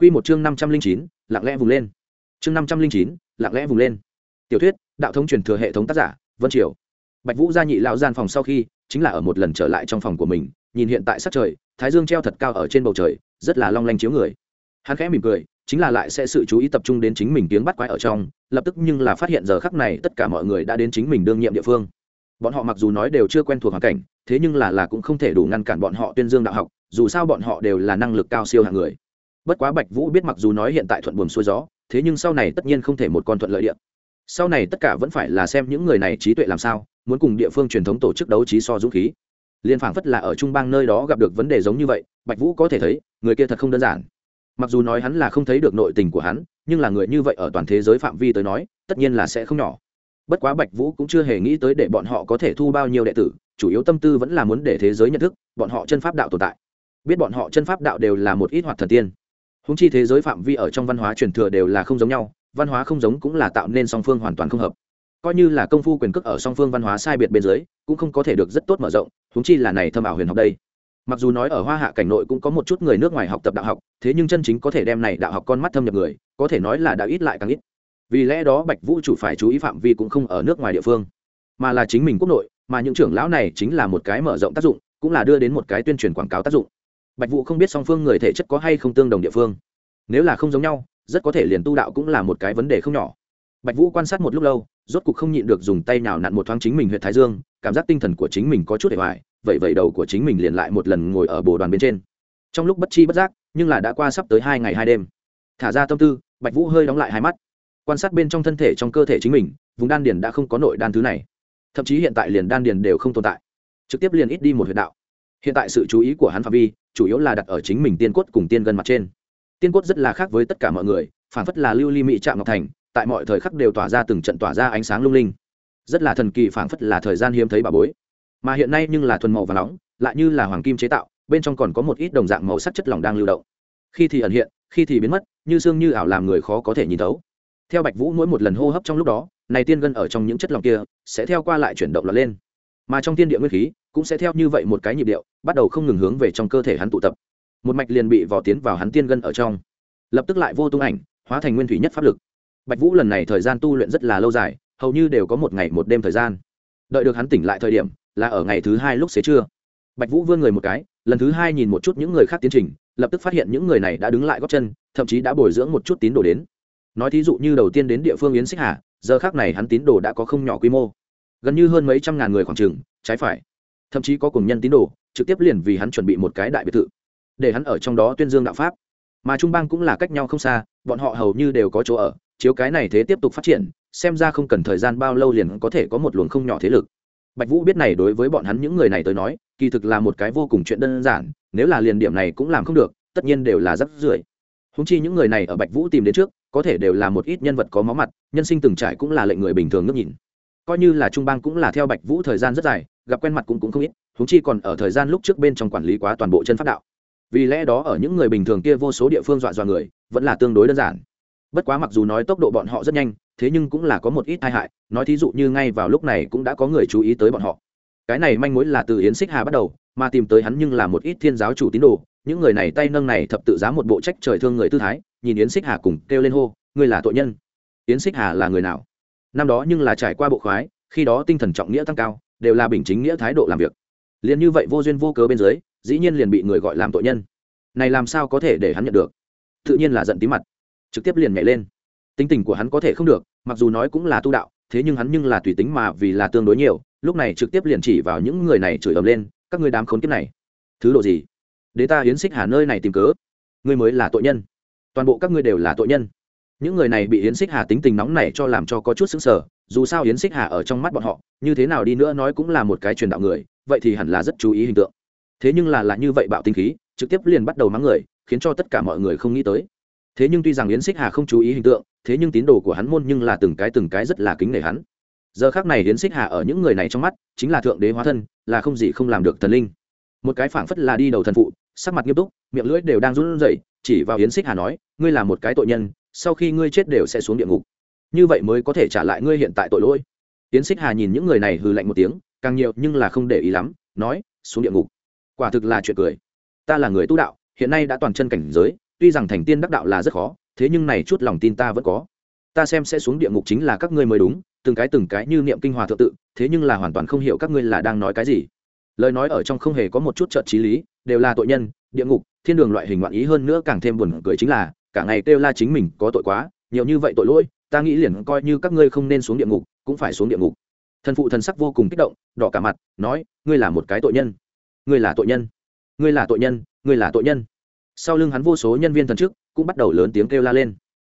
Quy một chương năm trăm linh chín, lặng lẽ vùng lên. Chương năm trăm linh chín, lặng lẽ vùng lên. Tiểu thuyết, đạo thống truyền thừa hệ thống tác giả, vân triều. Bạch vũ gia nhị lão gian phòng sau khi, chính là ở một lần trở lại trong phòng của mình, nhìn hiện tại sắc trời, thái dương treo thật cao ở trên bầu trời, rất là long lanh chiếu người. Hắn khẽ mỉm cười, chính là lại sẽ sự chú ý tập trung đến chính mình tiếng bắt quái ở trong, lập tức nhưng là phát hiện giờ khắc này tất cả mọi người đã đến chính mình đương nhiệm địa phương. Bọn họ mặc dù nói đều chưa quen thuộc hoàn cảnh, thế nhưng là là cũng không thể đủ ngăn cản bọn họ tuyên dương đạo học, dù sao bọn họ đều là năng lực cao siêu hạng người bất quá bạch vũ biết mặc dù nói hiện tại thuận buồm xuôi gió, thế nhưng sau này tất nhiên không thể một con thuận lợi địa. Sau này tất cả vẫn phải là xem những người này trí tuệ làm sao, muốn cùng địa phương truyền thống tổ chức đấu trí so dũng khí. Liên phảng phất là ở trung bang nơi đó gặp được vấn đề giống như vậy, bạch vũ có thể thấy, người kia thật không đơn giản. Mặc dù nói hắn là không thấy được nội tình của hắn, nhưng là người như vậy ở toàn thế giới phạm vi tới nói, tất nhiên là sẽ không nhỏ. Bất quá bạch vũ cũng chưa hề nghĩ tới để bọn họ có thể thu bao nhiêu đệ tử, chủ yếu tâm tư vẫn là muốn để thế giới nhận thức, bọn họ chân pháp đạo tồn tại. Biết bọn họ chân pháp đạo đều là một ít hoạt thần tiên húng chi thế giới phạm vi ở trong văn hóa truyền thừa đều là không giống nhau, văn hóa không giống cũng là tạo nên song phương hoàn toàn không hợp. Coi như là công phu quyền cước ở song phương văn hóa sai biệt bên dưới, cũng không có thể được rất tốt mở rộng húng chi là này thâm ảo huyền học đây. Mặc dù nói ở hoa hạ cảnh nội cũng có một chút người nước ngoài học tập đạo học, thế nhưng chân chính có thể đem này đạo học con mắt thâm nhập người, có thể nói là đã ít lại càng ít. Vì lẽ đó bạch vũ chủ phải chú ý phạm vi cũng không ở nước ngoài địa phương, mà là chính mình quốc nội, mà những trưởng lão này chính là một cái mở rộng tác dụng, cũng là đưa đến một cái tuyên truyền quảng cáo tác dụng bạch vũ không biết song phương người thể chất có hay không tương đồng địa phương. Nếu là không giống nhau, rất có thể liền tu đạo cũng là một cái vấn đề không nhỏ. Bạch vũ quan sát một lúc lâu, rốt cục không nhịn được dùng tay nào nặn một thoáng chính mình huyện thái dương, cảm giác tinh thần của chính mình có chút để hoài vậy vậy đầu của chính mình liền lại một lần ngồi ở bồ đoàn bên trên. Trong lúc bất chi bất giác, nhưng là đã qua sắp tới hai ngày hai đêm. Thả ra tâm tư, bạch vũ hơi đóng lại hai mắt. Quan sát bên trong thân thể trong cơ thể chính mình, vùng đan điền đã không có nội đan thứ này. Thậm chí hiện tại liền đan điền đều không tồn tại. Trực tiếp liền ít đi một huyệt đạo. Hiện tại sự chú ý của hắn phạm vi chủ yếu là đặt ở chính mình tiên cốt cùng tiên gân mặt trên. Tiên cốt rất là khác với tất cả mọi người phản phất là lưu ly mỹ trạm ngọc thành, tại mọi thời khắc đều tỏa ra từng trận tỏa ra ánh sáng lung linh. Rất là thần kỳ phản phất là thời gian hiếm thấy bà bối. Mà hiện nay nhưng là thuần màu và nóng, lại như là hoàng kim chế tạo, bên trong còn có một ít đồng dạng màu sắc chất lỏng đang lưu động. Khi thì ẩn hiện, khi thì biến mất, như xương như ảo làm người khó có thể nhìn thấu. Theo bạch vũ mỗi một lần hô hấp trong lúc đó, này tiên gân ở trong những chất lỏng kia, sẽ theo qua lại chuyển động lọt lên mà trong thiên địa nguyên khí cũng sẽ theo như vậy một cái nhịp điệu, bắt đầu không ngừng hướng về trong cơ thể hắn tụ tập. Một mạch liền bị vò tiến vào hắn tiên gân ở trong, lập tức lại vô tung ảnh, hóa thành nguyên thủy nhất pháp lực. Bạch vũ lần này thời gian tu luyện rất là lâu dài, hầu như đều có một ngày một đêm thời gian. Đợi được hắn tỉnh lại thời điểm, là ở ngày thứ hai lúc xế trưa. Bạch vũ vươn người một cái, lần thứ hai nhìn một chút những người khác tiến trình, lập tức phát hiện những người này đã đứng lại góp chân, thậm chí đã bồi dưỡng một chút tín đồ đến. Nói thí dụ như đầu tiên đến địa phương yến xích hà, giờ khác này hắn tín đồ đã có không nhỏ quy mô gần như hơn mấy trăm ngàn người khoảng trường trái phải. Thậm chí có cùng nhân tín đồ, trực tiếp liền vì hắn chuẩn bị một cái đại biệt thự, để hắn ở trong đó tuyên dương đạo pháp. Mà trung bang cũng là cách nhau không xa, bọn họ hầu như đều có chỗ ở, chiếu cái này thế tiếp tục phát triển, xem ra không cần thời gian bao lâu liền có thể có một luồng không nhỏ thế lực. Bạch vũ biết này đối với bọn hắn những người này tới nói, kỳ thực là một cái vô cùng chuyện đơn giản, nếu là liền điểm này cũng làm không được, tất nhiên đều là rắc rưởi. Húng chi những người này ở bạch vũ tìm đến trước, có thể đều là một ít nhân vật có máu mặt, nhân sinh từng trải cũng là lệnh người bình thường ngước nhìn coi như là trung bang cũng là theo bạch vũ thời gian rất dài, gặp quen mặt cũng cũng không ít húng chi còn ở thời gian lúc trước bên trong quản lý quá toàn bộ chân pháp đạo. Vì lẽ đó ở những người bình thường kia vô số địa phương dọa dọa người, vẫn là tương đối đơn giản. Bất quá mặc dù nói tốc độ bọn họ rất nhanh, thế nhưng cũng là có một ít tai hại, nói thí dụ như ngay vào lúc này cũng đã có người chú ý tới bọn họ. Cái này manh mối là từ yến xích hà bắt đầu, mà tìm tới hắn nhưng là một ít thiên giáo chủ tín đồ, những người này tay nâng này thập tự giá một bộ trách trời thương người tư thái, nhìn yến xích hà cùng kêu lên hô, ngươi là tội nhân. Yến xích hà là người nào? Năm đó nhưng là trải qua bộ khoái, khi đó tinh thần trọng nghĩa tăng cao, đều là bình chính nghĩa thái độ làm việc. Liền như vậy vô duyên vô cớ bên dưới, dĩ nhiên liền bị người gọi làm tội nhân. Này làm sao có thể để hắn nhận được? Tự nhiên là giận tí mặt. Trực tiếp liền nhảy lên. Tính tình của hắn có thể không được, mặc dù nói cũng là tu đạo, thế nhưng hắn nhưng là tùy tính mà vì là tương đối nhiều, lúc này trực tiếp liền chỉ vào những người này chửi ầm lên, các ngươi đám khốn kiếp này, thứ độ gì? Đế ta hiến xích hà nơi này tìm cớ. Ngươi mới là tội nhân. Toàn bộ các ngươi đều là tội nhân những người này bị Yến xích hà tính tình nóng này cho làm cho có chút xứng sở dù sao Yến xích hà ở trong mắt bọn họ, như thế nào đi nữa nói cũng là một cái truyền đạo người, vậy thì hẳn là rất chú ý hình tượng. Thế nhưng là là như vậy bạo tinh khí, trực tiếp liền bắt đầu mắng người, khiến cho tất cả mọi người không nghĩ tới. Thế nhưng tuy rằng yến xích hà không chú ý hình tượng, thế nhưng tín đồ của hắn môn nhưng là từng cái từng cái rất là kính nể hắn. Giờ khác này yến xích hà ở những người này trong mắt, chính là thượng đế hóa thân, là không gì không làm được thần linh. Một cái phảng phất là đi đầu thần phụ, sắc mặt nghiêm túc, miệng lưỡi đều đang run rẩy, chỉ vào yến xích hà nói, ngươi là một cái tội nhân sau khi ngươi chết đều sẽ xuống địa ngục. Như vậy mới có thể trả lại ngươi hiện tại tội lỗi. Tiến xích hà nhìn những người này hừ lạnh một tiếng, càng nhiều nhưng là không để ý lắm, nói, xuống địa ngục? Quả thực là chuyện cười. Ta là người tu đạo, hiện nay đã toàn chân cảnh giới, tuy rằng thành tiên đắc đạo là rất khó, thế nhưng này chút lòng tin ta vẫn có. Ta xem sẽ xuống địa ngục chính là các ngươi mới đúng, từng cái từng cái như niệm kinh hòa thượng tự, thế nhưng là hoàn toàn không hiểu các ngươi là đang nói cái gì. Lời nói ở trong không hề có một chút trợt trí lý, đều là tội nhân, địa ngục, thiên đường loại hình ngoạn ý hơn nữa càng thêm buồn cười chính là cả ngày kêu la chính mình có tội quá, nhiều như vậy tội lỗi, ta nghĩ liền coi như các ngươi không nên xuống địa ngục, cũng phải xuống địa ngục. Thần phụ thần sắc vô cùng kích động, đỏ cả mặt, nói, ngươi là một cái tội nhân. Ngươi là tội nhân. Ngươi là tội nhân, ngươi là tội nhân. Sau lưng hắn vô số nhân viên thần chức cũng bắt đầu lớn tiếng kêu la lên.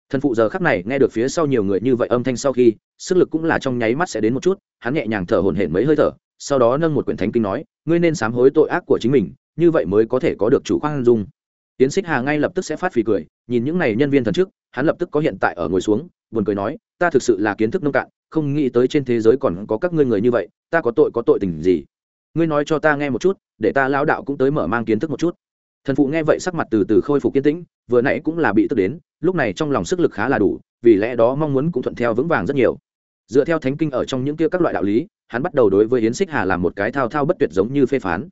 Thần phụ giờ khắc này nghe được phía sau nhiều người như vậy âm thanh sau khi, sức lực cũng là trong nháy mắt sẽ đến một chút, hắn nhẹ nhàng thở hổn hển mấy hơi thở, sau đó nâng một quyển thánh kinh nói, ngươi nên sám hối tội ác của chính mình, như vậy mới có thể có được chủ khoan dung tiến xích hà ngay lập tức sẽ phát phì cười nhìn những này nhân viên thần trước, hắn lập tức có hiện tại ở ngồi xuống buồn cười nói ta thực sự là kiến thức nông cạn không nghĩ tới trên thế giới còn có các ngươi người như vậy ta có tội có tội tình gì? Ngươi nói cho ta nghe một chút để ta lão đạo cũng tới mở mang kiến thức một chút. Thần phụ nghe vậy sắc mặt từ từ khôi phục kiên tĩnh vừa nãy cũng là bị tức đến lúc này trong lòng sức lực khá là đủ vì lẽ đó mong muốn cũng thuận theo vững vàng rất nhiều. Dựa theo thánh kinh ở trong những kia các loại đạo lý hắn bắt đầu đối với yến xích hà làm một cái thao thao bất tuyệt giống như phê phán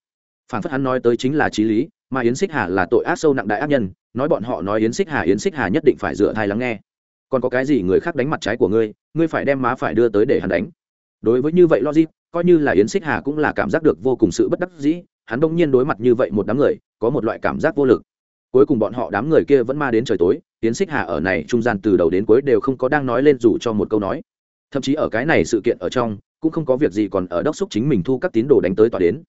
phản phất hắn nói tới chính là trí lý, mà yến xích hà là tội ác sâu nặng đại ác nhân, nói bọn họ nói yến xích hà, yến xích hà nhất định phải dựa thai lắng nghe. Còn có cái gì người khác đánh mặt trái của ngươi ngươi phải đem má phải đưa tới để hắn đánh. Đối với như vậy logic, coi như là yến xích hà cũng là cảm giác được vô cùng sự bất đắc dĩ, hắn đông nhiên đối mặt như vậy một đám người, có một loại cảm giác vô lực. Cuối cùng bọn họ đám người kia vẫn ma đến trời tối, yến xích hà ở này trung gian từ đầu đến cuối đều không có đang nói lên dù cho một câu nói. Thậm chí ở cái này sự kiện ở trong, cũng không có việc gì còn ở đốc xúc chính mình thu các tín đồ đánh tới tòa đến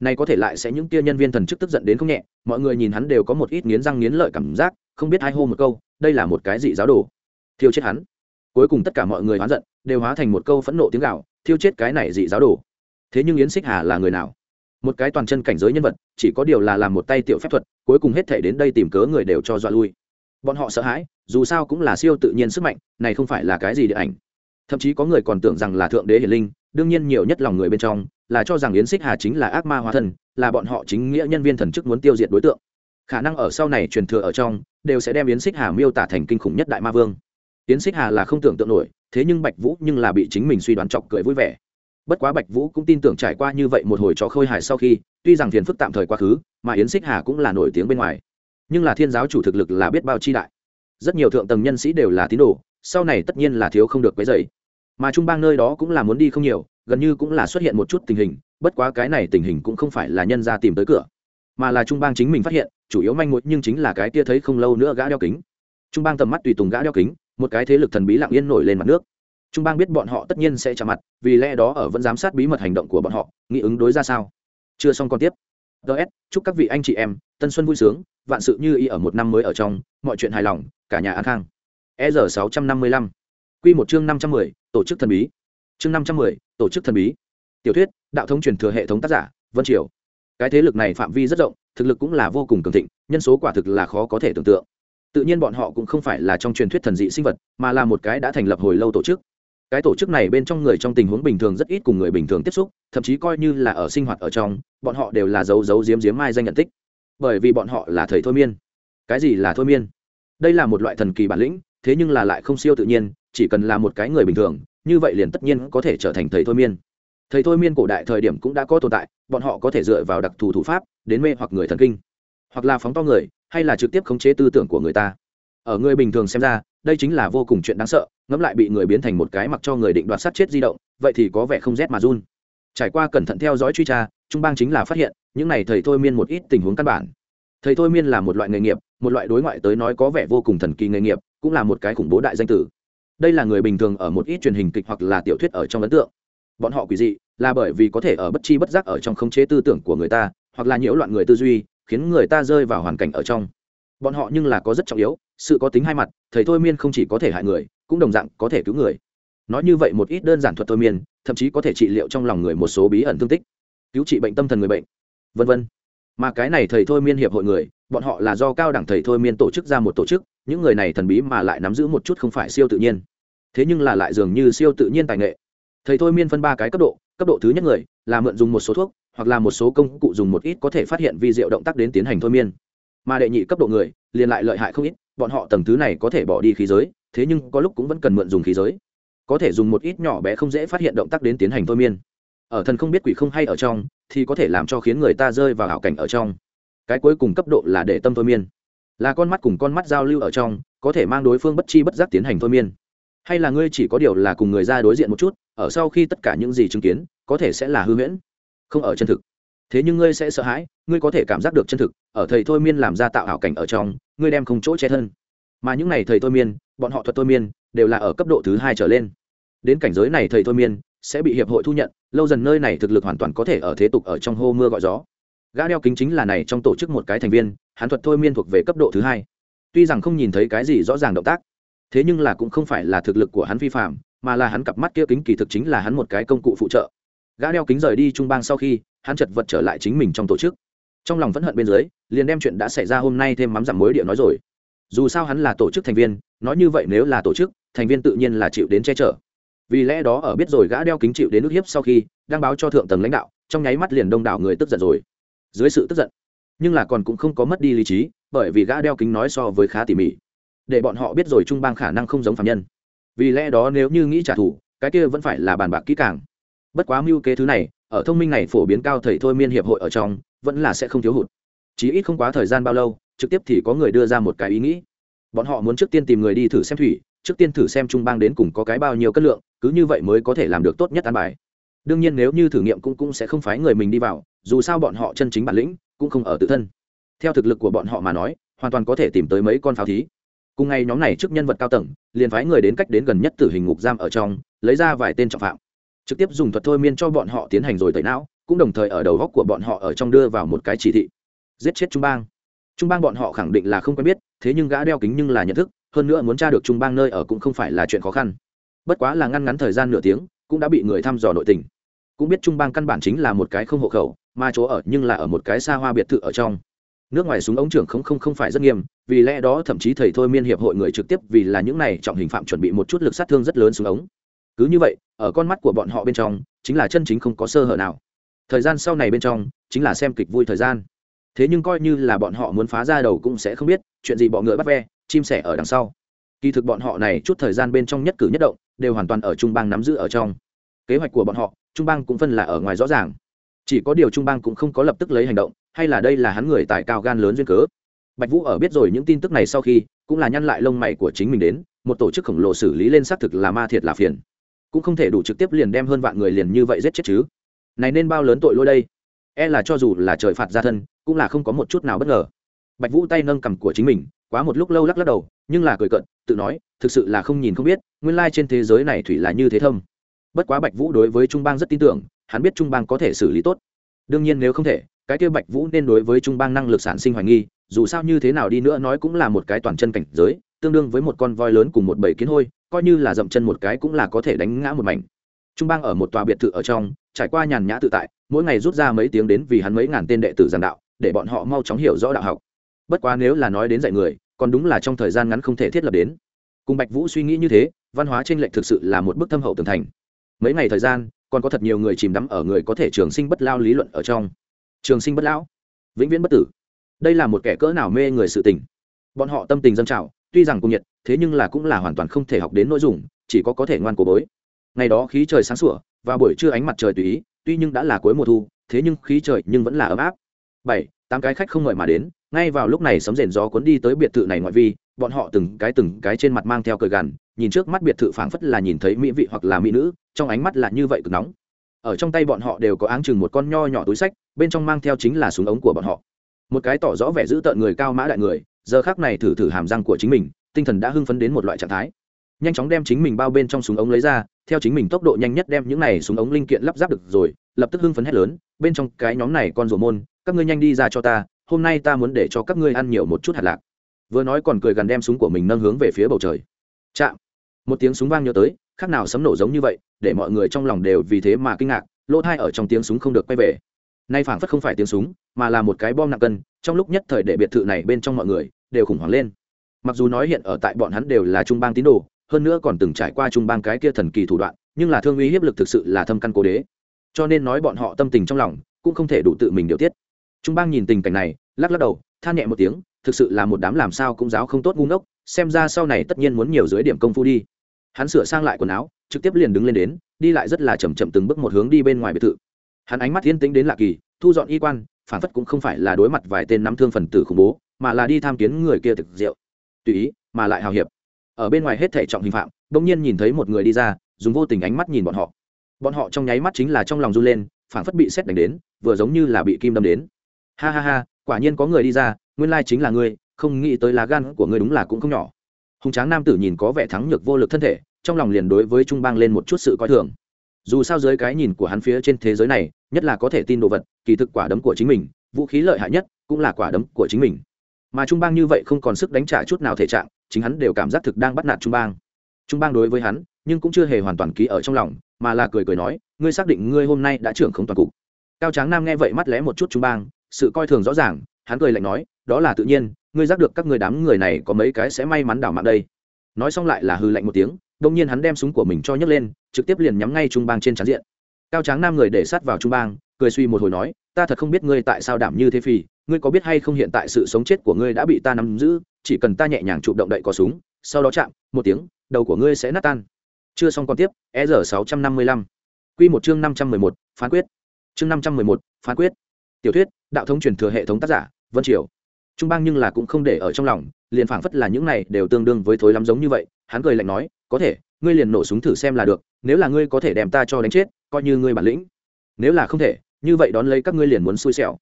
này có thể lại sẽ những kia nhân viên thần chức tức giận đến không nhẹ, mọi người nhìn hắn đều có một ít nghiến răng nghiến lợi cảm giác, không biết ai hô một câu, đây là một cái gì giáo đồ. Thiêu chết hắn. Cuối cùng tất cả mọi người hoán giận, đều hóa thành một câu phẫn nộ tiếng gạo thiêu chết cái này dị giáo đồ. Thế nhưng yến xích hà là người nào? Một cái toàn chân cảnh giới nhân vật, chỉ có điều là làm một tay tiểu phép thuật, cuối cùng hết thể đến đây tìm cớ người đều cho dọa lui. Bọn họ sợ hãi, dù sao cũng là siêu tự nhiên sức mạnh, này không phải là cái gì điện ảnh. Thậm chí có người còn tưởng rằng là thượng đế hiển linh, đương nhiên nhiều nhất lòng người bên trong là cho rằng yến xích hà chính là ác ma hóa thân, là bọn họ chính nghĩa nhân viên thần chức muốn tiêu diệt đối tượng. Khả năng ở sau này truyền thừa ở trong, đều sẽ đem yến xích hà miêu tả thành kinh khủng nhất đại ma vương. Yến xích hà là không tưởng tượng nổi, thế nhưng bạch vũ nhưng là bị chính mình suy đoán chọc cười vui vẻ. Bất quá bạch vũ cũng tin tưởng trải qua như vậy một hồi trò khôi hài sau khi, tuy rằng phiền phức tạm thời quá khứ, mà yến xích hà cũng là nổi tiếng bên ngoài. Nhưng là thiên giáo chủ thực lực là biết bao chi đại. Rất nhiều thượng tầng nhân sĩ đều là tín đồ, sau này tất nhiên là thiếu không được cái dày mà trung bang nơi đó cũng là muốn đi không nhiều gần như cũng là xuất hiện một chút tình hình, bất quá cái này tình hình cũng không phải là nhân ra tìm tới cửa, mà là trung bang chính mình phát hiện, chủ yếu manh mối nhưng chính là cái kia thấy không lâu nữa gã đeo kính. Trung bang tầm mắt tùy tùng gã đeo kính, một cái thế lực thần bí lặng yên nổi lên mặt nước. Trung bang biết bọn họ tất nhiên sẽ trả mặt, vì lẽ đó ở vẫn giám sát bí mật hành động của bọn họ, nghĩ ứng đối ra sao. Chưa xong còn tiếp. Ts chúc các vị anh chị em, tân xuân vui sướng, vạn sự như ý ở một năm mới ở trong, mọi chuyện hài lòng, cả nhà an khang. E r sáu trăm năm mươi lăm. Q một chương năm trăm mười, tổ chức thần bí chương năm trăm mười, tổ chức thần bí. Tiểu thuyết, đạo thống truyền thừa hệ thống tác giả, vân triều. Cái thế lực này phạm vi rất rộng, thực lực cũng là vô cùng cường thịnh, nhân số quả thực là khó có thể tưởng tượng. Tự nhiên bọn họ cũng không phải là trong truyền thuyết thần dị sinh vật, mà là một cái đã thành lập hồi lâu tổ chức. Cái tổ chức này bên trong người trong tình huống bình thường rất ít cùng người bình thường tiếp xúc, thậm chí coi như là ở sinh hoạt ở trong, bọn họ đều là dấu dấu diếm diếm mai danh nhận tích. Bởi vì bọn họ là thầy thôi miên. Cái gì là thôi miên? Đây là một loại thần kỳ bản lĩnh, thế nhưng là lại không siêu tự nhiên, chỉ cần là một cái người bình thường như vậy liền tất nhiên có thể trở thành thầy thôi miên. Thầy thôi miên cổ đại thời điểm cũng đã có tồn tại, bọn họ có thể dựa vào đặc thù thủ pháp đến mê hoặc người thần kinh, hoặc là phóng to người, hay là trực tiếp khống chế tư tưởng của người ta. Ở người bình thường xem ra, đây chính là vô cùng chuyện đáng sợ, ngẫm lại bị người biến thành một cái mặc cho người định đoạt sát chết di động, vậy thì có vẻ không rét mà run. Trải qua cẩn thận theo dõi truy tra, trung bang chính là phát hiện, những này thầy thôi miên một ít tình huống căn bản. Thầy thôi miên là một loại nghề nghiệp, một loại đối ngoại tới nói có vẻ vô cùng thần kỳ nghề nghiệp, cũng là một cái khủng bố đại danh tử đây là người bình thường ở một ít truyền hình kịch hoặc là tiểu thuyết ở trong ấn tượng. Bọn họ quỷ dị, là bởi vì có thể ở bất chi bất giác ở trong khống chế tư tưởng của người ta, hoặc là nhiễu loạn người tư duy, khiến người ta rơi vào hoàn cảnh ở trong. Bọn họ nhưng là có rất trọng yếu, sự có tính hai mặt, thầy thôi miên không chỉ có thể hại người, cũng đồng dạng có thể cứu người. Nói như vậy một ít đơn giản thuật thôi miên, thậm chí có thể trị liệu trong lòng người một số bí ẩn thương tích. Cứu trị bệnh tâm thần người bệnh. Vân vân. Mà cái này thầy thôi miên hiệp hội người, bọn họ là do cao đẳng thầy thôi miên tổ chức ra một tổ chức những người này thần bí mà lại nắm giữ một chút không phải siêu tự nhiên. Thế nhưng là lại dường như siêu tự nhiên tài nghệ. Thầy thôi miên phân ba cái cấp độ cấp độ thứ nhất người là mượn dùng một số thuốc, hoặc là một số công cụ dùng một ít có thể phát hiện vi diệu động tác đến tiến hành thôi miên. Mà đệ nhị cấp độ người liền lại lợi hại không ít, bọn họ tầng thứ này có thể bỏ đi khí giới, thế nhưng có lúc cũng vẫn cần mượn dùng khí giới. Có thể dùng một ít nhỏ bé không dễ phát hiện động tác đến tiến hành thôi miên. Ở thần không biết quỷ không hay ở trong, thì có thể làm cho khiến người ta rơi vào hảo cảnh ở trong. Cái cuối cùng cấp độ là để tâm thôi miên là con mắt cùng con mắt giao lưu ở trong, có thể mang đối phương bất chi bất giác tiến hành thôi miên. Hay là ngươi chỉ có điều là cùng người ra đối diện một chút, ở sau khi tất cả những gì chứng kiến, có thể sẽ là hư huyễn, không ở chân thực. Thế nhưng ngươi sẽ sợ hãi, ngươi có thể cảm giác được chân thực, ở thầy thôi miên làm ra tạo ảo cảnh ở trong, ngươi đem không chỗ che thân. Mà những n à y thầy thôi miên, bọn họ thuật thôi miên, đều là ở cấp độ thứ hai trở lên. Đến cảnh giới này thầy thôi miên, sẽ bị hiệp hội thu nhận, lâu dần nơi này thực lực hoàn toàn có thể ở thế tục ở trong hô mưa gọi gió gã đeo kính chính là này trong tổ chức một cái thành viên, hắn thuật thôi miên thuộc về cấp độ thứ hai. Tuy rằng không nhìn thấy cái gì rõ ràng động tác, thế nhưng là cũng không phải là thực lực của hắn vi phạm mà là hắn cặp mắt kia kính kỳ thực chính là hắn một cái công cụ phụ trợ. Gã đeo kính rời đi trung bang sau khi, hắn chật vật trở lại chính mình trong tổ chức. Trong lòng vẫn hận bên dưới, liền đem chuyện đã xảy ra hôm nay thêm mắm giảm mối địa nói rồi. Dù sao hắn là tổ chức thành viên, nói như vậy nếu là tổ chức, thành viên tự nhiên là chịu đến che chở. Vì lẽ đó ở biết rồi gã đeo kính chịu đến nước hiếp sau khi đang báo cho thượng tầng lãnh đạo, trong nháy mắt liền đông đảo người tức giận rồi dưới sự tức giận. Nhưng là còn cũng không có mất đi lý trí, bởi vì gã đeo kính nói so với khá tỉ mỉ. Để bọn họ biết rồi trung bang khả năng không giống phạm nhân. Vì lẽ đó nếu như nghĩ trả thù, cái kia vẫn phải là bàn bạc kỹ càng. Bất quá mưu kế thứ này, ở thông minh này phổ biến cao thầy thôi miên hiệp hội ở trong, vẫn là sẽ không thiếu hụt. Chí ít không quá thời gian bao lâu, trực tiếp thì có người đưa ra một cái ý nghĩ. Bọn họ muốn trước tiên tìm người đi thử xem thủy, trước tiên thử xem trung bang đến cùng có cái bao nhiêu cân lượng, cứ như vậy mới có thể làm được tốt nhất an bài. Đương nhiên nếu như thử nghiệm cũng cũng sẽ không phái người mình đi vào dù sao bọn họ chân chính bản lĩnh cũng không ở tự thân. Theo thực lực của bọn họ mà nói, hoàn toàn có thể tìm tới mấy con pháo thí. Cùng ngày nhóm này trước nhân vật cao tầng, liền phái người đến cách đến gần nhất tử hình ngục giam ở trong, lấy ra vài tên trọng phạm. Trực tiếp dùng thuật thôi miên cho bọn họ tiến hành rồi tẩy não, cũng đồng thời ở đầu góc của bọn họ ở trong đưa vào một cái chỉ thị. Giết chết trung bang. Trung bang bọn họ khẳng định là không quen biết, thế nhưng gã đeo kính nhưng là nhận thức, hơn nữa muốn tra được trung bang nơi ở cũng không phải là chuyện khó khăn. Bất quá là ngăn ngắn thời gian nửa tiếng, cũng đã bị người thăm dò nội tình cũng biết trung bang căn bản chính là một cái không hộ khẩu, mà chỗ ở nhưng là ở một cái xa hoa biệt thự ở trong. Nước ngoài súng ống trưởng không không không phải rất nghiêm, vì lẽ đó thậm chí thầy thôi miên hiệp hội người trực tiếp vì là những này trọng hình phạm chuẩn bị một chút lực sát thương rất lớn súng ống. Cứ như vậy, ở con mắt của bọn họ bên trong, chính là chân chính không có sơ hở nào. Thời gian sau này bên trong, chính là xem kịch vui thời gian. Thế nhưng coi như là bọn họ muốn phá ra đầu cũng sẽ không biết, chuyện gì bọ ngựa bắt ve, chim sẻ ở đằng sau. Kỳ thực bọn họ này chút thời gian bên trong nhất cử nhất động, đều hoàn toàn ở trung bang nắm giữ ở trong kế hoạch của bọn họ, trung bang cũng phân là ở ngoài rõ ràng. Chỉ có điều trung bang cũng không có lập tức lấy hành động, hay là đây là hắn người tài cao gan lớn duyên cớ. Bạch vũ ở biết rồi những tin tức này sau khi, cũng là nhăn lại lông mày của chính mình đến, một tổ chức khổng lồ xử lý lên xác thực là ma thiệt là phiền. Cũng không thể đủ trực tiếp liền đem hơn vạn người liền như vậy giết chết chứ. Này nên bao lớn tội lỗi đây? E là cho dù là trời phạt ra thân, cũng là không có một chút nào bất ngờ. Bạch vũ tay nâng cầm của chính mình, quá một lúc lâu lắc lắc đầu, nhưng là cười cận tự nói, thực sự là không nhìn không biết, nguyên lai trên thế giới này thủy là như thế thông bất quá bạch vũ đối với trung bang rất tin tưởng, hắn biết trung bang có thể xử lý tốt. Đương nhiên nếu không thể, cái kia bạch vũ nên đối với trung bang năng lực sản sinh hoài nghi, dù sao như thế nào đi nữa nói cũng là một cái toàn chân cảnh giới, tương đương với một con voi lớn cùng một bầy kiến hôi, coi như là dậm chân một cái cũng là có thể đánh ngã một mảnh. Trung bang ở một tòa biệt thự ở trong, trải qua nhàn nhã tự tại, mỗi ngày rút ra mấy tiếng đến vì hắn mấy ngàn tên đệ tử giảng đạo, để bọn họ mau chóng hiểu rõ đạo học. Bất quá nếu là nói đến dạy người, còn đúng là trong thời gian ngắn không thể thiết lập đến. Cùng bạch vũ suy nghĩ như thế, văn hóa tranh lệch thực sự là một bức thâm hậu tường thành mấy ngày thời gian, còn có thật nhiều người chìm đắm ở người có thể trường sinh bất lao lý luận ở trong. Trường sinh bất lão? Vĩnh viễn bất tử. Đây là một kẻ cỡ nào mê người sự tình. Bọn họ tâm tình dân trào, tuy rằng cùng nhiệt, thế nhưng là cũng là hoàn toàn không thể học đến nội dung, chỉ có có thể ngoan cố bối. Ngày đó khí trời sáng sủa, và buổi trưa ánh mặt trời tùy ý, tuy nhưng đã là cuối mùa thu, thế nhưng khí trời nhưng vẫn là ấm áp. Bảy, tám cái khách không ngợi mà đến, ngay vào lúc này sấm rền gió cuốn đi tới biệt thự này ngoại vi, bọn họ từng cái từng cái trên mặt mang theo cờ gằn nhìn trước mắt biệt thự phảng phất là nhìn thấy mỹ vị hoặc là mỹ nữ, trong ánh mắt là như vậy cực nóng. Ở trong tay bọn họ đều có áng chừng một con nho nhỏ túi sách, bên trong mang theo chính là súng ống của bọn họ. Một cái tỏ rõ vẻ giữ tợn người cao mã đại người, giờ khác này thử thử hàm răng của chính mình, tinh thần đã hưng phấn đến một loại trạng thái. Nhanh chóng đem chính mình bao bên trong súng ống lấy ra, theo chính mình tốc độ nhanh nhất đem những này súng ống linh kiện lắp ráp được rồi, lập tức hưng phấn hét lớn, bên trong cái nhóm này con rùa môn, các ngươi nhanh đi ra cho ta, hôm nay ta muốn để cho các ngươi ăn nhiều một chút hạt lạc. Vừa nói còn cười gần đem súng của mình nâng hướng về phía bầu trời. Chạm một tiếng súng vang nhớ tới, khác nào sấm nổ giống như vậy, để mọi người trong lòng đều vì thế mà kinh ngạc, lỗ thai ở trong tiếng súng không được quay về. Nay phảng phất không phải tiếng súng, mà là một cái bom nặng cân, trong lúc nhất thời để biệt thự này bên trong mọi người đều khủng hoảng lên. Mặc dù nói hiện ở tại bọn hắn đều là trung bang tín đồ, hơn nữa còn từng trải qua trung bang cái kia thần kỳ thủ đoạn, nhưng là thương uy hiếp lực thực sự là thâm căn cố đế. Cho nên nói bọn họ tâm tình trong lòng cũng không thể đủ tự mình điều tiết. Trung bang nhìn tình cảnh này, lắc lắc đầu, than nhẹ một tiếng, thực sự là một đám làm sao cũng giáo không tốt ngu ngốc, xem ra sau này tất nhiên muốn nhiều dưới điểm công phu đi hắn sửa sang lại quần áo, trực tiếp liền đứng lên đến, đi lại rất là chầm chậm từng bước một hướng đi bên ngoài biệt thự. Hắn ánh mắt thiên tính đến lạ kỳ, thu dọn y quan, phản phất cũng không phải là đối mặt vài tên nắm thương phần tử khủng bố, mà là đi tham kiến người kia thực rượu tùy ý, mà lại hào hiệp. Ở bên ngoài hết thể trọng hình phạm, bỗng nhiên nhìn thấy một người đi ra, dùng vô tình ánh mắt nhìn bọn họ. Bọn họ trong nháy mắt chính là trong lòng run lên, phản phất bị xét đánh đến, vừa giống như là bị kim đâm đến. Ha ha ha, quả nhiên có người đi ra, nguyên lai chính là ngươi, không nghĩ tới lá gan của ngươi đúng là cũng không nhỏ. Hùng tráng nam tử nhìn có vẻ thắng nhược vô lực thân thể trong lòng liền đối với trung bang lên một chút sự coi thường. Dù sao dưới cái nhìn của hắn phía trên thế giới này, nhất là có thể tin đồ vật, kỳ thực quả đấm của chính mình, vũ khí lợi hại nhất cũng là quả đấm của chính mình. Mà trung bang như vậy không còn sức đánh trả chút nào thể trạng, chính hắn đều cảm giác thực đang bắt nạt trung bang. Trung bang đối với hắn, nhưng cũng chưa hề hoàn toàn ký ở trong lòng, mà là cười cười nói, ngươi xác định ngươi hôm nay đã trưởng không toàn cục. Cao tráng nam nghe vậy mắt lé một chút trung bang, sự coi thường rõ ràng, hắn cười lạnh nói, đó là tự nhiên, ngươi giác được các người đám người này có mấy cái sẽ may mắn đảo mạng đây. Nói xong lại là hư lạnh một tiếng đông nhiên hắn đem súng của mình cho nhấc lên, trực tiếp liền nhắm ngay trung bang trên trán diện. Cao tráng nam người để sát vào trung bang, cười suy một hồi nói, ta thật không biết ngươi tại sao đảm như thế phì, ngươi có biết hay không hiện tại sự sống chết của ngươi đã bị ta nắm giữ, chỉ cần ta nhẹ nhàng chụp động đậy có súng, sau đó chạm, một tiếng, đầu của ngươi sẽ nát tan. Chưa xong còn tiếp e r sáu trăm năm mươi lăm. Q một chương năm trăm mười một, phán quyết. Chương năm trăm mười một, phán quyết. Tiểu thuyết, đạo thống truyền thừa hệ thống tác giả, vân triều. Trung bang nhưng là cũng không để ở trong lòng, liền phảng phất là những này đều tương đương với thối lắm giống như vậy, hắn cười lạnh nói có thể, ngươi liền nổ súng thử xem là được, nếu là ngươi có thể đem ta cho đánh chết, coi như ngươi bản lĩnh. Nếu là không thể, như vậy đón lấy các ngươi liền muốn xui xẻo.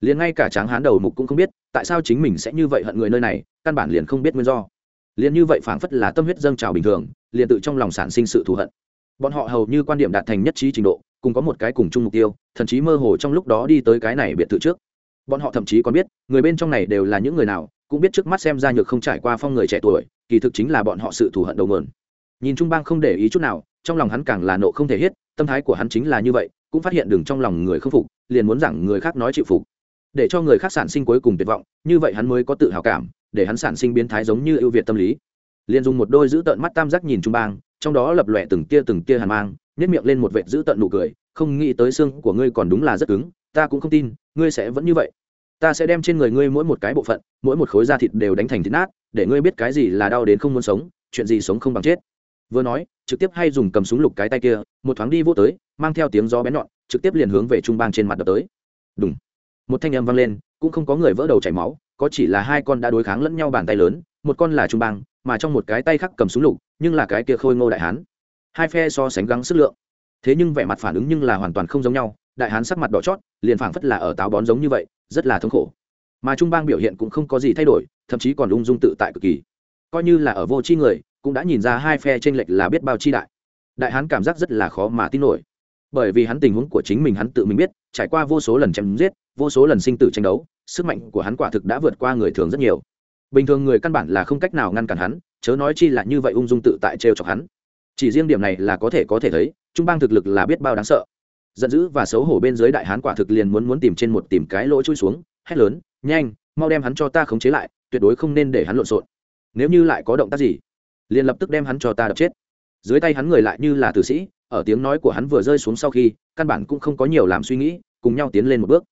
Liền ngay cả tráng hán đầu mục cũng không biết, tại sao chính mình sẽ như vậy hận người nơi này, căn bản liền không biết nguyên do. Liền như vậy phảng phất là tâm huyết dâng trào bình thường, liền tự trong lòng sản sinh sự thù hận. Bọn họ hầu như quan điểm đạt thành nhất trí trình độ, cùng có một cái cùng chung mục tiêu, thậm chí mơ hồ trong lúc đó đi tới cái này biệt thự trước. Bọn họ thậm chí còn biết, người bên trong này đều là những người nào, cũng biết trước mắt xem ra nhược không trải qua phong người trẻ tuổi, kỳ thực chính là bọn họ sự thù hận đầu mượn nhìn trung bang không để ý chút nào, trong lòng hắn càng là nộ không thể hết, tâm thái của hắn chính là như vậy, cũng phát hiện đường trong lòng người không phục, liền muốn rằng người khác nói chịu phục. Để cho người khác sản sinh cuối cùng tuyệt vọng, như vậy hắn mới có tự hào cảm, để hắn sản sinh biến thái giống như ưu việt tâm lý. Liền dùng một đôi giữ tợn mắt tam giác nhìn trung bang, trong đó lập lòe từng tia từng tia hàn mang nhét miệng lên một vệt giữ tợn nụ cười, không nghĩ tới xương của ngươi còn đúng là rất cứng, ta cũng không tin, ngươi sẽ vẫn như vậy. Ta sẽ đem trên người ngươi mỗi một cái bộ phận, mỗi một khối da thịt đều đánh thành thịt nát, để ngươi biết cái gì là đau đến không muốn sống, chuyện gì sống không bằng chết vừa nói, trực tiếp hay dùng cầm súng lục cái tay kia, một thoáng đi vô tới, mang theo tiếng gió bén nhọn, trực tiếp liền hướng về trung bang trên mặt đập tới. Đúng một thanh âm vang lên, cũng không có người vỡ đầu chảy máu, có chỉ là hai con đã đối kháng lẫn nhau bàn tay lớn, một con là trung bang, mà trong một cái tay khác cầm súng lục, nhưng là cái kia khôi ngô đại hán. Hai phe so sánh gắng sức lượng. Thế nhưng vẻ mặt phản ứng nhưng là hoàn toàn không giống nhau, đại hán sắc mặt đỏ chót, liền phảng phất là ở táo bón giống như vậy, rất là thống khổ. Mà trung bang biểu hiện cũng không có gì thay đổi, thậm chí còn ung dung tự tại cực kỳ. Coi như là ở vô chi người cũng đã nhìn ra hai phe t r ê n lệch là biết bao chi đại. Đại hán cảm giác rất là khó mà tin nổi. Bởi vì hắn tình huống của chính mình hắn tự mình biết, trải qua vô số lần chém giết, vô số lần sinh tử tranh đấu, sức mạnh của hắn quả thực đã vượt qua người thường rất nhiều. Bình thường người căn bản là không cách nào ngăn cản hắn, chớ nói chi là như vậy ung dung tự tại trêu chọc hắn. Chỉ riêng điểm này là có thể có thể thấy, trung bang thực lực là biết bao đáng sợ. Giận dữ và xấu hổ bên dưới đại hán quả thực liền muốn muốn tìm trên một tìm cái lỗ chui xuống, hét lớn, nhanh, mau đem hắn cho ta khống chế lại, tuyệt đối không nên để hắn lộn xộn. Nếu như lại có động tác gì liền lập tức đem hắn cho ta đập chết. Dưới tay hắn người lại như là tử sĩ, ở tiếng nói của hắn vừa rơi xuống sau khi, căn bản cũng không có nhiều làm suy nghĩ, cùng nhau tiến lên một bước.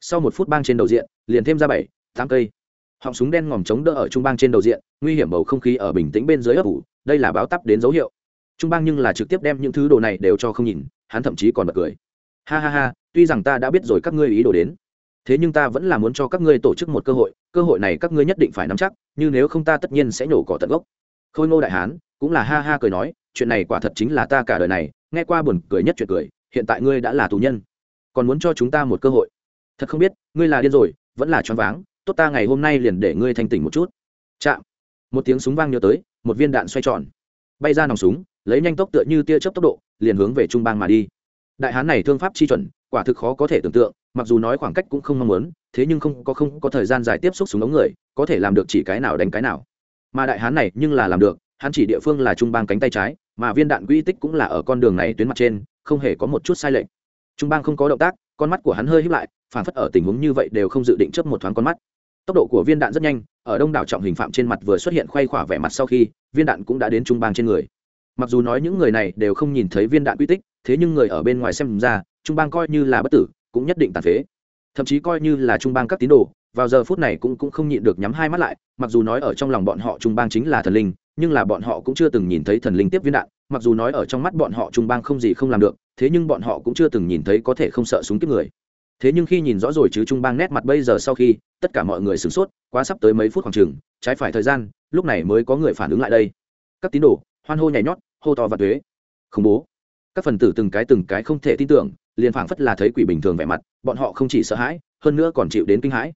Sau một phút bang trên đầu diện, liền thêm ra bảy, tám cây. Họng súng đen ngòm chống đỡ ở trung bang trên đầu diện, nguy hiểm bầu không khí ở bình tĩnh bên dưới ấp ủ, đây là báo tắp đến dấu hiệu. Trung bang nhưng là trực tiếp đem những thứ đồ này đều cho không nhìn, hắn thậm chí còn bật cười. Ha ha ha, tuy rằng ta đã biết rồi các ngươi ý đồ đến, thế nhưng ta vẫn là muốn cho các ngươi tổ chức một cơ hội cơ hội này các ngươi nhất định phải nắm chắc, như nếu không ta tất nhiên sẽ nhổ cỏ tận gốc khôi ngô đại hán, cũng là ha ha cười nói, chuyện này quả thật chính là ta cả đời này, nghe qua buồn cười nhất chuyện cười, hiện tại ngươi đã là tù nhân. Còn muốn cho chúng ta một cơ hội. Thật không biết, ngươi là điên rồi, vẫn là choáng váng, tốt ta ngày hôm nay liền để ngươi thanh tỉnh một chút. Chạm. Một tiếng súng vang nhớ tới, một viên đạn xoay tròn. Bay ra nòng súng, lấy nhanh tốc tựa như tia chớp tốc độ, liền hướng về trung bang mà đi. Đại hán này thương pháp chi chuẩn, quả thực khó có thể tưởng tượng, mặc dù nói khoảng cách cũng không mong muốn, thế nhưng không có không có thời gian dài tiếp xúc súng ống người, có thể làm được chỉ cái nào đánh cái nào mà đại hán này nhưng là làm được, hắn chỉ địa phương là trung bang cánh tay trái, mà viên đạn quy tích cũng là ở con đường này tuyến mặt trên, không hề có một chút sai lệch. Trung bang không có động tác, con mắt của hắn hơi híp lại, phản phất ở tình huống như vậy đều không dự định chấp một thoáng con mắt. Tốc độ của viên đạn rất nhanh, ở đông đảo trọng hình phạm trên mặt vừa xuất hiện khoay khỏa vẻ mặt sau khi, viên đạn cũng đã đến trung bang trên người. Mặc dù nói những người này đều không nhìn thấy viên đạn quy tích, thế nhưng người ở bên ngoài xem ra, trung bang coi như là bất tử, cũng nhất định tàn phế. Thậm chí coi như là trung bang các tín đồ vào giờ phút này cũng cũng không nhịn được nhắm hai mắt lại, mặc dù nói ở trong lòng bọn họ trung bang chính là thần linh, nhưng là bọn họ cũng chưa từng nhìn thấy thần linh tiếp viên đạn, mặc dù nói ở trong mắt bọn họ trung bang không gì không làm được, thế nhưng bọn họ cũng chưa từng nhìn thấy có thể không sợ súng kiếp người. Thế nhưng khi nhìn rõ rồi chứ trung bang nét mặt bây giờ sau khi, tất cả mọi người sửng sốt, quá sắp tới mấy phút khoảng chừng, trái phải thời gian, lúc này mới có người phản ứng lại đây. Các tín đồ, hoan hô nhảy nhót, hô to và thuế. Khủng bố. Các phần tử từng cái từng cái không thể tin tưởng, liền phảng phất là thấy quỷ bình thường vẻ mặt, bọn họ không chỉ sợ hãi, hơn nữa còn chịu đến kinh hãi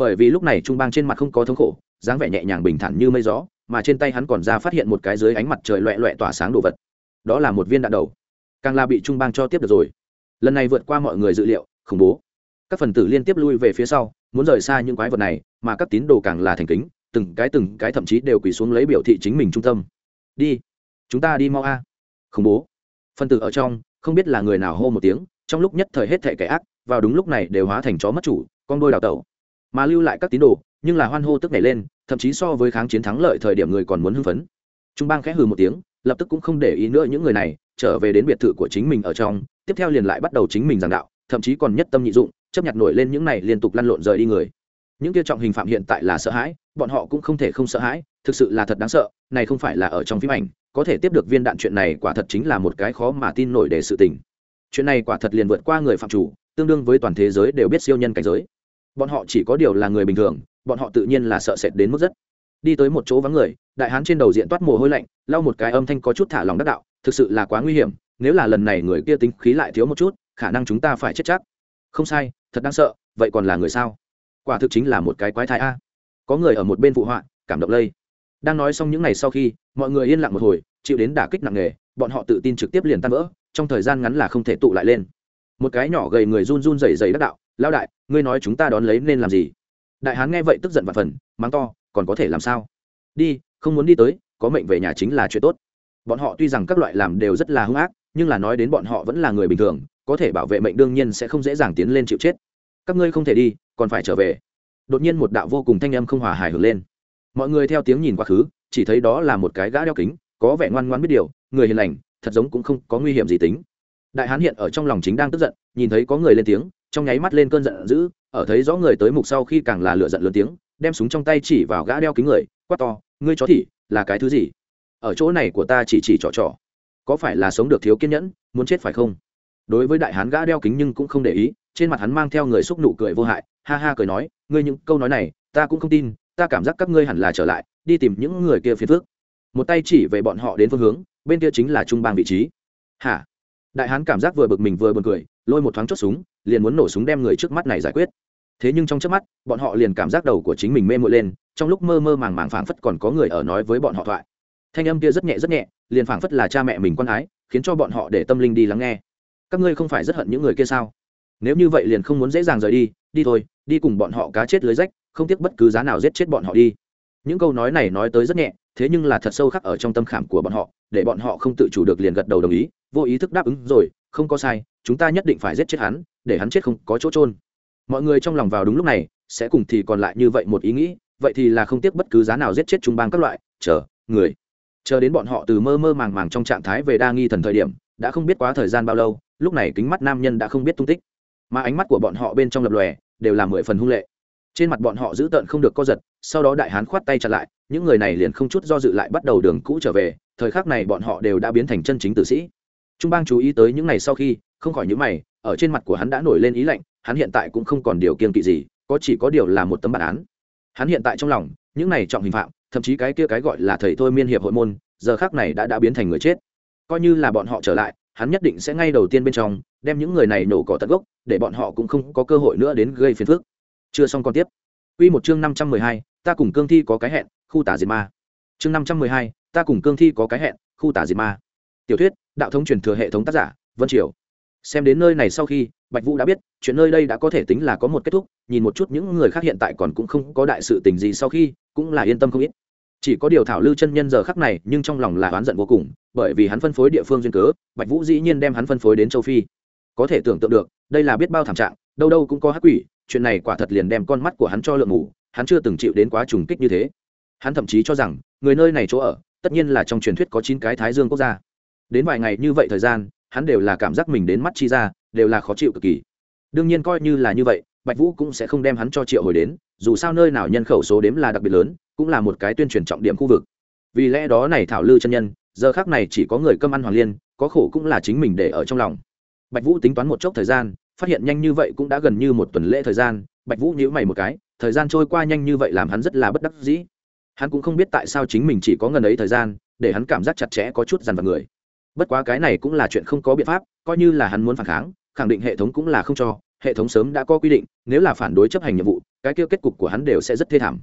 bởi vì lúc này trung bang trên mặt không có thống khổ, dáng vẻ nhẹ nhàng bình thản như mây gió, mà trên tay hắn còn ra phát hiện một cái dưới ánh mặt trời loẹ loẹ tỏa sáng đồ vật. Đó là một viên đạn đầu. Càng là bị trung bang cho tiếp được rồi. Lần này vượt qua mọi người dự liệu, khủng bố. Các phần tử liên tiếp lui về phía sau, muốn rời xa những quái vật này, mà các tín đồ càng là thành kính, từng cái từng cái thậm chí đều quỳ xuống lấy biểu thị chính mình trung tâm. Đi, chúng ta đi mau a. Khủng bố. Phần tử ở trong, không biết là người nào hô một tiếng, trong lúc nhất thời hết thệ kẻ ác, vào đúng lúc này đều hóa thành chó mất chủ, con đôi đào tẩu mà lưu lại các tín đồ, nhưng là hoan hô tức nảy lên, thậm chí so với kháng chiến thắng lợi thời điểm người còn muốn hưng phấn. Trung bang khẽ hừ một tiếng, lập tức cũng không để ý nữa những người này, trở về đến biệt thự của chính mình ở trong, tiếp theo liền lại bắt đầu chính mình giảng đạo, thậm chí còn nhất tâm nhị dụng, chấp nhặt nổi lên những này liên tục lăn lộn rời đi người. Những kia trọng hình phạm hiện tại là sợ hãi, bọn họ cũng không thể không sợ hãi, thực sự là thật đáng sợ, này không phải là ở trong phim ảnh, có thể tiếp được viên đạn chuyện này quả thật chính là một cái khó mà tin nổi để sự tình. Chuyện này quả thật liền vượt qua người phạm chủ, tương đương với toàn thế giới đều biết siêu nhân cảnh giới bọn họ chỉ có điều là người bình thường, bọn họ tự nhiên là sợ sệt đến mức rất. Đi tới một chỗ vắng người, đại hán trên đầu diện toát mồ hôi lạnh, lau một cái âm thanh có chút thả lòng đắc đạo, thực sự là quá nguy hiểm, nếu là lần này người kia tính khí lại thiếu một chút, khả năng chúng ta phải chết chắc. Không sai, thật đáng sợ, vậy còn là người sao? Quả thực chính là một cái quái thai a. Có người ở một bên phụ họa, cảm động lây. Đang nói xong những ngày sau khi, mọi người yên lặng một hồi, chịu đến đả kích nặng nề, bọn họ tự tin trực tiếp liền tan vỡ, trong thời gian ngắn là không thể tụ lại lên. Một cái nhỏ gầy người run run rẩy rẩy đắc đạo lao đại, ngươi nói chúng ta đón lấy nên làm gì? Đại hán nghe vậy tức giận và phần, mắng to, còn có thể làm sao? Đi, không muốn đi tới, có mệnh về nhà chính là chuyện tốt. Bọn họ tuy rằng các loại làm đều rất là hung ác, nhưng là nói đến bọn họ vẫn là người bình thường, có thể bảo vệ mệnh đương nhiên sẽ không dễ dàng tiến lên chịu chết. Các ngươi không thể đi, còn phải trở về. Đột nhiên một đạo vô cùng thanh âm không hòa hài hưởng lên. Mọi người theo tiếng nhìn quá khứ, chỉ thấy đó là một cái gã đeo kính, có vẻ ngoan ngoan biết điều, người hiền lành, thật giống cũng không có nguy hiểm gì tính đại hán hiện ở trong lòng chính đang tức giận, nhìn thấy có người lên tiếng, trong nháy mắt lên cơn giận dữ, ở thấy rõ người tới mục sau khi càng là lựa giận lớn tiếng, đem súng trong tay chỉ vào gã đeo kính người, quát to, ngươi chó thị, là cái thứ gì? Ở chỗ này của ta chỉ chỉ trò trò. Có phải là sống được thiếu kiên nhẫn, muốn chết phải không? Đối với đại hán gã đeo kính nhưng cũng không để ý, trên mặt hắn mang theo người xúc nụ cười vô hại, ha ha cười nói, ngươi những câu nói này, ta cũng không tin, ta cảm giác các ngươi hẳn là trở lại, đi tìm những người kia phiền phước một tay chỉ về bọn họ đến phương hướng, bên kia chính là trung bang vị trí. Hả? Đại hán cảm giác vừa bực mình vừa buồn cười, lôi một thoáng chốt súng, liền muốn nổ súng đem người trước mắt này giải quyết. Thế nhưng trong trước mắt, bọn họ liền cảm giác đầu của chính mình mê mội lên, trong lúc mơ mơ màng màng phảng phất còn có người ở nói với bọn họ thoại. Thanh âm kia rất nhẹ rất nhẹ, liền phảng phất là cha mẹ mình quan ái, khiến cho bọn họ để tâm linh đi lắng nghe. Các ngươi không phải rất hận những người kia sao? Nếu như vậy liền không muốn dễ dàng rời đi đi thôi, đi cùng bọn họ cá chết lưới rách, không tiếc bất cứ giá nào giết chết bọn họ đi những câu nói này nói tới rất nhẹ, thế nhưng là thật sâu khắc ở trong tâm khảm của bọn họ, để bọn họ không tự chủ được liền gật đầu đồng ý, vô ý thức đáp ứng rồi, không có sai, chúng ta nhất định phải giết chết hắn, để hắn chết không có chỗ trôn mọi người trong lòng vào đúng lúc này, sẽ cùng thì còn lại như vậy một ý nghĩ, vậy thì là không tiếc bất cứ giá nào giết chết trung bang các loại, chờ, người. Chờ đến bọn họ từ mơ mơ màng màng trong trạng thái về đa nghi thần thời điểm, đã không biết quá thời gian bao lâu, lúc này kính mắt nam nhân đã không biết tung tích. Mà ánh mắt của bọn họ bên trong lập lòe, đều là mười phần hung lệ trên mặt bọn họ giữ tợn không được co giật, sau đó đại hán khoát tay chặt lại, những người này liền không chút do dự lại bắt đầu đường cũ trở về, thời khắc này bọn họ đều đã biến thành chân chính tử sĩ. Trung bang chú ý tới những ngày sau khi, không khỏi những mày, ở trên mặt của hắn đã nổi lên ý lạnh, hắn hiện tại cũng không còn điều kiên kỵ gì, có chỉ có điều là một tấm bản án. Hắn hiện tại trong lòng, những này trọng hình phạm, thậm chí cái kia cái gọi là thầy thôi miên hiệp hội môn, giờ khác này đã đã biến thành người chết. Coi như là bọn họ trở lại, hắn nhất định sẽ ngay đầu tiên bên trong, đem những người này nổ cỏ tận gốc, để bọn họ cũng không có cơ hội nữa đến gây phiền phức chưa xong còn tiếp Quy một chương năm trăm mười hai, ta cùng cương thi có cái hẹn, khu tả diệt ma. Chương năm trăm mười hai, ta cùng cương thi có cái hẹn, khu tả diệt ma. Tiểu thuyết, đạo thống truyền thừa hệ thống tác giả, Vân Triều. Xem đến nơi này sau khi, Bạch Vũ đã biết, chuyện nơi đây đã có thể tính là có một kết thúc, nhìn một chút những người khác hiện tại còn cũng không có đại sự tình gì sau khi, cũng là yên tâm không ít. Chỉ có điều Thảo Lư chân nhân giờ khắc này, nhưng trong lòng là oán giận vô cùng, bởi vì hắn phân phối địa phương duyên cớ, Bạch Vũ dĩ nhiên đem hắn phân phối đến châu Phi. Có thể tưởng tượng được, đây là biết bao thảm trạng, đâu đâu cũng có hắc quỷ, chuyện này quả thật liền đem con mắt của hắn cho lượng ngủ hắn chưa từng chịu đến quá trùng kích như thế. Hắn thậm chí cho rằng người nơi này chỗ ở tất nhiên là trong truyền thuyết có chín cái thái dương quốc gia. Đến vài ngày như vậy thời gian hắn đều là cảm giác mình đến mắt chi ra đều là khó chịu cực kỳ. Đương nhiên coi như là như vậy bạch vũ cũng sẽ không đem hắn cho triệu hồi đến dù sao nơi nào nhân khẩu số đếm là đặc biệt lớn cũng là một cái tuyên truyền trọng điểm khu vực. Vì lẽ đó này thảo lư chân nhân giờ khác này chỉ có người cơm ăn hoàng liên có khổ cũng là chính mình để ở trong lòng. Bạch vũ tính toán một chốc thời gian phát hiện nhanh như vậy cũng đã gần như một tuần lễ thời gian, bạch vũ nhíu mày một cái, thời gian trôi qua nhanh như vậy làm hắn rất là bất đắc dĩ. Hắn cũng không biết tại sao chính mình chỉ có ngần ấy thời gian, để hắn cảm giác chặt chẽ có chút dằn vào người. Bất quá cái này cũng là chuyện không có biện pháp, coi như là hắn muốn phản kháng, khẳng định hệ thống cũng là không cho, hệ thống sớm đã có quy định, nếu là phản đối chấp hành nhiệm vụ, cái kia kết cục của hắn đều sẽ rất thê thảm.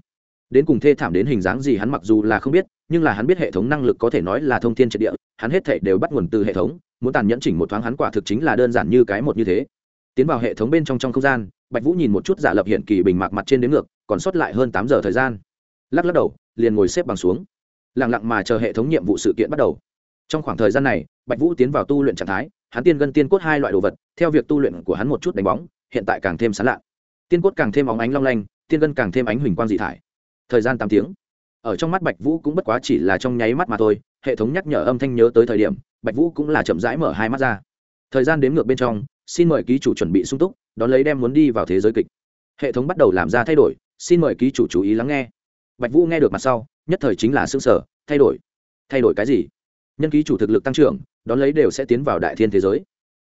Đến cùng thê thảm đến hình dáng gì hắn mặc dù là không biết, nhưng là hắn biết hệ thống năng lực có thể nói là thông thiên triệt địa, hắn hết thể đều bắt nguồn từ hệ thống, muốn tàn nhẫn chỉnh một thoáng hắn quả thực chính là đơn giản như cái một như thế tiến vào hệ thống bên trong trong không gian, bạch vũ nhìn một chút giả lập hiện kỳ bình mạc mặt trên đến ngược, còn sót lại hơn tám giờ thời gian. Lắc lắc đầu, liền ngồi xếp bằng xuống. Lặng lặng mà chờ hệ thống nhiệm vụ sự kiện bắt đầu. Trong khoảng thời gian này, bạch vũ tiến vào tu luyện trạng thái, hắn tiên gân tiên cốt hai loại đồ vật, theo việc tu luyện của hắn một chút đánh bóng, hiện tại càng thêm sán lạ tiên cốt càng thêm óng ánh long lanh, tiên gân càng thêm ánh huỳnh quang dị thải. Thời gian tám tiếng. Ở trong mắt bạch vũ cũng bất quá chỉ là trong nháy mắt mà thôi, hệ thống nhắc nhở âm thanh nhớ tới thời điểm, bạch vũ cũng là chậm rãi mở hai mắt ra. Thời gian đếm ngược bên trong xin mời ký chủ chuẩn bị sung túc, đón lấy đem muốn đi vào thế giới kịch. Hệ thống bắt đầu làm ra thay đổi, xin mời ký chủ chú ý lắng nghe. Bạch vũ nghe được mặt sau, nhất thời chính là xương sở thay đổi. Thay đổi cái gì? Nhân ký chủ thực lực tăng trưởng, đón lấy đều sẽ tiến vào đại thiên thế giới.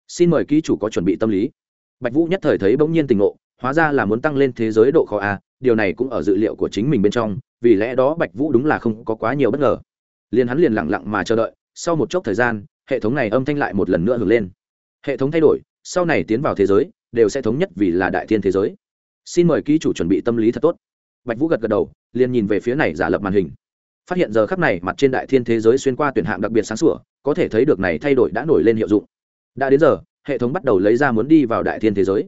Xin mời ký chủ có chuẩn bị tâm lý. Bạch vũ nhất thời thấy bỗng nhiên tình ngộ, hóa ra là muốn tăng lên thế giới độ khó a, điều này cũng ở dự liệu của chính mình bên trong, vì lẽ đó bạch vũ đúng là không có quá nhiều bất ngờ. Liền hắn liền lặng lặng mà chờ đợi, sau một chốc thời gian, hệ thống này âm thanh lại một lần nữa hưởng lên. Hệ thống thay đổi sau này tiến vào thế giới, đều sẽ thống nhất vì là đại thiên thế giới. Xin mời ký chủ chuẩn bị tâm lý thật tốt. Bạch vũ gật gật đầu, liền nhìn về phía này giả lập màn hình. Phát hiện giờ khắc này, mặt trên đại thiên thế giới xuyên qua tuyển hạng đặc biệt sáng sủa, có thể thấy được này thay đổi đã nổi lên hiệu dụng. Đã đến giờ, hệ thống bắt đầu lấy ra muốn đi vào đại thiên thế giới.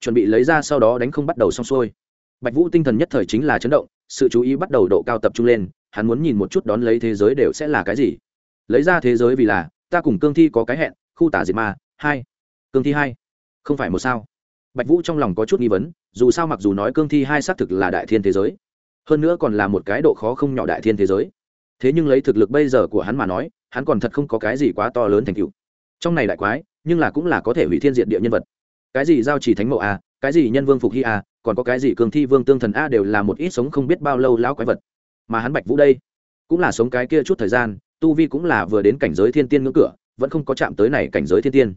Chuẩn bị lấy ra sau đó đánh không bắt đầu xong xuôi. Bạch vũ tinh thần nhất thời chính là chấn động, sự chú ý bắt đầu độ cao tập trung lên, hắn muốn nhìn một chút đón lấy thế giới đều sẽ là cái gì. Lấy ra thế giới vì là, ta cùng cương thi có cái hẹn, khu tả diệt ma, hai cương thi hai. Không phải một sao. Bạch vũ trong lòng có chút nghi vấn, dù sao mặc dù nói cương thi hai xác thực là đại thiên thế giới, hơn nữa còn là một cái độ khó không nhỏ đại thiên thế giới. Thế nhưng lấy thực lực bây giờ của hắn mà nói, hắn còn thật không có cái gì quá to lớn thành tựu. Trong này đại quái, nhưng là cũng là có thể hủy thiên diện địa nhân vật. Cái gì giao chỉ thánh mộ a, cái gì nhân vương phục hy a, còn có cái gì cường thi vương tương thần a đều là một ít sống không biết bao lâu lão quái vật. Mà hắn bạch vũ đây, cũng là sống cái kia chút thời gian, tu vi cũng là vừa đến cảnh giới thiên tiên ngưỡng cửa, vẫn không có chạm tới này cảnh giới thiên tiên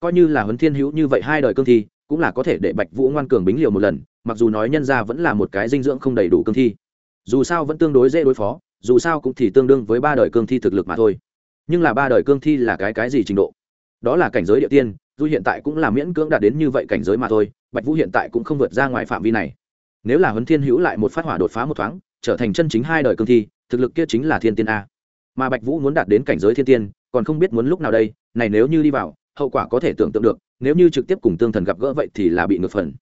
coi như là huấn thiên hữu như vậy hai đời cương thi, cũng là có thể để bạch vũ ngoan cường bính liều một lần, mặc dù nói nhân ra vẫn là một cái dinh dưỡng không đầy đủ cương thi. Dù sao vẫn tương đối dễ đối phó, dù sao cũng thì tương đương với ba đời cương thi thực lực mà thôi. Nhưng là ba đời cương thi là cái cái gì trình độ? Đó là cảnh giới địa tiên, dù hiện tại cũng là miễn cưỡng đạt đến như vậy cảnh giới mà thôi, bạch vũ hiện tại cũng không vượt ra ngoài phạm vi này. Nếu là huấn thiên hữu lại một phát hỏa đột phá một thoáng, trở thành chân chính hai đời cương thi, thực lực kia chính là thiên tiên a. Mà bạch vũ muốn đạt đến cảnh giới thiên tiên, còn không biết muốn lúc nào đây, này nếu như đi vào hậu quả có thể tưởng tượng được, nếu như trực tiếp cùng tương thần gặp gỡ vậy thì là bị ngược phần.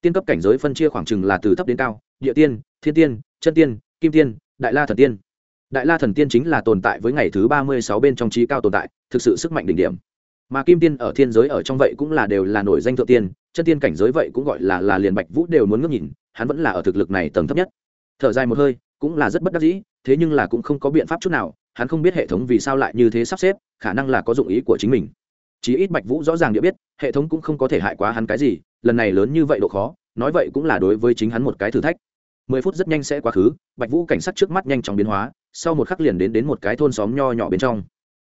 Tiên cấp cảnh giới phân chia khoảng chừng là từ thấp đến cao, địa tiên, thiên tiên, chân tiên, kim tiên, đại la thần tiên. Đại la thần tiên chính là tồn tại với ngày thứ ba mươi sáu bên trong trí cao tồn tại, thực sự sức mạnh đỉnh điểm. Mà kim tiên ở thiên giới ở trong vậy cũng là đều là nổi danh thượng tiên, chân tiên cảnh giới vậy cũng gọi là là liền bạch vũ đều muốn ngước nhìn, hắn vẫn là ở thực lực này tầng thấp nhất. Thở dài một hơi, cũng là rất bất đắc dĩ, thế nhưng là cũng không có biện pháp chút nào, hắn không biết hệ thống vì sao lại như thế sắp xếp, khả năng là có dụng ý của chính mình chí ít bạch vũ rõ ràng địa biết, hệ thống cũng không có thể hại quá hắn cái gì, lần này lớn như vậy độ khó, nói vậy cũng là đối với chính hắn một cái thử thách. Mười phút rất nhanh sẽ quá khứ, bạch vũ cảnh sát trước mắt nhanh chóng biến hóa, sau một khắc liền đến đến một cái thôn xóm nho nhỏ bên trong.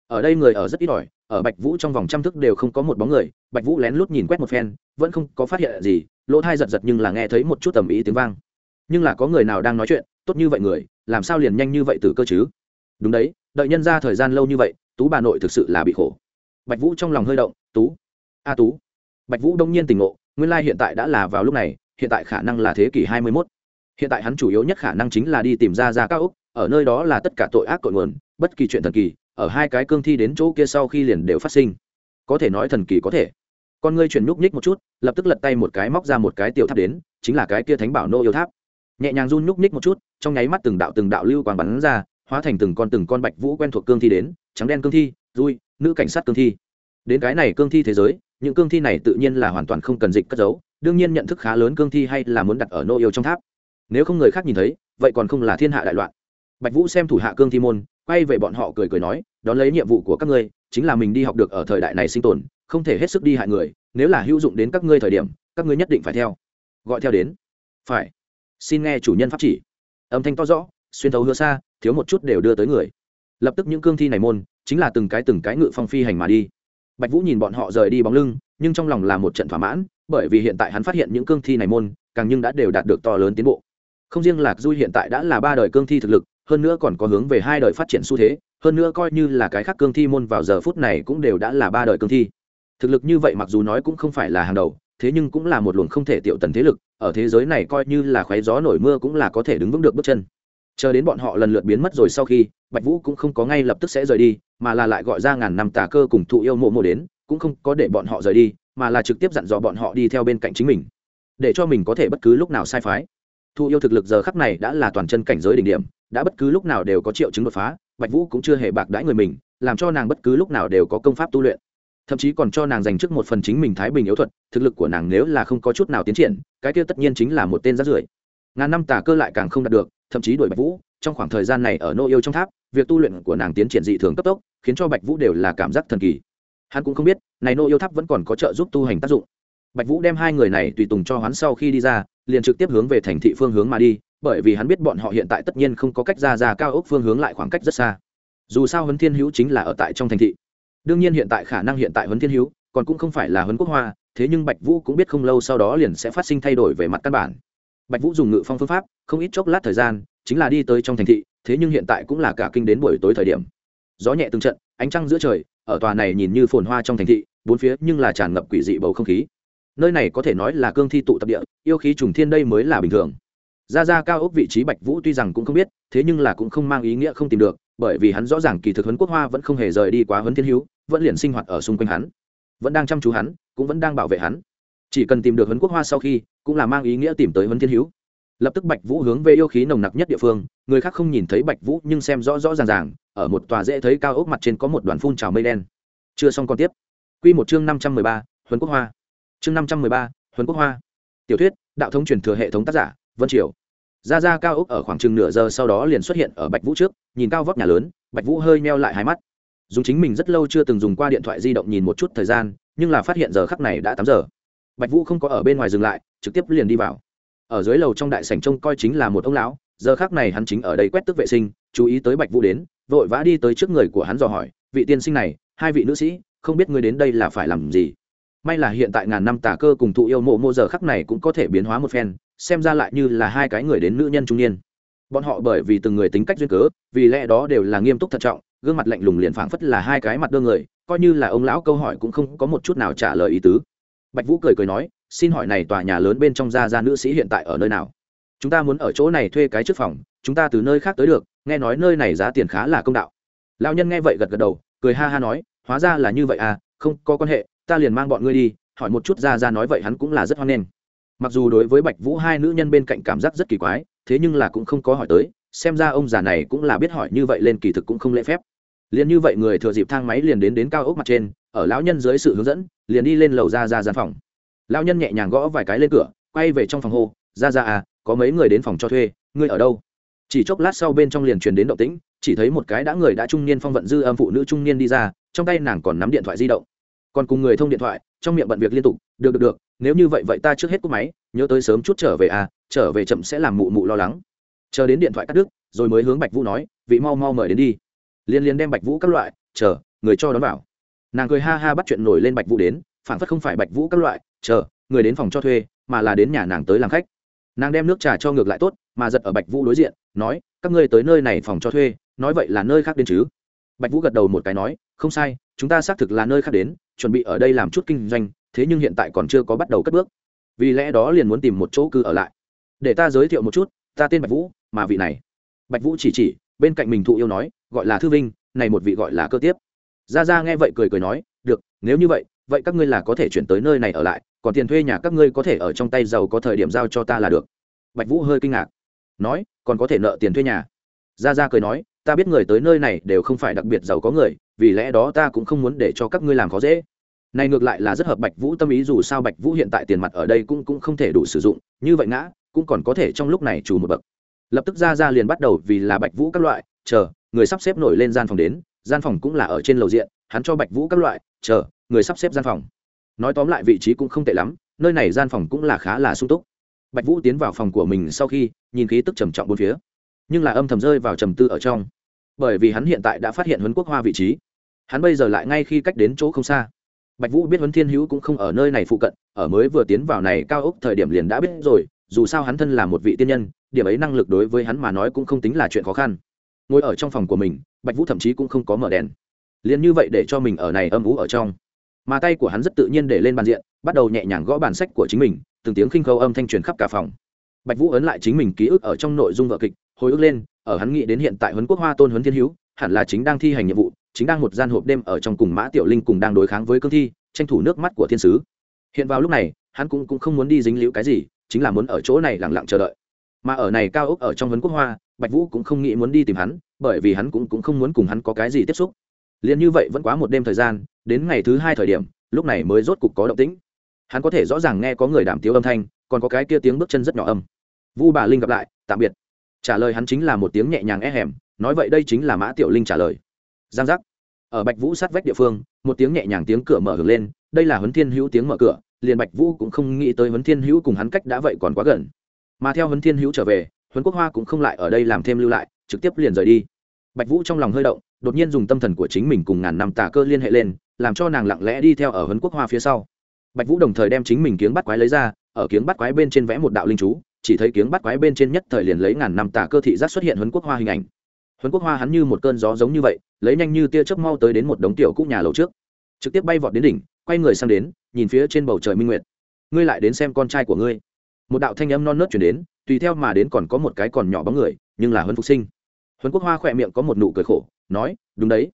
Ở đây người ở rất ít ỏi, ở bạch vũ trong vòng trăm thức đều không có một bóng người, bạch vũ lén lút nhìn quét một phen, vẫn không có phát hiện gì, lỗ thai giật giật nhưng là nghe thấy một chút tầm ý tiếng vang. Nhưng là có người nào đang nói chuyện, tốt như vậy người, làm sao liền nhanh như vậy từ cơ chứ? Đúng đấy, đợi nhân ra thời gian lâu như vậy, tú bà nội thực sự là bị khổ bạch vũ trong lòng hơi động, tú, a tú bạch vũ đông nhiên tỉnh ngộ, nguyên lai hiện tại đã là vào lúc này, hiện tại khả năng là thế kỷ hai mươi 21. hiện tại hắn chủ yếu nhất khả năng chính là đi tìm ra ra cao úc, ở nơi đó là tất cả tội ác cội nguồn, bất kỳ chuyện thần kỳ, ở hai cái cương thi đến chỗ kia sau khi liền đều phát sinh có thể nói thần kỳ có thể con ngươi chuyển nhúc nhích một chút, lập tức lật tay một cái móc ra một cái tiểu tháp đến, chính là cái kia thánh bảo nô yêu tháp nhẹ nhàng run nhúc nhích một chút, trong nháy mắt từng đạo từng đạo lưu quang bắn ra, hóa thành từng con từng con bạch vũ quen thuộc cương thi đến, trắng đen cương thi, rui nữ cảnh sát cương thi. Đến cái này cương thi thế giới, những cương thi này tự nhiên là hoàn toàn không cần dịch cất giấu, đương nhiên nhận thức khá lớn cương thi hay là muốn đặt ở nô yêu trong tháp. Nếu không người khác nhìn thấy, vậy còn không là thiên hạ đại loạn. Bạch vũ xem thủ hạ cương thi môn, quay về bọn họ cười cười nói, đón lấy nhiệm vụ của các ngươi, chính là mình đi học được ở thời đại này sinh tồn, không thể hết sức đi hại người, nếu là hữu dụng đến các ngươi thời điểm, các ngươi nhất định phải theo. Gọi theo đến. Phải. Xin nghe chủ nhân pháp chỉ. Âm thanh to rõ, xuyên thấu hứa xa, thiếu một chút đều đưa tới người. Lập tức những cương thi này môn chính là từng cái từng cái ngự phong phi hành mà đi. Bạch vũ nhìn bọn họ rời đi bóng lưng, nhưng trong lòng là một trận thỏa mãn, bởi vì hiện tại hắn phát hiện những cương thi này môn, càng nhưng đã đều đạt được to lớn tiến bộ. Không riêng lạc du hiện tại đã là ba đời cương thi thực lực, hơn nữa còn có hướng về hai đời phát triển xu thế, hơn nữa coi như là cái khác cương thi môn vào giờ phút này cũng đều đã là ba đời cương thi. Thực lực như vậy mặc dù nói cũng không phải là hàng đầu, thế nhưng cũng là một luồng không thể tiểu tần thế lực, ở thế giới này coi như là khoé gió nổi mưa cũng là có thể đứng vững được bước chân chờ đến bọn họ lần lượt biến mất rồi sau khi, bạch vũ cũng không có ngay lập tức sẽ rời đi, mà là lại gọi ra ngàn năm tà cơ cùng thụ yêu mộ mộ đến, cũng không có để bọn họ rời đi, mà là trực tiếp dặn dò bọn họ đi theo bên cạnh chính mình, để cho mình có thể bất cứ lúc nào sai phái. Thụ yêu thực lực giờ khắc này đã là toàn chân cảnh giới đỉnh điểm, đã bất cứ lúc nào đều có triệu chứng đột phá, bạch vũ cũng chưa hề bạc đãi người mình, làm cho nàng bất cứ lúc nào đều có công pháp tu luyện. Thậm chí còn cho nàng dành trước một phần chính mình thái bình yếu thuật, thực lực của nàng nếu là không có chút nào tiến triển, cái kia tất nhiên chính là một tên rát rưởi. Ngàn năm tà cơ lại càng không đạt được thậm chí đuổi bạch vũ, trong khoảng thời gian này ở nô yêu trong tháp, việc tu luyện của nàng tiến triển dị thường cấp tốc, khiến cho bạch vũ đều là cảm giác thần kỳ. Hắn cũng không biết, này nô yêu tháp vẫn còn có trợ giúp tu hành tác dụng. Bạch vũ đem hai người này tùy tùng cho hắn sau khi đi ra, liền trực tiếp hướng về thành thị phương hướng mà đi, bởi vì hắn biết bọn họ hiện tại tất nhiên không có cách ra ra cao ốc phương hướng lại khoảng cách rất xa. Dù sao huấn thiên hữu chính là ở tại trong thành thị. Đương nhiên hiện tại khả năng hiện tại huấn thiên hữu còn cũng không phải là huấn quốc hoa, thế nhưng bạch vũ cũng biết không lâu sau đó liền sẽ phát sinh thay đổi về mặt căn bản bạch vũ dùng ngự phong phương pháp, không ít chốc lát thời gian, chính là đi tới trong thành thị, thế nhưng hiện tại cũng là cả kinh đến buổi tối thời điểm. Gió nhẹ từng trận, ánh trăng giữa trời, ở tòa này nhìn như phồn hoa trong thành thị, bốn phía nhưng là tràn ngập quỷ dị bầu không khí. Nơi này có thể nói là cương thi tụ tập địa, yêu khí trùng thiên đây mới là bình thường. Ra ra cao ốc vị trí bạch vũ tuy rằng cũng không biết, thế nhưng là cũng không mang ý nghĩa không tìm được, bởi vì hắn rõ ràng kỳ thực huấn quốc hoa vẫn không hề rời đi quá huấn thiên hữu, vẫn liền sinh hoạt ở xung quanh hắn. Vẫn đang chăm chú hắn, cũng vẫn đang bảo vệ hắn chỉ cần tìm được huấn quốc hoa sau khi, cũng là mang ý nghĩa tìm tới huấn thiên hữu. Lập tức bạch vũ hướng về yêu khí nồng nặc nhất địa phương, người khác không nhìn thấy bạch vũ, nhưng xem rõ rõ ràng ràng, ở một tòa dễ thấy cao ốc mặt trên có một đoàn phun trào mây đen. Chưa xong còn tiếp. Quy một chương năm trăm mười ba, huấn quốc hoa. Chương năm trăm mười ba, huấn quốc hoa. Tiểu thuyết, đạo thống truyền thừa hệ thống tác giả, vân triều. Ra ra cao ốc ở khoảng chừng nửa giờ sau đó liền xuất hiện ở bạch vũ trước, nhìn cao vóc nhà lớn, bạch vũ hơi meo lại hai mắt. Dùng chính mình rất lâu chưa từng dùng qua điện thoại di động nhìn một chút thời gian, nhưng là phát hiện giờ khắc này đã tám giờ bạch vũ không có ở bên ngoài dừng lại, trực tiếp liền đi vào. Ở dưới lầu trong đại sảnh trông coi chính là một ông lão, giờ khác này hắn chính ở đây quét tức vệ sinh, chú ý tới bạch vũ đến, vội vã đi tới trước người của hắn dò hỏi, vị tiên sinh này, hai vị nữ sĩ, không biết ngươi đến đây là phải làm gì? May là hiện tại ngàn năm tà cơ cùng thụ yêu mộ mô giờ khắc này cũng có thể biến hóa một phen, xem ra lại như là hai cái người đến nữ nhân trung niên. Bọn họ bởi vì từng người tính cách duyên cớ, vì lẽ đó đều là nghiêm túc thận trọng, gương mặt lạnh lùng liền phảng phất là hai cái mặt đương người, coi như là ông lão câu hỏi cũng không có một chút nào trả lời ý tứ bạch vũ cười cười nói, xin hỏi này tòa nhà lớn bên trong gia gia nữ sĩ hiện tại ở nơi nào? Chúng ta muốn ở chỗ này thuê cái trước phòng, chúng ta từ nơi khác tới được, nghe nói nơi này giá tiền khá là công đạo. Lão nhân nghe vậy gật gật đầu, cười ha ha nói, hóa ra là như vậy à không có quan hệ, ta liền mang bọn ngươi đi, hỏi một chút ra ra nói vậy hắn cũng là rất hoan nghênh. Mặc dù đối với bạch vũ hai nữ nhân bên cạnh cảm giác rất kỳ quái, thế nhưng là cũng không có hỏi tới, xem ra ông già này cũng là biết hỏi như vậy lên kỳ thực cũng không lễ phép. Liền như vậy người thừa dịp thang máy liền đến đến cao ốc mặt trên ở lão nhân dưới sự hướng dẫn, liền đi lên lầu ra ra gian phòng. Lão nhân nhẹ nhàng gõ vài cái lên cửa, quay về trong phòng hô, ra ra à có mấy người đến phòng cho thuê, ngươi ở đâu? Chỉ chốc lát sau bên trong liền truyền đến động tĩnh, chỉ thấy một cái đã người đã trung niên phong vận dư âm phụ nữ trung niên đi ra, trong tay nàng còn nắm điện thoại di động. Còn cùng người thông điện thoại, trong miệng bận việc liên tục, được được được, nếu như vậy vậy ta trước hết cúp máy, nhớ tới sớm chút trở về à trở về chậm sẽ làm mụ mụ lo lắng. Chờ đến điện thoại cắt đứt, rồi mới hướng bạch vũ nói, vị mau mau mời đến đi. Liên liên đem bạch vũ các loại, chờ, người cho đón vào nàng cười ha ha bắt chuyện nổi lên bạch vũ đến phản phất không phải bạch vũ các loại, chờ, người đến phòng cho thuê, mà là đến nhà nàng tới làm khách. Nàng đem nước trà cho ngược lại tốt, mà giật ở bạch vũ đối diện, nói, các ngươi tới nơi này phòng cho thuê, nói vậy là nơi khác đến chứ? Bạch vũ gật đầu một cái nói, không sai, chúng ta xác thực là nơi khác đến, chuẩn bị ở đây làm chút kinh doanh, thế nhưng hiện tại còn chưa có bắt đầu cất bước. Vì lẽ đó liền muốn tìm một chỗ cư ở lại. Để ta giới thiệu một chút, ta tên bạch vũ, mà vị này. Bạch vũ chỉ chỉ, bên cạnh mình thụ yêu nói, gọi là thư vinh, này một vị gọi là cơ tiếp ra ra nghe vậy cười cười nói, được, nếu như vậy vậy các ngươi là có thể chuyển tới nơi này ở lại, còn tiền thuê nhà các ngươi có thể ở trong tay giàu có thời điểm giao cho ta là được. Bạch vũ hơi kinh ngạc, nói, còn có thể nợ tiền thuê nhà? Ra ra cười nói, ta biết người tới nơi này đều không phải đặc biệt giàu có người, vì lẽ đó ta cũng không muốn để cho các ngươi làm khó dễ. Này ngược lại là rất hợp bạch vũ tâm ý, dù sao bạch vũ hiện tại tiền mặt ở đây cũng cũng không thể đủ sử dụng, như vậy ngã, cũng còn có thể trong lúc này chủ một bậc. Lập tức ra ra liền bắt đầu vì là bạch vũ các loại, chờ, người sắp xếp nổi lên gian phòng đến gian phòng cũng là ở trên lầu diện, hắn cho bạch vũ các loại, chờ, người sắp xếp gian phòng. Nói tóm lại vị trí cũng không tệ lắm, nơi này gian phòng cũng là khá là sung túc. Bạch vũ tiến vào phòng của mình sau khi, nhìn khí tức trầm trọng bốn phía, nhưng là âm thầm rơi vào trầm tư ở trong. Bởi vì hắn hiện tại đã phát hiện huấn quốc hoa vị trí. Hắn bây giờ lại ngay khi cách đến chỗ không xa. Bạch vũ biết huấn thiên hữu cũng không ở nơi này phụ cận, ở mới vừa tiến vào này cao ốc thời điểm liền đã biết rồi, dù sao hắn thân là một vị tiên nhân, điểm ấy năng lực đối với hắn mà nói cũng không tính là chuyện khó khăn ngồi ở trong phòng của mình bạch vũ thậm chí cũng không có mở đèn. Liền như vậy để cho mình ở này âm ú ở trong. Mà tay của hắn rất tự nhiên để lên bàn diện bắt đầu nhẹ nhàng gõ bản sách của chính mình từng tiếng khinh khâu âm thanh truyền khắp cả phòng. Bạch vũ ấn lại chính mình ký ức ở trong nội dung vợ kịch hồi ức lên ở hắn nghĩ đến hiện tại huấn quốc hoa tôn huấn thiên hữu hẳn là chính đang thi hành nhiệm vụ chính đang một gian hộp đêm ở trong cùng mã tiểu linh cùng đang đối kháng với cương thi tranh thủ nước mắt của thiên sứ. Hiện vào lúc này hắn cũng, cũng không muốn đi dính liễu cái gì chính là muốn ở chỗ này lặng lặng chờ đợi mà ở này cao ốc ở trong vấn quốc hoa bạch vũ cũng không nghĩ muốn đi tìm hắn bởi vì hắn cũng, cũng không muốn cùng hắn có cái gì tiếp xúc. Liền như vậy vẫn quá một đêm thời gian đến ngày thứ hai thời điểm lúc này mới rốt cục có động tĩnh. Hắn có thể rõ ràng nghe có người đảm tiếu âm thanh còn có cái kia tiếng bước chân rất nhỏ âm. Vu bà linh gặp lại tạm biệt. Trả lời hắn chính là một tiếng nhẹ nhàng e hẻm nói vậy đây chính là mã tiểu linh trả lời. Giang giác. Ở bạch vũ sát vách địa phương một tiếng nhẹ nhàng tiếng cửa mở hưởng lên đây là huấn thiên hữu tiếng mở cửa liền bạch vũ cũng không nghĩ tới huấn thiên hữu cùng hắn cách đã vậy còn quá gần mà theo huấn thiên hữu trở về, huấn quốc hoa cũng không lại ở đây làm thêm lưu lại, trực tiếp liền rời đi. Bạch vũ trong lòng hơi động, đột nhiên dùng tâm thần của chính mình cùng ngàn năm tà cơ liên hệ lên, làm cho nàng lặng lẽ đi theo ở huấn quốc hoa phía sau. Bạch vũ đồng thời đem chính mình kiếng bắt quái lấy ra, ở kiếng bắt quái bên trên vẽ một đạo linh chú, chỉ thấy kiếng bắt quái bên trên nhất thời liền lấy ngàn năm tà cơ thị giác xuất hiện huấn quốc hoa hình ảnh. Huấn quốc hoa hắn như một cơn gió giống như vậy, lấy nhanh như tia chớp mau tới đến một đống tiểu cũ nhà lầu trước. Trực tiếp bay vọt đến đỉnh, quay người sang đến, nhìn phía trên bầu trời minh nguyệt. Ngươi lại đến xem con trai của ngươi một đạo thanh âm non nớt chuyển đến, tùy theo mà đến còn có một cái còn nhỏ bóng người, nhưng là huấn phục sinh. Huấn quốc hoa khỏe miệng có một nụ cười khổ, nói, đúng đấy.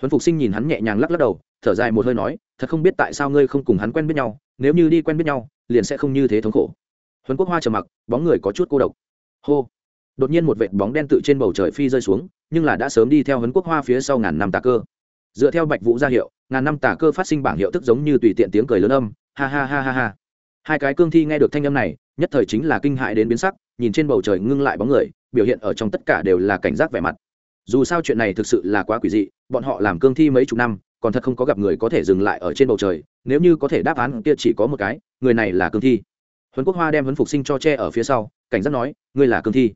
Huấn phục sinh nhìn hắn nhẹ nhàng lắc lắc đầu, thở dài một hơi nói, thật không biết tại sao ngươi không cùng hắn quen biết nhau, nếu như đi quen biết nhau, liền sẽ không như thế thống khổ. Huấn quốc hoa trầm mặc, bóng người có chút cô độc. Hô. Đột nhiên một vệt bóng đen tự trên bầu trời phi rơi xuống, nhưng là đã sớm đi theo huấn quốc hoa phía sau ngàn năm tà cơ. Dựa theo bạch vũ ra hiệu, ngàn năm tà cơ phát sinh bảng hiệu tức giống như tùy tiện tiếng cười lớn âm, ha ha ha ha ha hai cái cương thi nghe được thanh âm này, nhất thời chính là kinh hại đến biến sắc, nhìn trên bầu trời ngưng lại bóng người, biểu hiện ở trong tất cả đều là cảnh giác vẻ mặt. Dù sao chuyện này thực sự là quá quỷ dị, bọn họ làm cương thi mấy chục năm, còn thật không có gặp người có thể dừng lại ở trên bầu trời, nếu như có thể đáp án kia chỉ có một cái, người này là cương thi. Huấn quốc hoa đem huấn phục sinh cho che ở phía sau, cảnh giác nói, ngươi là cương thi.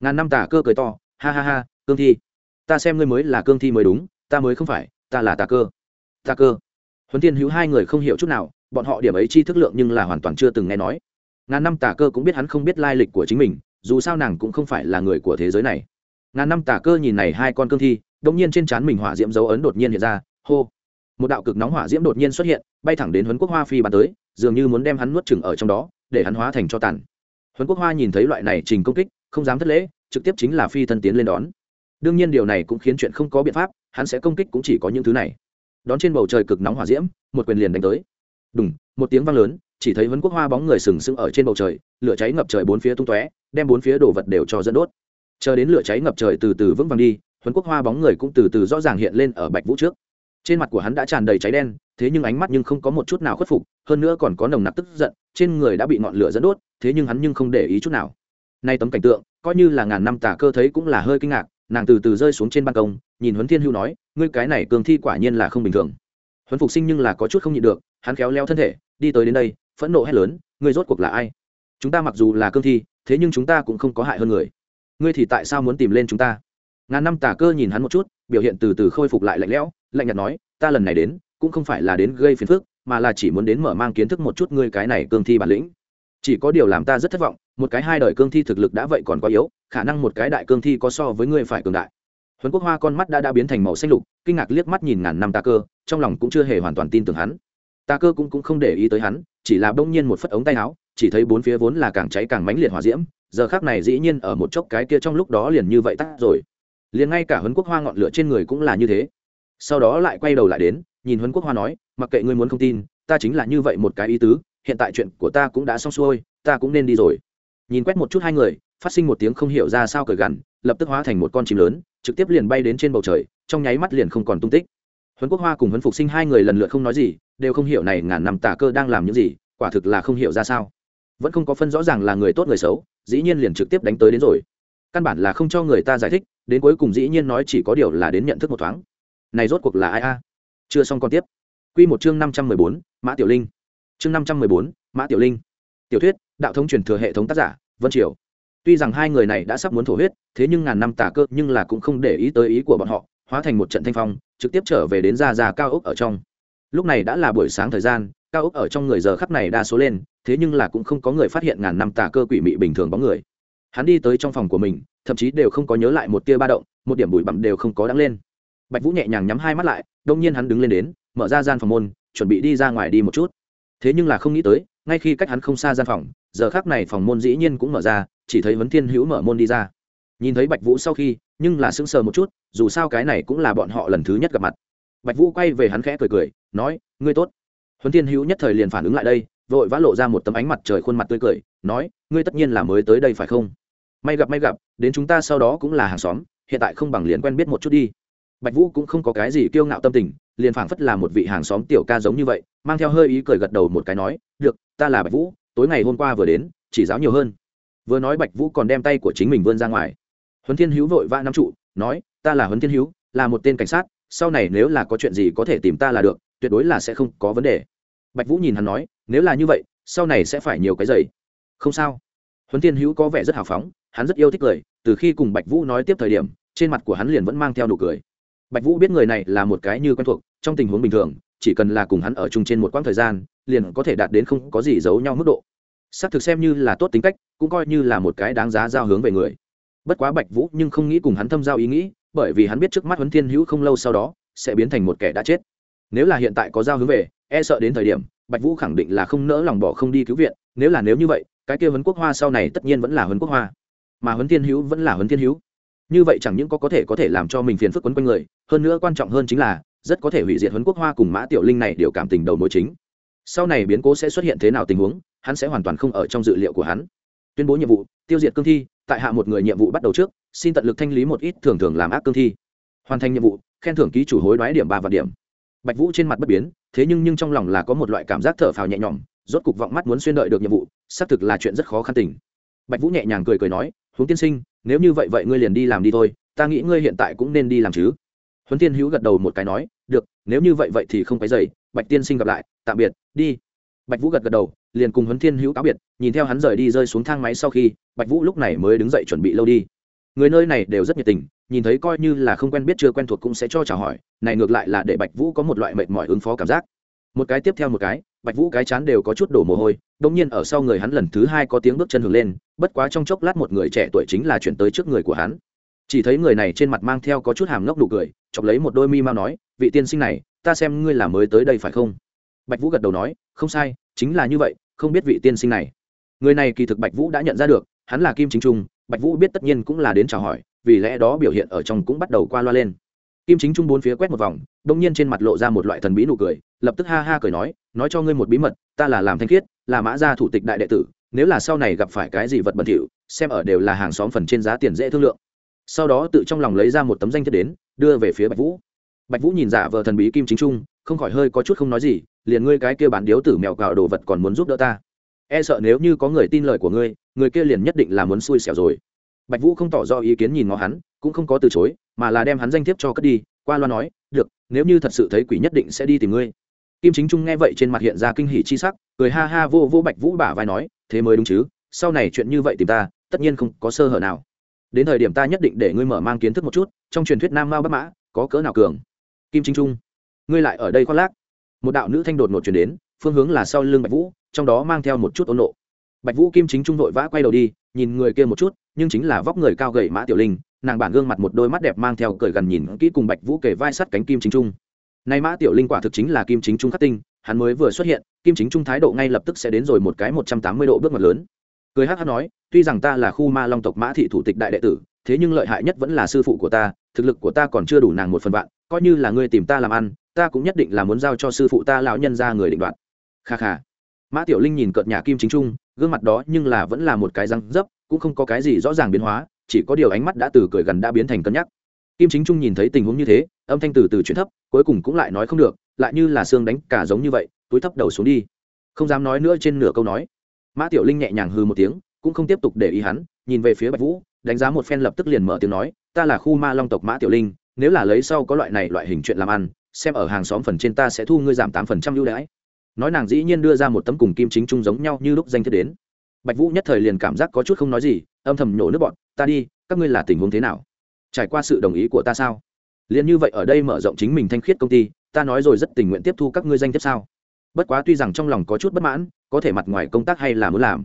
Ngàn năm tả cơ cười to, ha ha ha, cương thi. Ta xem ngươi mới là cương thi mới đúng, ta mới không phải, ta là tà cơ. Tà cơ? Huấn thiên hữu hai người không hiểu chút nào bọn họ điểm ấy chi thức lượng nhưng là hoàn toàn chưa từng nghe nói. Ngàn năm tà cơ cũng biết hắn không biết lai lịch của chính mình, dù sao nàng cũng không phải là người của thế giới này. Ngàn năm tà cơ nhìn này hai con cương thi, đột nhiên trên trán mình hỏa diễm dấu ấn đột nhiên hiện ra, hô. Một đạo cực nóng hỏa diễm đột nhiên xuất hiện, bay thẳng đến huấn quốc hoa phi bàn tới, dường như muốn đem hắn nuốt chừng ở trong đó, để hắn hóa thành cho tàn. Huấn quốc hoa nhìn thấy loại này trình công kích, không dám thất lễ, trực tiếp chính là phi thân tiến lên đón. Đương nhiên điều này cũng khiến chuyện không có biện pháp, hắn sẽ công kích cũng chỉ có những thứ này. Đón trên bầu trời cực nóng hỏa diễm, một quyền liền đánh tới đùng, một tiếng vang lớn, chỉ thấy huấn quốc hoa bóng người sừng sững ở trên bầu trời, lửa cháy ngập trời bốn phía tung tóe, đem bốn phía đồ vật đều cho dẫn đốt. Chờ đến lửa cháy ngập trời từ từ vững vàng đi, huấn quốc hoa bóng người cũng từ từ rõ ràng hiện lên ở bạch vũ trước. Trên mặt của hắn đã tràn đầy cháy đen, thế nhưng ánh mắt nhưng không có một chút nào khuất phục, hơn nữa còn có nồng nặc tức giận, trên người đã bị ngọn lửa dẫn đốt, thế nhưng hắn nhưng không để ý chút nào. Nay tấm cảnh tượng, coi như là ngàn năm tà cơ thấy cũng là hơi kinh ngạc, nàng từ từ rơi xuống trên ban công, nhìn huấn thiên hưu nói, ngươi cái này cường thi quả nhiên là không bình thường. Huấn phục sinh nhưng là có chút không nhịn được hắn khéo leo thân thể, đi tới đến đây, phẫn nộ hét lớn, ngươi rốt cuộc là ai? Chúng ta mặc dù là cương thi, thế nhưng chúng ta cũng không có hại hơn người. Ngươi thì tại sao muốn tìm lên chúng ta? Ngàn năm tà cơ nhìn hắn một chút, biểu hiện từ từ khôi phục lại lạnh lẽo, lạnh nhạt nói, ta lần này đến, cũng không phải là đến gây phiền phức, mà là chỉ muốn đến mở mang kiến thức một chút ngươi cái này cương thi bản lĩnh. Chỉ có điều làm ta rất thất vọng, một cái hai đời cương thi thực lực đã vậy còn quá yếu, khả năng một cái đại cương thi có so với ngươi phải cường đại. Huấn quốc hoa con mắt đã đã biến thành màu xanh lục, kinh ngạc liếc mắt nhìn ngàn năm tà cơ, trong lòng cũng chưa hề hoàn toàn tin tưởng hắn ta cơ cũng, cũng không để ý tới hắn chỉ là bỗng nhiên một phất ống tay áo chỉ thấy bốn phía vốn là càng cháy càng mãnh liệt hỏa diễm giờ khác này dĩ nhiên ở một chốc cái kia trong lúc đó liền như vậy tắt rồi. Liền ngay cả huấn quốc hoa ngọn lửa trên người cũng là như thế. Sau đó lại quay đầu lại đến nhìn huấn quốc hoa nói mặc kệ ngươi muốn không tin ta chính là như vậy một cái ý tứ hiện tại chuyện của ta cũng đã xong xuôi ta cũng nên đi rồi. Nhìn quét một chút hai người phát sinh một tiếng không hiểu ra sao cởi gằn lập tức hóa thành một con chim lớn trực tiếp liền bay đến trên bầu trời trong nháy mắt liền không còn tung tích. Huấn quốc hoa cùng huấn phục sinh hai người lần lượt không nói gì đều không hiểu này ngàn năm tà cơ đang làm những gì, quả thực là không hiểu ra sao. Vẫn không có phân rõ ràng là người tốt người xấu, dĩ nhiên liền trực tiếp đánh tới đến rồi. Căn bản là không cho người ta giải thích, đến cuối cùng dĩ nhiên nói chỉ có điều là đến nhận thức một thoáng. Này rốt cuộc là ai a? Chưa xong còn tiếp. Q một chương năm trăm mười bốn, mã tiểu linh. Chương năm trăm mười bốn, mã tiểu linh. Tiểu thuyết, đạo thống truyền thừa hệ thống tác giả, vân triều. Tuy rằng hai người này đã sắp muốn thổ huyết, thế nhưng ngàn năm tà cơ nhưng là cũng không để ý tới ý của bọn họ, hóa thành một trận thanh phong, trực tiếp trở về đến ra già cao ốc ở trong lúc này đã là buổi sáng thời gian, cao ốc ở trong người giờ khắp này đa số lên, thế nhưng là cũng không có người phát hiện ngàn năm tà cơ quỷ mị bình thường bóng người. Hắn đi tới trong phòng của mình, thậm chí đều không có nhớ lại một tia ba động, một điểm bụi bặm đều không có đắng lên. Bạch vũ nhẹ nhàng nhắm hai mắt lại, đông nhiên hắn đứng lên đến, mở ra gian phòng môn, chuẩn bị đi ra ngoài đi một chút. Thế nhưng là không nghĩ tới, ngay khi cách hắn không xa gian phòng, giờ khác này phòng môn dĩ nhiên cũng mở ra, chỉ thấy vấn thiên hữu mở môn đi ra. Nhìn thấy bạch vũ sau khi, nhưng là sững sờ một chút, dù sao cái này cũng là bọn họ lần thứ nhất gặp mặt bạch vũ quay về hắn khẽ cười cười, nói, ngươi tốt. Huấn thiên hữu nhất thời liền phản ứng lại đây, vội vã lộ ra một tấm ánh mặt trời khuôn mặt tươi cười, nói, ngươi tất nhiên là mới tới đây phải không? May gặp may gặp, đến chúng ta sau đó cũng là hàng xóm, hiện tại không bằng liền quen biết một chút đi. Bạch vũ cũng không có cái gì kiêu ngạo tâm tình, liền phảng phất là một vị hàng xóm tiểu ca giống như vậy, mang theo hơi ý cười gật đầu một cái nói, được, ta là bạch vũ, tối ngày hôm qua vừa đến, chỉ giáo nhiều hơn. Vừa nói bạch vũ còn đem tay của chính mình vươn ra ngoài. Huấn thiên hữu vội vã nắm trụ, nói, ta là huấn thiên hữu, là một tên cảnh sát sau này nếu là có chuyện gì có thể tìm ta là được, tuyệt đối là sẽ không có vấn đề. Bạch vũ nhìn hắn nói, nếu là như vậy, sau này sẽ phải nhiều cái giày. Không sao. Huấn thiên hữu có vẻ rất hào phóng, hắn rất yêu thích cười, từ khi cùng bạch vũ nói tiếp thời điểm, trên mặt của hắn liền vẫn mang theo nụ cười. Bạch vũ biết người này là một cái như quen thuộc, trong tình huống bình thường, chỉ cần là cùng hắn ở chung trên một quãng thời gian, liền có thể đạt đến không có gì giấu nhau mức độ. Xác thực xem như là tốt tính cách, cũng coi như là một cái đáng giá giao hướng về người. Bất quá bạch vũ nhưng không nghĩ cùng hắn thâm giao ý nghĩ bởi vì hắn biết trước mắt huấn thiên hữu không lâu sau đó sẽ biến thành một kẻ đã chết. Nếu là hiện tại có giao hướng về e sợ đến thời điểm, bạch vũ khẳng định là không nỡ lòng bỏ không đi cứu viện. Nếu là nếu như vậy, cái kia huấn quốc hoa sau này tất nhiên vẫn là huấn quốc hoa. Mà huấn thiên hữu vẫn là huấn thiên hữu. Như vậy chẳng những có có thể có thể làm cho mình phiền phức quấn quanh người, hơn nữa quan trọng hơn chính là, rất có thể hủy diệt huấn quốc hoa cùng mã tiểu linh này đều cảm tình đầu mối chính. Sau này biến cố sẽ xuất hiện thế nào tình huống, hắn sẽ hoàn toàn không ở trong dự liệu của hắn. Tuyên bố nhiệm vụ, tiêu diệt cương thi tại hạ một người nhiệm vụ bắt đầu trước, xin tận lực thanh lý một ít thường thường làm ác cương thi. Hoàn thành nhiệm vụ, khen thưởng ký chủ hối đoái điểm ba vạn điểm. Bạch vũ trên mặt bất biến, thế nhưng nhưng trong lòng là có một loại cảm giác thở phào nhẹ nhõm, rốt cục vọng mắt muốn xuyên đợi được nhiệm vụ, xác thực là chuyện rất khó khăn tình. Bạch vũ nhẹ nhàng cười cười nói, huống tiên sinh, nếu như vậy vậy ngươi liền đi làm đi thôi, ta nghĩ ngươi hiện tại cũng nên đi làm chứ. Huấn tiên hữu gật đầu một cái nói, được, nếu như vậy vậy thì không phải dày bạch tiên sinh gặp lại, tạm biệt, đi. Bạch vũ gật gật đầu liền cùng huấn thiên hữu cáo biệt, nhìn theo hắn rời đi rơi xuống thang máy sau khi, bạch vũ lúc này mới đứng dậy chuẩn bị lâu đi. Người nơi này đều rất nhiệt tình, nhìn thấy coi như là không quen biết chưa quen thuộc cũng sẽ cho chào hỏi, này ngược lại là để bạch vũ có một loại mệt mỏi ứng phó cảm giác. Một cái tiếp theo một cái, bạch vũ cái chán đều có chút đổ mồ hôi đông nhiên ở sau người hắn lần thứ hai có tiếng bước chân hưởng lên, bất quá trong chốc lát một người trẻ tuổi chính là chuyển tới trước người của hắn. Chỉ thấy người này trên mặt mang theo có chút hàm ngốc đủ cười, chọc lấy một đôi mi mau nói, vị tiên sinh này, ta xem ngươi là mới tới đây phải không? Bạch vũ gật đầu nói, không sai, chính là như vậy, không biết vị tiên sinh này. Người này kỳ thực bạch vũ đã nhận ra được, hắn là kim chính trung, bạch vũ biết tất nhiên cũng là đến chào hỏi, vì lẽ đó biểu hiện ở trong cũng bắt đầu qua loa lên. Kim chính trung bốn phía quét một vòng, đông nhiên trên mặt lộ ra một loại thần bí nụ cười, lập tức ha ha cười nói nói cho ngươi một bí mật, ta là làm thanh khiết, là mã gia thủ tịch đại đệ tử, nếu là sau này gặp phải cái gì vật bẩn thỉu, xem ở đều là hàng xóm phần trên giá tiền dễ thương lượng. Sau đó tự trong lòng lấy ra một tấm danh thiếp đến, đưa về phía bạch vũ. Bạch vũ nhìn giả vờ thần bí kim chính trung không khỏi hơi có chút không nói gì, liền ngươi cái kia bán điếu tử mèo cào đồ vật còn muốn giúp đỡ ta. E sợ nếu như có người tin lời của ngươi, người kia liền nhất định là muốn xui xẻo rồi. Bạch vũ không tỏ ra ý kiến nhìn ngó hắn, cũng không có từ chối, mà là đem hắn danh thiếp cho cất đi, qua loa nói, được, nếu như thật sự thấy quỷ nhất định sẽ đi tìm ngươi. Kim chính trung nghe vậy trên mặt hiện ra kinh hỉ chi sắc, cười ha ha vô vô bạch vũ bả vai nói, thế mới đúng chứ, sau này chuyện như vậy tìm ta, tất nhiên không có sơ hở nào. Đến thời điểm ta nhất định để ngươi mở mang kiến thức một chút, trong truyền thuyết nam mao bắc mã, có cỡ nào cường? Kim chính trung ngươi lại ở đây khoác lác. Một đạo nữ thanh đột ngột chuyển đến, phương hướng là sau lưng bạch vũ, trong đó mang theo một chút ôn nộ. Bạch vũ kim chính trung vội vã quay đầu đi, nhìn người kia một chút, nhưng chính là vóc người cao gầy mã tiểu linh, nàng bản gương mặt một đôi mắt đẹp mang theo cởi gần nhìn kỹ cùng bạch vũ kề vai sắt cánh kim chính trung. Nay mã tiểu linh quả thực chính là kim chính trung khắc tinh, hắn mới vừa xuất hiện, kim chính trung thái độ ngay lập tức sẽ đến rồi một cái một trăm tám mươi độ bước ngoặt lớn. Cười hát hát nói, tuy rằng ta là khu ma long tộc mã thị thủ tịch đại đệ tử, thế nhưng lợi hại nhất vẫn là sư phụ của ta, thực lực của ta còn chưa đủ nàng một phần vạn, coi như là ngươi tìm ta làm ăn ta cũng nhất định là muốn giao cho sư phụ ta lão nhân ra người định đoạt. Kha kha. Mã tiểu linh nhìn cợt nhà kim chính trung, gương mặt đó nhưng là vẫn là một cái răng dấp, cũng không có cái gì rõ ràng biến hóa, chỉ có điều ánh mắt đã từ cười gần đã biến thành cân nhắc. Kim chính trung nhìn thấy tình huống như thế, âm thanh từ từ chuyển thấp, cuối cùng cũng lại nói không được, lại như là xương đánh cả giống như vậy, túi thấp đầu xuống đi. Không dám nói nữa trên nửa câu nói. Mã tiểu linh nhẹ nhàng hư một tiếng, cũng không tiếp tục để ý hắn, nhìn về phía bạch vũ, đánh giá một phen lập tức liền mở tiếng nói, ta là khu ma long tộc mã tiểu linh, nếu là lấy sau có loại này loại hình chuyện làm ăn xem ở hàng xóm phần trên ta sẽ thu ngươi giảm tám phần trăm ưu đãi. Nói nàng dĩ nhiên đưa ra một tấm cùng kim chính trung giống nhau như lúc danh thiết đến. Bạch vũ nhất thời liền cảm giác có chút không nói gì, âm thầm nhổ nước bọn, ta đi, các ngươi là tình huống thế nào? Trải qua sự đồng ý của ta sao? Liền như vậy ở đây mở rộng chính mình thanh khiết công ty, ta nói rồi rất tình nguyện tiếp thu các ngươi danh tiếp sao? Bất quá tuy rằng trong lòng có chút bất mãn, có thể mặt ngoài công tác hay là muốn làm.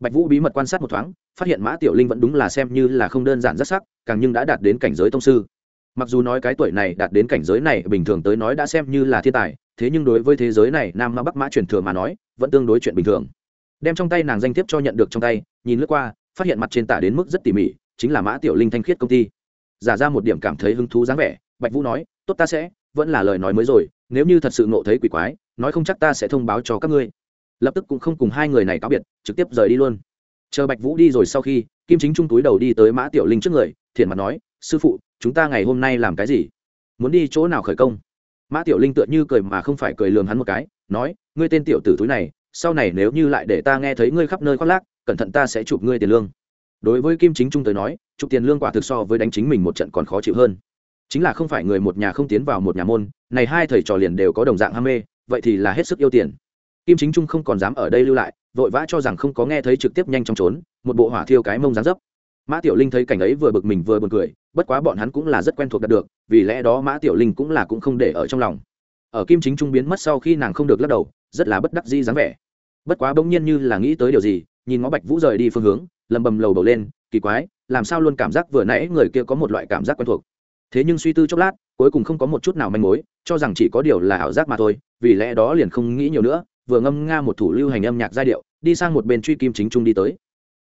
Bạch vũ bí mật quan sát một thoáng, phát hiện mã tiểu linh vẫn đúng là xem như là không đơn giản rất sắc, càng nhưng đã đạt đến cảnh giới tông sư mặc dù nói cái tuổi này đạt đến cảnh giới này, bình thường tới nói đã xem như là thiên tài, thế nhưng đối với thế giới này, nam ma bắc mã truyền thừa mà nói, vẫn tương đối chuyện bình thường. Đem trong tay nàng danh thiếp cho nhận được trong tay, nhìn lướt qua, phát hiện mặt trên tả đến mức rất tỉ mỉ, chính là mã tiểu linh thanh khiết công ty. Giả ra một điểm cảm thấy hứng thú dáng vẻ, bạch vũ nói, tốt ta sẽ, vẫn là lời nói mới rồi, nếu như thật sự nộ thấy quỷ quái, nói không chắc ta sẽ thông báo cho các ngươi. Lập tức cũng không cùng hai người này cáo biệt, trực tiếp rời đi luôn. Chờ bạch vũ đi rồi sau khi, kim chính trung túi đầu đi tới mã tiểu linh trước người, thiện mặt nói, sư phụ chúng ta ngày hôm nay làm cái gì? Muốn đi chỗ nào khởi công? Mã tiểu linh tựa như cười mà không phải cười lường hắn một cái, nói, ngươi tên tiểu tử túi này, sau này nếu như lại để ta nghe thấy ngươi khắp nơi khoác lác, cẩn thận ta sẽ chụp ngươi tiền lương. Đối với kim chính trung tới nói, chụp tiền lương quả thực so với đánh chính mình một trận còn khó chịu hơn. Chính là không phải người một nhà không tiến vào một nhà môn, này hai thầy trò liền đều có đồng dạng ham mê, vậy thì là hết sức yêu tiền. Kim chính trung không còn dám ở đây lưu lại, vội vã cho rằng không có nghe thấy trực tiếp nhanh chóng trốn, một bộ hỏa thiêu cái mông dáng dấp mã tiểu linh thấy cảnh ấy vừa bực mình vừa buồn cười, bất quá bọn hắn cũng là rất quen thuộc đạt được, vì lẽ đó mã tiểu linh cũng là cũng không để ở trong lòng. Ở kim chính trung biến mất sau khi nàng không được lắc đầu, rất là bất đắc dĩ dáng vẻ. Bất quá bỗng nhiên như là nghĩ tới điều gì, nhìn ngó bạch vũ rời đi phương hướng, lầm bầm lầu bầu lên, kỳ quái, làm sao luôn cảm giác vừa nãy người kia có một loại cảm giác quen thuộc. Thế nhưng suy tư chốc lát, cuối cùng không có một chút nào manh mối, cho rằng chỉ có điều là ảo giác mà thôi, vì lẽ đó liền không nghĩ nhiều nữa, vừa ngâm nga một thủ lưu hành âm nhạc giai điệu, đi sang một bên truy kim chính trung đi tới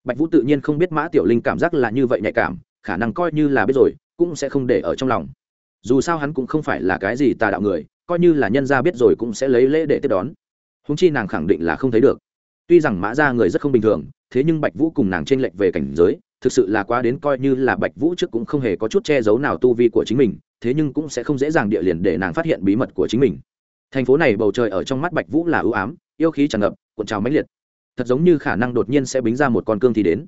bạch vũ tự nhiên không biết mã tiểu linh cảm giác là như vậy nhạy cảm, khả năng coi như là biết rồi, cũng sẽ không để ở trong lòng. Dù sao hắn cũng không phải là cái gì tà đạo người, coi như là nhân gia biết rồi cũng sẽ lấy lễ để tiếp đón. Húng chi nàng khẳng định là không thấy được. Tuy rằng mã ra người rất không bình thường, thế nhưng bạch vũ cùng nàng t r ê n lệch về cảnh giới, thực sự là quá đến coi như là bạch vũ trước cũng không hề có chút che giấu nào tu vi của chính mình, thế nhưng cũng sẽ không dễ dàng địa liền để nàng phát hiện bí mật của chính mình. Thành phố này bầu trời ở trong mắt bạch vũ là ưu ám, yêu khí tràn ngập, cuộn trào mãnh liệt thật giống như khả năng đột nhiên sẽ bính ra một con cương thi đến.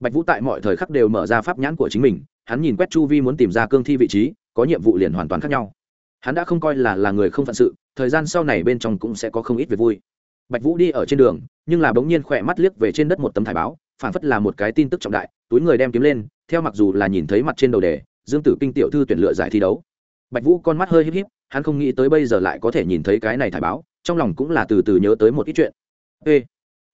Bạch vũ tại mọi thời khắc đều mở ra pháp nhãn của chính mình, hắn nhìn quét chu vi muốn tìm ra cương thi vị trí, có nhiệm vụ liền hoàn toàn khác nhau. Hắn đã không coi là là người không phận sự, thời gian sau này bên trong cũng sẽ có không ít việc vui. Bạch vũ đi ở trên đường, nhưng là bỗng nhiên khỏe mắt liếc về trên đất một tấm thải báo, phản phất là một cái tin tức trọng đại, túi người đem kiếm lên, theo mặc dù là nhìn thấy mặt trên đầu đề, dương tử kinh tiểu thư tuyển lựa giải thi đấu. Bạch vũ con mắt hơi híp híp, hắn không nghĩ tới bây giờ lại có thể nhìn thấy cái này thải báo, trong lòng cũng là từ từ nhớ tới một ít chuyện. Ê!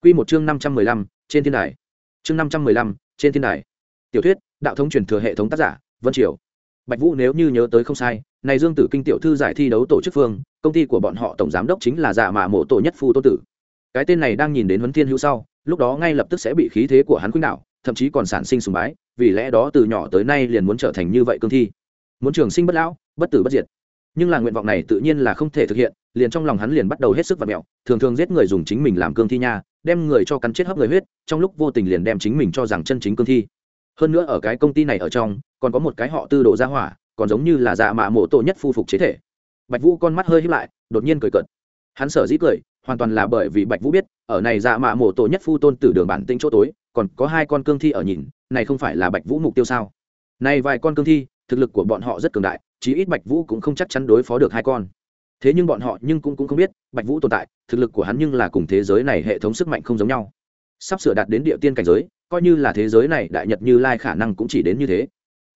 Quy một chương 515, trên thiên đài. Chương 515, trên thiên đài. Tiểu thuyết, đạo thống truyền thừa hệ thống tác giả, Vân Triều. Bạch Vũ nếu như nhớ tới không sai, này Dương Tử Kinh tiểu thư giải thi đấu tổ chức phương, công ty của bọn họ tổng giám đốc chính là Dạ Mã Mộ Tổ Nhất Phu Tô Tử. Cái tên này đang nhìn đến Huấn Thiên Hữu sau, lúc đó ngay lập tức sẽ bị khí thế của hắn khuynh đảo, thậm chí còn sản sinh sùng bái, vì lẽ đó từ nhỏ tới nay liền muốn trở thành như vậy cương thi. Muốn trường sinh bất lão, bất tử bất diệt. Nhưng là nguyện vọng này tự nhiên là không thể thực hiện, liền trong lòng hắn liền bắt đầu hết sức vặn mèo, thường thường giết người dùng chính mình làm cương thi nha, đem người cho cắn chết hấp người huyết trong lúc vô tình liền đem chính mình cho rằng chân chính cương thi. Hơn nữa ở cái công ty này ở trong còn có một cái họ tư đồ ra hỏa còn giống như là dạ mạ mộ tổ nhất phu phục chế thể. Bạch vũ con mắt hơi hít lại đột nhiên cười cợt. Hắn sở dĩ cười hoàn toàn là bởi vì bạch vũ biết ở này dạ mạ mộ tổ nhất phu tôn tử đường bản tinh chỗ tối còn có hai con cương thi ở nhìn này không phải là bạch vũ mục tiêu sao? Này vài con cương thi thực lực của bọn họ rất cường đại chí ít bạch vũ cũng không chắc chắn đối phó được hai con. Thế nhưng bọn họ nhưng cũng, cũng không biết bạch vũ tồn tại, thực lực của hắn nhưng là cùng thế giới này hệ thống sức mạnh không giống nhau. Sắp sửa đạt đến địa tiên cảnh giới, coi như là thế giới này đại nhật như lai khả năng cũng chỉ đến như thế.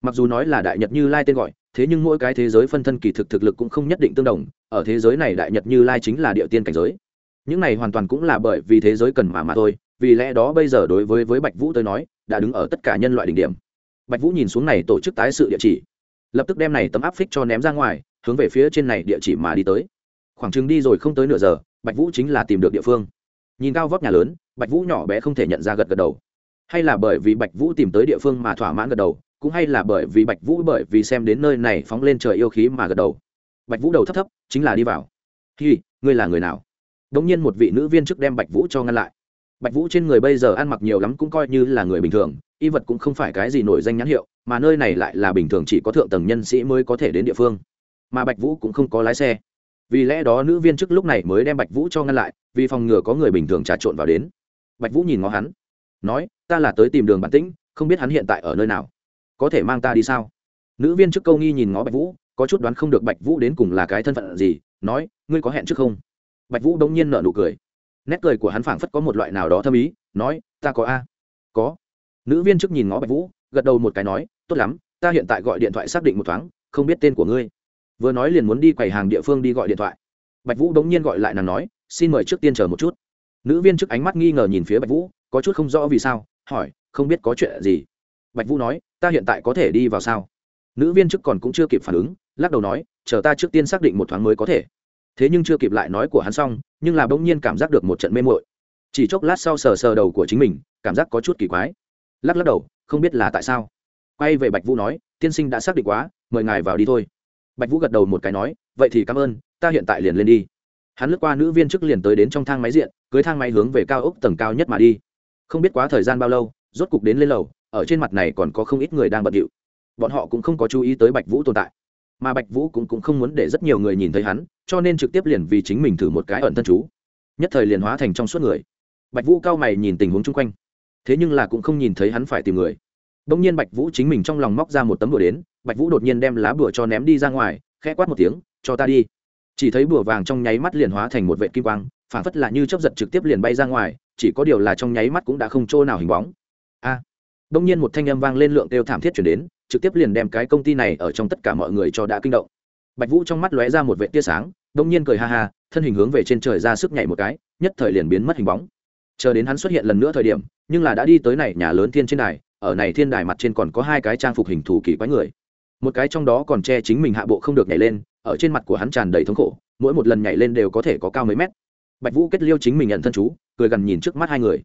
Mặc dù nói là đại nhật như lai tên gọi, thế nhưng mỗi cái thế giới phân thân kỳ thực thực lực cũng không nhất định tương đồng, ở thế giới này đại nhật như lai chính là địa tiên cảnh giới. Những này hoàn toàn cũng là bởi vì thế giới cần mà mà thôi, vì lẽ đó bây giờ đối với với bạch vũ tới nói, đã đứng ở tất cả nhân loại đỉnh điểm. Bạch vũ nhìn xuống này tổ chức tái sự địa chỉ, lập tức đem này tấm áp phích cho ném ra ngoài, hướng về phía trên này địa chỉ mà đi tới khoảng chừng đi rồi không tới nửa giờ, bạch vũ chính là tìm được địa phương. Nhìn cao vóc nhà lớn, bạch vũ nhỏ bé không thể nhận ra gật gật đầu. Hay là bởi vì bạch vũ tìm tới địa phương mà thỏa mãn gật đầu, cũng hay là bởi vì bạch vũ bởi vì xem đến nơi này phóng lên trời yêu khí mà gật đầu. Bạch vũ đầu thấp thấp, chính là đi vào. Hi, ngươi là người nào? Đ ỗ n g nhiên một vị nữ viên chức đem bạch vũ cho ngăn lại. Bạch vũ trên người bây giờ ăn mặc nhiều lắm cũng coi như là người bình thường, y vật cũng không phải cái gì nổi danh nhãn hiệu, mà nơi này lại là bình thường chỉ có thượng tầng nhân sĩ mới có thể đến địa phương. Mà bạch vũ cũng không có lái xe vì lẽ đó nữ viên chức lúc này mới đem bạch vũ cho ngăn lại, vì phòng ngừa có người bình thường trà trộn vào đến. Bạch vũ nhìn ngó hắn, nói, ta là tới tìm đường bản tĩnh, không biết hắn hiện tại ở nơi nào. Có thể mang ta đi sao? Nữ viên chức câu nghi nhìn ngó bạch vũ, có chút đoán không được bạch vũ đến cùng là cái thân phận gì, nói, ngươi có hẹn trước không? Bạch vũ đông nhiên nở nụ cười. Nét cười của hắn phảng phất có một loại nào đó thâm ý, nói, ta có a. Có. Nữ viên chức nhìn ngó bạch vũ, gật đầu một cái nói, tốt lắm, ta hiện tại gọi điện thoại xác định một thoáng, không biết tên của ngươi vừa nói liền muốn đi quầy hàng địa phương đi gọi điện thoại. Bạch vũ đống nhiên gọi lại nàng nói, xin mời trước tiên chờ một chút. Nữ viên trước ánh mắt nghi ngờ nhìn phía bạch vũ, có chút không rõ vì sao, hỏi, không biết có chuyện gì? Bạch vũ nói, ta hiện tại có thể đi vào sao? Nữ viên trước còn cũng chưa kịp phản ứng, lắc đầu nói, chờ ta trước tiên xác định một thoáng mới có thể. Thế nhưng chưa kịp lại nói của hắn xong, nhưng là bỗng nhiên cảm giác được một trận mê mội chỉ chốc lát sau sờ sờ đầu của chính mình, cảm giác có chút kỳ quái. Lắc lắc đầu, không biết là tại sao? Quay về bạch vũ nói, tiên sinh đã xác định quá, mời ngài vào đi thôi bạch vũ gật đầu một cái nói vậy thì cảm ơn ta hiện tại liền lên đi. Hắn lướt qua nữ viên chức liền tới đến trong thang máy diện cưới thang máy hướng về cao ốc tầng cao nhất mà đi. Không biết quá thời gian bao lâu rốt cục đến lên lầu ở trên mặt này còn có không ít người đang bận điệu. Bọn họ cũng không có chú ý tới bạch vũ tồn tại. Mà bạch vũ cũng, cũng không muốn để rất nhiều người nhìn thấy hắn cho nên trực tiếp liền vì chính mình thử một cái ẩn thân chú. Nhất thời liền hóa thành trong suốt người. Bạch vũ cao mày nhìn tình huống chung quanh. Thế nhưng là cũng không nhìn thấy hắn phải tìm người. Đông nhiên bạch vũ chính mình trong lòng móc ra một tấm đồ đến bạch vũ đột nhiên đem lá bùa cho ném đi ra ngoài, khẽ quát một tiếng, cho ta đi. Chỉ thấy bùa vàng trong nháy mắt liền hóa thành một vệ kim quang phản phất là như chấp giật trực tiếp liền bay ra ngoài, chỉ có điều là trong nháy mắt cũng đã không chỗ nào hình bóng. A! Đông nhiên một thanh âm vang lên lượng kêu thảm thiết chuyển đến, trực tiếp liền đem cái công ty này ở trong tất cả mọi người cho đã kinh động. Bạch vũ trong mắt lóe ra một vệ tia sáng, đông nhiên cười ha ha, thân hình hướng về trên trời ra sức nhảy một cái, nhất thời liền biến mất hình bóng. Chờ đến hắn xuất hiện lần nữa thời điểm, nhưng là đã đi tới này nhà lớn thiên trên đài, ở này thiên đài mặt trên còn có hai cái trang phục hình thù kỳ quái người một cái trong đó còn che chính mình hạ bộ không được nhảy lên, ở trên mặt của hắn tràn đầy thống khổ, mỗi một lần nhảy lên đều có thể có cao mấy mét. Bạch vũ kết liêu chính mình nhận thân chú, cười gần nhìn trước mắt hai người.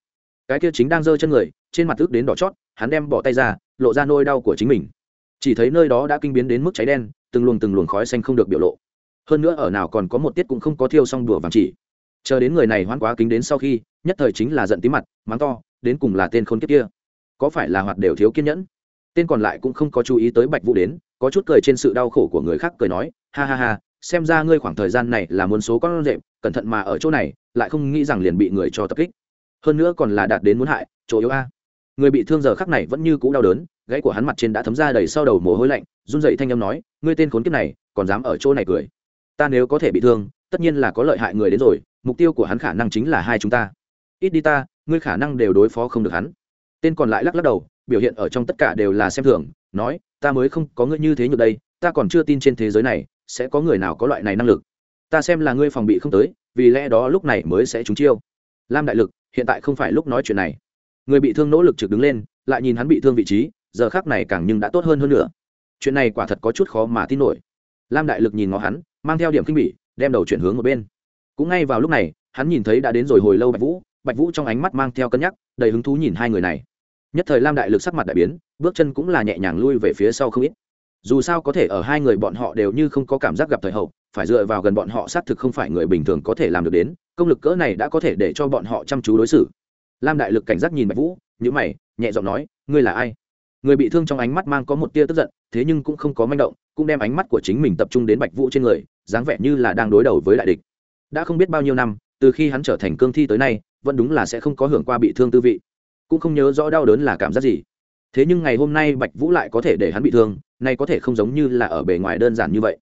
Cái kia chính đang giơ chân người, trên mặt ước đến đỏ chót, hắn đem bỏ tay ra, lộ ra nôi đau của chính mình. Chỉ thấy nơi đó đã kinh biến đến mức cháy đen, từng luồng từng luồng khói xanh không được biểu lộ. Hơn nữa ở nào còn có một tiết cũng không có thiêu xong đùa vàng chỉ. Chờ đến người này hoan quá kính đến sau khi, nhất thời chính là giận tí mặt, mắng to, đến cùng là tên khốn kiếp kia. Có phải là hoạt đều thiếu kiên nhẫn? Tên còn lại cũng không có chú ý tới bạch vũ đến, có chút cười trên sự đau khổ của người khác cười nói, ha ha ha, xem ra ngươi khoảng thời gian này là muốn số con rệm cẩn thận mà ở chỗ này, lại không nghĩ rằng liền bị người cho tập kích. Hơn nữa còn là đạt đến muốn hại, chỗ yếu a. Người bị thương giờ khắc này vẫn như cũ đau đớn, gãy của hắn mặt trên đã thấm ra đầy sau đầu mồ hôi lạnh, run dậy thanh âm nói, ngươi tên khốn kiếp này, còn dám ở chỗ này cười. Ta nếu có thể bị thương, tất nhiên là có lợi hại người đến rồi, mục tiêu của hắn khả năng chính là hai chúng ta. Ít đi ta, ngươi khả năng đều đối phó không được hắn. Tên còn lại lắc lắc đầu biểu hiện ở trong tất cả đều là xem thường, nói, ta mới không có ngươi như thế nhược đây, ta còn chưa tin trên thế giới này, sẽ có người nào có loại này năng lực. Ta xem là ngươi phòng bị không tới, vì lẽ đó lúc này mới sẽ trúng chiêu. Lam đại lực, hiện tại không phải lúc nói chuyện này. Người bị thương nỗ lực trực đứng lên, lại nhìn hắn bị thương vị trí, giờ khác này càng nhưng đã tốt hơn hơn nữa. Chuyện này quả thật có chút khó mà tin nổi. Lam đại lực nhìn ngó hắn, mang theo điểm kinh bỉ, đem đầu chuyển hướng một bên. Cũng ngay vào lúc này, hắn nhìn thấy đã đến rồi hồi lâu bạch vũ bạch vũ trong ánh mắt mang theo cân nhắc, đầy hứng thú nhìn hai người này nhất thời lam đại lực sắc mặt đại biến, bước chân cũng là nhẹ nhàng lui về phía sau không ít. Dù sao có thể ở hai người bọn họ đều như không có cảm giác gặp thời hậu, phải dựa vào gần bọn họ xác thực không phải người bình thường có thể làm được đến, công lực cỡ này đã có thể để cho bọn họ chăm chú đối xử. Lam đại lực cảnh giác nhìn bạch vũ nhữ mày, nhẹ giọng nói, ngươi là ai? Người bị thương trong ánh mắt mang có một tia tức giận, thế nhưng cũng không có manh động, cũng đem ánh mắt của chính mình tập trung đến bạch vũ trên người, dáng vẻ như là đang đối đầu với đại địch. Đã không biết bao nhiêu năm, từ khi hắn trở thành cương thi tới nay, vẫn đúng là sẽ không có hưởng qua bị thương tư vị cũng không nhớ rõ đau đớn là cảm giác gì. Thế nhưng ngày hôm nay bạch vũ lại có thể để hắn bị thương, nay có thể không giống như là ở bề ngoài đơn giản như vậy.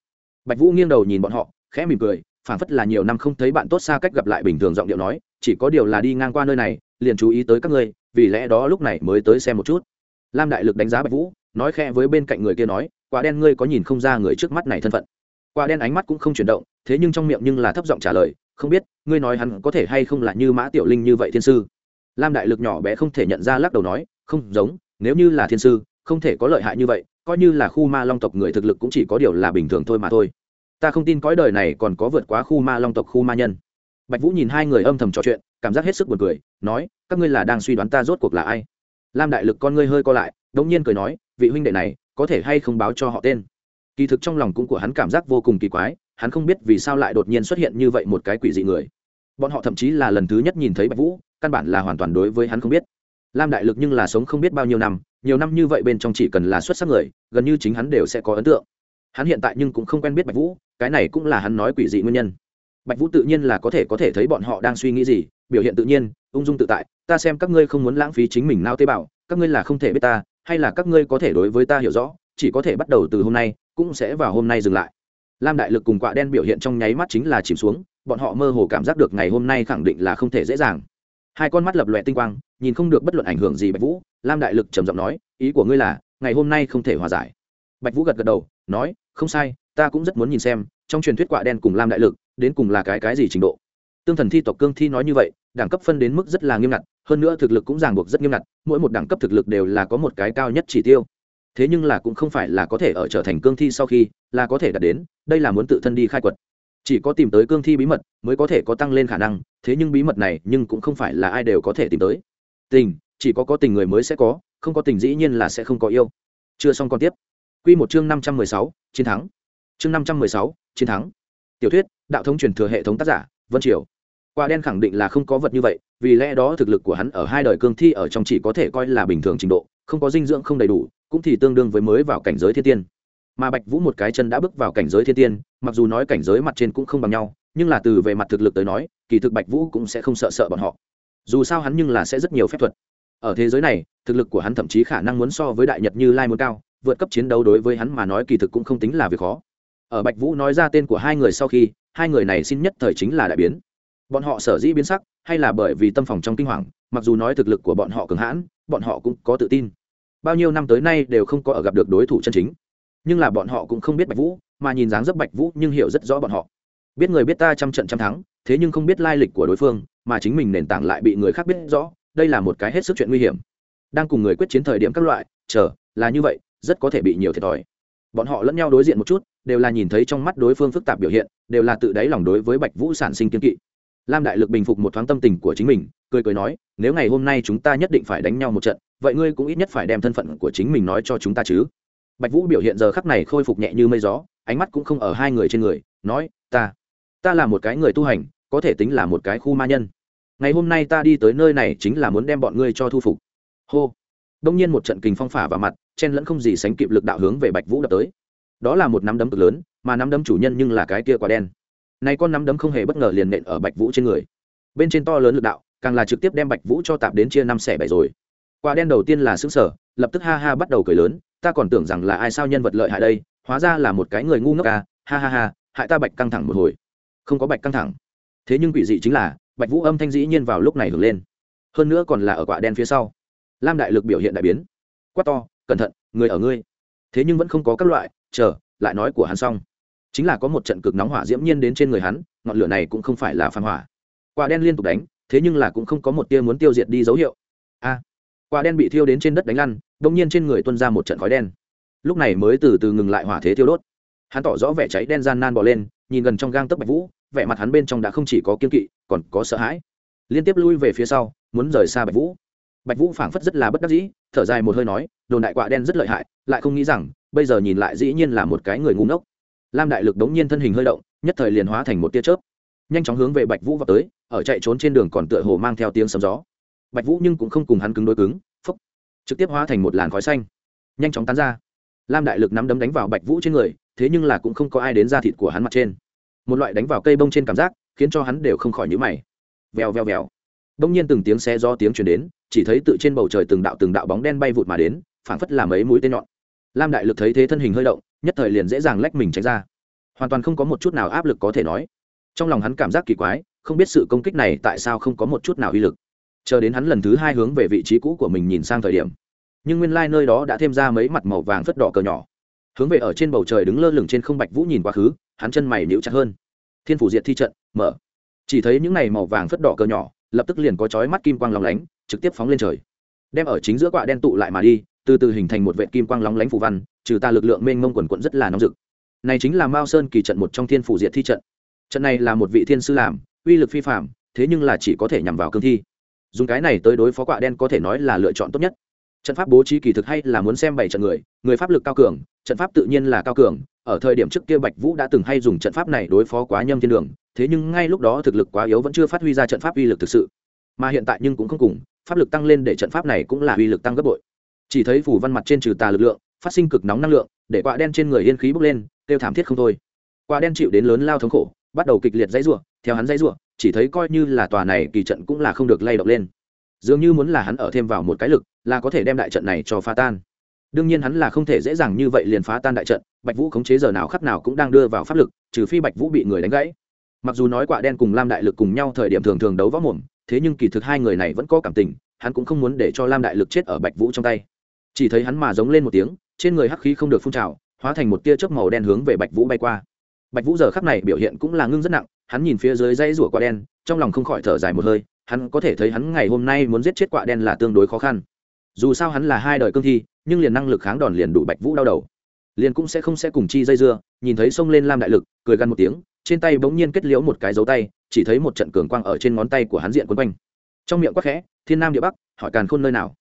Bạch vũ nghiêng đầu nhìn bọn họ, khẽ mỉm cười, phảng phất là nhiều năm không thấy bạn tốt xa cách gặp lại bình thường giọng điệu nói, chỉ có điều là đi ngang qua nơi này, liền chú ý tới các ngươi, vì lẽ đó lúc này mới tới xem một chút. Lam đại lực đánh giá bạch vũ, nói khẽ với bên cạnh người kia nói, quả đen ngươi có nhìn không ra người trước mắt này thân phận. Quả đen ánh mắt cũng không chuyển động, thế nhưng trong miệng nhưng là thấp giọng trả lời, không biết, ngươi nói hắn có thể hay không là như mã tiểu linh như vậy thiên sư lam đại lực nhỏ bé không thể nhận ra lắc đầu nói, không giống, nếu như là thiên sư, không thể có lợi hại như vậy, coi như là khu ma long tộc người thực lực cũng chỉ có điều là bình thường thôi mà thôi. Ta không tin cõi đời này còn có vượt quá khu ma long tộc khu ma nhân. Bạch vũ nhìn hai người âm thầm trò chuyện, cảm giác hết sức buồn cười, nói, các ngươi là đang suy đoán ta rốt cuộc là ai? Lam đại lực con ngươi hơi co lại, đống nhiên cười nói, vị huynh đệ này, có thể hay không báo cho họ tên? Kỳ thực trong lòng cũng của hắn cảm giác vô cùng kỳ quái, hắn không biết vì sao lại đột nhiên xuất hiện như vậy một cái quỷ dị người bọn họ thậm chí là lần thứ nhất nhìn thấy bạch vũ, căn bản là hoàn toàn đối với hắn không biết. Lam đại lực nhưng là sống không biết bao nhiêu năm, nhiều năm như vậy bên trong chỉ cần là xuất sắc người, gần như chính hắn đều sẽ có ấn tượng. Hắn hiện tại nhưng cũng không quen biết bạch vũ, cái này cũng là hắn nói quỷ dị nguyên nhân. Bạch vũ tự nhiên là có thể có thể thấy bọn họ đang suy nghĩ gì, biểu hiện tự nhiên, ung dung tự tại, ta xem các ngươi không muốn lãng phí chính mình nao tế bào, các ngươi là không thể biết ta, hay là các ngươi có thể đối với ta hiểu rõ, chỉ có thể bắt đầu từ hôm nay, cũng sẽ vào hôm nay dừng lại. Lam đại lực cùng quạ đen biểu hiện trong nháy mắt chính là chìm xuống bọn họ mơ hồ cảm giác được ngày hôm nay khẳng định là không thể dễ dàng. Hai con mắt lập lòe tinh quang, nhìn không được bất luận ảnh hưởng gì bạch vũ. Lam đại lực trầm giọng nói, ý của ngươi là, ngày hôm nay không thể hòa giải. Bạch vũ gật gật đầu, nói, không sai, ta cũng rất muốn nhìn xem, trong truyền thuyết quạ đen cùng lam đại lực, đến cùng là cái cái gì trình độ. Tương thần thi tộc cương thi nói như vậy, đẳng cấp phân đến mức rất là nghiêm ngặt, hơn nữa thực lực cũng ràng buộc rất nghiêm ngặt, mỗi một đẳng cấp thực lực đều là có một cái cao nhất chỉ tiêu. Thế nhưng là cũng không phải là có thể ở trở thành cương thi sau khi là có thể đạt đến, đây là muốn tự thân đi khai quật chỉ có tìm tới cương thi bí mật mới có thể có tăng lên khả năng, thế nhưng bí mật này nhưng cũng không phải là ai đều có thể tìm tới. Tình, chỉ có có tình người mới sẽ có, không có tình dĩ nhiên là sẽ không có yêu. Chưa xong còn tiếp. Q một chương năm trăm mười sáu, chiến thắng. Chương năm trăm mười sáu, chiến thắng. Tiểu thuyết, đạo thống truyền thừa hệ thống tác giả, vân triều. Quả đen khẳng định là không có vật như vậy, vì lẽ đó thực lực của hắn ở hai đời cương thi ở trong chỉ có thể coi là bình thường trình độ, không có dinh dưỡng không đầy đủ, cũng thì tương đương với mới vào cảnh giới thiên tiên mà bạch vũ một cái chân đã bước vào cảnh giới thiên tiên, mặc dù nói cảnh giới mặt trên cũng không bằng nhau, nhưng là từ về mặt thực lực tới nói, kỳ thực bạch vũ cũng sẽ không sợ sợ bọn họ. Dù sao hắn nhưng là sẽ rất nhiều phép thuật. Ở thế giới này, thực lực của hắn thậm chí khả năng muốn so với đại nhật như lai muốn cao, vượt cấp chiến đấu đối với hắn mà nói kỳ thực cũng không tính là việc khó. Ở bạch vũ nói ra tên của hai người sau khi, hai người này xin nhất thời chính là đại biến. Bọn họ sở dĩ biến sắc, hay là bởi vì tâm phòng trong kinh hoàng, mặc dù nói thực lực của bọn họ cường hãn, bọn họ cũng có tự tin. Bao nhiêu năm tới nay đều không có ở gặp được đối thủ chân chính nhưng là bọn họ cũng không biết bạch vũ, mà nhìn dáng dấp bạch vũ nhưng hiểu rất rõ bọn họ. Biết người biết ta trăm trận trăm thắng, thế nhưng không biết lai lịch của đối phương, mà chính mình nền tảng lại bị người khác biết rõ, đây là một cái hết sức chuyện nguy hiểm. Đang cùng người quyết chiến thời điểm các loại, chờ, là như vậy, rất có thể bị nhiều thiệt thòi. Bọn họ lẫn nhau đối diện một chút, đều là nhìn thấy trong mắt đối phương phức tạp biểu hiện, đều là tự đáy lòng đối với bạch vũ sản sinh kiên kỵ. Lam đại lực bình phục một thoáng tâm tình của chính mình, cười cười nói, nếu ngày hôm nay chúng ta nhất định phải đánh nhau một trận, vậy ngươi cũng ít nhất phải đem thân phận của chính mình nói cho chúng ta chứ bạch vũ biểu hiện giờ khắc này khôi phục nhẹ như mây gió, ánh mắt cũng không ở hai người trên người, nói, ta ta là một cái người tu hành, có thể tính là một cái khu ma nhân. Ngày hôm nay ta đi tới nơi này chính là muốn đem bọn ngươi cho thu phục. Hô. Đông nhiên một trận kình phong phả vào mặt, chen lẫn không gì sánh kịp lực đạo hướng về bạch vũ đập tới. Đó là một nắm đấm cực lớn, mà nắm đấm chủ nhân nhưng là cái kia quả đen. Này con nắm đấm không hề bất ngờ liền nện ở bạch vũ trên người. Bên trên to lớn lực đạo, càng là trực tiếp đem bạch vũ cho tạp đến chia năm xẻ bảy rồi. Quả đen đầu tiên là xứng sở lập tức ha ha bắt đầu cười lớn ta còn tưởng rằng là ai sao nhân vật lợi hại đây, hóa ra là một cái người ngu ngốc à ha ha ha, hại ta bạch căng thẳng một hồi. Không có bạch căng thẳng. Thế nhưng quỷ dị chính là, bạch vũ âm thanh dĩ nhiên vào lúc này hưởng lên. Hơn nữa còn là ở quả đen phía sau. Lam đại lực biểu hiện đại biến. Quát to, cẩn thận, người ở ngươi. Thế nhưng vẫn không có các loại, chờ, lại nói của hắn xong. Chính là có một trận cực nóng hỏa diễm nhiên đến trên người hắn, ngọn lửa này cũng không phải là phản hỏa. Quả đen liên tục đánh, thế nhưng là cũng không có một tia muốn tiêu diệt đi dấu hiệu. A quả đen bị thiêu đến trên đất đánh lăn đông nhiên trên người tuân ra một trận khói đen. Lúc này mới từ từ ngừng lại hỏa thế thiêu đốt. Hắn tỏ rõ vẻ cháy đen gian nan bỏ lên, nhìn gần trong gang tấc bạch vũ, vẻ mặt hắn bên trong đã không chỉ có kiên kỵ, còn có sợ hãi. Liên tiếp lui về phía sau, muốn rời xa bạch vũ. Bạch vũ phảng phất rất là bất đắc dĩ, thở dài một hơi nói, đồn đại quạ đen rất lợi hại, lại không nghĩ rằng, bây giờ nhìn lại dĩ nhiên là một cái người ngu ngốc. Lam đại lực đống nhiên thân hình hơi động, nhất thời liền hóa thành một tia chớp. Nhanh chóng hướng về bạch vũ vào tới, ở chạy trốn trên đường còn tựa hồ mang theo tiếng sấm gió bạch vũ nhưng cũng không cùng hắn cứng đối cứng phúc trực tiếp hóa thành một làn khói xanh, nhanh chóng tán ra. Lam đại lực nắm đấm đánh vào bạch vũ trên người, thế nhưng là cũng không có ai đến da thịt của hắn mặt trên. Một loại đánh vào cây bông trên cảm giác, khiến cho hắn đều không khỏi nhữ mày. Vèo vèo vèo. Bỗng nhiên từng tiếng xe do tiếng chuyển đến, chỉ thấy tự trên bầu trời từng đạo từng đạo bóng đen bay vụt mà đến, phảng phất làm ấy mũi tên nhọn. Lam đại lực thấy thế thân hình hơi động, nhất thời liền dễ dàng lách mình tránh ra. Hoàn toàn không có một chút nào áp lực có thể nói. Trong lòng hắn cảm giác kỳ quái, không biết sự công kích này tại sao không có một chút nào uy lực chờ đến hắn lần thứ hai hướng về vị trí cũ của mình nhìn sang thời điểm. Nhưng nguyên lai、like、nơi đó đã thêm ra mấy mặt màu vàng phất đỏ cờ nhỏ. Hướng về ở trên bầu trời đứng lơ lửng trên không bạch vũ nhìn quá khứ, hắn chân mày níu chặt hơn. Thiên phủ diệt thi trận, mở. Chỉ thấy những n à y màu vàng phất đỏ cờ nhỏ, lập tức liền có chói mắt kim quang lóng lánh, trực tiếp phóng lên trời. Đem ở chính giữa quạ đen tụ lại mà đi, từ từ hình thành một vệ kim quang lóng lánh phù văn, trừ ta lực lượng mênh mông quần quận rất là nóng rực. Này chính là mao sơn kỳ trận một trong thiên phủ diệt thi trận. Trận này là một vị thiên sư làm, uy lực phi phạm thế nhưng là chỉ có thể nhằm vào cương thi dùng cái này tới đối phó quạ đen có thể nói là lựa chọn tốt nhất. Trận pháp bố trí kỳ thực hay là muốn xem bảy trận người người pháp lực cao cường, trận pháp tự nhiên là cao cường. Ở thời điểm trước kia bạch vũ đã từng hay dùng trận pháp này đối phó quá nhâm thiên đường, thế nhưng ngay lúc đó thực lực quá yếu vẫn chưa phát huy ra trận pháp uy lực thực sự. Mà hiện tại nhưng cũng không cùng, pháp lực tăng lên để trận pháp này cũng là uy lực tăng gấp bội. Chỉ thấy phủ văn mặt trên trừ tà lực lượng, phát sinh cực nóng năng lượng, để quạ đen trên người yên khí bốc lên, kêu thảm thiết không thôi. Quạ đen chịu đến lớn lao thống khổ, bắt đầu kịch liệt dãy rủa, theo hắn dãy rủa chỉ thấy coi như là tòa này kỳ trận cũng là không được lay động lên. Dường như muốn là hắn ở thêm vào một cái lực, là có thể đem đại trận này cho phá tan. Đương nhiên hắn là không thể dễ dàng như vậy liền phá tan đại trận, bạch vũ khống chế giờ nào khắc nào cũng đang đưa vào pháp lực, trừ phi bạch vũ bị người đánh gãy. Mặc dù nói quạ đen cùng lam đại lực cùng nhau thời điểm thường thường đấu võ mồm, thế nhưng kỳ thực hai người này vẫn có cảm tình, hắn cũng không muốn để cho lam đại lực chết ở bạch vũ trong tay. Chỉ thấy hắn mà giống lên một tiếng, trên người hắc khí không được phun trào, hóa thành một tia chớp màu đen hướng về bạch vũ bay qua. Bạch vũ giờ khắc này biểu hiện cũng là ngưng rất nặng hắn nhìn phía dưới dây rủa quả đen, trong lòng không khỏi thở dài một hơi, hắn có thể thấy hắn ngày hôm nay muốn giết chết quả đen là tương đối khó khăn. Dù sao hắn là hai đời cương thi, nhưng liền năng lực kháng đòn liền đủ bạch vũ đau đầu. Liền cũng sẽ không sẽ cùng chi dây dưa, nhìn thấy xông lên lam đại lực, cười gằn một tiếng, trên tay bỗng nhiên kết liễu một cái dấu tay, chỉ thấy một trận cường quang ở trên ngón tay của hắn diện quấn quanh. Trong miệng quắc khẽ, thiên nam địa bắc, hỏi càn khôn nơi nào?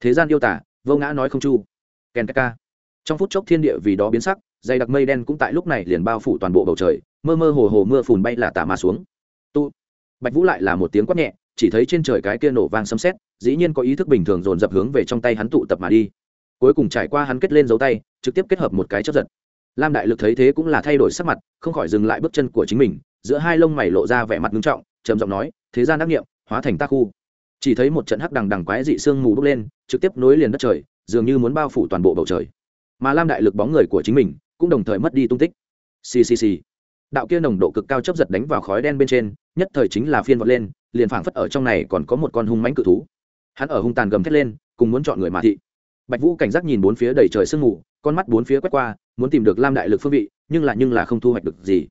Thế gian yêu tả, vô ngã nói không chu. Ken ca. Trong phút chốc thiên địa vì đó biến sắc, dày đặc mây đen cũng tại lúc này liền bao phủ toàn bộ bầu trời mơ mơ hồ hồ mưa phùn bay là tả mà xuống. Tu. Bạch vũ lại là một tiếng quát nhẹ, chỉ thấy trên trời cái kia nổ vang sấm sét, dĩ nhiên có ý thức bình thường dồn dập hướng về trong tay hắn tụ tập mà đi. Cuối cùng trải qua hắn kết lên dấu tay, trực tiếp kết hợp một cái chấp giật. Lam đại lực thấy thế cũng là thay đổi sắc mặt, không khỏi dừng lại bước chân của chính mình, giữa hai lông mày lộ ra vẻ mặt nghiêm trọng, trầm giọng nói, thế gian đắc nghiệm, hóa thành tác khu. Chỉ thấy một trận hắc đằng đằng quái dị sương mù bốc lên, trực tiếp nối liền đất trời, dường như muốn bao phủ toàn bộ bầu trời. Mà lam đại lực bóng người của chính mình cũng đồng thời mất đi tung tích. Ccc đạo kia nồng độ cực cao chấp giật đánh vào khói đen bên trên, nhất thời chính là phiên vọt lên, liền phảng phất ở trong này còn có một con hung mánh cự thú. Hắn ở hung tàn gầm thét lên, cùng muốn chọn người mà thị. Bạch vũ cảnh giác nhìn bốn phía đầy trời sương mù, con mắt bốn phía quét qua, muốn tìm được lam đại lực phương vị, nhưng là nhưng là không thu hoạch được gì.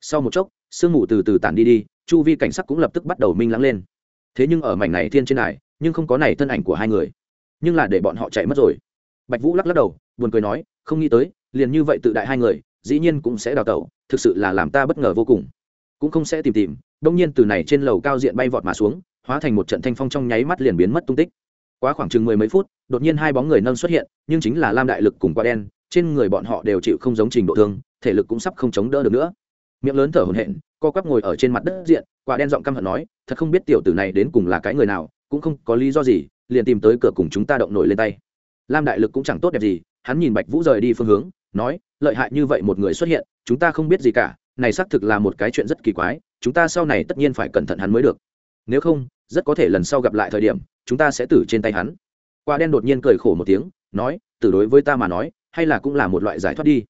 Sau một chốc, sương mù từ từ tản đi đi, chu vi cảnh sắc cũng lập tức bắt đầu minh lắng lên. Thế nhưng ở mảnh này thiên trên này, nhưng không có này thân ảnh của hai người. Nhưng là để bọn họ chạy mất rồi. Bạch vũ lắc lắc đầu, buồn cười nói, không nghĩ tới, liền như vậy tự đại hai người, dĩ nhiên cũng sẽ đào tẩu thực sự là làm ta bất ngờ vô cùng. Cũng không sẽ tìm tìm, đông nhiên từ này trên lầu cao diện bay vọt mà xuống, hóa thành một trận thanh phong trong nháy mắt liền biến mất tung tích. Quá khoảng chừng mười mấy phút, đột nhiên hai bóng người nâng xuất hiện, nhưng chính là lam đại lực cùng quá đen, trên người bọn họ đều chịu không giống trình độ thương, thể lực cũng sắp không chống đỡ được nữa. Miệng lớn thở hổn hển, co quắp ngồi ở trên mặt đất diện quả đen giọng căm hận nói, thật không biết tiểu tử này đến cùng là cái người nào, cũng không có lý do gì, liền tìm tới cửa cùng chúng ta động nổi lên tay. Lam đại lực cũng chẳng tốt đẹp gì, hắn nhìn bạch vũ rời đi phương hướng, nói, lợi hại như vậy một người xuất hiện chúng ta không biết gì cả, này xác thực là một cái chuyện rất kỳ quái, chúng ta sau này tất nhiên phải cẩn thận hắn mới được. Nếu không, rất có thể lần sau gặp lại thời điểm, chúng ta sẽ tử trên tay hắn. Quả đen đột nhiên cười khổ một tiếng, nói tử đối với ta mà nói, hay là cũng là một loại giải thoát đi.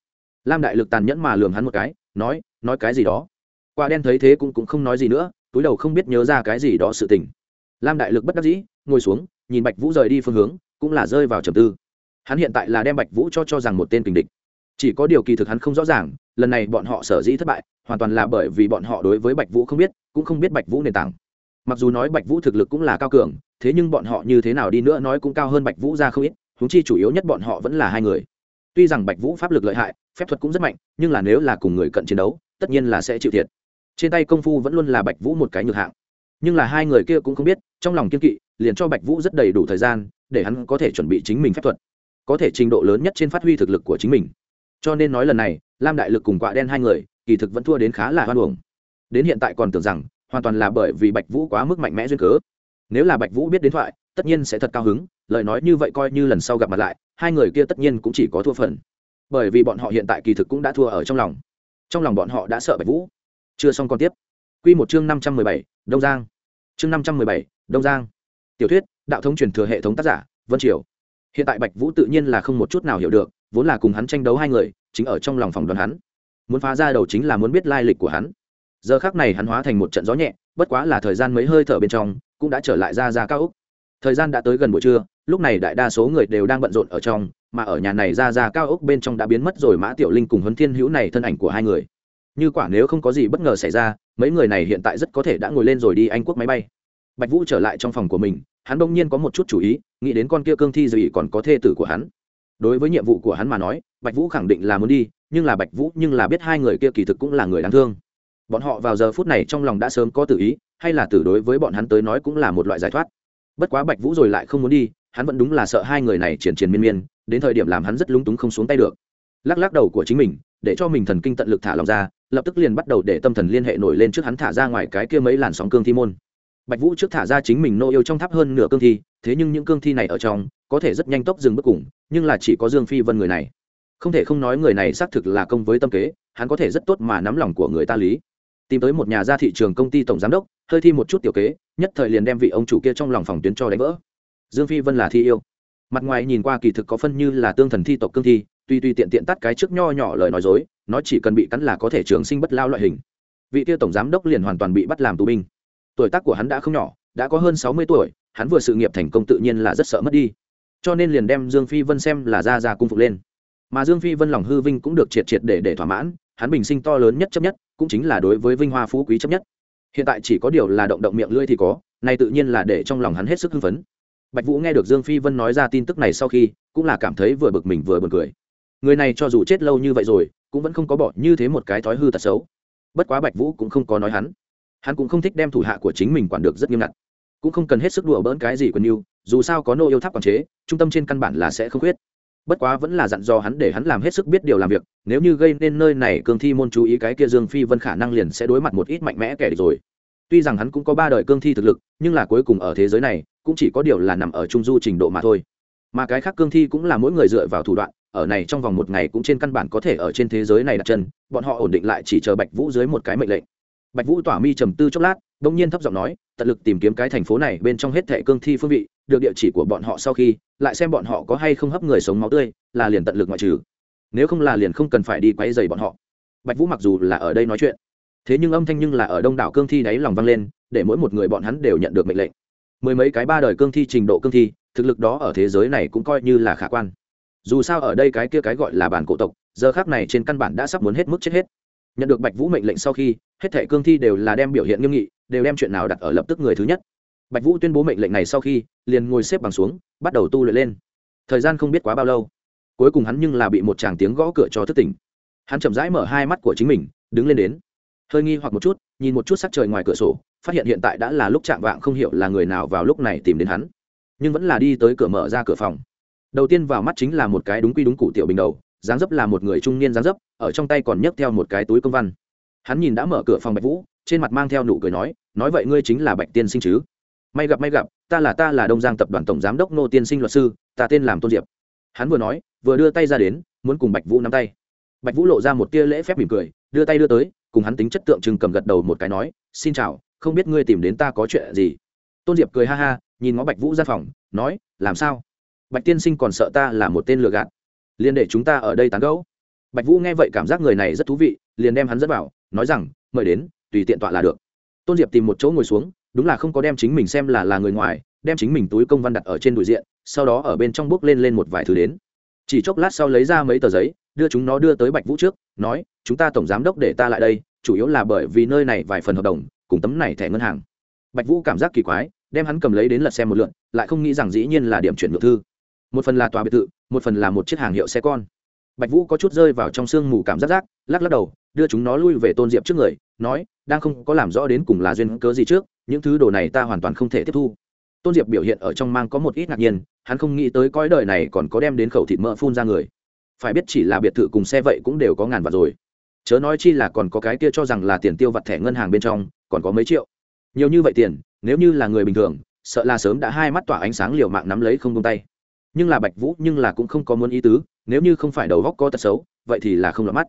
Lam đại lực tàn nhẫn mà lường hắn một cái, nói nói cái gì đó? Quả đen thấy thế cũng cũng không nói gì nữa, túi đầu không biết nhớ ra cái gì đó sự tình. Lam đại lực bất đắc dĩ, ngồi xuống, nhìn bạch vũ rời đi phương hướng, cũng là rơi vào trầm tư. Hắn hiện tại là đem bạch vũ cho cho rằng một tên kình địch chỉ có điều kỳ thực hắn không rõ ràng, lần này bọn họ sở dĩ thất bại, hoàn toàn là bởi vì bọn họ đối với bạch vũ không biết, cũng không biết bạch vũ nền tảng. Mặc dù nói bạch vũ thực lực cũng là cao cường, thế nhưng bọn họ như thế nào đi nữa nói cũng cao hơn bạch vũ ra không ít húng chi chủ yếu nhất bọn họ vẫn là hai người. Tuy rằng bạch vũ pháp lực lợi hại, phép thuật cũng rất mạnh, nhưng là nếu là cùng người cận chiến đấu, tất nhiên là sẽ chịu thiệt. Trên tay công phu vẫn luôn là bạch vũ một cái nhược hạng. Nhưng là hai người kia cũng không biết, trong lòng kiên kỵ, liền cho bạch vũ rất đầy đủ thời gian, để hắn có thể chuẩn bị chính mình phép thuật, có thể trình độ lớn nhất trên phát huy thực lực của chính mình cho nên nói lần này, lam đại lực cùng quạ đen hai người, kỳ thực vẫn thua đến khá là hoan hồng đến hiện tại còn tưởng rằng, hoàn toàn là bởi vì bạch vũ quá mức mạnh mẽ duyên cớ. Nếu là bạch vũ biết đến thoại, tất nhiên sẽ thật cao hứng, lời nói như vậy coi như lần sau gặp mặt lại, hai người kia tất nhiên cũng chỉ có thua phần. Bởi vì bọn họ hiện tại kỳ thực cũng đã thua ở trong lòng. Trong lòng bọn họ đã sợ bạch vũ. Chưa xong còn tiếp. Q một chương năm trăm mười bảy, đông giang. Chương năm trăm mười bảy, đông giang. Tiểu thuyết, đạo thống truyền thừa hệ thống tác giả, vân triều. Hiện tại bạch vũ tự nhiên là không một chút nào hiểu được vốn là cùng hắn tranh đấu hai người, chính ở trong lòng phòng đoàn hắn. Muốn phá ra đầu chính là muốn biết lai lịch của hắn. Giờ khác này hắn hóa thành một trận gió nhẹ, bất quá là thời gian mấy hơi thở bên trong, cũng đã trở lại ra ra cao úc. Thời gian đã tới gần buổi trưa, lúc này đại đa số người đều đang bận rộn ở trong, mà ở nhà này ra ra cao úc bên trong đã biến mất rồi mã tiểu linh cùng huấn thiên hữu này thân ảnh của hai người. Như quả nếu không có gì bất ngờ xảy ra, mấy người này hiện tại rất có thể đã ngồi lên rồi đi anh quốc máy bay. Bạch vũ trở lại trong phòng của mình, hắn đông nhiên có một chút chủ ý, nghĩ đến con kia cương thi gì còn có thê tử của hắn đối với nhiệm vụ của hắn mà nói, bạch vũ khẳng định là muốn đi, nhưng là bạch vũ nhưng là biết hai người kia kỳ thực cũng là người đáng thương. Bọn họ vào giờ phút này trong lòng đã sớm có tự ý, hay là tử đối với bọn hắn tới nói cũng là một loại giải thoát. Bất quá bạch vũ rồi lại không muốn đi, hắn vẫn đúng là sợ hai người này triển triển miên miên, đến thời điểm làm hắn rất lúng túng không xuống tay được. Lắc lắc đầu của chính mình, để cho mình thần kinh tận lực thả lòng ra, lập tức liền bắt đầu để tâm thần liên hệ nổi lên trước hắn thả ra ngoài cái kia mấy làn sóng cương thi môn. Bạch vũ trước thả ra chính mình nô yêu trong tháp hơn nửa cương thi thế nhưng những cương thi này ở trong, có thể rất nhanh tốc dừng bước cùng, nhưng là chỉ có dương phi vân người này. Không thể không nói người này xác thực là công với tâm kế, hắn có thể rất tốt mà nắm lòng của người ta lý. Tìm tới một nhà ra thị trường công ty tổng giám đốc, hơi thi một chút tiểu kế, nhất thời liền đem vị ông chủ kia trong lòng phòng tuyến cho đánh vỡ. Dương phi vân là thi yêu. Mặt ngoài nhìn qua kỳ thực có phân như là tương thần thi tộc cương thi, tuy tuy tiện tiện tắt cái trước nho nhỏ lời nói dối, nó chỉ cần bị cắn là có thể trường sinh bất lao loại hình. Vị kia tổng giám đốc liền hoàn toàn bị bắt làm tù binh. Tuổi tác của hắn đã không nhỏ, đã có hơn sáu mươi tuổi hắn vừa sự nghiệp thành công tự nhiên là rất sợ mất đi. Cho nên liền đem dương phi vân xem là ra ra cung phục lên. Mà dương phi vân lòng hư vinh cũng được triệt triệt để để thỏa mãn, hắn bình sinh to lớn nhất chấp nhất, cũng chính là đối với vinh hoa phú quý chấp nhất. Hiện tại chỉ có điều là động động miệng lưỡi thì có, này tự nhiên là để trong lòng hắn hết sức hưng phấn. Bạch vũ nghe được dương phi vân nói ra tin tức này sau khi, cũng là cảm thấy vừa bực mình vừa buồn cười. Người này cho dù chết lâu như vậy rồi, cũng vẫn không có bỏ như thế một cái thói hư tật xấu. Bất quá bạch vũ cũng không có nói hắn. Hắn cũng không thích đem thủ hạ của chính mình quản được rất nghiêm ngặt cũng không cần hết sức đùa bỡn cái gì quần yêu dù sao có nô yêu tháp quản chế, trung tâm trên căn bản là sẽ không khuyết. Bất quá vẫn là dặn dò hắn để hắn làm hết sức biết điều làm việc, nếu như gây nên nơi này cương thi môn chú ý cái kia dương phi vân khả năng liền sẽ đối mặt một ít mạnh mẽ kẻ địch rồi. Tuy rằng hắn cũng có ba đời cương thi thực lực, nhưng là cuối cùng ở thế giới này, cũng chỉ có điều là nằm ở trung du trình độ mà thôi. Mà cái khác cương thi cũng là mỗi người dựa vào thủ đoạn, ở này trong vòng một ngày cũng trên căn bản có thể ở trên thế giới này đặt chân, bọn họ ổn định lại chỉ chờ bạch vũ dưới một cái mệnh lệnh bạch vũ tỏa mi trầm tư chốc lát đông nhiên thấp giọng nói, tận lực tìm kiếm cái thành phố này bên trong hết thẻ cương thi phương vị, được địa chỉ của bọn họ sau khi, lại xem bọn họ có hay không hấp người sống máu tươi, là liền tận lực ngoại trừ. Nếu không là liền không cần phải đi quấy dày bọn họ. Bạch vũ mặc dù là ở đây nói chuyện, thế nhưng âm thanh nhưng là ở đông đảo cương thi đáy lòng vang lên, để mỗi một người bọn hắn đều nhận được mệnh lệnh. Mười mấy cái ba đời cương thi trình độ cương thi, thực lực đó ở thế giới này cũng coi như là khả quan. Dù sao ở đây cái kia cái gọi là bản cổ tộc, giờ khác này trên căn bản đã sắp muốn hết mức chết hết nhận được bạch vũ mệnh lệnh sau khi, hết thẻ cương thi đều là đem biểu hiện nghiêm nghị, đều đem chuyện nào đặt ở lập tức người thứ nhất. Bạch vũ tuyên bố mệnh lệnh này sau khi, liền ngồi xếp bằng xuống, bắt đầu tu luyện lên. Thời gian không biết quá bao lâu, cuối cùng hắn nhưng là bị một chàng tiếng gõ cửa cho thức tỉnh. Hắn chậm rãi mở hai mắt của chính mình, đứng lên đến. Hơi nghi hoặc một chút, nhìn một chút sắc trời ngoài cửa sổ, phát hiện hiện tại đã là lúc chạm vạng không hiểu là người nào vào lúc này tìm đến hắn. Nhưng vẫn là đi tới cửa mở ra cửa phòng. Đầu tiên vào mắt chính là một cái đúng quy đúng cụ tiểu bình đầu dáng dấp là một người trung niên dáng dấp, ở trong tay còn nhấc theo một cái túi công văn. Hắn nhìn đã mở cửa phòng bạch vũ, trên mặt mang theo nụ cười nói nói vậy ngươi chính là bạch tiên sinh chứ? May gặp may gặp, ta là ta là đông giang tập đoàn tổng giám đốc nô tiên sinh luật sư, ta tên làm tôn diệp. Hắn vừa nói, vừa đưa tay ra đến, muốn cùng bạch vũ nắm tay. Bạch vũ lộ ra một tia lễ phép mỉm cười, đưa tay đưa tới, cùng hắn tính chất tượng trưng cầm gật đầu một cái nói, xin chào, không biết ngươi tìm đến ta có chuyện gì? Tôn diệp cười ha ha, nhìn ngó bạch vũ ra phòng, nói, làm sao? Bạch tiên sinh còn sợ ta là một tên lừa gạt liền để chúng ta ở đây tán gẫu. Bạch vũ nghe vậy cảm giác người này rất thú vị, liền đem hắn dẫn vào, nói rằng, mời đến, tùy tiện tọa là được. Tôn diệp tìm một chỗ ngồi xuống, đúng là không có đem chính mình xem là là người ngoài, đem chính mình túi công văn đặt ở trên đùi diện, sau đó ở bên trong bước lên lên một vài thứ đến. Chỉ chốc lát sau lấy ra mấy tờ giấy, đưa chúng nó đưa tới bạch vũ trước, nói, chúng ta tổng giám đốc để ta lại đây, chủ yếu là bởi vì nơi này vài phần hợp đồng, cùng tấm này thẻ ngân hàng. Bạch vũ cảm giác kỳ quái, đem hắn cầm lấy đến lật xem một lượn lại không nghĩ rằng dĩ nhiên là điểm chuyển ngược thư một phần là tòa biệt thự, một phần là một chiếc hàng hiệu xe con. Bạch vũ có chút rơi vào trong sương mù cảm giác rác, lắc lắc đầu, đưa chúng nó lui về tôn diệp trước người, nói, đang không có làm rõ đến cùng là duyên cớ gì trước, những thứ đồ này ta hoàn toàn không thể tiếp thu. Tôn diệp biểu hiện ở trong mang có một ít ngạc nhiên, hắn không nghĩ tới cõi đời này còn có đem đến khẩu thịt mỡ phun ra người. Phải biết chỉ là biệt thự cùng xe vậy cũng đều có ngàn vạn rồi. Chớ nói chi là còn có cái kia cho rằng là tiền tiêu vặt thẻ ngân hàng bên trong, còn có mấy triệu. Nhiều như vậy tiền, nếu như là người bình thường, sợ là sớm đã hai mắt tỏa ánh sáng liều mạng nắm lấy không tung tay nhưng là bạch vũ nhưng là cũng không có muốn ý tứ, nếu như không phải đầu góc có tật xấu, vậy thì là không lọt mắt.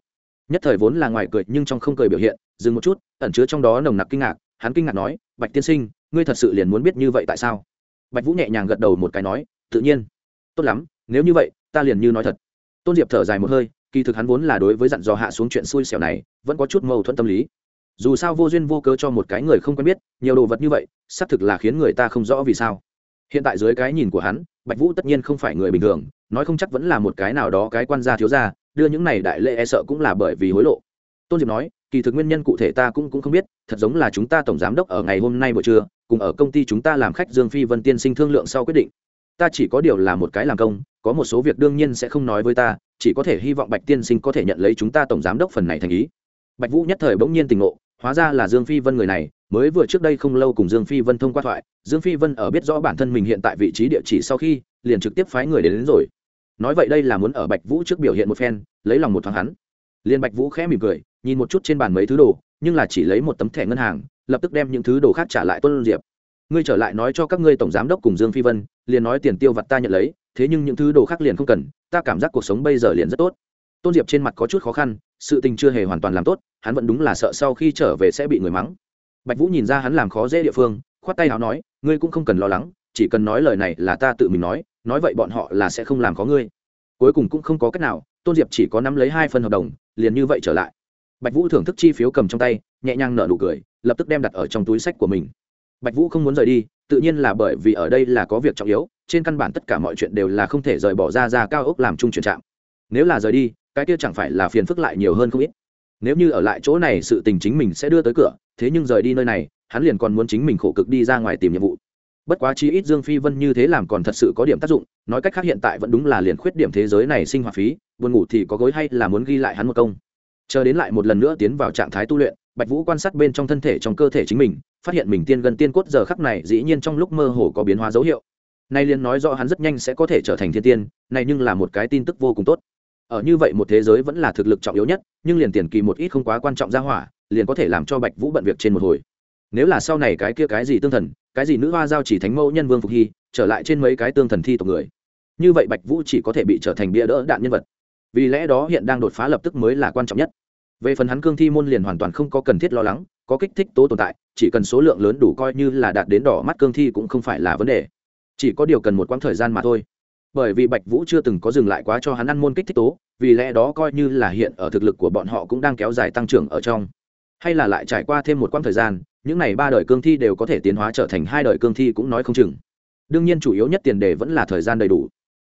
Nhất thời vốn là ngoài cười nhưng trong không cười biểu hiện, dừng một chút, ẩn chứa trong đó nồng nặc kinh ngạc, hắn kinh ngạc nói, bạch tiên sinh, ngươi thật sự liền muốn biết như vậy tại sao? Bạch vũ nhẹ nhàng gật đầu một cái nói, tự nhiên. Tốt lắm, nếu như vậy, ta liền như nói thật. Tôn diệp thở dài một hơi, kỳ thực hắn vốn là đối với dặn dò hạ xuống chuyện xui xẻo này, vẫn có chút mâu thuẫn tâm lý. Dù sao vô duyên vô cớ cho một cái người không quen biết, nhiều đồ vật như vậy, xác thực là khiến người ta không rõ vì sao hiện tại dưới cái nhìn của hắn, bạch vũ tất nhiên không phải người bình thường, nói không chắc vẫn là một cái nào đó cái quan gia thiếu gia, đưa những này đại lễ e sợ cũng là bởi vì hối lộ. Tôn diệp nói, kỳ thực nguyên nhân cụ thể ta cũng cũng không biết, thật giống là chúng ta tổng giám đốc ở ngày hôm nay buổi trưa, cùng ở công ty chúng ta làm khách dương phi vân tiên sinh thương lượng sau quyết định. Ta chỉ có điều là một cái làm công, có một số việc đương nhiên sẽ không nói với ta, chỉ có thể hy vọng bạch tiên sinh có thể nhận lấy chúng ta tổng giám đốc phần này thành ý. Bạch vũ nhất thời bỗng nhiên tình ngộ, hóa ra là dương phi vân người này mới vừa trước đây không lâu cùng dương phi vân thông qua thoại dương phi vân ở biết rõ bản thân mình hiện tại vị trí địa chỉ sau khi liền trực tiếp phái người đến, đến rồi. Nói vậy đây là muốn ở bạch vũ trước biểu hiện một phen lấy lòng một thoáng hắn. Liền bạch vũ khẽ mỉm cười nhìn một chút trên bàn mấy thứ đồ nhưng là chỉ lấy một tấm thẻ ngân hàng lập tức đem những thứ đồ khác trả lại tôn diệp. Ngươi trở lại nói cho các ngươi tổng giám đốc cùng dương phi vân liền nói tiền tiêu vặt ta nhận lấy thế nhưng những thứ đồ khác liền không cần ta cảm giác cuộc sống bây giờ liền rất tốt. Tôn diệp trên mặt có chút khó khăn sự tình chưa hề hoàn toàn làm tốt hắn vẫn đúng là sợ sau khi trở về sẽ bị người mắng bạch vũ nhìn ra hắn làm khó dễ địa phương, khoát tay nào nói, ngươi cũng không cần lo lắng, chỉ cần nói lời này là ta tự mình nói nói vậy bọn họ là sẽ không làm khó ngươi. Cuối cùng cũng không có cách nào, tôn diệp chỉ có nắm lấy hai phần hợp đồng, liền như vậy trở lại. Bạch vũ thưởng thức chi phiếu cầm trong tay, nhẹ nhàng nở nụ cười, lập tức đem đặt ở trong túi sách của mình. Bạch vũ không muốn rời đi, tự nhiên là bởi vì ở đây là có việc trọng yếu, trên căn bản tất cả mọi chuyện đều là không thể rời bỏ ra ra cao ốc làm chung chuyển trạm. Nếu là rời đi, cái kia chẳng phải là phiền phức lại nhiều hơn không ít. Nếu như ở lại chỗ này sự tình chính mình sẽ đưa tới cửa thế nhưng rời đi nơi này, hắn liền còn muốn chính mình khổ cực đi ra ngoài tìm nhiệm vụ. Bất quá chi ít dương phi vân như thế làm còn thật sự có điểm tác dụng, nói cách khác hiện tại vẫn đúng là liền khuyết điểm thế giới này sinh hoạt phí, buồn ngủ thì có gối hay là muốn ghi lại hắn một công. Chờ đến lại một lần nữa tiến vào trạng thái tu luyện, bạch vũ quan sát bên trong thân thể trong cơ thể chính mình, phát hiện mình tiên gần tiên cốt giờ khắc này dĩ nhiên trong lúc mơ hồ có biến hóa dấu hiệu. Nay liền nói rõ hắn rất nhanh sẽ có thể trở thành thiên tiên, này nhưng là một cái tin tức vô cùng tốt. Ở như vậy một thế giới vẫn là thực lực trọng yếu nhất, nhưng liền tiền kỳ một ít không quá quan trọng ra hỏa liền có thể làm cho bạch vũ bận việc trên một hồi. Nếu là sau này cái kia cái gì tương thần, cái gì nữ hoa giao chỉ thánh mẫu nhân vương phục hy, trở lại trên mấy cái tương thần thi tộc người, như vậy bạch vũ chỉ có thể bị trở thành bia đỡ đạn nhân vật. Vì lẽ đó hiện đang đột phá lập tức mới là quan trọng nhất. Về phần hắn cương thi môn liền hoàn toàn không có cần thiết lo lắng, có kích thích tố tồn tại, chỉ cần số lượng lớn đủ coi như là đạt đến đỏ mắt cương thi cũng không phải là vấn đề. Chỉ có điều cần một quãng thời gian mà thôi. Bởi vì bạch vũ chưa từng có dừng lại quá cho hắn ăn môn kích thích tố, vì lẽ đó coi như là hiện ở thực lực của bọn họ cũng đang kéo dài tăng trưởng ở trong hay là lại trải qua thêm một quãng thời gian, những này ba đời cương thi đều có thể tiến hóa trở thành hai đời cương thi cũng nói không chừng. Đương nhiên chủ yếu nhất tiền đề vẫn là thời gian đầy đủ.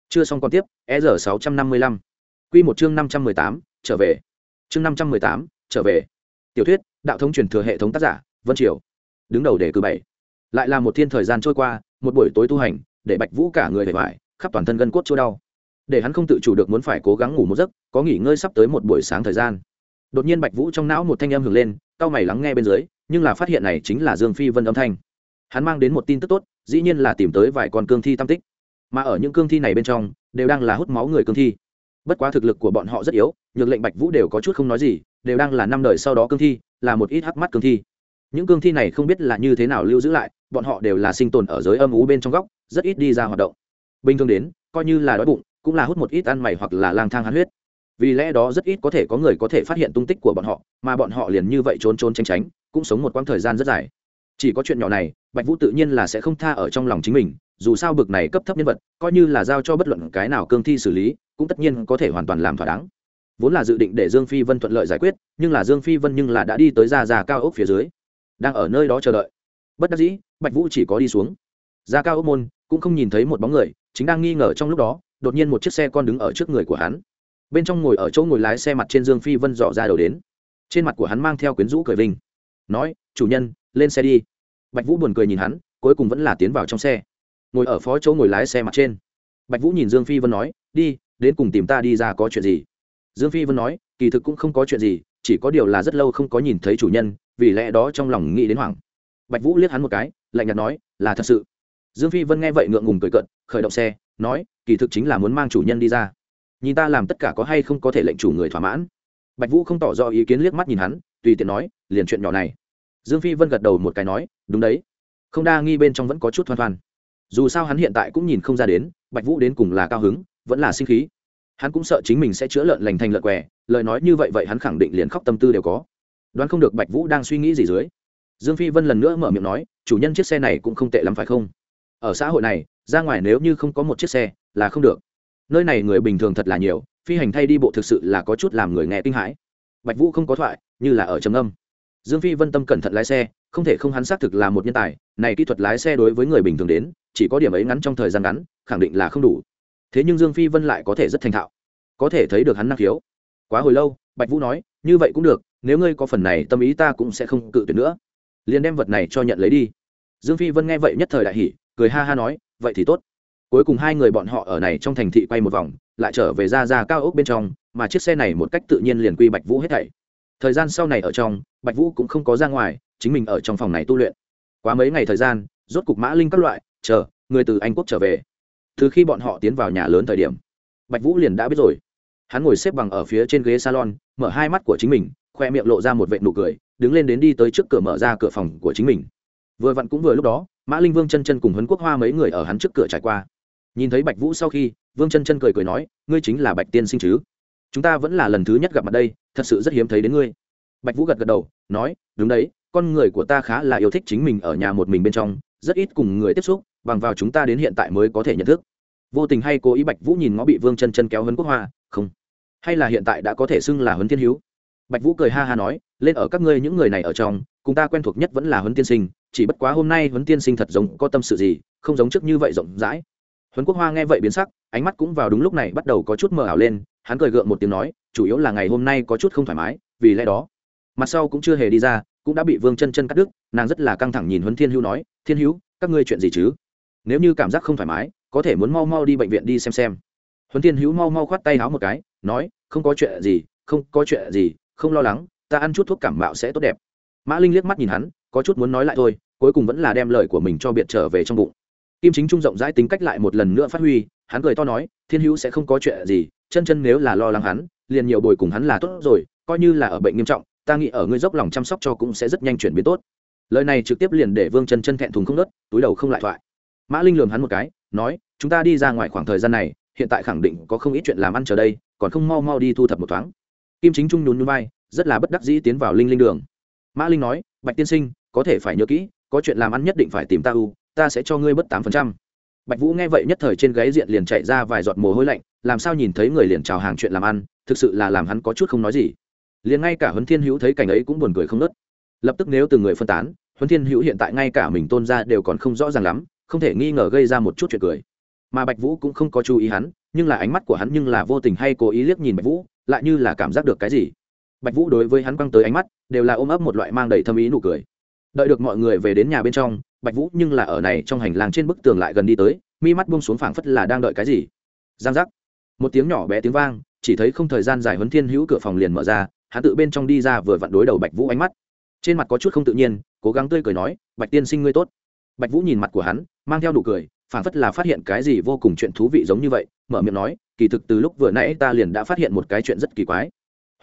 Chưa xong còn tiếp e r sáu trăm năm mươi lăm. Q một chương năm trăm mười tám, trở về. Chương năm trăm mười tám, trở về. Tiểu thuyết, đạo thống truyền thừa hệ thống tác giả, vân triều. Đứng đầu đề cử bảy. Lại là một thiên thời gian trôi qua, một buổi tối tu hành, để bạch vũ cả người hề vải, khắp toàn thân gân cốt chỗ đau. Để hắn không tự chủ được muốn phải cố gắng ngủ một giấc, có nghỉ ngơi sắp tới một buổi sáng thời gian đột nhiên bạch vũ trong não một thanh âm hưởng lên cau mày lắng nghe bên dưới, nhưng là phát hiện này chính là dương phi vân âm thanh. Hắn mang đến một tin tức tốt, dĩ nhiên là tìm tới vài con cương thi tam tích. Mà ở những cương thi này bên trong, đều đang là hút máu người cương thi. Bất quá thực lực của bọn họ rất yếu, nhược lệnh bạch vũ đều có chút không nói gì, đều đang là năm đời sau đó cương thi, là một ít hắc mắt cương thi. Những cương thi này không biết là như thế nào lưu giữ lại, bọn họ đều là sinh tồn ở giới âm ú bên trong góc, rất ít đi ra hoạt động. Bình thường đến, coi như là đói bụng, cũng là hút một ít ăn mày hoặc là lang thang hắn huyết vì lẽ đó rất ít có thể có người có thể phát hiện tung tích của bọn họ, mà bọn họ liền như vậy trốn trốn tránh tránh, cũng sống một quãng thời gian rất dài. Chỉ có chuyện nhỏ này, bạch vũ tự nhiên là sẽ không tha ở trong lòng chính mình, dù sao bực này cấp thấp nhân vật, coi như là giao cho bất luận cái nào cương thi xử lý, cũng tất nhiên có thể hoàn toàn làm thỏa đáng. Vốn là dự định để dương phi vân thuận lợi giải quyết, nhưng là dương phi vân nhưng là đã đi tới ra già cao ốc phía dưới. Đang ở nơi đó chờ đợi. Bất đắc dĩ, bạch vũ chỉ có đi xuống. Ra cao ốc môn cũng không nhìn thấy một bóng người, chính đang nghi ngờ trong lúc đó, đột nhiên một chiếc xe con đứng ở trước người của hắn bên trong ngồi ở chỗ ngồi lái xe mặt trên dương phi vân dọ ra đầu đến. Trên mặt của hắn mang theo quyến rũ cười vinh. Nói, chủ nhân, lên xe đi. Bạch vũ buồn cười nhìn hắn, cuối cùng vẫn là tiến vào trong xe. Ngồi ở phó chỗ ngồi lái xe mặt trên. Bạch vũ nhìn dương phi vân nói, đi, đến cùng tìm ta đi ra có chuyện gì? Dương phi vân nói, kỳ thực cũng không có chuyện gì, chỉ có điều là rất lâu không có nhìn thấy chủ nhân, vì lẽ đó trong lòng nghĩ đến hoảng. Bạch vũ liếc hắn một cái, lạnh nhạt nói, là thật sự. Dương phi vân nghe vậy ngượng ngùng cười cận khởi động xe, nói, kỳ thực chính là muốn mang chủ nhân đi ra nhìn ta làm tất cả có hay không có thể lệnh chủ người thỏa mãn. Bạch vũ không tỏ rõ ý kiến liếc mắt nhìn hắn, tùy tiện nói, liền chuyện nhỏ này. Dương phi vân gật đầu một cái nói, đúng đấy. Không đa nghi bên trong vẫn có chút thoăn thoăn dù sao hắn hiện tại cũng nhìn không ra đến, bạch vũ đến cùng là cao hứng, vẫn là sinh khí. Hắn cũng sợ chính mình sẽ chữa lợn lành thành lợn què, lời nói như vậy vậy hắn khẳng định liền khóc tâm tư đều có. Đoán không được bạch vũ đang suy nghĩ gì dưới. Dương phi vân lần nữa mở miệng nói, chủ nhân chiếc xe này cũng không tệ lắm phải không? Ở xã hội này, ra ngoài nếu như không có một chiếc xe, là không được nơi này người bình thường thật là nhiều, phi hành thay đi bộ thực sự là có chút làm người nghe kinh hãi. Bạch vũ không có thoại, như là ở trầm âm dương phi vân tâm cẩn thận lái xe, không thể không hắn xác thực là một nhân tài, này kỹ thuật lái xe đối với người bình thường đến, chỉ có điểm ấy ngắn trong thời gian ngắn, khẳng định là không đủ. Thế nhưng dương phi vân lại có thể rất thành thạo, có thể thấy được hắn năng khiếu. Quá hồi lâu, bạch vũ nói, như vậy cũng được, nếu ngươi có phần này tâm ý ta cũng sẽ không cự tuyệt nữa. Liền đem vật này cho nhận lấy đi. Dương phi vân nghe vậy nhất thời đại hỉ, cười ha ha nói, vậy thì tốt cuối cùng hai người bọn họ ở này trong thành thị quay một vòng, lại trở về ra ra cao ốc bên trong, mà chiếc xe này một cách tự nhiên liền quy bạch vũ hết thảy. Thời gian sau này ở trong, bạch vũ cũng không có ra ngoài, chính mình ở trong phòng này tu luyện. Quá mấy ngày thời gian, rốt cục mã linh các loại, chờ, người từ anh quốc trở về. Từ khi bọn họ tiến vào nhà lớn thời điểm, bạch vũ liền đã biết rồi. Hắn ngồi xếp bằng ở phía trên ghế salon, mở hai mắt của chính mình, khoe miệng lộ ra một vệ nụ cười, đứng lên đến đi tới trước cửa mở ra cửa phòng của chính mình. Vừa vặn cũng vừa lúc đó, mã linh vương chân chân cùng huấn quốc hoa mấy người ở hắn trước cửa trải qua nhìn thấy bạch vũ sau khi, vương chân chân cười cười nói, ngươi chính là bạch tiên sinh chứ? Chúng ta vẫn là lần thứ nhất gặp mặt đây, thật sự rất hiếm thấy đến ngươi. Bạch vũ gật gật đầu, nói, đúng đấy, con người của ta khá là yêu thích chính mình ở nhà một mình bên trong, rất ít cùng người tiếp xúc, bằng vào chúng ta đến hiện tại mới có thể nhận thức. Vô tình hay cố ý bạch vũ nhìn ngó bị vương chân chân kéo hấn quốc hoa, không. Hay là hiện tại đã có thể xưng là huấn thiên hữu bạch vũ cười ha ha nói, lên ở các ngươi những người này ở trong, cùng ta quen thuộc nhất vẫn là huấn tiên sinh, chỉ bất quá hôm nay huấn tiên sinh thật giống có tâm sự gì, không giống trước như vậy rộng rãi huấn quốc hoa nghe vậy biến sắc, ánh mắt cũng vào đúng lúc này bắt đầu có chút mờ ảo lên, hắn cười gượng một tiếng nói, chủ yếu là ngày hôm nay có chút không thoải mái, vì lẽ đó, mặt sau cũng chưa hề đi ra, cũng đã bị vương chân chân cắt đứt, nàng rất là căng thẳng nhìn huấn thiên hữu nói, thiên hữu, các ngươi chuyện gì chứ? Nếu như cảm giác không thoải mái, có thể muốn mau mau đi bệnh viện đi xem xem. Huấn thiên hữu mau mau khoát tay háo một cái, nói, không có chuyện gì, không có chuyện gì, không lo lắng, ta ăn chút thuốc cảm mạo sẽ tốt đẹp. Mã linh liếc mắt nhìn hắn, có chút muốn nói lại thôi, cuối cùng vẫn là đem lời của mình cho biệt trở về trong bụng kim chính trung rộng rãi tính cách lại một lần nữa phát huy, hắn cười to nói, thiên hữu sẽ không có chuyện gì, chân chân nếu là lo lắng hắn, liền nhiều bồi cùng hắn là tốt rồi, coi như là ở bệnh nghiêm trọng, ta nghĩ ở ngươi dốc lòng chăm sóc cho cũng sẽ rất nhanh chuyển biến tốt. Lời này trực tiếp liền để vương chân chân thẹn thùng không nớt, túi đầu không lại thoại. Mã linh lường hắn một cái, nói, chúng ta đi ra ngoài khoảng thời gian này, hiện tại khẳng định có không ít chuyện làm ăn chờ đây, còn không mau mau đi thu thập một thoáng. Kim chính trung nhún nhún vai, rất là bất đắc dĩ tiến vào linh linh đường. Mã linh nói, bạch tiên sinh, có thể phải nhớ kỹ, có chuyện làm ăn nhất định phải tìm ta u ta sẽ cho ngươi bất tám phần trăm. Bạch vũ nghe vậy nhất thời trên gáy diện liền chạy ra vài giọt mồ hôi lạnh, làm sao nhìn thấy người liền chào hàng chuyện làm ăn, thực sự là làm hắn có chút không nói gì. Liền ngay cả huấn thiên hữu thấy cảnh ấy cũng buồn cười không nớt lập tức nếu từng người phân tán, huấn thiên hữu hiện tại ngay cả mình tôn ra đều còn không rõ ràng lắm, không thể nghi ngờ gây ra một chút chuyện cười. Mà bạch vũ cũng không có chú ý hắn, nhưng là ánh mắt của hắn nhưng là vô tình hay cố ý liếc nhìn bạch vũ, lại như là cảm giác được cái gì. Bạch vũ đối với hắn quăng tới ánh mắt, đều là ôm ấp một loại mang đầy thâm ý nụ cười. Đợi được mọi người về đến nhà bên trong bạch vũ nhưng là ở này trong hành lang trên bức tường lại gần đi tới, mi mắt buông xuống phảng phất là đang đợi cái gì. Giang giác. Một tiếng nhỏ bé tiếng vang, chỉ thấy không thời gian dài huấn thiên hữu cửa phòng liền mở ra, hắn tự bên trong đi ra vừa vặn đối đầu bạch vũ ánh mắt. Trên mặt có chút không tự nhiên, cố gắng tươi cười nói, bạch tiên sinh ngươi tốt. Bạch vũ nhìn mặt của hắn, mang theo đủ cười, phảng phất là phát hiện cái gì vô cùng chuyện thú vị giống như vậy, mở miệng nói, kỳ thực từ lúc vừa nãy ta liền đã phát hiện một cái chuyện rất kỳ quái.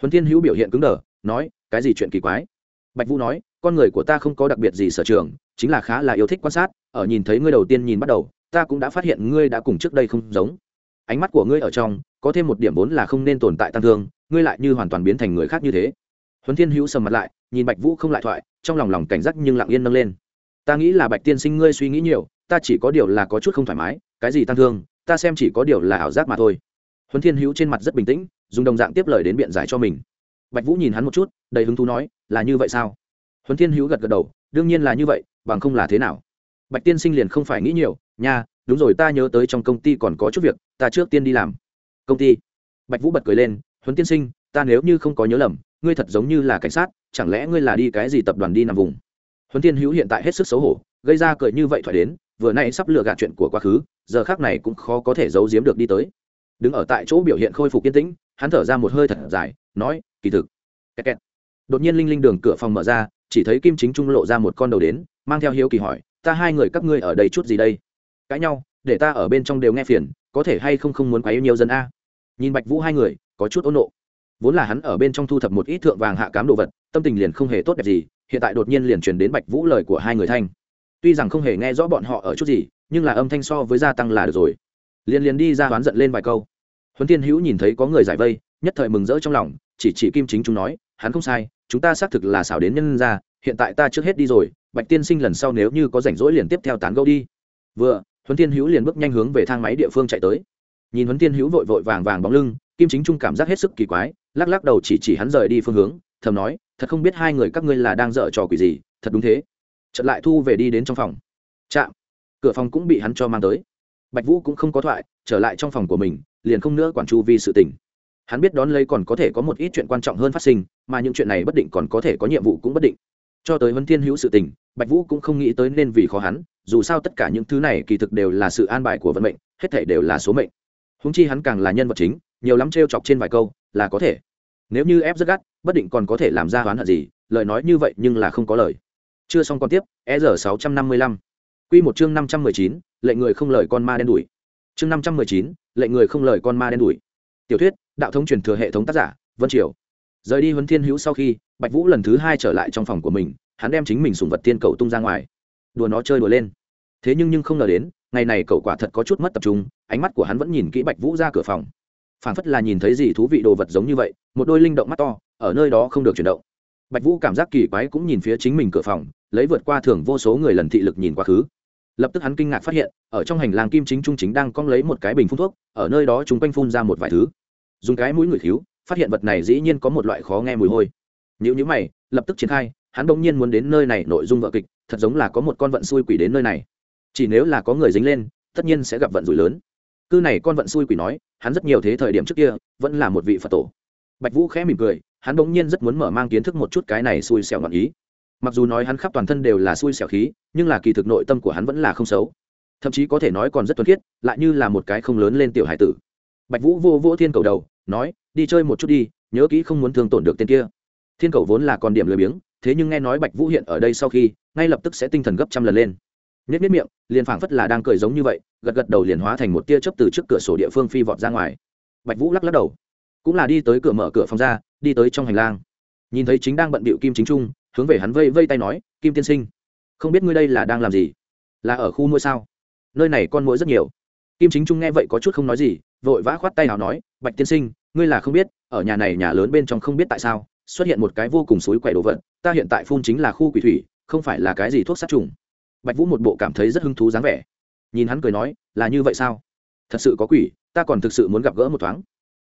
Huấn thiên hữu biểu hiện cứng đờ, nói, cái gì chuyện kỳ quái? Bạch vũ nói con người của ta không có đặc biệt gì sở trường, chính là khá là yêu thích quan sát, ở nhìn thấy ngươi đầu tiên nhìn bắt đầu, ta cũng đã phát hiện ngươi đã cùng trước đây không giống. Ánh mắt của ngươi ở trong, có thêm một điểm vốn là không nên tồn tại tăng thương, ngươi lại như hoàn toàn biến thành người khác như thế. Huấn thiên hữu sầm mặt lại, nhìn bạch vũ không lại thoại, trong lòng lòng cảnh giác nhưng lặng yên nâng lên. Ta nghĩ là bạch tiên sinh ngươi suy nghĩ nhiều, ta chỉ có điều là có chút không thoải mái, cái gì tăng thương, ta xem chỉ có điều là ảo giác mà thôi. Huấn thiên hữu trên mặt rất bình tĩnh, dùng đồng dạng tiếp lời đến biện giải cho mình. Bạch vũ nhìn hắn một chút, đầy hứng thú nói, là như vậy sao? Huấn thiên hữu gật gật đầu, đương nhiên là như vậy, bằng không là thế nào? Bạch tiên sinh liền không phải nghĩ nhiều, nha, đúng rồi, ta nhớ tới trong công ty còn có chút việc, ta trước tiên đi làm. Công ty? Bạch vũ bật cười lên, huấn tiên sinh, ta nếu như không có nhớ lầm, ngươi thật giống như là cảnh sát, chẳng lẽ ngươi là đi cái gì tập đoàn đi nằm vùng? Huấn tiên hữu hiện tại hết sức xấu hổ, gây ra cười như vậy thoại đến, vừa nay sắp lừa gạt chuyện của quá khứ, giờ khác này cũng khó có thể giấu giếm được đi tới. Đứng ở tại chỗ biểu hiện khôi phục yên tĩnh, hắn thở ra một hơi thật dài, nói, kỳ thực. Kẹt kẹt. đột nhiên linh linh đường cửa phòng mở ra chỉ thấy kim chính trung lộ ra một con đầu đến, mang theo hiếu kỳ hỏi, ta hai người các ngươi ở đây chút gì đây? Cãi nhau, để ta ở bên trong đều nghe phiền, có thể hay không không muốn quá yêu nhiều dân a. Nhìn bạch vũ hai người, có chút ôn nộ. Vốn là hắn ở bên trong thu thập một ít thượng vàng hạ cám đồ vật, tâm tình liền không hề tốt đẹp gì, hiện tại đột nhiên liền truyền đến bạch vũ lời của hai người thanh. Tuy rằng không hề nghe rõ bọn họ ở chút gì, nhưng là âm thanh so với gia tăng là được rồi. Liền liền đi ra oán giận lên vài câu. Huấn thiên hữu nhìn thấy có người giải vây, nhất thời mừng rỡ trong lòng, chỉ chỉ kim chính chúng nói, hắn không sai chúng ta xác thực là xảo đến nhân ra, hiện tại ta trước hết đi rồi, bạch tiên sinh lần sau nếu như có rảnh rỗi liền tiếp theo tán gẫu đi. Vừa, huấn tiên hữu liền bước nhanh hướng về thang máy địa phương chạy tới. Nhìn huấn tiên hữu vội vội vàng vàng bóng lưng, kim chính trung cảm giác hết sức kỳ quái, lắc lắc đầu chỉ chỉ hắn rời đi phương hướng, thầm nói, thật không biết hai người các ngươi là đang dở trò quỷ gì, thật đúng thế. Chợt lại thu về đi đến trong phòng. Chạm. Cửa phòng cũng bị hắn cho mang tới. Bạch vũ cũng không có thoại, trở lại trong phòng của mình, liền không nữa quản chu vi sự tình hắn biết đón lấy còn có thể có một ít chuyện quan trọng hơn phát sinh, mà những chuyện này bất định còn có thể có nhiệm vụ cũng bất định. Cho tới huấn thiên hữu sự tình, bạch vũ cũng không nghĩ tới nên vì khó hắn, dù sao tất cả những thứ này kỳ thực đều là sự an bài của vận mệnh, hết thể đều là số mệnh. Húng chi hắn càng là nhân vật chính, nhiều lắm t chọc trên vài câu, là có thể. Nếu như ép rất gắt, bất định còn có thể làm ra hoán hận gì, lời nói như vậy nhưng là không có lời. Chưa xong còn tiếp e r sáu trăm năm mươi lăm. Q một chương năm trăm mười chín, lệnh người không lời con ma đen đủi chương năm trăm mười chín, lệnh người không lời con ma đen đủi tiểu thuyết đạo thống truyền thừa hệ thống tác giả, vân triều. Rời đi huấn thiên hữu sau khi, bạch vũ lần thứ hai trở lại trong phòng của mình, hắn đem chính mình sùng vật tiên cầu tung ra ngoài. Đùa nó chơi đùa lên. Thế nhưng nhưng không ngờ đến, ngày này cậu quả thật có chút mất tập trung, ánh mắt của hắn vẫn nhìn kỹ bạch vũ ra cửa phòng. Phảng phất là nhìn thấy gì thú vị đồ vật giống như vậy, một đôi linh động mắt to, ở nơi đó không được chuyển động. Bạch vũ cảm giác kỳ quái cũng nhìn phía chính mình cửa phòng, lấy vượt qua thường vô số người lần thị lực nhìn quá khứ. Lập tức hắn kinh ngạc phát hiện, ở trong hành lang kim chính trung chính đang cong lấy một cái bình phun thuốc, ở nơi đó chúng quanh phun ra một vài thứ dùng cái mũi người thiếu phát hiện vật này dĩ nhiên có một loại khó nghe mùi hôi. Nếu như mày, lập tức triển khai, hắn bỗng nhiên muốn đến nơi này nội dung vợ kịch, thật giống là có một con vận xui quỷ đến nơi này. Chỉ nếu là có người dính lên, tất nhiên sẽ gặp vận rủi lớn. Cư này con vận xui quỷ nói, hắn rất nhiều thế thời điểm trước kia, vẫn là một vị phật tổ. Bạch vũ khẽ mỉm cười, hắn bỗng nhiên rất muốn mở mang kiến thức một chút cái này xui xẻo ngọn ý. Mặc dù nói hắn khắp toàn thân đều là xui xẻo khí, nhưng là kỳ thực nội tâm của hắn vẫn là không xấu. Thậm chí có thể nói còn rất thuần khiết, lại như là một cái không lớn lên tiểu hải tử bạch vũ vô vô thiên cầu đầu, nói, đi chơi một chút đi, nhớ kỹ không muốn thương tổn được tên kia. Thiên cầu vốn là còn điểm lười biếng, thế nhưng nghe nói bạch vũ hiện ở đây sau khi, ngay lập tức sẽ tinh thần gấp trăm lần lên. Nhất nhất miệng, liền phảng phất là đang cười giống như vậy, gật gật đầu liền hóa thành một tia chớp từ trước cửa sổ địa phương phi vọt ra ngoài. Bạch vũ lắc lắc đầu. Cũng là đi tới cửa mở cửa phòng ra, đi tới trong hành lang. Nhìn thấy chính đang bận bịu kim chính trung, hướng về hắn vây vây tay nói, kim tiên sinh, không biết ngươi đây là đang làm gì? Là ở khu nuôi sao? Nơi này con mũi rất nhiều. Kim chính trung nghe vậy có chút không nói gì vội vã khoát tay nào nói, bạch tiên sinh, ngươi là không biết, ở nhà này nhà lớn bên trong không biết tại sao, xuất hiện một cái vô cùng suối quẻ đồ vật, ta hiện tại phun chính là khu quỷ thủy, không phải là cái gì thuốc sát trùng. Bạch vũ một bộ cảm thấy rất hứng thú dáng vẻ. Nhìn hắn cười nói, là như vậy sao? Thật sự có quỷ, ta còn thực sự muốn gặp gỡ một thoáng.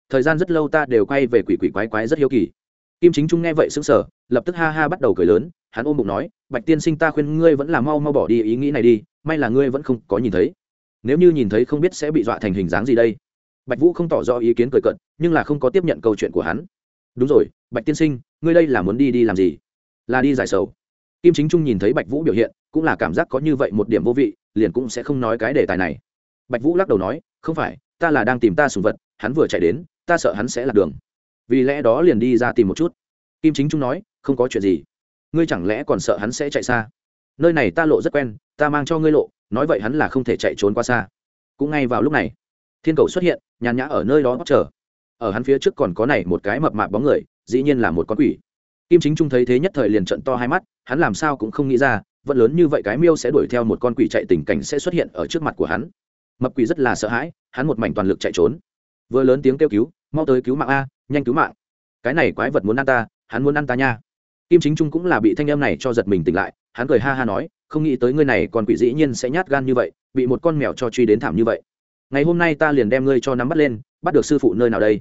Thời gian rất lâu ta đều quay về quỷ quỷ quái quái rất hiếu kỳ. Kim chính trung nghe vậy sững sờ, lập tức ha ha bắt đầu cười lớn, hắn ôm bụng nói, bạch tiên sinh ta khuyên ngươi vẫn là mau mau bỏ đi ý nghĩ này đi, may là ngươi vẫn không có nhìn thấy. Nếu như nhìn thấy không biết sẽ bị dọa thành hình dáng gì đây bạch vũ không tỏ rõ ý kiến cười cận nhưng là không có tiếp nhận câu chuyện của hắn. Đúng rồi, bạch tiên sinh, ngươi đây là muốn đi đi làm gì? Là đi giải sầu. Kim chính trung nhìn thấy bạch vũ biểu hiện, cũng là cảm giác có như vậy một điểm vô vị, liền cũng sẽ không nói cái đề tài này. Bạch vũ lắc đầu nói, không phải, ta là đang tìm ta sùng vật, hắn vừa chạy đến, ta sợ hắn sẽ lạc đường. Vì lẽ đó liền đi ra tìm một chút. Kim chính trung nói, không có chuyện gì. Ngươi chẳng lẽ còn sợ hắn sẽ chạy xa? Nơi này ta lộ rất quen, ta mang cho ngươi lộ, nói vậy hắn là không thể chạy trốn qua xa. Cũng ngay vào lúc này thiên cầu xuất hiện, nhàn nhã ở nơi đó chờ. Ở hắn phía trước còn có này một cái mập mạp bóng người, dĩ nhiên là một con quỷ. Kim chính trung thấy thế nhất thời liền trận to hai mắt, hắn làm sao cũng không nghĩ ra, vẫn lớn như vậy cái miêu sẽ đuổi theo một con quỷ chạy tình cảnh sẽ xuất hiện ở trước mặt của hắn. Mập quỷ rất là sợ hãi, hắn một mảnh toàn lực chạy trốn. Vừa lớn tiếng kêu cứu, mau tới cứu mạng a, nhanh cứu mạng. Cái này quái vật muốn ăn ta, hắn muốn ăn ta nha. Kim chính trung cũng là bị thanh em này cho giật mình tỉnh lại, hắn cười ha ha nói, không nghĩ tới ngươi này còn quỷ dĩ nhiên sẽ nhát gan như vậy, bị một con mèo cho truy đến thảm như vậy ngày hôm nay ta liền đem ngươi cho nắm bắt lên, bắt được sư phụ nơi nào đây?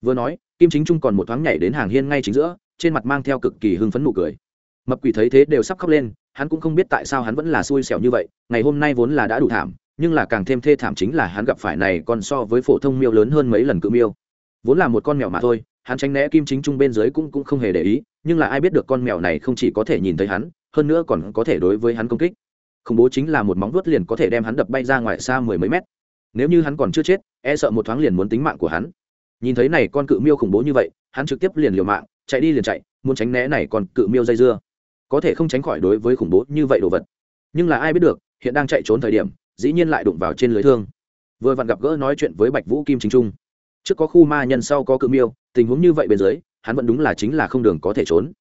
Vừa nói, kim chính trung còn một thoáng nhảy đến hàng hiên ngay chính giữa, trên mặt mang theo cực kỳ hưng phấn nụ cười. Mập quỷ thấy thế đều sắp khóc lên, hắn cũng không biết tại sao hắn vẫn là xui xẻo như vậy, ngày hôm nay vốn là đã đủ thảm, nhưng là càng thêm thê thảm chính là hắn gặp phải này còn so với phổ thông miêu lớn hơn mấy lần cự miêu. Vốn là một con mèo mà thôi, hắn tránh né kim chính trung bên dưới cũng cũng không hề để ý, nhưng là ai biết được con mèo này không chỉ có thể nhìn thấy hắn, hơn nữa còn có thể đối với hắn công kích. Khủng bố chính là một móng vuốt liền có thể đem hắn đập bay ra ngoài xa mười mấy mét nếu như hắn còn chưa chết e sợ một thoáng liền muốn tính mạng của hắn. Nhìn thấy này con cự miêu khủng bố như vậy, hắn trực tiếp liền liều mạng, chạy đi liền chạy, muốn tránh né này còn cự miêu dây dưa. Có thể không tránh khỏi đối với khủng bố như vậy đồ vật. Nhưng là ai biết được, hiện đang chạy trốn thời điểm, dĩ nhiên lại đụng vào trên lưới thương. Vừa vặn gặp gỡ nói chuyện với bạch vũ kim chính trung. Trước có khu ma nhân, sau có cự miêu, tình huống như vậy bên dưới, hắn vẫn đúng là chính là không đường có thể trốn.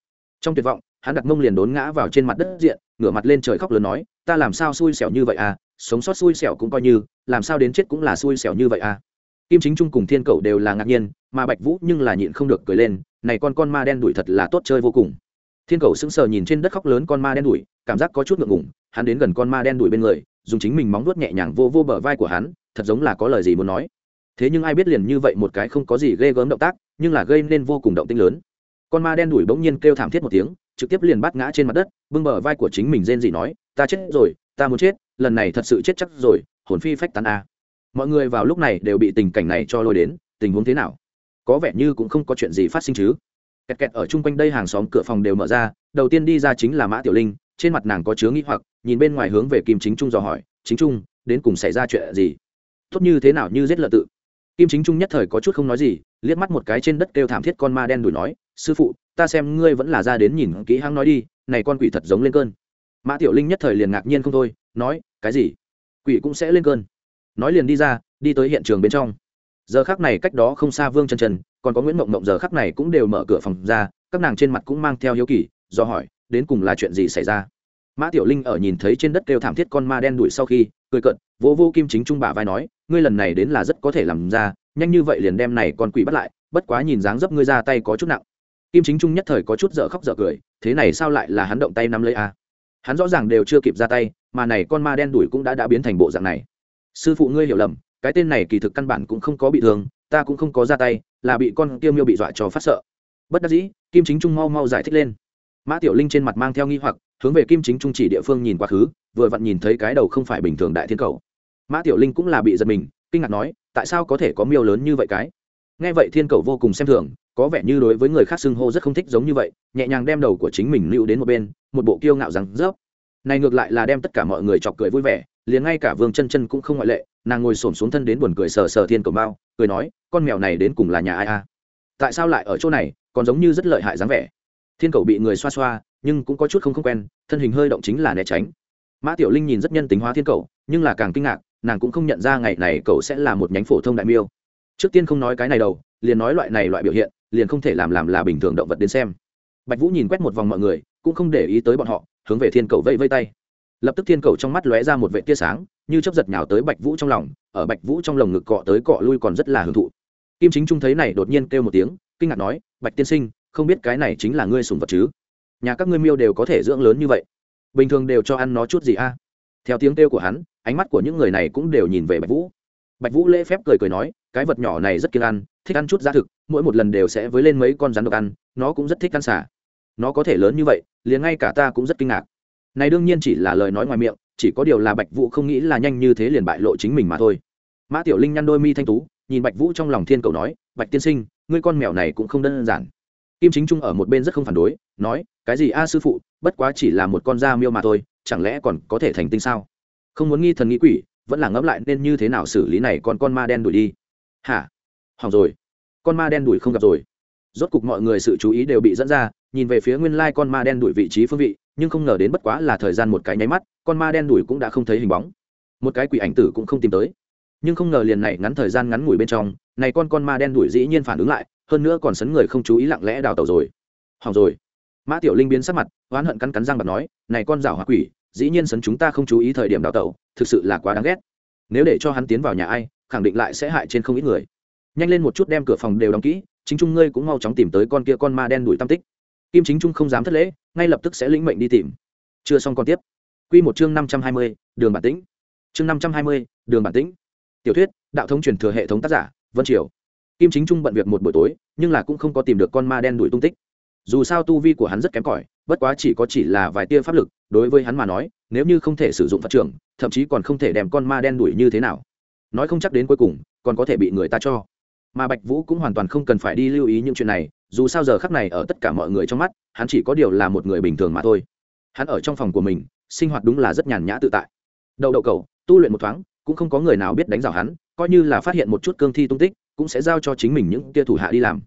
Trong tuyệt vọng, hắn đặt mông liền đốn ngã vào trên mặt đất diện, ngửa mặt lên trời khóc lớn nói, ta làm sao xui xẻo như vậy à sống sót xui xẻo cũng coi như làm sao đến chết cũng là xui xẻo như vậy à? Kim chính trung cùng thiên cầu đều là ngạc nhiên, mà bạch vũ nhưng là nhịn không được cười lên, này con con ma đen đuổi thật là tốt chơi vô cùng. Thiên cầu sững sờ nhìn trên đất khóc lớn con ma đen đuổi, cảm giác có chút ngượng ngùng, hắn đến gần con ma đen đuổi bên người, dùng chính mình móng vuốt nhẹ nhàng vô vô bờ vai của hắn, thật giống là có lời gì muốn nói. Thế nhưng ai biết liền như vậy một cái không có gì ghê gớm động tác, nhưng là gây nên vô cùng động tinh lớn. Con ma đen đuổi bỗng nhiên kêu thảm thiết một tiếng, trực tiếp liền bắt ngã trên mặt đất, bưng bờ vai của chính mình rên gì nói, ta chết rồi, ta muốn chết, lần này thật sự chết chắc rồi hồn phi phách tán a. Mọi người vào lúc này đều bị tình cảnh này cho lôi đến, tình huống thế nào? Có vẻ như cũng không có chuyện gì phát sinh chứ. Kẹt kẹt ở chung quanh đây hàng xóm cửa phòng đều mở ra, đầu tiên đi ra chính là mã tiểu linh, trên mặt nàng có chứa nghĩ hoặc, nhìn bên ngoài hướng về kim chính trung dò hỏi, chính trung, đến cùng xảy ra chuyện gì? Tốt như thế nào như giết lợn tự? Kim chính trung nhất thời có chút không nói gì, liếc mắt một cái trên đất kêu thảm thiết con ma đen đuổi nói, sư phụ, ta xem ngươi vẫn là ra đến nhìn kỹ hăng nói đi, này con quỷ thật giống lên cơn. Mã tiểu linh nhất thời liền ngạc nhiên không thôi, nói, cái gì? Quỷ cũng sẽ lên cơn. Nói liền đi ra, đi tới hiện trường bên trong. Giờ khắc này cách đó không xa vương chân chân còn có nguyễn mộng mộng giờ khắc này cũng đều mở cửa phòng ra, các nàng trên mặt cũng mang theo hiếu kỳ, do hỏi, đến cùng là chuyện gì xảy ra? Mã tiểu linh ở nhìn thấy trên đất kêu thảm thiết con ma đen đuổi sau khi, cười cận vô vô kim chính trung bả vai nói, ngươi lần này đến là rất có thể làm ra, nhanh như vậy liền đem này con quỷ bắt lại, bất quá nhìn dáng dấp ngươi ra tay có chút nặng. Kim chính trung nhất thời có chút dở khóc dở cười, thế này sao lại là hắn động tay nắm lấy a? Hắn rõ ràng đều chưa kịp ra tay, mà này con ma đen đuổi cũng đã đã biến thành bộ dạng này. Sư phụ ngươi hiểu lầm, cái tên này kỳ thực căn bản cũng không có bị thương, ta cũng không có ra tay, là bị con tiêu miêu bị dọa cho phát sợ. Bất đắc dĩ, kim chính trung mau mau giải thích lên. Mã tiểu linh trên mặt mang theo nghi hoặc, hướng về kim chính trung chỉ địa phương nhìn quá khứ, vừa vặn nhìn thấy cái đầu không phải bình thường đại thiên cầu. Mã tiểu linh cũng là bị giật mình, kinh ngạc nói, tại sao có thể có miêu lớn như vậy cái? Nghe vậy thiên cầu vô cùng xem thường có vẻ như đối với người khác xưng hô rất không thích giống như vậy nhẹ nhàng đem đầu của chính mình lưu đến một bên một bộ kiêu ngạo rằng rớp này ngược lại là đem tất cả mọi người chọc cười vui vẻ liền ngay cả vương chân chân cũng không ngoại lệ nàng ngồi xổm xuống thân đến buồn cười sờ sờ thiên cầu mao, cười nói con mèo này đến cùng là nhà ai a tại sao lại ở chỗ này còn giống như rất lợi hại dáng vẻ. Thiên cầu bị người xoa xoa nhưng cũng có chút không không quen thân hình hơi động chính là né tránh. Mã tiểu linh nhìn rất nhân tính hóa thiên cầu nhưng là càng kinh ngạc nàng cũng không nhận ra ngày này cậu sẽ là một nhánh phổ thông đại miêu trước tiên không nói cái này đâu, liền nói loại này loại biểu hiện, liền không thể làm làm là bình thường động vật đến xem. Bạch vũ nhìn quét một vòng mọi người, cũng không để ý tới bọn họ, hướng về thiên cầu vây vây tay. Lập tức thiên cầu trong mắt lóe ra một vệ tia sáng, như chấp giật nhào tới bạch vũ trong lòng, ở bạch vũ trong lồng ngực cọ tới cọ lui còn rất là hưởng thụ. Kim chính trung thấy này đột nhiên kêu một tiếng, kinh ngạc nói, bạch tiên sinh, không biết cái này chính là ngươi sùng vật chứ? Nhà các ngươi miêu đều có thể dưỡng lớn như vậy. Bình thường đều cho ăn nó chút gì a? Theo tiếng kêu của hắn, ánh mắt của những người này cũng đều nhìn về bạch vũ. Bạch vũ lễ phép cười cười nói cái vật nhỏ này rất kiêng ăn, thích ăn chút giá thực, mỗi một lần đều sẽ với lên mấy con rắn độc ăn, nó cũng rất thích ăn xả. Nó có thể lớn như vậy, liền ngay cả ta cũng rất kinh ngạc. Này đương nhiên chỉ là lời nói ngoài miệng, chỉ có điều là bạch vũ không nghĩ là nhanh như thế liền bại lộ chính mình mà thôi. Mã tiểu linh nhăn đôi mi thanh tú, nhìn bạch vũ trong lòng thiên cầu nói, bạch tiên sinh, ngươi con mèo này cũng không đơn giản. Kim chính trung ở một bên rất không phản đối, nói, cái gì a, sư phụ, bất quá chỉ là một con da miêu mà thôi, chẳng lẽ còn có thể thành tinh sao? Không muốn nghi thần nghĩ quỷ, vẫn là ngẫm lại nên như thế nào xử lý này con con ma đen đuổi đi hả? Hỏng rồi. Con ma đen đuổi không gặp rồi. Rốt cục mọi người sự chú ý đều bị dẫn ra, nhìn về phía nguyên lai con ma đen đuổi vị trí phương vị, nhưng không ngờ đến bất quá là thời gian một cái nháy mắt, con ma đen đuổi cũng đã không thấy hình bóng. Một cái quỷ ảnh tử cũng không tìm tới. Nhưng không ngờ liền này ngắn thời gian ngắn ngủi bên trong, này con con ma đen đuổi dĩ nhiên phản ứng lại, hơn nữa còn sấn người không chú ý lặng lẽ đào tàu rồi. Hỏng rồi. Mã tiểu linh biến sắc mặt, oán hận cắn cắn răng bật nói, này con rảo hoa quỷ, dĩ nhiên sấn chúng ta không chú ý thời điểm đào tẩu, thực sự là quá đáng ghét. Nếu để cho hắn tiến vào nhà ai khẳng định lại sẽ hại trên không ít người. Nhanh lên một chút đem cửa phòng đều đóng kỹ, chính trung ngươi cũng mau chóng tìm tới con kia con ma đen đuổi tam tích. Kim chính trung không dám thất lễ, ngay lập tức sẽ lĩnh mệnh đi tìm. Chưa xong còn tiếp. Quy một chương năm trăm hai mươi, đường bản tĩnh. Chương năm trăm hai mươi, đường bản tĩnh. Tiểu thuyết, đạo thống truyền thừa hệ thống tác giả, vân triều. Kim chính trung bận việc một buổi tối, nhưng là cũng không có tìm được con ma đen đuổi tung tích. Dù sao tu vi của hắn rất kém cỏi, bất quá chỉ có chỉ là vài tia pháp lực, đối với hắn mà nói, nếu như không thể sử dụng phật trưởng, thậm chí còn không thể đem con ma đen đuổi như thế nào nói không chắc đến cuối cùng, còn có thể bị người ta cho. Mà bạch vũ cũng hoàn toàn không cần phải đi lưu ý những chuyện này, dù sao giờ khắc này ở tất cả mọi người trong mắt, hắn chỉ có điều là một người bình thường mà thôi. Hắn ở trong phòng của mình, sinh hoạt đúng là rất nhàn nhã tự tại. Đậu đậu cầu tu luyện một thoáng, cũng không có người nào biết đánh rào hắn, coi như là phát hiện một chút cương thi tung tích, cũng sẽ giao cho chính mình những tia thủ hạ đi làm.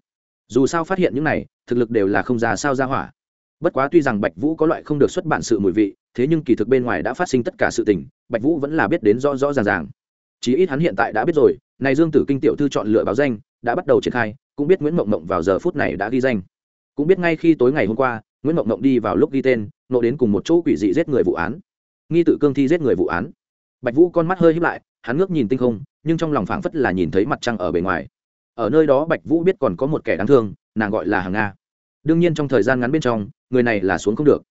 Dù sao phát hiện những này, thực lực đều là không già sao ra hỏa. Bất quá tuy rằng bạch vũ có loại không được xuất bản sự mùi vị, thế nhưng kỳ thực bên ngoài đã phát sinh tất cả sự tình, bạch vũ vẫn là biết đến rõ rõ ràng ràng chí ít hắn hiện tại đã biết rồi, này dương tử kinh tiểu thư chọn lựa báo danh, đã bắt đầu triển khai, cũng biết nguyễn mộng mộng vào giờ phút này đã ghi danh. Cũng biết ngay khi tối ngày hôm qua, nguyễn mộng mộng đi vào lúc ghi tên, nộ đến cùng một chỗ quỷ dị giết người vụ án. Nghi tự cương thi giết người vụ án. Bạch vũ con mắt hơi hít lại, hắn ngước nhìn tinh không, nhưng trong lòng phảng phất là nhìn thấy mặt trăng ở bề ngoài. Ở nơi đó bạch vũ biết còn có một kẻ đáng thương, nàng gọi là hàng nga. Đương nhiên trong thời gian ngắn bên trong, người này là xuống không được.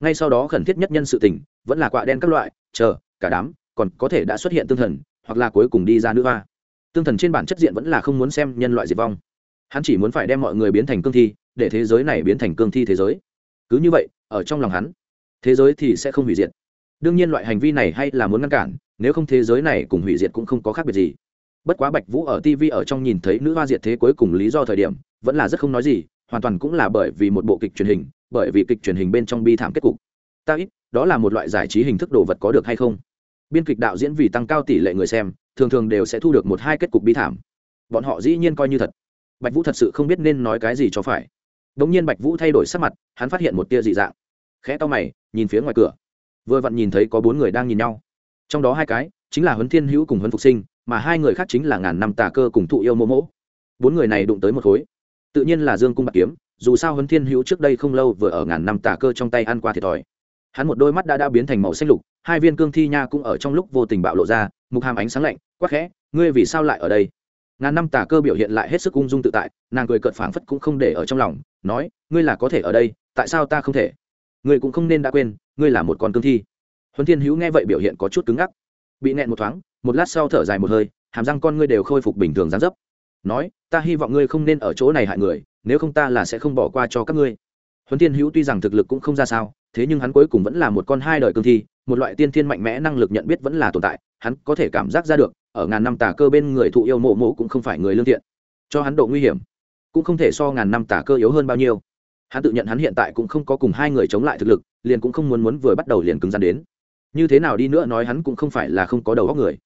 Ngay sau đó khẩn thiết nhất nhân sự tình, vẫn là quạ đen các loại, chờ, cả đám, còn có thể đã xuất hiện tương thần hoặc là cuối cùng đi ra nữ hoa. Tương thần trên bản chất diện vẫn là không muốn xem nhân loại diệt vong. Hắn chỉ muốn phải đem mọi người biến thành cương thi, để thế giới này biến thành cương thi thế giới. Cứ như vậy, ở trong lòng hắn, thế giới thì sẽ không hủy diệt. Đương nhiên loại hành vi này hay là muốn ngăn cản, nếu không thế giới này cùng hủy diệt cũng không có khác biệt gì. Bất quá bạch vũ ở tv ở trong nhìn thấy nữ hoa diệt thế cuối cùng lý do thời điểm, vẫn là rất không nói gì, hoàn toàn cũng là bởi vì một bộ kịch truyền hình, bởi vì kịch truyền hình bên trong bi thảm kết cục. Ta ít, đó là một loại giải trí hình thức đồ vật có được hay không? Biên kịch đạo diễn vì tăng cao tỷ lệ người xem, thường thường đều sẽ thu được một hai kết cục bi thảm. Bọn họ dĩ nhiên coi như thật. Bạch vũ thật sự không biết nên nói cái gì cho phải. Đ ỗ n g nhiên bạch vũ thay đổi sắc mặt, hắn phát hiện một tia dị dạng. Khẽ to mày, nhìn phía ngoài cửa. Vừa vặn nhìn thấy có bốn người đang nhìn nhau. Trong đó hai cái, chính là huấn thiên hữu cùng huấn phục sinh, mà hai người khác chính là ngàn năm tà cơ cùng thụ yêu mô mỗ bốn người này đụng tới một khối. Tự nhiên là dương cung bạc kiếm, dù sao huấn thiên hữu trước đây không lâu vừa ở ngàn năm tà cơ trong tay ăn qua thiệt thòi hắn một đôi mắt đã đã biến thành màu xanh lục, hai viên cương thi nha cũng ở trong lúc vô tình bạo lộ ra, mục hàm ánh sáng lạnh, quắc khẽ, ngươi vì sao lại ở đây? Ngàn năm tà cơ biểu hiện lại hết sức ung dung tự tại, nàng cười cợt phảng phất cũng không để ở trong lòng, nói, ngươi là có thể ở đây, tại sao ta không thể? Ngươi cũng không nên đã quên, ngươi là một con cương thi. Huấn thiên hữu nghe vậy biểu hiện có chút cứng ngắc, bị nẹn một thoáng, một lát sau thở dài một hơi, hàm răng con ngươi đều khôi phục bình thường dán dấp, nói, ta hy vọng ngươi không nên ở chỗ này hại người, nếu không ta là sẽ không bỏ qua cho các ngươi huấn thiên hữu tuy rằng thực lực cũng không ra sao, thế nhưng hắn cuối cùng vẫn là một con hai đời cương thi, một loại tiên thiên mạnh mẽ năng lực nhận biết vẫn là tồn tại, hắn có thể cảm giác ra được, ở ngàn năm tà cơ bên người thụ yêu mộ mộ cũng không phải người lương thiện. Cho hắn độ nguy hiểm, cũng không thể so ngàn năm tà cơ yếu hơn bao nhiêu. Hắn tự nhận hắn hiện tại cũng không có cùng hai người chống lại thực lực, liền cũng không muốn muốn vừa bắt đầu liền cứng rắn đến. Như thế nào đi nữa nói hắn cũng không phải là không có đầu óc người.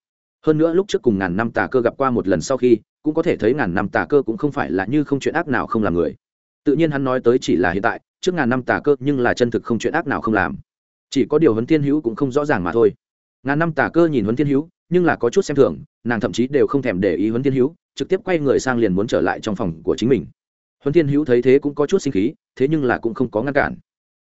Hơn nữa lúc trước cùng ngàn năm tà cơ gặp qua một lần sau khi, cũng có thể thấy ngàn năm tà cơ cũng không phải là như không chuyện ác nào không làm người tự nhiên hắn nói tới chỉ là hiện tại, trước ngàn năm tà cơ nhưng là chân thực không chuyện ác nào không làm. Chỉ có điều huấn thiên hữu cũng không rõ ràng mà thôi. Ngàn năm tà cơ nhìn huấn thiên hữu, nhưng là có chút xem thường, nàng thậm chí đều không thèm để ý huấn thiên hữu, trực tiếp quay người sang liền muốn trở lại trong phòng của chính mình. Huấn thiên hữu thấy thế cũng có chút sinh khí, thế nhưng là cũng không có ngăn cản.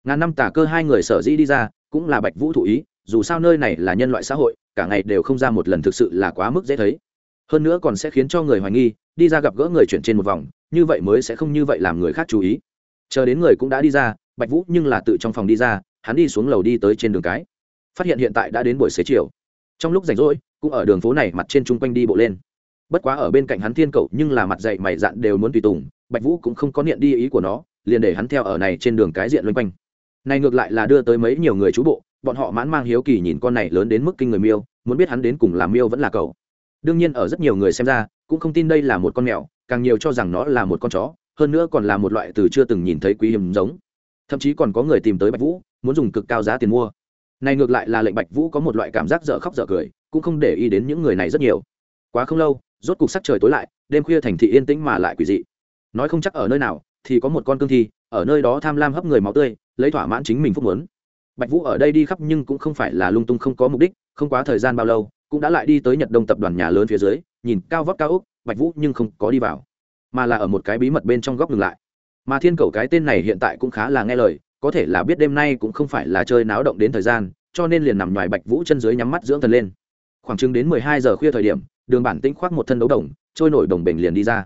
Ngàn năm tà cơ hai người sở dĩ đi ra, cũng là bạch vũ thụ ý, dù sao nơi này là nhân loại xã hội, cả ngày đều không ra một lần thực sự là quá mức dễ thấy. Hơn nữa còn sẽ khiến cho người hoài nghi, đi ra gặp gỡ người chuyển trên một vòng như vậy mới sẽ không như vậy làm người khác chú ý. Chờ đến người cũng đã đi ra, bạch vũ nhưng là tự trong phòng đi ra, hắn đi xuống lầu đi tới trên đường cái. Phát hiện hiện tại đã đến buổi xế chiều. Trong lúc rảnh rỗi, cũng ở đường phố này mặt trên chung quanh đi bộ lên. Bất quá ở bên cạnh hắn thiên cậu nhưng là mặt dậy mày dạn đều muốn tùy tùng, bạch vũ cũng không có niệm đi ý của nó, liền để hắn theo ở này trên đường cái diện loanh quanh. Này ngược lại là đưa tới mấy nhiều người chú bộ, bọn họ mãn mang hiếu kỳ nhìn con này lớn đến mức kinh người miêu, muốn biết hắn đến cùng làm miêu vẫn là cậu. Đương nhiên ở rất nhiều người xem ra, cũng không tin đây là một con mèo càng nhiều cho rằng nó là một con chó, hơn nữa còn là một loại từ chưa từng nhìn thấy quý hiếm giống. Thậm chí còn có người tìm tới bạch vũ, muốn dùng cực cao giá tiền mua. Này ngược lại là lệnh bạch vũ có một loại cảm giác dở khóc dở cười, cũng không để ý đến những người này rất nhiều. Quá không lâu, rốt cục sắc trời tối lại, đêm khuya thành thị yên tĩnh mà lại quỷ dị. Nói không chắc ở nơi nào, thì có một con cương thi, ở nơi đó tham lam hấp người máu tươi, lấy thỏa mãn chính mình phúc muốn. Bạch vũ ở đây đi khắp nhưng cũng không phải là lung tung không có mục đích, không quá thời gian bao lâu, cũng đã lại đi tới nhật đông tập đoàn nhà lớn phía dưới, nhìn cao vóc cao úc bạch vũ nhưng không có đi vào, mà là ở một cái bí mật bên trong góc ngừng lại. Mà thiên cầu cái tên này hiện tại cũng khá là nghe lời, có thể là biết đêm nay cũng không phải là chơi náo động đến thời gian, cho nên liền nằm ngoài bạch vũ chân dưới nhắm mắt dưỡng thần lên. Khoảng chừng đến mười hai giờ khuya thời điểm, đường bản tĩnh khoác một thân đấu đồng, trôi nổi đồng bình liền đi ra.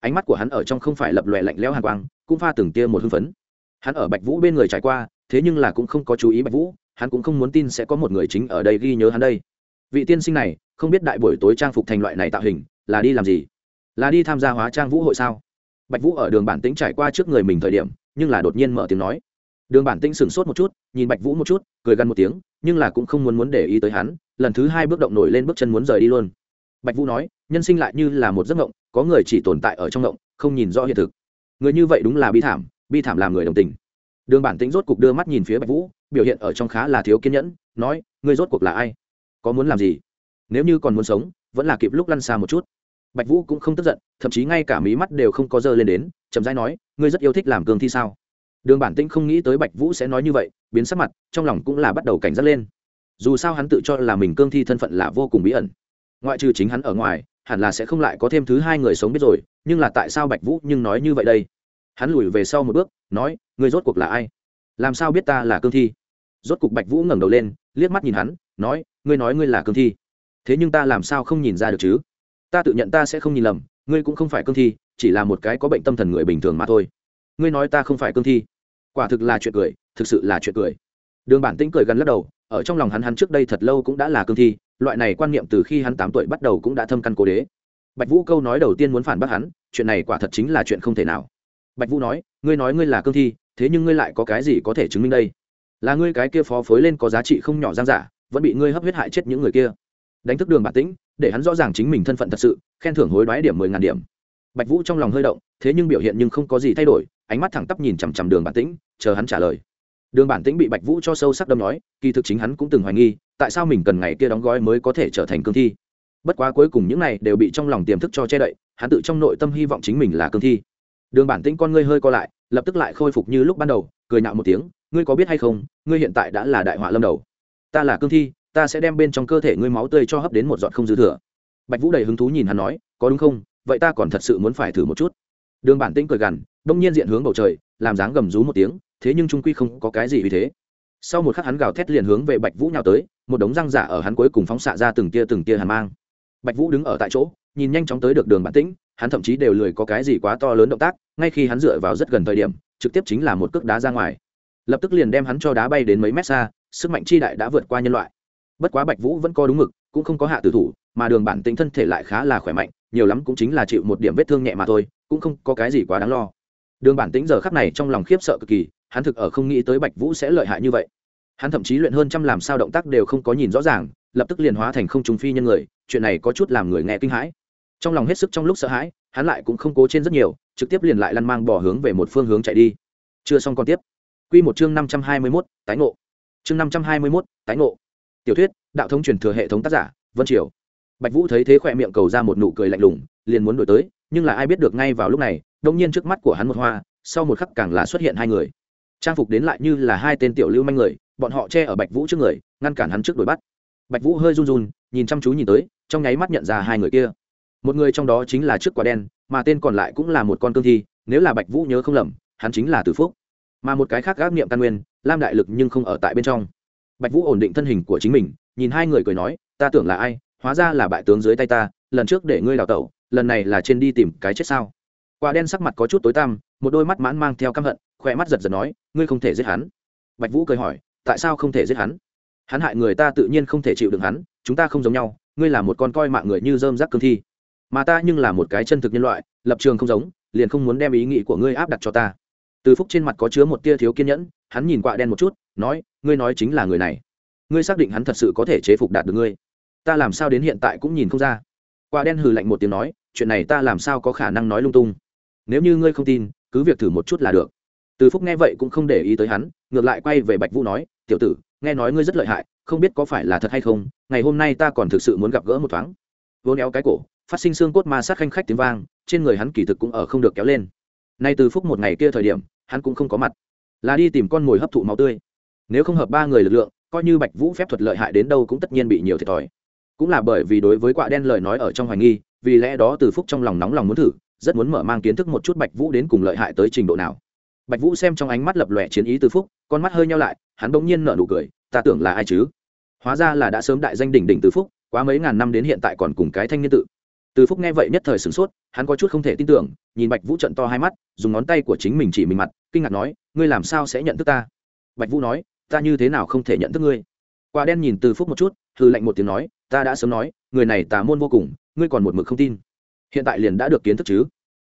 Ánh mắt của hắn ở trong không phải lập lòe lạnh lẽo hàn quang, cũng pha từng tia một hưng phấn. Hắn ở bạch vũ bên người trải qua, thế nhưng là cũng không có chú ý bạch vũ, hắn cũng không muốn tin sẽ có một người chính ở đây ghi nhớ hắn đây. Vị tiên sinh này, không biết đại buổi tối trang phục thành loại này tạo hình là đi làm gì? Là đi tham gia hóa trang vũ hội sao? Bạch vũ ở đường bản tính trải qua trước người mình thời điểm, nhưng là đột nhiên mở tiếng nói. Đường bản tinh sửng sốt một chút, nhìn bạch vũ một chút, cười gần một tiếng, nhưng là cũng không muốn muốn để ý tới hắn, lần thứ hai bước động nổi lên bước chân muốn rời đi luôn. Bạch vũ nói, nhân sinh lại như là một giấc ngộng có người chỉ tồn tại ở trong ngộng không nhìn rõ hiện thực. Người như vậy đúng là bi thảm bi thảm làm người đồng tình. Đường bản tĩnh rốt cục đưa mắt nhìn phía bạch vũ, biểu hiện ở trong khá là thiếu kiên nhẫn, nói, ngươi rốt cuộc là ai? Có muốn làm gì? Nếu như còn muốn sống, vẫn là kịp lúc lăn xa một chút bạch vũ cũng không tức giận, thậm chí ngay cả mí mắt đều không có dơ lên đến, chậm rãi nói, ngươi rất yêu thích làm cường thi sao? Đường bản tĩnh không nghĩ tới bạch vũ sẽ nói như vậy, biến sắc mặt, trong lòng cũng là bắt đầu cảnh giác lên. Dù sao hắn tự cho là mình cương thi thân phận là vô cùng bí ẩn. Ngoại trừ chính hắn ở ngoài, hẳn là sẽ không lại có thêm thứ hai người sống biết rồi, nhưng là tại sao bạch vũ nhưng nói như vậy đây? Hắn lùi về sau một bước, nói, ngươi rốt cuộc là ai? Làm sao biết ta là cương thi? Rốt cuộc bạch vũ ngẩng đầu lên, liếc mắt nhìn hắn, nói, ngươi nói ngươi là cương thi. Thế nhưng ta làm sao không nhìn ra được chứ? Ta tự nhận ta sẽ không nhìn lầm, ngươi cũng không phải cương thi, chỉ là một cái có bệnh tâm thần người bình thường mà thôi. Ngươi nói ta không phải cương thi. Quả thực là chuyện cười, thực sự là chuyện cười. Đường bản tĩnh cười gần lắc đầu, ở trong lòng hắn hắn trước đây thật lâu cũng đã là cương thi, loại này quan niệm từ khi hắn tám tuổi bắt đầu cũng đã thâm căn cố đế. Bạch vũ câu nói đầu tiên muốn phản bác hắn, chuyện này quả thật chính là chuyện không thể nào. Bạch vũ nói, ngươi nói ngươi là cương thi, thế nhưng ngươi lại có cái gì có thể chứng minh đây? Là ngươi cái kia phó phối lên có giá trị không nhỏ giang giả, vẫn bị ngươi hấp huyết hại chết những người kia. Đánh thức đường bản tĩnh để hắn rõ ràng chính mình thân phận thật sự, khen thưởng hối đoái điểm mười ngàn điểm. Bạch vũ trong lòng hơi động, thế nhưng biểu hiện nhưng không có gì thay đổi, ánh mắt thẳng tắp nhìn chằm chằm đường bản tĩnh, chờ hắn trả lời. Đường bản tĩnh bị bạch vũ cho sâu sắc đâm nói, kỳ thực chính hắn cũng từng hoài nghi, tại sao mình cần ngày kia đóng gói mới có thể trở thành cương thi. Bất quá cuối cùng những này đều bị trong lòng tiềm thức cho che đậy, hắn tự trong nội tâm hy vọng chính mình là cương thi. Đường bản tĩnh con ngươi hơi co lại, lập tức lại khôi phục như lúc ban đầu, cười nạo một tiếng, ngươi có biết hay không, ngươi hiện tại đã là đại họa lâm đầu. Ta là cương thi ta sẽ đem bên trong cơ thể ngươi máu tươi cho hấp đến một giọt không dư thừa. Bạch vũ đầy hứng thú nhìn hắn nói, có đúng không? Vậy ta còn thật sự muốn phải thử một chút. Đường bản tĩnh cười gằn, đông nhiên diện hướng bầu trời, làm dáng gầm rú một tiếng, thế nhưng trung quy không có cái gì vì thế. Sau một khắc hắn gào thét liền hướng về bạch vũ nhào tới, một đống răng giả ở hắn cuối cùng phóng xạ ra từng tia từng tia hàn mang. Bạch vũ đứng ở tại chỗ, nhìn nhanh chóng tới được đường bản tĩnh, hắn thậm chí đều lười có cái gì quá to lớn động tác, ngay khi hắn dựa vào rất gần thời điểm, trực tiếp chính là một cước đá ra ngoài. Lập tức liền đem hắn cho đá bay đến mấy mét xa, sức mạnh chi đại đã vượt qua nhân loại bất quá bạch vũ vẫn có đúng mực, cũng không có hạ tử thủ, mà đường bản tính thân thể lại khá là khỏe mạnh, nhiều lắm cũng chính là chịu một điểm vết thương nhẹ mà thôi, cũng không có cái gì quá đáng lo. Đường bản tính giờ khắc này trong lòng khiếp sợ cực kỳ, hắn thực ở không nghĩ tới bạch vũ sẽ lợi hại như vậy. Hắn thậm chí luyện hơn trăm làm sao động tác đều không có nhìn rõ ràng, lập tức liền hóa thành không trùng phi nhân người, chuyện này có chút làm người nghe kinh hãi. Trong lòng hết sức trong lúc sợ hãi, hắn lại cũng không cố trên rất nhiều, trực tiếp liền lại lăn mang bỏ hướng về một phương hướng chạy đi. Chưa xong còn tiếp. Q một chương năm trăm hai mươi mốt, tái ngộ. Chương năm trăm hai mươi mốt, tái ngộ tiểu thuyết, đạo thống truyền thừa hệ thống tác giả, vân triều. Bạch vũ thấy thế khỏe miệng cầu ra một nụ cười lạnh lùng, liền muốn đổi tới, nhưng là ai biết được ngay vào lúc này đông nhiên trước mắt của hắn một hoa, sau một khắc càng là xuất hiện hai người. Trang phục đến lại như là hai tên tiểu lưu manh người, bọn họ che ở bạch vũ trước người, ngăn cản hắn trước đuổi bắt. Bạch vũ hơi run run, nhìn chăm chú nhìn tới, trong nháy mắt nhận ra hai người kia. Một người trong đó chính là trước quả đen, mà tên còn lại cũng là một con cương thi, nếu là bạch vũ nhớ không lầm, hắn chính là tử phúc. Mà một cái khác gác niệm căn nguyên, lam đại lực nhưng không ở tại bên trong bạch vũ ổn định thân hình của chính mình, nhìn hai người cười nói, ta tưởng là ai? Hóa ra là bại tướng dưới tay ta, lần trước để ngươi đào tẩu, lần này là trên đi tìm cái chết sao? Quả đen sắc mặt có chút tối tăm, một đôi mắt mãn mang theo căm hận, khỏe mắt giật giật nói, ngươi không thể giết hắn. Bạch vũ cười hỏi, tại sao không thể giết hắn? Hắn hại người ta tự nhiên không thể chịu đựng hắn, chúng ta không giống nhau, ngươi là một con coi mạng người như dơm rác cương thi. Mà ta nhưng là một cái chân thực nhân loại, lập trường không giống, liền không muốn đem ý nghĩ của ngươi áp đặt cho ta. Từ phúc trên mặt có chứa một tia thiếu kiên nhẫn, hắn nhìn quạ đen một chút nói, ngươi nói chính là người này. Ngươi xác định hắn thật sự có thể chế phục đạt được ngươi. Ta làm sao đến hiện tại cũng nhìn không ra. Quả đen hừ lạnh một tiếng nói, chuyện này ta làm sao có khả năng nói lung tung? Nếu như ngươi không tin, cứ việc thử một chút là được. Từ phúc nghe vậy cũng không để ý tới hắn, ngược lại quay về bạch vũ nói, tiểu tử, nghe nói ngươi rất lợi hại, không biết có phải là thật hay không, ngày hôm nay ta còn thực sự muốn gặp gỡ một thoáng. Vốn éo cái cổ, phát sinh xương cốt ma sát khanh khách tiếng vang, trên người hắn kỳ thực cũng ở không được kéo lên. Nay từ phúc một ngày kia thời điểm, hắn cũng không có mặt. Là đi tìm con mồi hấp thụ máu tươi nếu không hợp ba người lực lượng, coi như bạch vũ phép thuật lợi hại đến đâu cũng tất nhiên bị nhiều thiệt thòi. Cũng là bởi vì đối với quạ đen lời nói ở trong hoài nghi, vì lẽ đó từ phúc trong lòng nóng lòng muốn thử, rất muốn mở mang kiến thức một chút bạch vũ đến cùng lợi hại tới trình độ nào. Bạch vũ xem trong ánh mắt lập lòe chiến ý từ phúc, con mắt hơi nhau lại, hắn bỗng nhiên nở nụ cười, ta tưởng là ai chứ? Hóa ra là đã sớm đại danh đỉnh đỉnh từ phúc, quá mấy ngàn năm đến hiện tại còn cùng cái thanh niên tự. Từ phúc nghe vậy nhất thời sửng sốt, hắn có chút không thể tin tưởng, nhìn bạch vũ trận to hai mắt, dùng ngón tay của chính mình chỉ mình mặt, kinh ngạc nói, ngươi làm sao sẽ nhận thức ta? Bạch vũ nói ta như thế nào không thể nhận thức ngươi? Quả đen nhìn từ phúc một chút hư lạnh một tiếng nói, ta đã sớm nói, người này tà môn vô cùng, ngươi còn một mực không tin. Hiện tại liền đã được kiến thức chứ?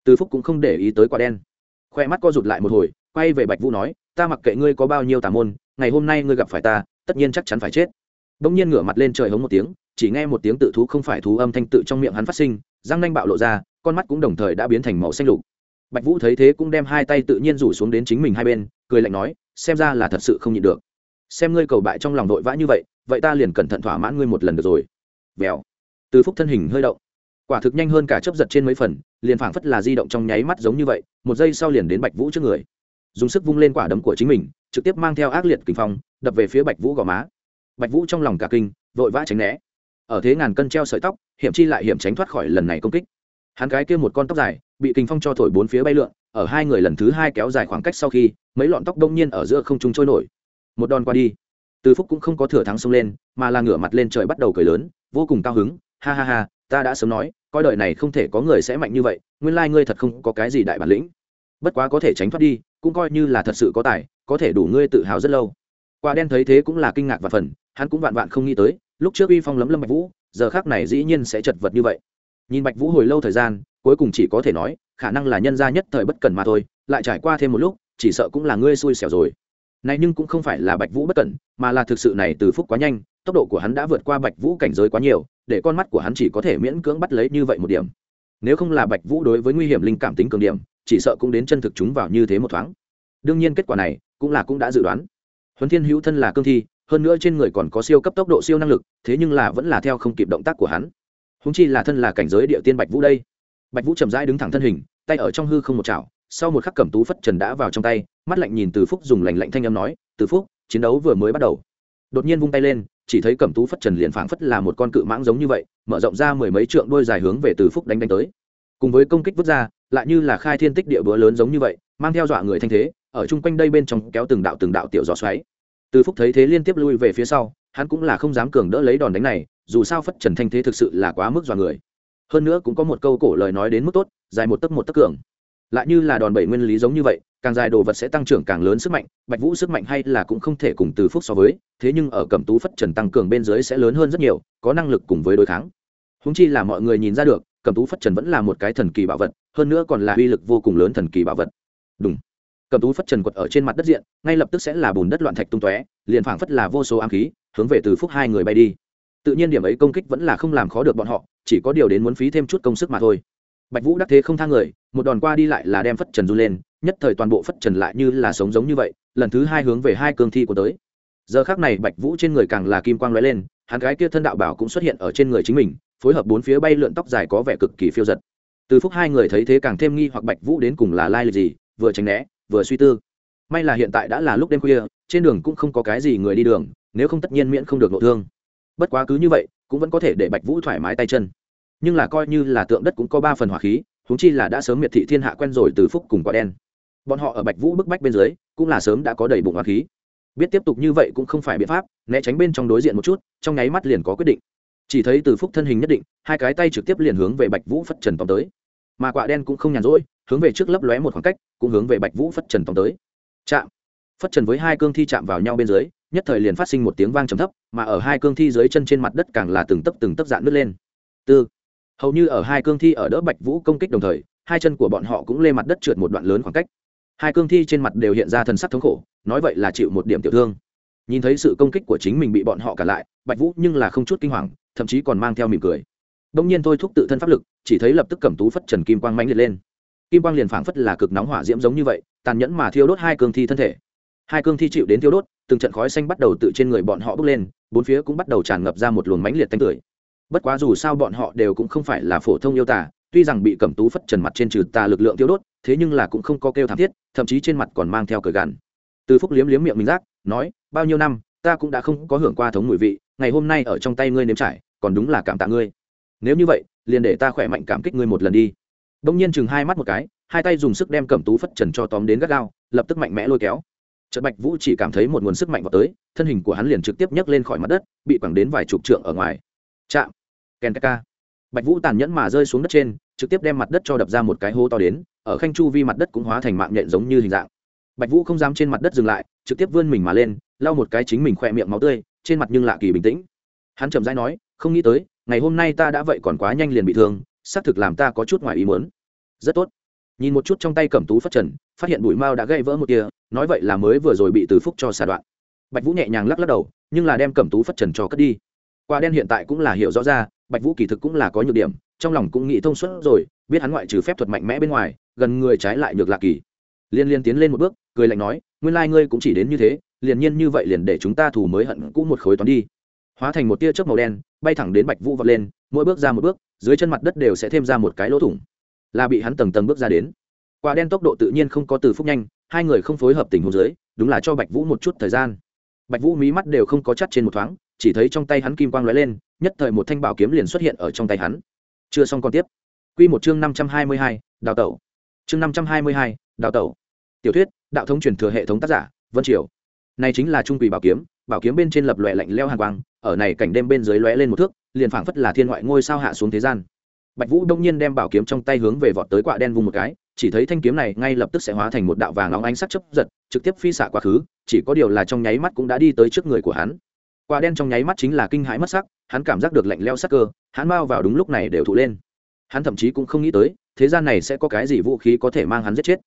Từ phúc cũng không để ý tới quả đen. Khoe mắt co rụt lại một hồi, quay về bạch vũ nói, ta mặc kệ ngươi có bao nhiêu tà môn, ngày hôm nay ngươi gặp phải ta, tất nhiên chắc chắn phải chết. Bỗng nhiên ngửa mặt lên trời hống một tiếng, chỉ nghe một tiếng tự thú không phải thú âm thanh tự trong miệng hắn phát sinh, răng nanh bạo lộ ra, con mắt cũng đồng thời đã biến thành màu xanh lục. Bạch vũ thấy thế cũng đem hai tay tự nhiên rủ xuống đến chính mình hai bên, cười lạnh nói, xem ra là thật sự không nhịn được xem ngươi cầu bại trong lòng vội vã như vậy vậy ta liền cẩn thận thỏa mãn ngươi một lần được rồi. Vèo. Từ phúc thân hình hơi động. Quả thực nhanh hơn cả chấp giật trên mấy phần, liền phảng phất là di động trong nháy mắt giống như vậy, một giây sau liền đến bạch vũ trước người. Dùng sức vung lên quả đấm của chính mình, trực tiếp mang theo ác liệt kinh phong, đập về phía bạch vũ gò má. Bạch vũ trong lòng cả kinh, vội vã tránh né. Ở thế ngàn cân treo sợi tóc, hiểm chi lại hiểm tránh thoát khỏi lần này công kích. Hắn cái kia một con tóc dài, bị kinh phong cho thổi bốn phía bay lượn, ở hai người lần thứ hai kéo dài khoảng cách sau khi, mấy lọn tóc đông nhiên ở giữa không trung trôi nổi một đòn qua đi. Từ phúc cũng không có thừa thắng xông lên, mà là ngửa mặt lên trời bắt đầu cười lớn, vô cùng cao hứng, ha ha ha, ta đã sớm nói, coi đời này không thể có người sẽ mạnh như vậy, nguyên lai ngươi thật không có cái gì đại bản lĩnh. Bất quá có thể tránh thoát đi, cũng coi như là thật sự có tài, có thể đủ ngươi tự hào rất lâu. Quả đen thấy thế cũng là kinh ngạc và phần, hắn cũng vạn vạn không nghĩ tới, lúc trước uy phong lấm lâm bạch vũ, giờ khác này dĩ nhiên sẽ chật vật như vậy. Nhìn bạch vũ hồi lâu thời gian, cuối cùng chỉ có thể nói, khả năng là nhân gia nhất thời bất cần mà thôi, lại trải qua thêm một lúc, chỉ sợ cũng là ngươi xui xẻo rồi này nhưng cũng không phải là bạch vũ bất cẩn, mà là thực sự này từ phúc quá nhanh, tốc độ của hắn đã vượt qua bạch vũ cảnh giới quá nhiều, để con mắt của hắn chỉ có thể miễn cưỡng bắt lấy như vậy một điểm. Nếu không là bạch vũ đối với nguy hiểm linh cảm tính cường điểm, chỉ sợ cũng đến chân thực chúng vào như thế một thoáng. Đương nhiên kết quả này cũng là cũng đã dự đoán. Huấn thiên hữu thân là cương thi, hơn nữa trên người còn có siêu cấp tốc độ siêu năng lực, thế nhưng là vẫn là theo không kịp động tác của hắn. Húng chi là thân là cảnh giới địa tiên bạch vũ đây. Bạch vũ chậm rãi đứng thẳng thân hình, tay ở trong hư không một chảo sau một khắc cẩm tú phất trần đã vào trong tay, mắt lạnh nhìn từ phúc dùng lành lạnh thanh âm nói, từ phúc, chiến đấu vừa mới bắt đầu. Đột nhiên vung tay lên, chỉ thấy cẩm tú phất trần liền phảng phất là một con cự mãng giống như vậy, mở rộng ra mười mấy trượng đôi dài hướng về từ phúc đánh đánh tới. Cùng với công kích vứt ra, lại như là khai thiên tích địa bữa lớn giống như vậy, mang theo dọa người thanh thế, ở chung quanh đây bên trong kéo từng đạo từng đạo tiểu gió xoáy. Từ phúc thấy thế liên tiếp lui về phía sau, hắn cũng là không dám cường đỡ lấy đòn đánh này, dù sao phất trần thanh thế thực sự là quá mức dọa người. Hơn nữa cũng có một câu cổ lời nói đến mức tốt, dài một tấc một tấc cường lại như là đòn bẩy nguyên lý giống như vậy, càng dài đồ vật sẽ tăng trưởng càng lớn sức mạnh, bạch vũ sức mạnh hay là cũng không thể cùng từ phúc so với, thế nhưng ở cẩm tú phất trần tăng cường bên dưới sẽ lớn hơn rất nhiều, có năng lực cùng với đối kháng. Húng chi là mọi người nhìn ra được, cẩm tú phất trần vẫn là một cái thần kỳ bảo vật, hơn nữa còn là uy lực vô cùng lớn thần kỳ bảo vật. Đúng cẩm tú phất trần quật ở trên mặt đất diện, ngay lập tức sẽ là bùn đất loạn thạch tung tóe, liền phảng phất là vô số ám khí, hướng về từ phúc hai người bay đi. Tự nhiên điểm ấy công kích vẫn là không làm khó được bọn họ, chỉ có điều đến muốn phí thêm chút công sức mà thôi bạch vũ đắc thế không thang người, một đòn qua đi lại là đem phất trần run lên, nhất thời toàn bộ phất trần lại như là sống giống như vậy, lần thứ hai hướng về hai cương thi của tới. Giờ khác này bạch vũ trên người càng là kim quang lóe lên, hắn gái kia thân đạo bảo cũng xuất hiện ở trên người chính mình, phối hợp bốn phía bay lượn tóc dài có vẻ cực kỳ phiêu giật. Từ phúc hai người thấy thế càng thêm nghi hoặc bạch vũ đến cùng là lai lịch gì, vừa tránh né, vừa suy tư. May là hiện tại đã là lúc đêm khuya, trên đường cũng không có cái gì người đi đường, nếu không tất nhiên miễn không được nội thương. Bất quá cứ như vậy, cũng vẫn có thể để bạch vũ thoải mái tay chân nhưng là coi như là tượng đất cũng có ba phần hỏa khí húng chi là đã sớm miệt thị thiên hạ quen rồi từ phúc cùng quả đen. Bọn họ ở bạch vũ bức bách bên dưới, cũng là sớm đã có đầy bụng hỏa khí. Biết tiếp tục như vậy cũng không phải biện pháp, né tránh bên trong đối diện một chút, trong nháy mắt liền có quyết định. Chỉ thấy từ phúc thân hình nhất định, hai cái tay trực tiếp liền hướng về bạch vũ phất trần tóm tới. Mà quả đen cũng không nhàn rỗi, hướng về trước lấp lóe một khoảng cách, cũng hướng về bạch vũ phất trần tóm tới. Chạm. Phất trần với hai cương thi chạm vào nhau bên dưới, nhất thời liền phát sinh một tiếng vang trầm thấp, mà ở hai cương thi dưới chân trên mặt đất càng là từng tấc từng tấc dạn nứt lên. Tư hầu như ở hai cương thi ở đỡ bạch vũ công kích đồng thời, hai chân của bọn họ cũng lê mặt đất trượt một đoạn lớn khoảng cách. Hai cương thi trên mặt đều hiện ra thần sắc thống khổ, nói vậy là chịu một điểm tiểu thương. Nhìn thấy sự công kích của chính mình bị bọn họ cả lại, bạch vũ nhưng là không chút kinh hoàng, thậm chí còn mang theo mỉm cười. Đông nhiên thôi thúc tự thân pháp lực, chỉ thấy lập tức cầm tú phất trần kim quang mãnh liệt lên. Kim quang liền phảng phất là cực nóng hỏa diễm giống như vậy, tàn nhẫn mà thiêu đốt hai cương thi thân thể. Hai cương thi chịu đến thiêu đốt, từng trận khói xanh bắt đầu tự trên người bọn họ bốc lên, bốn phía cũng bắt đầu tràn ngập ra một luồng mãnh liệt tanh tưởi bất quá dù sao bọn họ đều cũng không phải là phổ thông yêu tả tuy rằng bị cẩm tú phất trần mặt trên trừ tà lực lượng tiêu đốt, thế nhưng là cũng không có kêu thảm thiết, thậm chí trên mặt còn mang theo cờ gằn. Từ phúc liếm liếm miệng mình rác, nói, bao nhiêu năm, ta cũng đã không có hưởng qua thống mùi vị, ngày hôm nay ở trong tay ngươi nếm trải, còn đúng là cảm tạ ngươi. Nếu như vậy, liền để ta khỏe mạnh cảm kích ngươi một lần đi. Đông nhiên chừng hai mắt một cái, hai tay dùng sức đem cẩm tú phất trần cho tóm đến gắt gao, lập tức mạnh mẽ lôi kéo. Trận bạch vũ chỉ cảm thấy một nguồn sức mạnh vào tới, thân hình của hắn liền trực tiếp nhấc lên khỏi mặt đất, bị quẳng đến vài chục trượng ở ngoài. Chạm! Ken ca bạch vũ tàn nhẫn mà rơi xuống đất trên, trực tiếp đem mặt đất cho đập ra một cái hố to đến, ở khanh chu vi mặt đất cũng hóa thành mạng nhện giống như hình dạng. Bạch vũ không dám trên mặt đất dừng lại, trực tiếp vươn mình mà lên, lau một cái chính mình khỏe miệng máu tươi, trên mặt nhưng lạ kỳ bình tĩnh. Hắn chậm rãi nói, không nghĩ tới, ngày hôm nay ta đã vậy còn quá nhanh liền bị thương, xác thực làm ta có chút ngoài ý muốn. Rất tốt. Nhìn một chút trong tay cẩm tú phát trần, phát hiện bụi mao đã gây vỡ một kia nói vậy là mới vừa rồi bị từ phúc cho xà đoạn. Bạch vũ nhẹ nhàng lắc lắc đầu, nhưng là đem cẩm tú phát trần cho cất đi. Quả đen hiện tại cũng là hiểu rõ ra bạch vũ kỳ thực cũng là có nhược điểm, trong lòng cũng nghĩ thông suốt rồi, biết hắn ngoại trừ phép thuật mạnh mẽ bên ngoài, gần người trái lại nhược lạc kỳ. Liên liên tiến lên một bước, cười lạnh nói, nguyên lai ngươi cũng chỉ đến như thế, liền nhiên như vậy liền để chúng ta thủ mới hận cũ một khối toán đi. Hóa thành một tia chớp màu đen, bay thẳng đến bạch vũ vọt lên, mỗi bước ra một bước, dưới chân mặt đất đều sẽ thêm ra một cái lỗ thủng. Là bị hắn tầng tầng bước ra đến. Quả đen tốc độ tự nhiên không có từ phúc nhanh, hai người không phối hợp tình huống dưới, đúng là cho bạch vũ một chút thời gian. Bạch vũ mí mắt đều không có chắt trên một thoáng chỉ thấy trong tay hắn kim quang lóe lên, nhất thời một thanh bảo kiếm liền xuất hiện ở trong tay hắn. Chưa xong còn tiếp. Quy một chương năm trăm hai mươi hai, đào tẩu. Chương năm trăm hai mươi hai, đào tẩu. Tiểu thuyết, đạo thống truyền thừa hệ thống tác giả, vân triều. Này chính là trung quỷ bảo kiếm bảo kiếm bên trên lập lòe lạnh lẽo hàn quang, ở này cảnh đêm bên dưới lóe lên một thước, liền phảng phất là thiên ngoại ngôi sao hạ xuống thế gian. Bạch vũ đông nhiên đem bảo kiếm trong tay hướng về vọt tới quạ đen vùng một cái, chỉ thấy thanh kiếm này ngay lập tức sẽ hóa thành một đạo vàng óng ánh sắc chớp giật, trực tiếp phi xạ quá khứ, chỉ có điều là trong nháy mắt cũng đã đi tới trước người của hắn. Quả đen trong nháy mắt chính là kinh hãi mất sắc, hắn cảm giác được lạnh leo sắc cơ, hắn bao vào đúng lúc này đều thụ lên. Hắn thậm chí cũng không nghĩ tới, thế gian này sẽ có cái gì vũ khí có thể mang hắn giết chết.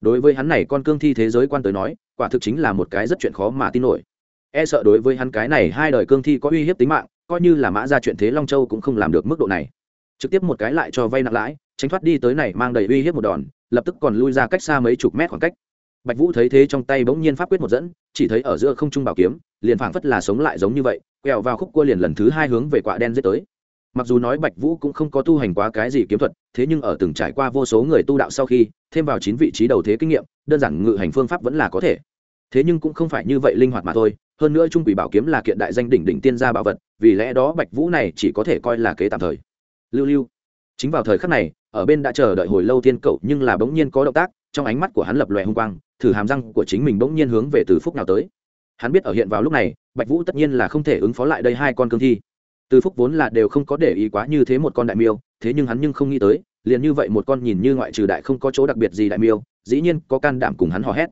Đối với hắn này con cương thi thế giới quan tới nói, quả thực chính là một cái rất chuyện khó mà tin nổi. E sợ đối với hắn cái này hai đời cương thi có uy hiếp tính mạng, coi như là mã ra chuyện thế long châu cũng không làm được mức độ này. Trực tiếp một cái lại cho vay nặng lãi, tránh thoát đi tới này mang đầy uy hiếp một đòn, lập tức còn lui ra cách xa mấy chục mét khoảng cách bạch vũ thấy thế trong tay bỗng nhiên pháp quyết một dẫn, chỉ thấy ở giữa không trung bảo kiếm, liền phảng phất là sống lại giống như vậy, quẹo vào khúc cua liền lần thứ hai hướng về quả đen giết tới. Mặc dù nói bạch vũ cũng không có tu hành quá cái gì kiếm thuật, thế nhưng ở từng trải qua vô số người tu đạo sau khi, thêm vào chín vị trí đầu thế kinh nghiệm, đơn giản ngự hành phương pháp vẫn là có thể. Thế nhưng cũng không phải như vậy linh hoạt mà thôi, hơn nữa trung quỷ bảo kiếm là kiện đại danh đỉnh đỉnh tiên gia bảo vật, vì lẽ đó bạch vũ này chỉ có thể coi là kế tạm thời. Lưu lưu, chính vào thời khắc này, ở bên đã chờ đợi hồi lâu tiên cậu nhưng là bỗng nhiên có động tác, trong ánh mắt của hắn lập lòe hung quang thử hàm răng của chính mình bỗng nhiên hướng về từ phúc nào tới. Hắn biết ở hiện vào lúc này, bạch vũ tất nhiên là không thể ứng phó lại đây hai con cương thi. Từ phúc vốn là đều không có để ý quá như thế một con đại miêu, thế nhưng hắn nhưng không nghĩ tới, liền như vậy một con nhìn như ngoại trừ đại không có chỗ đặc biệt gì đại miêu, dĩ nhiên có can đảm cùng hắn hò hét.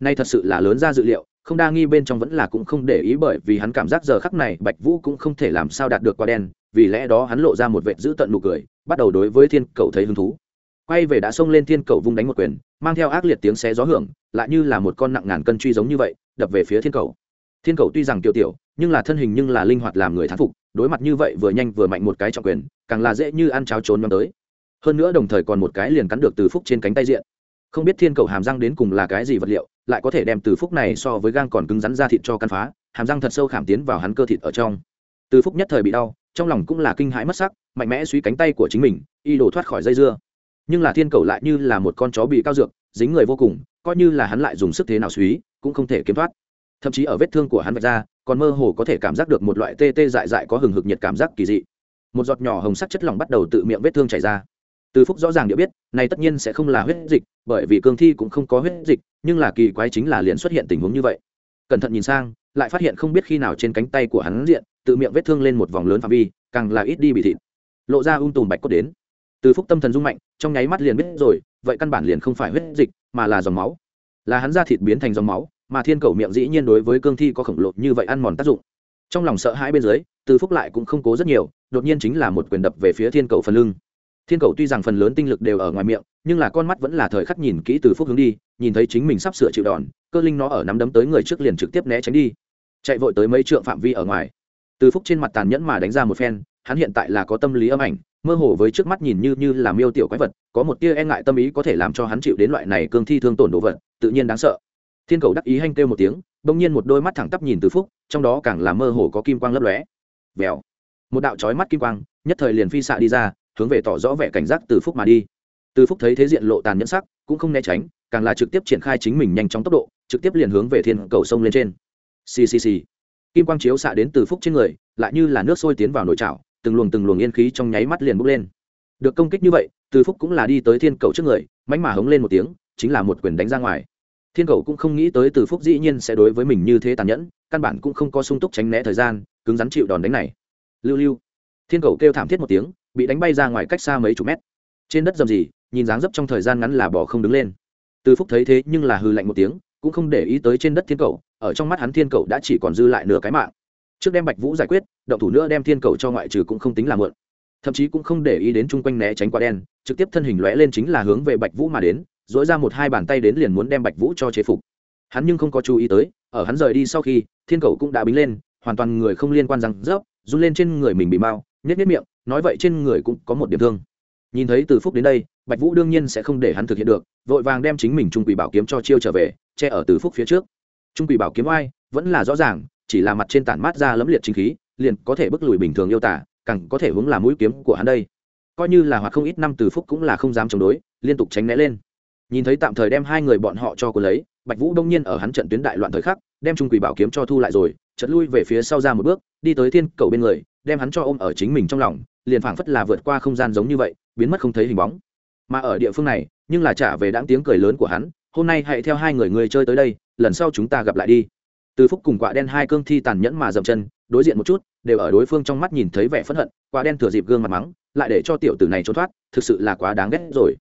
Nay thật sự là lớn ra dự liệu, không đa nghi bên trong vẫn là cũng không để ý bởi vì hắn cảm giác giờ khắc này bạch vũ cũng không thể làm sao đạt được quả đen, vì lẽ đó hắn lộ ra một vệ giữ tận nụ cười, bắt đầu đối với thiên cầu thấy hứng thú. Quay về đã xông lên thiên cầu vung đánh một quyền mang theo ác liệt tiếng xé gió hưởng, lại như là một con nặng ngàn cân truy giống như vậy, đập về phía thiên cầu. Thiên cầu tuy rằng tiểu tiểu, nhưng là thân hình nhưng là linh hoạt làm người thán phục, đối mặt như vậy vừa nhanh vừa mạnh một cái trọng quyền, càng là dễ như ăn cháo trốn nhóm tới. Hơn nữa đồng thời còn một cái liền cắn được từ phúc trên cánh tay diện. Không biết thiên cầu hàm răng đến cùng là cái gì vật liệu, lại có thể đem từ phúc này so với gang còn cứng rắn ra thịt cho căn phá, hàm răng thật sâu khảm tiến vào hắn cơ thịt ở trong. Từ phúc nhất thời bị đau, trong lòng cũng là kinh hãi mất sắc, mạnh mẽ suy cánh tay của chính mình, y đổ thoát khỏi dây dưa nhưng là thiên cầu lại như là một con chó bị cao dược, dính người vô cùng, coi như là hắn lại dùng sức thế nào suý cũng không thể kiếm thoát. Thậm chí ở vết thương của hắn vạch ra, còn mơ hồ có thể cảm giác được một loại tê tê dại dại có hừng hực nhiệt cảm giác kỳ dị. Một giọt nhỏ hồng sắc chất lỏng bắt đầu tự miệng vết thương chảy ra. Từ phúc rõ ràng địa biết, này tất nhiên sẽ không là huyết dịch, bởi vì cương thi cũng không có huyết dịch, nhưng là kỳ quái chính là liền xuất hiện tình huống như vậy. Cẩn thận nhìn sang, lại phát hiện không biết khi nào trên cánh tay của hắn diện, tự miệng vết thương lên một vòng lớn phạm vi, càng là ít đi bị thịt. Lộ ra ung tùm bạch cốt đến từ phúc tâm thần rung mạnh, trong nháy mắt liền biết rồi, vậy căn bản liền không phải huyết dịch, mà là dòng máu. Là hắn ra thịt biến thành dòng máu, mà thiên cầu miệng dĩ nhiên đối với cương thi có khổng lồ như vậy ăn mòn tác dụng. Trong lòng sợ hãi bên dưới, từ phúc lại cũng không cố rất nhiều, đột nhiên chính là một quyền đập về phía thiên cầu phần lưng. Thiên cầu tuy rằng phần lớn tinh lực đều ở ngoài miệng, nhưng là con mắt vẫn là thời khắc nhìn kỹ từ phúc hướng đi, nhìn thấy chính mình sắp sửa chịu đòn, cơ linh nó ở nắm đấm tới người trước liền trực tiếp né tránh đi. Chạy vội tới mấy trượng phạm vi ở ngoài. Từ phúc trên mặt tàn nhẫn mà đánh ra một phen hắn hiện tại là có tâm lý âm ảnh, mơ hồ với trước mắt nhìn như như là miêu tiểu quái vật, có một tia e ngại tâm ý có thể làm cho hắn chịu đến loại này cương thi thương tổn đồ vật, tự nhiên đáng sợ. Thiên cầu đắc ý hanh kêu một tiếng, bỗng nhiên một đôi mắt thẳng tắp nhìn từ phúc, trong đó càng là mơ hồ có kim quang lấp lóe. Vèo. Một đạo trói mắt kim quang, nhất thời liền phi xạ đi ra, hướng về tỏ rõ vẻ cảnh giác từ phúc mà đi. Từ phúc thấy thế diện lộ tàn nhẫn sắc, cũng không né tránh, càng là trực tiếp triển khai chính mình nhanh chóng tốc độ, trực tiếp liền hướng về thiên cầu sông lên trên. Ccc kim quang chiếu xạ đến từ phúc trên người, lại như là nước sôi tiến vào nồi chảo từng luồng từng luồng yên khí trong nháy mắt liền bốc lên. Được công kích như vậy, từ phúc cũng là đi tới thiên cầu trước người mánh mà hống lên một tiếng, chính là một quyền đánh ra ngoài. Thiên cầu cũng không nghĩ tới từ phúc dĩ nhiên sẽ đối với mình như thế tàn nhẫn, căn bản cũng không có sung túc tránh né thời gian, cứng rắn chịu đòn đánh này. Lưu lưu. Thiên cầu kêu thảm thiết một tiếng, bị đánh bay ra ngoài cách xa mấy chục mét. Trên đất dầm gì nhìn dáng dấp trong thời gian ngắn là bỏ không đứng lên. Từ phúc thấy thế nhưng là hư lạnh một tiếng, cũng không để ý tới trên đất thiên cầu, ở trong mắt hắn thiên cầu đã chỉ còn dư lại nửa cái mạng trước đem bạch vũ giải quyết, động thủ nữa đem thiên cầu cho ngoại trừ cũng không tính là mượn. Thậm chí cũng không để ý đến chung quanh né tránh quả đen, trực tiếp thân hình lóe lên chính là hướng về bạch vũ mà đến dỗi ra một hai bàn tay đến liền muốn đem bạch vũ cho chế phục. Hắn nhưng không có chú ý tới, ở hắn rời đi sau khi, thiên cầu cũng đã bính lên, hoàn toàn người không liên quan rằng rớp, run lên trên người mình bị mau nhét nhét miệng, nói vậy trên người cũng có một điểm thương. Nhìn thấy từ phúc đến đây, bạch vũ đương nhiên sẽ không để hắn thực hiện được, vội vàng đem chính mình trung quỷ bảo kiếm cho chiêu trở về, che ở từ phúc phía trước. Trung quỷ bảo kiếm oai, vẫn là rõ ràng chỉ là mặt trên tản mát ra lẫm liệt chính khí, liền có thể bức lùi bình thường yêu tả càng có thể hướng là mũi kiếm của hắn đây. Coi như là hoặc không ít năm từ phúc cũng là không dám chống đối, liên tục tránh né lên. Nhìn thấy tạm thời đem hai người bọn họ cho cô lấy, bạch vũ đông nhiên ở hắn trận tuyến đại loạn thời khắc, đem trung quỷ bảo kiếm cho thu lại rồi chật lui về phía sau ra một bước, đi tới thiên cầu bên người, đem hắn cho ôm ở chính mình trong lòng, liền phảng phất là vượt qua không gian giống như vậy, biến mất không thấy hình bóng. Mà ở địa phương này, nhưng là trả về đáng tiếng cười lớn của hắn, hôm nay hãy theo hai người người chơi tới đây, lần sau chúng ta gặp lại đi từ phúc cùng quả đen hai cương thi tàn nhẫn mà dậm chân, đối diện một chút, đều ở đối phương trong mắt nhìn thấy vẻ phẫn hận, quả đen thừa dịp gương mặt mắng, lại để cho tiểu tử này trốn thoát, thực sự là quá đáng ghét rồi.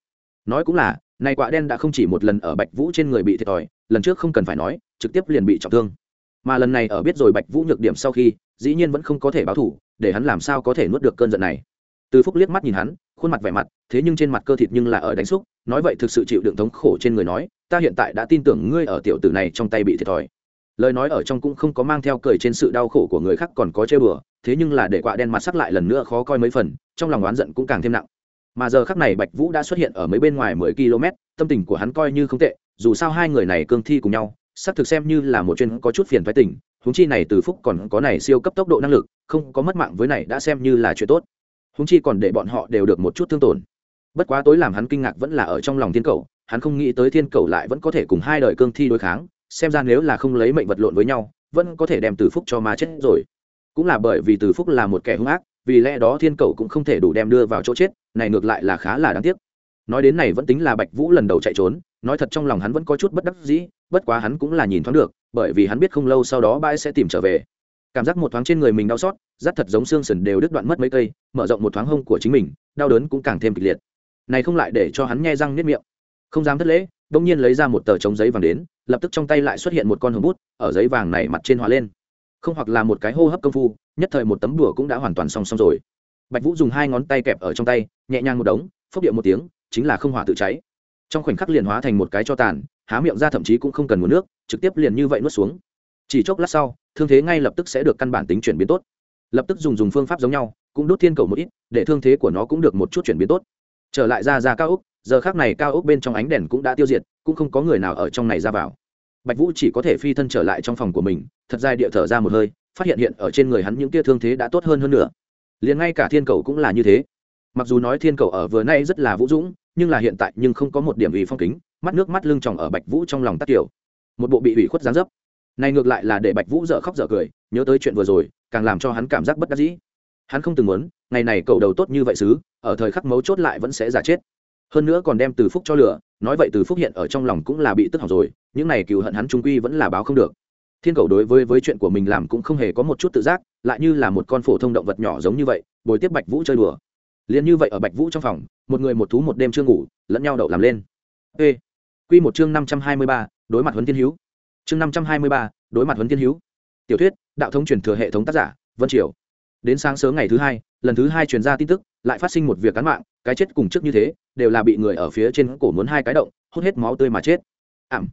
Nói cũng là, nay quả đen đã không chỉ một lần ở bạch vũ trên người bị thiệt thòi, lần trước không cần phải nói, trực tiếp liền bị trọng thương. Mà lần này ở biết rồi bạch vũ nhược điểm sau khi, dĩ nhiên vẫn không có thể báo thủ để hắn làm sao có thể nuốt được cơn giận này. Từ phúc liếc mắt nhìn hắn, khuôn mặt vẻ mặt, thế nhưng trên mặt cơ thịt nhưng là ở đánh xúc, nói vậy thực sự chịu đựng thống khổ trên người nói, ta hiện tại đã tin tưởng ngươi ở tiểu tử này trong tay bị thiệt thòi lời nói ở trong cũng không có mang theo cười trên sự đau khổ của người khác còn có chơi bừa, thế nhưng là để quạ đen mặt sắc lại lần nữa khó coi mấy phần, trong lòng oán giận cũng càng thêm nặng. Mà giờ khắc này bạch vũ đã xuất hiện ở mấy bên ngoài mười km, tâm tình của hắn coi như không tệ, dù sao hai người này cương thi cùng nhau xác thực xem như là một chuyên có chút phiền thoái tình húng chi này từ phúc còn có này siêu cấp tốc độ năng lực, không có mất mạng với này đã xem như là chuyện tốt. Húng chi còn để bọn họ đều được một chút thương tổn. Bất quá tối làm hắn kinh ngạc vẫn là ở trong lòng thiên cầu, hắn không nghĩ tới thiên cầu lại vẫn có thể cùng hai đời cương thi đối kháng xem ra nếu là không lấy mệnh vật lộn với nhau, vẫn có thể đem từ phúc cho ma chết rồi. Cũng là bởi vì từ phúc là một kẻ hung ác, vì lẽ đó thiên cầu cũng không thể đủ đem đưa vào chỗ chết, này ngược lại là khá là đáng tiếc. Nói đến này vẫn tính là bạch vũ lần đầu chạy trốn, nói thật trong lòng hắn vẫn có chút bất đắc dĩ, bất quá hắn cũng là nhìn thoáng được, bởi vì hắn biết không lâu sau đó bãi sẽ tìm trở về. Cảm giác một thoáng trên người mình đau xót, rát thật giống xương sần đều đứt đoạn mất mấy cây, mở rộng một thoáng hông của chính mình, đau đớn cũng càng thêm kịch liệt. Này không lại để cho hắn nghe răng nếp miệng. Không dám thất lễ bỗng nhiên lấy ra một tờ trống giấy vàng đến, lập tức trong tay lại xuất hiện một con hồng bút, ở giấy vàng này mặt trên hóa lên. Không hoặc là một cái hô hấp công phu, nhất thời một tấm đùa cũng đã hoàn toàn xong xong rồi. Bạch vũ dùng hai ngón tay kẹp ở trong tay, nhẹ nhàng một đống, phốc điệu một tiếng, chính là không hỏa tự cháy. Trong khoảnh khắc liền hóa thành một cái cho tàn, há miệng ra thậm chí cũng không cần nguồn nước, trực tiếp liền như vậy nuốt xuống. Chỉ chốc lát sau, thương thế ngay lập tức sẽ được căn bản tính chuyển biến tốt. Lập tức dùng dùng phương pháp giống nhau, cũng đốt thiên cầu một ít, để thương thế của nó cũng được một chút chuyển biến tốt. Trở lại ra ra cao úc giờ khác này cao ốc bên trong ánh đèn cũng đã tiêu diệt, cũng không có người nào ở trong này ra vào. Bạch vũ chỉ có thể phi thân trở lại trong phòng của mình, thật dài địa thở ra một hơi, phát hiện hiện ở trên người hắn những tia thương thế đã tốt hơn hơn nữa. Liền ngay cả thiên cầu cũng là như thế. Mặc dù nói thiên cầu ở vừa nay rất là vũ dũng, nhưng là hiện tại nhưng không có một điểm ủy phong kính, mắt nước mắt lưng tròng ở bạch vũ trong lòng tắt kiểu một bộ bị ủy khuất gián dấp. Này ngược lại là để bạch vũ dở khóc dở cười, nhớ tới chuyện vừa rồi, càng làm cho hắn cảm giác bất đắc dĩ. Hắn không từng muốn, ngày này cầu đầu tốt như vậy xứ, ở thời khắc mấu chốt lại vẫn sẽ giả chết hơn nữa còn đem từ phúc cho lửa, nói vậy từ phúc hiện ở trong lòng cũng là bị tức học rồi, những này cựu hận hắn trung quy vẫn là báo không được. Thiên cầu đối với với chuyện của mình làm cũng không hề có một chút tự giác, lại như là một con phổ thông động vật nhỏ giống như vậy, bồi tiếp bạch vũ chơi đùa. Liền như vậy ở bạch vũ trong phòng, một người một thú một đêm chưa ngủ, lẫn nhau đậu làm lên. Ê! Q một chương năm trăm hai mươi ba, đối mặt huấn thiên hữu chương năm trăm hai mươi ba, đối mặt huấn thiên hữu tiểu thuyết, đạo thống truyền thừa hệ thống tác giả, vân triều. Đến sáng sớm ngày thứ hai, lần thứ hai truyền ra tin tức, lại phát sinh một việc cán mạng, cái chết cùng trước như thế đều là bị người ở phía trên cổ muốn hai cái động, hút hết máu tươi mà chết. Ảm.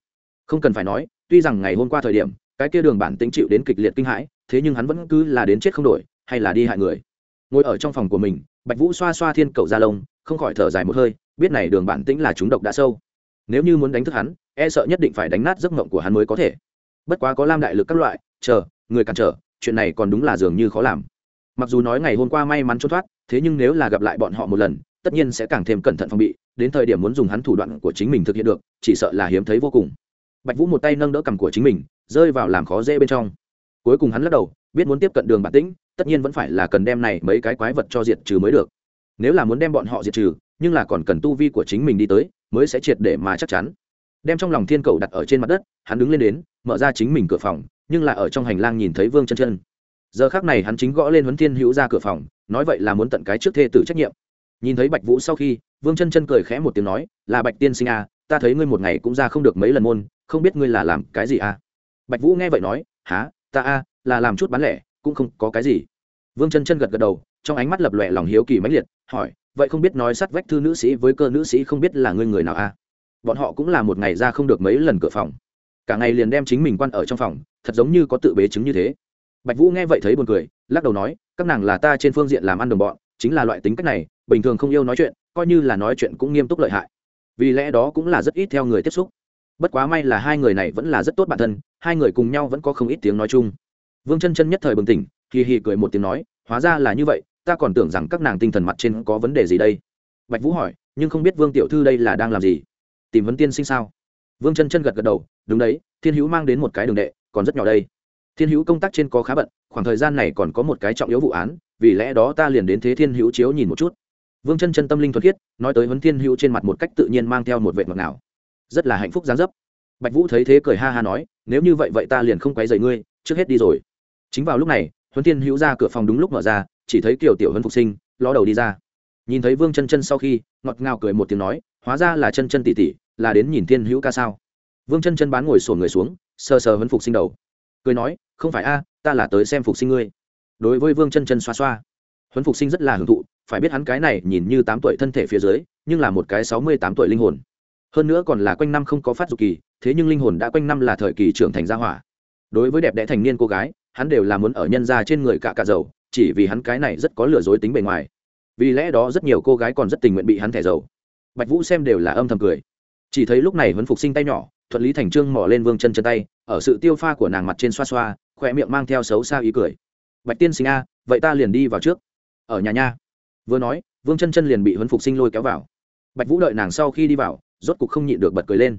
Không cần phải nói, tuy rằng ngày hôm qua thời điểm, cái kia đường bản tính chịu đến kịch liệt kinh hãi, thế nhưng hắn vẫn cứ là đến chết không đổi, hay là đi hại người. Ngồi ở trong phòng của mình, bạch vũ xoa xoa thiên cầu da lông, không khỏi thở dài một hơi, biết này đường bản tính là chúng độc đã sâu. Nếu như muốn đánh thức hắn e sợ nhất định phải đánh nát giấc mộng của hắn mới có thể. Bất quá có lam đại lực các loại, chờ, người cản trở, chuyện này còn đúng là dường như khó làm. Mặc dù nói ngày hôm qua may mắn trốn thoát, thế nhưng nếu là gặp lại bọn họ một lần tất nhiên sẽ càng thêm cẩn thận phòng bị, đến thời điểm muốn dùng hắn thủ đoạn của chính mình thực hiện được, chỉ sợ là hiếm thấy vô cùng. Bạch vũ một tay nâng đỡ cằm của chính mình, rơi vào làm khó dễ bên trong. Cuối cùng hắn lắc đầu, biết muốn tiếp cận đường bản tĩnh, tất nhiên vẫn phải là cần đem này mấy cái quái vật cho diệt trừ mới được. Nếu là muốn đem bọn họ diệt trừ, nhưng là còn cần tu vi của chính mình đi tới, mới sẽ triệt để mà chắc chắn. Đem trong lòng thiên cầu đặt ở trên mặt đất, hắn đứng lên đến, mở ra chính mình cửa phòng, nhưng là ở trong hành lang nhìn thấy vương chân chân. Giờ khác này hắn chính gõ lên huấn thiên hữu ra cửa phòng, nói vậy là muốn tận cái trước thê tử trách nhiệm nhìn thấy bạch vũ sau khi vương chân chân cười khẽ một tiếng nói là bạch tiên sinh à ta thấy ngươi một ngày cũng ra không được mấy lần môn không biết ngươi là làm cái gì à? Bạch vũ nghe vậy nói há ta a à, là làm chút bán lẻ cũng không có cái gì. Vương chân chân gật gật đầu trong ánh mắt lập lòe lòng hiếu kỳ mãnh liệt hỏi vậy không biết nói sắt vách thư nữ sĩ với cơ nữ sĩ không biết là ngươi người nào a à? bọn họ cũng là một ngày ra không được mấy lần cửa phòng. Cả ngày liền đem chính mình quan ở trong phòng thật giống như có tự bế chứng như thế. Bạch vũ nghe vậy thấy buồn cười lắc đầu nói các nàng là ta trên phương diện làm ăn đồng bọn chính là loại tính cách này, bình thường không yêu nói chuyện, coi như là nói chuyện cũng nghiêm túc lợi hại. Vì lẽ đó cũng là rất ít theo người tiếp xúc. Bất quá may là hai người này vẫn là rất tốt bản thân, hai người cùng nhau vẫn có không ít tiếng nói chung. Vương chân chân nhất thời bừng tỉnh, hì hì cười một tiếng nói, hóa ra là như vậy, ta còn tưởng rằng các nàng tinh thần mặt trên có vấn đề gì đây. Bạch vũ hỏi, nhưng không biết vương tiểu thư đây là đang làm gì? Tìm vấn tiên sinh sao? Vương chân chân gật gật đầu, đúng đấy, thiên hữu mang đến một cái đường đệ, còn rất nhỏ đây. Thiên hữu công tác trên có khá bận, khoảng thời gian này còn có một cái trọng yếu vụ án vì lẽ đó ta liền đến thế thiên hữu chiếu nhìn một chút. Vương chân chân tâm linh thuật khiết, nói tới huấn thiên hữu trên mặt một cách tự nhiên mang theo một vệ ngọt nào rất là hạnh phúc gián dấp. Bạch vũ thấy thế cười ha ha nói, nếu như vậy vậy ta liền không quấy dậy ngươi, trước hết đi rồi. Chính vào lúc này, huấn thiên hữu ra cửa phòng đúng lúc mở ra, chỉ thấy kiều tiểu huấn phục sinh, ló đầu đi ra. Nhìn thấy vương chân chân sau khi, ngọt ngào cười một tiếng nói, hóa ra là chân chân tỉ tỉ là đến nhìn thiên hữu ca sao? Vương chân chân bán ngồi sổn người xuống, sờ sờ huấn phục sinh đầu. Cười nói, không phải a, ta là tới xem phục sinh ngươi đối với vương chân chân xoa xoa. Huấn phục sinh rất là hưởng thụ, phải biết hắn cái này nhìn như tám tuổi thân thể phía dưới, nhưng là một cái sáu mươi tám tuổi linh hồn. Hơn nữa còn là quanh năm không có phát dục kỳ, thế nhưng linh hồn đã quanh năm là thời kỳ trưởng thành gia hỏa. Đối với đẹp đẽ thành niên cô gái, hắn đều là muốn ở nhân ra trên người cả cả dầu, chỉ vì hắn cái này rất có lừa dối tính bề ngoài. Vì lẽ đó rất nhiều cô gái còn rất tình nguyện bị hắn thẻ dầu. Bạch vũ xem đều là âm thầm cười. Chỉ thấy lúc này huấn phục sinh tay nhỏ, thuận lý thành trương mỏ lên vương chân chân tay, ở sự tiêu pha của nàng mặt trên xoa xoa, khỏe miệng mang theo xấu xa ý cười bạch tiên sinh a, vậy ta liền đi vào trước. Ở nhà nha. Vừa nói, vương chân chân liền bị huấn phục sinh lôi kéo vào. Bạch vũ đợi nàng sau khi đi vào, rốt cục không nhịn được bật cười lên.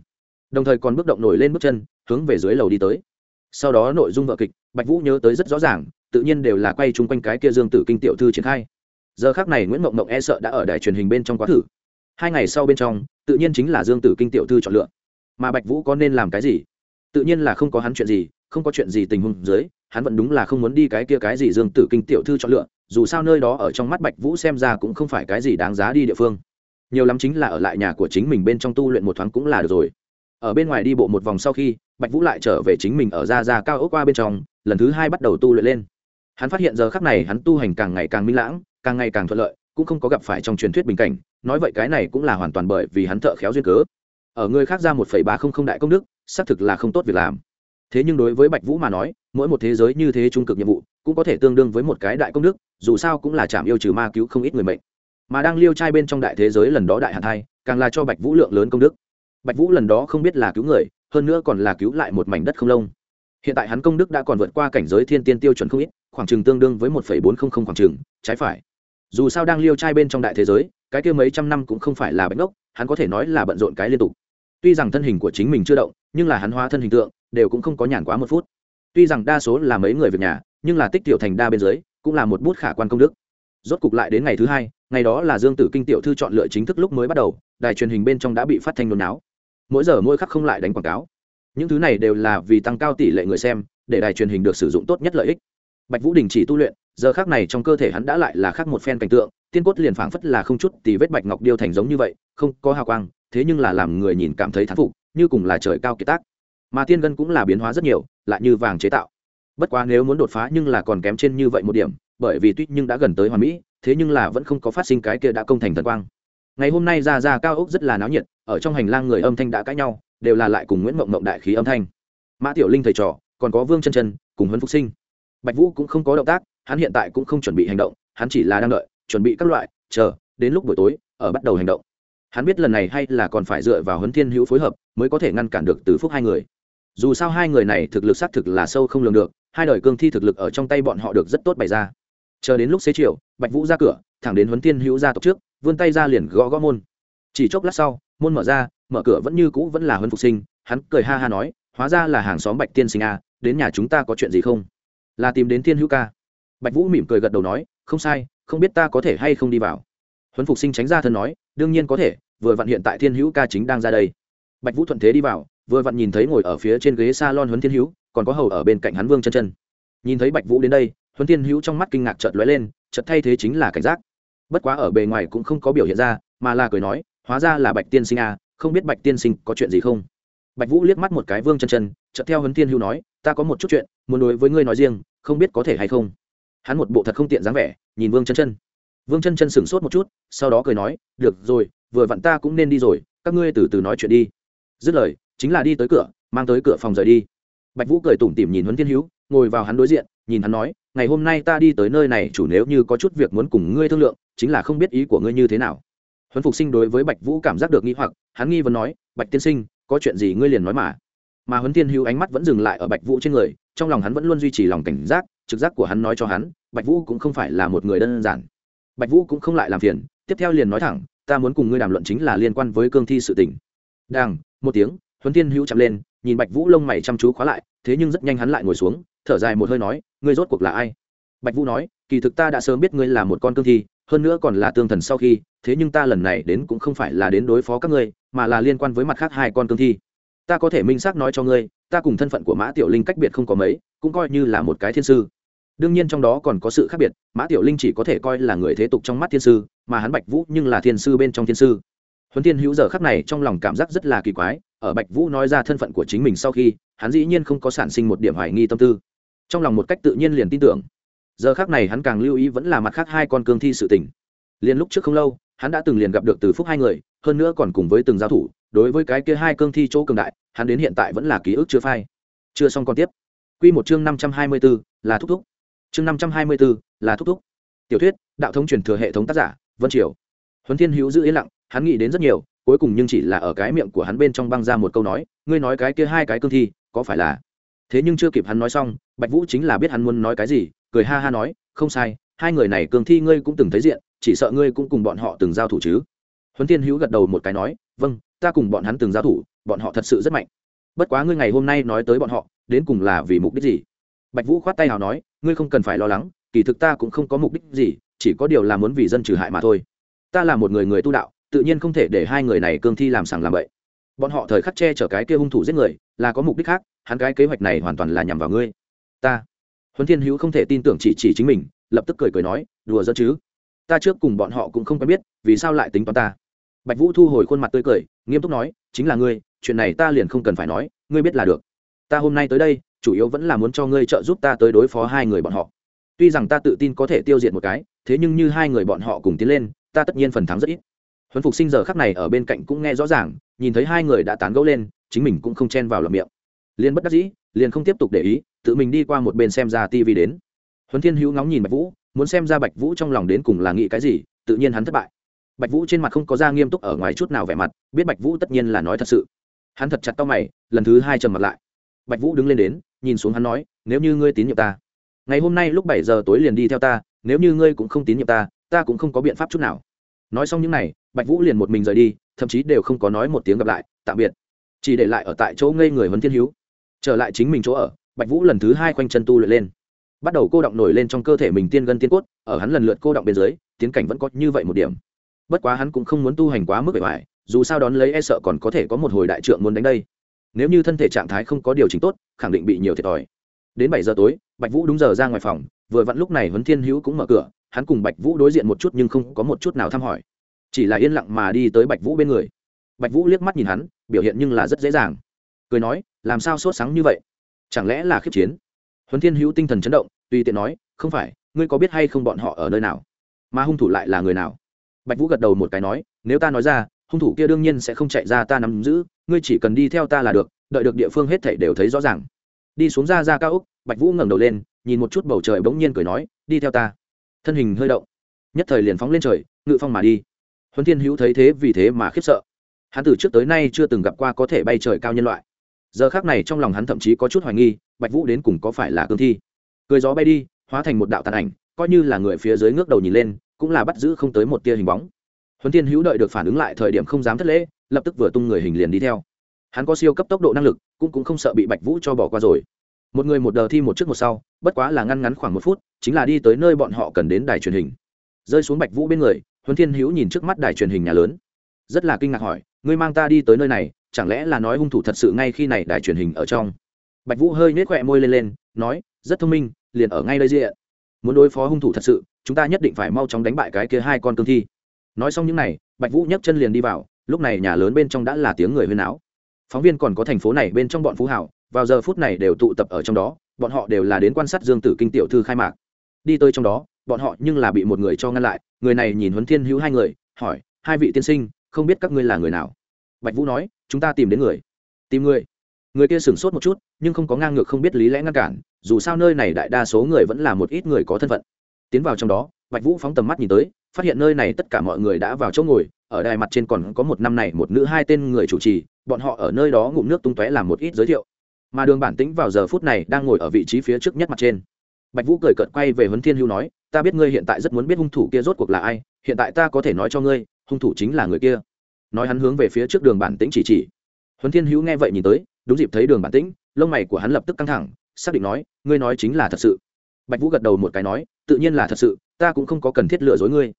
Đồng thời còn bước động nổi lên bước chân, hướng về dưới lầu đi tới. Sau đó nội dung vợ kịch, bạch vũ nhớ tới rất rõ ràng, tự nhiên đều là quay chung quanh cái kia dương tử kinh tiểu thư triển khai. Giờ khác này nguyễn mộng mộng e sợ đã ở đài truyền hình bên trong quá thử. Hai ngày sau bên trong, tự nhiên chính là dương tử kinh tiểu thư chọn lựa. Mà bạch vũ có nên làm cái gì? Tự nhiên là không có hắn chuyện gì, không có chuyện gì tình huống dưới hắn vẫn đúng là không muốn đi cái kia cái gì dương tử kinh tiểu thư chọn lựa, dù sao nơi đó ở trong mắt bạch vũ xem ra cũng không phải cái gì đáng giá đi địa phương. Nhiều lắm chính là ở lại nhà của chính mình bên trong tu luyện một thoáng cũng là được rồi. Ở bên ngoài đi bộ một vòng sau khi, bạch vũ lại trở về chính mình ở ra ra cao ốc qua bên trong, lần thứ hai bắt đầu tu luyện lên. Hắn phát hiện giờ khắc này hắn tu hành càng ngày càng minh lãng, càng ngày càng thuận lợi, cũng không có gặp phải trong truyền thuyết bình cảnh, nói vậy cái này cũng là hoàn toàn bởi vì hắn thợ khéo duyên cớ. Ở người khác ra một phẩy ba không không đại công đức, xác thực là không tốt việc làm thế nhưng đối với bạch vũ mà nói, mỗi một thế giới như thế trung cực nhiệm vụ, cũng có thể tương đương với một cái đại công đức, dù sao cũng là chạm yêu trừ ma cứu không ít người mệnh. Mà đang liêu trai bên trong đại thế giới lần đó đại hàn thai, càng là cho bạch vũ lượng lớn công đức. Bạch vũ lần đó không biết là cứu người, hơn nữa còn là cứu lại một mảnh đất không lông. Hiện tại hắn công đức đã còn vượt qua cảnh giới thiên tiên tiêu chuẩn không ít, khoảng chừng tương đương với một bốn trăm linh khoảng chừng, trái phải. Dù sao đang liêu trai bên trong đại thế giới, cái kia mấy trăm năm cũng không phải là bạch ngốc, hắn có thể nói là bận rộn cái liên tục. Tuy rằng thân hình của chính mình chưa động, nhưng là hắn hóa thân hình tượng đều cũng không có nhàn quá một phút. Tuy rằng đa số là mấy người việc nhà, nhưng là tích tiểu thành đa bên dưới, cũng là một bút khả quan công đức. Rốt cục lại đến ngày thứ hai, ngày đó là dương tử kinh tiểu thư chọn lựa chính thức lúc mới bắt đầu, đài truyền hình bên trong đã bị phát thanh nôn náo. Mỗi giờ mỗi khắc không lại đánh quảng cáo. Những thứ này đều là vì tăng cao tỷ lệ người xem, để đài truyền hình được sử dụng tốt nhất lợi ích. Bạch vũ đình chỉ tu luyện, giờ khác này trong cơ thể hắn đã lại là khác một phen cảnh tượng, tiên cốt liền phảng phất là không chút thì vết bạch ngọc điêu thành giống như vậy, không có hào quang, thế nhưng là làm người nhìn cảm thấy thán phục, như cùng là trời cao kiệt tác mà tiên gân cũng là biến hóa rất nhiều, lại như vàng chế tạo. Bất quá nếu muốn đột phá nhưng là còn kém trên như vậy một điểm, bởi vì tuy nhưng đã gần tới hoàn mỹ, thế nhưng là vẫn không có phát sinh cái kia đã công thành thần quang. Ngày hôm nay ra ra cao ốc rất là náo nhiệt, ở trong hành lang người âm thanh đã cãi nhau, đều là lại cùng nguyễn mộng mộng đại khí âm thanh. Mã tiểu linh thầy trò, còn có vương chân chân, cùng huấn phục sinh. Bạch vũ cũng không có động tác, hắn hiện tại cũng không chuẩn bị hành động, hắn chỉ là đang đợi, chuẩn bị các loại, chờ, đến lúc buổi tối, ở bắt đầu hành động. Hắn biết lần này hay là còn phải dựa vào huấn thiên hữu phối hợp, mới có thể ngăn cản được từ phúc hai người dù sao hai người này thực lực xác thực là sâu không lường được, hai đời cương thi thực lực ở trong tay bọn họ được rất tốt bày ra. Chờ đến lúc xế chiều, bạch vũ ra cửa, thẳng đến huấn Tiên hữu gia tộc trước, vươn tay ra liền gõ gõ môn. Chỉ chốc lát sau, môn mở ra, mở cửa vẫn như cũ vẫn là huấn phục sinh, hắn cười ha ha nói, hóa ra là hàng xóm bạch tiên sinh a đến nhà chúng ta có chuyện gì không? Là tìm đến thiên hữu ca. Bạch vũ mỉm cười gật đầu nói, không sai, không biết ta có thể hay không đi vào. Huấn phục sinh tránh ra thân nói, đương nhiên có thể, vừa vặn hiện tại thiên hữu ca chính đang ra đây. Bạch vũ thuận thế đi vào vừa vặn nhìn thấy ngồi ở phía trên ghế s a lon huấn thiên hữu, còn có hầu ở bên cạnh hắn vương chân chân. Nhìn thấy bạch vũ đến đây, huấn thiên hữu trong mắt kinh ngạc chợt lóe lên, chợt thay thế chính là cảnh giác. Bất quá ở bề ngoài cũng không có biểu hiện ra, mà là cười nói, hóa ra là bạch tiên sinh à không biết bạch tiên sinh có chuyện gì không? Bạch vũ liếc mắt một cái vương chân chân, chợt theo huấn thiên hữu nói, ta có một chút chuyện, muốn đối với ngươi nói riêng, không biết có thể hay không? Hắn một bộ thật không tiện dáng vẻ, nhìn vương chân chân. Vương chân chân sửng sốt một chút, sau đó cười nói, được rồi, vừa vặn ta cũng nên đi rồi, các ngươi từ từ nói chuyện đi. Dứt lời chính là đi tới cửa, mang tới cửa phòng rời đi. Bạch vũ cười tủm tỉm nhìn huấn thiên hữu, ngồi vào hắn đối diện, nhìn hắn nói, ngày hôm nay ta đi tới nơi này chủ nếu như có chút việc muốn cùng ngươi thương lượng, chính là không biết ý của ngươi như thế nào. Huấn phục sinh đối với bạch vũ cảm giác được nghi hoặc, hắn nghi vấn nói, bạch tiên sinh, có chuyện gì ngươi liền nói mà. Mà huấn thiên hữu ánh mắt vẫn dừng lại ở bạch vũ trên người, trong lòng hắn vẫn luôn duy trì lòng cảnh giác, trực giác của hắn nói cho hắn, bạch vũ cũng không phải là một người đơn giản. Bạch vũ cũng không lại làm phiền, tiếp theo liền nói thẳng, ta muốn cùng ngươi đàm luận chính là liên quan với cương thi sự tình. Đang một tiếng thuấn thiên hữu chạm lên, nhìn bạch vũ lông mày chăm chú khóa lại, thế nhưng rất nhanh hắn lại ngồi xuống, thở dài một hơi nói, ngươi rốt cuộc là ai? Bạch vũ nói, kỳ thực ta đã sớm biết ngươi là một con cương thi, hơn nữa còn là tương thần sau khi, thế nhưng ta lần này đến cũng không phải là đến đối phó các ngươi, mà là liên quan với mặt khác hai con cương thi. Ta có thể minh xác nói cho ngươi, ta cùng thân phận của mã tiểu linh cách biệt không có mấy, cũng coi như là một cái thiên sư. Đương nhiên trong đó còn có sự khác biệt, mã tiểu linh chỉ có thể coi là người thế tục trong mắt thiên sư, mà hắn bạch vũ nhưng là thiên sư bên trong thiên sư. Huấn thiên hữu giờ khắc này trong lòng cảm giác rất là kỳ quái ở bạch vũ nói ra thân phận của chính mình sau khi, hắn dĩ nhiên không có sản sinh một điểm hoài nghi tâm tư. Trong lòng một cách tự nhiên liền tin tưởng. Giờ khắc này hắn càng lưu ý vẫn là mặt khác hai con cương thi sự tình. Liền lúc trước không lâu, hắn đã từng liền gặp được từ phúc hai người, hơn nữa còn cùng với từng giao thủ, đối với cái kia hai cương thi chỗ cường đại, hắn đến hiện tại vẫn là ký ức chưa phai. Chưa xong còn tiếp. Q một chương năm trăm hai mươi b ố là thúc thúc. Chương năm trăm hai mươi b ố là thúc thúc. Tiểu thuyết, đạo thống truyền thừa hệ thống tác giả, vân triều. Huấn thiên hữu giữ yên lặng, hắn nghĩ đến rất nhiều cuối cùng nhưng chỉ là ở cái miệng của hắn bên trong băng ra một câu nói, ngươi nói cái kia hai cái cương thi, có phải là? Thế nhưng chưa kịp hắn nói xong, bạch vũ chính là biết hắn muốn nói cái gì, cười ha ha nói, không sai, hai người này cương thi ngươi cũng từng thấy diện, chỉ sợ ngươi cũng cùng bọn họ từng giao thủ chứ. Huấn thiên hữu gật đầu một cái nói vâng ta cùng bọn hắn từng giao thủ, bọn họ thật sự rất mạnh. Bất quá ngươi ngày hôm nay nói tới bọn họ, đến cùng là vì mục đích gì? Bạch vũ khoát tay nào nói, ngươi không cần phải lo lắng, kỳ thực ta cũng không có mục đích gì, chỉ có điều là muốn vì dân trừ hại mà thôi. Ta là một người người tu đạo tự nhiên không thể để hai người này cương thi làm sàng làm bậy. Bọn họ thời khắc che chở cái kia hung thủ giết người, là có mục đích khác, hắn cái kế hoạch này hoàn toàn là nhằm vào ngươi. Ta. Huấn thiên hữu không thể tin tưởng chỉ chỉ chính mình, lập tức cười cười nói, đùa giỡn chứ? Ta trước cùng bọn họ cũng không quen biết, vì sao lại tính toán ta? Bạch vũ thu hồi khuôn mặt tươi cười, nghiêm túc nói, chính là ngươi, chuyện này ta liền không cần phải nói, ngươi biết là được. Ta hôm nay tới đây, chủ yếu vẫn là muốn cho ngươi trợ giúp ta tới đối phó hai người bọn họ. Tuy rằng ta tự tin có thể tiêu diệt một cái, thế nhưng như hai người bọn họ cùng tiến lên, ta tất nhiên phần thắng rất ít thuần phục sinh giờ khắc này ở bên cạnh cũng nghe rõ ràng, nhìn thấy hai người đã tán gẫu lên, chính mình cũng không chen vào lòng miệng. Liền bất đắc dĩ, liền không tiếp tục để ý, tự mình đi qua một bên xem ra Tivi đến. Huấn thiên hữu ngóng nhìn bạch vũ, muốn xem ra bạch vũ trong lòng đến cùng là nghĩ cái gì, tự nhiên hắn thất bại. Bạch vũ trên mặt không có ra nghiêm túc ở ngoài chút nào vẻ mặt, biết bạch vũ tất nhiên là nói thật sự. Hắn thật chặt tao mày, lần thứ hai trầm mặt lại. Bạch vũ đứng lên đến, nhìn xuống hắn nói, nếu như ngươi tín nhiệm ta, ngày hôm nay lúc bảy giờ tối liền đi theo ta, nếu như ngươi cũng không tín nhiệm ta ta cũng không có biện pháp chút nào. Nói xong những n à y bạch vũ liền một mình rời đi, thậm chí đều không có nói một tiếng gặp lại, tạm biệt. Chỉ để lại ở tại chỗ ngây người huấn thiên hữu trở lại chính mình chỗ ở, bạch vũ lần thứ hai khoanh chân tu luyện lên. Bắt đầu cô động nổi lên trong cơ thể mình tiên gân tiên cốt, ở hắn lần lượt cô động bên dưới, tiến cảnh vẫn có như vậy một điểm. Bất quá hắn cũng không muốn tu hành quá mức bề ngoài, dù sao đón lấy e sợ còn có thể có một hồi đại trượng muốn đánh đây. Nếu như thân thể trạng thái không có điều chỉnh tốt, khẳng định bị nhiều thiệt thòi. Đến bảy giờ tối, bạch vũ đúng giờ ra ngoài phòng, vừa vặn lúc này huấn thiên hữu cũng mở cửa, hắn cùng bạch vũ đối diện một chút nhưng không có một chút nào thăm hỏi chỉ là yên lặng mà đi tới bạch vũ bên người. Bạch vũ liếc mắt nhìn hắn, biểu hiện nhưng là rất dễ dàng. Cười nói, làm sao sốt sáng như vậy? Chẳng lẽ là khiếp chiến? Huấn thiên hữu tinh thần chấn động, tùy tiện nói, không phải, ngươi có biết hay không bọn họ ở nơi nào? Mà hung thủ lại là người nào? Bạch vũ gật đầu một cái nói, nếu ta nói ra, hung thủ kia đương nhiên sẽ không chạy ra ta nắm giữ, ngươi chỉ cần đi theo ta là được, đợi được địa phương hết thảy đều thấy rõ ràng. Đi xuống ra ra cao úc bạch vũ ngẩng đầu lên, nhìn một chút bầu trời bỗng nhiên cười nói, đi theo ta. Thân hình hơi động, nhất thời liền phóng lên trời, ngự phong mà đi huấn thiên hữu thấy thế vì thế mà khiếp sợ. Hắn từ trước tới nay chưa từng gặp qua có thể bay trời cao nhân loại. Giờ khác này trong lòng hắn thậm chí có chút hoài nghi, bạch vũ đến cùng có phải là cương thi? Cười gió bay đi, hóa thành một đạo tàn ảnh, coi như là người phía dưới ngước đầu nhìn lên, cũng là bắt giữ không tới một tia hình bóng. Huấn thiên hữu đợi được phản ứng lại thời điểm không dám thất lễ, lập tức vừa tung người hình liền đi theo. Hắn có siêu cấp tốc độ năng lực, cũng cũng không sợ bị bạch vũ cho bỏ qua rồi. Một người một đờ thi một trước một sau, bất quá là ngăn ngắn khoảng một phút, chính là đi tới nơi bọn họ cần đến đài truyền hình. Rơi xuống bạch vũ bên người huấn thiên hữu nhìn trước mắt đài truyền hình nhà lớn, rất là kinh ngạc hỏi, ngươi mang ta đi tới nơi này, chẳng lẽ là nói hung thủ thật sự ngay khi này đài truyền hình ở trong? Bạch vũ hơi nhếch khỏe môi lên lên, nói, rất thông minh, liền ở ngay đây diện muốn đối phó hung thủ thật sự, chúng ta nhất định phải mau chóng đánh bại cái kia hai con cương thi. Nói xong những n à y bạch vũ nhấc chân liền đi vào, lúc này nhà lớn bên trong đã là tiếng người huyên áo phóng viên còn có thành phố này bên trong bọn phú hảo vào giờ phút này đều tụ tập ở trong đó, bọn họ đều là đến quan sát dương tử kinh tiểu thư khai mạc đi tới trong đó, bọn họ nhưng là bị một người cho ngăn lại. Người này nhìn huấn thiên hữu hai người, hỏi, hai vị tiên sinh, không biết các ngươi là người nào? Bạch vũ nói, chúng ta tìm đến người. Tìm người? Người kia sửng sốt một chút, nhưng không có ngang ngược không biết lý lẽ ngăn cản, dù sao nơi này đại đa số người vẫn là một ít người có thân phận. Tiến vào trong đó, bạch vũ phóng tầm mắt nhìn tới, phát hiện nơi này tất cả mọi người đã vào chỗ ngồi, ở đài mặt trên còn có một năm này một nữ hai tên người chủ trì, bọn họ ở nơi đó ngụm nước tung tóe làm một ít giới thiệu. Mà đường bản tĩnh vào giờ phút này đang ngồi ở vị trí phía trước nhất mặt trên bạch vũ cười cợt quay về huấn thiên hưu nói, ta biết ngươi hiện tại rất muốn biết hung thủ kia rốt cuộc là ai, hiện tại ta có thể nói cho ngươi, hung thủ chính là người kia. Nói hắn hướng về phía trước đường bản tĩnh chỉ chỉ. Huấn thiên hữu nghe vậy nhìn tới, đúng dịp thấy đường bản tĩnh, lông mày của hắn lập tức căng thẳng, xác định nói, ngươi nói chính là thật sự. Bạch vũ gật đầu một cái nói, tự nhiên là thật sự, ta cũng không có cần thiết lừa dối ngươi.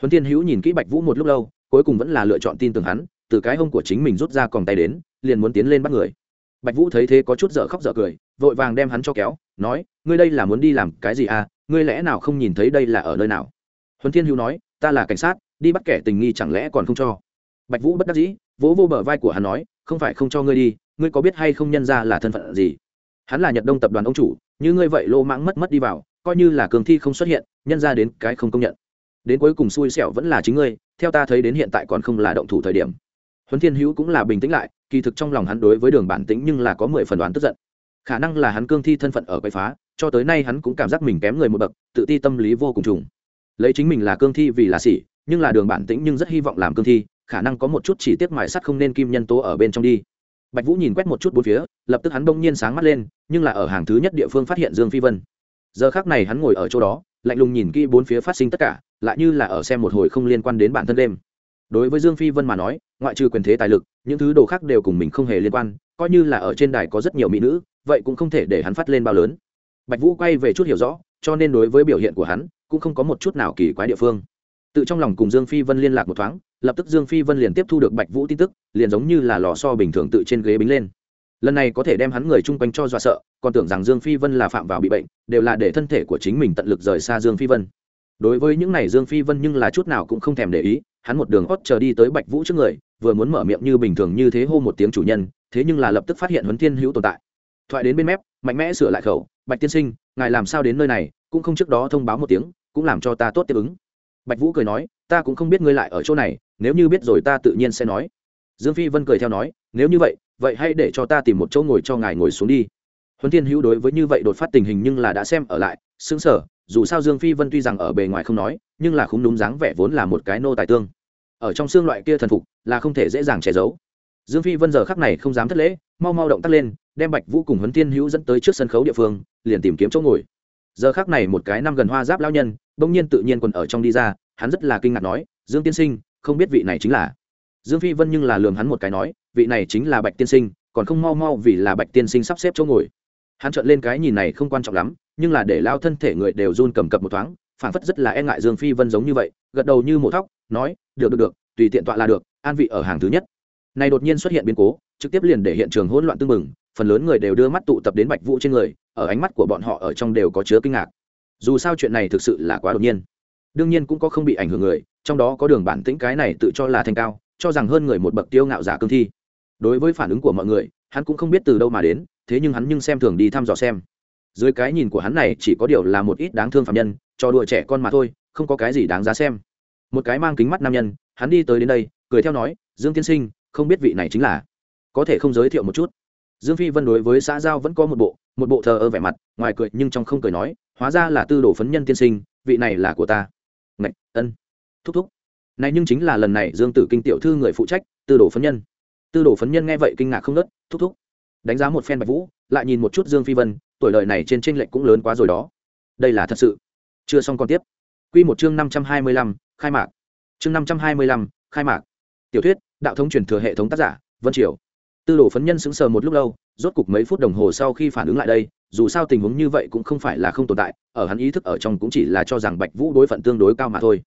Huấn thiên hữu nhìn kỹ bạch vũ một lúc lâu, cuối cùng vẫn là lựa chọn tin tưởng hắn, từ cái hông của chính mình rút ra còng tay đến, liền muốn tiến lên bắt người bạch vũ thấy thế có chút dở khóc dở cười, vội vàng đem hắn cho kéo, nói, ngươi đây là muốn đi làm cái gì à? Ngươi lẽ nào không nhìn thấy đây là ở nơi nào? Huấn thiên hữu nói, ta là cảnh sát, đi bắt kẻ tình nghi chẳng lẽ còn không cho? Bạch vũ bất đắc dĩ, vỗ vô bờ vai của hắn nói, không phải không cho ngươi đi, ngươi có biết hay không nhân ra là thân phận gì? Hắn là nhật đông tập đoàn ông chủ, như ngươi vậy lô mãng mất mất đi vào, coi như là cường thi không xuất hiện, nhân ra đến cái không công nhận. Đến cuối cùng xui xẻo vẫn là chính ngươi, theo ta thấy đến hiện tại còn không là động thủ thời điểm. Huấn thiên hữu cũng là bình tĩnh lại kỳ thực trong lòng hắn đối với đường bản tĩnh nhưng là có mười phần đoán tức giận. Khả năng là hắn cương thi thân phận ở quậy phá, cho tới nay hắn cũng cảm giác mình kém người một bậc, tự ti tâm lý vô cùng trùng. Lấy chính mình là cương thi vì là xỉ nhưng là đường bản tĩnh nhưng rất hy vọng làm cương thi, khả năng có một chút chỉ tiết mại sắt không nên kim nhân tố ở bên trong đi. Bạch vũ nhìn quét một chút bốn phía, lập tức hắn bỗng nhiên sáng mắt lên, nhưng là ở hàng thứ nhất địa phương phát hiện dương phi vân. Giờ khác này hắn ngồi ở chỗ đó, lạnh lùng nhìn kỹ bốn phía phát sinh tất cả, lại như là ở xem một hồi không liên quan đến bản thân đêm đối với dương phi vân mà nói, ngoại trừ quyền thế tài lực, những thứ đồ khác đều cùng mình không hề liên quan, coi như là ở trên đài có rất nhiều mỹ nữ, vậy cũng không thể để hắn phát lên bao lớn. Bạch vũ quay về chút hiểu rõ, cho nên đối với biểu hiện của hắn, cũng không có một chút nào kỳ quái địa phương. Tự trong lòng cùng dương phi vân liên lạc một thoáng, lập tức dương phi vân liền tiếp thu được bạch vũ tin tức, liền giống như là lò so bình thường tự trên ghế bính lên. Lần này có thể đem hắn người chung quanh cho dọa sợ, còn tưởng rằng dương phi vân là phạm vào bị bệnh, đều là để thân thể của chính mình tận lực rời xa dương phi vân. Đối với những này dương phi vân nhưng là chút nào cũng không thèm để ý hắn một đường hót chờ đi tới bạch vũ trước người, vừa muốn mở miệng như bình thường như thế hô một tiếng chủ nhân, thế nhưng là lập tức phát hiện huấn thiên hữu tồn tại. Thoại đến bên mép, mạnh mẽ sửa lại khẩu, bạch tiên sinh, ngài làm sao đến nơi này, cũng không trước đó thông báo một tiếng, cũng làm cho ta tốt tiếp ứng. Bạch vũ cười nói, ta cũng không biết ngươi lại ở chỗ này, nếu như biết rồi ta tự nhiên sẽ nói. Dương phi vân cười theo nói, nếu như vậy vậy hãy để cho ta tìm một chỗ ngồi cho ngài ngồi xuống đi. Huấn thiên hữu đối với như vậy đột phát tình hình nhưng là đã xem ở lại xứng sở dù sao dương phi vân tuy rằng ở bề ngoài không nói, nhưng là không đúng dáng vẻ vốn là một cái nô tài tương. Ở trong xương loại kia thần phục, là không thể dễ dàng che giấu. Dương phi vân giờ khắc này không dám thất lễ, mau mau động tác lên, đem bạch vũ cùng huấn tiên hữu dẫn tới trước sân khấu địa phương, liền tìm kiếm chỗ ngồi. Giờ khắc này một cái năm gần hoa giáp lao nhân, bỗng nhiên tự nhiên quần ở trong đi ra, hắn rất là kinh ngạc nói, dương tiên sinh, không biết vị này chính là? Dương phi vân nhưng là lường hắn một cái nói, vị này chính là bạch tiên sinh, còn không mau mau vì là bạch tiên sinh sắp xếp chỗ ngồi. Hắn trợn lên cái nhìn này không quan trọng lắm nhưng là để lao thân thể người đều run cầm cập một thoáng phản phất rất là e ngại dương phi vân giống như vậy, gật đầu như một thóc, nói, được được được, tùy tiện tọa là được, an vị ở hàng thứ nhất. Này đột nhiên xuất hiện biến cố, trực tiếp liền để hiện trường hỗn loạn tương mừng phần lớn người đều đưa mắt tụ tập đến bạch vũ trên người, ở ánh mắt của bọn họ ở trong đều có chứa kinh ngạc. Dù sao chuyện này thực sự là quá đột nhiên. Đương nhiên cũng có không bị ảnh hưởng người, trong đó có đường bản tĩnh cái này tự cho là thành cao, cho rằng hơn người một bậc tiêu ngạo giả cương thi. Đối với phản ứng của mọi người, hắn cũng không biết từ đâu mà đến, thế nhưng hắn nhưng xem thường đi thăm dò xem dưới cái nhìn của hắn này chỉ có điều là một ít đáng thương phạm nhân, cho đùa trẻ con mà thôi, không có cái gì đáng giá xem. Một cái mang kính mắt nam nhân, hắn đi tới đến đây, cười theo nói, dương tiên sinh, không biết vị này chính là. Có thể không giới thiệu một chút. Dương phi vân đối với xã giao vẫn có một bộ một bộ thờ ơ vẻ mặt, ngoài cười nhưng trong không cười nói, hóa ra là tư đồ phấn nhân tiên sinh, vị này là của ta. Ngạch, ân. Thúc thúc. Này nhưng chính là lần này dương tử kinh tiểu thư người phụ trách, tư đồ phấn nhân. Tư đồ phấn nhân nghe vậy kinh ngạc không nớt thúc thúc. Đánh giá một phen bạch vũ, lại nhìn một chút dương phi vân tuổi đời này trên tranh lệch cũng lớn quá rồi đó. Đây là thật sự. Chưa xong còn tiếp. Quy một chương năm trăm hai mươi lăm, khai mạc. Chương năm trăm hai mươi lăm, khai mạc. Tiểu thuyết, đạo thống truyền thừa hệ thống tác giả, vân triều. Tư đồ phấn nhân sững sờ một lúc lâu, rốt cục mấy phút đồng hồ sau khi phản ứng lại đây, dù sao tình huống như vậy cũng không phải là không tồn tại, ở hắn ý thức ở trong cũng chỉ là cho rằng bạch vũ đối phận tương đối cao mà thôi.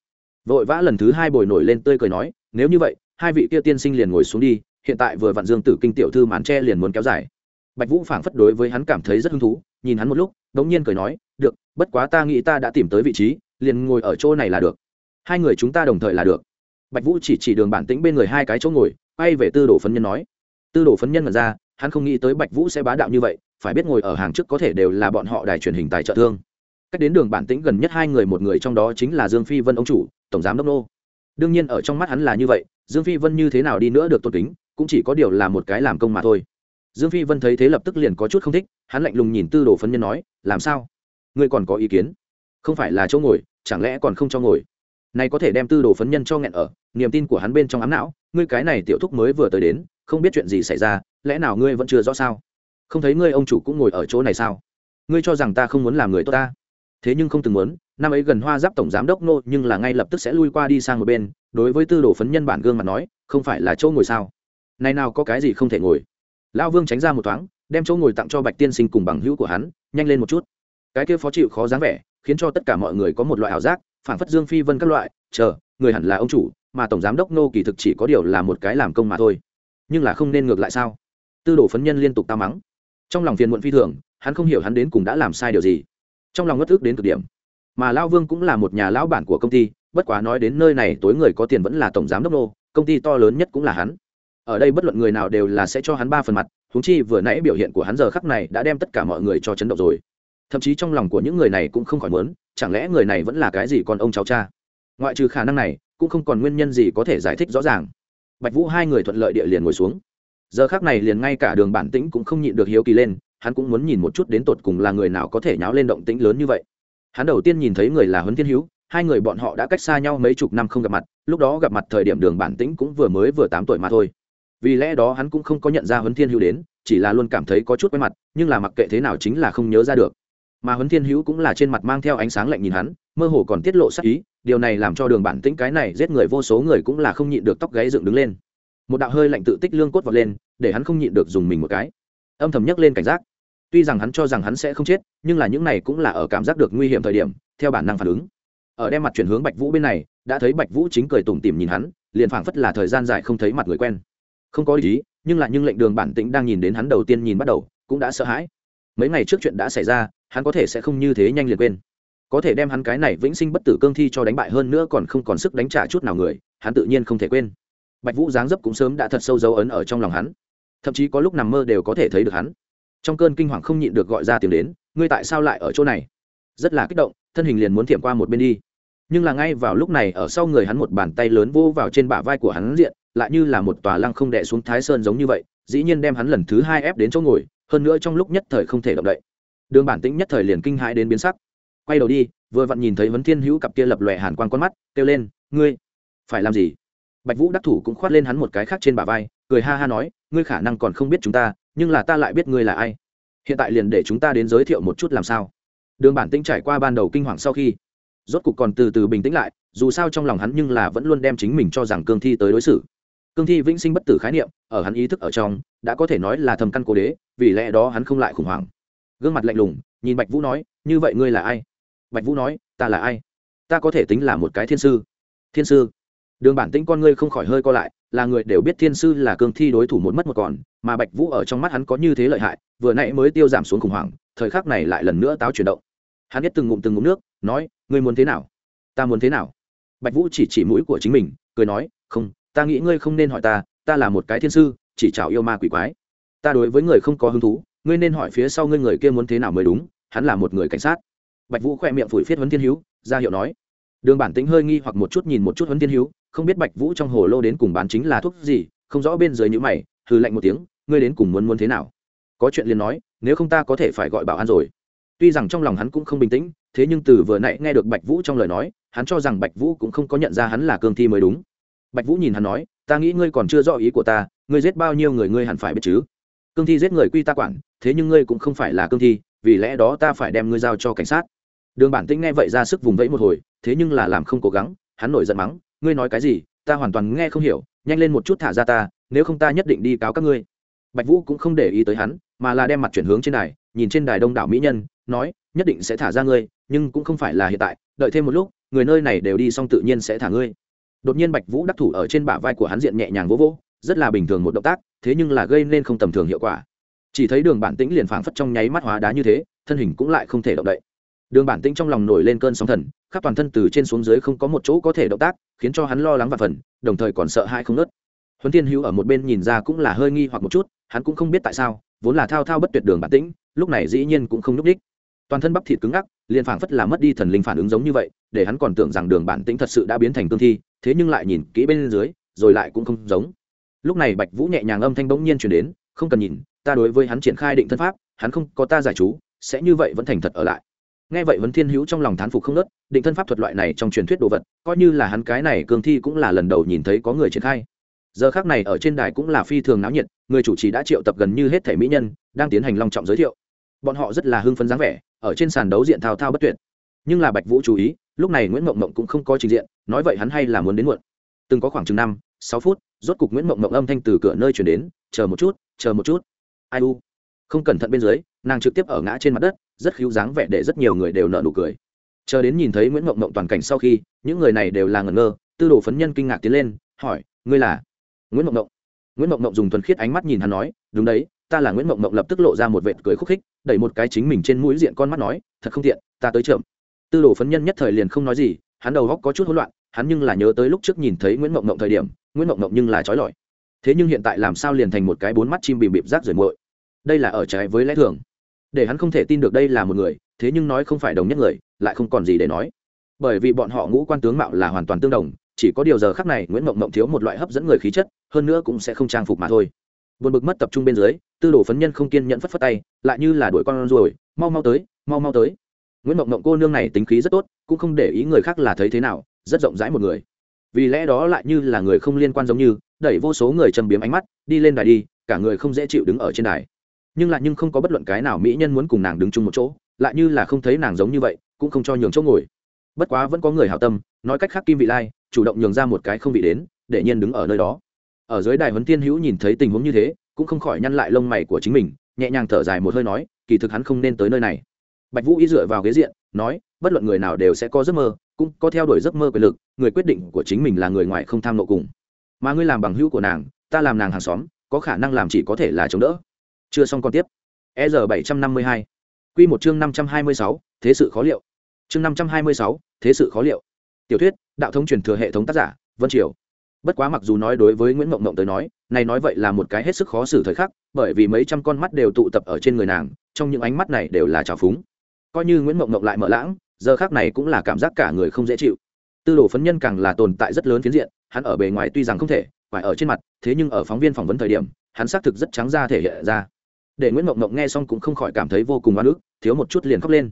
Vội vã lần thứ hai bồi nổi lên tươi cười nói, nếu như vậy, hai vị kia tiên sinh liền ngồi xuống đi, hiện tại vừa vặn dương tử kinh tiểu thư màn tre liền muốn kéo dài bạch vũ phảng phất đối với hắn cảm thấy rất hứng thú, nhìn hắn một lúc đ ỗ n g nhiên cười nói, được, bất quá ta nghĩ ta đã tìm tới vị trí, liền ngồi ở chỗ này là được. Hai người chúng ta đồng thời là được. Bạch vũ chỉ chỉ đường bản tĩnh bên người hai cái chỗ ngồi bay về tư đồ phấn nhân nói. Tư đồ phấn nhân mật ra, hắn không nghĩ tới bạch vũ sẽ bá đạo như vậy, phải biết ngồi ở hàng trước có thể đều là bọn họ đài truyền hình tài trợ thương. Cách đến đường bản tĩnh gần nhất hai người một người trong đó chính là dương phi vân ông chủ, tổng giám đốc nô. Đương nhiên ở trong mắt hắn là như vậy, dương phi vân như thế nào đi nữa được tôn kính, cũng chỉ có điều là một cái làm công mà thôi dương phi vân thấy thế lập tức liền có chút không thích, hắn lạnh lùng nhìn tư đồ phấn nhân nói, làm sao? Ngươi còn có ý kiến? Không phải là chỗ ngồi, chẳng lẽ còn không cho ngồi? Này có thể đem tư đồ phấn nhân cho nghẹn ở, niềm tin của hắn bên trong ám não, ngươi cái này tiểu thúc mới vừa tới đến, không biết chuyện gì xảy ra, lẽ nào ngươi vẫn chưa rõ sao? Không thấy ngươi ông chủ cũng ngồi ở chỗ này sao? Ngươi cho rằng ta không muốn làm người tốt ta? Thế nhưng không từng muốn, năm ấy gần hoa giáp tổng giám đốc nô, nhưng là ngay lập tức sẽ lui qua đi sang một bên, đối với tư đồ phấn nhân bản gương mặt nói, không phải là chỗ ngồi sao? Này nào có cái gì không thể ngồi? Lão vương tránh ra một thoáng, đem chỗ ngồi tặng cho bạch tiên sinh cùng bằng hữu của hắn, nhanh lên một chút. Cái kia phó chịu khó dáng vẻ, khiến cho tất cả mọi người có một loại ảo giác phản phất dương phi vân các loại, chờ, người hẳn là ông chủ, mà tổng giám đốc nô kỳ thực chỉ có điều là một cái làm công mà thôi. Nhưng là không nên ngược lại sao? Tư đồ phấn nhân liên tục tao mắng. Trong lòng phiền muộn phi thường, hắn không hiểu hắn đến cùng đã làm sai điều gì. Trong lòng ngất ước đến cực điểm. Mà lao vương cũng là một nhà lão bản của công ty, bất quá nói đến nơi này tối người có tiền vẫn là tổng giám đốc nô, công ty to lớn nhất cũng là hắn ở đây bất luận người nào đều là sẽ cho hắn ba phần mặt húng chi vừa nãy biểu hiện của hắn giờ khắc này đã đem tất cả mọi người cho chấn động rồi. Thậm chí trong lòng của những người này cũng không khỏi muốn, chẳng lẽ người này vẫn là cái gì còn ông cháu cha? Ngoại trừ khả năng này, cũng không còn nguyên nhân gì có thể giải thích rõ ràng. Bạch vũ hai người thuận lợi địa liền ngồi xuống. Giờ khác này liền ngay cả đường bản tĩnh cũng không nhịn được hiếu kỳ lên, hắn cũng muốn nhìn một chút đến tột cùng là người nào có thể nháo lên động tĩnh lớn như vậy. Hắn đầu tiên nhìn thấy người là huấn thiên hữu, hai người bọn họ đã cách xa nhau mấy chục năm không gặp mặt, lúc đó gặp mặt thời điểm đường bản tĩnh cũng vừa mới vừa tám tuổi mà thôi vì lẽ đó hắn cũng không có nhận ra huấn thiên hữu đến, chỉ là luôn cảm thấy có chút quen mặt, nhưng là mặc kệ thế nào chính là không nhớ ra được. Mà huấn thiên hữu cũng là trên mặt mang theo ánh sáng lạnh nhìn hắn, mơ hồ còn tiết lộ sắc ý, điều này làm cho đường bản tĩnh cái này giết người vô số người cũng là không nhịn được tóc gáy dựng đứng lên. Một đạo hơi lạnh tự tích lương cốt vọt lên, để hắn không nhịn được dùng mình một cái. Âm thầm nhấc lên cảnh giác. Tuy rằng hắn cho rằng hắn sẽ không chết, nhưng là những này cũng là ở cảm giác được nguy hiểm thời điểm, theo bản năng phản ứng. Ở đem mặt chuyển hướng bạch vũ bên này, đã thấy bạch vũ chính cười tủm tỉm nhìn hắn, liền phảng phất là thời gian dài không thấy mặt người quen không có ý nhưng lại nhưng lệnh đường bản tĩnh đang nhìn đến hắn đầu tiên nhìn bắt đầu, cũng đã sợ hãi. Mấy ngày trước chuyện đã xảy ra, hắn có thể sẽ không như thế nhanh liền quên. Có thể đem hắn cái này vĩnh sinh bất tử cương thi cho đánh bại hơn nữa còn không còn sức đánh trả chút nào người, hắn tự nhiên không thể quên. Bạch vũ dáng dấp cũng sớm đã thật sâu dấu ấn ở trong lòng hắn. Thậm chí có lúc nằm mơ đều có thể thấy được hắn. Trong cơn kinh hoàng không nhịn được gọi ra tiếng đến, ngươi tại sao lại ở chỗ này? Rất là kích động, thân hình liền muốn thiệm qua một bên đi. Nhưng là ngay vào lúc này, ở sau người hắn một bàn tay lớn vô vào trên bả vai của hắn diện lại như là một tòa lăng không đè xuống thái sơn giống như vậy, dĩ nhiên đem hắn lần thứ hai ép đến chỗ ngồi, hơn nữa trong lúc nhất thời không thể động đậy. Đường bản tĩnh nhất thời liền kinh hãi đến biến sắc. Quay đầu đi, vừa vặn nhìn thấy vấn thiên hữu cặp kia lập lòe hàn quang con mắt, kêu lên, ngươi, phải làm gì? Bạch vũ đắc thủ cũng khoát lên hắn một cái khác trên bả vai, cười ha ha nói, ngươi khả năng còn không biết chúng ta, nhưng là ta lại biết ngươi là ai. Hiện tại liền để chúng ta đến giới thiệu một chút làm sao. Đường bản tĩnh trải qua ban đầu kinh hoàng sau khi, rốt cục còn từ từ bình tĩnh lại, dù sao trong lòng hắn nhưng là vẫn luôn đem chính mình cho rằng cương thi tới đối xử cương thi vĩnh sinh bất tử khái niệm, ở hắn ý thức ở trong, đã có thể nói là thầm căn cố đế, vì lẽ đó hắn không lại khủng hoảng. Gương mặt lạnh lùng, nhìn bạch vũ nói, như vậy ngươi là ai? Bạch vũ nói, ta là ai? Ta có thể tính là một cái thiên sư. Thiên sư? Đường bản tĩnh con ngươi không khỏi hơi co lại, là người đều biết thiên sư là cương thi đối thủ một mất một còn, mà bạch vũ ở trong mắt hắn có như thế lợi hại, vừa nãy mới tiêu giảm xuống khủng hoảng, thời khắc này lại lần nữa táo chuyển động. Hắn biết từng ngụm từng ngụm nước, nói, ngươi muốn thế nào? Ta muốn thế nào? Bạch vũ chỉ chỉ mũi của chính mình, cười nói, không ta nghĩ ngươi không nên hỏi ta ta là một cái thiên sư, chỉ chào yêu ma quỷ quái. Ta đối với người không có hứng thú, ngươi nên hỏi phía sau ngươi người kia muốn thế nào mới đúng, hắn là một người cảnh sát. Bạch vũ khoe miệng phủi phiết huấn thiên hữu ra hiệu nói. Đường bản tính hơi nghi hoặc một chút nhìn một chút huấn thiên hữu không biết bạch vũ trong hồ lô đến cùng bán chính là thuốc gì, không rõ bên dưới nhữ mày, hừ lạnh một tiếng, ngươi đến cùng muốn muốn thế nào? Có chuyện liền nói, nếu không ta có thể phải gọi bảo an rồi. Tuy rằng trong lòng hắn cũng không bình tĩnh, thế nhưng từ vừa nãy nghe được bạch vũ trong lời nói, hắn cho rằng bạch vũ cũng không có nhận ra hắn là cương thi mới đúng bạch vũ nhìn hắn nói, ta nghĩ ngươi còn chưa rõ ý của ta, ngươi giết bao nhiêu người ngươi hẳn phải biết chứ? Cương thi giết người quy ta quản, thế nhưng ngươi cũng không phải là cương thi, vì lẽ đó ta phải đem ngươi giao cho cảnh sát. Đường bản tĩnh nghe vậy ra sức vùng vẫy một hồi, thế nhưng là làm không cố gắng, hắn nổi giận mắng, ngươi nói cái gì? Ta hoàn toàn nghe không hiểu, nhanh lên một chút thả ra ta, nếu không ta nhất định đi cáo các ngươi. Bạch vũ cũng không để ý tới hắn, mà là đem mặt chuyển hướng trên đài, nhìn trên đài đông đảo mỹ nhân, nói, nhất định sẽ thả ra ngươi, nhưng cũng không phải là hiện tại, đợi thêm một lúc, người nơi này đều đi xong tự nhiên sẽ thả ngươi đột nhiên bạch vũ đắc thủ ở trên bả vai của hắn diện nhẹ nhàng vỗ vỗ, rất là bình thường một động tác, thế nhưng là gây nên không tầm thường hiệu quả. Chỉ thấy đường bản tĩnh liền phảng phất trong nháy mắt hóa đá như thế, thân hình cũng lại không thể động đậy. Đường bản tĩnh trong lòng nổi lên cơn sóng thần, khắp toàn thân từ trên xuống dưới không có một chỗ có thể động tác, khiến cho hắn lo lắng và phần đồng thời còn sợ hãi không nớt huấn thiên hữu ở một bên nhìn ra cũng là hơi nghi hoặc một chút, hắn cũng không biết tại sao, vốn là thao thao bất tuyệt đường bản tĩnh, lúc này dĩ nhiên cũng không nhúc đích toàn thân bắp thịt cứng ngắc, liền phảng phất là mất đi thần linh phản ứng giống như vậy, để hắn còn tưởng rằng đường bản tĩnh thật sự đã biến thành cương thi, thế nhưng lại nhìn kỹ bên dưới, rồi lại cũng không giống. Lúc này bạch vũ nhẹ nhàng âm thanh bỗng nhiên chuyển đến, không cần nhìn, ta đối với hắn triển khai định thân pháp, hắn không có ta giải chú, sẽ như vậy vẫn thành thật ở lại. Nghe vậy vấn thiên hữu trong lòng thán phục không nớt, định thân pháp thuật loại này trong truyền thuyết đồ vật, coi như là hắn cái này cương thi cũng là lần đầu nhìn thấy có người triển khai. Giờ khác này ở trên đài cũng là phi thường náo nhiệt, người chủ trì đã triệu tập gần như hết thể mỹ nhân, đang tiến hành long trọng giới thiệu. Bọn họ rất là hưng phấn dáng vẻ ở trên sàn đấu diện thao thao bất tuyệt. Nhưng là bạch vũ chú ý, lúc này nguyễn mộng mộng cũng không có trình diện, nói vậy hắn hay là muốn đến muộn. Từng có khoảng chừng năm, sáu phút, rốt cục nguyễn mộng mộng âm thanh từ cửa nơi chuyển đến, chờ một chút, chờ một chút. Ai u? Không cẩn thận bên dưới, nàng trực tiếp ở ngã trên mặt đất, rất khiếu dáng vẻ để rất nhiều người đều nợ nụ cười. Chờ đến nhìn thấy nguyễn mộng mộng toàn cảnh sau khi, những người này đều là ngẩn ngơ, tư đồ phấn nhân kinh ngạc tiến lên, hỏi, ngươi là? Nguyễn mộng mộng. Nguyễn mộng mộng dùng thuần khiết ánh mắt nhìn hắn nói, đúng đấy ta là nguyễn mộng mộng lập tức lộ ra một vệt cười khúc khích, đẩy một cái chính mình trên mũi diện con mắt nói, thật không tiện, ta tới chậm. Tư đồ phấn nhân nhất thời liền không nói gì, hắn đầu góc có chút hỗn loạn, hắn nhưng là nhớ tới lúc trước nhìn thấy nguyễn mộng mộng thời điểm, nguyễn mộng mộng nhưng là trói lọi. Thế nhưng hiện tại làm sao liền thành một cái bốn mắt chim bìm bịp rác rời muội? Đây là ở trái với lẽ thường. Để hắn không thể tin được đây là một người, thế nhưng nói không phải đồng nhất người, lại không còn gì để nói. Bởi vì bọn họ ngũ quan tướng mạo là hoàn toàn tương đồng, chỉ có điều giờ khắc này nguyễn mộng mộng thiếu một loại hấp dẫn người khí chất, hơn nữa cũng sẽ không trang phục mà thôi buồn bực mất tập trung bên dưới, tư đồ phấn nhân không kiên nhẫn phất phất tay, lại như là đuổi con ruồi, mau mau tới, mau mau tới. Nguyễn mộng mộng cô nương này tính khí rất tốt, cũng không để ý người khác là thấy thế nào, rất rộng rãi một người. Vì lẽ đó lại như là người không liên quan giống như, đẩy vô số người châm biếm ánh mắt, đi lên đài đi, cả người không dễ chịu đứng ở trên đài. Nhưng lại nhưng không có bất luận cái nào mỹ nhân muốn cùng nàng đứng chung một chỗ, lại như là không thấy nàng giống như vậy, cũng không cho nhường chỗ ngồi. Bất quá vẫn có người hảo tâm, nói cách khác kim vị lai, chủ động nhường ra một cái không vị đến, để nhiên đứng ở nơi đó ở dưới đài huấn tiên hữu nhìn thấy tình huống như thế, cũng không khỏi nhăn lại lông mày của chính mình, nhẹ nhàng thở dài một hơi nói, kỳ thực hắn không nên tới nơi này. Bạch vũ y dựa vào ghế diện, nói, bất luận người nào đều sẽ có giấc mơ, cũng có theo đuổi giấc mơ quyền lực, người quyết định của chính mình là người ngoài không tham nộ cùng. Mà ngươi làm bằng hữu của nàng, ta làm nàng hàng xóm, có khả năng làm chỉ có thể là chống đỡ. Chưa xong còn tiếp. E r bảy trăm năm mươi hai. Q một chương năm trăm hai mươi sáu, thế sự khó liệu. Chương năm trăm hai mươi sáu, thế sự khó liệu. Tiểu thuyết, đạo thống truyền thừa hệ thống tác giả, vân triều bất quá mặc dù nói đối với nguyễn mộng mộng tới nói, này nói vậy là một cái hết sức khó xử thời khắc, bởi vì mấy trăm con mắt đều tụ tập ở trên người nàng, trong những ánh mắt này đều là trào phúng. Coi như nguyễn mộng mộng lại mở lãng, giờ khác này cũng là cảm giác cả người không dễ chịu. Tư đồ phấn nhân càng là tồn tại rất lớn phiến diện, hắn ở bề ngoài tuy rằng không thể phải ở trên mặt, thế nhưng ở phóng viên phỏng vấn thời điểm, hắn xác thực rất trắng ra thể hiện ra. Để nguyễn mộng mộng nghe xong cũng không khỏi cảm thấy vô cùng oan ức, thiếu một chút liền khóc lên.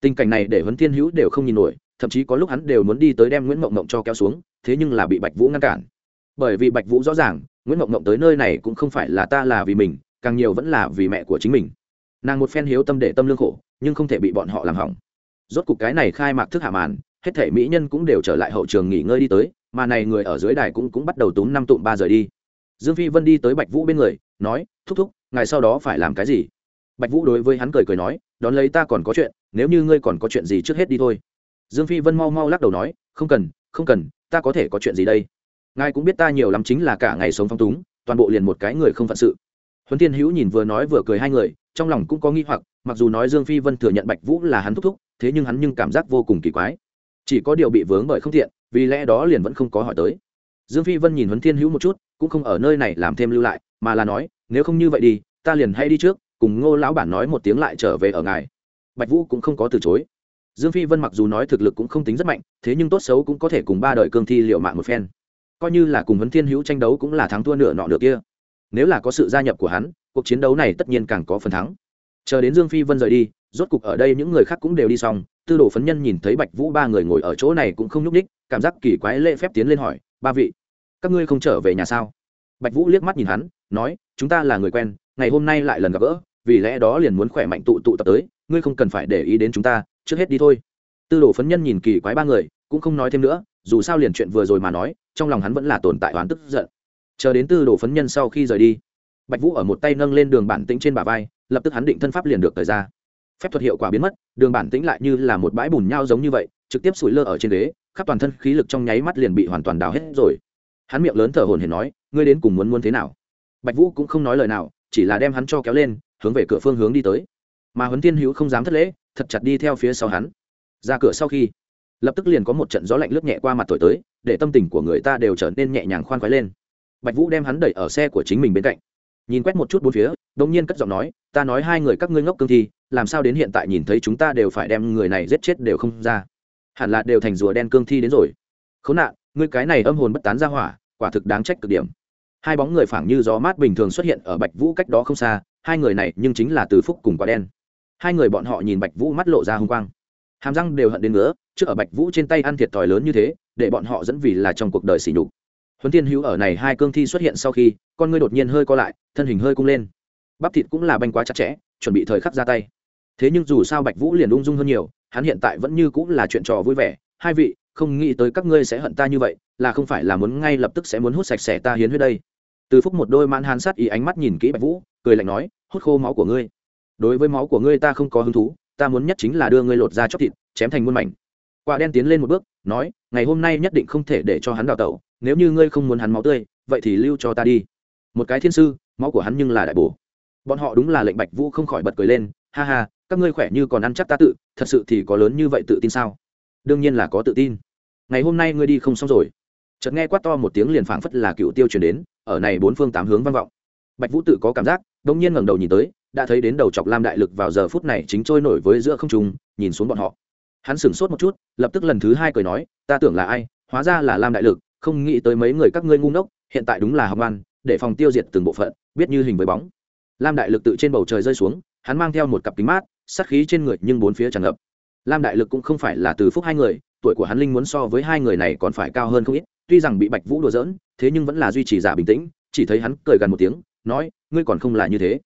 Tình cảnh này để huấn thiên hữu đều không nhìn nổi, thậm chí có lúc hắn đều muốn đi tới đem nguyễn mộng mộng cho kéo xuống, thế nhưng là bị bạch vũ ngăn cản bởi vì bạch vũ rõ ràng, nguyễn mộng mộng tới nơi này cũng không phải là ta là vì mình, càng nhiều vẫn là vì mẹ của chính mình. Nàng một phen hiếu tâm để tâm lương khổ, nhưng không thể bị bọn họ làm hỏng. Rốt cục cái này khai mạc thức hạ màn, hết thể mỹ nhân cũng đều trở lại hậu trường nghỉ ngơi đi tới, mà này người ở dưới đài cũng cũng bắt đầu túm năm tụm ba rời đi. Dương phi vân đi tới bạch vũ bên người, nói, thúc thúc ngày sau đó phải làm cái gì? Bạch vũ đối với hắn cười cười nói, đón lấy ta còn có chuyện, nếu như ngươi còn có chuyện gì trước hết đi thôi. Dương phi vân mau mau lắc đầu nói, không cần không cần, ta có thể có chuyện gì đây? Ngài cũng biết ta nhiều lắm chính là cả ngày sống phong túng, toàn bộ liền một cái người không phận sự. Huấn Thiên hữu nhìn vừa nói vừa cười hai người, trong lòng cũng có nghi hoặc, mặc dù nói dương phi vân thừa nhận bạch vũ là hắn thúc thúc, thế nhưng hắn nhưng cảm giác vô cùng kỳ quái. Chỉ có điều bị vướng bởi không thiện, vì lẽ đó liền vẫn không có hỏi tới. Dương phi vân nhìn huấn thiên hữu một chút, cũng không ở nơi này làm thêm lưu lại, mà là nói, nếu không như vậy đi, ta liền hay đi trước, cùng ngô lão bản nói một tiếng lại trở về ở ngài. Bạch vũ cũng không có từ chối. Dương phi vân mặc dù nói thực lực cũng không tính rất mạnh, thế nhưng tốt xấu cũng có thể cùng ba đời cương thi liệu mạng một phen coi như là cùng huấn thiên hữu tranh đấu cũng là thắng thua nửa nọ nửa kia. Nếu là có sự gia nhập của hắn, cuộc chiến đấu này tất nhiên càng có phần thắng. Chờ đến dương phi vân rời đi, rốt cục ở đây những người khác cũng đều đi xong, tư đồ phấn nhân nhìn thấy bạch vũ ba người ngồi ở chỗ này cũng không nhúc ních cảm giác kỳ quái lễ phép tiến lên hỏi, ba vị, các ngươi không trở về nhà sao? Bạch vũ liếc mắt nhìn hắn, nói, chúng ta là người quen, ngày hôm nay lại lần gặp gỡ, vì lẽ đó liền muốn khỏe mạnh tụ tụ tập tới, ngươi không cần phải để ý đến chúng ta, trước hết đi thôi. Tư đồ phấn nhân nhìn kỳ quái ba người, cũng không nói thêm nữa, dù sao liền chuyện vừa rồi mà nói trong lòng hắn vẫn là tồn tại oán tức, giận. Chờ đến tư đồ phấn nhân sau khi rời đi, bạch vũ ở một tay nâng lên đường bản tĩnh trên bả vai, lập tức hắn định thân pháp liền được thời ra. Phép thuật hiệu quả biến mất, đường bản tĩnh lại như là một bãi bùn nhau giống như vậy, trực tiếp sủi lơ ở trên ghế, khắp toàn thân khí lực trong nháy mắt liền bị hoàn toàn đào hết rồi. Hắn miệng lớn thở hồn hển nói, ngươi đến cùng muốn muốn thế nào? Bạch vũ cũng không nói lời nào, chỉ là đem hắn cho kéo lên, hướng về cửa phương hướng đi tới. Mà huấn tiên hữu không dám thất lễ, thật chặt đi theo phía sau hắn. Ra cửa sau khi lập tức liền có một trận gió lạnh lướt nhẹ qua mặt thổi tới, để tâm tình của người ta đều trở nên nhẹ nhàng khoan khoái lên. Bạch vũ đem hắn đẩy ở xe của chính mình bên cạnh. Nhìn quét một chút bốn phía đ ỗ n g nhiên cất giọng nói, ta nói hai người các ngươi ngốc cương thi, làm sao đến hiện tại nhìn thấy chúng ta đều phải đem người này giết chết đều không ra. Hẳn là đều thành rùa đen cương thi đến rồi. Khốn nạn, ngươi cái này âm hồn bất tán ra hỏa, quả thực đáng trách cực điểm. Hai bóng người phảng như gió mát bình thường xuất hiện ở bạch vũ cách đó không xa, hai người này nhưng chính là từ phúc cùng quả đen. Hai người bọn họ nhìn bạch vũ mắt lộ ra h ư n g quang hàm răng đều hận đến nữa trước ở bạch vũ trên tay ăn thiệt thòi lớn như thế, để bọn họ dẫn vì là trong cuộc đời sỉ nhục. Huấn thiên hữu ở này hai cương thi xuất hiện sau khi, con ngươi đột nhiên hơi co lại, thân hình hơi cung lên. Bắp thịt cũng là banh quá chặt chẽ, chuẩn bị thời khắc ra tay. Thế nhưng dù sao bạch vũ liền ung dung hơn nhiều, hắn hiện tại vẫn như cũng là chuyện trò vui vẻ. Hai vị, không nghĩ tới các ngươi sẽ hận ta như vậy, là không phải là muốn ngay lập tức sẽ muốn hút sạch sẽ ta hiến huyết đây. Từ phúc một đôi mãn hàn sát ý ánh mắt nhìn kỹ bạch vũ, cười lạnh nói, hút khô máu của ngươi. Đối với máu của ngươi ta không có hứng thú ta muốn nhất chính là đưa ngươi lột ra chóc thịt, chém thành muôn mảnh. Quả đen tiến lên một bước, nói, ngày hôm nay nhất định không thể để cho hắn đào tẩu, nếu như ngươi không muốn hắn máu tươi, vậy thì lưu cho ta đi. Một cái thiên sư, máu của hắn nhưng là đại bổ. Bọn họ đúng là lệnh bạch vũ không khỏi bật cười lên, ha ha, các ngươi khỏe như còn ăn chắc ta tự, thật sự thì có lớn như vậy tự tin sao? Đương nhiên là có tự tin. Ngày hôm nay ngươi đi không xong rồi. Chợt nghe quát to một tiếng liền phảng phất là cựu tiêu chuyển đến, ở này bốn phương tám hướng vang vọng. Bạch vũ tự có cảm giác đông nhiên ngẩng đầu nhìn tới đã thấy đến đầu chọc lam đại lực vào giờ phút này chính trôi nổi với giữa không trung nhìn xuống bọn họ. Hắn sửng sốt một chút lập tức lần thứ hai cười nói ta tưởng là ai? Hóa ra là lam đại lực không nghĩ tới mấy người các ngươi ngu ngốc hiện tại đúng là học ăn, để phòng tiêu diệt từng bộ phận biết như hình với bóng. Lam đại lực tự trên bầu trời rơi xuống hắn mang theo một cặp kính mát sát khí trên người nhưng bốn phía tràn ngập. Lam đại lực cũng không phải là từ phúc hai người tuổi của hắn linh muốn so với hai người này còn phải cao hơn không ít tuy rằng bị bạch vũ đùa dỡn thế nhưng vẫn là duy trì giả bình tĩnh chỉ thấy hắn cười gần một tiếng nói ngươi còn không là như thế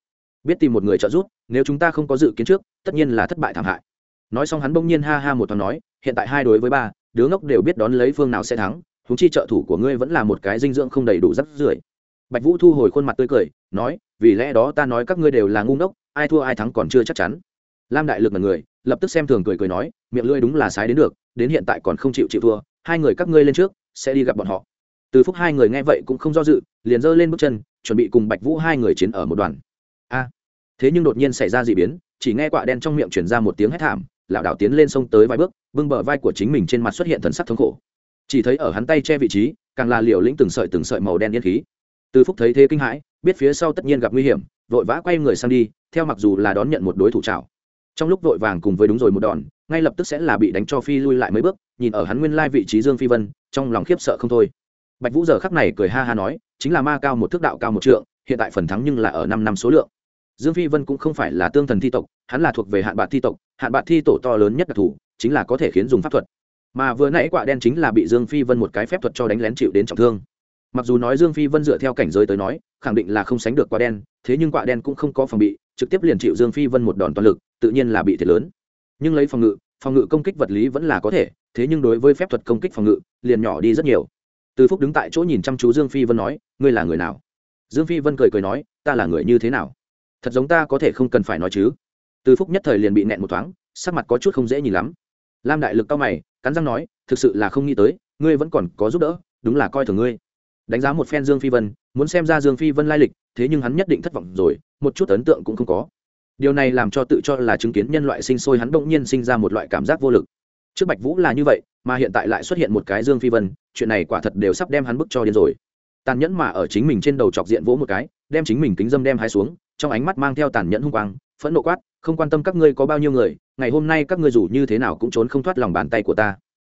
biết tìm một người trợ giúp, nếu chúng ta không có dự kiến trước, tất nhiên là thất bại thảm hại. Nói xong hắn bỗng nhiên ha ha một thoáng nói, hiện tại hai đối với ba, đứa ngốc đều biết đón lấy phương nào sẽ thắng húng chi trợ thủ của ngươi vẫn là một cái dinh dưỡng không đầy đủ rắc rưởi. Bạch vũ thu hồi khuôn mặt tươi cười, nói, vì lẽ đó ta nói các ngươi đều là ngu ngốc, ai thua ai thắng còn chưa chắc chắn. Lam đại lực là người, lập tức xem thường cười cười nói, miệng lưỡi đúng là sái đến được, đến hiện tại còn không chịu chịu thua, hai người các ngươi lên trước, sẽ đi gặp bọn họ. Từ phúc hai người nghe vậy cũng không do dự, liền giơ lên bước chân, chuẩn bị cùng bạch vũ hai người chiến ở một đoàn thế nhưng đột nhiên xảy ra d ị biến, chỉ nghe quạ đen trong miệng chuyển ra một tiếng hét thảm, lảo đảo tiến lên sông tới vài bước, bưng bờ vai của chính mình trên mặt xuất hiện thần sắc thống khổ. Chỉ thấy ở hắn tay che vị trí, càng là liều lĩnh từng sợi từng sợi màu đen yên khí. Từ phúc thấy thế kinh hãi, biết phía sau tất nhiên gặp nguy hiểm, vội vã quay người sang đi, theo mặc dù là đón nhận một đối thủ trào trong lúc vội vàng cùng với đúng rồi một đòn, ngay lập tức sẽ là bị đánh cho phi lui lại mấy bước, nhìn ở hắn nguyên lai vị trí dương phi vân, trong lòng khiếp sợ không thôi. Bạch vũ giờ khắc này cười ha ha nói, chính là ma cao một thước, đạo cao một trượng, hiện tại phần thắng nhưng là ở năm năm số lượng dương phi vân cũng không phải là tương thần thi tộc, hắn là thuộc về hạn bạc thi tộc, hạn bạc thi tổ to lớn nhất đặc thù, chính là có thể khiến dùng pháp thuật. Mà vừa nãy quả đen chính là bị dương phi vân một cái phép thuật cho đánh lén chịu đến trọng thương. Mặc dù nói dương phi vân dựa theo cảnh giới tới nói, khẳng định là không sánh được quả đen, thế nhưng quả đen cũng không có phòng bị, trực tiếp liền chịu dương phi vân một đòn toàn lực, tự nhiên là bị thiệt lớn. Nhưng lấy phòng ngự phòng ngự công kích vật lý vẫn là có thể, thế nhưng đối với phép thuật công kích phòng ngự, liền nhỏ đi rất nhiều. Từ phúc đứng tại chỗ nhìn chăm chú dương phi vân nói, ngươi là người nào? Dương phi vân cười cười nói, ta là người như thế nào? Thật giống ta có thể không cần phải nói chứ. Từ phúc nhất thời liền bị nẹn một thoáng, sắc mặt có chút không dễ nhìn lắm. Lam đại lực cao mày, cắn răng nói, thực sự là không nghĩ tới, ngươi vẫn còn có giúp đỡ, đúng là coi thường ngươi. Đánh giá một phen dương phi vân, muốn xem ra dương phi vân lai lịch, thế nhưng hắn nhất định thất vọng rồi, một chút ấn tượng cũng không có. Điều này làm cho tự cho là chứng kiến nhân loại sinh sôi hắn bỗng nhiên sinh ra một loại cảm giác vô lực. Trước bạch vũ là như vậy, mà hiện tại lại xuất hiện một cái dương phi vân, chuyện này quả thật đều sắp đem hắn bức cho điên rồi. Tàn nhẫn mà ở chính mình trên đầu chọc diện vỗ một cái, đem chính mình kính dâm đem hai xuống trong ánh mắt mang theo tàn nhẫn hung quang, phẫn nộ quát, không quan tâm các ngươi có bao nhiêu người, ngày hôm nay các ngươi dù như thế nào cũng trốn không thoát lòng bàn tay của ta.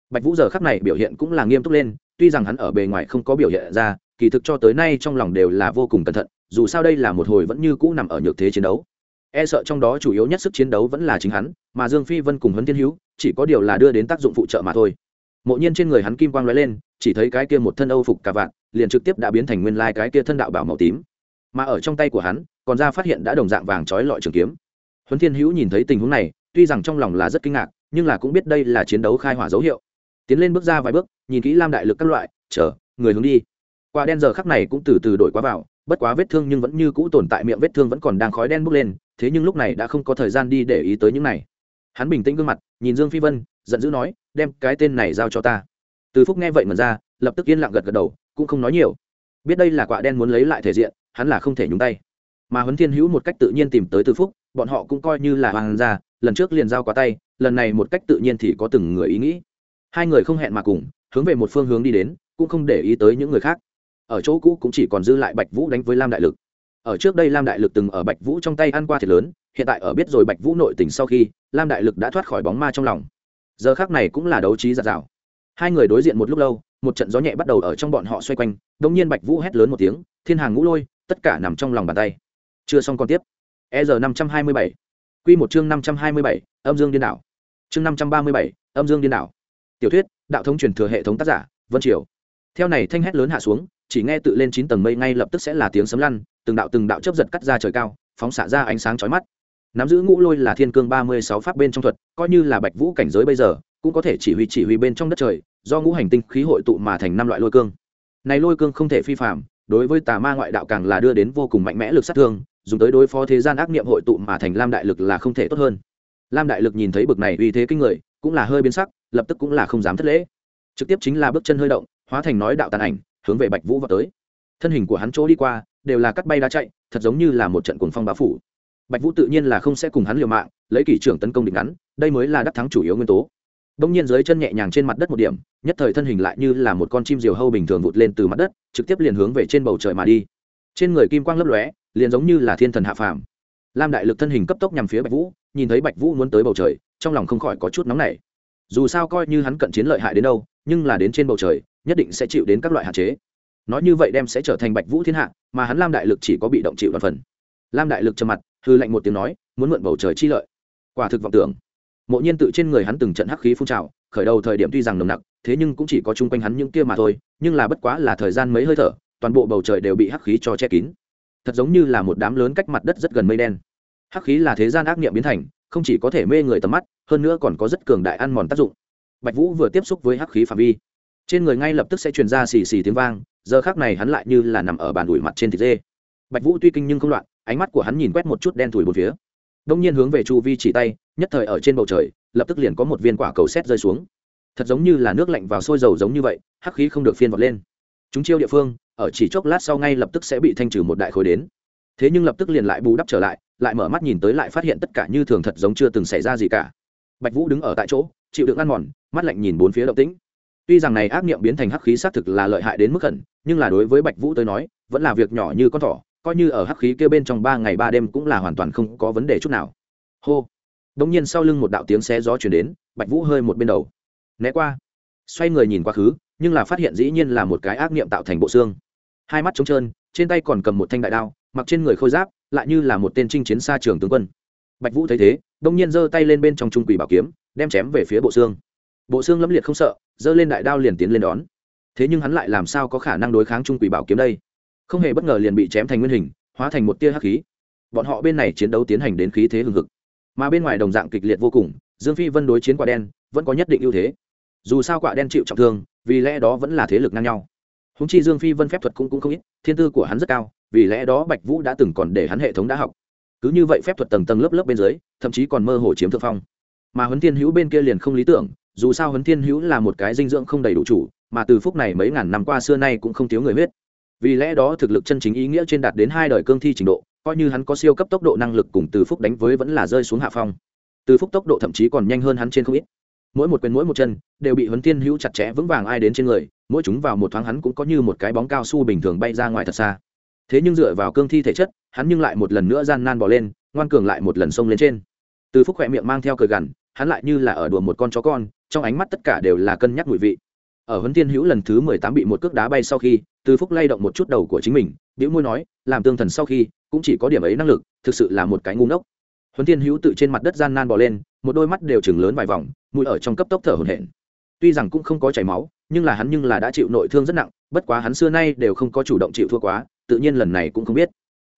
Bạch vũ giờ khắc này biểu hiện cũng là nghiêm túc lên, tuy rằng hắn ở bề ngoài không có biểu hiện ra, kỳ thực cho tới nay trong lòng đều là vô cùng cẩn thận, dù sao đây là một hồi vẫn như cũ nằm ở nhược thế chiến đấu. E sợ trong đó chủ yếu nhất sức chiến đấu vẫn là chính hắn, mà dương phi vân cùng huấn thiên hữu, chỉ có điều là đưa đến tác dụng phụ trợ mà thôi. Mộ nhiên trên người hắn kim quang lóe lên, chỉ thấy cái kia một thân âu phục cà vạn liền trực tiếp đã biến thành nguyên lai cái kia thân đạo bảo màu tím. Mà ở trong tay của hắn còn ra phát hiện đã đồng dạng vàng trói lọi trường kiếm. Huấn thiên hữu nhìn thấy tình huống này, tuy rằng trong lòng là rất kinh ngạc, nhưng là cũng biết đây là chiến đấu khai hỏa dấu hiệu. Tiến lên bước ra vài bước, nhìn kỹ lam đại lực các loại, chờ, người hướng đi. Quả đen giờ khắc này cũng từ từ đổi qua vào, bất quá vết thương nhưng vẫn như cũ tồn tại miệng vết thương vẫn còn đang khói đen bốc lên, thế nhưng lúc này đã không có thời gian đi để ý tới những này. Hắn bình tĩnh gương mặt, nhìn dương phi vân, giận dữ nói, đem cái tên này giao cho ta. Từ phúc nghe vậy mà ra, lập tức yên lặng gật gật đầu, cũng không nói nhiều. Biết đây là quả đen muốn lấy lại thể diện, hắn là không thể nhúng tay mà huấn thiên hữu một cách tự nhiên tìm tới từ phúc, bọn họ cũng coi như là hoàng gia, lần trước liền giao quá tay, lần này một cách tự nhiên thì có từng người ý nghĩ. Hai người không hẹn mà cùng, hướng về một phương hướng đi đến, cũng không để ý tới những người khác. Ở chỗ cũ cũng chỉ còn dư lại bạch vũ đánh với lam đại lực. Ở trước đây lam đại lực từng ở bạch vũ trong tay ăn qua thiệt lớn, hiện tại ở biết rồi bạch vũ nội tình sau khi, lam đại lực đã thoát khỏi bóng ma trong lòng. Giờ khác này cũng là đấu trí giạt rào. Hai người đối diện một lúc lâu, một trận gió nhẹ bắt đầu ở trong bọn họ xoay quanh đông nhiên bạch vũ hét lớn một tiếng, thiên hàng ngũ lôi! Tất cả nằm trong lòng bàn tay chưa xong còn tiếp. E r năm trăm hai mươi bảy. Q một chương năm trăm hai mươi bảy, âm dương điên đảo. Chương năm trăm ba mươi bảy, âm dương điên đảo. Tiểu thuyết, đạo thống truyền thừa hệ thống tác giả, vân triều. Theo này thanh hét lớn hạ xuống, chỉ nghe tự lên chín tầng mây ngay lập tức sẽ là tiếng sấm lăn, từng đạo từng đạo chấp giật cắt ra trời cao, phóng xạ ra ánh sáng chói mắt. Nắm giữ ngũ lôi là thiên cương ba mươi sáu pháp bên trong thuật, coi như là bạch vũ cảnh giới bây giờ, cũng có thể chỉ huy chỉ huy bên trong đất trời, do ngũ hành tinh khí hội tụ mà thành năm loại lôi cương. Này lôi cương không thể phi phạm đối với tà ma ngoại đạo càng là đưa đến vô cùng mạnh mẽ lực sát thương dùng tới đối phó thế gian ác niệm hội tụ mà thành lam đại lực là không thể tốt hơn. Lam đại lực nhìn thấy bực này uy thế kinh người, cũng là hơi biến sắc, lập tức cũng là không dám thất lễ. Trực tiếp chính là bước chân hơi động, hóa thành nói đạo tàn ảnh, hướng về bạch vũ vào tới. Thân hình của hắn chỗ đi qua, đều là cắt bay đá chạy, thật giống như là một trận cuồng phong bá phủ. Bạch vũ tự nhiên là không sẽ cùng hắn liều mạng, lấy kỷ trưởng tấn công địch ngắn, đây mới là đắc thắng chủ yếu nguyên tố. Đông nhiên dưới chân nhẹ nhàng trên mặt đất một điểm, nhất thời thân hình lại như là một con chim diều hâu bình thường vụt lên từ mặt đất, trực tiếp liền hướng về trên bầu trời mà đi. Trên người kim quang lấp lóe liền giống như là thiên thần hạ phàm. Lam đại lực thân hình cấp tốc nhằm phía bạch vũ, nhìn thấy bạch vũ muốn tới bầu trời, trong lòng không khỏi có chút nóng nảy. Dù sao coi như hắn cận chiến lợi hại đến đâu, nhưng là đến trên bầu trời, nhất định sẽ chịu đến các loại hạn chế. Nói như vậy đem sẽ trở thành bạch vũ thiên hạ, mà hắn lam đại lực chỉ có bị động chịu văn phần. Lam đại lực trầm mặt, hư lạnh một tiếng nói, muốn mượn bầu trời chi lợi. Quả thực vọng tưởng. Mộ nhiên tự trên người hắn từng trận hắc khí phun trào, khởi đầu thời điểm tuy rằng nồng nặc, thế nhưng cũng chỉ có chung quanh hắn những kia mà thôi, nhưng là bất quá là thời gian mấy hơi thở, toàn bộ bầu trời đều bị hắc khí cho che kín thật giống như là một đám lớn cách mặt đất rất gần mây đen. Hắc khí là thế gian ác niệm biến thành, không chỉ có thể mê người tầm mắt, hơn nữa còn có rất cường đại ăn mòn tác dụng. Bạch vũ vừa tiếp xúc với hắc khí phạm vi, trên người ngay lập tức sẽ truyền ra xì xì tiếng vang, giờ khác này hắn lại như là nằm ở bàn đùi mặt trên thịt dê. Bạch vũ tuy kinh nhưng không loạn, ánh mắt của hắn nhìn quét một chút đen thủi một phía. Đông nhiên hướng về chu vi chỉ tay, nhất thời ở trên bầu trời, lập tức liền có một viên quả cầu xét rơi xuống. Thật giống như là nước lạnh vào sôi dầu giống như vậy, hắc khí không được phiên vọt lên chúng chiêu địa phương, ở chỉ chốc lát sau ngay lập tức sẽ bị thanh trừ một đại khối đến. Thế nhưng lập tức liền lại bù đắp trở lại lại mở mắt nhìn tới lại phát hiện tất cả như thường thật giống chưa từng xảy ra gì cả. Bạch vũ đứng ở tại chỗ, chịu đựng ăn mòn, mắt lạnh nhìn bốn phía động tĩnh. Tuy rằng này ác niệm biến thành hắc khí xác thực là lợi hại đến mức khẩn nhưng là đối với bạch vũ tới nói, vẫn là việc nhỏ như con thỏ, coi như ở hắc khí kia bên trong ba ngày ba đêm cũng là hoàn toàn không có vấn đề chút nào. Hô. Đống nhiên sau lưng một đạo tiếng xé gió chuyển đến, bạch vũ hơi một bên đầu. Né qua. Xoay người nhìn quá khứ nhưng là phát hiện dĩ nhiên là một cái ác niệm tạo thành bộ xương. Hai mắt trống trơn, trên tay còn cầm một thanh đại đao, mặc trên người khôi giáp, lại như là một tên trinh chiến xa trường tướng quân. Bạch vũ thấy thế, đông nhiên giơ tay lên bên trong trung quỷ bảo kiếm, đem chém về phía bộ xương. Bộ xương lâm liệt không sợ, giơ lên đại đao liền tiến lên đón. Thế nhưng hắn lại làm sao có khả năng đối kháng trung quỷ bảo kiếm đây? Không hề bất ngờ liền bị chém thành nguyên hình, hóa thành một tia hắc khí. Bọn họ bên này chiến đấu tiến hành đến khí thế hừng hực. Mà bên ngoài đồng dạng kịch liệt vô cùng, dương phi vân đối chiến quả đen, vẫn có nhất định ưu thế. Dù sao quả đen chịu trọng thương vì lẽ đó vẫn là thế lực ngang nhau. Húng chi dương phi vân phép thuật cũng, cũng không ít thiên tư của hắn rất cao vì lẽ đó bạch vũ đã từng còn để hắn hệ thống đã học. Cứ như vậy phép thuật tầng tầng lớp lớp bên dưới thậm chí còn mơ hồ chiếm thượng phong. Mà huấn thiên hữu bên kia liền không lý tưởng dù sao huấn thiên hữu là một cái dinh dưỡng không đầy đủ chủ mà từ phúc này mấy ngàn năm qua xưa nay cũng không thiếu người huyết. Vì lẽ đó thực lực chân chính ý nghĩa trên đạt đến hai đời cương thi trình độ coi như hắn có siêu cấp tốc độ năng lực cùng từ phúc đánh với vẫn là rơi xuống hạ phong. Từ phúc tốc độ thậm chí còn nhanh hơn hắn trên không ít mỗi một quyền mỗi một chân đều bị huấn thiên hữu chặt chẽ vững vàng ai đến trên người, mỗi chúng vào một thoáng hắn cũng có như một cái bóng cao su bình thường bay ra ngoài thật xa. Thế nhưng dựa vào cương thi thể chất, hắn nhưng lại một lần nữa gian nan bỏ lên, ngoan cường lại một lần xông lên trên. Từ phúc khỏe miệng mang theo cờ gằn, hắn lại như là ở đùa một con chó con, trong ánh mắt tất cả đều là cân nhắc mùi vị. Ở huấn thiên hữu lần thứ mười tám bị một cước đá bay sau khi, từ phúc lay động một chút đầu của chính mình biểu môi nói, làm tương thần sau khi, cũng chỉ có điểm ấy năng lực, thực sự là một cái ngu ngốc. Huấn thiên hữu tự trên mặt đất gian nan bò lên, một đôi mắt đều chừng lớn vài vòng mũi ở trong cấp tốc thở hổn hển. Tuy rằng cũng không có chảy máu, nhưng là hắn nhưng là đã chịu nội thương rất nặng, bất quá hắn xưa nay đều không có chủ động chịu thua quá, tự nhiên lần này cũng không biết.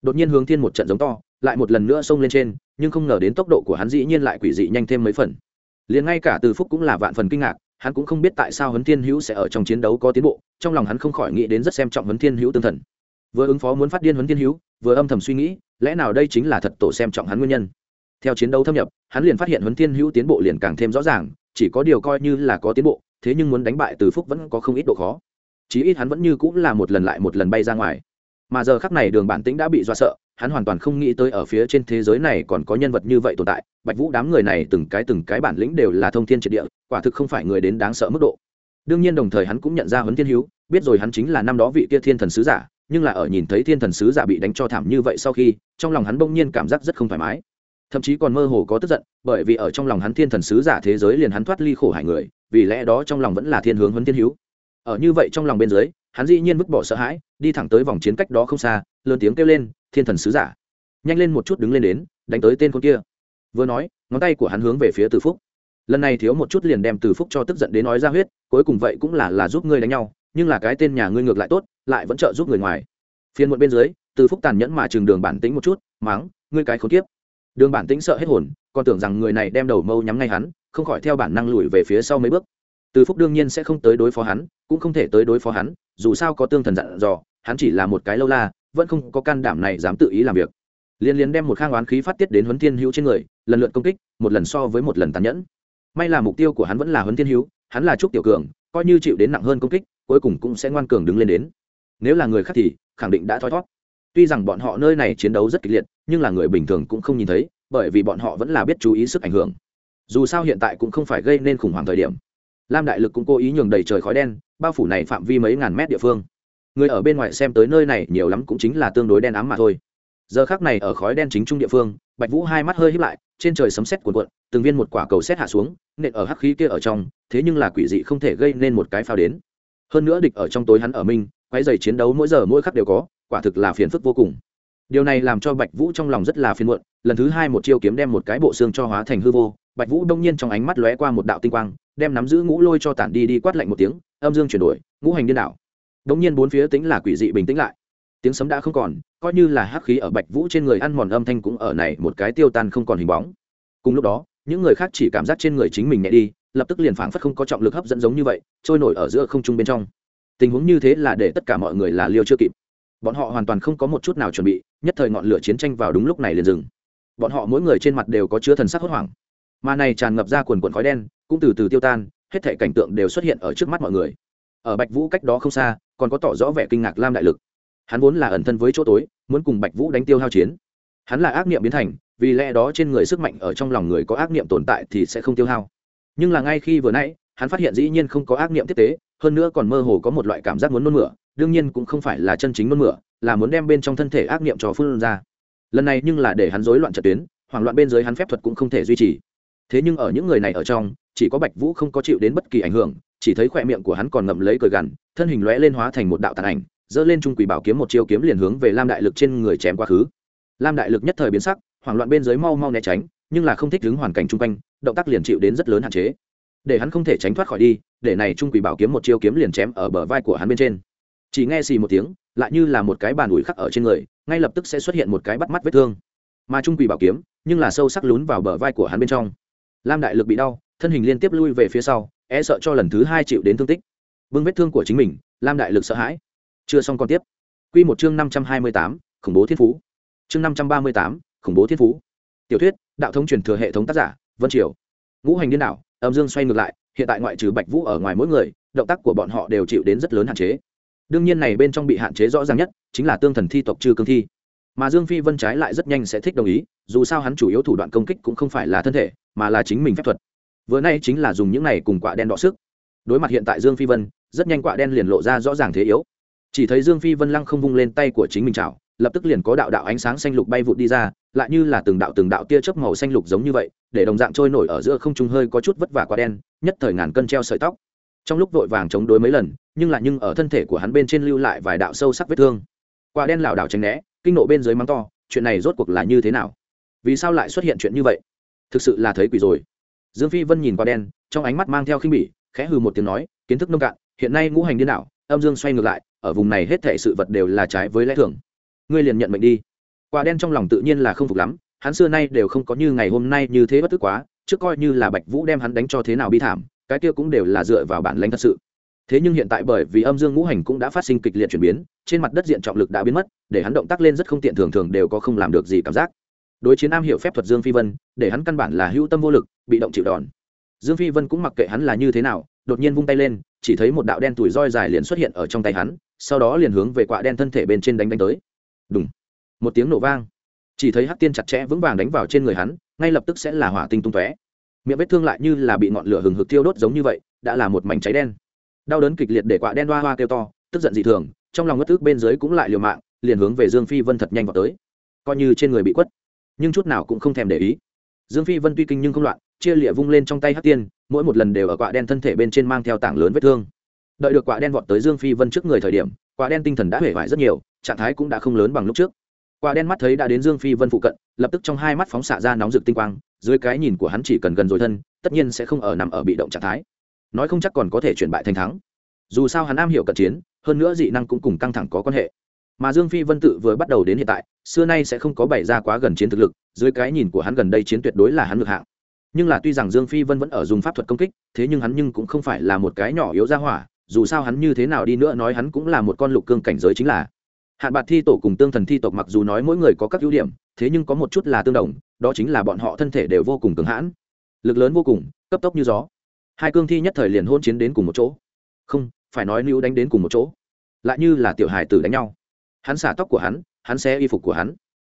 Đột nhiên hướng thiên một trận giống to, lại một lần nữa xông lên trên, nhưng không ngờ đến tốc độ của hắn dĩ nhiên lại quỷ dị nhanh thêm mấy phần. Liền ngay cả từ phúc cũng là vạn phần kinh ngạc, hắn cũng không biết tại sao huấn thiên hữu sẽ ở trong chiến đấu có tiến bộ, trong lòng hắn không khỏi nghĩ đến rất xem trọng huấn thiên hữu tương thần. Vừa ứng phó muốn phát điên huấn thiên hữu, vừa âm thầm suy nghĩ, lẽ nào đây chính là thật tổ xem trọng hắn nguyên nhân? Theo chiến đấu thâm nhập, hắn liền phát hiện huấn thiên hữu tiến bộ liền càng thêm rõ ràng, chỉ có điều coi như là có tiến bộ, thế nhưng muốn đánh bại từ phúc vẫn có không ít độ khó. Chí ít hắn vẫn như cũng là một lần lại một lần bay ra ngoài. Mà giờ khắc này đường bản tĩnh đã bị do sợ, hắn hoàn toàn không nghĩ tới ở phía trên thế giới này còn có nhân vật như vậy tồn tại. Bạch vũ đám người này từng cái từng cái bản lĩnh đều là thông thiên triệt địa, quả thực không phải người đến đáng sợ mức độ. Đương nhiên đồng thời hắn cũng nhận ra huấn thiên hữu, biết rồi hắn chính là năm đó vị kia thiên thần sứ giả, nhưng là ở nhìn thấy thiên thần sứ giả bị đánh cho thảm như vậy sau khi, trong lòng hắn bỗng nhiên cảm giác rất không thoải mái thậm chí còn mơ hồ có tức giận, bởi vì ở trong lòng hắn thiên thần sứ giả thế giới liền hắn thoát ly khổ hải người, vì lẽ đó trong lòng vẫn là thiên hướng huấn thiên hữu. Ở như vậy trong lòng bên dưới, hắn dĩ nhiên vứt bỏ sợ hãi, đi thẳng tới vòng chiến cách đó không xa, lớn tiếng kêu lên, thiên thần sứ giả. Nhanh lên một chút đứng lên đến, đánh tới tên con kia. Vừa nói, ngón tay của hắn hướng về phía từ phúc. Lần này thiếu một chút liền đem từ phúc cho tức giận đến nói ra huyết, cuối cùng vậy cũng là là giúp ngươi đánh nhau, nhưng là cái tên nhà ngươi ngược lại tốt, lại vẫn trợ giúp người ngoài. Phiên muộn bên dưới, từ phúc tàn nhẫn mà trường đường bản tính một chút, mắng, ngươi cái khốn kiếp đường bản tĩnh sợ hết hồn, còn tưởng rằng người này đem đầu mâu nhắm ngay hắn, không khỏi theo bản năng lùi về phía sau mấy bước. Từ phúc đương nhiên sẽ không tới đối phó hắn, cũng không thể tới đối phó hắn, dù sao có tương thần dặn dò, hắn chỉ là một cái lâu la, vẫn không có can đảm này dám tự ý làm việc. Liên liên đem một khang oán khí phát tiết đến huấn thiên hữu trên người, lần lượt công kích, một lần so với một lần tàn nhẫn. May là mục tiêu của hắn vẫn là huấn thiên hữu, hắn là trúc tiểu cường, coi như chịu đến nặng hơn công kích, cuối cùng cũng sẽ ngoan cường đứng lên đến. Nếu là người khác thì, khẳng định đã thoi thót tuy rằng bọn họ nơi này chiến đấu rất kịch liệt, nhưng là người bình thường cũng không nhìn thấy, bởi vì bọn họ vẫn là biết chú ý sức ảnh hưởng. Dù sao hiện tại cũng không phải gây nên khủng hoảng thời điểm. Lam đại lực cũng cố ý nhường đầy trời khói đen, bao phủ này phạm vi mấy ngàn mét địa phương. Người ở bên ngoài xem tới nơi này nhiều lắm cũng chính là tương đối đen ám mà thôi. Giờ khác này ở khói đen chính trung địa phương, bạch vũ hai mắt hơi hít lại, trên trời sấm sét cuồn cuộn, từng viên một quả cầu sét hạ xuống, nện ở hắc khí kia ở trong, thế nhưng là quỷ dị không thể gây nên một cái phao đến. Hơn nữa địch ở trong tối hắn ở minh quái dày chiến đấu mỗi giờ mỗi khắc đều có quả thực là phiền phức vô cùng. Điều này làm cho bạch vũ trong lòng rất là phiền muộn, lần thứ hai một chiêu kiếm đem một cái bộ xương cho hóa thành hư vô, bạch vũ đông nhiên trong ánh mắt lóe qua một đạo tinh quang, đem nắm giữ ngũ lôi cho tản đi đi quát lạnh một tiếng, âm dương chuyển đổi, ngũ hành điên đảo. Đông nhiên bốn phía tính là quỷ dị bình tĩnh lại. Tiếng sấm đã không còn, coi như là hắc khí ở bạch vũ trên người ăn mòn âm thanh cũng ở này một cái tiêu tan không còn hình bóng. Cùng lúc đó, những người khác chỉ cảm giác trên người chính mình nhẹ đi, lập tức liền phảng phất không có trọng lực hấp dẫn giống như vậy, trôi nổi ở giữa không trung bên trong. Tình huống như thế là để tất cả mọi người là liêu chưa kịp bọn họ hoàn toàn không có một chút nào chuẩn bị, nhất thời ngọn lửa chiến tranh vào đúng lúc này liền dừng. Bọn họ mỗi người trên mặt đều có chứa thần sắc hốt hoảng. Mà này tràn ngập ra quần quần khói đen, cũng từ từ tiêu tan, hết thể cảnh tượng đều xuất hiện ở trước mắt mọi người. Ở bạch vũ cách đó không xa, còn có tỏ rõ vẻ kinh ngạc lam đại lực. Hắn vốn là ẩn thân với chỗ tối, muốn cùng bạch vũ đánh tiêu hao chiến. Hắn là ác niệm biến thành, vì lẽ đó trên người sức mạnh ở trong lòng người có ác niệm tồn tại thì sẽ không tiêu hao. Nhưng là ngay khi vừa nãy, hắn phát hiện dĩ nhiên không có ác niệm tiếp tế, hơn nữa còn mơ hồ có một loại cảm giác muốn nôn mửa đương nhiên cũng không phải là chân chính nôn mửa, là muốn đem bên trong thân thể ác niệm cho phương ra. Lần này nhưng là để hắn rối loạn trật tuyến, hoảng loạn bên dưới hắn phép thuật cũng không thể duy trì. Thế nhưng ở những người này ở trong, chỉ có bạch vũ không có chịu đến bất kỳ ảnh hưởng, chỉ thấy khỏe miệng của hắn còn ngậm lấy cười gằn, thân hình lóe lên hóa thành một đạo tàn ảnh dơ lên trung quỷ bảo kiếm một chiêu kiếm liền hướng về lam đại lực trên người chém quá khứ. Lam đại lực nhất thời biến sắc, hoảng loạn bên dưới mau mau né tránh, nhưng là không thích đứng hoàn cảnh chung quanh, động tác liền chịu đến rất lớn hạn chế. Để hắn không thể tránh thoát khỏi đi, để này trung quỷ bảo kiếm một chiêu kiếm liền chém ở bờ vai của hắn bên trên chỉ nghe xì một tiếng, lại như là một cái bàn ủi khắc ở trên người, ngay lập tức sẽ xuất hiện một cái bắt mắt vết thương. Mà trung quỷ bảo kiếm, nhưng là sâu sắc lún vào bờ vai của hắn bên trong. Lam đại lực bị đau, thân hình liên tiếp lui về phía sau e sợ cho lần thứ hai chịu đến thương tích. Vương vết thương của chính mình, lam đại lực sợ hãi. Chưa xong còn tiếp. Q một chương năm trăm hai mươi tám, khủng bố thiên phú. Chương năm trăm ba mươi tám, khủng bố thiên phú. Tiểu thuyết, đạo thống truyền thừa hệ thống tác giả, vân triều. Ngũ hành điên đảo, âm dương xoay ngược lại, hiện tại ngoại trừ bạch vũ ở ngoài mỗi người, động tác của bọn họ đều chịu đến rất lớn hạn chế đương nhiên này bên trong bị hạn chế rõ ràng nhất chính là tương thần thi tộc trừ cương thi. Mà dương phi vân trái lại rất nhanh sẽ thích đồng ý, dù sao hắn chủ yếu thủ đoạn công kích cũng không phải là thân thể, mà là chính mình phép thuật. Vừa nay chính là dùng những này cùng quạ đen đọ sức. Đối mặt hiện tại dương phi vân, rất nhanh quạ đen liền lộ ra rõ ràng thế yếu. Chỉ thấy dương phi vân lăng không vung lên tay của chính mình chảo, lập tức liền có đạo đạo ánh sáng xanh lục bay vụt đi ra, lại như là từng đạo từng đạo tia chớp màu xanh lục giống như vậy, để đồng dạng trôi nổi ở giữa không trung hơi có chút vất vả quả đen, nhất thời ngàn cân treo sợi tóc trong lúc vội vàng chống đối mấy lần, nhưng lại nhưng ở thân thể của hắn bên trên lưu lại vài đạo sâu sắc vết thương. Quả đen lảo đảo tránh né, kinh nộ bên dưới mắng to, chuyện này rốt cuộc là như thế nào? Vì sao lại xuất hiện chuyện như vậy? Thực sự là thấy quỷ rồi. Dương phi vân nhìn qua đen, trong ánh mắt mang theo khinh bỉ, khẽ hừ một tiếng nói, kiến thức nông cạn, hiện nay ngũ hành điên đảo, âm dương xoay ngược lại, ở vùng này hết thệ sự vật đều là trái với lẽ thường. Ngươi liền nhận mệnh đi. Quả đen trong lòng tự nhiên là không phục lắm, hắn xưa nay đều không có như ngày hôm nay như thế bất tức quá, trước coi như là bạch vũ đem hắn đánh cho thế nào bi thảm cái kia cũng đều là dựa vào bản lãnh thật sự. Thế nhưng hiện tại bởi vì âm dương ngũ hành cũng đã phát sinh kịch liệt chuyển biến, trên mặt đất diện trọng lực đã biến mất, để hắn động tác lên rất không tiện thường thường đều có không làm được gì cảm giác. Đối chiến am hiểu phép thuật dương phi vân, để hắn căn bản là hữu tâm vô lực, bị động chịu đòn. Dương phi vân cũng mặc kệ hắn là như thế nào, đột nhiên vung tay lên, chỉ thấy một đạo đen tuổi roi dài liền xuất hiện ở trong tay hắn, sau đó liền hướng về quạ đen thân thể bên trên đánh đánh tới. Đúng một tiếng nổ vang. Chỉ thấy hắc tiên chặt chẽ vững vàng đánh vào trên người hắn, ngay lập tức sẽ là hỏa tinh tung tóe miệng vết thương lại như là bị ngọn lửa hừng hực thiêu đốt giống như vậy, đã là một mảnh cháy đen. Đau đớn kịch liệt để quạ đen hoa hoa kêu to, tức giận dị thường, trong lòng ngất tức bên dưới cũng lại liều mạng, liền hướng về dương phi vân thật nhanh vào tới. Coi như trên người bị quất, nhưng chút nào cũng không thèm để ý. Dương phi vân tuy kinh nhưng không loạn, chia lịa vung lên trong tay hắc tiên, mỗi một lần đều ở quạ đen thân thể bên trên mang theo tảng lớn vết thương. Đợi được quạ đen vọt tới dương phi vân trước người thời điểm quạ đen tinh thần đã hể vải rất nhiều, trạng thái cũng đã không lớn bằng lúc trước. Quạ đen mắt thấy đã đến dương phi vân phụ cận, lập tức trong hai mắt phóng xạ ra nóng rực tinh quang dưới cái nhìn của hắn chỉ cần gần rồi thân, tất nhiên sẽ không ở nằm ở bị động trạng thái. Nói không chắc còn có thể chuyển bại thành thắng. Dù sao hắn am hiểu cận chiến, hơn nữa dị năng cũng cùng căng thẳng có quan hệ. Mà dương phi vân tự vừa bắt đầu đến hiện tại, xưa nay sẽ không có bày ra quá gần chiến thực lực, dưới cái nhìn của hắn gần đây chiến tuyệt đối là hắn ngược hạng. Nhưng là tuy rằng dương phi vân vẫn ở dùng pháp thuật công kích, thế nhưng hắn nhưng cũng không phải là một cái nhỏ yếu ra hỏa, dù sao hắn như thế nào đi nữa nói hắn cũng là một con lục cương cảnh giới chính là. Hạn bạc thi tổ cùng tương thần thi tộc mặc dù nói mỗi người có các ưu điểm, thế nhưng có một chút là tương đồng đó chính là bọn họ thân thể đều vô cùng cứng hãn, lực lớn vô cùng, cấp tốc như gió. Hai cương thi nhất thời liền hôn chiến đến cùng một chỗ. Không, phải nói nữ đánh đến cùng một chỗ. Lại như là tiểu hài tử đánh nhau. Hắn xả tóc của hắn hắn xé y phục của hắn.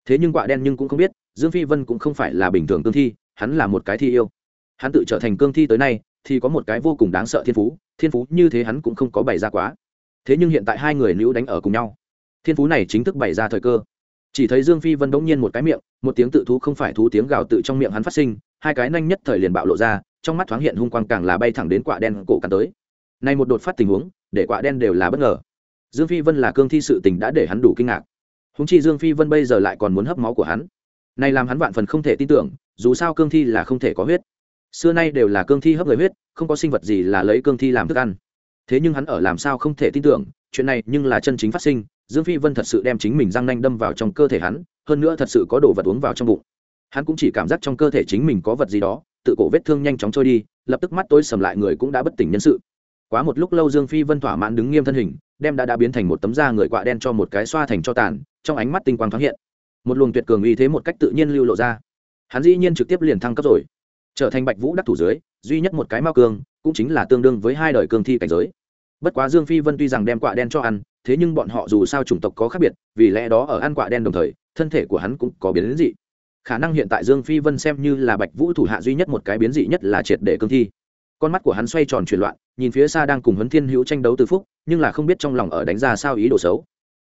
Thế nhưng quạ đen nhưng cũng không biết, dương phi vân cũng không phải là bình thường cương thi, hắn là một cái thi yêu. Hắn tự trở thành cương thi tới nay, thì có một cái vô cùng đáng sợ thiên phú thiên phú như thế hắn cũng không có bày ra quá. Thế nhưng hiện tại hai người nữ đánh ở cùng nhau. Thiên phú này chính thức bày ra thời cơ chỉ thấy dương phi vân bỗng nhiên một cái miệng, một tiếng tự thú không phải thú tiếng gào tự trong miệng hắn phát sinh, hai cái nhanh nhất thời liền bạo lộ ra, trong mắt thoáng hiện hung quang càng là bay thẳng đến quả đen cổ càng tới. Nay một đột phát tình huống, để quả đen đều là bất ngờ. Dương phi vân là cương thi sự tình đã để hắn đủ kinh ngạc. Húng chi dương phi vân bây giờ lại còn muốn hấp máu của hắn. Này làm hắn vạn phần không thể tin tưởng, dù sao cương thi là không thể có huyết. Xưa nay đều là cương thi hấp người huyết, không có sinh vật gì là lấy cương thi làm thức ăn. Thế nhưng hắn ở làm sao không thể tin tưởng chuyện này nhưng là chân chính phát sinh, dương phi vân thật sự đem chính mình răng nanh đâm vào trong cơ thể hắn, hơn nữa thật sự có đồ vật uống vào trong bụng. Hắn cũng chỉ cảm giác trong cơ thể chính mình có vật gì đó, tự cổ vết thương nhanh chóng trôi đi, lập tức mắt tối sầm lại người cũng đã bất tỉnh nhân sự. Quá một lúc lâu dương phi vân thỏa mãn đứng nghiêm thân hình, đem đã đã biến thành một tấm da người quạ đen cho một cái xoa thành cho tàn, trong ánh mắt tinh quang thoáng hiện. Một luồng tuyệt cường uy thế một cách tự nhiên lưu lộ ra. Hắn dĩ nhiên trực tiếp liền thăng cấp rồi. Trở thành bạch vũ đắc thủ dưới, duy nhất một cái mao cương cũng chính là tương đương với hai đời cương thi cảnh giới bất quá dương phi vân tuy rằng đem quả đen cho ăn, thế nhưng bọn họ dù sao chủng tộc có khác biệt, vì lẽ đó ở ăn quả đen đồng thời, thân thể của hắn cũng có biến đến dị. Khả năng hiện tại dương phi vân xem như là bạch vũ thủ hạ duy nhất một cái biến dị nhất là triệt để cương thi. Con mắt của hắn xoay tròn chuyển loạn, nhìn phía xa đang cùng huấn thiên hữu tranh đấu từ phúc, nhưng là không biết trong lòng ở đánh ra sao ý đồ xấu.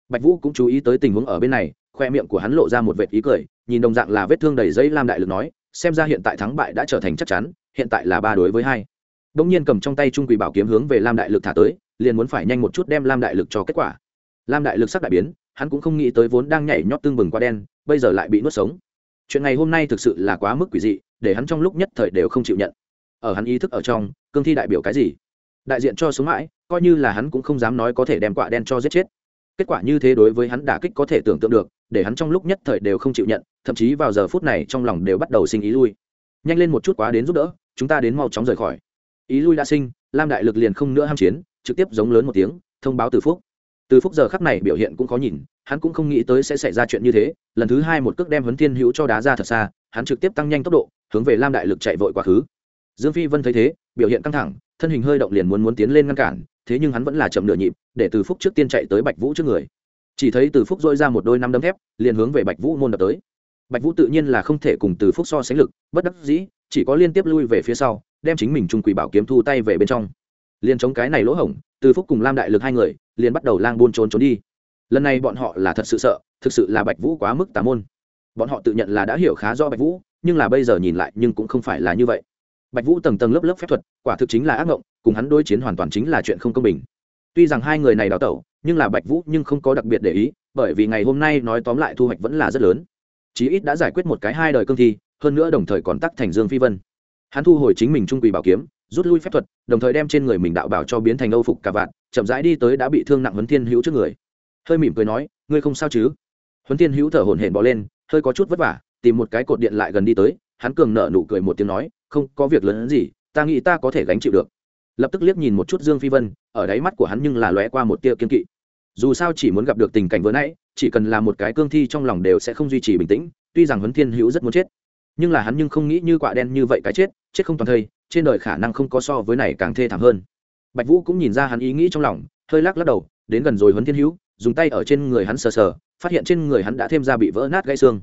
Bạch vũ cũng chú ý tới tình huống ở bên này, khoe miệng của hắn lộ ra một vệt ý cười, nhìn đồng dạng là vết thương đầy giấy lam đại lực nói, xem ra hiện tại thắng bại đã trở thành chắc chắn, hiện tại là ba đối với hai. Đông nhiên cầm trong tay trung quỷ bảo kiếm hướng về lam đại lực thả tới liền muốn phải nhanh một chút đem lam đại lực cho kết quả. Lam đại lực sắc đại biến, hắn cũng không nghĩ tới vốn đang nhảy nhót tương bừng qua đen, bây giờ lại bị nuốt sống. Chuyện này hôm nay thực sự là quá mức quỷ dị, để hắn trong lúc nhất thời đều không chịu nhận. Ở hắn ý thức ở trong, cương thi đại biểu cái gì? Đại diện cho sống mãi, coi như là hắn cũng không dám nói có thể đem quả đen cho giết chết. Kết quả như thế đối với hắn đả kích có thể tưởng tượng được, để hắn trong lúc nhất thời đều không chịu nhận, thậm chí vào giờ phút này trong lòng đều bắt đầu sinh ý lui. Nhanh lên một chút quá đến giúp đỡ, chúng ta đến mau chóng rời khỏi. Ý lui đã sinh, lam đại lực liền không nữa ham chiến trực tiếp giống lớn một tiếng, thông báo từ phúc. Từ phúc giờ khắc này biểu hiện cũng khó nhìn, hắn cũng không nghĩ tới sẽ xảy ra chuyện như thế. Lần thứ hai một cước đem huấn thiên hữu cho đá ra thật xa, hắn trực tiếp tăng nhanh tốc độ, hướng về lam đại lực chạy vội quá khứ. Dương phi vân thấy thế, biểu hiện căng thẳng, thân hình hơi động liền muốn muốn tiến lên ngăn cản, thế nhưng hắn vẫn là chậm nửa nhịp, để từ phúc trước tiên chạy tới bạch vũ trước người. Chỉ thấy từ phúc dôi ra một đôi năm đấm thép, liền hướng về bạch vũ môn đập tới. Bạch vũ tự nhiên là không thể cùng từ phúc so sánh lực, bất đắc dĩ, chỉ có liên tiếp lui về phía sau, đem chính mình trung quỷ bảo kiếm thu tay về bên trong liền chống cái này lỗ hổng, từ phúc cùng lam đại lực hai người, liền bắt đầu lang buôn trốn trốn đi. Lần này bọn họ là thật sự sợ, thực sự là bạch vũ quá mức tà môn. Bọn họ tự nhận là đã hiểu khá rõ bạch vũ, nhưng là bây giờ nhìn lại nhưng cũng không phải là như vậy. Bạch vũ tầng tầng lớp lớp phép thuật, quả thực chính là ác ngộng, cùng hắn đối chiến hoàn toàn chính là chuyện không công bình. Tuy rằng hai người này đào tẩu, nhưng là bạch vũ nhưng không có đặc biệt để ý, bởi vì ngày hôm nay nói tóm lại thu hoạch vẫn là rất lớn. Chí ít đã giải quyết một cái hai đời cương thi, hơn nữa đồng thời còn tắc thành dương phi vân. Hắn thu hồi chính mình trung quỳ bảo kiếm rút lui phép thuật, đồng thời đem trên người mình đạo bảo cho biến thành âu phục cả vạn chậm rãi đi tới đã bị thương nặng huấn thiên hữu trước người. Hơi mỉm cười nói, ngươi không sao chứ? Huấn thiên hữu thở hổn hển bỏ lên, hơi có chút vất vả, tìm một cái cột điện lại gần đi tới, hắn cường nợ nụ cười một tiếng nói, không, có việc lớn hơn gì, ta nghĩ ta có thể gánh chịu được. Lập tức liếc nhìn một chút dương phi vân, ở đáy mắt của hắn nhưng là lóe qua một tia kiên kỵ. Dù sao chỉ muốn gặp được tình cảnh vừa nãy, chỉ cần là một cái cương thi trong lòng đều sẽ không duy trì bình tĩnh, tuy rằng huấn thiên hữu rất muốn chết, nhưng là hắn nhưng không nghĩ như quả đen như vậy cái chết chết không toàn thây trên đời khả năng không có so với này càng thê thảm hơn. Bạch vũ cũng nhìn ra hắn ý nghĩ trong lòng, hơi lắc lắc đầu, đến gần rồi huấn thiên hữu, dùng tay ở trên người hắn sờ sờ, phát hiện trên người hắn đã thêm ra bị vỡ nát gãy xương.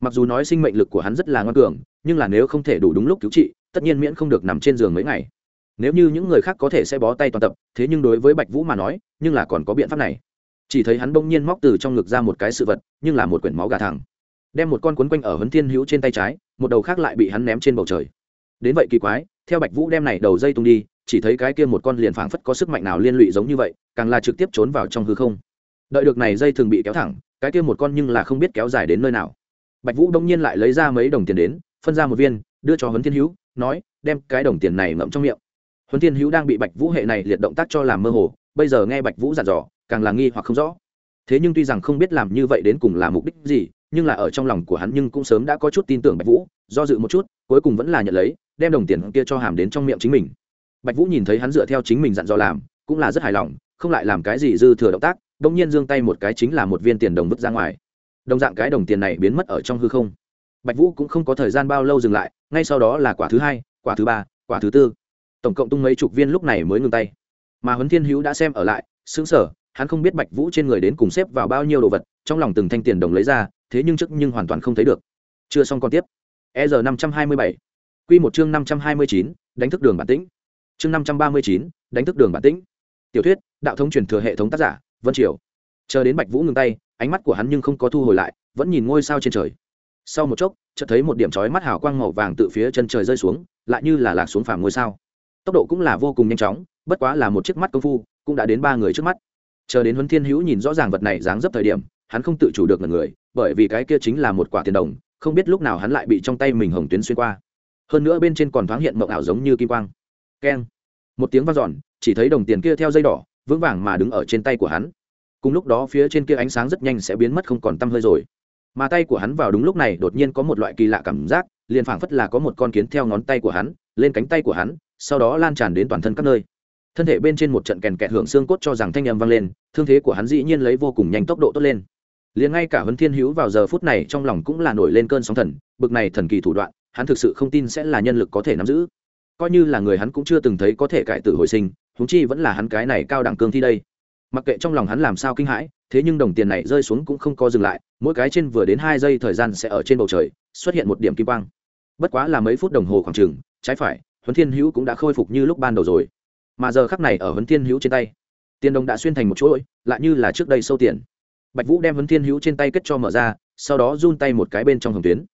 Mặc dù nói sinh mệnh lực của hắn rất là ngoan cường, nhưng là nếu không thể đủ đúng lúc cứu trị, tất nhiên miễn không được nằm trên giường mấy ngày. Nếu như những người khác có thể sẽ bó tay toàn tập, thế nhưng đối với bạch vũ mà nói, nhưng là còn có biện pháp này. Chỉ thấy hắn bỗng nhiên móc từ trong ngực ra một cái sự vật, nhưng là một quyển máu gà thẳng. Đem một con quấn quanh ở huấn thiên hữu trên tay trái, một đầu khác lại bị hắn ném trên bầu trời. Đến vậy kỳ quái theo bạch vũ đem này đầu dây tung đi, chỉ thấy cái kia một con liền phảng phất có sức mạnh nào liên lụy giống như vậy, càng là trực tiếp trốn vào trong hư không. Đợi được này dây thường bị kéo thẳng, cái kia một con nhưng là không biết kéo dài đến nơi nào. Bạch vũ đông nhiên lại lấy ra mấy đồng tiền đến, phân ra một viên, đưa cho huấn thiên hữu, nói, đem cái đồng tiền này ngậm trong miệng. Huấn thiên hữu đang bị bạch vũ hệ này liệt động tác cho làm mơ hồ, bây giờ nghe bạch vũ dặn dò, càng là nghi hoặc không rõ. Thế nhưng tuy rằng không biết làm như vậy đến cùng là mục đích gì nhưng là ở trong lòng của hắn nhưng cũng sớm đã có chút tin tưởng bạch vũ, do dự một chút, cuối cùng vẫn là nhận lấy, đem đồng tiền kia cho hàm đến trong miệng chính mình. Bạch vũ nhìn thấy hắn dựa theo chính mình dặn dò làm, cũng là rất hài lòng, không lại làm cái gì dư thừa động tác đ ỗ n g nhiên giương tay một cái chính là một viên tiền đồng vứt ra ngoài. Đồng dạng cái đồng tiền này biến mất ở trong hư không. Bạch vũ cũng không có thời gian bao lâu dừng lại, ngay sau đó là quả thứ hai, quả thứ ba, quả thứ tư. Tổng cộng tung mấy chục viên lúc này mới ngừng tay. Mà huấn thiên hữu đã xem ở lại xứng sở hắn không biết bạch vũ trên người đến cùng xếp vào bao nhiêu đồ vật, trong lòng từng thanh tiền đồng lấy ra thế nhưng trước nhưng hoàn toàn không thấy được. Chưa xong còn tiếp. E r năm trăm hai mươi bảy. Q một chương năm trăm hai mươi chín, đánh thức đường bản tĩnh. Chương năm trăm ba mươi chín, đánh thức đường bản tĩnh. Tiểu thuyết, đạo thống truyền thừa hệ thống tác giả, vân triều. Chờ đến bạch vũ ngừng tay, ánh mắt của hắn nhưng không có thu hồi lại, vẫn nhìn ngôi sao trên trời. Sau một chốc, chợt thấy một điểm chói mắt hào quang màu vàng từ phía chân trời rơi xuống, lại như là lạc xuống phàm ngôi sao. Tốc độ cũng là vô cùng nhanh chóng, bất quá là một chiếc mắt công phu, cũng đã đến ba người trước mắt. Chờ đến huấn thiên hữu nhìn rõ ràng vật này dáng dấp thời điểm, hắn không tự chủ được là người bởi vì cái kia chính là một quả tiền đồng, không biết lúc nào hắn lại bị trong tay mình hồng tuyến xuyên qua. Hơn nữa bên trên còn thoáng hiện mộng ảo giống như kim quang. Keng. Một tiếng vang dọn, chỉ thấy đồng tiền kia theo dây đỏ, vững vàng mà đứng ở trên tay của hắn. Cùng lúc đó phía trên kia ánh sáng rất nhanh sẽ biến mất không còn tăm hơi rồi. Mà tay của hắn vào đúng lúc này đột nhiên có một loại kỳ lạ cảm giác, liền phảng phất là có một con kiến theo ngón tay của hắn, lên cánh tay của hắn, sau đó lan tràn đến toàn thân các nơi. Thân thể bên trên một trận kèn kẹt hưởng xương cốt cho rằng thanh âm vang lên, thương thế của hắn dĩ nhiên lấy vô cùng nhanh tốc độ tốt lên liền ngay cả huấn thiên hữu vào giờ phút này trong lòng cũng là nổi lên cơn sóng thần, bực này thần kỳ thủ đoạn, hắn thực sự không tin sẽ là nhân lực có thể nắm giữ. Coi như là người hắn cũng chưa từng thấy có thể cải tử hồi sinh húng chi vẫn là hắn cái này cao đẳng cương thi đây. Mặc kệ trong lòng hắn làm sao kinh hãi, thế nhưng đồng tiền này rơi xuống cũng không có dừng lại, mỗi cái trên vừa đến hai giây thời gian sẽ ở trên bầu trời, xuất hiện một điểm kim quang. Bất quá là mấy phút đồng hồ khoảng trừng trái phải, huấn thiên hữu cũng đã khôi phục như lúc ban đầu rồi. Mà giờ khắc này ở huấn thiên hữu trên tay, tiền đồng đã xuyên thành một chuỗi, lại như là trước đây sâu tiền bạch vũ đem huấn thiên hữu trên tay kết cho mở ra, sau đó run tay một cái bên trong hồng tuyến.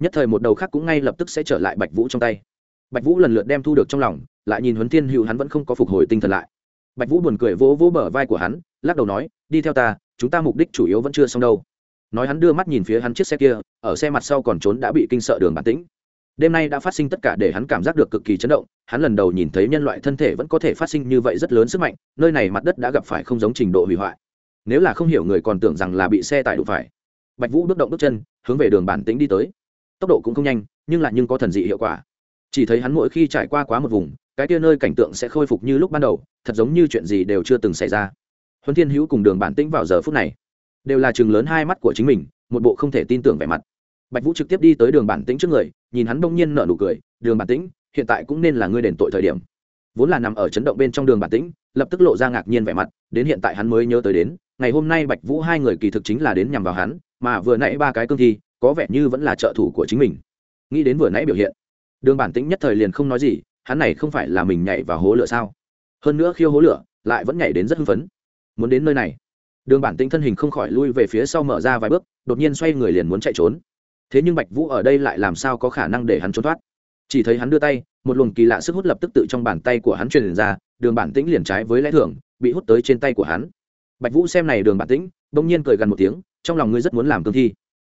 Nhất thời một đầu khác cũng ngay lập tức sẽ trở lại bạch vũ trong tay. Bạch vũ lần lượt đem thu được trong lòng, lại nhìn huấn thiên hữu hắn vẫn không có phục hồi tinh thần lại. Bạch vũ buồn cười vỗ vỗ bờ vai của hắn, lắc đầu nói, đi theo ta, chúng ta mục đích chủ yếu vẫn chưa xong đâu. Nói hắn đưa mắt nhìn phía hắn chiếc xe kia, ở xe mặt sau còn trốn đã bị kinh sợ đường bản tĩnh. Đêm nay đã phát sinh tất cả để hắn cảm giác được cực kỳ chấn động, hắn lần đầu nhìn thấy nhân loại thân thể vẫn có thể phát sinh như vậy rất lớn sức mạnh, nơi này mặt đất đã gặp phải không giống trình độ hủy hoại nếu là không hiểu người còn tưởng rằng là bị xe tải đụng phải. Bạch vũ bước động bước chân, hướng về đường bản tính đi tới. Tốc độ cũng không nhanh, nhưng lại nhưng có thần dị hiệu quả. Chỉ thấy hắn mỗi khi trải qua quá một vùng, cái tia nơi cảnh tượng sẽ khôi phục như lúc ban đầu, thật giống như chuyện gì đều chưa từng xảy ra. Huân thiên hữu cùng đường bản tĩnh vào giờ phút này, đều là chừng lớn hai mắt của chính mình, một bộ không thể tin tưởng vẻ mặt. Bạch vũ trực tiếp đi tới đường bản tĩnh trước người, nhìn hắn bỗng nhiên nở nụ cười, đường bản tĩnh, hiện tại cũng nên là ngươi đền tội thời điểm. Vốn là nằm ở chấn động bên trong đường bản tĩnh, lập tức lộ ra ngạc nhiên vẻ mặt, đến hiện tại hắn mới nhớ tới đến ngày hôm nay bạch vũ hai người kỳ thực chính là đến nhằm vào hắn, mà vừa nãy ba cái cương thi, có vẻ như vẫn là trợ thủ của chính mình. Nghĩ đến vừa nãy biểu hiện, đường bản tĩnh nhất thời liền không nói gì, hắn này không phải là mình nhảy vào hố lửa sao? Hơn nữa khiêu hố lửa, lại vẫn nhảy đến rất hưng phấn. Muốn đến nơi này, đường bản tĩnh thân hình không khỏi lui về phía sau mở ra vài bước, đột nhiên xoay người liền muốn chạy trốn. Thế nhưng bạch vũ ở đây lại làm sao có khả năng để hắn trốn thoát? Chỉ thấy hắn đưa tay, một luồng kỳ lạ sức hút lập tức tự trong bàn tay của hắn truyền ra, đường bản tĩnh liền trái với lẽ thường, bị hút tới trên tay của hắn bạch vũ xem này đường bản tĩnh bỗng nhiên cười gần một tiếng, trong lòng ngươi rất muốn làm cương thi.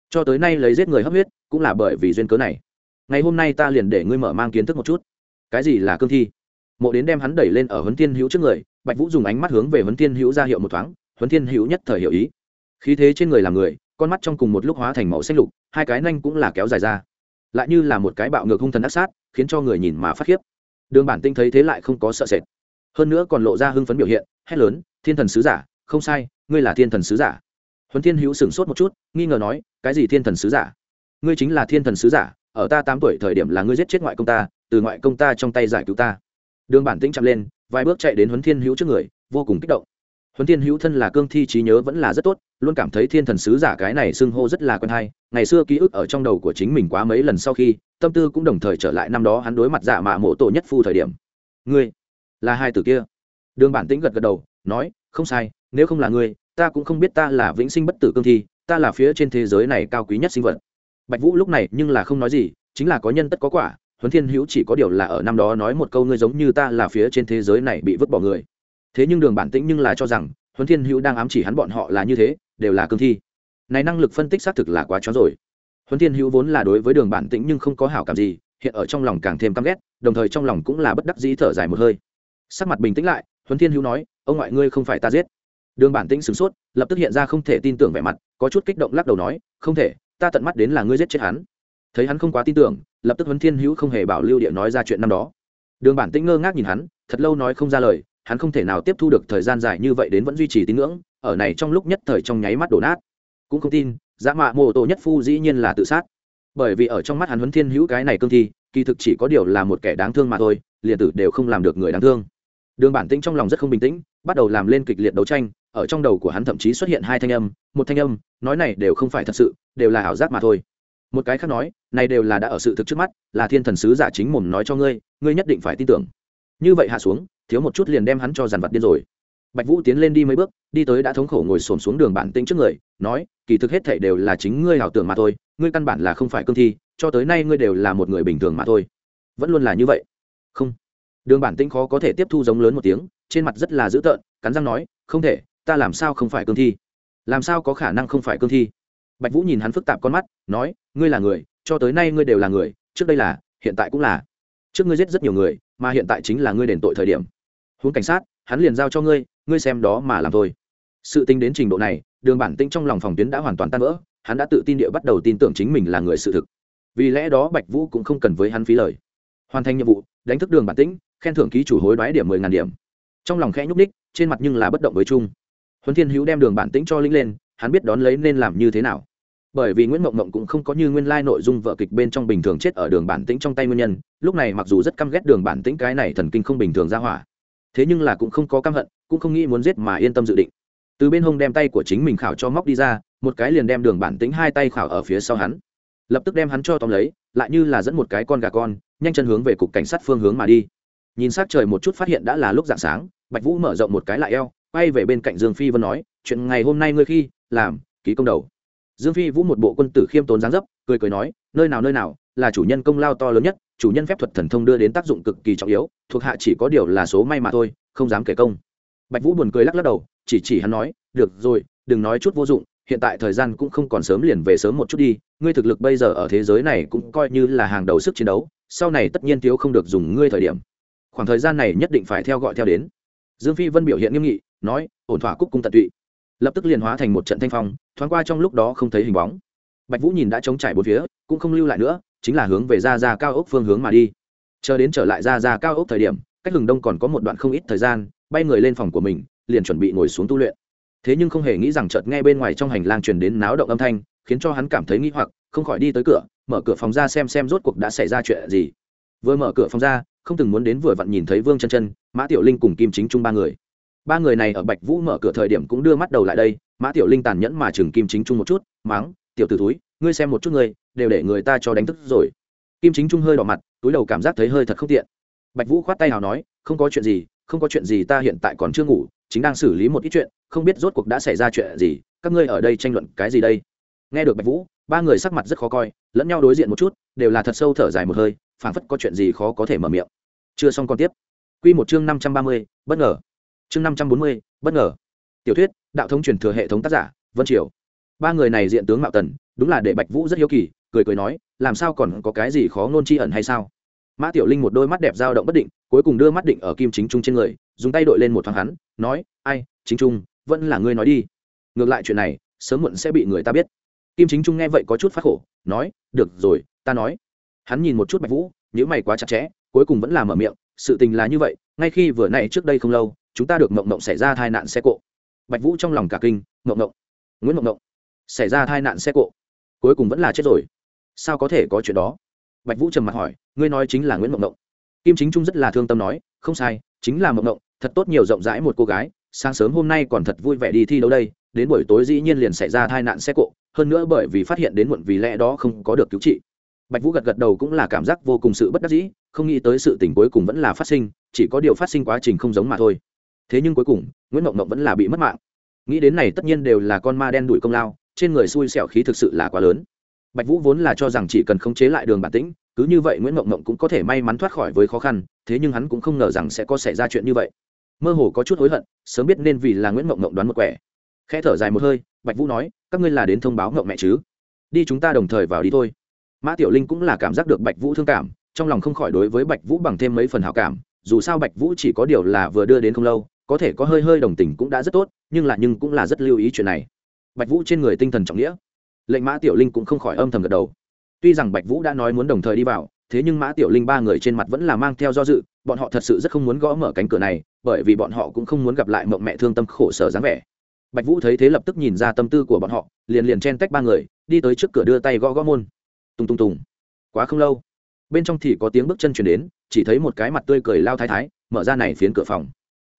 Cho tới nay lấy giết người hấp huyết, cũng là bởi vì duyên cớ này. Ngày hôm nay ta liền để ngươi mở mang kiến thức một chút. Cái gì là cương thi? Mộ đến đem hắn đẩy lên ở huấn thiên hữu trước người, bạch vũ dùng ánh mắt hướng về huấn thiên hữu ra hiệu một thoáng, huấn thiên hữu nhất thời hiểu ý. Khí thế trên người là người, con mắt trong cùng một lúc hóa thành màu xanh lục, hai cái nanh cũng là kéo dài ra. Lại như là một cái bạo ngược hung thần ác sát, khiến cho người nhìn mà phát khiếp. Đường bản tinh thấy thế lại không có sợ sệt. Hơn nữa còn lộ ra hưng phấn biểu hiện, hét lớn, thiên thần sứ giả không sai, ngươi là thiên thần sứ giả. Huấn thiên hữu sửng sốt một chút, nghi ngờ nói, cái gì thiên thần sứ giả? Ngươi chính là thiên thần sứ giả, ở ta tám tuổi thời điểm là ngươi giết chết ngoại công ta, từ ngoại công ta trong tay giải cứu ta. Đường bản tĩnh chạm lên, vài bước chạy đến huấn thiên hữu trước người, vô cùng kích động. Huấn thiên hữu thân là cương thi trí nhớ vẫn là rất tốt, luôn cảm thấy thiên thần sứ giả cái này xưng hô rất là quen hay. Ngày xưa ký ức ở trong đầu của chính mình quá mấy lần sau khi, tâm tư cũng đồng thời trở lại năm đó hắn đối mặt giả mạ mộ tổ nhất phu thời điểm. Ngươi là hai từ kia. Đường bản tĩnh gật gật đầu, nói, không sai nếu không là ngươi, ta cũng không biết ta là vĩnh sinh bất tử cương thi, ta là phía trên thế giới này cao quý nhất sinh vật. Bạch vũ lúc này nhưng là không nói gì, chính là có nhân tất có quả, huấn thiên hữu chỉ có điều là ở năm đó nói một câu ngươi giống như ta là phía trên thế giới này bị vứt bỏ người. Thế nhưng đường bản tĩnh nhưng là cho rằng, huấn thiên hữu đang ám chỉ hắn bọn họ là như thế, đều là cương thi. Này năng lực phân tích xác thực là quá chó rồi. Huấn thiên hữu vốn là đối với đường bản tĩnh nhưng không có hảo cảm gì, hiện ở trong lòng càng thêm căm ghét, đồng thời trong lòng cũng là bất đắc dĩ thở dài một hơi. Sắc mặt bình tĩnh lại, huấn thiên hữu nói, ông ngoại ngươi không phải ta giết đường bản tĩnh sửng sốt, lập tức hiện ra không thể tin tưởng vẻ mặt, có chút kích động lắc đầu nói, không thể, ta tận mắt đến là ngươi giết chết hắn. Thấy hắn không quá tin tưởng, lập tức huấn thiên hữu không hề bảo lưu địa nói ra chuyện năm đó. Đường bản tĩnh ngơ ngác nhìn hắn, thật lâu nói không ra lời, hắn không thể nào tiếp thu được thời gian dài như vậy đến vẫn duy trì tín ngưỡng, ở này trong lúc nhất thời trong nháy mắt đổ nát. Cũng không tin, dã mạ mô tổ nhất phu dĩ nhiên là tự sát. Bởi vì ở trong mắt hắn huấn thiên hữu cái này cương thi, kỳ thực chỉ có điều là một kẻ đáng thương mà thôi, liền tử đều không làm được người đáng thương. Đường bản tĩnh trong lòng rất không bình tĩnh, bắt đầu làm lên kịch liệt đấu tranh ở trong đầu của hắn thậm chí xuất hiện hai thanh âm, một thanh âm, nói này đều không phải thật sự, đều là ảo giác mà thôi. Một cái khác nói, này đều là đã ở sự thực trước mắt, là thiên thần sứ giả chính mồm nói cho ngươi ngươi nhất định phải tin tưởng. Như vậy hạ xuống, thiếu một chút liền đem hắn cho dàn vật điên rồi. Bạch vũ tiến lên đi mấy bước, đi tới đã thống khổ ngồi xổm xuống đường bản tĩnh trước người, nói, kỳ thực hết thể đều là chính ngươi ảo tưởng mà thôi, ngươi căn bản là không phải cương thi, cho tới nay ngươi đều là một người bình thường mà thôi. Vẫn luôn là như vậy. Không. Đường bản tĩnh khó có thể tiếp thu giống lớn một tiếng, trên mặt rất là dữ tợn, cắn răng nói, không thể ta làm sao không phải cương thi? Làm sao có khả năng không phải cương thi? Bạch vũ nhìn hắn phức tạp con mắt, nói, ngươi là người, cho tới nay ngươi đều là người, trước đây là, hiện tại cũng là. Trước ngươi giết rất nhiều người, mà hiện tại chính là ngươi đền tội thời điểm. Huống cảnh sát, hắn liền giao cho ngươi ngươi xem đó mà làm thôi. Sự tính đến trình độ này, đường bản tinh trong lòng phòng tuyến đã hoàn toàn tan vỡ, hắn đã tự tin địa bắt đầu tin tưởng chính mình là người sự thực. Vì lẽ đó bạch vũ cũng không cần với hắn phí lời. Hoàn thành nhiệm vụ, đánh thức đường bản tĩnh, khen thưởng ký chủ hối đoái điểm mười ngàn điểm. Trong lòng khẽ nhúc ních trên mặt nhưng là bất động với chung huấn thiên hữu đem đường bản tĩnh cho linh lên, hắn biết đón lấy nên làm như thế nào. Bởi vì nguyễn mộng mộng cũng không có như nguyên lai nội dung vợ kịch bên trong bình thường chết ở đường bản tĩnh trong tay nguyên nhân, lúc này mặc dù rất căm ghét đường bản tĩnh cái này thần kinh không bình thường ra hỏa, thế nhưng là cũng không có căm hận, cũng không nghĩ muốn giết mà yên tâm dự định. Từ bên hông đem tay của chính mình khảo cho móc đi ra, một cái liền đem đường bản tĩnh hai tay khảo ở phía sau hắn. Lập tức đem hắn cho tóm lấy, lại như là dẫn một cái con gà con, nhanh chân hướng về cục cảnh sát phương hướng mà đi. Nhìn s á c trời một chút phát hiện đã là lúc d ạ n g sáng, bạch vũ mở rộng một cái lại eo quay về bên cạnh dương phi vân nói, chuyện ngày hôm nay ngươi khi làm, ký công đầu. Dương phi vũ một bộ quân tử khiêm tốn giáng dấp, cười cười nói, nơi nào nơi nào, là chủ nhân công lao to lớn nhất, chủ nhân phép thuật thần thông đưa đến tác dụng cực kỳ trọng yếu, thuộc hạ chỉ có điều là số may mà thôi, không dám kể công. Bạch vũ buồn cười lắc lắc đầu, chỉ chỉ hắn nói, được rồi, đừng nói chút vô dụng, hiện tại thời gian cũng không còn sớm liền về sớm một chút đi, ngươi thực lực bây giờ ở thế giới này cũng coi như là hàng đầu sức chiến đấu, sau này tất nhiên thiếu không được dùng ngươi thời điểm. Khoảng thời gian này nhất định phải theo gọi theo đến. Dương phi vân biểu hiện nghiêm nghị nói, ổn thỏa cúc cung tận tụy. Lập tức liền hóa thành một trận thanh phong, thoáng qua trong lúc đó không thấy hình bóng. Bạch vũ nhìn đã chống trải bốn phía, cũng không lưu lại nữa, chính là hướng về ra ra cao ốc phương hướng mà đi. Chờ đến trở lại ra ra cao ốc thời điểm, cách hừng đông còn có một đoạn không ít thời gian, bay người lên phòng của mình, liền chuẩn bị ngồi xuống tu luyện. Thế nhưng không hề nghĩ rằng chợt nghe bên ngoài trong hành lang truyền đến náo động âm thanh, khiến cho hắn cảm thấy nghi hoặc, không khỏi đi tới cửa, mở cửa phòng ra xem xem rốt cuộc đã xảy ra chuyện gì. Vừa mở cửa phòng ra, không từng muốn đến vừa vặn nhìn thấy vương chân chân, mã tiểu linh cùng kim chính trung ba người ba người này ở bạch vũ mở cửa thời điểm cũng đưa mắt đầu lại đây, mã tiểu linh tàn nhẫn mà chừng kim chính trung một chút mắng tiểu t ử túi ngươi xem một chút ngươi, đều để người ta cho đánh thức rồi. Kim chính trung hơi đỏ mặt, túi đầu cảm giác thấy hơi thật không tiện. Bạch vũ khoát tay nào nói, không có chuyện gì, không có chuyện gì, ta hiện tại còn chưa ngủ, chính đang xử lý một ít chuyện, không biết rốt cuộc đã xảy ra chuyện gì, các ngươi ở đây tranh luận cái gì đây? Nghe được bạch vũ, ba người sắc mặt rất khó coi, lẫn nhau đối diện một chút, đều là thật sâu thở dài một hơi, phảng phất có chuyện gì khó có thể mở miệng. Chưa xong còn tiếp. Quy một chương năm trăm ba mươi, bất ngờ chương năm trăm bốn mươi, bất ngờ. Tiểu thuyết, đạo thống truyền thừa hệ thống tác giả, vân triều. Ba người này diện tướng mạo tần, đúng là để bạch vũ rất hiếu kỳ, cười cười nói, làm sao còn có cái gì khó ngôn chi ẩn hay sao? Mã tiểu linh một đôi mắt đẹp dao động bất định, cuối cùng đưa mắt định ở kim chính trung trên người, dùng tay đội lên một thoáng hắn, nói, ai, chính trung, vẫn là ngươi nói đi. Ngược lại chuyện này, sớm muộn sẽ bị người ta biết. Kim chính trung nghe vậy có chút phát khổ, nói, được rồi, ta nói. Hắn nhìn một chút bạch vũ nhữ mày quá chặt chẽ, cuối cùng vẫn là mở miệng, sự tình là như vậy, ngay khi vừa nãy trước đây không lâu chúng ta được mộng mộng xảy ra tai nạn xe cộ. Bạch vũ trong lòng cả kinh, mộng mộng, nguyễn mộng mộng, xảy ra tai nạn xe cộ, cuối cùng vẫn là chết rồi. Sao có thể có chuyện đó? Bạch vũ trầm mặt hỏi, ngươi nói chính là nguyễn mộng mộng. Kim chính trung rất là thương tâm nói, không sai, chính là mộng mộng, thật tốt nhiều rộng rãi một cô gái, sáng sớm hôm nay còn thật vui vẻ đi thi đấu đây, đến buổi tối dĩ nhiên liền xảy ra tai nạn xe cộ, hơn nữa bởi vì phát hiện đến muộn vì lẽ đó không có được cứu trị. Bạch vũ gật gật đầu cũng là cảm giác vô cùng sự bất đắc dĩ, không nghĩ tới sự tình cuối cùng vẫn là phát sinh, chỉ có điều phát sinh quá trình không giống mà thôi thế nhưng cuối cùng, nguyễn mộng mộng vẫn là bị mất mạng. Nghĩ đến này tất nhiên đều là con ma đen đuổi công lao, trên người xui xẻo khí thực sự là quá lớn. Bạch vũ vốn là cho rằng chỉ cần khống chế lại đường bản tĩnh, cứ như vậy nguyễn mộng mộng cũng có thể may mắn thoát khỏi với khó khăn, thế nhưng hắn cũng không ngờ rằng sẽ có xảy ra chuyện như vậy. Mơ hồ có chút hối hận, sớm biết nên vì là nguyễn mộng mộng đoán một quẻ. Khẽ thở dài một hơi, bạch vũ nói, các ngươi là đến thông báo mộng mẹ chứ? Đi chúng ta đồng thời vào đi thôi. Mã tiểu linh cũng là cảm giác được bạch vũ thương cảm, trong lòng không khỏi đối với bạch vũ bằng thêm mấy phần hảo cảm, dù sao bạch vũ chỉ có điều là vừa đưa đến không lâu có thể có hơi hơi đồng tình cũng đã rất tốt, nhưng là nhưng cũng là rất lưu ý chuyện này. Bạch vũ trên người tinh thần trọng nghĩa. Lệnh mã tiểu linh cũng không khỏi âm thầm gật đầu. Tuy rằng bạch vũ đã nói muốn đồng thời đi vào, thế nhưng mã tiểu linh ba người trên mặt vẫn là mang theo do dự, bọn họ thật sự rất không muốn gõ mở cánh cửa này, bởi vì bọn họ cũng không muốn gặp lại mộng mẹ thương tâm khổ sở dáng vẻ. Bạch vũ thấy thế lập tức nhìn ra tâm tư của bọn họ, liền liền chen tách ba người, đi tới trước cửa đưa tay gõ gõ môn. Tung tung tùng. Quá không lâu, bên trong thì có tiếng bước chân chuyển đến, chỉ thấy một cái mặt tươi cười lao thái thái, mở ra này phiến cửa phòng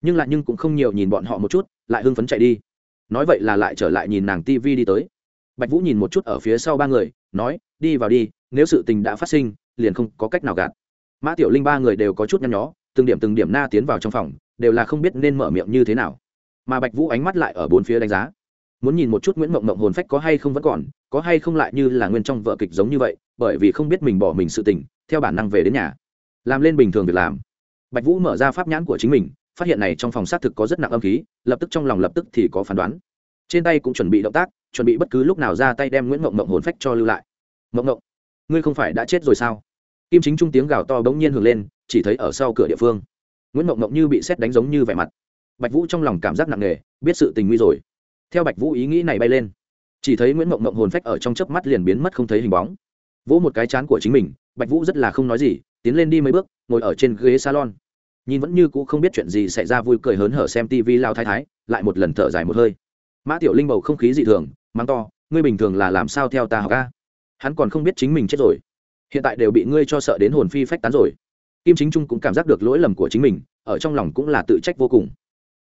nhưng lại nhưng cũng không nhiều nhìn bọn họ một chút, lại hưng phấn chạy đi. Nói vậy là lại trở lại nhìn nàng tv đi tới. Bạch vũ nhìn một chút ở phía sau ba người, nói, đi vào đi, nếu sự tình đã phát sinh, liền không có cách nào gạt. Mã tiểu linh ba người đều có chút nhăn nhó, từng điểm từng điểm na tiến vào trong phòng, đều là không biết nên mở miệng như thế nào. Mà bạch vũ ánh mắt lại ở bốn phía đánh giá. Muốn nhìn một chút nguyễn mộng mộng hồn phách có hay không vẫn còn, có hay không lại như là nguyên trong vợ kịch giống như vậy, bởi vì không biết mình bỏ mình sự tình, theo bản năng về đến nhà. Làm lên bình thường việc làm. Bạch vũ mở ra pháp nhãn của chính mình phát hiện này trong phòng xác thực có rất nặng âm khí, lập tức trong lòng lập tức thì có phán đoán. Trên tay cũng chuẩn bị động tác, chuẩn bị bất cứ lúc nào ra tay đem nguyễn mộng mộng hồn phách cho lưu lại. Mộng mộng, ngươi không phải đã chết rồi sao? Kim chính trung tiếng gào to bỗng nhiên hưởng lên, chỉ thấy ở sau cửa địa phương, nguyễn mộng mộng như bị xét đánh giống như vẻ mặt. Bạch vũ trong lòng cảm giác nặng nề, biết sự tình nguy rồi. Theo bạch vũ ý nghĩ này bay lên, chỉ thấy nguyễn mộng mộng hồn phách ở trong chớp mắt liền biến mất không thấy hình bóng. Vỗ một cái chán của chính mình, bạch vũ rất là không nói gì, tiến lên đi mấy bước, ngồi ở trên ghế salon nhìn vẫn như cũ không biết chuyện gì xảy ra vui cười hớn hở xem tv lao thái thái, lại một lần thở dài một hơi. Mã tiểu linh bầu không khí dị thường, mắng to, ngươi bình thường là làm sao theo ta học ca hắn còn không biết chính mình chết rồi. Hiện tại đều bị ngươi cho sợ đến hồn phi phách tán rồi. Kim chính trung cũng cảm giác được lỗi lầm của chính mình, ở trong lòng cũng là tự trách vô cùng.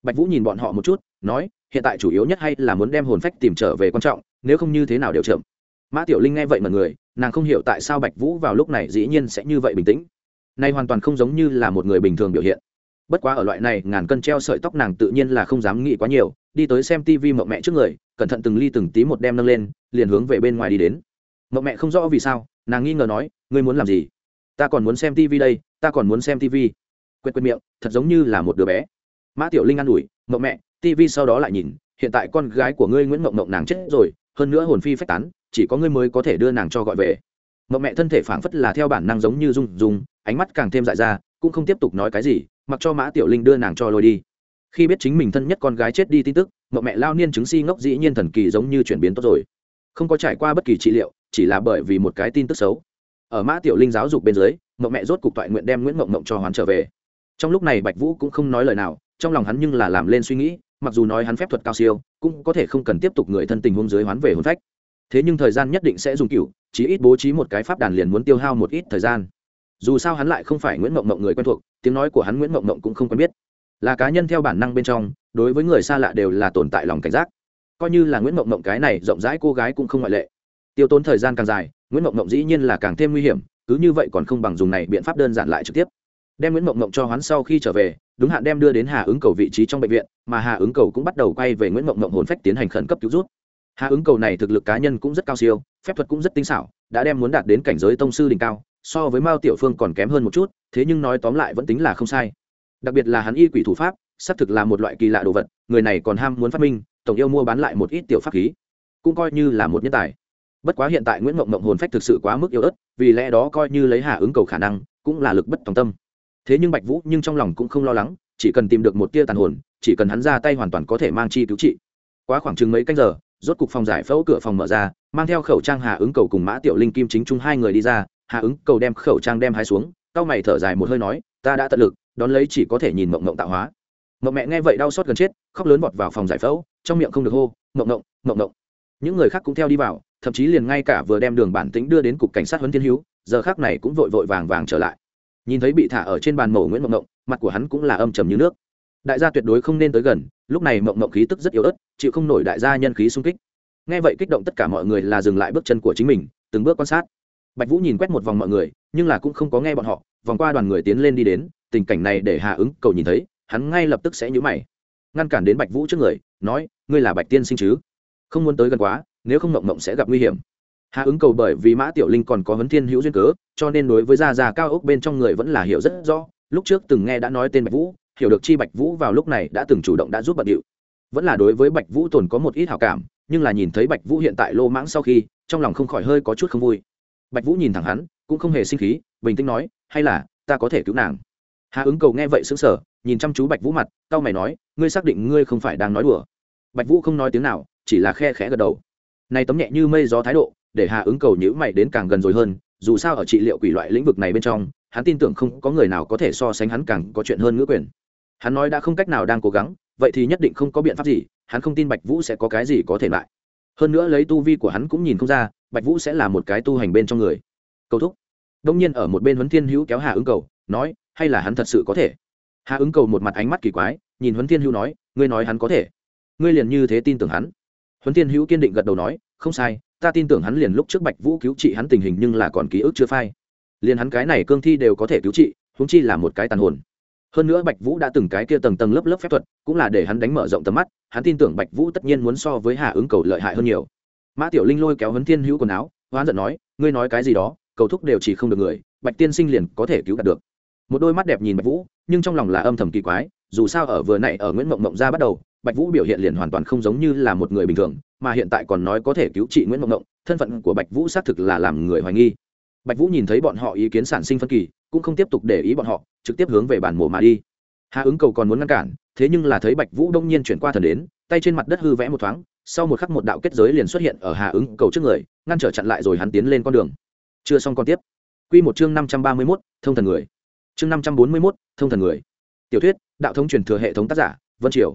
Bạch vũ nhìn bọn họ một chút, nói, hiện tại chủ yếu nhất hay là muốn đem hồn phách tìm trở về quan trọng, nếu không như thế nào đều chậm. Mã tiểu linh nghe vậy mà người, nàng không hiểu tại sao bạch vũ vào lúc này dĩ nhiên sẽ như vậy bình tĩnh nay hoàn toàn không giống như là một người bình thường biểu hiện. Bất quá ở loại này, ngàn cân treo sợi tóc nàng tự nhiên là không dám nghĩ quá nhiều, đi tới xem tv mộng mẹ trước người, cẩn thận từng ly từng tí một đem nâng lên, liền hướng về bên ngoài đi đến. Mộng mẹ không rõ vì sao, nàng nghi ngờ nói, ngươi muốn làm gì? Ta còn muốn xem tv đây, ta còn muốn xem tv quên quên miệng, thật giống như là một đứa bé. Mã tiểu linh an ủi, mộng mẹ tv sau đó lại nhìn, hiện tại con gái của ngươi nguyễn mộng mộng nàng chết rồi, hơn nữa hồn phi phách tán, chỉ có ngươi mới có thể đưa nàng cho gọi về. Mộng mẹ thân thể phảng phất là theo bản năng giống như rung rung ánh mắt càng thêm dại ra, cũng không tiếp tục nói cái gì, mặc cho mã tiểu linh đưa nàng cho lôi đi. Khi biết chính mình thân nhất con gái chết đi tin tức mậu mẹ lao niên chứng si ngốc dĩ nhiên thần kỳ giống như chuyển biến tốt rồi. Không có trải qua bất kỳ trị liệu, chỉ là bởi vì một cái tin tức xấu. Ở mã tiểu linh giáo dục bên dưới mậu mẹ rốt cục toại nguyện đem nguyễn mộng mộng cho hoán trở về. Trong lúc này bạch vũ cũng không nói lời nào, trong lòng hắn nhưng là làm lên suy nghĩ, mặc dù nói hắn phép thuật cao siêu, cũng có thể không cần tiếp tục người thân tình hôn dưới hoán về hôn phách. Thế nhưng thời gian nhất định sẽ dùng cựu chỉ ít bố trí một cái pháp đàn liền muốn tiêu hao một ít thời gian dù sao hắn lại không phải nguyễn mộng mộng người quen thuộc, tiếng nói của hắn nguyễn mộng mộng cũng không quen biết. Là cá nhân theo bản năng bên trong, đối với người xa lạ đều là tồn tại lòng cảnh giác. Coi như là nguyễn mộng mộng cái này rộng rãi cô gái cũng không ngoại lệ. Tiêu tốn thời gian càng dài, nguyễn mộng mộng dĩ nhiên là càng thêm nguy hiểm, cứ như vậy còn không bằng dùng này biện pháp đơn giản lại trực tiếp. Đem nguyễn mộng mộng cho hắn sau khi trở về, đúng hạn đem đưa đến hà ứng cầu vị trí trong bệnh viện, mà hà ứng cầu cũng bắt đầu quay về nguyễn mộng mộng hồn phách tiến hành khẩn cấp cứu rút hà ứng cầu này thực lực cá nhân cũng rất cao siêu, phép thuật cũng rất tinh xảo, đã đem muốn đạt đến cảnh giới tông sư đỉnh cao so với mao tiểu phương còn kém hơn một chút, thế nhưng nói tóm lại vẫn tính là không sai. Đặc biệt là hắn y quỷ thủ pháp, xác thực là một loại kỳ lạ đồ vật, người này còn ham muốn phát minh, tổng yêu mua bán lại một ít tiểu pháp khí. Cũng coi như là một nhân tài. Bất quá hiện tại nguyễn mộng mộng hồn phách thực sự quá mức yếu ớt, vì lẽ đó coi như lấy hạ ứng cầu khả năng, cũng là lực bất tòng tâm. Thế nhưng bạch vũ nhưng trong lòng cũng không lo lắng, chỉ cần tìm được một tia tàn hồn, chỉ cần hắn ra tay hoàn toàn có thể mang chi cứu trị. Quá khoảng chừng mấy canh giờ, rốt cục phòng giải phẫu cửa phòng mở ra, mang theo khẩu trang hạ ứng cầu cùng mã tiểu linh kim chính chung hai người đi ra hà ứng cầu đem khẩu trang đem hai xuống, cau mày thở dài một hơi nói, ta đã tận lực, đón lấy chỉ có thể nhìn mộng mộng tạo hóa. Mộng mẹ nghe vậy đau xót gần chết, khóc lớn vọt vào phòng giải phẫu, trong miệng không được hô, mộng mộng mộng mộng. Những người khác cũng theo đi vào, thậm chí liền ngay cả vừa đem đường bản tính đưa đến cục cảnh sát huấn thiên hữu, giờ khác này cũng vội vội vàng vàng trở lại. Nhìn thấy bị thả ở trên bàn mổ nguyễn mộng mộng, mặt của hắn cũng là âm trầm như nước. Đại gia tuyệt đối không nên tới gần, lúc này mộng mộng khí tức rất yếu ớt, chịu không nổi đại gia nhân khí sung kích. Nghe vậy kích động tất cả mọi người là dừng lại bước chân của chính mình, từng bước quan sát bạch vũ nhìn quét một vòng mọi người, nhưng là cũng không có nghe bọn họ, vòng qua đoàn người tiến lên đi đến, tình cảnh này để hà ứng cầu nhìn thấy, hắn ngay lập tức sẽ nhũ mày. Ngăn cản đến bạch vũ trước người, nói, ngươi là bạch tiên sinh chứ? Không muốn tới gần quá, nếu không mộng mộng sẽ gặp nguy hiểm. Hà ứng cầu bởi vì mã tiểu linh còn có vấn thiên hữu duyên cớ, cho nên đối với gia già cao ốc bên trong người vẫn là hiểu rất rõ, lúc trước từng nghe đã nói tên bạch vũ, hiểu được chi bạch vũ vào lúc này đã từng chủ động đã giúp bận điệu. Vẫn là đối với bạch vũ tồn có một ít hảo cảm, nhưng là nhìn thấy bạch vũ hiện tại lô mãng sau khi, trong lòng không khỏi hơi có chút không vui bạch vũ nhìn thẳng hắn, cũng không hề sinh khí, bình tĩnh nói, hay là, ta có thể cứu nàng? Hà ứng cầu nghe vậy xứng sở nhìn chăm chú bạch vũ mặt tao mày nói, ngươi xác định ngươi không phải đang nói đùa? Bạch vũ không nói tiếng nào, chỉ là khe khẽ gật đầu. Này tấm nhẹ như mây gió thái độ, để hà ứng cầu nhữ mày đến càng gần rồi hơn, dù sao ở trị liệu quỷ loại lĩnh vực này bên trong, hắn tin tưởng không có người nào có thể so sánh hắn càng có chuyện hơn ngữ quyền. Hắn nói đã không cách nào đang cố gắng, vậy thì nhất định không có biện pháp gì, hắn không tin bạch vũ sẽ có cái gì có thể lại. Hơn nữa lấy tu vi của hắn cũng nhìn không ra bạch vũ sẽ là một cái tu hành bên trong người. Cầu thúc. Đông nhiên ở một bên huấn thiên hữu kéo hà ứng cầu, nói, hay là hắn thật sự có thể? Hà ứng cầu một mặt ánh mắt kỳ quái, nhìn huấn thiên hữu nói, ngươi nói hắn có thể. Ngươi liền như thế tin tưởng hắn. Huấn thiên hữu kiên định gật đầu nói, không sai, ta tin tưởng hắn liền lúc trước bạch vũ cứu trị hắn tình hình nhưng là còn ký ức chưa phai. Liền hắn cái này cương thi đều có thể cứu trị húng chi là một cái tàn hồn. Hơn nữa bạch vũ đã từng cái kia tầng tầng lớp lớp phép thuật, cũng là để hắn đánh mở rộng tầm mắt, hắn tin tưởng bạch vũ tất nhiên muốn so với hà ứng cầu lợi hại hơn nhiều mã tiểu linh lôi kéo hấn thiên hữu quần áo, hoán giận nói, ngươi nói cái gì đó, cầu thúc đều chỉ không được người, bạch tiên sinh liền có thể cứu đạt được. Một đôi mắt đẹp nhìn bạch vũ, nhưng trong lòng là âm thầm kỳ quái, dù sao ở vừa nãy ở nguyễn mộng mộng ra bắt đầu, bạch vũ biểu hiện liền hoàn toàn không giống như là một người bình thường, mà hiện tại còn nói có thể cứu trị nguyễn mộng mộng, thân phận của bạch vũ xác thực là làm người hoài nghi. Bạch vũ nhìn thấy bọn họ ý kiến sản sinh phân kỳ, cũng không tiếp tục để ý bọn họ, trực tiếp hướng về bản mổ mà đi. Hà ứng cầu còn muốn ngăn cản, thế nhưng là thấy bạch vũ đông nhiên chuyển qua thần đến, tay trên mặt đất hư vẽ một thoáng sau một khắc một đạo kết giới liền xuất hiện ở hà ứng cầu trước người, ngăn trở chặn lại rồi hắn tiến lên con đường. Chưa xong con tiếp. Q một chương năm trăm ba mươi mốt, thông thần người. Chương năm trăm bốn mươi mốt, thông thần người. Tiểu thuyết, đạo thống truyền thừa hệ thống tác giả, vân triều.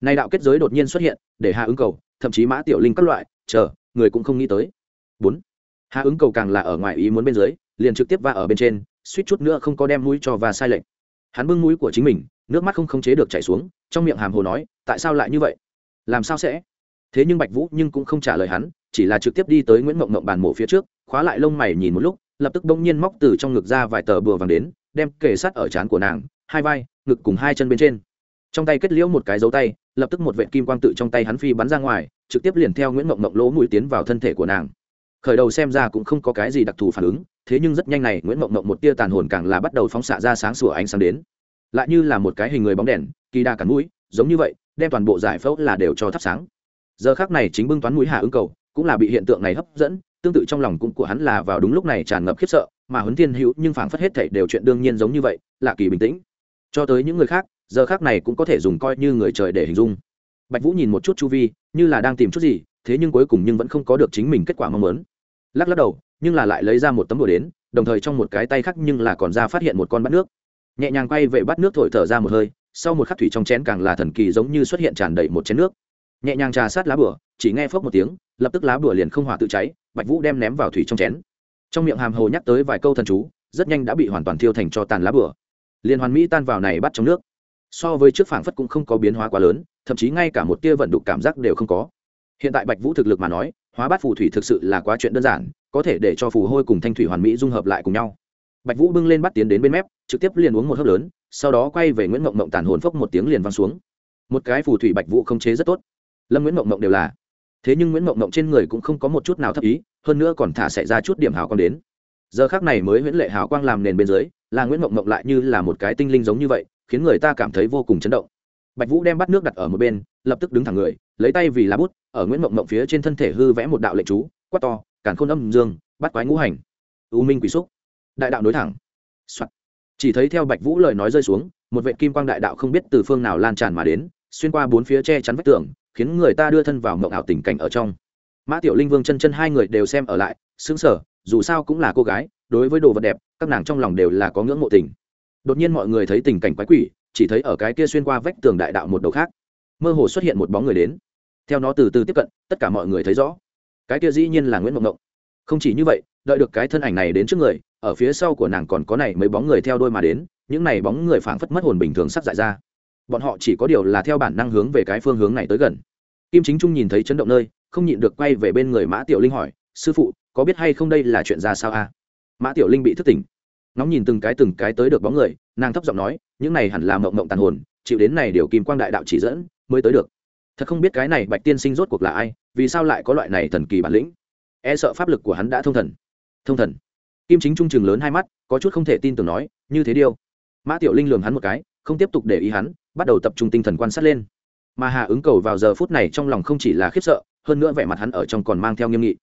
Nay đạo kết giới đột nhiên xuất hiện, để hà ứng cầu, thậm chí mã tiểu linh các loại, chờ, người cũng không nghĩ tới. Bốn. Hà ứng cầu càng là ở ngoài ý muốn bên dưới, liền trực tiếp va ở bên trên, suýt chút nữa không có đem mũi cho và sai lệch. Hắn bưng mũi của chính mình, nước mắt không khống chế được chảy xuống, trong miệng hàm hồ nói, tại sao lại như vậy? Làm sao sẽ? Thế nhưng bạch vũ nhưng cũng không trả lời hắn, chỉ là trực tiếp đi tới nguyễn mộng mộng bàn mổ phía trước, khóa lại lông mày nhìn một lúc, lập tức bỗng nhiên móc từ trong ngực ra vài tờ bừa vàng đến, đem kề sát ở trán của nàng, hai vai, ngực cùng hai chân bên trên. Trong tay kết liễu một cái dấu tay, lập tức một vệ kim quang tự trong tay hắn phi bắn ra ngoài, trực tiếp liền theo nguyễn mộng mộng lỗ mũi tiến vào thân thể của nàng. Khởi đầu xem ra cũng không có cái gì đặc thù phản ứng, thế nhưng rất nhanh này nguyễn mộng mộng một tia tàn hồn càng là bắt đầu phóng xạ ra sáng sủa ánh sáng đến. Lại như là một cái hình người bóng đèn, kỳ đa cắn mũi, giống như vậy, đem toàn bộ giải phẫu là đều cho thắp sáng giờ khác này chính bưng toán mũi hạ ứng cầu, cũng là bị hiện tượng này hấp dẫn, tương tự trong lòng cũng của hắn là vào đúng lúc này tràn ngập khiếp sợ, mà huấn thiên hữu nhưng phảng phất hết thảy đều chuyện đương nhiên giống như vậy lạ kỳ bình tĩnh. Cho tới những người khác, giờ khác này cũng có thể dùng coi như người trời để hình dung. Bạch vũ nhìn một chút chu vi, như là đang tìm chút gì, thế nhưng cuối cùng nhưng vẫn không có được chính mình kết quả mong muốn. Lắc lắc đầu, nhưng là lại lấy ra một tấm đồ đến, đồng thời trong một cái tay khác nhưng là còn ra phát hiện một con bát nước. Nhẹ nhàng quay về bát nước thổi thở ra một hơi, sau một khắc thủy trong chén càng là thần kỳ giống như xuất hiện tràn đầy một chén nước nhẹ nhàng trà sát lá bửa chỉ nghe phốc một tiếng, lập tức lá bửa liền không hỏa tự cháy, bạch vũ đem ném vào thủy trong chén. Trong miệng hàm hồ nhắc tới vài câu thần chú, rất nhanh đã bị hoàn toàn thiêu thành cho tàn lá bửa liền hoàn mỹ tan vào này bắt trong nước. So với trước phảng phất cũng không có biến hóa quá lớn, thậm chí ngay cả một tia vận đục cảm giác đều không có. Hiện tại bạch vũ thực lực mà nói, hóa bát phù thủy thực sự là quá chuyện đơn giản, có thể để cho phù hôi cùng thanh thủy hoàn mỹ dung hợp lại cùng nhau. Bạch vũ bưng lên bắt tiến đến bên mép, trực tiếp liền uống một hớp lớn, sau đó quay về nguyễn mộng mộng tàn hồn phốc một tiếng liền văng xuống. Một cái phù thủy bạch vũ không chế rất tốt lâm nguyễn mộng mộng đều là. Thế nhưng nguyễn mộng mộng trên người cũng không có một chút nào thấp ý, hơn nữa còn thả xảy ra chút điểm hào quang đến. Giờ khác này mới nguyễn lệ hào quang làm nền bên dưới, là nguyễn mộng mộng lại như là một cái tinh linh giống như vậy, khiến người ta cảm thấy vô cùng chấn động. Bạch vũ đem bắt nước đặt ở một bên, lập tức đứng thẳng người, lấy tay vì lá bút, ở nguyễn mộng mộng phía trên thân thể hư vẽ một đạo lệnh chú, quát to, càn khôn âm dương, bắt quái ngũ hành. U minh quỷ xúc. Đại đạo nối thẳng、Soạn. chỉ thấy theo bạch vũ lời nói rơi xuống, một vệ kim quang đại đạo không biết từ phương nào lan tràn mà đến, xuyên qua bốn phía che chắn vách tường khiến người ta đưa thân vào mộng ảo tình cảnh ở trong. Mã tiểu linh, vương chân chân hai người đều xem ở lại xứng sở dù sao cũng là cô gái, đối với đồ vật đẹp, các nàng trong lòng đều là có ngưỡng mộ tình. Đột nhiên mọi người thấy tình cảnh quái quỷ, chỉ thấy ở cái kia xuyên qua vách tường đại đạo một đầu khác, mơ hồ xuất hiện một bóng người đến. Theo nó từ từ tiếp cận, tất cả mọi người thấy rõ, cái kia dĩ nhiên là nguyễn mộng mộng không chỉ như vậy, đợi được cái thân ảnh này đến trước người, ở phía sau của nàng còn có này mấy bóng người theo đôi mà đến, những này bóng người phảng phất mất hồn bình thường sắp dại ra bọn họ chỉ có điều là theo bản năng hướng về cái phương hướng này tới gần. Kim chính trung nhìn thấy chấn động nơi, không nhịn được quay về bên người mã tiểu linh hỏi, sư phụ, có biết hay không đây là chuyện ra sao a? Mã tiểu linh bị thức tỉnh. Nóng nhìn từng cái từng cái tới được bóng người, nàng thấp giọng nói, những này hẳn là mộng mộng tàn hồn, chịu đến này điều kim quang đại đạo chỉ dẫn, mới tới được. Thật không biết cái này bạch tiên sinh rốt cuộc là ai, vì sao lại có loại này thần kỳ bản lĩnh. E sợ pháp lực của hắn đã thông thần. Thông thần. Kim chính trung chừng lớn hai mắt, có chút không thể tin tưởng nói, như thế điêu mã tiểu linh lường hắn một cái không tiếp tục để ý hắn, bắt đầu tập trung tinh thần quan sát lên. Mà hà ứng cầu vào giờ phút này trong lòng không chỉ là khiếp sợ, hơn nữa vẻ mặt hắn ở trong còn mang theo nghiêm nghị.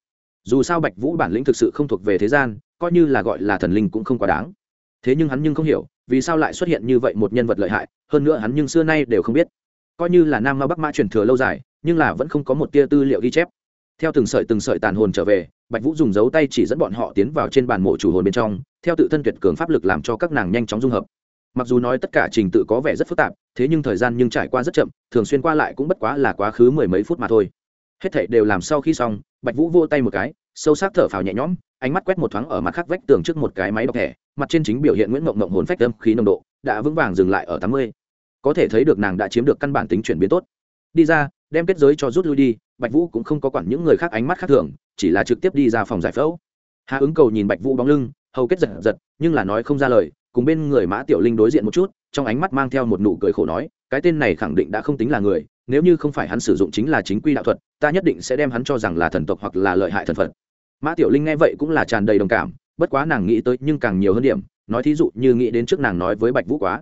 Dù sao bạch vũ bản lĩnh thực sự không thuộc về thế gian, coi như là gọi là thần linh cũng không quá đáng. Thế nhưng hắn nhưng không hiểu, vì sao lại xuất hiện như vậy một nhân vật lợi hại, hơn nữa hắn nhưng xưa nay đều không biết. Coi như là nam ma bắc mã truyền thừa lâu dài, nhưng là vẫn không có một tia tư liệu ghi chép. Theo từng sợi từng sợi tàn hồn trở về, bạch vũ dùng dấu tay chỉ dẫn bọn họ tiến vào trên bàn mộ chủ hồn bên trong, theo tự thân tuyệt cường pháp lực làm cho các nàng nhanh chóng dung hợp mặc dù nói tất cả trình tự có vẻ rất phức tạp, thế nhưng thời gian nhưng trải qua rất chậm, thường xuyên qua lại cũng bất quá là quá khứ mười mấy phút mà thôi. Hết thảy đều làm sau khi xong, bạch vũ vô tay một cái, sâu sắc thở phào nhẹ nhõm, ánh mắt quét một thoáng ở mặt khắc vách tường trước một cái máy đọc thẻ, mặt trên chính biểu hiện nguyễn mộng mộng hồn phách âm khí nồng độ, đã vững vàng dừng lại ở tám mươi. Có thể thấy được nàng đã chiếm được căn bản tính chuyển biến tốt. Đi ra, đem kết giới cho rút lui đi, bạch vũ cũng không có quản những người khác ánh mắt khác thường, chỉ là trực tiếp đi ra phòng giải phẫu. Hà ứng cầu nhìn bạch vũ bóng lưng, hầu kết giật giật, nhưng là nói không ra lời cùng bên người mã tiểu linh đối diện một chút, trong ánh mắt mang theo một nụ cười khổ nói, cái tên này khẳng định đã không tính là người, nếu như không phải hắn sử dụng chính là chính quy đạo thuật, ta nhất định sẽ đem hắn cho rằng là thần tộc hoặc là lợi hại thần phật. Mã tiểu linh nghe vậy cũng là tràn đầy đồng cảm, bất quá nàng nghĩ tới nhưng càng nhiều hơn điểm, nói thí dụ như nghĩ đến trước nàng nói với bạch vũ quá,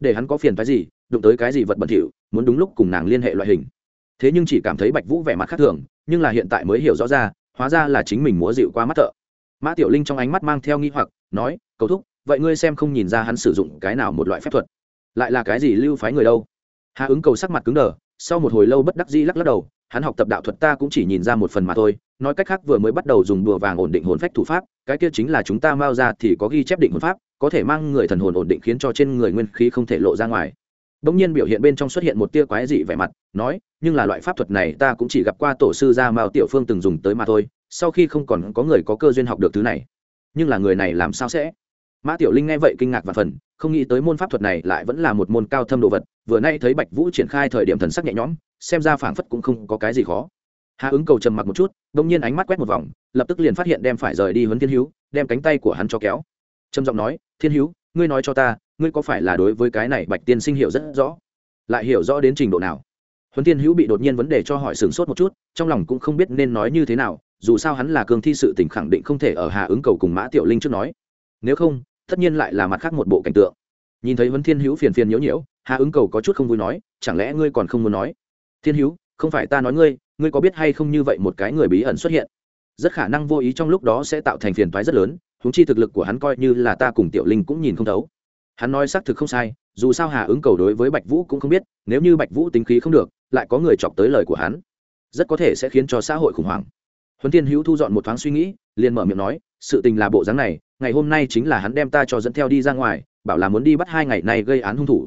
để hắn có phiền phái gì, đụng tới cái gì vật bẩn thỉu, muốn đúng lúc cùng nàng liên hệ loại hình. Thế nhưng chỉ cảm thấy bạch vũ vẻ mặt khác thường, nhưng là hiện tại mới hiểu rõ ra, hóa ra là chính mình múa dịu qua mắt thợ. Mã tiểu linh trong ánh mắt mang theo nghi hoặc, nói, cầu thúc vậy ngươi xem không nhìn ra hắn sử dụng cái nào một loại phép thuật lại là cái gì lưu phái người đâu hà ứng cầu sắc mặt cứng đờ sau một hồi lâu bất đắc dĩ lắc lắc đầu hắn học tập đạo thuật ta cũng chỉ nhìn ra một phần mà thôi nói cách khác vừa mới bắt đầu dùng đùa vàng ổn định hồn phách thủ pháp cái kia chính là chúng ta mao ra thì có ghi chép định hồn pháp có thể mang người thần hồn ổn định khiến cho trên người nguyên khí không thể lộ ra ngoài Đống nhiên biểu hiện bên trong xuất hiện một tia quái dị vẻ mặt, nói, nhưng là loại pháp thuật này ta cũng chỉ gặp qua tổ sư gia Mao Tiểu Phương từng dùng tới mà thôi, sau khi không còn có người có cơ duyên học được thứ này. Nhưng là người này làm sao sẽ? Mã Tiểu Linh nghe vậy kinh ngạc và phần, không nghĩ tới môn pháp thuật này lại vẫn là một môn cao thâm đồ vật, vừa nay thấy Bạch Vũ triển khai thời điểm thần sắc nhẹ nhõm, xem ra phảng phất cũng không có cái gì khó. Hạ ứng cầu trầm mặc một chút, đột nhiên ánh mắt quét một vòng, lập tức liền phát hiện đem phải rời đi huấn Thiên Hữu, đem cánh tay của hắn cho kéo. Trầm giọng nói, "Thiên Hữu, ngươi nói cho ta, ngươi có phải là đối với cái này Bạch Tiên Sinh hiểu rất rõ?" lại hiểu rõ đến trình độ nào huấn Thiên hữu bị đột nhiên vấn đề cho hỏi sửng sốt một chút trong lòng cũng không biết nên nói như thế nào dù sao hắn là cường thi sự tỉnh khẳng định không thể ở hạ ứng cầu cùng mã tiểu linh trước nói nếu không, tất nhiên lại là mặt khác một bộ cảnh tượng. Nhìn thấy huấn thiên hữu phiền phiền nhiễu nhiễu, hà ứng cầu có chút không vui nói, chẳng lẽ ngươi còn không muốn nói? Thiên hữu, không phải ta nói ngươi ngươi có biết hay không như vậy một cái người bí ẩn xuất hiện? Rất khả năng vô ý trong lúc đó sẽ tạo thành phiền toái rất lớn húng chi thực lực của hắn coi như là ta cùng tiểu linh cũng nhìn không thấu. Hắn nói xác thực không sai, dù sao hà ứng cầu đối với bạch vũ cũng không biết, nếu như bạch vũ tính khí không được, lại có người chọc tới lời của hắn, rất có thể sẽ khiến cho xã hội khủng hoảng. Huấn Thiên hữu thu dọn một thoáng suy nghĩ, liền mở miệng nói, sự tình là bộ dáng này ngày hôm nay chính là hắn đem ta cho dẫn theo đi ra ngoài, bảo là muốn đi bắt hai ngày nay gây án hung thủ.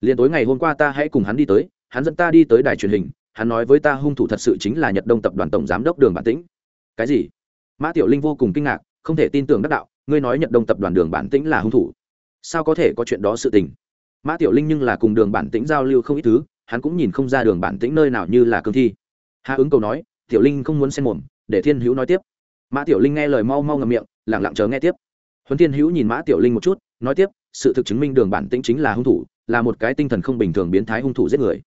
Liền tối ngày hôm qua ta hãy cùng hắn đi tới, hắn dẫn ta đi tới đài truyền hình, hắn nói với ta hung thủ thật sự chính là nhật đông tập đoàn tổng giám đốc đường bản tĩnh. Cái gì? Mã tiểu linh vô cùng kinh ngạc, không thể tin tưởng đắc đạo, ngươi nói nhật đông tập đoàn đường bản tĩnh là hung thủ. Sao có thể có chuyện đó sự tình? Mã tiểu linh nhưng là cùng đường bản tĩnh giao lưu không ít thứ, hắn cũng nhìn không ra đường bản tĩnh nơi nào như là cương thi. Hạ ứng cầu nói, tiểu linh không muốn xen mồm, để thiên hữu nói tiếp. Mã tiểu linh nghe lời mau mau ngầm miệng lẳng lặng chờ nghe tiếp huấn thiên hữu nhìn mã tiểu linh một chút, nói tiếp, sự thực chứng minh đường bản tĩnh chính là hung thủ, là một cái tinh thần không bình thường biến thái hung thủ giết người.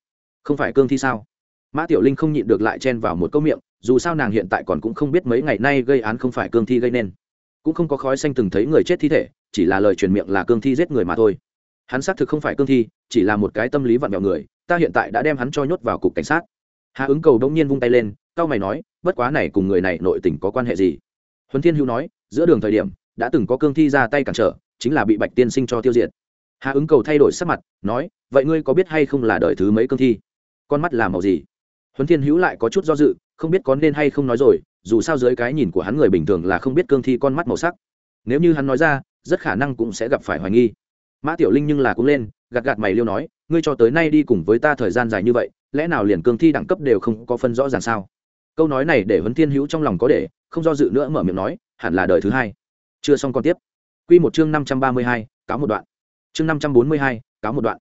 Không phải cương thi sao? Mã tiểu linh không nhịn được lại chen vào một câu miệng, dù sao nàng hiện tại còn cũng không biết mấy ngày nay gây án không phải cương thi gây nên. Cũng không có khói xanh từng thấy người chết thi thể, chỉ là lời truyền miệng là cương thi giết người mà thôi. Hắn xác thực không phải cương thi, chỉ là một cái tâm lý vặn vẹo người, ta hiện tại đã đem hắn cho nhốt vào cục cảnh sát. Hà ứng cầu đông nhiên vung tay lên cao mày nói, bất quá này cùng người này nội tình có quan hệ gì? Huấn thiên hữu nói, giữa đường thời điểm đã từng có cương thi ra tay cản trở, chính là bị bạch tiên sinh cho tiêu diệt. Hà ứng cầu thay đổi sắc mặt, nói, vậy ngươi có biết hay không là đời thứ mấy cương thi? Con mắt là màu gì? Huấn thiên hữu lại có chút do dự, không biết có nên hay không nói rồi, dù sao dưới cái nhìn của hắn người bình thường là không biết cương thi con mắt màu sắc. Nếu như hắn nói ra, rất khả năng cũng sẽ gặp phải hoài nghi. Mã tiểu linh nhưng là cũng lên, gạt gạt mày liêu nói, ngươi cho tới nay đi cùng với ta thời gian dài như vậy, lẽ nào liền cương thi đẳng cấp đều không có phân rõ ràng sao? Câu nói này để huấn thiên hữu trong lòng có để, không do dự nữa mở miệng nói, hẳn là đời thứ hai chưa xong còn tiếp. Q một chương năm trăm ba mươi hai, cáo một đoạn. Chương năm trăm bốn mươi hai, cáo một đoạn.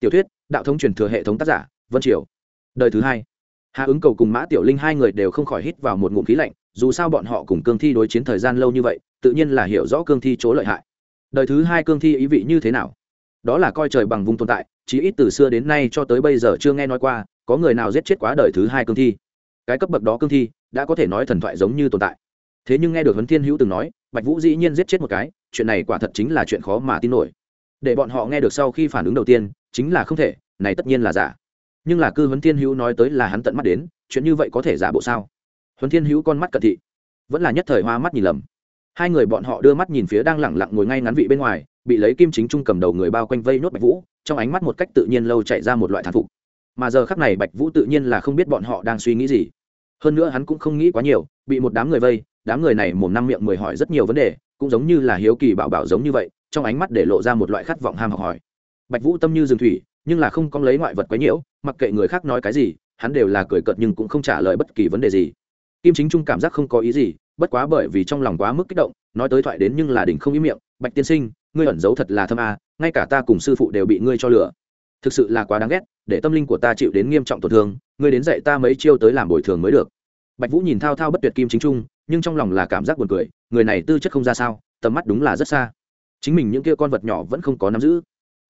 Tiểu thuyết, đạo thống truyền thừa hệ thống tác giả, vân triều. Đời thứ hai. Hạ ứng cầu cùng mã tiểu linh hai người đều không khỏi hít vào một ngụm khí lạnh, dù sao bọn họ cùng cương thi đối chiến thời gian lâu như vậy, tự nhiên là hiểu rõ cương thi chỗ lợi hại. Đời thứ hai cương thi ý vị như thế nào? Đó là coi trời bằng vùng tồn tại, chí ít từ xưa đến nay cho tới bây giờ chưa nghe nói qua, có người nào giết chết quá đời thứ hai cương thi? Cái cấp bậc đó cương thi, đã có thể nói thần thoại giống như tồn tại. Thế nhưng nghe được huấn thiên hữu từng nói bạch vũ dĩ nhiên giết chết một cái, chuyện này quả thật chính là chuyện khó mà tin nổi. Để bọn họ nghe được sau khi phản ứng đầu tiên, chính là không thể, này tất nhiên là giả. Nhưng là cư huấn thiên hữu nói tới là hắn tận mắt đến, chuyện như vậy có thể giả bộ sao? Huấn thiên hữu con mắt cận thị, vẫn là nhất thời hoa mắt nhìn lầm. Hai người bọn họ đưa mắt nhìn phía đang lẳng lặng ngồi ngay ngắn vị bên ngoài, bị lấy kim chính trung cầm đầu người bao quanh vây nốt bạch vũ, trong ánh mắt một cách tự nhiên lâu chạy ra một loại thán phục. Mà giờ khắc này bạch vũ tự nhiên là không biết bọn họ đang suy nghĩ gì. Hơn nữa hắn cũng không nghĩ quá nhiều, bị một đám người vây đám người này mồm năm miệng mười hỏi rất nhiều vấn đề cũng giống như là hiếu kỳ bảo bảo giống như vậy trong ánh mắt để lộ ra một loại khát vọng ham học hỏi. Bạch vũ tâm như rừng thủy nhưng là không có lấy ngoại vật quấy nhiễu mặc kệ người khác nói cái gì hắn đều là cười cợt nhưng cũng không trả lời bất kỳ vấn đề gì. Kim chính trung cảm giác không có ý gì bất quá bởi vì trong lòng quá mức kích động nói tới thoại đến nhưng là đỉnh không ý miệng bạch tiên sinh ngươi ẩn giấu thật là thâm a ngay cả ta cùng sư phụ đều bị ngươi cho lừa, thực sự là quá đáng ghét để tâm linh của ta chịu đến nghiêm trọng tổn thương ngươi đến dạy ta mấy chiêu tới làm bồi thường mới được. Bạch vũ nhìn thao thao bất tuyệt kim chính trung nhưng trong lòng là cảm giác buồn cười, người này tư chất không ra sao, tầm mắt đúng là rất xa. Chính mình những kia con vật nhỏ vẫn không có nắm giữ.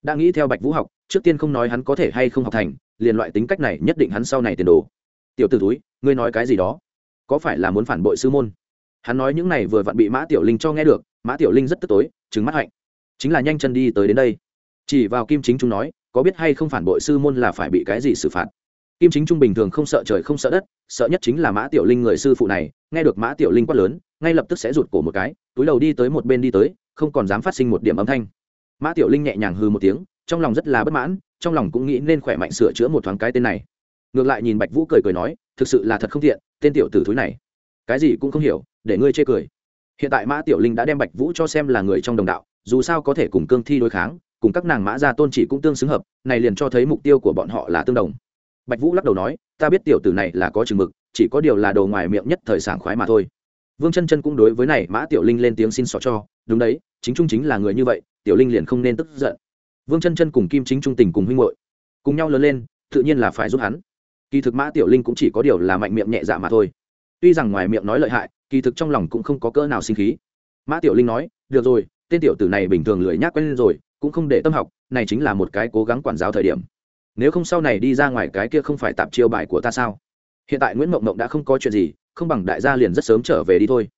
Đã nghĩ theo bạch vũ học, trước tiên không nói hắn có thể hay không học thành, liền loại tính cách này nhất định hắn sau này tiền đồ. Tiểu t ử túi ngươi nói cái gì đó? Có phải là muốn phản bội sư môn? Hắn nói những này vừa vặn bị mã tiểu linh cho nghe được, mã tiểu linh rất tức tối chứng mắt hạnh. Chính là nhanh chân đi tới đến đây. Chỉ vào kim chính trung nói, có biết hay không phản bội sư môn là phải bị cái gì xử phạt? Kim chính trung bình thường không sợ trời không sợ đất, sợ nhất chính là mã tiểu linh người sư phụ này, nghe được mã tiểu linh quát lớn, ngay lập tức sẽ rụt cổ một cái, túi đầu đi tới một bên đi tới, không còn dám phát sinh một điểm âm thanh. Mã tiểu linh nhẹ nhàng hư một tiếng, trong lòng rất là bất mãn, trong lòng cũng nghĩ nên khỏe mạnh sửa chữa một thoáng cái tên này. Ngược lại nhìn bạch vũ cười cười nói, thực sự là thật không thiện tên tiểu tử thúi này, cái gì cũng không hiểu, để ngươi chê cười. Hiện tại mã tiểu linh đã đem bạch vũ cho xem là người trong đồng đạo, dù sao có thể cùng cương thi đối kháng, cùng các nàng mã gia tôn chỉ cũng tương xứng hợp, này liền cho thấy mục tiêu của bọn họ là tương đồng bạch vũ lắc đầu nói, ta biết tiểu tử này là có chừng mực, chỉ có điều là đầu ngoài miệng nhất thời sảng khoái mà thôi. Vương chân chân cũng đối với này, mã tiểu linh lên tiếng xin xỏ cho, đúng đấy, chính trung chính là người như vậy, tiểu linh liền không nên tức giận. Vương chân chân cùng kim chính trung tình cùng huynh hội cùng nhau lớn lên, tự nhiên là phải giúp hắn. Kỳ thực mã tiểu linh cũng chỉ có điều là mạnh miệng nhẹ dạ mà thôi. Tuy rằng ngoài miệng nói lợi hại, kỳ thực trong lòng cũng không có cỡ nào sinh khí. Mã tiểu linh nói, được rồi, tên tiểu tử này bình thường lười nhác quen lên rồi, cũng không để tâm học, này chính là một cái cố gắng quản giáo thời điểm nếu không sau này đi ra ngoài cái kia không phải tạp chiêu bài của ta sao? Hiện tại nguyễn mộng mộng đã không có chuyện gì, không bằng đại gia liền rất sớm trở về đi thôi.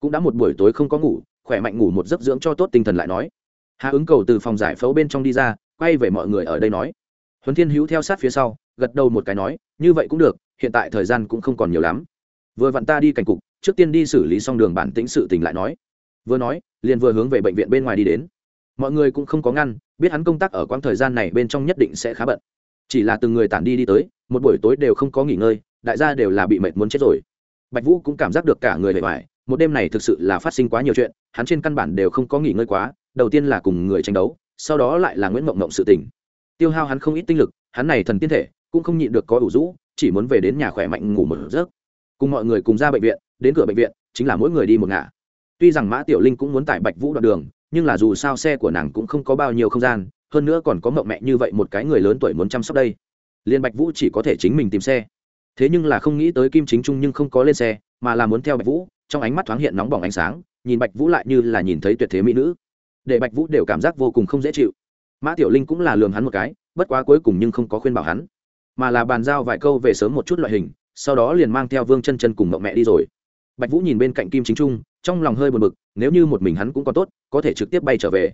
Cũng đã một buổi tối không có ngủ, khỏe mạnh ngủ một giấc dưỡng cho tốt tinh thần lại nói. Hà ứng cầu từ phòng giải phẫu bên trong đi ra, quay về mọi người ở đây nói. Huấn thiên hữu theo sát phía sau, gật đầu một cái nói, như vậy cũng được, hiện tại thời gian cũng không còn nhiều lắm. Vừa vặn ta đi cảnh cục, trước tiên đi xử lý xong đường bản tĩnh sự tình lại nói. Vừa nói, liền vừa hướng về bệnh viện bên ngoài đi đến. Mọi người cũng không có ngăn, biết hắn công tác ở quãng thời gian này bên trong nhất định sẽ khá bận chỉ là từng người tản đi đi tới, một buổi tối đều không có nghỉ ngơi, đại gia đều là bị mệt muốn chết rồi. Bạch vũ cũng cảm giác được cả người bề ngoài một đêm này thực sự là phát sinh quá nhiều chuyện, hắn trên căn bản đều không có nghỉ ngơi quá, đầu tiên là cùng người tranh đấu, sau đó lại là nguyễn mộng mộng sự tình. Tiêu hao hắn không ít tinh lực, hắn này thần tiên thể, cũng không nhịn được có ủ rũ, chỉ muốn về đến nhà khỏe mạnh ngủ một giấc. Cùng mọi người cùng ra bệnh viện, đến cửa bệnh viện, chính là mỗi người đi một ngả. Tuy rằng mã tiểu linh cũng muốn tải bạch vũ đoạn đường, nhưng là dù sao xe của nàng cũng không có bao nhiêu không gian hơn nữa còn có mộng mẹ như vậy một cái người lớn tuổi muốn chăm sóc đây. Liên bạch vũ chỉ có thể chính mình tìm xe. Thế nhưng là không nghĩ tới kim chính trung nhưng không có lên xe, mà là muốn theo bạch vũ, trong ánh mắt thoáng hiện nóng bỏng ánh sáng, nhìn bạch vũ lại như là nhìn thấy tuyệt thế mỹ nữ. Để bạch vũ đều cảm giác vô cùng không dễ chịu. Mã tiểu linh cũng là lường hắn một cái, bất quá cuối cùng nhưng không có khuyên bảo hắn, mà là bàn giao vài câu về sớm một chút loại hình, sau đó liền mang theo vương chân chân cùng mộng mẹ đi rồi. Bạch vũ nhìn bên cạnh kim chính trung, trong lòng hơi buồn bực, nếu như một mình hắn cũng còn tốt, có thể trực tiếp bay trở về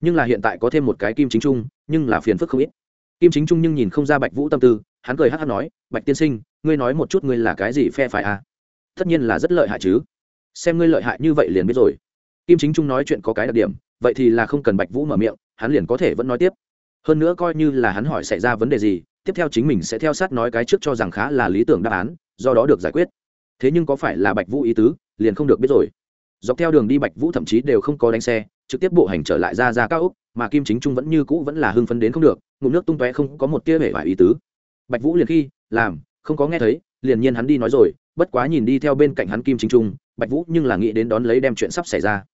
nhưng là hiện tại có thêm một cái kim chính trung, nhưng là phiền phức không ít. Kim chính trung nhưng nhìn không ra bạch vũ tâm tư, hắn cười hát hát nói, bạch tiên sinh, ngươi nói một chút ngươi là cái gì phe phải à? Tất nhiên là rất lợi hại chứ. Xem ngươi lợi hại như vậy liền biết rồi. Kim chính trung nói chuyện có cái đặc điểm, vậy thì là không cần bạch vũ mở miệng, hắn liền có thể vẫn nói tiếp. Hơn nữa coi như là hắn hỏi xảy ra vấn đề gì, tiếp theo chính mình sẽ theo sát nói cái trước cho rằng khá là lý tưởng đáp án, do đó được giải quyết. Thế nhưng có phải là bạch vũ ý tứ, liền không được biết rồi. Dọc theo đường đi bạch vũ thậm chí đều không có đánh xe trực tiếp bộ hành trở lại ra ra cao úc, mà kim chính trung vẫn như cũ vẫn là hưng phấn đến không được, ngụm nước tung tóe không có một tia vẻ vải ý tứ. Bạch vũ liền khi, làm, không có nghe thấy, liền nhiên hắn đi nói rồi, bất quá nhìn đi theo bên cạnh hắn kim chính trung, bạch vũ nhưng là nghĩ đến đón lấy đem chuyện sắp xảy ra.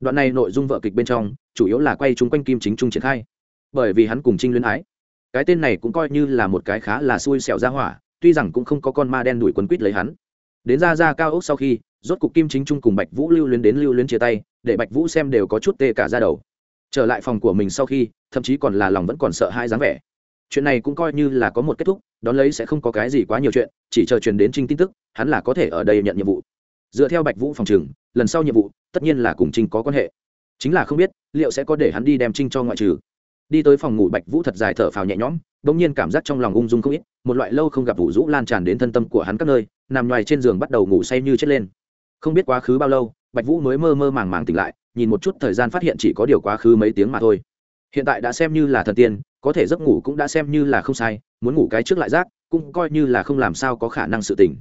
Đoạn này nội dung vợ kịch bên trong, chủ yếu là quay chung quanh kim chính trung triển khai. Bởi vì hắn cùng trinh luyến ái, cái tên này cũng coi như là một cái khá là xui xẻo ra hỏa, tuy rằng cũng không có con ma đen đuổi quấn quýt lấy hắn. Đến ra ra cao ốc sau khi rốt cục kim chính trung cùng bạch vũ lưu luyến đến lưu luyến chia tay, để bạch vũ xem đều có chút tê cả ra đầu. Trở lại phòng của mình sau khi, thậm chí còn là lòng vẫn còn sợ hai dáng vẻ. Chuyện này cũng coi như là có một kết thúc, đón lấy sẽ không có cái gì quá nhiều chuyện, chỉ chờ truyền đến trinh tin tức, hắn là có thể ở đây nhận nhiệm vụ. Dựa theo bạch vũ phòng trừng lần sau nhiệm vụ, tất nhiên là cùng trinh có quan hệ. Chính là không biết, liệu sẽ có để hắn đi đem trinh cho ngoại trừ. Đi tới phòng ngủ, bạch vũ thật dài thở phào nhẹ nhõm, bỗng nhiên cảm giác trong lòng ung dung không ít, một loại lâu không gặp vũ rũ lan tràn đến thân tâm của hắn các nơi, nằm ngoài trên giường bắt đầu ngủ say như chết lên không biết quá khứ bao lâu, bạch vũ mới mơ mơ màng màng tỉnh lại, nhìn một chút thời gian phát hiện chỉ có điều quá khứ mấy tiếng mà thôi. Hiện tại đã xem như là thần tiên, có thể giấc ngủ cũng đã xem như là không sai, muốn ngủ cái trước lại rác cũng coi như là không làm sao có khả năng sự tỉnh.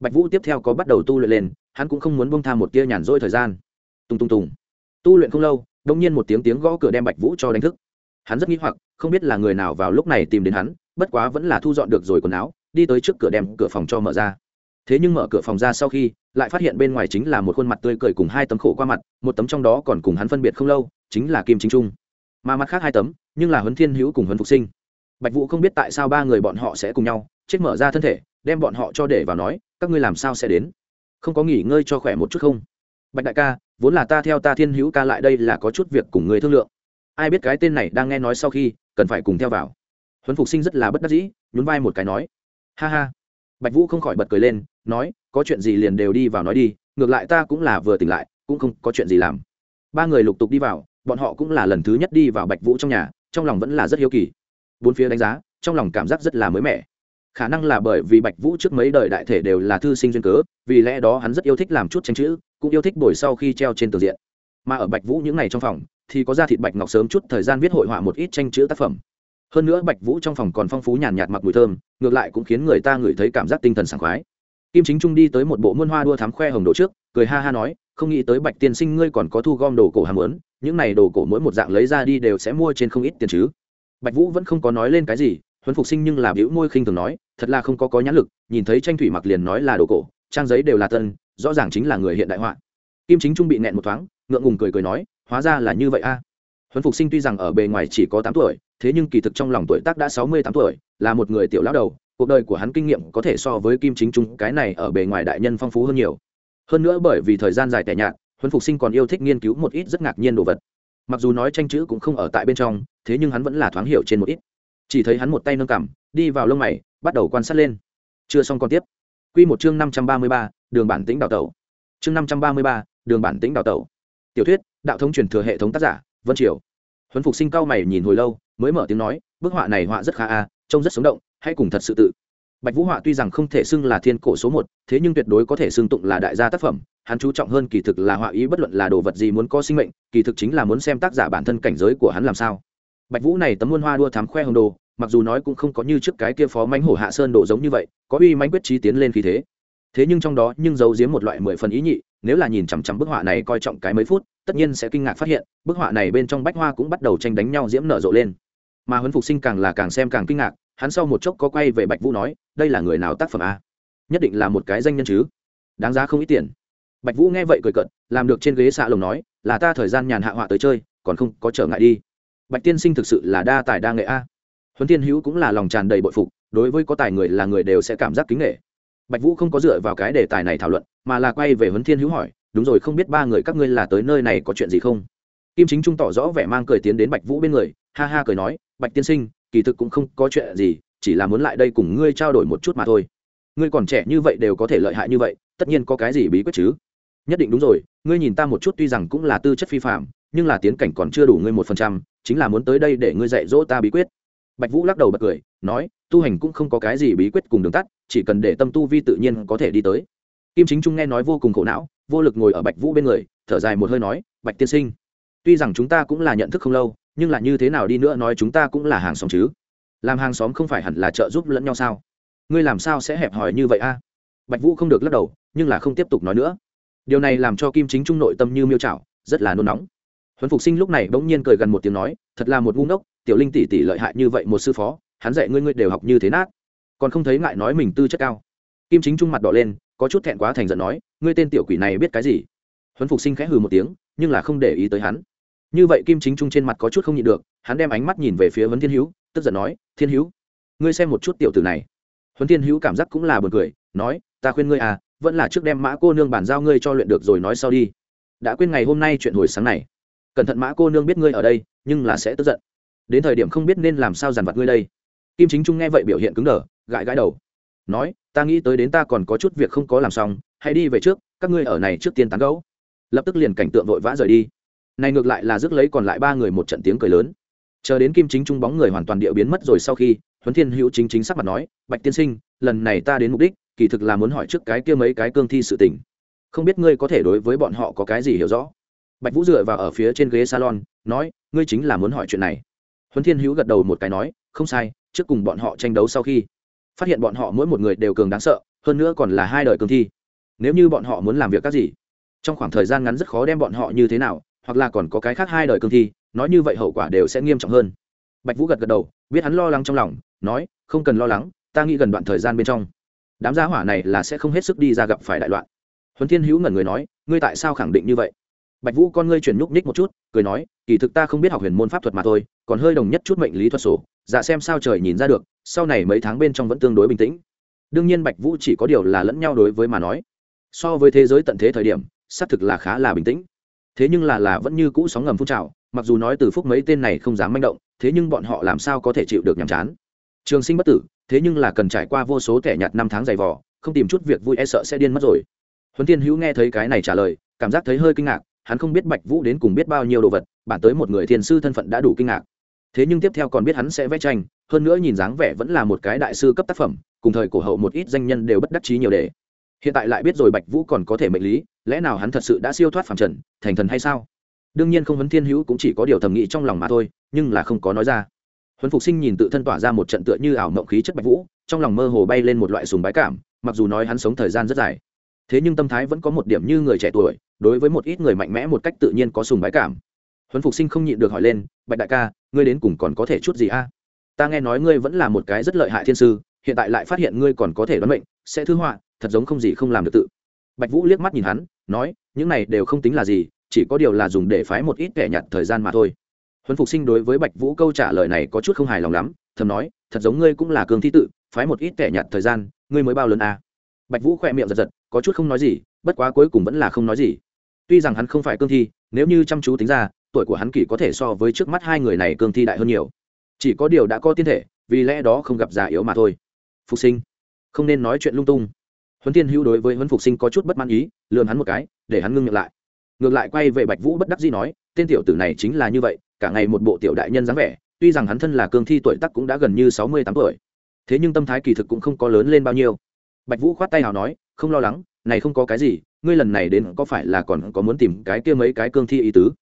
Bạch vũ tiếp theo có bắt đầu tu luyện lên, hắn cũng không muốn bông tham một tia nhàn rỗi thời gian. Tung tung tùng. Tu luyện không lâu đông nhiên một tiếng tiếng gõ cửa đem bạch vũ cho đánh thức. Hắn rất nghi hoặc, không biết là người nào vào lúc này tìm đến hắn, bất quá vẫn là thu dọn được rồi quần áo, đi tới trước cửa đem cửa phòng cho mở ra. Thế nhưng mở cửa phòng ra sau khi lại phát hiện bên ngoài chính là một khuôn mặt tươi cười cùng hai tấm khổ qua mặt, một tấm trong đó còn cùng hắn phân biệt không lâu, chính là kim chính trung. Mà mặt khác hai tấm, nhưng là huấn thiên hữu cùng huấn phục sinh. Bạch vũ không biết tại sao ba người bọn họ sẽ cùng nhau, chết mở ra thân thể, đem bọn họ cho để vào nói, các ngươi làm sao sẽ đến? Không có nghỉ ngơi cho khỏe một chút không? Bạch đại ca, vốn là ta theo ta thiên hữu ca lại đây là có chút việc cùng người thương lượng. Ai biết cái tên này đang nghe nói sau khi, cần phải cùng theo vào. Huấn phục sinh rất là bất đắc dĩ, nhún vai một cái nói. Ha ha. Bạch vũ không khỏi bật cười lên, nói có chuyện gì liền đều đi vào nói đi, ngược lại ta cũng là vừa tỉnh lại, cũng không có chuyện gì làm. Ba người lục tục đi vào, bọn họ cũng là lần thứ nhất đi vào bạch vũ trong nhà, trong lòng vẫn là rất hiếu kỳ. Bốn phía đánh giá, trong lòng cảm giác rất là mới mẻ. Khả năng là bởi vì bạch vũ trước mấy đời đại thể đều là thư sinh duyên cớ, vì lẽ đó hắn rất yêu thích làm chút tranh chữ, cũng yêu thích bồi sau khi treo trên tường diện. Mà ở bạch vũ những ngày trong phòng, thì có ra thịt bạch ngọc sớm chút thời gian viết hội họa một ít tranh chữ tác phẩm. Hơn nữa bạch vũ trong phòng còn phong phú nhàn nhạt mặc mùi thơm, ngược lại cũng khiến người ta ngửi thấy cảm giác tinh thần sảng khoái kim chính trung đi tới một bộ muôn hoa đua thám khoe hồng đồ trước, cười ha ha nói, không nghĩ tới bạch tiên sinh ngươi còn có thu gom đồ cổ hàm lớn những này đồ cổ mỗi một dạng lấy ra đi đều sẽ mua trên không ít tiền chứ. Bạch vũ vẫn không có nói lên cái gì, huấn phục sinh nhưng là biểu môi khinh thường nói, thật là không có có nhãn lực, nhìn thấy tranh thủy mặc liền nói là đồ cổ, trang giấy đều là tân, rõ ràng chính là người hiện đại họa. Kim chính trung bị nẹn một thoáng, ngượng ngùng cười cười nói, hóa ra là như vậy a. Huấn phục sinh tuy rằng ở bề ngoài chỉ có tám tuổi, thế nhưng kỳ thực trong lòng tuổi tác đã sáu mươi tám tuổi, là một người tiểu lão đầu cuộc đời của hắn kinh nghiệm có thể so với kim chính trung, cái này ở bề ngoài đại nhân phong phú hơn nhiều. Hơn nữa bởi vì thời gian dài tẻ nhạt, huấn phục sinh còn yêu thích nghiên cứu một ít rất ngạc nhiên đồ vật. Mặc dù nói tranh chữ cũng không ở tại bên trong, thế nhưng hắn vẫn là thoáng hiểu trên một ít. Chỉ thấy hắn một tay nâng cằm, đi vào lông mày, bắt đầu quan sát lên. Chưa xong còn tiếp. Q một chương năm trăm ba mươi ba, đường bản tĩnh đào tẩu. Chương năm trăm ba mươi ba, đường bản tĩnh đào tẩu. Tiểu thuyết, đạo thống truyền thừa hệ thống tác giả, vân triều. Huấn phục sinh cao mày nhìn hồi lâu, mới mở tiếng nói, bức họa này họa rất khá a trông rất sống động hay cùng thật sự tự. Bạch vũ họa tuy rằng không thể xưng là thiên cổ số một, thế nhưng tuyệt đối có thể xưng tụng là đại gia tác phẩm. Hắn chú trọng hơn kỳ thực là họa ý bất luận là đồ vật gì muốn có sinh mệnh, kỳ thực chính là muốn xem tác giả bản thân cảnh giới của hắn làm sao. Bạch vũ này tấm muôn hoa đua thám khoe hồng đồ, mặc dù nói cũng không có như trước cái kia phó mánh hổ hạ sơn đồ giống như vậy, có uy mánh quyết trí tiến lên khí thế. Thế nhưng trong đó nhưng giấu giếm một loại mười phần ý nhị, nếu là nhìn chằm chằm bức họa này coi trọng cái mấy phút, tất nhiên sẽ kinh ngạc phát hiện, bức họa này bên trong bách hoa cũng bắt đầu tranh đánh nhau diễm nở rộ lên mà huấn phục sinh càng là càng xem càng kinh ngạc, hắn sau một chốc có quay về bạch vũ nói, đây là người nào tác phẩm a? Nhất định là một cái danh nhân chứ? Đáng giá không ít tiền. Bạch vũ nghe vậy cười cận làm được trên ghế xạ lồng nói, là ta thời gian nhàn hạ họa tới chơi, còn không có trở ngại đi. Bạch tiên sinh thực sự là đa tài đa nghệ a. Huấn tiên hữu cũng là lòng tràn đầy bội phục, đối với có tài người là người đều sẽ cảm giác kính nghệ bạch vũ không có dựa vào cái đề tài này thảo luận, mà là quay về huấn thiên hữu hỏi, đúng rồi, không biết ba người các ngươi là tới nơi này có chuyện gì không? Kim chính trung tỏ rõ vẻ mang cười tiến đến bạch vũ bên người, ha ha cười nói, bạch tiên sinh, kỳ thực cũng không có chuyện gì, chỉ là muốn lại đây cùng ngươi trao đổi một chút mà thôi. Ngươi còn trẻ như vậy đều có thể lợi hại như vậy, tất nhiên có cái gì bí quyết chứ? Nhất định đúng rồi, ngươi nhìn ta một chút tuy rằng cũng là tư chất phi phạm nhưng là tiến cảnh còn chưa đủ ngươi một phần trăm, chính là muốn tới đây để ngươi dạy dỗ ta bí quyết. Bạch vũ lắc đầu bật cười, nói, tu hành cũng không có cái gì bí quyết cùng đường tắt, chỉ cần để tâm tu vi tự nhiên có thể đi tới. Kim chính trung nghe nói vô cùng khổ não, vô lực ngồi ở bạch vũ bên người, thở dài một hơi nói, bạch tiên sinh tuy rằng chúng ta cũng là nhận thức không lâu, nhưng là như thế nào đi nữa nói chúng ta cũng là hàng xóm chứ. Làm hàng xóm không phải hẳn là trợ giúp lẫn nhau sao? Ngươi làm sao sẽ hẹp hòi như vậy a? Bạch vũ không được lắc đầu, nhưng là không tiếp tục nói nữa. Điều này làm cho kim chính trung nội tâm như miêu trảo rất là nôn nóng. Huấn phục sinh lúc này bỗng nhiên cười gần một tiếng nói, thật là một ngu ngốc, tiểu linh tỷ tỷ lợi hại như vậy một sư phó, hắn dạy ngươi ngươi đều học như thế nát. Còn không thấy ngại nói mình tư chất cao. Kim chính trung mặt đỏ lên, có chút thẹn quá thành giận nói, ngươi tên tiểu quỷ này biết cái gì? Huấn phục sinh khẽ hừ một tiếng, nhưng là không để ý tới hắn như vậy kim chính trung trên mặt có chút không nhịn được, hắn đem ánh mắt nhìn về phía vấn thiên hữu, tức giận nói, thiên hữu, ngươi xem một chút tiểu tử này. Huấn thiên hữu cảm giác cũng là b u ồ n cười, nói, ta khuyên ngươi à vẫn là trước đem mã cô nương bàn giao ngươi cho luyện được rồi nói sau đi. Đã quên ngày hôm nay chuyện hồi sáng này. Cẩn thận mã cô nương biết ngươi ở đây, nhưng là sẽ tức giận. Đến thời điểm không biết nên làm sao dằn vặt ngươi đây. Kim chính trung nghe vậy biểu hiện cứng đờ, gãi gãi đầu. Nói, ta nghĩ tới đến ta còn có chút việc không có làm xong, hãy đi về trước, các ngươi ở này trước tiên tán gấu lập tức liền cảnh tượng vội vã rời đi này ngược lại là rước lấy còn lại ba người một trận tiếng cười lớn. Chờ đến kim chính trung bóng người hoàn toàn địa biến mất rồi sau khi, huấn thiên hữu chính chính sắc mặt nói, bạch tiên sinh, lần này ta đến mục đích, kỳ thực là muốn hỏi trước cái kia mấy cái cương thi sự tình. Không biết ngươi có thể đối với bọn họ có cái gì hiểu rõ? Bạch vũ dựa vào ở phía trên ghế salon, nói, ngươi chính là muốn hỏi chuyện này. Huấn thiên hữu gật đầu một cái nói, không sai, trước cùng bọn họ tranh đấu sau khi, phát hiện bọn họ mỗi một người đều cường đáng sợ, hơn nữa còn là hai đời cương thi. Nếu như bọn họ muốn làm việc các gì, trong khoảng thời gian ngắn rất khó đem bọn họ như thế nào hoặc là còn có cái khác hai đời cương thi, nói như vậy hậu quả đều sẽ nghiêm trọng hơn. Bạch vũ gật gật đầu, biết hắn lo lắng trong lòng, nói, không cần lo lắng, ta nghĩ gần đoạn thời gian bên trong, đám gia hỏa này là sẽ không hết sức đi ra gặp phải đại loạn. Huấn thiên hữu ngẩn người nói, ngươi tại sao khẳng định như vậy? Bạch vũ con ngươi chuyển nhúc nhích một chút, cười nói, kỳ thực ta không biết học huyền môn pháp thuật mà thôi, còn hơi đồng nhất chút mệnh lý thuật sổ dạ xem sao trời nhìn ra được, sau này mấy tháng bên trong vẫn tương đối bình tĩnh. Đương nhiên bạch vũ chỉ có điều là lẫn nhau đối với mà nói. So với thế giới tận thế thời điểm, xác thực là khá là bình tĩnh thế nhưng là là vẫn như cũ sóng ngầm phun trào, mặc dù nói từ phúc mấy tên này không dám manh động, thế nhưng bọn họ làm sao có thể chịu được nhàm chán? Trường sinh bất tử, thế nhưng là cần trải qua vô số thẻ nhạt năm tháng dày vò, không tìm chút việc vui e sợ sẽ điên mất rồi. Huấn tiên hữu nghe thấy cái này trả lời, cảm giác thấy hơi kinh ngạc, hắn không biết bạch vũ đến cùng biết bao nhiêu đồ vật, bản tới một người thiền sư thân phận đã đủ kinh ngạc. Thế nhưng tiếp theo còn biết hắn sẽ vẽ tranh, hơn nữa nhìn dáng vẻ vẫn là một cái đại sư cấp tác phẩm, cùng thời cổ hậu một ít danh nhân đều bất đắc chí nhiều đề hiện tại lại biết rồi bạch vũ còn có thể mệnh lý, lẽ nào hắn thật sự đã siêu thoát phàm trần, thành thần hay sao? Đương nhiên không huấn thiên hữu cũng chỉ có điều thầm nghĩ trong lòng mà thôi, nhưng là không có nói ra. Huấn phục sinh nhìn tự thân tỏa ra một trận tựa như ảo mộng khí chất bạch vũ, trong lòng mơ hồ bay lên một loại sùng bái cảm, mặc dù nói hắn sống thời gian rất dài. Thế nhưng tâm thái vẫn có một điểm như người trẻ tuổi, đối với một ít người mạnh mẽ một cách tự nhiên có sùng bái cảm. Huấn phục sinh không nhịn được hỏi lên, bạch đại ca, ngươi đến cùng còn có thể chút gì a? Ta nghe nói ngươi vẫn là một cái rất lợi hại thiên sư, hiện tại lại phát hiện ngươi còn có thể đoán mệnh, sẽ thư họa thật giống không gì không làm được tự. Bạch vũ liếc mắt nhìn hắn, nói, những này đều không tính là gì, chỉ có điều là dùng để phái một ít kẻ nhặt thời gian mà thôi. Huấn phục sinh đối với bạch vũ câu trả lời này có chút không hài lòng lắm, thầm nói, thật giống ngươi cũng là cường thi tự, phái một ít kẻ nhặt thời gian, ngươi mới bao lớn à. bạch vũ khỏe miệng giật giật, có chút không nói gì, bất quá cuối cùng vẫn là không nói gì. Tuy rằng hắn không phải cương thi, nếu như chăm chú tính ra, tuổi của hắn kỳ có thể so với trước mắt hai người này cương thi đại hơn nhiều. Chỉ có điều đã có tiên thể, vì lẽ đó không gặp già yếu mà thôi. Phục sinh, không nên nói chuyện lung tung huấn Thiên hữu đối với huấn phục sinh có chút bất mãn ý, lườm hắn một cái, để hắn ngưng miệng lại. Ngược lại quay về bạch vũ bất đắc dĩ nói, tên tiểu tử này chính là như vậy, cả ngày một bộ tiểu đại nhân dáng vẻ, tuy rằng hắn thân là cương thi tuổi tắc cũng đã gần như sáu mươi tám tuổi, thế nhưng tâm thái kỳ thực cũng không có lớn lên bao nhiêu. Bạch vũ khoát tay nào nói, không lo lắng, này không có cái gì, ngươi lần này đến có phải là còn có muốn tìm cái kia mấy cái cương thi ý tứ?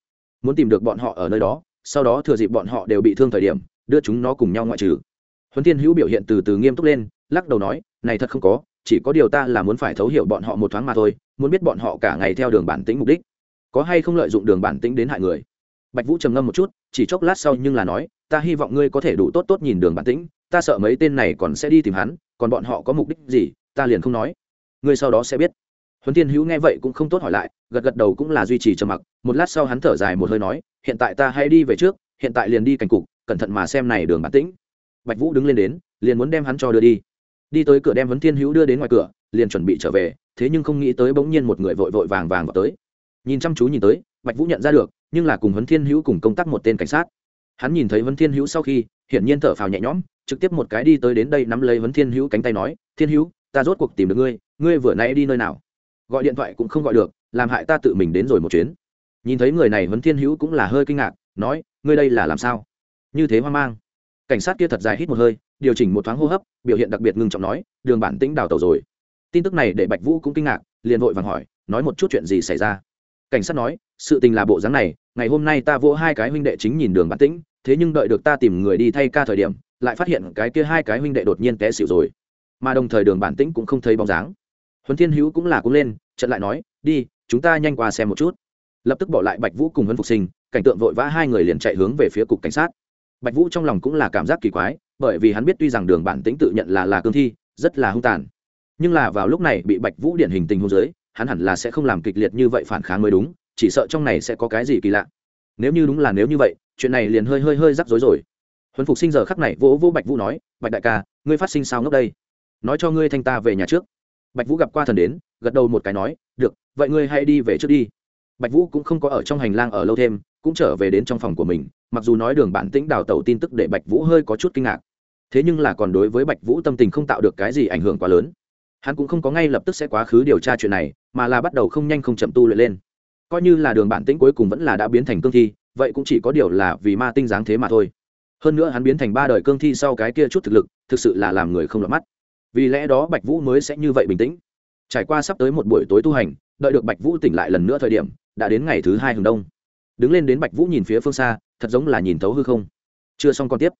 Muốn tìm được bọn họ ở nơi đó, sau đó thừa dịp bọn họ đều bị thương thời điểm, đưa chúng nó cùng nhau ngoại trừ. Huấn thiên hữu biểu hiện từ từ nghiêm túc lên, lắc đầu nói, này thật không có chỉ có điều ta là muốn phải thấu hiểu bọn họ một thoáng mà thôi muốn biết bọn họ cả ngày theo đường bản tính mục đích. Có hay không lợi dụng đường bản tính đến hại người? Bạch vũ trầm ngâm một chút chỉ chốc lát sau nhưng là nói ta hy vọng ngươi có thể đủ tốt tốt nhìn đường bản tính, ta sợ mấy tên này còn sẽ đi tìm hắn còn bọn họ có mục đích gì ta liền không nói. Ngươi sau đó sẽ biết. Huấn thiên hữu nghe vậy cũng không tốt hỏi lại gật gật đầu cũng là duy trì trầm mặc một lát sau hắn thở dài một hơi nói hiện tại ta hãy đi về trước hiện tại liền đi cảnh cục cẩn thận mà xem này đường bản tĩnh. Bạch vũ đứng lên đến liền muốn đem hắn cho đưa đi đi tới cửa đem Vấn thiên hữu đưa đến ngoài cửa, liền chuẩn bị trở về, thế nhưng không nghĩ tới bỗng nhiên một người vội vội vàng vàng vào tới. Nhìn chăm chú nhìn tới, bạch vũ nhận ra được, nhưng là cùng huấn thiên hữu cùng công tác một tên cảnh sát. Hắn nhìn thấy huấn thiên hữu sau khi, hiển nhiên thở phào nhẹ nhõm, trực tiếp một cái đi tới đến đây nắm lấy huấn thiên hữu cánh tay nói, thiên hữu, ta rốt cuộc tìm được ngươi ngươi vừa nãy đi nơi nào? Gọi điện thoại cũng không gọi được, làm hại ta tự mình đến rồi một chuyến. Nhìn thấy người này huấn thiên hữu cũng là hơi kinh ngạc, nói, ngươi đây là làm sao? Như thế hoang mang. Cảnh sát kia thật dài hít một hơi điều chỉnh một thoáng hô hấp, biểu hiện đặc biệt ngưng trọng nói, đường bản tĩnh đào tàu rồi. Tin tức này để bạch vũ cũng kinh ngạc, liền vội vàng hỏi, nói một chút chuyện gì xảy ra? Cảnh sát nói, sự tình là bộ dáng này, ngày hôm nay ta vỗ hai cái huynh đệ chính nhìn đường bản tĩnh, thế nhưng đợi được ta tìm người đi thay ca thời điểm, lại phát hiện cái kia hai cái huynh đệ đột nhiên té xỉu rồi. Mà đồng thời đường bản tĩnh cũng không thấy bóng dáng. Huấn thiên hữu cũng là cũng lên, trận lại nói, đi, chúng ta nhanh qua xem một chút. Lập tức bỏ lại bạch vũ cùng huấn phục sinh, cảnh tượng vội vã hai người liền chạy hướng về phía cục cảnh sát. Bạch vũ trong lòng cũng là cảm giác kỳ quái bởi vì hắn biết tuy rằng đường bản tĩnh tự nhận là là cương thi, rất là hung tàn. Nhưng là vào lúc này bị bạch vũ điển hình tình hôn giới, hắn hẳn là sẽ không làm kịch liệt như vậy phản kháng mới đúng, chỉ sợ trong này sẽ có cái gì kỳ lạ. Nếu như đúng là nếu như vậy, chuyện này liền hơi hơi hơi rắc rối rồi. Huấn phục sinh giờ khắc này vỗ vỗ bạch vũ nói, bạch đại ca, ngươi phát sinh sao ngốc đây? Nói cho ngươi thanh ta về nhà trước. Bạch vũ gặp qua thần đến, gật đầu một cái nói, được, vậy ngươi hãy đi về trước đi. Bạch vũ cũng không có ở trong hành lang ở lâu thêm, cũng trở về đến trong phòng của mình, mặc dù nói đường bản tĩnh đào tẩu tin tức để bạch vũ hơi có chút kinh ngạc thế nhưng là còn đối với bạch vũ tâm tình không tạo được cái gì ảnh hưởng quá lớn hắn cũng không có ngay lập tức sẽ quá khứ điều tra chuyện này mà là bắt đầu không nhanh không chậm tu luyện lên coi như là đường bản tĩnh cuối cùng vẫn là đã biến thành cương thi vậy cũng chỉ có điều là vì ma tinh dáng thế mà thôi hơn nữa hắn biến thành ba đời cương thi sau cái kia chút thực lực thực sự là làm người không lọt mắt vì lẽ đó bạch vũ mới sẽ như vậy bình tĩnh trải qua sắp tới một buổi tối tu hành đợi được bạch vũ tỉnh lại lần nữa thời điểm đã đến ngày thứ hai hừng đông đứng lên đến bạch vũ nhìn phía phương xa thật giống là nhìn thấu hư không chưa xong còn tiếp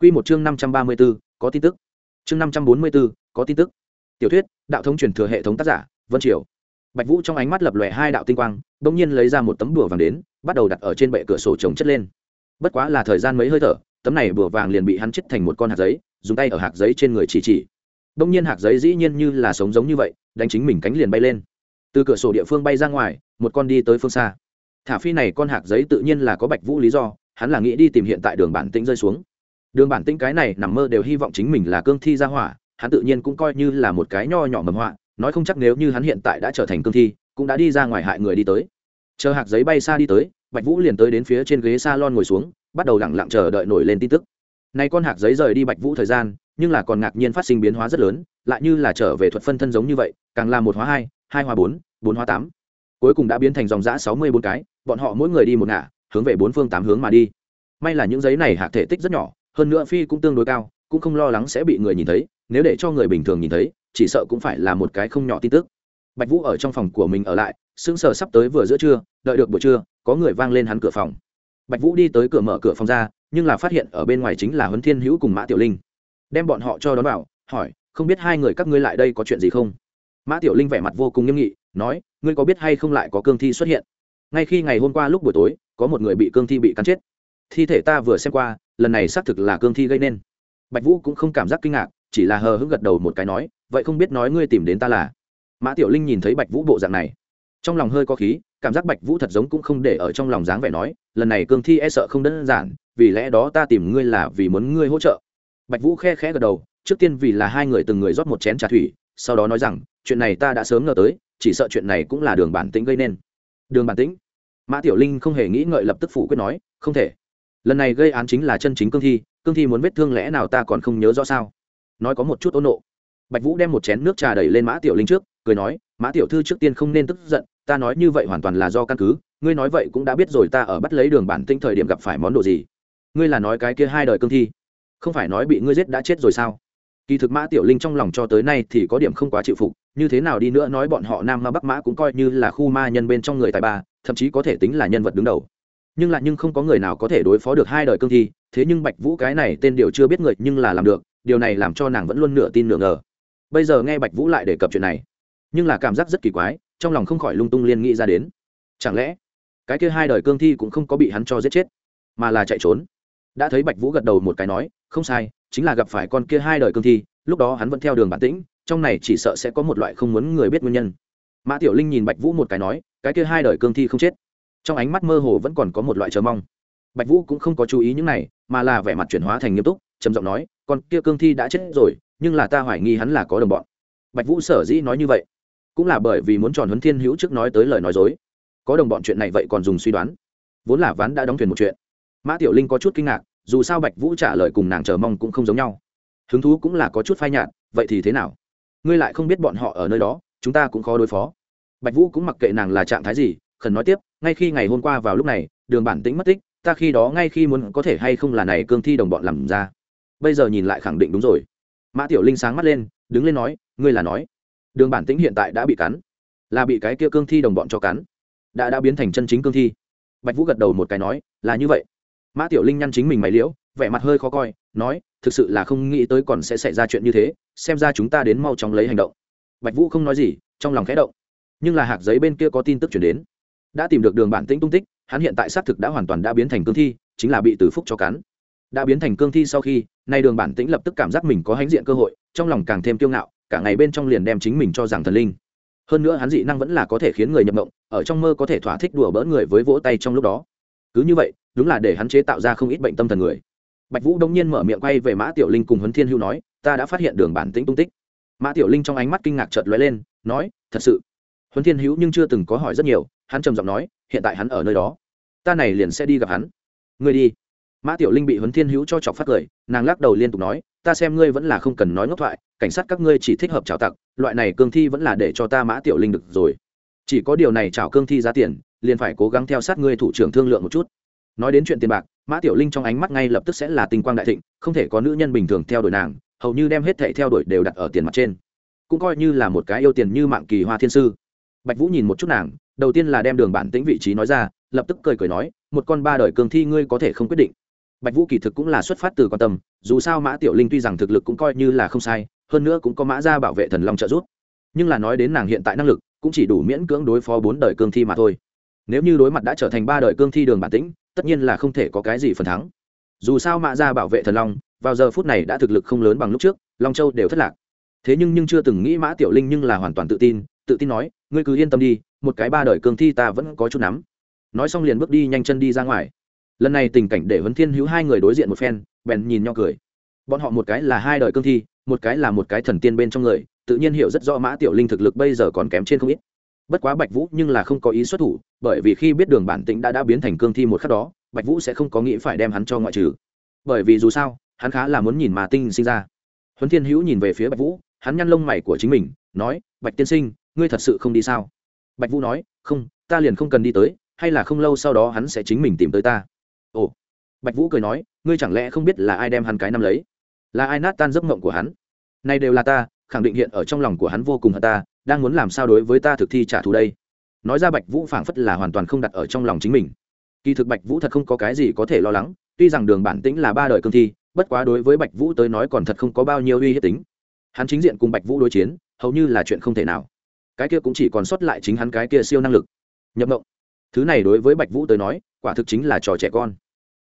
Quy một chương năm trăm ba mươi b ố có tin tức. Chương năm trăm bốn mươi b ố có tin tức. Tiểu thuyết, đạo thống truyền thừa hệ thống tác giả, vân triều. Bạch vũ trong ánh mắt lập lòe hai đạo tinh quang đ nhiên lấy ra một tấm đùa vàng đến, bắt đầu đặt ở trên bệ cửa sổ chống chất lên. Bất quá là thời gian mấy hơi thở, tấm này bùa vàng liền bị hắn chết thành một con hạt giấy, dùng tay ở hạt giấy trên người chỉ chỉ. Đông nhiên hạt giấy dĩ nhiên như là sống giống như vậy, đánh chính mình cánh liền bay lên. Từ cửa sổ địa phương bay ra ngoài, một con đi tới phương xa. Thả phi này con hạt giấy tự nhiên là có bạch vũ lý do, hắn là nghĩ đi tìm hiện tại đường bản tĩnh rơi xuống đường bản tĩnh cái này nằm mơ đều hy vọng chính mình là cương thi ra hỏa, hắn tự nhiên cũng coi như là một cái nho nhỏ mầm họa, nói không chắc nếu như hắn hiện tại đã trở thành cương thi, cũng đã đi ra ngoài hại người đi tới. Chờ hạt giấy bay xa đi tới, bạch vũ liền tới đến phía trên ghế s a lon ngồi xuống, bắt đầu lẳng lặng chờ đợi nổi lên tin tức. Nay con hạt giấy rời đi bạch vũ thời gian, nhưng là còn ngạc nhiên phát sinh biến hóa rất lớn, lại như là trở về thuật phân thân giống như vậy, càng là một hóa hai hai hóa bốn bốn hóa tám. Cuối cùng đã biến thành dòng giã sáu mươi bốn cái, bọn họ mỗi người đi một ngả, hướng về bốn phương tám hướng mà đi. May là những giấy này hạt thể tích rất nhỏ hơn nữa phi cũng tương đối cao, cũng không lo lắng sẽ bị người nhìn thấy, nếu để cho người bình thường nhìn thấy, chỉ sợ cũng phải là một cái không nhỏ tin tức. Bạch vũ ở trong phòng của mình ở lại, sững sờ sắp tới vừa giữa trưa, đợi được buổi trưa, có người vang lên hắn cửa phòng. Bạch vũ đi tới cửa mở cửa phòng ra, nhưng là phát hiện ở bên ngoài chính là huấn thiên hữu cùng mã tiểu linh. Đem bọn họ cho đón vào, hỏi, không biết hai người các ngươi lại đây có chuyện gì không? Mã tiểu linh vẻ mặt vô cùng nghiêm nghị, nói, ngươi có biết hay không lại có cương thi xuất hiện? Ngay khi ngày hôm qua lúc buổi tối, có một người bị cương thi bị cắn chết. Thi thể ta vừa xem qua lần này xác thực là cương thi gây nên. Bạch vũ cũng không cảm giác kinh ngạc, chỉ là hờ hững gật đầu một cái nói, vậy không biết nói ngươi tìm đến ta là? Mã tiểu linh nhìn thấy bạch vũ bộ dạng này, trong lòng hơi có khí, cảm giác bạch vũ thật giống cũng không để ở trong lòng dáng vẻ nói, lần này cương thi e sợ không đơn giản, vì lẽ đó ta tìm ngươi là vì muốn ngươi hỗ trợ. Bạch vũ khe khẽ gật đầu, trước tiên vì là hai người từng người rót một chén trà thủy, sau đó nói rằng, chuyện này ta đã sớm ngờ tới, chỉ sợ chuyện này cũng là đường bản tĩnh gây nên. Đường bản tĩnh? Mã tiểu linh không hề nghĩ ngợi lập tức phủ quyết nói, không thể lần này gây án chính là chân chính cương thi cương thi muốn vết thương lẽ nào ta còn không nhớ rõ sao? Nói có một chút ôn nộ. Bạch vũ đem một chén nước trà đẩy lên mã tiểu linh trước, cười nói, mã tiểu thư trước tiên không nên tức giận, ta nói như vậy hoàn toàn là do căn cứ, ngươi nói vậy cũng đã biết rồi ta ở bắt lấy đường bản tinh thời điểm gặp phải món đồ gì. Ngươi là nói cái kia hai đời cương thi, không phải nói bị ngươi giết đã chết rồi sao? Kỳ thực mã tiểu linh trong lòng cho tới nay thì có điểm không quá chịu phục, như thế nào đi nữa nói bọn họ nam ma bắc mã cũng coi như là khu ma nhân bên trong người tài ba, thậm chí có thể tính là nhân vật đứng đầu nhưng lại nhưng không có người nào có thể đối phó được hai đời cương thi, thế nhưng bạch vũ cái này tên điều chưa biết người nhưng là làm được, điều này làm cho nàng vẫn luôn nửa tin nửa ngờ. Bây giờ nghe bạch vũ lại đề cập chuyện này, nhưng là cảm giác rất kỳ quái, trong lòng không khỏi lung tung liên nghĩ ra đến. Chẳng lẽ, cái kia hai đời cương thi cũng không có bị hắn cho giết chết, mà là chạy trốn? Đã thấy bạch vũ gật đầu một cái nói, không sai, chính là gặp phải con kia hai đời cương thi, lúc đó hắn vẫn theo đường bản tĩnh, trong này chỉ sợ sẽ có một loại không muốn người biết nguyên nhân. Mã tiểu linh nhìn bạch vũ một cái nói, cái kia hai đời cương thi không chết trong ánh mắt mơ hồ vẫn còn có một loại chờ mong. Bạch vũ cũng không có chú ý những này, mà là vẻ mặt chuyển hóa thành nghiêm túc, trầm giọng nói, con kia cương thi đã chết rồi, nhưng là ta hoài nghi hắn là có đồng bọn. Bạch vũ sở dĩ nói như vậy, cũng là bởi vì muốn tròn huấn thiên hữu trước nói tới lời nói dối. Có đồng bọn chuyện này vậy còn dùng suy đoán. Vốn là ván đã đóng thuyền một chuyện. Mã tiểu linh có chút kinh ngạc, dù sao bạch vũ trả lời cùng nàng chờ mong cũng không giống nhau. Hứng thú cũng là có chút phai nhạt, vậy thì thế nào? Ngươi lại không biết bọn họ ở nơi đó, chúng ta cũng khó đối phó. Bạch vũ cũng mặc kệ nàng là trạng thái gì khẩn nói tiếp, ngay khi ngày hôm qua vào lúc này, đường bản tĩnh mất tích, ta khi đó ngay khi muốn có thể hay không là này cương thi đồng bọn làm ra. Bây giờ nhìn lại khẳng định đúng rồi. Mã tiểu linh sáng mắt lên, đứng lên nói, ngươi là nói, đường bản tĩnh hiện tại đã bị cắn, là bị cái kia cương thi đồng bọn cho cắn, đã đã biến thành chân chính cương thi. Bạch vũ gật đầu một cái nói, là như vậy. Mã tiểu linh nhăn chính mình mày liễu, vẻ mặt hơi khó coi, nói, thực sự là không nghĩ tới còn sẽ xảy ra chuyện như thế, xem ra chúng ta đến mau chóng lấy hành động. Bạch vũ không nói gì, trong lòng khẽ động, nhưng là hạc giấy bên kia có tin tức chuyển đến đã tìm được đường bản tĩnh tung tích, hắn hiện tại xác thực đã hoàn toàn đã biến thành cương thi, chính là bị từ phúc cho cắn. Đã biến thành cương thi sau khi, nay đường bản tĩnh lập tức cảm giác mình có hãnh diện cơ hội, trong lòng càng thêm kiêu ngạo, cả ngày bên trong liền đem chính mình cho rằng thần linh. Hơn nữa hắn dị năng vẫn là có thể khiến người nhập mộng, ở trong mơ có thể thỏa thích đùa bỡn người với vỗ tay trong lúc đó. Cứ như vậy, đúng là để hắn chế tạo ra không ít bệnh tâm thần người. Bạch vũ đông nhiên mở miệng quay về mã tiểu linh cùng huấn thiên hưu nói, ta đã phát hiện đường bản tĩnh tung tích. Mã tiểu linh trong ánh mắt kinh ngạc chợt lóe lên, nói, thật sự? Huấn thiên hữu nhưng chưa từng có hỏi rất nhiều hắn trầm giọng nói, hiện tại hắn ở nơi đó. Ta này liền sẽ đi gặp hắn. Ngươi đi. Mã tiểu linh bị huấn thiên hữu cho chọc phát cười, nàng lắc đầu liên tục nói, ta xem ngươi vẫn là không cần nói ngốc thoại, cảnh sát các ngươi chỉ thích hợp trào tặc, loại này cương thi vẫn là để cho ta mã tiểu linh được rồi. Chỉ có điều này trào cương thi giá tiền, liền phải cố gắng theo sát ngươi thủ trưởng thương lượng một chút. Nói đến chuyện tiền bạc, mã tiểu linh trong ánh mắt ngay lập tức sẽ là tinh quang đại thịnh, không thể có nữ nhân bình thường theo đuổi nàng, hầu như đem hết thệ theo đuổi đều đặt ở tiền mặt trên. Cũng coi như là một cái yêu tiền như mạng kỳ hoa thiên sư. Bạch vũ nhìn một chút nàng đầu tiên là đem đường bản tĩnh vị trí nói ra, lập tức cười cười nói, một con ba đời cường thi ngươi có thể không quyết định. Bạch vũ kỳ thực cũng là xuất phát từ quan tâm, dù sao mã tiểu linh tuy rằng thực lực cũng coi như là không sai, hơn nữa cũng có mã ra bảo vệ thần long trợ giúp. Nhưng là nói đến nàng hiện tại năng lực, cũng chỉ đủ miễn cưỡng đối phó bốn đời cương thi mà thôi. Nếu như đối mặt đã trở thành ba đời cương thi đường bản tĩnh, tất nhiên là không thể có cái gì phần thắng. Dù sao mã ra bảo vệ thần long, vào giờ phút này đã thực lực không lớn bằng lúc trước, long châu đều thất lạc. Thế nhưng nhưng chưa từng nghĩ mã tiểu linh nhưng là hoàn toàn tự tin tự tin nói, ngươi cứ yên tâm đi, một cái ba đời cường thi ta vẫn có chút nắm. Nói xong liền bước đi nhanh chân đi ra ngoài. Lần này tình cảnh để huấn thiên hữu hai người đối diện một phen, bèn nhìn nhau cười. Bọn họ một cái là hai đời cương thi, một cái là một cái thần tiên bên trong người, tự nhiên hiểu rất rõ mã tiểu linh thực lực bây giờ còn kém trên không ít. Bất quá bạch vũ nhưng là không có ý xuất thủ, bởi vì khi biết đường bản tĩnh đã đã biến thành cương thi một khắc đó, bạch vũ sẽ không có nghĩ phải đem hắn cho ngoại trừ. Bởi vì dù sao, hắn khá là muốn nhìn mà tinh sinh ra. Huấn thiên hữu nhìn về phía bạch vũ, hắn nhăn lông mày của chính mình, nói, bạch tiên sinh ngươi thật sự không đi sao? Bạch vũ nói, không, ta liền không cần đi tới, hay là không lâu sau đó hắn sẽ chính mình tìm tới ta. Ồ. Bạch vũ cười nói, ngươi chẳng lẽ không biết là ai đem hắn cái năm lấy? Là ai nát tan giấc mộng của hắn? Nay đều là ta, khẳng định hiện ở trong lòng của hắn vô cùng hận ta, đang muốn làm sao đối với ta thực thi trả thù đây? Nói ra bạch vũ phảng phất là hoàn toàn không đặt ở trong lòng chính mình. Kỳ thực bạch vũ thật không có cái gì có thể lo lắng, tuy rằng đường bản tĩnh là ba đời cương thi, bất quá đối với bạch vũ tới nói còn thật không có bao nhiêu uy hiếp tính. Hắn chính diện cùng bạch vũ đối chiến, hầu như là chuyện không thể nào cái kia cũng chỉ còn sót lại chính hắn cái kia siêu năng lực. Nhập mộng. Thứ này đối với bạch vũ tới nói, quả thực chính là trò trẻ con.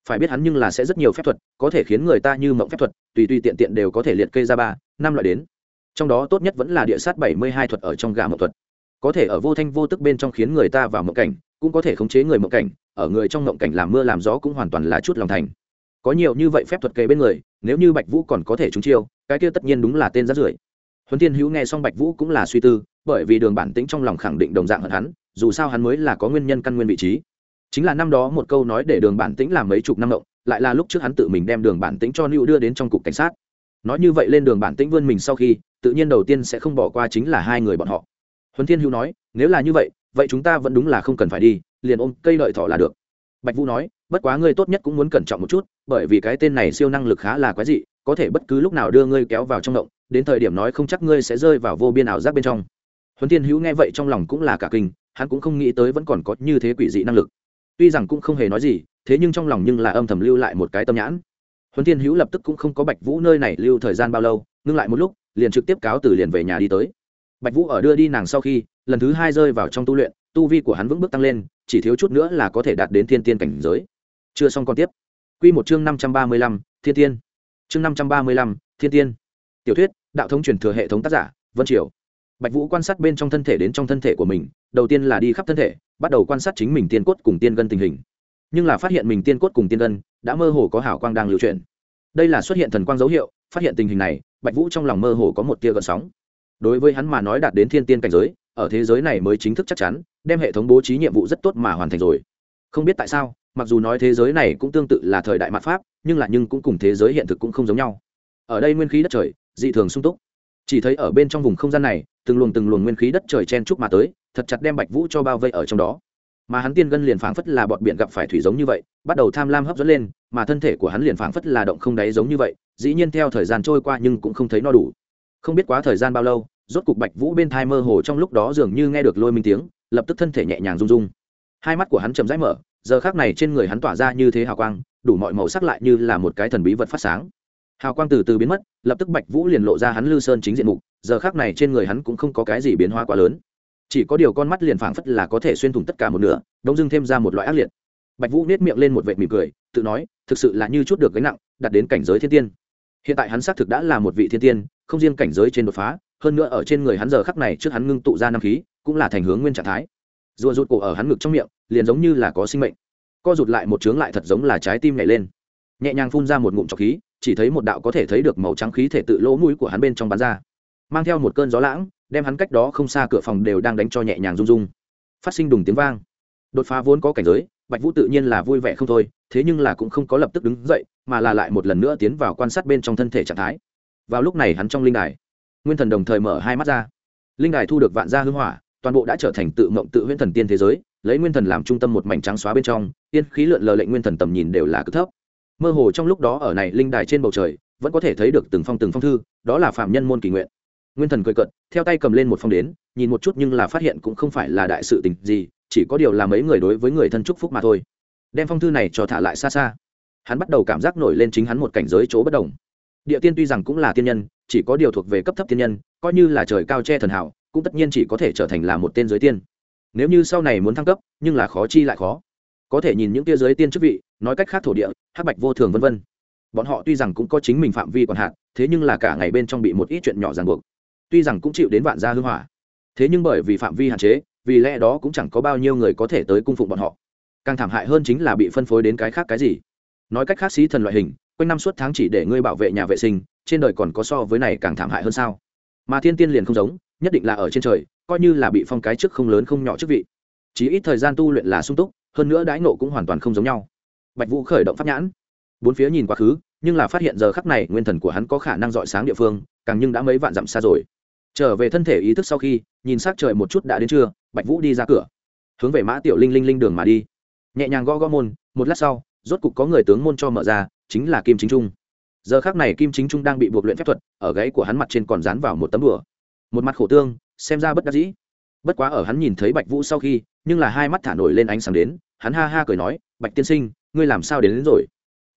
Phải biết hắn nhưng là sẽ rất nhiều phép thuật, có thể khiến người ta như mộng phép thuật, tùy tùy tiện tiện đều có thể liệt kê ra ba, năm loại đến. Trong đó tốt nhất vẫn là địa sát bảy mươi hai thuật ở trong gà mộng thuật. Có thể ở vô thanh vô tức bên trong khiến người ta vào mộng cảnh, cũng có thể khống chế người mộng cảnh, ở người trong mộng cảnh làm mưa làm gió cũng hoàn toàn là chút lòng thành. Có nhiều như vậy phép thuật kề bên người, nếu như bạch vũ còn có thể trúng chiêu, cái kia tất nhiên đúng là tên rát rưởi huấn Thiên hữu nghe xong bạch vũ cũng là suy tư, bởi vì đường bản tĩnh trong lòng khẳng định đồng dạng hận hắn, dù sao hắn mới là có nguyên nhân căn nguyên vị trí. Chính là năm đó một câu nói để đường bản tĩnh làm mấy chục năm động, lại là lúc trước hắn tự mình đem đường bản tĩnh cho lưu đưa đến trong cục cảnh sát. Nói như vậy lên đường bản tĩnh vươn mình sau khi, tự nhiên đầu tiên sẽ không bỏ qua chính là hai người bọn họ. Huấn thiên hữu nói, nếu là như vậy vậy chúng ta vẫn đúng là không cần phải đi, liền ôm cây lợi thỏ là được. Bạch vũ nói, bất quá ngươi tốt nhất cũng muốn cẩn trọng một chút, bởi vì cái tên này siêu năng lực khá là quái dị có thể bất cứ lúc nào đưa ngươi kéo vào trong động đến thời điểm nói không chắc ngươi sẽ rơi vào vô biên ảo giác bên trong. Huấn thiên hữu nghe vậy trong lòng cũng là cả kinh, hắn cũng không nghĩ tới vẫn còn có như thế quỷ dị năng lực. Tuy rằng cũng không hề nói gì, thế nhưng trong lòng nhưng là âm thầm lưu lại một cái tâm nhãn. Huấn thiên hữu lập tức cũng không có bạch vũ nơi này lưu thời gian bao lâu, ngưng lại một lúc, liền trực tiếp cáo từ liền về nhà đi tới. Bạch vũ ở đưa đi nàng sau khi, lần thứ hai rơi vào trong tu luyện, tu vi của hắn vững bước tăng lên, chỉ thiếu chút nữa là có thể đạt đến thiên tiên cảnh giới. Chưa xong còn tiếp. Quy một chương năm trăm ba mươi lăm, thiên tiên chương năm trăm ba mươi lăm, thiên tiên. Tiểu thuyết, đạo thống truyền thừa hệ thống tác giả, vân triều. Bạch vũ quan sát bên trong thân thể đến trong thân thể của mình, đầu tiên là đi khắp thân thể, bắt đầu quan sát chính mình tiên cốt cùng tiên gân tình hình. Nhưng là phát hiện mình tiên cốt cùng tiên gân đã mơ hồ có hảo quang đang lưu chuyển. Đây là xuất hiện thần quang dấu hiệu, phát hiện tình hình này, bạch vũ trong lòng mơ hồ có một tia gợn sóng. Đối với hắn mà nói đạt đến thiên tiên cảnh giới, ở thế giới này mới chính thức chắc chắn, đem hệ thống bố trí nhiệm vụ rất tốt mà hoàn thành rồi. Không biết tại sao, mặc dù nói thế giới này cũng tương tự là thời đại mạt pháp nhưng là nhưng cũng cùng thế giới hiện thực cũng không giống nhau. Ở đây nguyên khí đất trời, dị thường sung túc. Chỉ thấy ở bên trong vùng không gian này, từng luồng từng luồng nguyên khí đất trời chen chúc mà tới, thật chặt đem bạch vũ cho bao vây ở trong đó. Mà hắn tiên gân liền phảng phất là bọn biển gặp phải thủy giống như vậy, bắt đầu tham lam hấp dẫn lên, mà thân thể của hắn liền phảng phất là động không đáy giống như vậy, dĩ nhiên theo thời gian trôi qua nhưng cũng không thấy no đủ. Không biết quá thời gian bao lâu, rốt cục bạch vũ bên thai mơ hồ trong lúc đó dường như nghe được lôi minh tiếng, lập tức thân thể nhẹ nhàng rung rung. Hai mắt của hắn chậm rãi mở giờ khác này trên người hắn tỏa ra như thế hào quang, đủ mọi màu sắc lại như là một cái thần bí vật phát sáng. Hào quang từ từ biến mất, lập tức bạch vũ liền lộ ra hắn lư sơn chính diện mục, giờ khác này trên người hắn cũng không có cái gì biến hóa quá lớn. Chỉ có điều con mắt liền phảng phất là có thể xuyên thủng tất cả một nửa, đông dưng thêm ra một loại ác liệt. Bạch vũ nết miệng lên một vệt mỉm cười, tự nói, thực sự là như chút được gánh nặng đặt đến cảnh giới thiên tiên. Hiện tại hắn xác thực đã là một vị thiên tiên, không riêng cảnh giới trên đột phá, hơn nữa ở trên người hắn giờ khắc này trước hắn ngưng tụ ra năm khí, cũng là thành hướng nguyên trạng thái. Rùa rụt cổ ở hắn ngực trong miệng liền giống như là có sinh mệnh. Co rụt lại một chướng lại thật giống là trái tim nhảy lên. Nhẹ nhàng phun ra một ngụm trọc khí, chỉ thấy một đạo có thể thấy được màu trắng khí thể tự lỗ mũi của hắn bên trong bán ra. Mang theo một cơn gió lãng, đem hắn cách đó không xa cửa phòng đều đang đánh cho nhẹ nhàng rung rung. Phát sinh đùng tiếng vang. Đột phá vốn có cảnh giới, bạch vũ tự nhiên là vui vẻ không thôi, thế nhưng là cũng không có lập tức đứng dậy, mà là lại một lần nữa tiến vào quan sát bên trong thân thể trạng thái. Vào lúc này hắn trong linh đài, nguyên thần đồng thời mở hai mắt ra. Linh đài thu được vạn gia hưng hỏa, toàn bộ đã trở thành tự mộng tự huyễn thần tiên thế giới lấy nguyên thần làm trung tâm một mảnh trắng xóa bên trong yên khí lượn lờ lệnh nguyên thần tầm nhìn đều là cực thấp. Mơ hồ trong lúc đó ở này linh đài trên bầu trời, vẫn có thể thấy được từng phong từng phong thư, đó là phạm nhân môn kỳ nguyện. Nguyên thần cười cận theo tay cầm lên một phong đến, nhìn một chút nhưng là phát hiện cũng không phải là đại sự tình gì, chỉ có điều là mấy người đối với người thân chúc phúc mà thôi. Đem phong thư này cho thả lại xa xa. Hắn bắt đầu cảm giác nổi lên chính hắn một cảnh giới chỗ bất đồng. Địa tiên tuy rằng cũng là tiên nhân, chỉ có điều thuộc về cấp thấp tiên nhân, coi như là trời cao che thần hảo, cũng tất nhiên chỉ có thể trở thành là một tên giới tiên nếu như sau này muốn thăng cấp, nhưng là khó chi lại khó. Có thể nhìn những tia giới tiên chức vị, nói cách khác thổ địa, hắc bạch vô thường vân vân. Bọn họ tuy rằng cũng có chính mình phạm vi còn hạn, thế nhưng là cả ngày bên trong bị một ít chuyện nhỏ ràng buộc. Tuy rằng cũng chịu đến vạn gia hư hỏa. Thế nhưng bởi vì phạm vi hạn chế, vì lẽ đó cũng chẳng có bao nhiêu người có thể tới cung phụng bọn họ. Càng thảm hại hơn chính là bị phân phối đến cái khác cái gì. Nói cách khác xí thần loại hình, quanh năm suốt tháng chỉ để ngươi bảo vệ nhà vệ sinh, trên đời còn có so với này càng thảm hại hơn sao? Mà thiên tiên liền không giống nhất định là ở trên trời, coi như là bị phong cái trước không lớn không nhỏ chức vị. Chỉ ít thời gian tu luyện là sung túc, hơn nữa đãi nộ cũng hoàn toàn không giống nhau. Bạch vũ khởi động pháp nhãn. Bốn phía nhìn quá khứ, nhưng là phát hiện giờ khắc này nguyên thần của hắn có khả năng dọi sáng địa phương, càng nhưng đã mấy vạn dặm xa rồi. Trở về thân thể ý thức sau khi, nhìn s trời một chút đã đến trưa, bạch vũ đi ra cửa. Hướng về mã tiểu linh linh linh đường mà đi. Nhẹ nhàng gõ gõ môn, một lát sau, rốt cục có người tướng môn cho mở ra, chính là kim chính trung. Giờ khác này kim chính trung đang bị buộc luyện phép thuật, ở gáy của hắn mặt trên còn dán vào một tấm đùa một mặt khổ tương xem ra bất đắc dĩ. Bất quá ở hắn nhìn thấy bạch vũ sau khi nhưng là hai mắt thả nổi lên ánh sáng đến hắn ha ha cười nói bạch tiên sinh ngươi làm sao đến, đến rồi?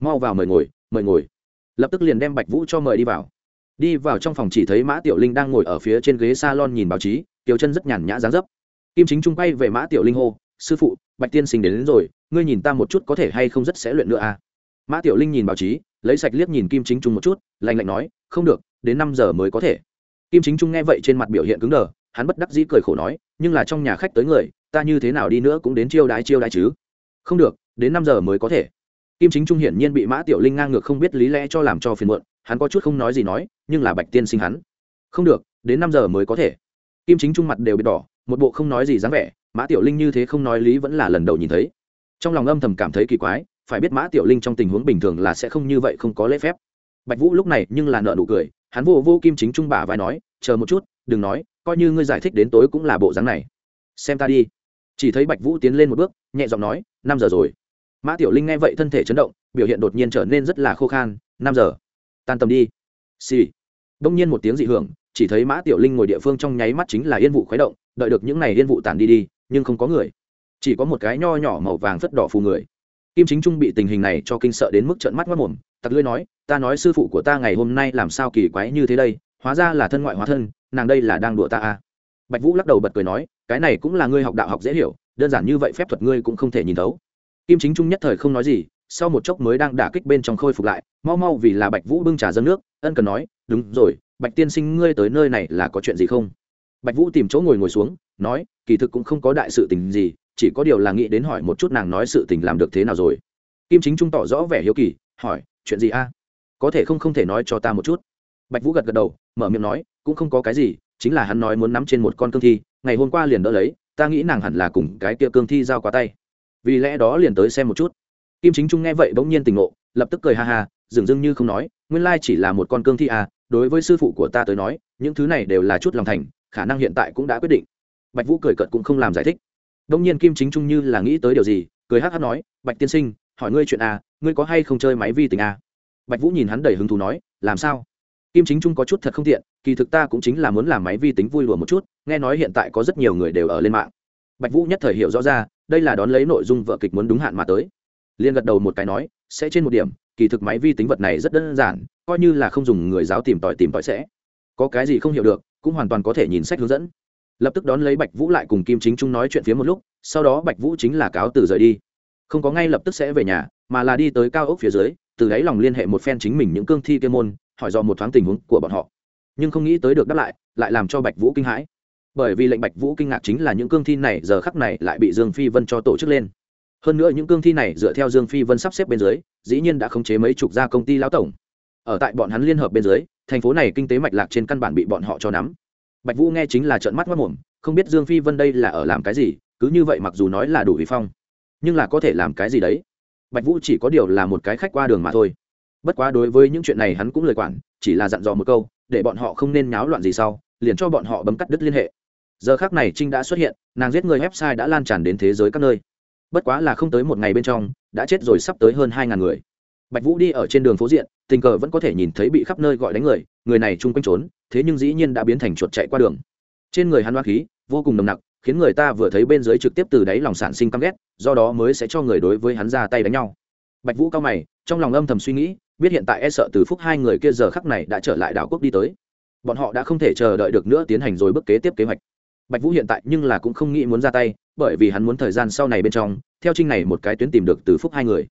Mau vào mời ngồi mời ngồi. Lập tức liền đem bạch vũ cho mời đi vào. Đi vào trong phòng chỉ thấy mã tiểu linh đang ngồi ở phía trên ghế salon nhìn báo chí tiểu chân rất nhàn nhã dáng dấp. Kim chính trung quay về mã tiểu linh hô sư phụ bạch tiên sinh đến, đến rồi ngươi nhìn ta một chút có thể hay không rất sẽ luyện nữa à? Mã tiểu linh nhìn báo chí lấy sạch liếc nhìn kim chính trung một chút lạnh lạnh nói không được đến năm giờ mới có thể kim chính trung nghe vậy trên mặt biểu hiện cứng đờ, hắn bất đắc dĩ cười khổ nói, nhưng là trong nhà khách tới người, ta như thế nào đi nữa cũng đến chiêu đái chiêu đái chứ. Không được, đến năm giờ mới có thể. Kim chính trung hiển nhiên bị mã tiểu linh ngang ngược không biết lý lẽ cho làm cho phiền muộn, hắn có chút không nói gì nói, nhưng là bạch tiên sinh hắn. Không được, đến năm giờ mới có thể. Kim chính trung mặt đều bị đỏ, một bộ không nói gì dáng vẻ, mã tiểu linh như thế không nói lý vẫn là lần đầu nhìn thấy. Trong lòng âm thầm cảm thấy kỳ quái, phải biết mã tiểu linh trong tình huống bình thường là sẽ không như vậy không có lễ phép. Bạch vũ lúc này nhưng là nợ nụ cười hắn vô vô kim chính trung bả vai nói, chờ một chút, đừng nói, coi như ngươi giải thích đến tối cũng là bộ dáng này. Xem ta đi. Chỉ thấy bạch vũ tiến lên một bước, nhẹ giọng nói, năm giờ rồi. Mã tiểu linh nghe vậy thân thể chấn động, biểu hiện đột nhiên trở nên rất là khô khan, năm giờ. Tan tầm đi. Xì、sì. đông nhiên một tiếng dị hưởng, chỉ thấy mã tiểu linh ngồi địa phương trong nháy mắt chính là yên vụ khuấy động, đợi được những n à y yên vụ tản đi đi, nhưng không có người. Chỉ có một cái nho nhỏ màu vàng phất đỏ phù người. Kim chính trung bị tình hình này cho kinh sợ đến mức trận mắt mất mồm tặc lưỡi nói ta nói sư phụ của ta ngày hôm nay làm sao kỳ quái như thế đây, hóa ra là thân ngoại hóa thân, nàng đây là đang đùa ta à. bạch vũ lắc đầu bật cười nói, cái này cũng là ngươi học đạo học dễ hiểu, đơn giản như vậy phép thuật ngươi cũng không thể nhìn thấu. Kim chính trung nhất thời không nói gì, sau một chốc mới đang đả kích bên trong khôi phục lại, mau mau vì là bạch vũ bưng trà dâng nước, ân cần nói, đúng rồi, bạch tiên sinh ngươi tới nơi này là có chuyện gì không? Bạch vũ tìm chỗ ngồi ngồi xuống, nói, kỳ thực cũng không có đại sự tình gì, chỉ có điều là nghĩ đến hỏi một chút nàng nói sự tình làm được thế nào rồi. Kim chính trung tỏ rõ vẻ hiếu kỳ, hỏi, chuyện gì a? Có thể không không thể nói cho ta một chút. Bạch vũ gật gật đầu, mở miệng nói, cũng không có cái gì, chính là hắn nói muốn nắm trên một con cương thi, ngày hôm qua liền đỡ lấy, ta nghĩ nàng hẳn là cùng cái kia cương thi giao qua tay. Vì lẽ đó liền tới xem một chút. Kim chính trung nghe vậy bỗng nhiên tỉnh ngộ, lập tức cười ha ha, dường dưng như không nói, nguyên lai chỉ là một con cương thi à đối với sư phụ của ta tới nói, những thứ này đều là chút lòng thành, khả năng hiện tại cũng đã quyết định. Bạch vũ cười cợt cũng không làm giải thích. Đông nhiên kim chính trung như là nghĩ tới điều gì, cười hắc hắc nói, bạch tiên sinh, hỏi ngươi chuyện à ngươi có hay không chơi máy vi tính à? Bạch vũ nhìn hắn đầy hứng thú nói, làm sao? Kim chính trung có chút thật không tiện, kỳ thực ta cũng chính là muốn làm máy vi tính vui lùa một chút, nghe nói hiện tại có rất nhiều người đều ở lên mạng. Bạch vũ nhất thời hiểu rõ ra, đây là đón lấy nội dung vợ kịch muốn đúng hạn mà tới. Liên gật đầu một cái nói, sẽ trên một điểm, kỳ thực máy vi tính vật này rất đơn giản, coi như là không dùng người giáo tìm tòi tìm tòi sẽ. Có cái gì không hiểu được, cũng hoàn toàn có thể nhìn sách hướng dẫn. Lập tức đón lấy bạch vũ lại cùng kim chính trung nói chuyện phía một lúc, sau đó bạch vũ chính là cáo từ rời đi. Không có ngay lập tức sẽ về nhà, mà là đi tới cao ốc phía dưới từ đáy lòng liên hệ một phen chính mình những cương thi kê môn, hỏi do một thoáng tình huống của bọn họ. Nhưng không nghĩ tới được đáp lại lại làm cho bạch vũ kinh hãi. Bởi vì lệnh bạch vũ kinh ngạc chính là những cương thi này giờ khắc này lại bị dương phi vân cho tổ chức lên. Hơn nữa những cương thi này dựa theo dương phi vân sắp xếp bên dưới, dĩ nhiên đã khống chế mấy chục gia công ty lão tổng. Ở tại bọn hắn liên hợp bên dưới, thành phố này kinh tế mạch lạc trên căn bản bị bọn họ cho nắm. Bạch vũ nghe chính là trợn mắt mất mồm không biết dương phi vân đây là ở làm cái gì, cứ như vậy mặc dù nói là đủ vi phong, nhưng là có thể làm cái gì đấy? Bạch vũ chỉ có điều là một cái khách qua đường mà thôi. Bất quá đối với những chuyện này hắn cũng lời quản, chỉ là dặn dò một câu, để bọn họ không nên nháo loạn gì sau, liền cho bọn họ bấm cắt đứt liên hệ. Giờ khác này trinh đã xuất hiện, nàng giết người website đã lan tràn đến thế giới các nơi. Bất quá là không tới một ngày bên trong, đã chết rồi sắp tới hơn hai ngàn người. Bạch vũ đi ở trên đường phố diện, tình cờ vẫn có thể nhìn thấy bị khắp nơi gọi đánh người người này chung quanh trốn, thế nhưng dĩ nhiên đã biến thành chuột chạy qua đường. Trên người hắn hoa khí, vô cùng nồng nặc, khiến người ta vừa thấy bên dưới trực tiếp từ đáy lòng sản sinh căm ghét do đó mới sẽ cho người đối với hắn ra tay đánh nhau. Bạch vũ cao mày, trong lòng âm thầm suy nghĩ, biết hiện tại e sợ từ phúc hai người kia giờ khắc này đã trở lại đảo quốc đi tới. Bọn họ đã không thể chờ đợi được nữa tiến hành rồi bước kế tiếp kế hoạch. Bạch vũ hiện tại nhưng là cũng không nghĩ muốn ra tay, bởi vì hắn muốn thời gian sau này bên trong, theo trinh này một cái tuyến tìm được từ phúc hai người.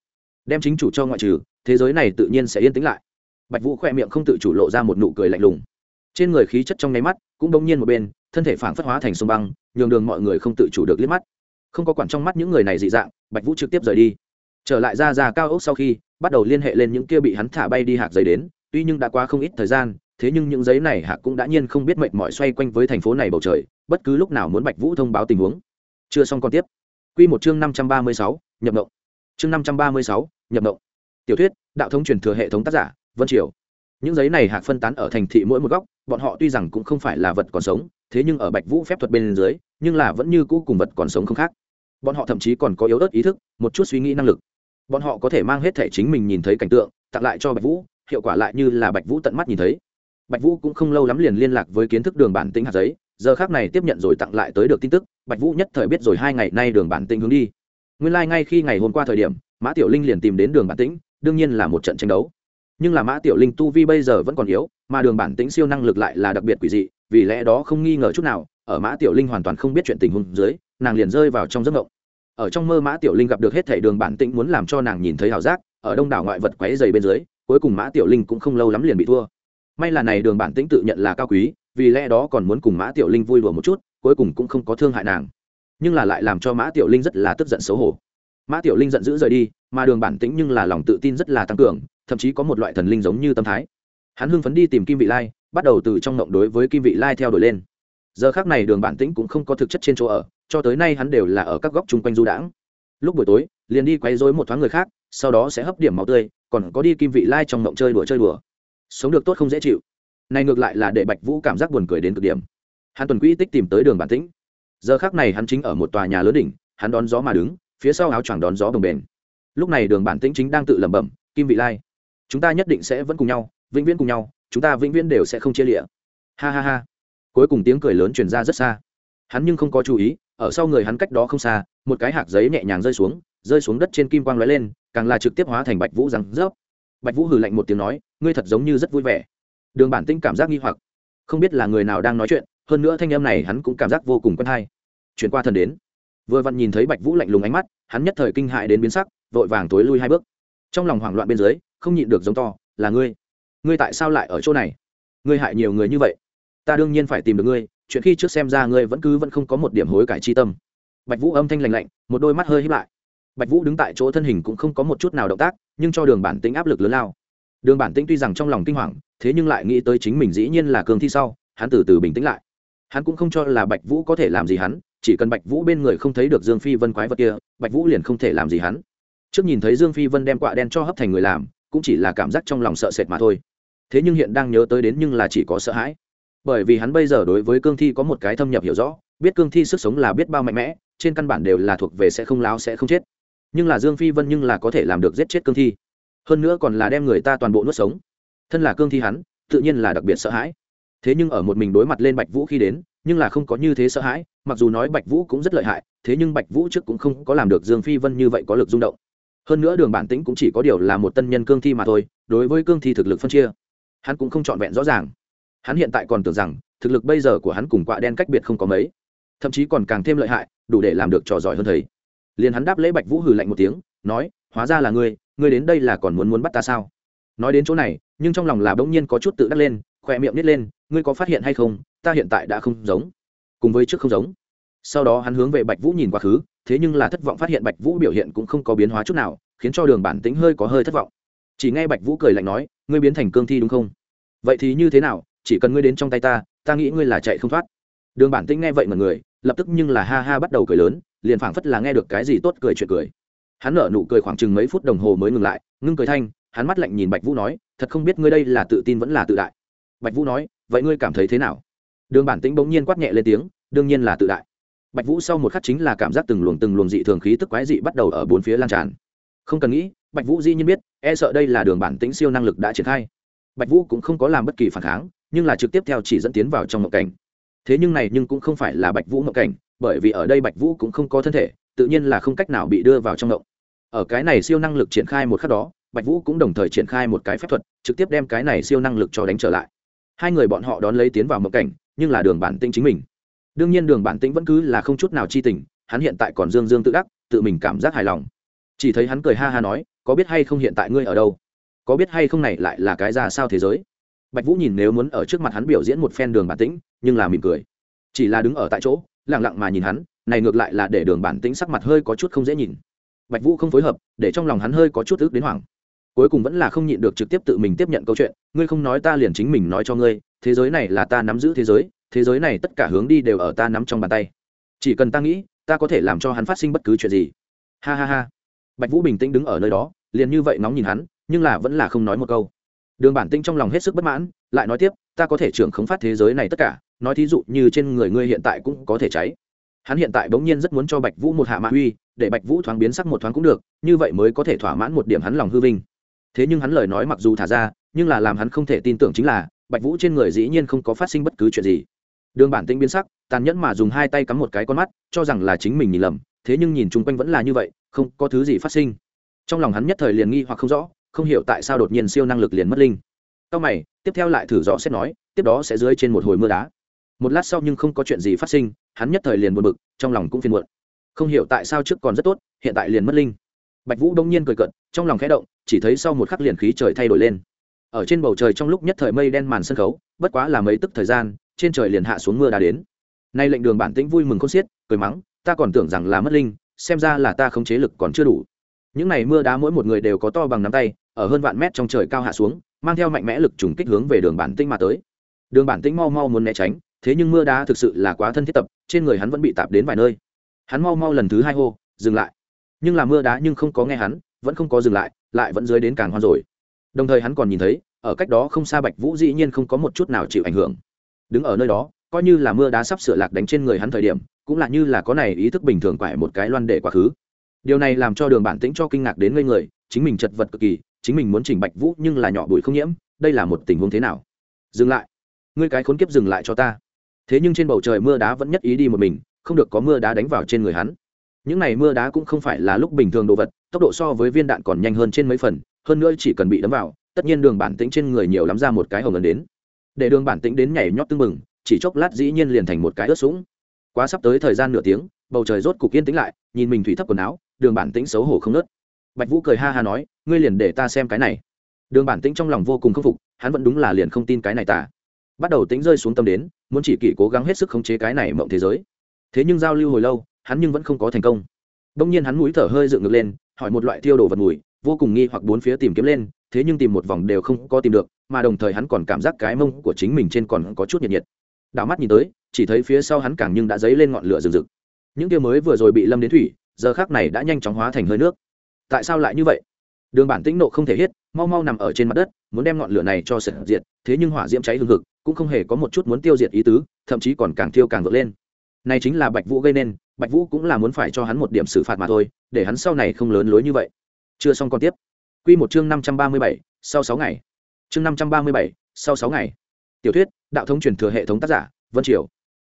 Đem chính chủ cho ngoại trừ, thế giới này tự nhiên sẽ yên tĩnh lại. Bạch vũ khoe miệng không tự chủ lộ ra một nụ cười lạnh lùng. Trên người khí chất trong nháy mắt cũng đông nhiên một bên, thân thể phảng phất hóa thành sông băng, nhường đường mọi người không tự chủ được liếc mắt không có quản trong mắt những người này dị dạng, bạch vũ trực tiếp rời đi. Trở lại ra ra cao ốc sau khi, bắt đầu liên hệ lên những kia bị hắn thả bay đi hạc giấy đến, tuy nhưng đã qua không ít thời gian, thế nhưng những giấy này hạc cũng đã nhiên không biết mệt mỏi xoay quanh với thành phố này bầu trời, bất cứ lúc nào muốn bạch vũ thông báo tình huống. Chưa xong còn tiếp. Q một chương năm trăm ba mươi sáu, nhập động chương năm trăm ba mươi sáu, nhập động tiểu thuyết, đạo thống truyền thừa hệ thống tác giả, vân triều. Những giấy này hạc phân tán ở thành thị mỗi một góc, bọn họ tuy rằng cũng không phải là vật còn sống, thế nhưng ở bạch vũ phép thuật bên dưới, nhưng là vẫn như cũ cùng vật còn sống không khác bọn họ thậm chí còn có yếu ớt ý thức, một chút suy nghĩ năng lực. Bọn họ có thể mang hết thể chính mình nhìn thấy cảnh tượng, tặng lại cho bạch vũ, hiệu quả lại như là bạch vũ tận mắt nhìn thấy. Bạch vũ cũng không lâu lắm liền liên lạc với kiến thức đường bản tính hạt giấy, giờ khác này tiếp nhận rồi tặng lại tới được tin tức, bạch vũ nhất thời biết rồi hai ngày nay đường bản tĩnh hướng đi. Nguyên lai、like、ngay khi ngày hôm qua thời điểm, mã tiểu linh liền tìm đến đường bản tĩnh, đương nhiên là một trận tranh đấu. Nhưng là mã tiểu linh tu vi bây giờ vẫn còn yếu, mà đường bản tĩnh siêu năng lực lại là đặc biệt quỷ dị, vì lẽ đó không nghi ngờ chút nào ở mã tiểu linh hoàn toàn không biết chuyện tình huống dưới, nàng liền rơi vào trong giấc mộng. Ở trong mơ mã tiểu linh gặp được hết thảy đường bản tĩnh muốn làm cho nàng nhìn thấy hào giác, ở đông đảo ngoại vật quấy dày bên dưới, cuối cùng mã tiểu linh cũng không lâu lắm liền bị thua. May là này đường bản tĩnh tự nhận là cao quý, vì lẽ đó còn muốn cùng mã tiểu linh vui đùa một chút, cuối cùng cũng không có thương hại nàng. Nhưng là lại làm cho mã tiểu linh rất là tức giận xấu hổ. Mã tiểu linh giận dữ rời đi, mà đường bản tĩnh nhưng là lòng tự tin rất là tăng cường, thậm chí có một loại thần linh giống như tâm thái. Hắn hưng phấn đi tìm kim vị lai, bắt đầu từ trong ngộng đối với kim vị lai theo đuổi lên giờ khác này đường bản tĩnh cũng không có thực chất trên chỗ ở, cho tới nay hắn đều là ở các góc chung quanh du đãng. Lúc buổi tối, liền đi quấy rối một thoáng người khác, sau đó sẽ hấp điểm máu tươi, còn có đi kim vị lai trong ngộng chơi đùa chơi đùa. Sống được tốt không dễ chịu. Này ngược lại là để bạch vũ cảm giác buồn cười đến cực điểm. Hắn tuần quỹ tích tìm tới đường bản tĩnh. Giờ khác này hắn chính ở một tòa nhà lớn đỉnh, hắn đón gió mà đứng, phía sau áo choàng đón gió đồng bền lúc này đường bản tĩnh chính đang tự lẩm bẩm, kim vị lai, chúng ta nhất định sẽ vẫn cùng nhau, vĩnh viễn cùng nhau, chúng ta vĩnh viễn đều sẽ không chia lịa ha ha ha cuối cùng tiếng cười lớn truyền ra rất xa. Hắn nhưng không có chú ý, ở sau người hắn cách đó không xa, một cái hạt giấy nhẹ nhàng rơi xuống rơi xuống đất trên kim quang lóe lên, càng là trực tiếp hóa thành bạch vũ rằng rớp. Bạch vũ hừ lạnh một tiếng nói, ngươi thật giống như rất vui vẻ. Đường bản tinh cảm giác nghi hoặc. Không biết là người nào đang nói chuyện, hơn nữa thanh âm này hắn cũng cảm giác vô cùng quen hay. Chuyển qua thần đến. Vừa vặn nhìn thấy bạch vũ lạnh lùng ánh mắt, hắn nhất thời kinh hại đến biến sắc, vội vàng tối lui hai bước. Trong lòng hoảng loạn bên dưới, không nhịn được giống to, là ngươi. Ngươi tại sao lại ở chỗ này? Ngươi hại nhiều người như vậy ta đương nhiên phải tìm được ngươi, chuyện khi trước xem ra ngươi vẫn cứ vẫn không có một điểm hối cải chi tâm. Bạch vũ âm thanh lành lạnh, một đôi mắt hơi hít lại. Bạch vũ đứng tại chỗ thân hình cũng không có một chút nào động tác, nhưng cho đường bản tính áp lực lớn lao. Đường bản tĩnh tuy rằng trong lòng kinh hoàng, thế nhưng lại nghĩ tới chính mình dĩ nhiên là cường thi sau, hắn từ từ bình tĩnh lại. Hắn cũng không cho là bạch vũ có thể làm gì hắn, chỉ cần bạch vũ bên người không thấy được dương phi vân quái vật kia, bạch vũ liền không thể làm gì hắn. Trước nhìn thấy dương phi vân đem quạ đen cho hấp thành người làm, cũng chỉ là cảm giác trong lòng sợ sệt mà thôi. Thế nhưng hiện đang nhớ tới đến nhưng là chỉ có sợ hãi bởi vì hắn bây giờ đối với cương thi có một cái thâm nhập hiểu rõ, biết cương thi sức sống là biết bao mạnh mẽ, trên căn bản đều là thuộc về sẽ không láo sẽ không chết. Nhưng là dương phi vân nhưng là có thể làm được giết chết cương thi. Hơn nữa còn là đem người ta toàn bộ nuốt sống. Thân là cương thi hắn, tự nhiên là đặc biệt sợ hãi. Thế nhưng ở một mình đối mặt lên bạch vũ khi đến, nhưng là không có như thế sợ hãi, mặc dù nói bạch vũ cũng rất lợi hại, thế nhưng bạch vũ trước cũng không có làm được dương phi vân như vậy có lực rung động. Hơn nữa đường bản tính cũng chỉ có điều là một tân nhân cương thi mà thôi, đối với cương thi thực lực phân chia, hắn cũng không trọn vẹn rõ ràng hắn hiện tại còn tưởng rằng thực lực bây giờ của hắn cùng quạ đen cách biệt không có mấy. Thậm chí còn càng thêm lợi hại, đủ để làm được trò giỏi hơn thầy. Liền hắn đáp lễ bạch vũ hừ lạnh một tiếng, nói, hóa ra là ngươi ngươi đến đây là còn muốn muốn bắt ta sao? Nói đến chỗ này, nhưng trong lòng là bỗng nhiên có chút tự đắc lên, khỏe miệng nít lên, ngươi có phát hiện hay không, ta hiện tại đã không giống, cùng với trước không giống. Sau đó hắn hướng về bạch vũ nhìn quá khứ, thế nhưng là thất vọng phát hiện bạch vũ biểu hiện cũng không có biến hóa chút nào, khiến cho đường bản tính hơi có hơi thất vọng. Chỉ nghe bạch vũ cười lạnh nói, ngươi biến thành cương thi đúng không? Vậy thì như thế nào chỉ cần ngươi đến trong tay ta ta nghĩ ngươi là chạy không thoát. Đường bản tĩnh nghe vậy mà người, lập tức nhưng là ha ha bắt đầu cười lớn, liền phảng phất là nghe được cái gì tốt cười chuyện cười. Hắn nở nụ cười khoảng chừng mấy phút đồng hồ mới ngừng lại, ngưng cười thanh, hắn mắt lạnh nhìn bạch vũ nói, thật không biết ngươi đây là tự tin vẫn là tự đại. Bạch vũ nói, vậy ngươi cảm thấy thế nào? Đường bản tĩnh bỗng nhiên quát nhẹ lên tiếng, đương nhiên là tự đại. Bạch vũ sau một khắc chính là cảm giác từng luồng từng luồng dị thường khí tức quái dị bắt đầu ở bốn phía lan tràn. Không cần nghĩ, bạch vũ dĩ nhiên biết e sợ đây là đường bản tĩnh siêu năng lực đã triển khai. Bạch vũ cũng không có làm bất kỳ phản kháng nhưng là trực tiếp theo chỉ dẫn tiến vào trong mộng cảnh. Thế nhưng này nhưng cũng không phải là bạch vũ mộng cảnh, bởi vì ở đây bạch vũ cũng không có thân thể, tự nhiên là không cách nào bị đưa vào trong mộng. Ở cái này siêu năng lực triển khai một khắc đó, bạch vũ cũng đồng thời triển khai một cái phép thuật, trực tiếp đem cái này siêu năng lực cho đánh trở lại. Hai người bọn họ đón lấy tiến vào mộng cảnh, nhưng là đường bản tĩnh chính mình. Đương nhiên đường bản tĩnh vẫn cứ là không chút nào chi tình, hắn hiện tại còn dương dương tự đắc, tự mình cảm giác hài lòng. Chỉ thấy hắn cười ha ha nói, có biết hay không hiện tại ngươi ở đâu? Có biết hay không này lại là cái ra sao thế giới? Bạch vũ nhìn nếu muốn ở trước mặt hắn biểu diễn một phen đường bản tĩnh, nhưng là mỉm cười. Chỉ là đứng ở tại chỗ lẳng lặng mà nhìn hắn, này ngược lại là để đường bản tĩnh sắc mặt hơi có chút không dễ nhìn. Bạch vũ không phối hợp, để trong lòng hắn hơi có chút ước đến hoảng. Cuối cùng vẫn là không nhịn được trực tiếp tự mình tiếp nhận câu chuyện, ngươi không nói ta liền chính mình nói cho ngươi, thế giới này là ta nắm giữ thế giới thế giới này tất cả hướng đi đều ở ta nắm trong bàn tay. Chỉ cần ta nghĩ, ta có thể làm cho hắn phát sinh bất cứ chuyện gì. Ha ha ha. Bạch vũ bình tĩnh đứng ở nơi đó, liền như vậy nóng nhìn hắn, nhưng là vẫn là không nói một câu đường bản tinh trong lòng hết sức bất mãn, lại nói tiếp, ta có thể trưởng khống phát thế giới này tất cả, nói thí dụ như trên người ngươi hiện tại cũng có thể cháy. Hắn hiện tại bỗng nhiên rất muốn cho bạch vũ một hạ mạ uy, để bạch vũ thoáng biến sắc một thoáng cũng được, như vậy mới có thể thỏa mãn một điểm hắn lòng hư vinh. Thế nhưng hắn lời nói mặc dù thả ra, nhưng là làm hắn không thể tin tưởng chính là, bạch vũ trên người dĩ nhiên không có phát sinh bất cứ chuyện gì. Đường bản tinh biến sắc, tàn nhẫn mà dùng hai tay cắm một cái con mắt, cho rằng là chính mình nhìn lầm, thế nhưng nhìn chung quanh vẫn là như vậy, không có thứ gì phát sinh. Trong lòng hắn nhất thời liền nghi hoặc không rõ không hiểu tại sao đột nhiên siêu năng lực liền mất linh. Sau mày, tiếp theo lại thử rõ xét nói, tiếp đó sẽ dưới trên một hồi mưa đá. Một lát sau nhưng không có chuyện gì phát sinh, hắn nhất thời liền buồn bực, trong lòng cũng phiền muộn. Không hiểu tại sao trước còn rất tốt, hiện tại liền mất linh. Bạch vũ đông nhiên cười cận trong lòng khẽ động, chỉ thấy sau một khắc liền khí trời thay đổi lên. Ở trên bầu trời trong lúc nhất thời mây đen màn sân khấu, bất quá là mấy tức thời gian, trên trời liền hạ xuống mưa đá đến. Nay lệnh đường bản tĩnh vui mừng không xiết, cười mắng, ta còn tưởng rằng là mất linh, xem ra là ta không chế lực còn chưa đủ. Những này mưa đá mỗi một người đều có to bằng nắm tay ở hơn vạn mét trong trời cao hạ xuống, mang theo mạnh mẽ lực trùng kích hướng về đường bản tinh mà tới. Đường bản tinh mau mau muốn né tránh, thế nhưng mưa đá thực sự là quá thân thiết tập, trên người hắn vẫn bị tạp đến vài nơi. Hắn mau mau lần thứ hai hô, dừng lại. Nhưng là mưa đá nhưng không có nghe hắn, vẫn không có dừng lại lại vẫn dưới đến càng hoan rồi. Đồng thời hắn còn nhìn thấy, ở cách đó không xa bạch vũ dĩ nhiên không có một chút nào chịu ảnh hưởng. Đứng ở nơi đó, coi như là mưa đá sắp sửa lạc đánh trên người hắn thời điểm, cũng là như là có này ý thức bình thường quải một cái loan để quá khứ. Điều này làm cho đường bản tĩnh cho kinh ngạc đến ngây người, chính mình chật vật cực kỳ chính mình muốn chỉnh bạch vũ nhưng là nhỏ bụi không nhiễm, đây là một tình huống thế nào? Dừng lại. Ngươi cái khốn kiếp dừng lại cho ta. Thế nhưng trên bầu trời mưa đá vẫn nhất ý đi một mình, không được có mưa đá đánh vào trên người hắn. Những này mưa đá cũng không phải là lúc bình thường đồ vật, tốc độ so với viên đạn còn nhanh hơn trên mấy phần, hơn nữa chỉ cần bị đấm vào, tất nhiên đường bản tĩnh trên người nhiều lắm ra một cái hồng ấn đến. Để đường bản tĩnh đến nhảy nhót tưng mừng chỉ chốc lát dĩ nhiên liền thành một cái ướt sũng. Quá sắp tới thời gian nửa tiếng, bầu trời rốt cục yên tĩnh lại, nhìn mình thủy thấp quần áo, đường bản tĩnh xấu hổ không nớt bạch vũ cười ha ha nói, ngươi liền để ta xem cái này. Đường bản tĩnh trong lòng vô cùng khâm phục, hắn vẫn đúng là liền không tin cái này tả bắt đầu tính rơi xuống tâm đến, muốn chỉ kỷ cố gắng hết sức khống chế cái này mộng thế giới. Thế nhưng giao lưu hồi lâu, hắn nhưng vẫn không có thành công. Đông nhiên hắn mũi thở hơi dựng ngược lên, hỏi một loại tiêu đồ vật mùi, vô cùng nghi hoặc bốn phía tìm kiếm lên, thế nhưng tìm một vòng đều không có tìm được, mà đồng thời hắn còn cảm giác cái mông của chính mình trên còn có chút nhiệt nhiệt. Đảo mắt nhìn tới, chỉ thấy phía sau hắn càng nhưng đã dấy lên ngọn lửa rừng rực. Những kia mới vừa rồi bị lâm đến thủy, giờ khác này đã nhanh chóng hóa thành hơi nước tại sao lại như vậy? Đường bản tĩnh nộ không thể hết, mau mau nằm ở trên mặt đất, muốn đem ngọn lửa này cho sật diệt, thế nhưng hỏa diễm cháy hương thực cũng không hề có một chút muốn tiêu diệt ý tứ, thậm chí còn càng thiêu càng vượt lên. Này chính là bạch vũ gây nên, bạch vũ cũng là muốn phải cho hắn một điểm xử phạt mà thôi, để hắn sau này không lớn lối như vậy. Chưa xong còn tiếp. Q một chương năm trăm ba mươi bảy, sau sáu ngày. Chương năm trăm ba mươi bảy, sau sáu ngày. Tiểu thuyết, đạo thống truyền thừa hệ thống tác giả, vân triều.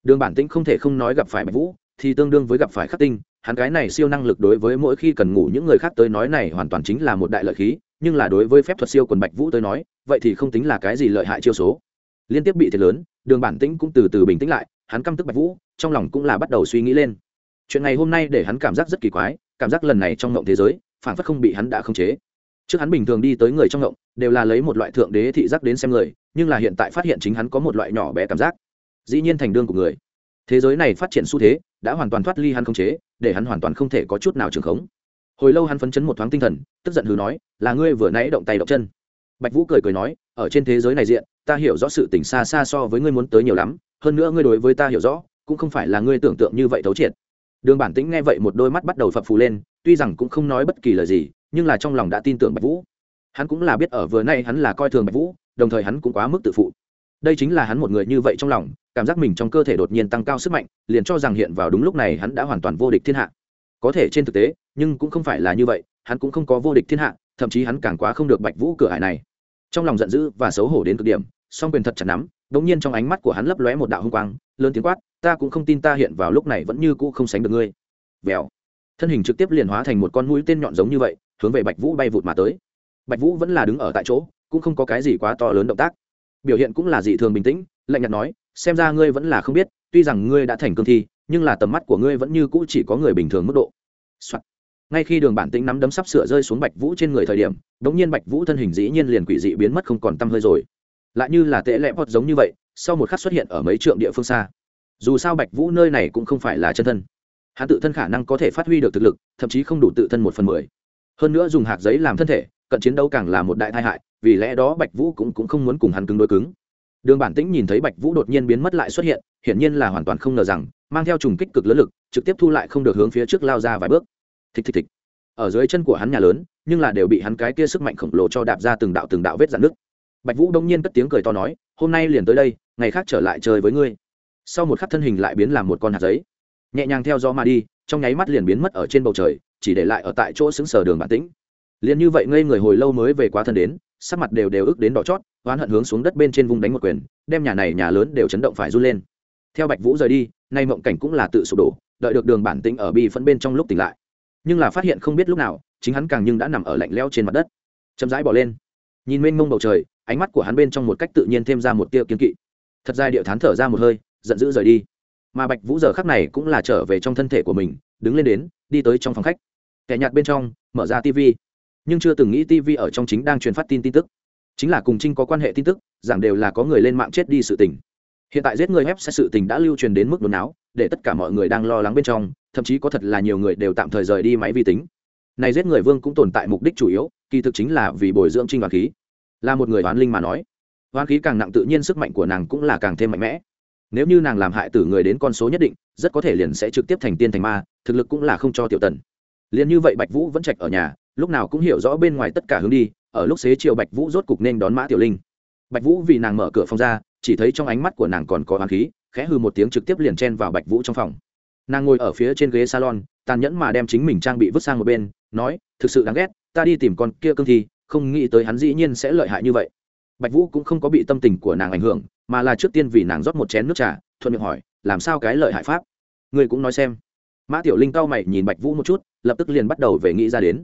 Đường bản tĩnh không thể không nói gặp phải bạch vũ, thì tương đương với gặp phải khắc tinh hắn cái này siêu năng lực đối với mỗi khi cần ngủ những người khác tới nói này hoàn toàn chính là một đại lợi khí, nhưng là đối với phép thuật siêu quần bạch vũ tới nói, vậy thì không tính là cái gì lợi hại chiêu số. Liên tiếp bị thiệt lớn, đường bản tĩnh cũng từ từ bình tĩnh lại, hắn căm tức bạch vũ, trong lòng cũng là bắt đầu suy nghĩ lên. Chuyện này hôm nay để hắn cảm giác rất kỳ quái, cảm giác lần này trong ngộng thế giới, phản phất không bị hắn đã khống chế. Trước hắn bình thường đi tới người trong ngộng, đều là lấy một loại thượng đế thị giác đến xem người, nhưng là hiện tại phát hiện chính hắn có một loại nhỏ bé cảm giác. Dĩ nhiên thành đương của người. Thế giới này phát triển xu thế đã hoàn toàn thoát ly hắn khống chế, để hắn hoàn toàn không thể có chút nào trường khống. Hồi lâu hắn phấn chấn một thoáng tinh thần, tức giận hừ nói, là ngươi vừa nãy động tay động chân. Bạch vũ cười cười nói, ở trên thế giới này diện, ta hiểu rõ sự tình xa xa so với ngươi muốn tới nhiều lắm, hơn nữa ngươi đối với ta hiểu rõ, cũng không phải là ngươi tưởng tượng như vậy thấu triệt. Đường bản tĩnh nghe vậy một đôi mắt bắt đầu phập phù lên, tuy rằng cũng không nói bất kỳ lời gì, nhưng là trong lòng đã tin tưởng bạch vũ. Hắn cũng là biết ở vừa nay hắn là coi thường bạch vũ, đồng thời hắn cũng quá mức tự phụ. Đây chính là hắn một người như vậy trong lòng cảm giác mình trong cơ thể đột nhiên tăng cao sức mạnh, liền cho rằng hiện vào đúng lúc này hắn đã hoàn toàn vô địch thiên hạ. Có thể trên thực tế, nhưng cũng không phải là như vậy, hắn cũng không có vô địch thiên hạ, thậm chí hắn càng quá không được bạch vũ cửa hải này. Trong lòng giận dữ và xấu hổ đến cực điểm, song quyền thật chặt nắm đống nhiên trong ánh mắt của hắn lấp lóe một đạo hung quang, lớn tiếng quát, ta cũng không tin ta hiện vào lúc này vẫn như cũ không sánh được ngươi. Vèo. Thân hình trực tiếp liền hóa thành một con mũi tên nhọn giống như vậy, hướng về bạch vũ bay vụt mà tới. Bạch vũ vẫn là đứng ở tại chỗ, cũng không có cái gì quá to lớn động tác. Biểu hiện cũng là dị thường bình tĩnh, lạnh nhạt nói xem ra ngươi vẫn là không biết tuy rằng ngươi đã thành cương thi nhưng là tầm mắt của ngươi vẫn như cũ chỉ có người bình thường mức độ、Soạn. ngay khi đường bản tĩnh nắm đấm sắp sửa rơi xuống bạch vũ trên người thời điểm đ ỗ n g nhiên bạch vũ thân hình dĩ nhiên liền quỷ dị biến mất không còn t hơi rồi. Lại như là tệ lẽ bọt giống như vậy sau một khắc xuất hiện ở mấy trượng địa phương xa. Dù sao bạch vũ nơi này cũng không phải là chân thân. Hắn tự thân khả năng có thể phát huy được thực lực thậm chí không đủ tự thân một phần mười. Hơn nữa dùng hạt giấy làm thân thể cận chiến đấu càng là một đại tai hại vì lẽ đó bạch vũ cũng, cũng không muốn cùng hắn cứng đối cứng đường bản tĩnh nhìn thấy bạch vũ đột nhiên biến mất lại xuất hiện, hiển nhiên là hoàn toàn không ngờ rằng, mang theo trùng kích cực lớn lực, trực tiếp thu lại không được hướng phía trước lao ra vài bước. Thịch thịch thịch. Ở dưới chân của hắn nhà lớn, nhưng là đều bị hắn cái kia sức mạnh khổng lồ cho đạp ra từng đạo từng đạo vết dạn nước bạch vũ đông nhiên cất tiếng cười to nói, hôm nay liền tới đây, ngày khác trở lại chơi với ngươi. Sau một khắc thân hình lại biến làm một con hạt giấy. Nhẹ nhàng theo gió mà đi, trong nháy mắt liền biến mất ở trên bầu trời, chỉ để lại ở tại chỗ xứng sở đường bản tĩnh. Liền như vậy ngây người hồi lâu mới về quá thân đến sắc mặt đều đều ức đến đỏ chót, oán hận hướng xuống đất bên trên vùng đánh một quyền, đem nhà này nhà lớn đều chấn động phải run lên. Theo bạch vũ rời đi, nay mộng cảnh cũng là tự sụp đổ, đợi được đường bản tĩnh ở bi phẫn bên trong lúc tỉnh lại. Nhưng là phát hiện không biết lúc nào, chính hắn càng nhưng đã nằm ở lạnh leo trên mặt đất. Chậm rãi bỏ lên. Nhìn mênh mông bầu trời, ánh mắt của hắn bên trong một cách tự nhiên thêm ra một tia kiên kỵ. Thật ra điệu thán thở ra một hơi, giận dữ rời đi. Mà bạch vũ giờ khắc này cũng là trở về trong thân thể của mình, đứng lên đến, đi tới trong phòng khách. Kẻ nhạt bên trong, mở ra tv nhưng chưa từng nghĩ tv ở trong chính đang truyền phát tin tin tức. Chính là cùng trinh có quan hệ tin tức rằng đều là có người lên mạng chết đi sự tình. Hiện tại giết người hép sẽ sự tình đã lưu truyền đến mức nôn áo để tất cả mọi người đang lo lắng bên trong, thậm chí có thật là nhiều người đều tạm thời rời đi máy vi tính. Này giết người vương cũng tồn tại mục đích chủ yếu, kỳ thực chính là vì bồi dưỡng trinh và khí. Là một người đoán linh mà nói. Đoán khí càng nặng tự nhiên sức mạnh của nàng cũng là càng thêm mạnh mẽ. Nếu như nàng làm hại tử người đến con số nhất định, rất có thể liền sẽ trực tiếp thành tiên thành ma, thực lực cũng là không cho tiểu tần. Liền như vậy bạch vũ vẫn trạch ở nhà lúc nào cũng hiểu rõ bên ngoài tất cả hướng đi, ở lúc xế chiều bạch vũ rốt cục nên đón mã tiểu linh. Bạch vũ vì nàng mở cửa phòng ra, chỉ thấy trong ánh mắt của nàng còn có hoàng khí, khẽ hư một tiếng trực tiếp liền chen vào bạch vũ trong phòng. Nàng ngồi ở phía trên ghế salon, tàn nhẫn mà đem chính mình trang bị vứt sang một bên, nói, thực sự đáng ghét, ta đi tìm con kia cương thi, không nghĩ tới hắn dĩ nhiên sẽ lợi hại như vậy. Bạch vũ cũng không có bị tâm tình của nàng ảnh hưởng, mà là trước tiên vì nàng rót một chén nước trà, thuận miệng hỏi, làm sao cái lợi hại pháp? Ngươi cũng nói xem. Mã tiểu linh cau mày nhìn bạch vũ một chút, lập tức liền bắt đầu về nghĩ ra đến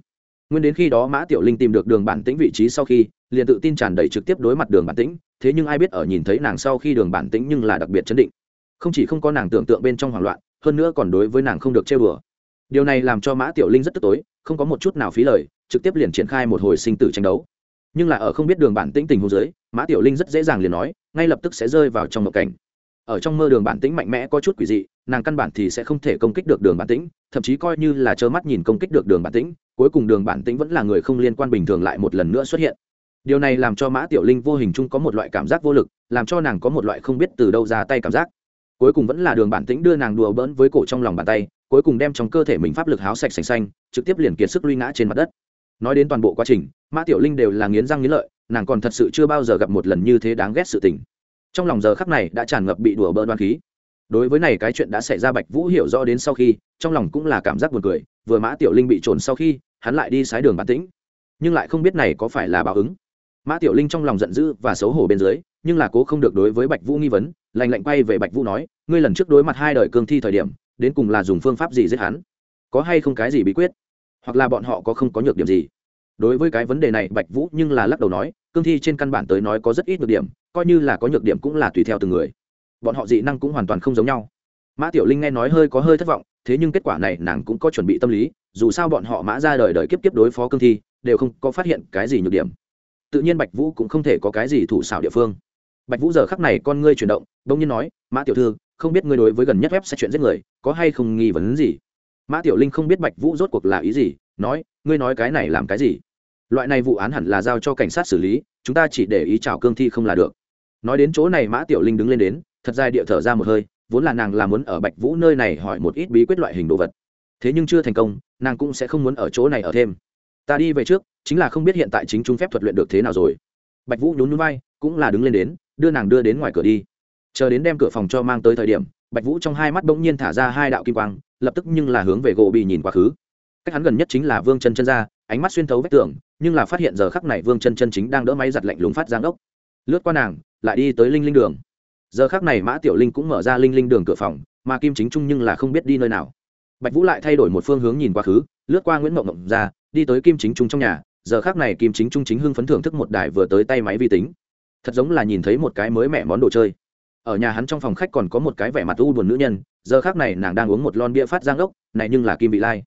nguyên đến khi đó mã tiểu linh tìm được đường bản tĩnh vị trí sau khi, liền tự tin tràn đầy trực tiếp đối mặt đường bản tĩnh, thế nhưng ai biết ở nhìn thấy nàng sau khi đường bản tĩnh nhưng là đặc biệt chấn định. Không chỉ không có nàng tưởng tượng bên trong hoảng loạn, hơn nữa còn đối với nàng không được chơi bừa. Điều này làm cho mã tiểu linh rất tức tối, không có một chút nào phí lời, trực tiếp liền triển khai một hồi sinh tử tranh đấu. Nhưng là ở không biết đường bản tĩnh tình hồ dưới, mã tiểu linh rất dễ dàng liền nói, ngay lập tức sẽ rơi vào trong một cảnh. Ở trong mơ đường bản tĩnh mạnh mẽ có chút quỷ dị, nàng căn bản thì sẽ không thể công kích được đường bản tĩnh thậm chí coi như là trơ mắt nhìn công kích được đường bản tĩnh, cuối cùng đường bản tĩnh vẫn là người không liên quan bình thường lại một lần nữa xuất hiện. Điều này làm cho mã tiểu linh vô hình chung có một loại cảm giác vô lực, làm cho nàng có một loại không biết từ đâu ra tay cảm giác. Cuối cùng vẫn là đường bản tĩnh đưa nàng đùa bỡn với cổ trong lòng bàn tay, cuối cùng đem trong cơ thể mình pháp lực háo sạch sành xanh, trực tiếp liền kiệt sức luy ngã trên mặt đất. Nói đến toàn bộ quá trình, mã tiểu linh đều là nghiến răng nghiến lợi, nàng còn thật sự chưa bao giờ gặp một lần như thế đáng ghét sự tình. Trong lòng giờ khắc này đã tràn ngập bị đùa bỡn đoan khí. Đối với này cái chuyện đã xảy ra bạch vũ hiểu rõ đến sau khi trong lòng cũng là cảm giác buồn cười, vừa mã tiểu linh bị trồn sau khi, hắn lại đi sái đường bản tĩnh. Nhưng lại không biết này có phải là báo ứng. Mã tiểu linh trong lòng giận dữ và xấu hổ bên dưới, nhưng là cố không được đối với bạch vũ nghi vấn lành lạnh quay về bạch vũ nói, ngươi lần trước đối mặt hai đời cương thi thời điểm, đến cùng là dùng phương pháp gì giết hắn? Có hay không cái gì bí quyết? Hoặc là bọn họ có không có nhược điểm gì? Đối với cái vấn đề này, bạch vũ nhưng là lắc đầu nói, cương thi trên căn bản tới nói có rất ít nhược điểm, coi như là có nhược điểm cũng là tùy theo từng người. Bọn họ dị năng cũng hoàn toàn không giống nhau. Mã tiểu linh nghe nói hơi có hơi thất vọng thế nhưng kết quả này nàng cũng có chuẩn bị tâm lý, dù sao bọn họ mã ra đời đời kiếp kiếp đối phó cương thi, đều không có phát hiện cái gì nhược điểm. Tự nhiên bạch vũ cũng không thể có cái gì thủ xảo địa phương. Bạch vũ giờ khắc này con ngươi chuyển động đông nhiên nói, mã tiểu thư, không biết ngươi đối với gần nhất web sẽ chuyện giết người, có hay không nghi vấn gì? Mã tiểu linh không biết bạch vũ rốt cuộc là ý gì, nói, ngươi nói cái này làm cái gì? Loại này vụ án hẳn là giao cho cảnh sát xử lý, chúng ta chỉ để ý chào cương thi không là được. Nói đến chỗ này mã tiểu linh đứng lên đến, thật dài địa thở ra một hơi vốn là nàng là muốn ở bạch vũ nơi này hỏi một ít bí quyết loại hình đồ vật. Thế nhưng chưa thành công, nàng cũng sẽ không muốn ở chỗ này ở thêm. Ta đi về trước, chính là không biết hiện tại chính chúng phép thuật luyện được thế nào rồi. Bạch vũ nhún nhún vai, cũng là đứng lên đến, đưa nàng đưa đến ngoài cửa đi. Chờ đến đem cửa phòng cho mang tới thời điểm, bạch vũ trong hai mắt bỗng nhiên thả ra hai đạo kim quang, lập tức nhưng là hướng về gỗ bị nhìn quá khứ. Cách hắn gần nhất chính là vương chân chân ra, ánh mắt xuyên thấu vách tường, nhưng là phát hiện giờ khắc này vương chân chân chính đang đỡ máy giặt lạnh lùng phát giang đốc lướt qua nàng, lại đi tới linh linh đường giờ khác này mã tiểu linh cũng mở ra linh linh đường cửa phòng, mà kim chính trung nhưng là không biết đi nơi nào. Bạch vũ lại thay đổi một phương hướng nhìn quá khứ, lướt qua nguyễn mộng mộng ra, đi tới kim chính trung trong nhà. Giờ khác này kim chính trung chính hưng phấn thưởng thức một đài vừa tới tay máy vi tính. Thật giống là nhìn thấy một cái mới mẹ món đồ chơi. Ở nhà hắn trong phòng khách còn có một cái vẻ mặt u buồn nữ nhân, giờ khác này nàng đang uống một lon bia phát giang ốc, này nhưng là kim bị lai.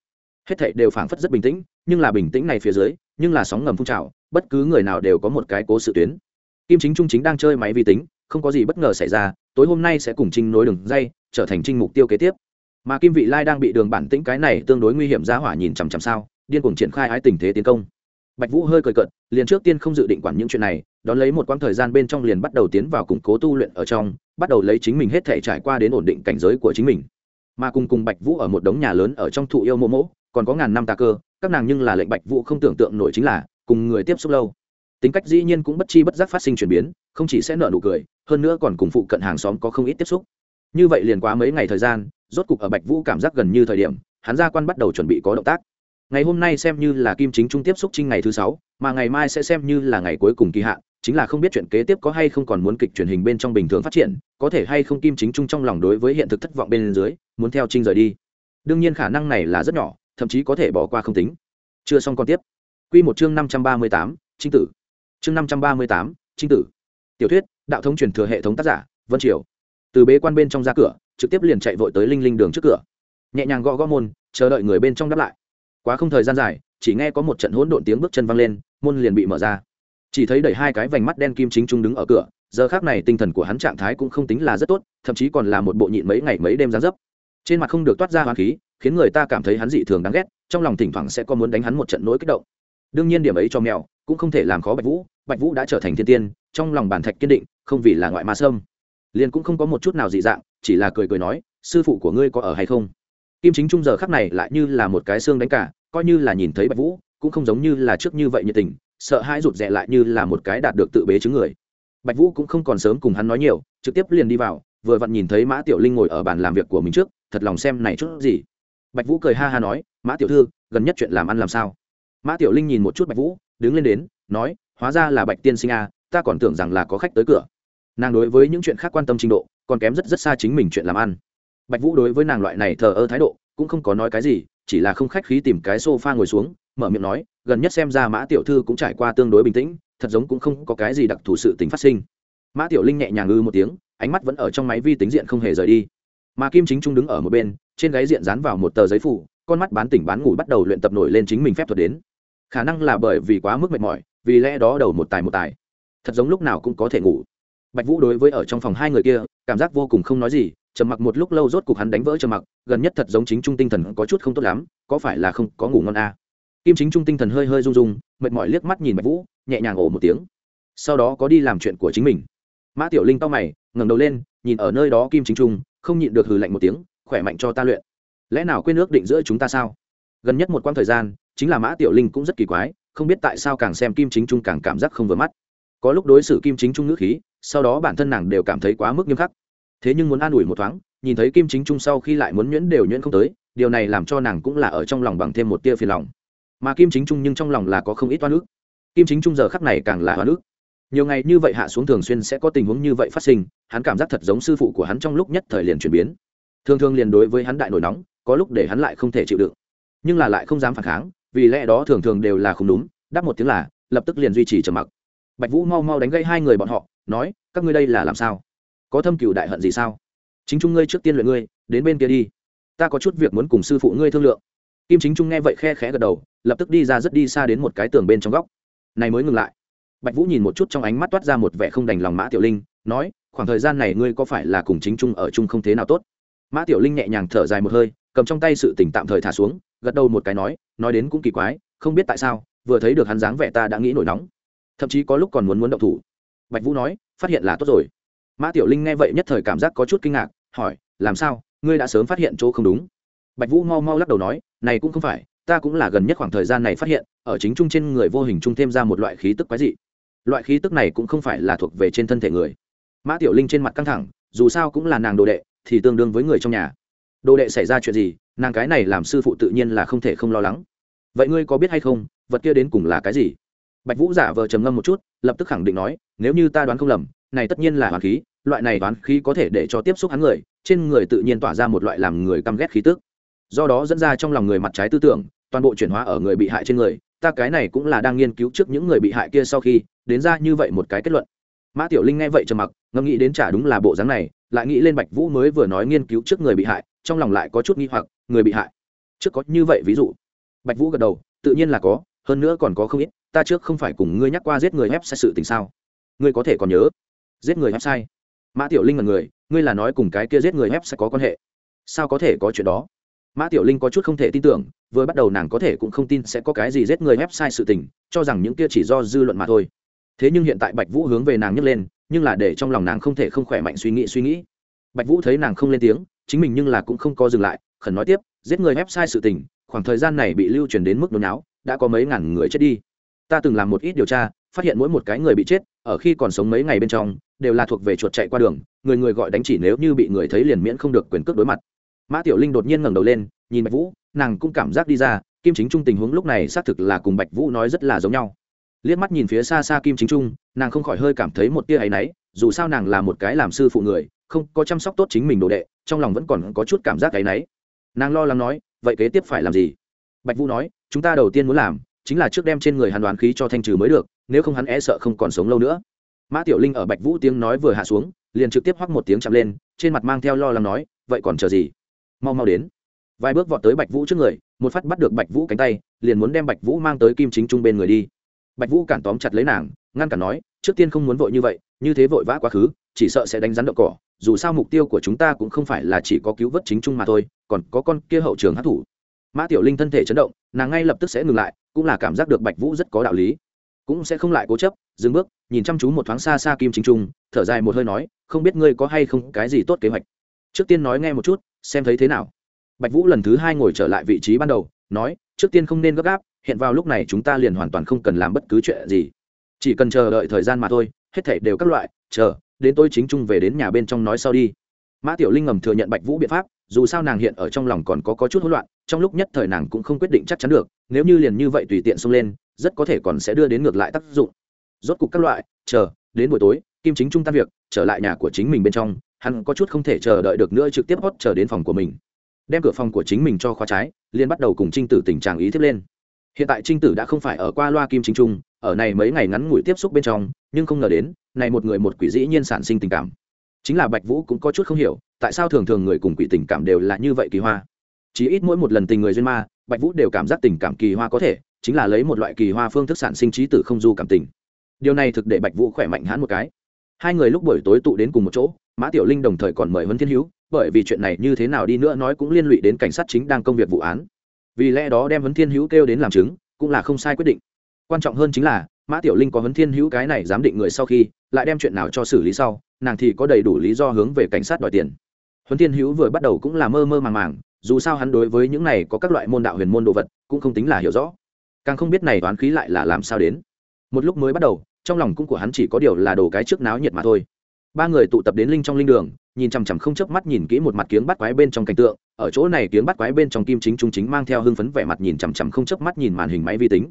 Hết thảy đều phảng phất rất bình tĩnh, nhưng là bình tĩnh này phía dưới, nhưng là sóng ngầm phun trào, bất cứ người nào đều có một cái cố sự tuyến. Kim chính trung chính đang chơi máy vi tính không có gì bất ngờ xảy ra, tối hôm nay sẽ cùng trinh nối đường dây, trở thành trinh mục tiêu kế tiếp. Mà kim vị lai đang bị đường bản tĩnh cái này tương đối nguy hiểm giá hỏa nhìn chằm chằm sao, điên cuồng triển khai ái tình thế tiến công. Bạch vũ hơi cười cợt, liền trước tiên không dự định quản những chuyện này, đón lấy một quãng thời gian bên trong liền bắt đầu tiến vào củng cố tu luyện ở trong, bắt đầu lấy chính mình hết thể trải qua đến ổn định cảnh giới của chính mình. Mà cùng cùng bạch vũ ở một đống nhà lớn ở trong thụ yêu mô mỗ còn có ngàn năm tà cơ, các nàng nhưng là lệnh bạch vũ không tưởng tượng nổi chính là, cùng người tiếp xúc lâu tính cách dĩ nhiên cũng bất chi bất giác phát sinh chuyển biến, không chỉ sẽ nợ nụ cười, hơn nữa còn cùng phụ cận hàng xóm có không ít tiếp xúc. Như vậy liền quá mấy ngày thời gian, rốt cục ở bạch vũ cảm giác gần như thời điểm, hắn gia quan bắt đầu chuẩn bị có động tác. Ngày hôm nay xem như là kim chính trung tiếp xúc trinh ngày thứ sáu, mà ngày mai sẽ xem như là ngày cuối cùng kỳ hạn, chính là không biết chuyện kế tiếp có hay không còn muốn kịch truyền hình bên trong bình thường phát triển, có thể hay không kim chính trung trong lòng đối với hiện thực thất vọng bên dưới, muốn theo trinh rời đi. Đương nhiên khả năng này là rất nhỏ, thậm chí có thể bỏ qua không tính. Chưa xong còn tiếp. Q một chương năm trăm ba mươi tám, trinh tử chương năm trăm ba mươi tám, trinh tử. Tiểu thuyết, đạo thống truyền thừa hệ thống tác giả, vân triều. Từ bế quan bên trong ra cửa, trực tiếp liền chạy vội tới linh linh đường trước cửa. Nhẹ nhàng gõ gõ môn, chờ đợi người bên trong đáp lại. Quá không thời gian dài, chỉ nghe có một trận hỗn độn tiếng bước chân văng lên, môn liền bị mở ra. Chỉ thấy đẩy hai cái vành mắt đen kim chính trung đứng ở cửa, giờ khác này tinh thần của hắn trạng thái cũng không tính là rất tốt, thậm chí còn là một bộ nhịn mấy ngày mấy đêm gián dấp. Trên mặt không được toát ra hoa khí, khiến người ta cảm thấy hắn dị thường đáng ghét, trong lòng thỉnh thoảng sẽ có muốn đánh hắn một trận nỗi kích động đương nhiên điểm ấy cho mèo, cũng không thể làm khó bạch vũ bạch vũ đã trở thành thiên tiên, trong lòng bản thạch kiên định, không vì là ngoại ma sâm. Liền cũng không có một chút nào dị dạng, chỉ là cười cười nói, sư phụ của ngươi có ở hay không? Kim chính trung giờ khắc này lại như là một cái xương đánh cả, coi như là nhìn thấy bạch vũ, cũng không giống như là trước như vậy nhiệt tình, sợ hãi rụt rè lại như là một cái đạt được tự bế chứng người. Bạch vũ cũng không còn sớm cùng hắn nói nhiều, trực tiếp liền đi vào, vừa vặn nhìn thấy mã tiểu linh ngồi ở bàn làm việc của mình trước, thật lòng xem này chút gì. Bạch vũ cười ha ha nói, mã tiểu thư, gần nhất chuyện làm ăn làm sao? Mã tiểu linh nhìn một chút bạch vũ, đứng lên đến, nói, hóa ra là bạch tiên sinh a, ta còn tưởng rằng là có khách tới cửa. Nàng đối với những chuyện khác quan tâm trình độ, còn kém rất rất xa chính mình chuyện làm ăn. Bạch vũ đối với nàng loại này thờ ơ thái độ, cũng không có nói cái gì, chỉ là không khách khí tìm cái sofa ngồi xuống, mở miệng nói, gần nhất xem ra mã tiểu thư cũng trải qua tương đối bình tĩnh, thật giống cũng không có cái gì đặc thù sự tính phát sinh. Mã tiểu linh nhẹ nhàng ngư một tiếng, ánh mắt vẫn ở trong máy vi tính diện không hề rời đi. Mà kim chính trung đứng ở một bên, trên gáy diện dán vào một tờ giấy phủ, con mắt bán tỉnh bán ngủ bắt đầu luyện tập nổi lên chính mình phép thuật đến khả năng là bởi vì quá mức mệt mỏi, vì lẽ đó đầu một tài một tài. Thật giống lúc nào cũng có thể ngủ. Bạch vũ đối với ở trong phòng hai người kia, cảm giác vô cùng không nói gì, trầm mặc một lúc lâu rốt cục hắn đánh vỡ trầm mặc, gần nhất thật giống chính trung tinh thần có chút không tốt lắm, có phải là không có ngủ ngon à? kim chính trung tinh thần hơi hơi rung rung, mệt mỏi liếc mắt nhìn bạch vũ, nhẹ nhàng ổ một tiếng. Sau đó có đi làm chuyện của chính mình. Mã tiểu linh to mày, ngẩng đầu lên, nhìn ở nơi đó kim chính trung, không nhịn được hừ lạnh một tiếng, khỏe mạnh cho ta luyện. Lẽ nào quên ước định giữa chúng ta sao? Gần nhất một quãng thời gian chính là mã tiểu linh cũng rất kỳ quái, không biết tại sao càng xem kim chính trung càng cảm giác không vừa mắt. Có lúc đối xử kim chính trung ngữ khí, sau đó bản thân nàng đều cảm thấy quá mức nghiêm khắc. Thế nhưng muốn an ủi một thoáng, nhìn thấy kim chính trung sau khi lại muốn nhuyễn đều nhuyễn không tới, điều này làm cho nàng cũng là ở trong lòng bằng thêm một tia phiền lòng. Mà kim chính trung nhưng trong lòng là có không ít oan ức. Kim chính trung giờ khắc này càng là oan ức. Nhiều ngày như vậy hạ xuống thường xuyên sẽ có tình huống như vậy phát sinh, hắn cảm giác thật giống sư phụ của hắn trong lúc nhất thời liền chuyển biến. Thường thường liền đối với hắn đại nổi nóng, có lúc để hắn lại không thể chịu đựng. Nhưng là lại không dám phản kháng vì lẽ đó thường thường đều là không đúng, đáp một tiếng là, lập tức liền duy trì trầm mặc. Bạch vũ mau mau đánh gây hai người bọn họ, nói, các ngươi đây là làm sao? Có thâm cựu đại hận gì sao? Chính trung ngươi trước tiên luyện ngươi, đến bên kia đi. Ta có chút việc muốn cùng sư phụ ngươi thương lượng. Kim chính trung nghe vậy khe khẽ gật đầu, lập tức đi ra rất đi xa đến một cái tường bên trong góc. Này mới ngừng lại. Bạch vũ nhìn một chút trong ánh mắt toát ra một vẻ không đành lòng mã tiểu linh, nói, khoảng thời gian này ngươi có phải là cùng chính trung ở chung không thế nào tốt? Mã tiểu linh nhẹ nhàng thở dài một hơi, cầm trong tay sự tỉnh tạm thời thả xuống, gật đầu một cái nói nói đến cũng kỳ quái, không biết tại sao, vừa thấy được hắn dáng vẻ ta đã nghĩ nổi nóng. Thậm chí có lúc còn muốn muốn động thủ. Bạch vũ nói, phát hiện là tốt rồi. Mã tiểu linh nghe vậy nhất thời cảm giác có chút kinh ngạc, hỏi, làm sao? Ngươi đã sớm phát hiện chỗ không đúng? Bạch vũ mau mau lắc đầu nói, này cũng không phải, ta cũng là gần nhất khoảng thời gian này phát hiện, ở chính trung trên người vô hình trung thêm ra một loại khí tức quái dị. Loại khí tức này cũng không phải là thuộc về trên thân thể người. Mã tiểu linh trên mặt căng thẳng, dù sao cũng là nàng đồ đệ, thì tương đương với người trong nhà. Đồ đệ xảy ra chuyện gì, nàng cái này làm sư phụ tự nhiên là không thể không lo lắng vậy ngươi có biết hay không, vật kia đến cùng là cái gì? Bạch vũ giả vờ trầm ngâm một chút, lập tức khẳng định nói, nếu như ta đoán không lầm, này tất nhiên là hoàn khí, loại này đoán khí có thể để cho tiếp xúc hắn người, trên người tự nhiên tỏa ra một loại làm người căm ghét khí tức. Do đó dẫn ra trong lòng người mặt trái tư tưởng, toàn bộ chuyển hóa ở người bị hại trên người, ta cái này cũng là đang nghiên cứu trước những người bị hại kia sau khi, đến ra như vậy một cái kết luận. Mã tiểu linh nghe vậy trầm mặc, ngẫm nghĩ đến trả đúng là bộ dáng này, lại nghĩ lên bạch vũ mới vừa nói nghiên cứu trước người bị hại, trong lòng lại có chút nghi hoặc, người bị hại. Trước có như vậy ví dụ bạch vũ gật đầu tự nhiên là có hơn nữa còn có không ít ta trước không phải cùng ngươi nhắc qua giết người ép sai sự tình sao? Ngươi có thể còn nhớ giết người ép sai, mã tiểu linh là người ngươi là nói cùng cái kia giết người ép sai có quan hệ. Sao có thể có chuyện đó? Mã tiểu linh có chút không thể tin tưởng vừa bắt đầu nàng có thể cũng không tin sẽ có cái gì giết người ép sai sự tình cho rằng những kia chỉ do dư luận mà thôi. Thế nhưng hiện tại bạch vũ hướng về nàng nhấc lên nhưng là để trong lòng nàng không thể không khỏe mạnh suy nghĩ suy nghĩ. Bạch vũ thấy nàng không lên tiếng chính mình nhưng là cũng không có dừng lại khẩn nói tiếp giết người ép sai sự tình khoảng thời gian này bị lưu truyền đến mức nôn não đã có mấy ngàn người chết đi. Ta từng làm một ít điều tra, phát hiện mỗi một cái người bị chết, ở khi còn sống mấy ngày bên trong, đều là thuộc về chuột chạy qua đường, người người gọi đánh chỉ nếu như bị người thấy liền miễn không được quyền cước đối mặt. Mã tiểu linh đột nhiên ngẩng đầu lên, nhìn bạch vũ, nàng cũng cảm giác đi ra, kim chính trung tình huống lúc này xác thực là cùng bạch vũ nói rất là giống nhau. Liếc mắt nhìn phía xa xa kim chính trung, nàng không khỏi hơi cảm thấy một tia áy náy, dù sao nàng là một cái làm sư phụ người, không có chăm sóc tốt chính mình đồ đệ, trong lòng vẫn còn có chút cảm giác áy náy. Nàng lo lắng nói vậy kế tiếp phải làm gì? Bạch vũ nói, chúng ta đầu tiên muốn làm chính là trước đem trên người hàn đoán khí cho thanh trừ mới được, nếu không hắn e sợ không còn sống lâu nữa. Mã tiểu linh ở bạch vũ tiếng nói vừa hạ xuống, liền trực tiếp hoắc một tiếng chạm lên, trên mặt mang theo lo lắng nói, vậy còn chờ gì? Mau mau đến. Vài bước vọt tới bạch vũ trước người, một phát bắt được bạch vũ cánh tay, liền muốn đem bạch vũ mang tới kim chính trung bên người đi. Bạch vũ cản tóm chặt lấy nàng, ngăn cản nói, trước tiên không muốn vội như vậy, như thế vội vã quá khứ, chỉ sợ sẽ đánh rắn đậu cỏ dù sao mục tiêu của chúng ta cũng không phải là chỉ có cứu vớt chính trung mà thôi, còn có con kia hậu trường hát thủ mã tiểu linh thân thể chấn động, nàng ngay lập tức sẽ ngừng lại, cũng là cảm giác được bạch vũ rất có đạo lý. Cũng sẽ không lại cố chấp, dừng bước, nhìn chăm chú một thoáng xa xa kim chính trung, thở dài một hơi nói, không biết ngươi có hay không cái gì tốt kế hoạch? Trước tiên nói nghe một chút, xem thấy thế nào. Bạch vũ lần thứ hai ngồi trở lại vị trí ban đầu, nói, trước tiên không nên gấp gáp, hiện vào lúc này chúng ta liền hoàn toàn không cần làm bất cứ chuyện gì. Chỉ cần chờ đợi thời gian mà thôi, hết thảy đều các loại, chờ đến tôi chính trung về đến nhà bên trong nói sau đi. Mã tiểu linh ngầm thừa nhận bạch vũ biện pháp dù sao nàng hiện ở trong lòng còn có, có chút hỗn loạn trong lúc nhất thời nàng cũng không quyết định chắc chắn được nếu như liền như vậy tùy tiện xông lên rất có thể còn sẽ đưa đến ngược lại tác dụng. Rốt cục các loại chờ đến buổi tối kim chính trung tan việc trở lại nhà của chính mình bên trong hắn có chút không thể chờ đợi được nữa trực tiếp hót chờ đến phòng của mình. Đem cửa phòng của chính mình cho khóa trái liên bắt đầu cùng trinh tử tình trạng ý tiếp lên. Hiện tại trinh tử đã không phải ở qua loa kim chính trung ở này mấy ngày ngắn ngủi tiếp xúc bên trong nhưng không ngờ đến này một người một quỷ dĩ nhiên sản sinh tình cảm. Chính là bạch vũ cũng có chút không hiểu, tại sao thường thường người cùng quỷ tình cảm đều là như vậy kỳ hoa? Chỉ ít mỗi một lần tình người duyên ma, bạch vũ đều cảm giác tình cảm kỳ hoa có thể, chính là lấy một loại kỳ hoa phương thức sản sinh trí tử không du cảm tình. Điều này thực để bạch vũ khỏe mạnh hãn một cái. Hai người lúc buổi tối tụ đến cùng một chỗ, mã tiểu linh đồng thời còn mời huấn thiên hữu, bởi vì chuyện này như thế nào đi nữa nói cũng liên lụy đến cảnh sát chính đang công việc vụ án. Vì lẽ đó đem huấn thiên hữu kêu đến làm chứng, cũng là không sai quyết định. Quan trọng hơn chính là mã tiểu linh có huấn thiên hữu cái này giám định người sau khi, lại đem chuyện nào cho xử lý sau, nàng thì có đầy đủ lý do hướng về cảnh sát đòi tiền. Huấn thiên hữu vừa bắt đầu cũng là mơ mơ màng màng, dù sao hắn đối với những này có các loại môn đạo huyền môn đồ vật, cũng không tính là hiểu rõ. Càng không biết này toán khí lại là làm sao đến. Một lúc mới bắt đầu, trong lòng cũng của hắn chỉ có điều là đồ cái trước náo nhiệt mà thôi. Ba người tụ tập đến linh trong linh đường, nhìn chằm chằm không chớp mắt nhìn kỹ một mặt kiếng bắt quái bên trong cảnh tượng, ở chỗ này kiếng bắt quái bên trong kim chính trung chính mang theo hưng phấn vẻ mặt nhìn chằm chằm không chớp mắt nhìn màn hình máy vi tính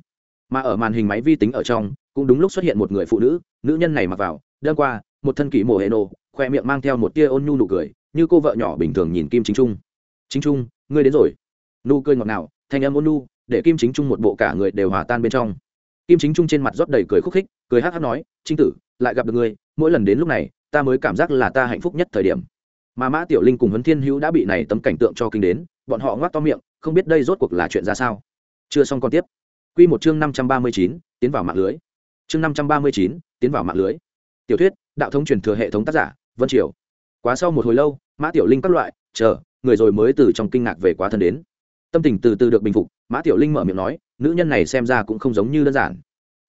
mà ở màn hình máy vi tính ở trong, cũng đúng lúc xuất hiện một người phụ nữ nữ nhân này mặc vào đơn qua, một thân kỷ mổ hệ nổ, khoe miệng mang theo một tia ôn nhu nụ cười, như cô vợ nhỏ bình thường nhìn kim chính trung. Chính trung, ngươi đến rồi. Nụ cười ngọt ngào, thanh âm ôn nhu, để kim chính trung một bộ cả người đều hòa tan bên trong. Kim chính trung trên mặt rót đầy cười khúc khích, cười hát hát nói, trinh tử, lại gặp được ngươi, mỗi lần đến lúc này, ta mới cảm giác là ta hạnh phúc nhất thời điểm. Mà mã tiểu linh cùng huấn thiên hữu đã bị này tấm cảnh tượng cho kinh đến, bọn họ ngoác to miệng, không biết đây rốt cuộc là chuyện ra sao. Chưa xong còn tiếp quy một chương năm trăm ba mươi chín, tiến vào mạng lưới. Chương năm trăm ba mươi chín, tiến vào mạng lưới. Tiểu thuyết, đạo thông truyền thừa hệ thống tác giả, vân triều. Quá sau một hồi lâu, mã tiểu linh các loại, chờ, người rồi mới từ trong kinh ngạc về quá thân đến. Tâm tình từ từ được bình phục, mã tiểu linh mở miệng nói, nữ nhân này xem ra cũng không giống như đơn giản.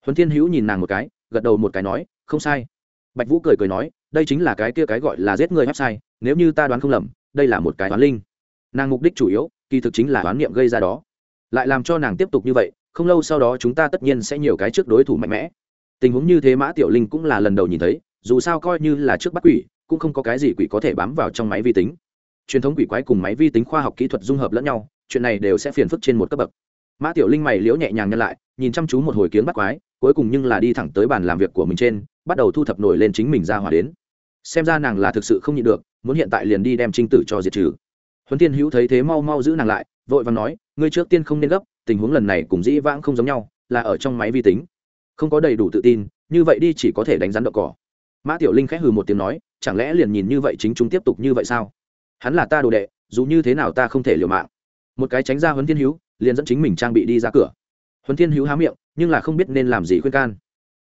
Huấn thiên hữu nhìn nàng một cái, gật đầu một cái nói, không sai. Bạch vũ cười cười nói, đây chính là cái kia cái gọi là giết người website, nếu như ta đoán không lầm, đây là một cái toán linh. Nàng mục đích chủ yếu, kỳ thực chính là đoán niệm gây ra đó. Lại làm cho nàng tiếp tục như vậy không lâu sau đó chúng ta tất nhiên sẽ nhiều cái trước đối thủ mạnh mẽ. Tình huống như thế mã tiểu linh cũng là lần đầu nhìn thấy, dù sao coi như là trước bắt quỷ, cũng không có cái gì quỷ có thể bám vào trong máy vi tính. Truyền thống quỷ quái cùng máy vi tính khoa học kỹ thuật dung hợp lẫn nhau, chuyện này đều sẽ phiền phức trên một cấp bậc. Mã tiểu linh mày liễu nhẹ nhàng nhân lại, nhìn chăm chú một hồi kiến bắt quái, cuối cùng nhưng là đi thẳng tới bàn làm việc của mình trên, bắt đầu thu thập nổi lên chính mình ra hỏa đến. Xem ra nàng là thực sự không nhịn được, muốn hiện tại liền đi đem trinh tử cho diệt trừ. Huấn tiên hữu thấy thế mau mau giữ nàng lại, vội và nói, ngươi trước tiên không nên gấp tình huống lần này cùng dĩ vãng không giống nhau, là ở trong máy vi tính. Không có đầy đủ tự tin, như vậy đi chỉ có thể đánh rắn đậu cỏ. Mã tiểu linh khẽ hừ một tiếng nói, chẳng lẽ liền nhìn như vậy chính chúng tiếp tục như vậy sao? Hắn là ta đồ đệ, dù như thế nào ta không thể liều mạng. Một cái tránh ra huấn thiên hữu, liền dẫn chính mình trang bị đi ra cửa. Huấn thiên hữu há miệng, nhưng là không biết nên làm gì khuyên can.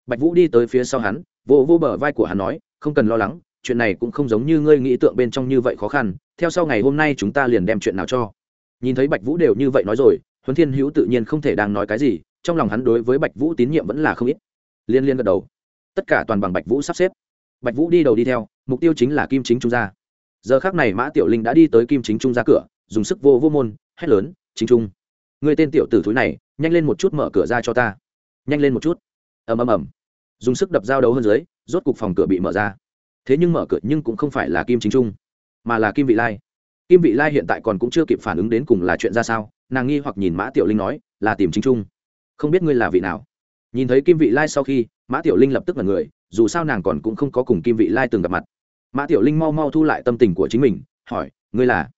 Bạch vũ đi tới phía sau hắn, vỗ vỗ bờ vai của hắn nói, không cần lo lắng, chuyện này cũng không giống như ngươi nghĩ tượng bên trong như vậy khó khăn, theo sau ngày hôm nay chúng ta liền đem chuyện nào cho. Nhìn thấy bạch vũ đều như vậy nói rồi huấn thiên hữu tự nhiên không thể đang nói cái gì, trong lòng hắn đối với bạch vũ tín nhiệm vẫn là không ít. Liên liên gật đầu. Tất cả toàn bằng bạch vũ sắp xếp. Bạch vũ đi đầu đi theo, mục tiêu chính là kim chính trung gia giờ khác này mã tiểu linh đã đi tới kim chính trung ra cửa, dùng sức vô vô môn, hét lớn, chính trung, người tên tiểu tử thúi này, nhanh lên một chút mở cửa ra cho ta. Nhanh lên một chút. Ầm ầm ầm. Dùng sức đập giao đấu hơn dưới, rốt cục phòng cửa bị mở ra. Thế nhưng mở cửa nhưng cũng không phải là kim chính trung, mà là kim vị lai. Kim vị lai hiện tại còn cũng chưa kịp phản ứng đến cùng là chuyện ra sao nàng nghi hoặc nhìn mã tiểu linh nói, là tìm chính trung. Không biết ngươi là vị nào. Nhìn thấy kim vị lai sau khi, mã tiểu linh lập tức là người, dù sao nàng còn cũng không có cùng kim vị lai từng gặp mặt. Mã tiểu linh mau mau thu lại tâm tình của chính mình, hỏi, ngươi là?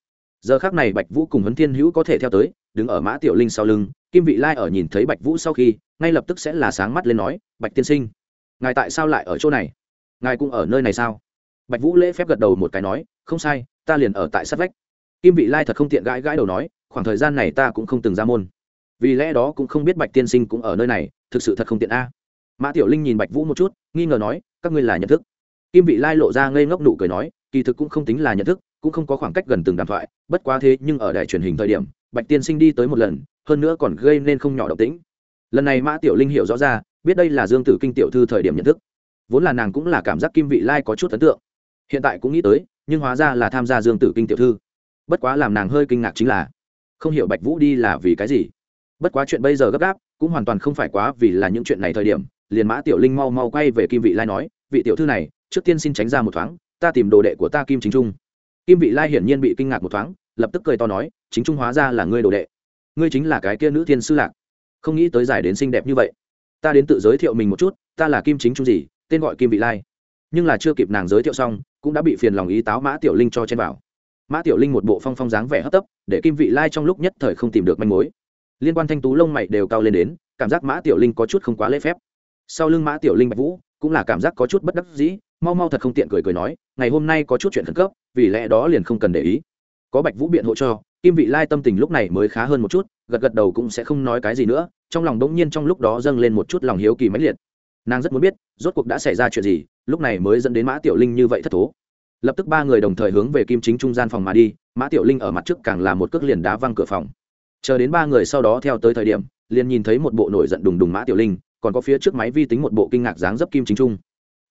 Giờ khác này bạch vũ cùng huấn thiên hữu có thể theo tới, đứng ở mã tiểu linh sau lưng, kim vị lai ở nhìn thấy bạch vũ sau khi, ngay lập tức sẽ là sáng mắt lên nói, bạch tiên sinh, ngài tại sao lại ở chỗ này? Ngài cũng ở nơi này sao? Bạch vũ lễ phép gật đầu một cái nói, không sai, ta liền ở tại sát vách kim vị lai thật không tiện gãi gãi đầu nói, khoảng thời gian này ta cũng không từng ra môn. Vì lẽ đó cũng không biết bạch tiên sinh cũng ở nơi này, thực sự thật không tiện a. Mã tiểu linh nhìn bạch vũ một chút, nghi ngờ nói, các ngươi là nhận thức. Kim vị lai lộ ra ngây ngốc nụ cười nói, kỳ thực cũng không tính là nhận thức, cũng không có khoảng cách gần từng đàm thoại, bất quá thế nhưng ở đài truyền hình thời điểm, bạch tiên sinh đi tới một lần, hơn nữa còn gây nên không nhỏ động tĩnh. Lần này mã tiểu linh hiểu rõ ra, biết đây là dương tử kinh tiểu thư thời điểm nhận thức. Vốn là nàng cũng là cảm giác kim vị lai có chút ấn tượng. Hiện tại cũng nghĩ tới, nhưng hóa ra là tham gia dương tử kinh tiểu thư bất quá làm nàng hơi kinh ngạc chính là, không hiểu bạch vũ đi là vì cái gì. Bất quá chuyện bây giờ gấp gáp, cũng hoàn toàn không phải quá vì là những chuyện này thời điểm, liền mã tiểu linh mau mau quay về kim vị lai nói, vị tiểu thư này, trước tiên xin tránh ra một thoáng, ta tìm đồ đệ của ta kim chính trung. Kim vị lai hiển nhiên bị kinh ngạc một thoáng, lập tức cười to nói, chính trung hóa ra là ngươi đồ đệ. Ngươi chính là cái kia nữ thiên sư lạc. Không nghĩ tới giải đến xinh đẹp như vậy. Ta đến tự giới thiệu mình một chút, ta là kim chính trung gì, tên gọi kim vị lai. Nhưng là chưa kịp nàng giới thiệu xong, cũng đã bị phiền lòng ý táo mã tiểu linh cho chen vào mã tiểu linh một bộ phong phong dáng vẻ hấp tấp, để kim vị lai trong lúc nhất thời không tìm được manh mối. Liên quan thanh tú lông mày đều cao lên đến, cảm giác mã tiểu linh có chút không quá lễ phép. Sau lưng mã tiểu linh bạch vũ, cũng là cảm giác có chút bất đắc dĩ, mau mau thật không tiện cười cười nói, ngày hôm nay có chút chuyện khẩn cấp, vì lẽ đó liền không cần để ý. Có bạch vũ biện hộ cho, kim vị lai tâm tình lúc này mới khá hơn một chút, gật gật đầu cũng sẽ không nói cái gì nữa, trong lòng đống nhiên trong lúc đó dâng lên một chút lòng hiếu kỳ mãnh liệt. Nàng rất muốn biết, rốt cuộc đã xảy ra chuyện gì, lúc này mới dẫn đến mã tiểu linh như vậy thất thố lập tức ba người đồng thời hướng về kim chính trung gian phòng mà đi, mã tiểu linh ở mặt trước càng là một cước liền đá văng cửa phòng. Chờ đến ba người sau đó theo tới thời điểm, liền nhìn thấy một bộ nổi giận đùng đùng mã tiểu linh, còn có phía trước máy vi tính một bộ kinh ngạc dáng dấp kim chính trung.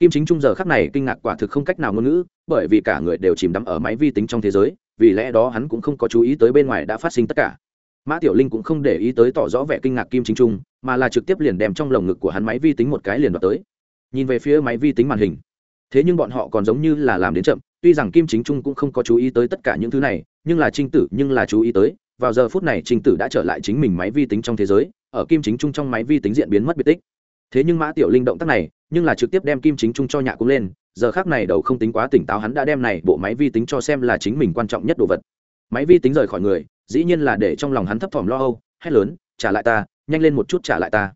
Kim chính trung giờ khắc này kinh ngạc quả thực không cách nào ngôn ngữ, bởi vì cả người đều chìm đắm ở máy vi tính trong thế giới, vì lẽ đó hắn cũng không có chú ý tới bên ngoài đã phát sinh tất cả. Mã tiểu linh cũng không để ý tới tỏ rõ vẻ kinh ngạc kim chính trung, mà là trực tiếp liền đem trong lồng ngực của hắn máy vi tính một cái liền đoạt tới. Nhìn về phía máy vi tính màn hình thế nhưng bọn họ còn giống như là làm đến chậm, tuy rằng kim chính trung cũng không có chú ý tới tất cả những thứ này, nhưng là trinh tử nhưng là chú ý tới, vào giờ phút này trinh tử đã trở lại chính mình máy vi tính trong thế giới, ở kim chính trung trong máy vi tính diễn biến mất biệt tích. Thế nhưng mã tiểu linh động tác này, nhưng là trực tiếp đem kim chính trung cho nhạ cũng lên, giờ khác này đầu không tính quá tỉnh táo hắn đã đem này bộ máy vi tính cho xem là chính mình quan trọng nhất đồ vật. Máy vi tính rời khỏi người, dĩ nhiên là để trong lòng hắn thấp thỏm lo âu, hét lớn, trả lại ta, nhanh lên một chút trả lại ta.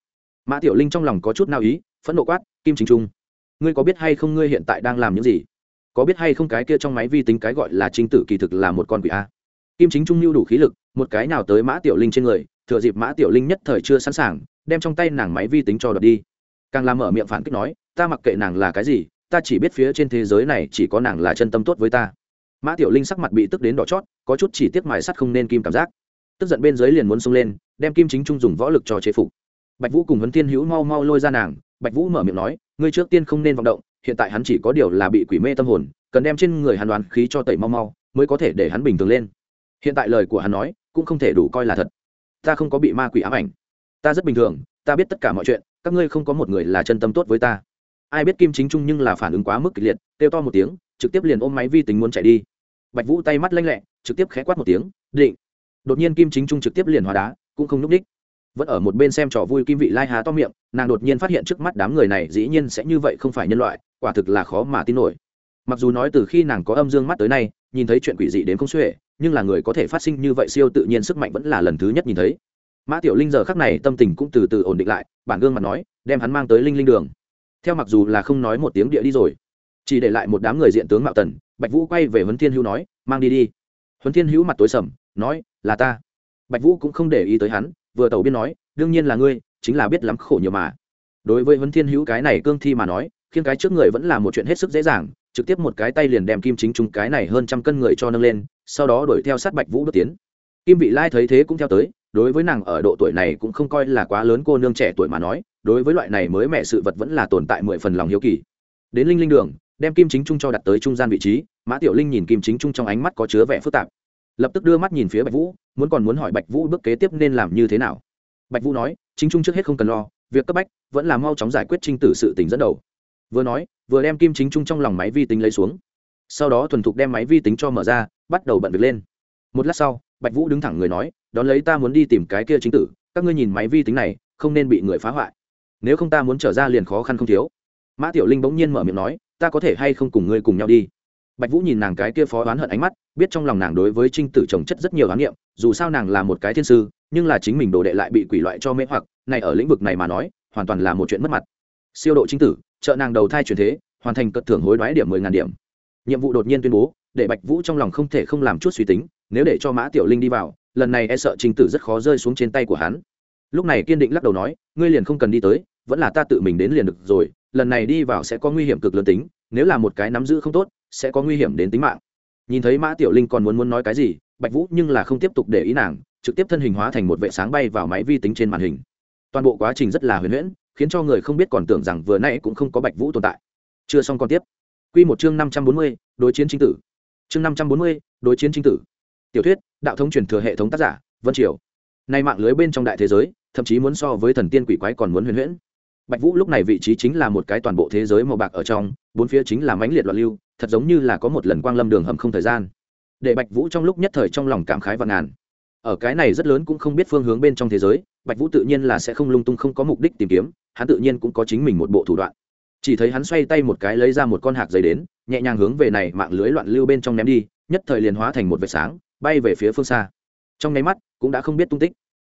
Mã tiểu linh trong lòng có chút nao ý, phẫn nộ quát, kim chính trung ngươi có biết hay không ngươi hiện tại đang làm những gì? Có biết hay không cái kia trong máy vi tính cái gọi là trinh tử kỳ thực là một con quỷ a? Kim chính trung lưu đủ khí lực, một cái nào tới mã tiểu linh trên người, thừa dịp mã tiểu linh nhất thời chưa sẵn sàng, đem trong tay nàng máy vi tính cho đợt đi. Càng làm mở miệng phản kích nói, ta mặc kệ nàng là cái gì, ta chỉ biết phía trên thế giới này chỉ có nàng là chân tâm tốt với ta. Mã tiểu linh sắc mặt bị tức đến đỏ chót, có chút chỉ tiếc mài sắt không nên kim cảm giác. Tức giận bên dưới liền muốn xông lên, đem kim chính trung dùng võ lực cho chế phục. Bạch vũ cùng huấn thiên hữu mau mau lôi ra nàng, bạch vũ mở miệng nói ngươi trước tiên không nên vọng động, hiện tại hắn chỉ có điều là bị quỷ mê tâm hồn, cần đem trên người hắn đoán khí cho tẩy mau mau, mới có thể để hắn bình thường lên. Hiện tại lời của hắn nói, cũng không thể đủ coi là thật. Ta không có bị ma quỷ ám ảnh. Ta rất bình thường, ta biết tất cả mọi chuyện, các ngươi không có một người là chân tâm tốt với ta. Ai biết kim chính trung nhưng là phản ứng quá mức kịch liệt, kêu to một tiếng, trực tiếp liền ôm máy vi tính muốn chạy đi. Bạch vũ tay mắt lanh lẹ, trực tiếp khẽ quát một tiếng, định. Đột nhiên kim chính trung trực tiếp liền hóa đá, cũng không n ú c đích vẫn ở một bên xem trò vui kim vị lai há to miệng, nàng đột nhiên phát hiện trước mắt đám người này dĩ nhiên sẽ như vậy không phải nhân loại, quả thực là khó mà tin nổi. Mặc dù nói từ khi nàng có âm dương mắt tới nay, nhìn thấy chuyện quỷ dị đến không xuể, nhưng là người có thể phát sinh như vậy siêu tự nhiên sức mạnh vẫn là lần thứ nhất nhìn thấy. Mã tiểu linh giờ khắc này tâm tình cũng từ từ ổn định lại, bản gương mặt nói, đem hắn mang tới linh linh đường. Theo mặc dù là không nói một tiếng địa đi rồi, chỉ để lại một đám người diện tướng mạo tần, bạch vũ quay về huấn thiên hữu nói, mang đi đi. Huấn thiên hữu mặt tối sầm, nói, là ta. Bạch vũ cũng không để ý tới hắn vừa tẩu biên nói, đương nhiên là ngươi, chính là biết lắm khổ nhiều mà. Đối với huấn thiên hữu cái này cương thi mà nói khiến cái trước người vẫn là một chuyện hết sức dễ dàng, trực tiếp một cái tay liền đem kim chính trung cái này hơn trăm cân người cho nâng lên, sau đó đuổi theo sát bạch vũ bước tiến. Kim vị lai thấy thế cũng theo tới, đối với nàng ở độ tuổi này cũng không coi là quá lớn, cô nương trẻ tuổi mà nói, đối với loại này mới mẹ sự vật vẫn là tồn tại mười phần lòng hiếu kỳ. Đến linh linh đường, đem kim chính trung cho đặt tới trung gian vị trí, mã tiểu linh nhìn kim chính trung trong ánh mắt có chứa vẻ phức tạp. Lập tức đưa mắt nhìn phía bạch vũ muốn còn muốn hỏi bạch vũ bước kế tiếp nên làm như thế nào. Bạch vũ nói, chính trung trước hết không cần lo, việc cấp bách vẫn là mau chóng giải quyết trinh tử sự tình dẫn đầu. Vừa nói, vừa đem kim chính trung trong lòng máy vi tính lấy xuống. Sau đó thuần thục đem máy vi tính cho mở ra, bắt đầu bận việc lên. Một lát sau, bạch vũ đứng thẳng người nói, đón lấy ta muốn đi tìm cái kia chính tử, các ngươi nhìn máy vi tính này, không nên bị người phá hoại. Nếu không ta muốn trở ra liền khó khăn không thiếu. Mã tiểu linh bỗng nhiên mở miệng nói, ta có thể hay không cùng ngươi cùng nhau đi? Bạch vũ nhìn nàng cái kia phó oán hận ánh mắt, biết trong lòng nàng đối với trinh tử trồng chất rất nhiều oán nghiệm dù sao nàng là một cái thiên sư, nhưng là chính mình đồ đệ lại bị quỷ loại cho mê hoặc, này ở lĩnh vực này mà nói, hoàn toàn là một chuyện mất mặt. Siêu độ trinh tử, trợ nàng đầu thai truyền thế, hoàn thành cất thưởng hối đoái điểm mười ngàn điểm. Nhiệm vụ đột nhiên tuyên bố, để bạch vũ trong lòng không thể không làm chút suy tính, nếu để cho mã tiểu linh đi vào, lần này e sợ trinh tử rất khó rơi xuống trên tay của hắn. Lúc này kiên định lắc đầu nói, ngươi liền không cần đi tới, vẫn là ta tự mình đến liền được rồi, lần này đi vào sẽ có nguy hiểm cực lớn tính, nếu là một cái nắm giữ không tốt sẽ có nguy hiểm đến tính mạng. Nhìn thấy mã tiểu linh còn muốn muốn nói cái gì, bạch vũ nhưng là không tiếp tục để ý nàng, trực tiếp thân hình hóa thành một vệ sáng bay vào máy vi tính trên màn hình. Toàn bộ quá trình rất là huyền huyễn, khiến cho người không biết còn tưởng rằng vừa nay cũng không có bạch vũ tồn tại. Chưa xong còn tiếp. Q một chương năm trăm bốn mươi, đối chiến chính tử. Chương năm trăm bốn mươi, đối chiến chính tử. Tiểu thuyết, đạo thống truyền thừa hệ thống tác giả, vân triều. Nay mạng lưới bên trong đại thế giới, thậm chí muốn so với thần tiên quỷ quái còn muốn huyền huyễn. Bạch vũ lúc này vị trí chính là một cái toàn bộ thế giới màu bạc ở trong, bốn phía chính là mãnh liệt loạn lưu thật giống như là có một lần quang lâm đường hầm không thời gian. Để bạch vũ trong lúc nhất thời trong lòng cảm khái và ngàn. Ở cái này rất lớn cũng không biết phương hướng bên trong thế giới, bạch vũ tự nhiên là sẽ không lung tung không có mục đích tìm kiếm, hắn tự nhiên cũng có chính mình một bộ thủ đoạn. Chỉ thấy hắn xoay tay một cái lấy ra một con hạc giấy đến, nhẹ nhàng hướng về này mạng lưới loạn lưu bên trong ném đi, nhất thời liền hóa thành một vệt sáng, bay về phía phương xa. Trong nháy mắt, cũng đã không biết tung tích.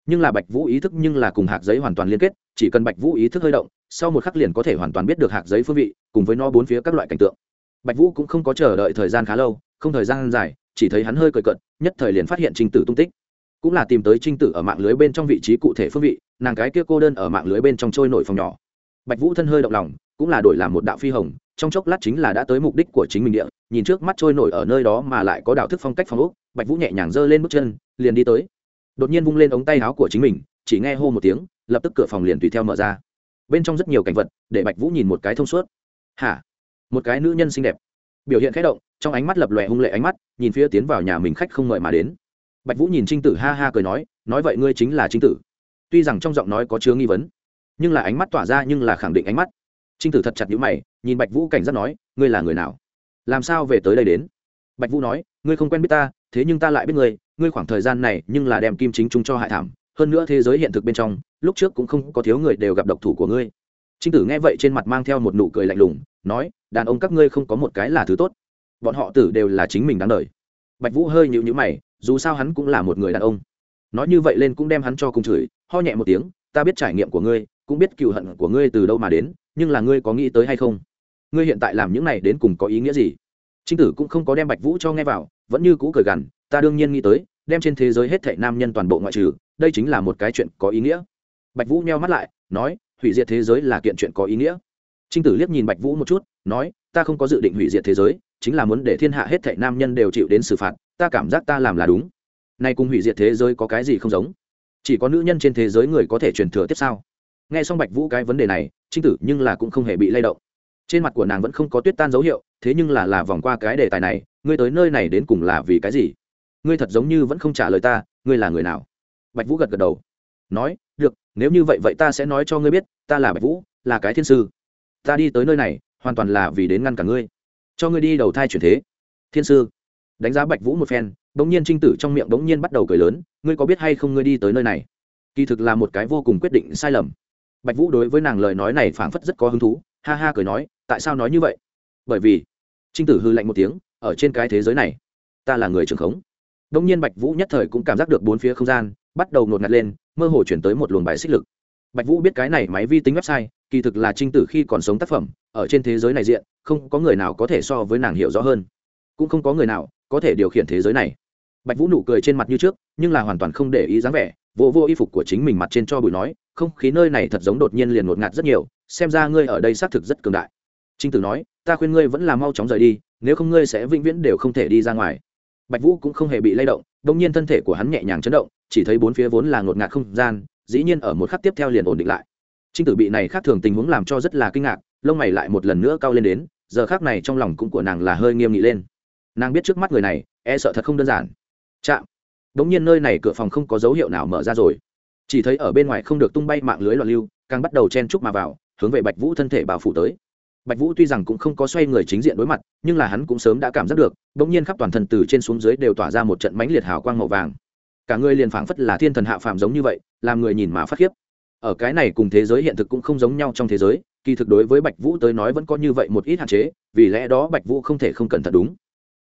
Nhưng là bạch vũ ý thức nhưng là cùng hạc giấy hoàn toàn liên kết, chỉ cần bạch vũ ý thức hơi động, sau một khắc liền có thể hoàn toàn biết được hạc giấy phương vị, cùng với nó bốn phía các loại cảnh tượng bạch vũ cũng không có chờ đợi thời gian khá lâu, không thời gian dài, chỉ thấy hắn hơi cười cận nhất thời liền phát hiện trinh tử tung tích. Cũng là tìm tới trinh tử ở mạng lưới bên trong vị trí cụ thể phương vị, nàng cái kia cô đơn ở mạng lưới bên trong trôi nổi phòng nhỏ. Bạch vũ thân hơi động lòng, cũng là đổi làm một đạo phi hồng, trong chốc lát chính là đã tới mục đích của chính mình địa, nhìn trước mắt trôi nổi ở nơi đó mà lại có đạo thức phong cách phong ốc, bạch vũ nhẹ nhàng giơ lên bước chân, liền đi tới. Đột nhiên vung lên ống tay áo của chính mình, chỉ nghe hô một tiếng, lập tức cửa phòng liền tùy theo mở ra. Bên trong rất nhiều cảnh vật, để bạch vũ nhìn một cái thông suốt. Hả? Một cái nữ nhân xinh đẹp. Biểu hiện khẽ động, trong ánh mắt lập lòe hung lệ ánh mắt, nhìn phía tiến vào nhà mình khách không mời mà đến. Bạch vũ nhìn trinh tử ha ha cười nói nói vậy ngươi chính là trinh tử. Tuy rằng trong giọng nói có chứa nghi vấn, nhưng là ánh mắt tỏa ra nhưng là khẳng định ánh mắt. Trinh tử thật chặt nhữ mày, nhìn bạch vũ cảnh giác nói, ngươi là người nào? Làm sao về tới đây đến? Bạch vũ nói, ngươi không quen biết ta, thế nhưng ta lại biết ngươi ngươi khoảng thời gian này nhưng là đem kim chính chúng cho hại thảm, hơn nữa thế giới hiện thực bên trong, lúc trước cũng không có thiếu người đều gặp độc thủ của ngươi. Trinh tử nghe vậy trên mặt mang theo một nụ cười lạnh lùng nói, đàn ông các ngươi không có một cái là thứ tốt. Bọn họ tử đều là chính mình đáng đời. Bạch vũ hơi nhịu nhữ mày, dù sao hắn cũng là một người đàn ông. Nói như vậy lên cũng đem hắn cho cùng chửi, ho nhẹ một tiếng, ta biết trải nghiệm của ngươi, cũng biết cựu hận của ngươi từ đâu mà đến, nhưng là ngươi có nghĩ tới hay không? Ngươi hiện tại làm những này đến cùng có ý nghĩa gì? Trinh tử cũng không có đem bạch vũ cho nghe vào, vẫn như cũ cười gằn, ta đương nhiên nghĩ tới, đem trên thế giới hết thảy nam nhân toàn bộ ngoại trừ, đây chính là một cái chuyện có ý nghĩa. Bạch vũ nheo mắt lại, nói, hủy diệt thế giới là kiện chuyện có ý nghĩa trinh tử liếc nhìn bạch vũ một chút, nói, ta không có dự định hủy diệt thế giới, chính là muốn để thiên hạ hết thảy nam nhân đều chịu đến xử phạt, ta cảm giác ta làm là đúng. Nay cùng hủy diệt thế giới có cái gì không giống? Chỉ có nữ nhân trên thế giới người có thể truyền thừa tiếp sau. Nghe xong bạch vũ cái vấn đề này, trinh tử nhưng là cũng không hề bị lay động. Trên mặt của nàng vẫn không có tuyết tan dấu hiệu, thế nhưng là là vòng qua cái đề tài này, ngươi tới nơi này đến cùng là vì cái gì? Ngươi thật giống như vẫn không trả lời ta, ngươi là người nào? Bạch vũ gật gật đầu, nói, được, nếu như vậy vậy ta sẽ nói cho ngươi biết, ta là bạch vũ, là cái thiên sư ta đi tới nơi này, hoàn toàn là vì đến ngăn cả ngươi. Cho ngươi đi đầu thai chuyển thế. Thiên sư, đánh giá bạch vũ một phen đ ỗ n g nhiên trinh tử trong miệng đ ỗ n g nhiên bắt đầu cười lớn, ngươi có biết hay không ngươi đi tới nơi này? Kỳ thực là một cái vô cùng quyết định sai lầm. Bạch vũ đối với nàng lời nói này phảng phất rất có hứng thú, ha ha cười nói, tại sao nói như vậy? Bởi vì, trinh tử hư lạnh một tiếng, ở trên cái thế giới này, ta là người trưởng khống. Đông nhiên bạch vũ nhất thời cũng cảm giác được bốn phía không gian, bắt đầu ngột ngạt lên, mơ hồ chuyển tới một luồng bài xích lực. Bạch vũ biết cái này máy vi tính website kỳ thực là trinh tử khi còn sống tác phẩm, ở trên thế giới này diện, không có người nào có thể so với nàng hiểu rõ hơn. Cũng không có người nào có thể điều khiển thế giới này. Bạch vũ nụ cười trên mặt như trước, nhưng là hoàn toàn không để ý dáng vẻ, vô vô y phục của chính mình mặt trên cho bụi nói, không khí nơi này thật giống đột nhiên liền ngột ngạt rất nhiều, xem ra ngươi ở đây xác thực rất cường đại. Trinh tử nói, ta khuyên ngươi vẫn là mau chóng rời đi, nếu không ngươi sẽ vĩnh viễn đều không thể đi ra ngoài. Bạch vũ cũng không hề bị lay động, đông nhiên thân thể của hắn nhẹ nhàng chấn động, chỉ thấy bốn phía vốn là ngột ngạt không gian, dĩ nhiên ở một khắc tiếp theo liền ổn định lại trinh tử bị này khác thường tình huống làm cho rất là kinh ngạc, lông mày lại một lần nữa cao lên đến, giờ khác này trong lòng cũng của nàng là hơi nghiêm nghị lên. Nàng biết trước mắt người này e sợ thật không đơn giản. Chạm. Đ ỗ n g nhiên nơi này cửa phòng không có dấu hiệu nào mở ra rồi. Chỉ thấy ở bên ngoài không được tung bay mạng lưới loạn lưu, càng bắt đầu chen chúc mà vào, hướng về bạch vũ thân thể bảo phủ tới. Bạch vũ tuy rằng cũng không có xoay người chính diện đối mặt, nhưng là hắn cũng sớm đã cảm giác được đ ỗ n g nhiên khắp toàn thân từ trên xuống dưới đều tỏa ra một trận mánh liệt hào quang màu vàng. Cả người liền phảng phất là thiên thần hạ phàm giống như vậy, làm người nhìn mà phát khiếp ở cái này cùng thế giới hiện thực cũng không giống nhau trong thế giới, kỳ thực đối với bạch vũ tới nói vẫn có như vậy một ít hạn chế, vì lẽ đó bạch vũ không thể không cẩn thận đúng.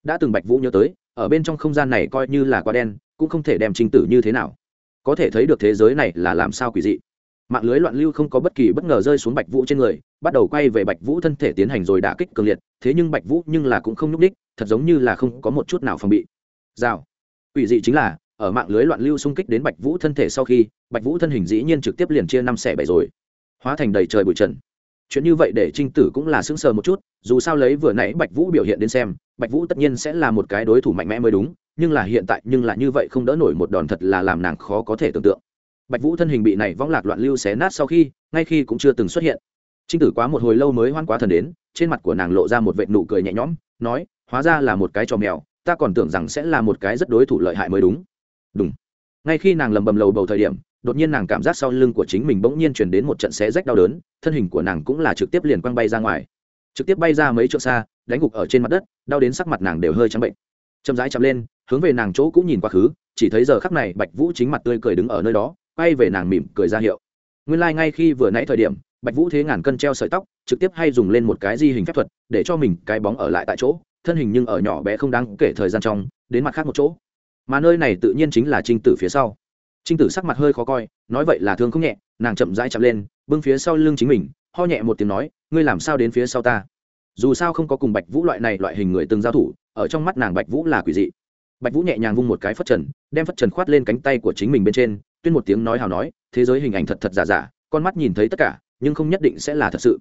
Đã từng bạch vũ nhớ tới, ở bên trong không gian này coi như là quá đen, cũng không thể đem trình tử như thế nào. Có thể thấy được thế giới này là làm sao quỷ dị. Mạng lưới loạn lưu không có bất kỳ bất ngờ rơi xuống bạch vũ trên người, bắt đầu quay về bạch vũ thân thể tiến hành rồi đả kích cường liệt, thế nhưng bạch vũ nhưng là cũng không nhúc đích thật giống như là không có một chút nào phòng bị. Rào. Quỷ dị chính là ở mạng lưới loạn lưu xung kích đến bạch vũ thân thể sau khi, bạch vũ thân hình dĩ nhiên trực tiếp liền chia năm xẻ bảy rồi. Hóa thành đầy trời bụi trần. Chuyện như vậy để trinh tử cũng là sững sờ một chút, dù sao lấy vừa nãy bạch vũ biểu hiện đến xem, bạch vũ tất nhiên sẽ là một cái đối thủ mạnh mẽ mới đúng, nhưng là hiện tại nhưng là như vậy không đỡ nổi một đòn thật là làm nàng khó có thể tưởng tượng. Bạch vũ thân hình bị này võng lạc loạn lưu xé nát sau khi, ngay khi cũng chưa từng xuất hiện. Trinh tử quá một hồi lâu mới hoan quá thần đến, trên mặt của nàng lộ ra một vệ nụ cười nhẹ nhõm, nói, hóa ra là một cái trò mèo, ta còn tưởng rằng sẽ là một cái rất đối thủ lợi hại mới đúng đúng. Ngay khi nàng lầm bầm lầu bầu thời điểm, đột nhiên nàng cảm giác sau lưng của chính mình bỗng nhiên chuyển đến một trận xé rách đau đớn, thân hình của nàng cũng là trực tiếp liền quăng bay ra ngoài. Trực tiếp bay ra mấy chỗ xa, đánh gục ở trên mặt đất, đau đến sắc mặt nàng đều hơi trắng bệnh. Chậm rãi chậm lên, hướng về nàng chỗ cũng nhìn quá khứ, chỉ thấy giờ khắc này bạch vũ chính mặt tươi cười đứng ở nơi đó, quay về nàng mỉm cười ra hiệu. Nguyên lai、like、ngay khi vừa nãy thời điểm, bạch vũ thế ngàn cân treo sợi tóc, trực tiếp hay dùng lên một cái di hình phép thuật, để cho mình cái bóng ở lại tại chỗ, thân hình nhưng ở nhỏ bé không đáng kể thời gian trong, đến mặt khác một chỗ mà nơi này tự nhiên chính là trinh tử phía sau. Trinh tử sắc mặt hơi khó coi, nói vậy là thương không nhẹ, nàng chậm rãi chậm lên, bưng phía sau lưng chính mình, ho nhẹ một tiếng nói, ngươi làm sao đến phía sau ta? Dù sao không có cùng bạch vũ loại này loại hình người từng giao thủ, ở trong mắt nàng bạch vũ là quỷ dị. Bạch vũ nhẹ nhàng vung một cái phất trần, đem phất trần khoát lên cánh tay của chính mình bên trên, tuyên một tiếng nói hào nói, thế giới hình ảnh thật thật giả giả, con mắt nhìn thấy tất cả, nhưng không nhất định sẽ là thật sự.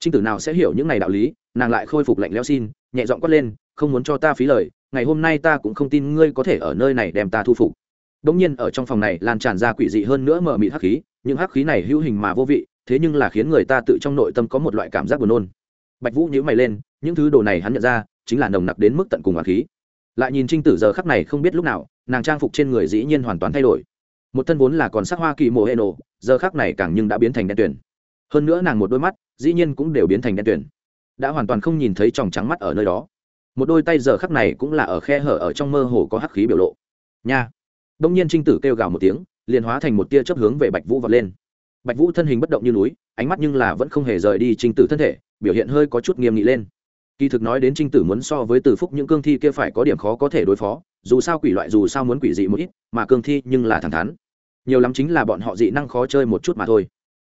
Trinh tử nào sẽ hiểu những này đạo lý, nàng lại khôi phục lạnh leo xin, nhẹ giọng quát lên, không muốn cho ta phí lời ngày hôm nay ta cũng không tin ngươi có thể ở nơi này đem ta thu phục. Đống nhiên ở trong phòng này lan tràn ra quỷ dị hơn nữa mờ mịt hắc khí, những hắc khí này hữu hình mà vô vị, thế nhưng là khiến người ta tự trong nội tâm có một loại cảm giác buồn nôn. Bạch vũ nhíu mày lên, những thứ đồ này hắn nhận ra, chính là nồng nặc đến mức tận cùng hắc khí. Lại nhìn trinh tử giờ khắc này không biết lúc nào, nàng trang phục trên người dĩ nhiên hoàn toàn thay đổi. Một thân vốn là còn sắc hoa kỳ mồ hệ nổ, giờ khắc này càng nhưng đã biến thành đen tuyển hơn nữa nàng một đôi mắt, dĩ nhiên cũng đều biến thành đen tuyển đã hoàn toàn không nhìn thấy tròng trắng mắt ở nơi đó một đôi tay giờ khắc này cũng là ở khe hở ở trong mơ hồ có hắc khí biểu lộ. Nha. Đông nhiên trinh tử kêu gào một tiếng, liền hóa thành một tia chớp hướng về bạch vũ vọt lên. Bạch vũ thân hình bất động như núi, ánh mắt nhưng là vẫn không hề rời đi trinh tử thân thể, biểu hiện hơi có chút nghiêm nghị lên. Kỳ thực nói đến trinh tử muốn so với từ phúc những cương thi kia phải có điểm khó có thể đối phó, dù sao quỷ loại dù sao muốn quỷ dị một ít, mà cương thi nhưng là thẳng thắn. Nhiều lắm chính là bọn họ dị năng khó chơi một chút mà thôi.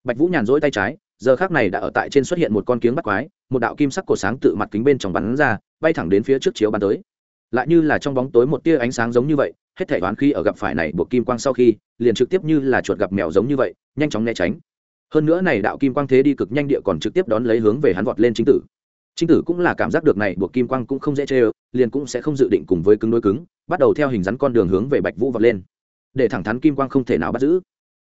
Bạch vũ nhàn rỗi tay trái giờ khác này đã ở tại trên xuất hiện một con kiếng bắt quái, một đạo kim sắc cổ sáng tự mặt kính bên trong bắn ra, bay thẳng đến phía trước chiếu bắn tới. Lại như là trong bóng tối một tia ánh sáng giống như vậy, hết thể toán khi ở gặp phải này buộc kim quang sau khi, liền trực tiếp như là chuột gặp mèo giống như vậy, nhanh chóng né tránh. Hơn nữa này đạo kim quang thế đi cực nhanh địa còn trực tiếp đón lấy hướng về hắn vọt lên chính tử. Chính tử cũng là cảm giác được này buộc kim quang cũng không dễ chê liền cũng sẽ không dự định cùng với cứng đối cứng, bắt đầu theo hình rắn con đường hướng về bạch vũ vọt lên. Để thẳng thắn kim quang không thể nào bắt giữ.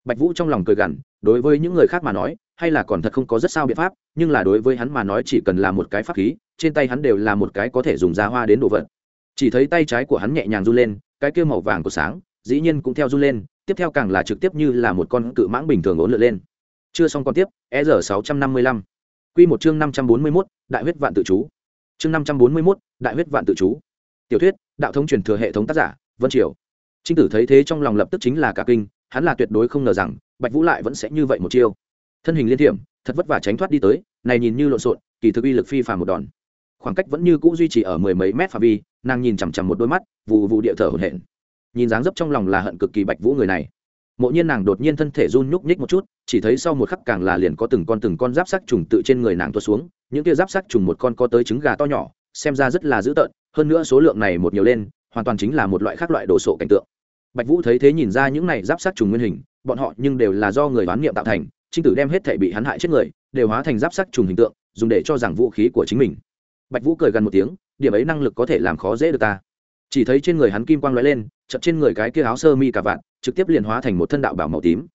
Bạch vũ trong lòng cười gằn, đối với những người khác mà nói hay là còn thật không có rất sao biện pháp, nhưng là đối với hắn mà nói chỉ cần là một cái pháp khí, trên tay hắn đều là một cái có thể dùng ra hoa đến đồ vật. Chỉ thấy tay trái của hắn nhẹ nhàng run lên, cái kia màu vàng của sáng, dĩ nhiên cũng theo run lên, tiếp theo càng là trực tiếp như là một con cự mãng bình thường ốn lượn lên. Chưa xong còn tiếp e r sáu trăm năm mươi lăm. Q một chương năm trăm bốn mươi mốt, đại huyết vạn tự chú. Chương năm trăm bốn mươi mốt, đại huyết vạn tự chú. Tiểu thuyết, đạo thống truyền thừa hệ thống tác giả, vân triều. Trinh tử thấy thế trong lòng lập tức chính là cả kinh, hắn là tuyệt đối không ngờ rằng, bạch vũ lại vẫn sẽ như vậy một chiêu thân hình liên thiểm, thật vất vả tránh thoát đi tới, này nhìn như lộn xộn, kỳ thực uy lực phi phàm một đòn. Khoảng cách vẫn như cũ duy trì ở mười mấy mét phạm vi, nàng nhìn chằm chằm một đôi mắt vụ vụ địa thở hổn hển. Nhìn dáng dấp trong lòng là hận cực kỳ bạch vũ người này. Mộ nhiên nàng đột nhiên thân thể run nhúc nhích một chút, chỉ thấy sau một khắc càng là liền có từng con từng con giáp sắc trùng tự trên người nàng tuột xuống, những kia giáp sắc trùng một con có tới trứng gà to nhỏ, xem ra rất là dữ tợn, hơn nữa số lượng này một nhiều lên, hoàn toàn chính là một loại khác loại đồ sộ cảnh tượng. Bạch vũ thấy thế nhìn ra những này giáp sắc trùng nguyên hình, bọn họ nhưng đều là do người đoán niệm tạo thành trinh tử đem hết thể bị hắn hại chết người, đều hóa thành giáp sắc trùng hình tượng, dùng để cho rằng vũ khí của chính mình. Bạch vũ cười gần một tiếng, điểm ấy năng lực có thể làm khó dễ được ta. Chỉ thấy trên người hắn kim quang lóe lên chậm trên người cái kia áo sơ mi cả vạn trực tiếp liền hóa thành một thân đạo bảo màu tím.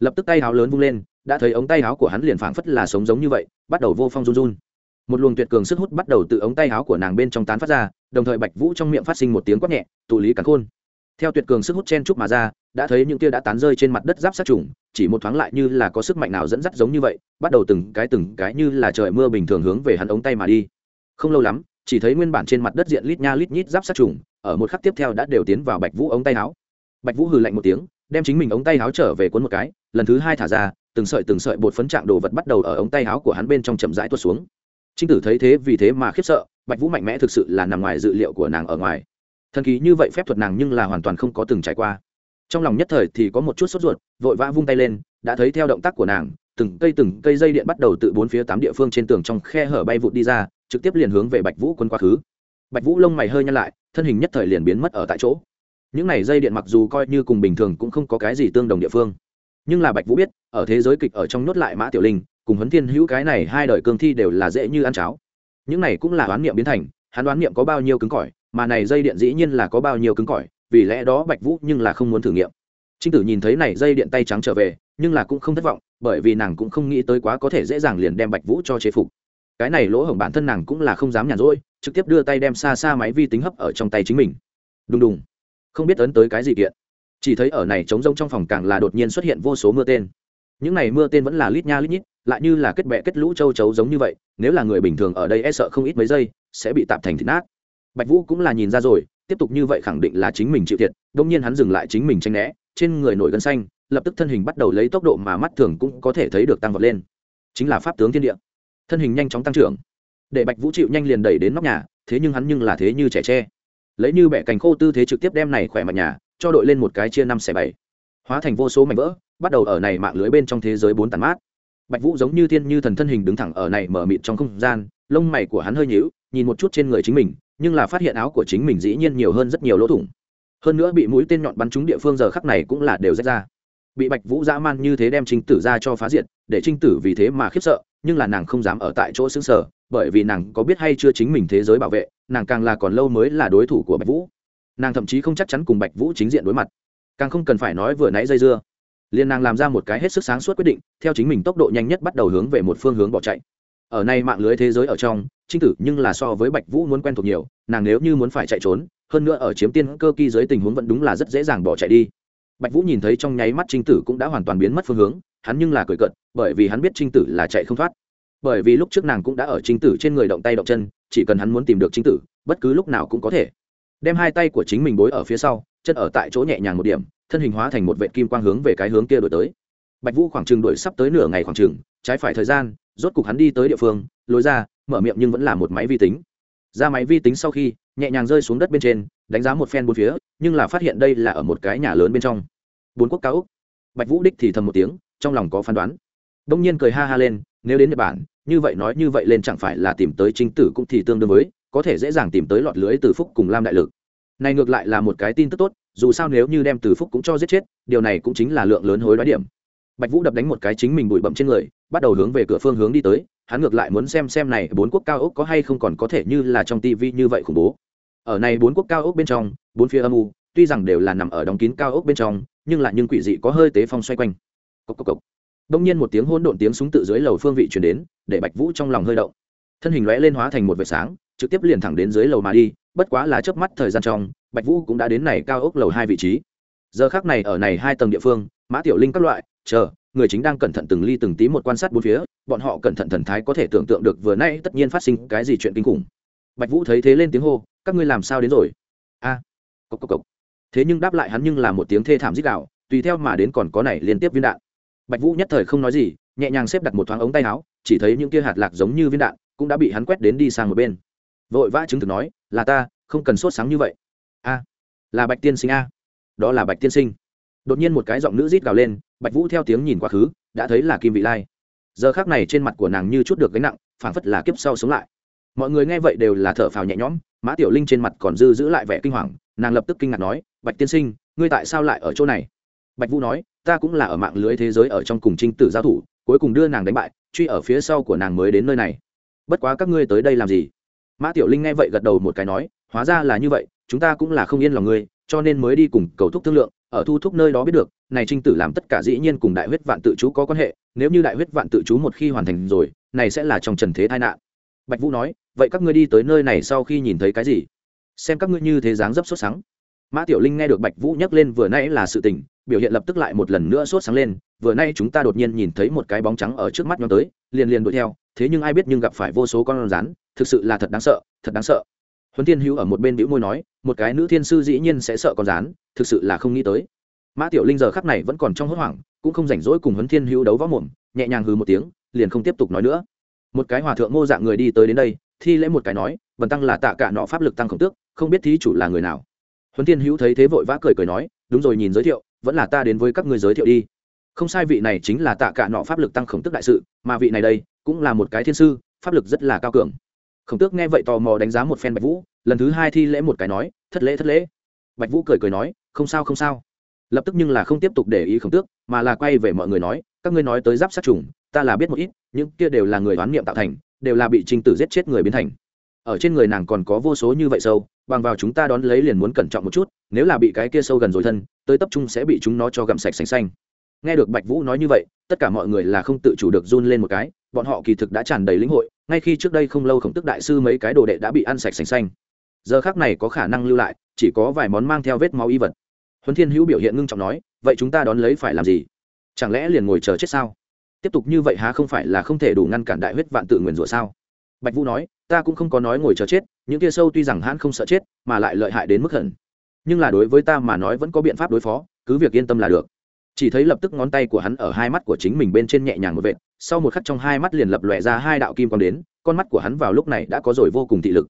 Lập tức tay áo lớn vung lên, đã thấy ống tay áo của hắn liền phảng phất là sống giống như vậy, bắt đầu vô phong run run. Một luồng tuyệt cường sức hút bắt đầu từ ống tay áo của nàng bên trong tán phát ra, đồng thời bạch vũ trong miệng phát sinh một tiếng quát nhẹ, tụ lý cắn khôn. Theo tuyệt cường sức hút chen chúc mà ra, đã thấy những tia đã tán rơi trên mặt đất giáp sát trùng chỉ một thoáng lại như là có sức mạnh nào dẫn dắt giống như vậy, bắt đầu từng cái từng cái như là trời mưa bình thường hướng về hắn ống tay mà đi. Không lâu lắm, chỉ thấy nguyên bản trên mặt đất diện lít nha lít nhít giáp sát trùng, ở một khắc tiếp theo đã đều tiến vào bạch vũ ống tay áo. Bạch vũ hừ lạnh một tiếng, đem chính mình ống tay áo trở về cuốn một cái, lần thứ hai thả ra, từng sợi từng sợi bột phấn trạng đồ vật bắt đầu ở ống tay áo của hắn bên trong chậm rãi tuột xuống. Trinh tử thấy thế vì thế mà khiếp sợ, bạch vũ mạnh mẽ thực sự là nằm ngoài dự liệu của nàng ở ngoài. Thần kỳ như vậy phép thuật nàng nhưng là hoàn toàn không có từng trải qua trong lòng nhất thời thì có một chút sốt ruột, vội vã vung tay lên, đã thấy theo động tác của nàng, từng cây từng cây dây điện bắt đầu tự bốn phía tám địa phương trên tường trong khe hở bay vụt đi ra, trực tiếp liền hướng về bạch vũ quân quá khứ. Bạch vũ lông mày hơi nhăn lại, thân hình nhất thời liền biến mất ở tại chỗ. Những này dây điện mặc dù coi như cùng bình thường cũng không có cái gì tương đồng địa phương. Nhưng là bạch vũ biết, ở thế giới kịch ở trong nhốt lại mã tiểu linh, cùng huấn thiên hữu cái này hai đời cương thi đều là dễ như ăn cháo. Những này cũng là đoán niệm biến thành, hắn đoán niệm có bao nhiêu cứng cỏi, mà này dây điện dĩ nhiên là có bao nhiêu cứng cỏi vì lẽ đó bạch vũ nhưng là không muốn thử nghiệm. Trinh tử nhìn thấy này dây điện tay trắng trở về, nhưng là cũng không thất vọng, bởi vì nàng cũng không nghĩ tới quá có thể dễ dàng liền đem bạch vũ cho chế phục. Cái này lỗ hổng bản thân nàng cũng là không dám nhàn rỗi, trực tiếp đưa tay đem xa xa máy vi tính hấp ở trong tay chính mình. Đùng đùng. Không biết ấn tới cái gì kiện. Chỉ thấy ở này trống rông trong phòng càng là đột nhiên xuất hiện vô số mưa tên. Những này mưa tên vẫn là lít nha lít nhít, lại như là kết bẹ kết lũ châu chấu giống như vậy, nếu là người bình thường ở đây e sợ không ít mấy giây, sẽ bị tạm thành thịt nát. Bạch vũ cũng là nhìn ra rồi tiếp tục như vậy khẳng định là chính mình chịu thiệt đông nhiên hắn dừng lại chính mình tranh né, trên người nổi gân xanh, lập tức thân hình bắt đầu lấy tốc độ mà mắt thường cũng có thể thấy được tăng vọt lên. Chính là pháp tướng thiên địa. Thân hình nhanh chóng tăng trưởng. Để bạch vũ chịu nhanh liền đẩy đến nóc nhà, thế nhưng hắn nhưng là thế như trẻ tre. Lấy như bẻ cành khô tư thế trực tiếp đem này khỏe mặt nhà, cho đội lên một cái chia năm xẻ bảy. Hóa thành vô số mảnh vỡ, bắt đầu ở này mạng lưới bên trong thế giới bốn tàn mát. Bạch vũ giống như thiên như thần thân hình đứng thẳng ở này mở mịt trong không gian, lông mày của hắn hơi nhíu, nhìn một chút trên người chính mình nhưng là phát hiện áo của chính mình dĩ nhiên nhiều hơn rất nhiều lỗ thủng. Hơn nữa bị mũi tên nhọn bắn trúng địa phương giờ khắc này cũng là đều rách ra. Bị bạch vũ dã man như thế đem trinh tử ra cho phá diệt, để trinh tử vì thế mà khiếp sợ, nhưng là nàng không dám ở tại chỗ xứng sở bởi vì nàng có biết hay chưa chính mình thế giới bảo vệ, nàng càng là còn lâu mới là đối thủ của bạch vũ. Nàng thậm chí không chắc chắn cùng bạch vũ chính diện đối mặt. Càng không cần phải nói vừa nãy dây dưa. Liền nàng làm ra một cái hết sức sáng suốt quyết định, theo chính mình tốc độ nhanh nhất bắt đầu hướng về một phương hướng bỏ chạy. Ở nay mạng lưới thế giới ở trong trinh tử nhưng là so với bạch vũ muốn quen thuộc nhiều, nàng nếu như muốn phải chạy trốn, hơn nữa ở chiếm tiên cơ kỳ dưới tình huống vẫn đúng là rất dễ dàng bỏ chạy đi. Bạch vũ nhìn thấy trong nháy mắt trinh tử cũng đã hoàn toàn biến mất phương hướng, hắn nhưng là cười cận bởi vì hắn biết trinh tử là chạy không thoát. Bởi vì lúc trước nàng cũng đã ở trinh tử trên người động tay động chân, chỉ cần hắn muốn tìm được trinh tử, bất cứ lúc nào cũng có thể. Đem hai tay của chính mình bối ở phía sau, chân ở tại chỗ nhẹ nhàng một điểm, thân hình hóa thành một vệ kim quang hướng về cái hướng kia đổi tới. Bạch vũ khoảng chừng đuổi sắp tới nửa ngày khoảng chừng, trái phải thời gian, rốt cục hắn đi tới địa phương, lối ra mở miệng nhưng vẫn là một máy vi tính. Ra máy vi tính sau khi, nhẹ nhàng rơi xuống đất bên trên, đánh giá một phen bốn phía, nhưng là phát hiện đây là ở một cái nhà lớn bên trong. Bốn quốc cao úc. Bạch vũ đích thì thầm một tiếng, trong lòng có phán đoán. Đông nhiên cười ha ha lên, nếu đến nhật bản, như vậy nói như vậy lên chẳng phải là tìm tới chính tử cũng thì tương đương với, có thể dễ dàng tìm tới lọt lưới từ phúc cùng lam đại lực. Này ngược lại là một cái tin tức tốt, dù sao nếu như đem từ phúc cũng cho giết chết, điều này cũng chính là lượng lớn hối đoái điểm. Bạch vũ đập đánh một cái chính mình bụi bậm trên người, bắt đầu hướng về cửa phương hướng đi tới hắn ngược lại muốn xem xem này bốn quốc cao ốc có hay không còn có thể như là trong tivi như vậy khủng bố. Ở này bốn quốc cao ốc bên trong, bốn phía âm u, tuy rằng đều là nằm ở đóng kín cao ốc bên trong, nhưng lại nhưng quỷ dị có hơi tế phong xoay quanh. Cốc cốc cốc. đông nhiên một tiếng hỗn độn tiếng súng tự dưới lầu phương vị truyền đến, để bạch vũ trong lòng hơi động. Thân hình lóe lên hóa thành một vệt sáng, trực tiếp liền thẳng đến dưới lầu mà đi, bất quá là chớp mắt thời gian trong, bạch vũ cũng đã đến này cao ốc lầu hai vị trí. Giờ khác này ở này hai tầng địa phương, mã tiểu linh các loại, chờ người chính đang cẩn thận từng ly từng tí một quan sát bốn phía bọn họ cẩn thận thần thái có thể tưởng tượng được vừa nay tất nhiên phát sinh cái gì chuyện kinh khủng. Bạch vũ thấy thế lên tiếng hô các ngươi làm sao đến rồi? A à, cộc cộc cộc. Thế nhưng đáp lại hắn nhưng là một tiếng thê thảm dích đạo tùy theo mà đến còn có này liên tiếp viên đạn. Bạch vũ nhất thời không nói gì nhẹ nhàng xếp đặt một thoáng ống tay áo chỉ thấy những kia hạt lạc giống như viên đạn cũng đã bị hắn quét đến đi sang một bên. Vội vã chứng thực nói là ta không cần sốt sáng như vậy. A là bạch tiên sinh a đó là bạch tiên sinh đột nhiên một cái giọng nữ rít gào lên, bạch vũ theo tiếng nhìn quá khứ, đã thấy là kim vị lai. Giờ khác này trên mặt của nàng như chút được gánh nặng, phảng phất là kiếp sau sống lại. Mọi người nghe vậy đều là thở phào nhẹ nhõm, mã tiểu linh trên mặt còn dư giữ lại vẻ kinh hoàng, nàng lập tức kinh ngạc nói, bạch tiên sinh, ngươi tại sao lại ở chỗ này? Bạch vũ nói, ta cũng là ở mạng lưới thế giới ở trong cùng trinh tử giao thủ, cuối cùng đưa nàng đánh bại, truy ở phía sau của nàng mới đến nơi này. Bất quá các ngươi tới đây làm gì? Mã tiểu linh nghe vậy gật đầu một cái nói, hóa ra là như vậy, chúng ta cũng là không yên lòng ngươi, cho nên mới đi cùng cầu thúc thương lượng ở thu thúc nơi đó biết được, này trinh tử làm tất cả dĩ nhiên cùng đại huyết vạn tự chú có quan hệ, nếu như đại huyết vạn tự chú một khi hoàn thành rồi, này sẽ là trong trần thế tai nạn. Bạch vũ nói, vậy các ngươi đi tới nơi này sau khi nhìn thấy cái gì? Xem các ngươi như thế dáng dấp sốt sáng. Mã tiểu linh nghe được bạch vũ nhắc lên vừa nãy là sự tình, biểu hiện lập tức lại một lần nữa sốt sáng lên, vừa nay chúng ta đột nhiên nhìn thấy một cái bóng trắng ở trước mắt nhóm tới, liền liền đuổi theo, thế nhưng ai biết nhưng gặp phải vô số con rắn, thực sự là thật đáng sợ, thật đáng sợ huấn thiên hữu ở một bên bĩu môi nói, một cái nữ thiên sư dĩ nhiên sẽ sợ con rán, thực sự là không nghĩ tới. Mã tiểu linh giờ khắc này vẫn còn trong hốt hoảng, cũng không rảnh rỗi cùng huấn thiên hữu đấu võ mồm, nhẹ nhàng hừ một tiếng, liền không tiếp tục nói nữa. Một cái hòa thượng mô dạng người đi tới đến đây, thi lễ một cái nói, vần tăng là tạ cả nọ pháp lực tăng khổng tước, không biết thí chủ là người nào. Huấn thiên hữu thấy thế vội vã cười cười nói, đúng rồi nhìn giới thiệu, vẫn là ta đến với các người giới thiệu đi. Không sai vị này chính là tạ cả nọ pháp lực tăng khổng tức đại sự, mà vị này đây, cũng là một cái thiên sư, pháp lực rất là cao cường khổng tước nghe vậy tò mò đánh giá một phen bạch vũ, lần thứ hai thi lễ một cái nói, thất lễ thất lễ. Bạch vũ cười cười nói, không sao không sao. Lập tức nhưng là không tiếp tục để ý khổng tước, mà là quay về mọi người nói, các ngươi nói tới giáp sát trùng, ta là biết một ít, những kia đều là người đoán niệm tạo thành, đều là bị trinh tử giết chết người biến thành. Ở trên người nàng còn có vô số như vậy sâu, bằng vào chúng ta đón lấy liền muốn cẩn trọng một chút, nếu là bị cái kia sâu gần rồi thân, tới tập trung sẽ bị chúng nó cho gặm sạch xanh xanh nghe được bạch vũ nói như vậy, tất cả mọi người là không tự chủ được run lên một cái, bọn họ kỳ thực đã tràn đầy lĩnh hội, ngay khi trước đây không lâu khổng tức đại sư mấy cái đồ đệ đã bị ăn sạch xanh xanh. Giờ khác này có khả năng lưu lại, chỉ có vài món mang theo vết máu y vật. Huấn thiên hữu biểu hiện ngưng trọng nói, vậy chúng ta đón lấy phải làm gì? Chẳng lẽ liền ngồi chờ chết sao? Tiếp tục như vậy há không phải là không thể đủ ngăn cản đại huyết vạn tự nguyền rủa sao? Bạch vũ nói, ta cũng không có nói ngồi chờ chết, những kia sâu tuy rằng hãn không sợ chết, mà lại lợi hại đến mức hận. Nhưng là đối với ta mà nói vẫn có biện pháp đối phó, cứ việc yên tâm là được chỉ thấy lập tức ngón tay của hắn ở hai mắt của chính mình bên trên nhẹ nhàng một vệt, sau một khắc trong hai mắt liền lập lòe ra hai đạo kim quang đến, con mắt của hắn vào lúc này đã có rồi vô cùng thị lực.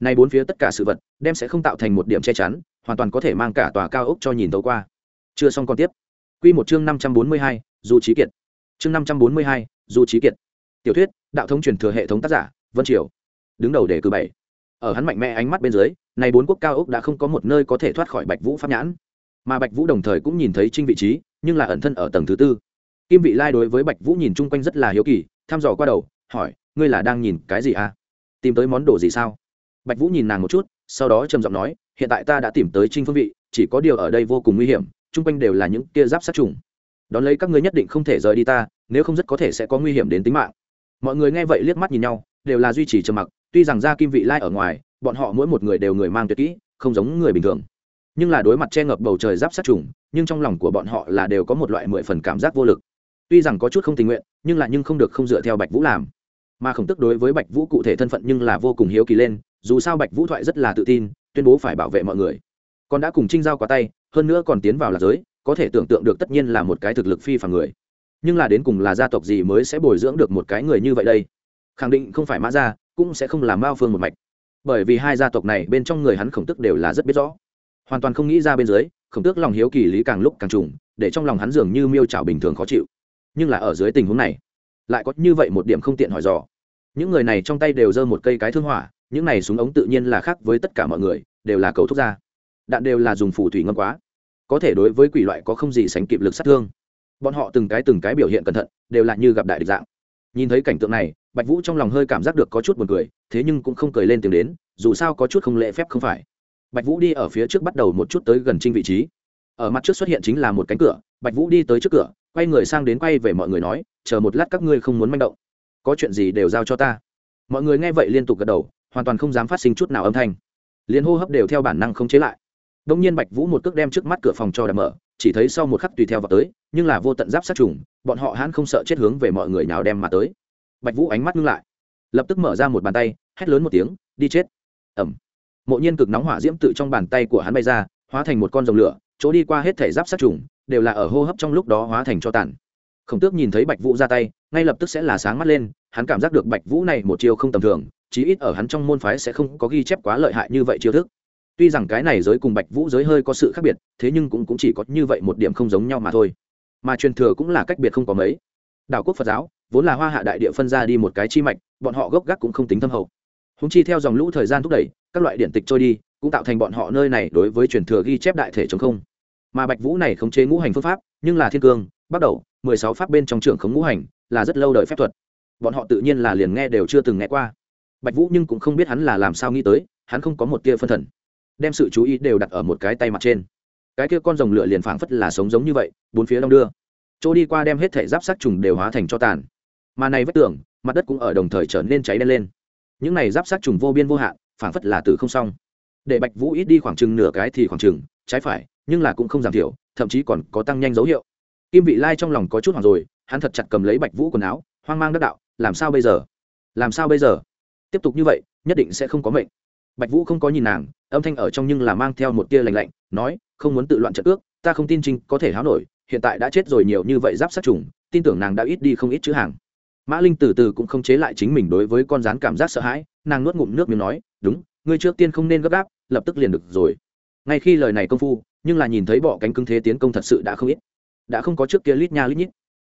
Nay bốn phía tất cả sự vật, đem sẽ không tạo thành một điểm che chắn, hoàn toàn có thể mang cả tòa cao ốc cho nhìn tấu qua. Chưa xong còn tiếp. Q một chương năm trăm bốn mươi hai, du trí kiệt. Chương năm trăm bốn mươi hai, du trí kiệt. Tiểu thuyết, đạo thống truyền thừa hệ thống tác giả, vân triều. Đứng đầu đề cử bảy. Ở hắn mạnh mẽ ánh mắt bên dưới, này bốn quốc cao ốc đã không có một nơi có thể thoát khỏi bạch vũ pháp nhãn. Mà bạch vũ đồng thời cũng nhìn thấy trinh vị trí nhưng là ẩn thân ở tầng thứ tư. Kim vị lai đối với bạch vũ nhìn chung quanh rất là hiếu kỳ, thăm dò qua đầu, hỏi, ngươi là đang nhìn cái gì à? Tìm tới món đồ gì sao? Bạch vũ nhìn nàng một chút, sau đó trầm giọng nói, hiện tại ta đã tìm tới trinh phương vị, chỉ có điều ở đây vô cùng nguy hiểm, chung quanh đều là những kia giáp sát trùng. Đón lấy các ngươi nhất định không thể rời đi ta, nếu không rất có thể sẽ có nguy hiểm đến tính mạng. Mọi người nghe vậy liếc mắt nhìn nhau, đều là duy trì trầm mặc, tuy rằng ra kim vị lai ở ngoài, bọn họ mỗi một người đều người mang tuyệt kỹ, không giống người bình thường nhưng là đối mặt che ngập bầu trời giáp sát trùng, nhưng trong lòng của bọn họ là đều có một loại mười phần cảm giác vô lực. Tuy rằng có chút không tình nguyện, nhưng là nhưng không được không dựa theo bạch vũ làm. Mà khổng tức đối với bạch vũ cụ thể thân phận nhưng là vô cùng hiếu kỳ lên, dù sao bạch vũ thoại rất là tự tin, tuyên bố phải bảo vệ mọi người. Còn đã cùng trinh giao qua tay, hơn nữa còn tiến vào là giới, có thể tưởng tượng được tất nhiên là một cái thực lực phi phàm người. Nhưng là đến cùng là gia tộc gì mới sẽ bồi dưỡng được một cái người như vậy đây? Khẳng định không phải mã gia, cũng sẽ không làm mao phương một mạch. Bởi vì hai gia tộc này bên trong người hắn khổng tức đều là rất biết rõ hoàn toàn không nghĩ ra bên dưới, khổng tước lòng hiếu kỳ lý càng lúc càng trùng, để trong lòng hắn dường như miêu trào bình thường khó chịu. Nhưng là ở dưới tình huống này, lại có như vậy một điểm không tiện hỏi dò. Những người này trong tay đều giơ một cây cái thương hỏa, những này súng ống tự nhiên là khác với tất cả mọi người, đều là cầu thuốc ra. Đạn đều là dùng phù thủy ngâm quá. Có thể đối với quỷ loại có không gì sánh kịp lực sát thương. Bọn họ từng cái từng cái biểu hiện cẩn thận, đều là như gặp đại địch dạng. Nhìn thấy cảnh tượng này, bạch vũ trong lòng hơi cảm giác được có chút buồn cười, thế nhưng cũng không cười lên tiếng đến, dù sao có chút không lễ phép không phải bạch vũ đi ở phía trước bắt đầu một chút tới gần trinh vị trí. Ở mặt trước xuất hiện chính là một cánh cửa, bạch vũ đi tới trước cửa, quay người sang đến quay về mọi người nói, chờ một lát các ngươi không muốn manh động. Có chuyện gì đều giao cho ta. Mọi người nghe vậy liên tục gật đầu, hoàn toàn không dám phát sinh chút nào âm thanh. Liền hô hấp đều theo bản năng không chế lại. Đông nhiên bạch vũ một cước đem trước mắt cửa phòng cho đập mở, chỉ thấy sau một khắc tùy theo vào tới, nhưng là vô tận giáp sát trùng, bọn họ hãn không sợ chết hướng về mọi người nào đem mà tới. Bạch vũ ánh mắt ngưng lại, lập tức mở ra một bàn tay, hét lớn một tiếng, đi chết. Ẩm mộ nhiên cực nóng hỏa diễm tự trong bàn tay của hắn bay ra hóa thành một con rồng lửa chỗ đi qua hết thể giáp sát trùng đều là ở hô hấp trong lúc đó hóa thành cho tàn. Khổng tước nhìn thấy bạch vũ ra tay ngay lập tức sẽ là sáng mắt lên hắn cảm giác được bạch vũ này một chiêu không tầm thường chí ít ở hắn trong môn phái sẽ không có ghi chép quá lợi hại như vậy chiêu thức. Tuy rằng cái này giới cùng bạch vũ giới hơi có sự khác biệt thế nhưng cũng, cũng chỉ có như vậy một điểm không giống nhau mà thôi. Mà truyền thừa cũng là cách biệt không có mấy. Đảo quốc phật giáo vốn là hoa hạ đại địa phân ra đi một cái chi mạch bọn họ gốc gác cũng không tính thâm hậu. Húng chi theo dòng lũ thời gian thúc đẩy các loại điện tịch trôi đi, cũng tạo thành bọn họ nơi này đối với truyền thừa ghi chép đại thể chống không. Mà bạch vũ này khống chế ngũ hành phương pháp, nhưng là thiên cương, bắt đầu, mười sáu pháp bên trong trường khống ngũ hành, là rất lâu đời phép thuật. Bọn họ tự nhiên là liền nghe đều chưa từng nghe qua. Bạch vũ nhưng cũng không biết hắn là làm sao nghĩ tới, hắn không có một tia phân thần. Đem sự chú ý đều đặt ở một cái tay mặt trên. Cái kia con rồng lửa liền phảng phất là sống giống như vậy, bốn phía đông đưa. Chỗ đi qua đem hết thể giáp sát trùng đều hóa thành cho tàn. Mà này vách tường, mặt đất cũng ở đồng thời trở nên cháy đen lên. Những này giáp sát trùng vô biên vô hạn phảng phất là từ không xong. Để bạch vũ ít đi khoảng chừng nửa cái thì khoảng chừng, trái phải, nhưng là cũng không giảm thiểu, thậm chí còn có tăng nhanh dấu hiệu. Kim vị lai trong lòng có chút hoảng rồi, hắn thật chặt cầm lấy bạch vũ quần áo, hoang mang đắc đạo, làm sao bây giờ? Làm sao bây giờ? Tiếp tục như vậy, nhất định sẽ không có mệnh. Bạch vũ không có nhìn nàng, âm thanh ở trong nhưng là mang theo một tia lành lạnh, nói, không muốn tự loạn trận ước, ta không tin trinh có thể háo nổi, hiện tại đã chết rồi nhiều như vậy giáp sát trùng, tin tưởng nàng đã ít đi không ít chữ hàng. Mã linh từ từ cũng không chế lại chính mình đối với con rắn cảm giác sợ hãi nàng nuốt ngụm nước miếng nói, đúng, ngươi trước tiên không nên gấp gáp, lập tức liền được rồi. Ngay khi lời này công phu, nhưng là nhìn thấy bọ cánh cứng thế tiến công thật sự đã không ít. Đã không có trước kia lít nha lít nhít.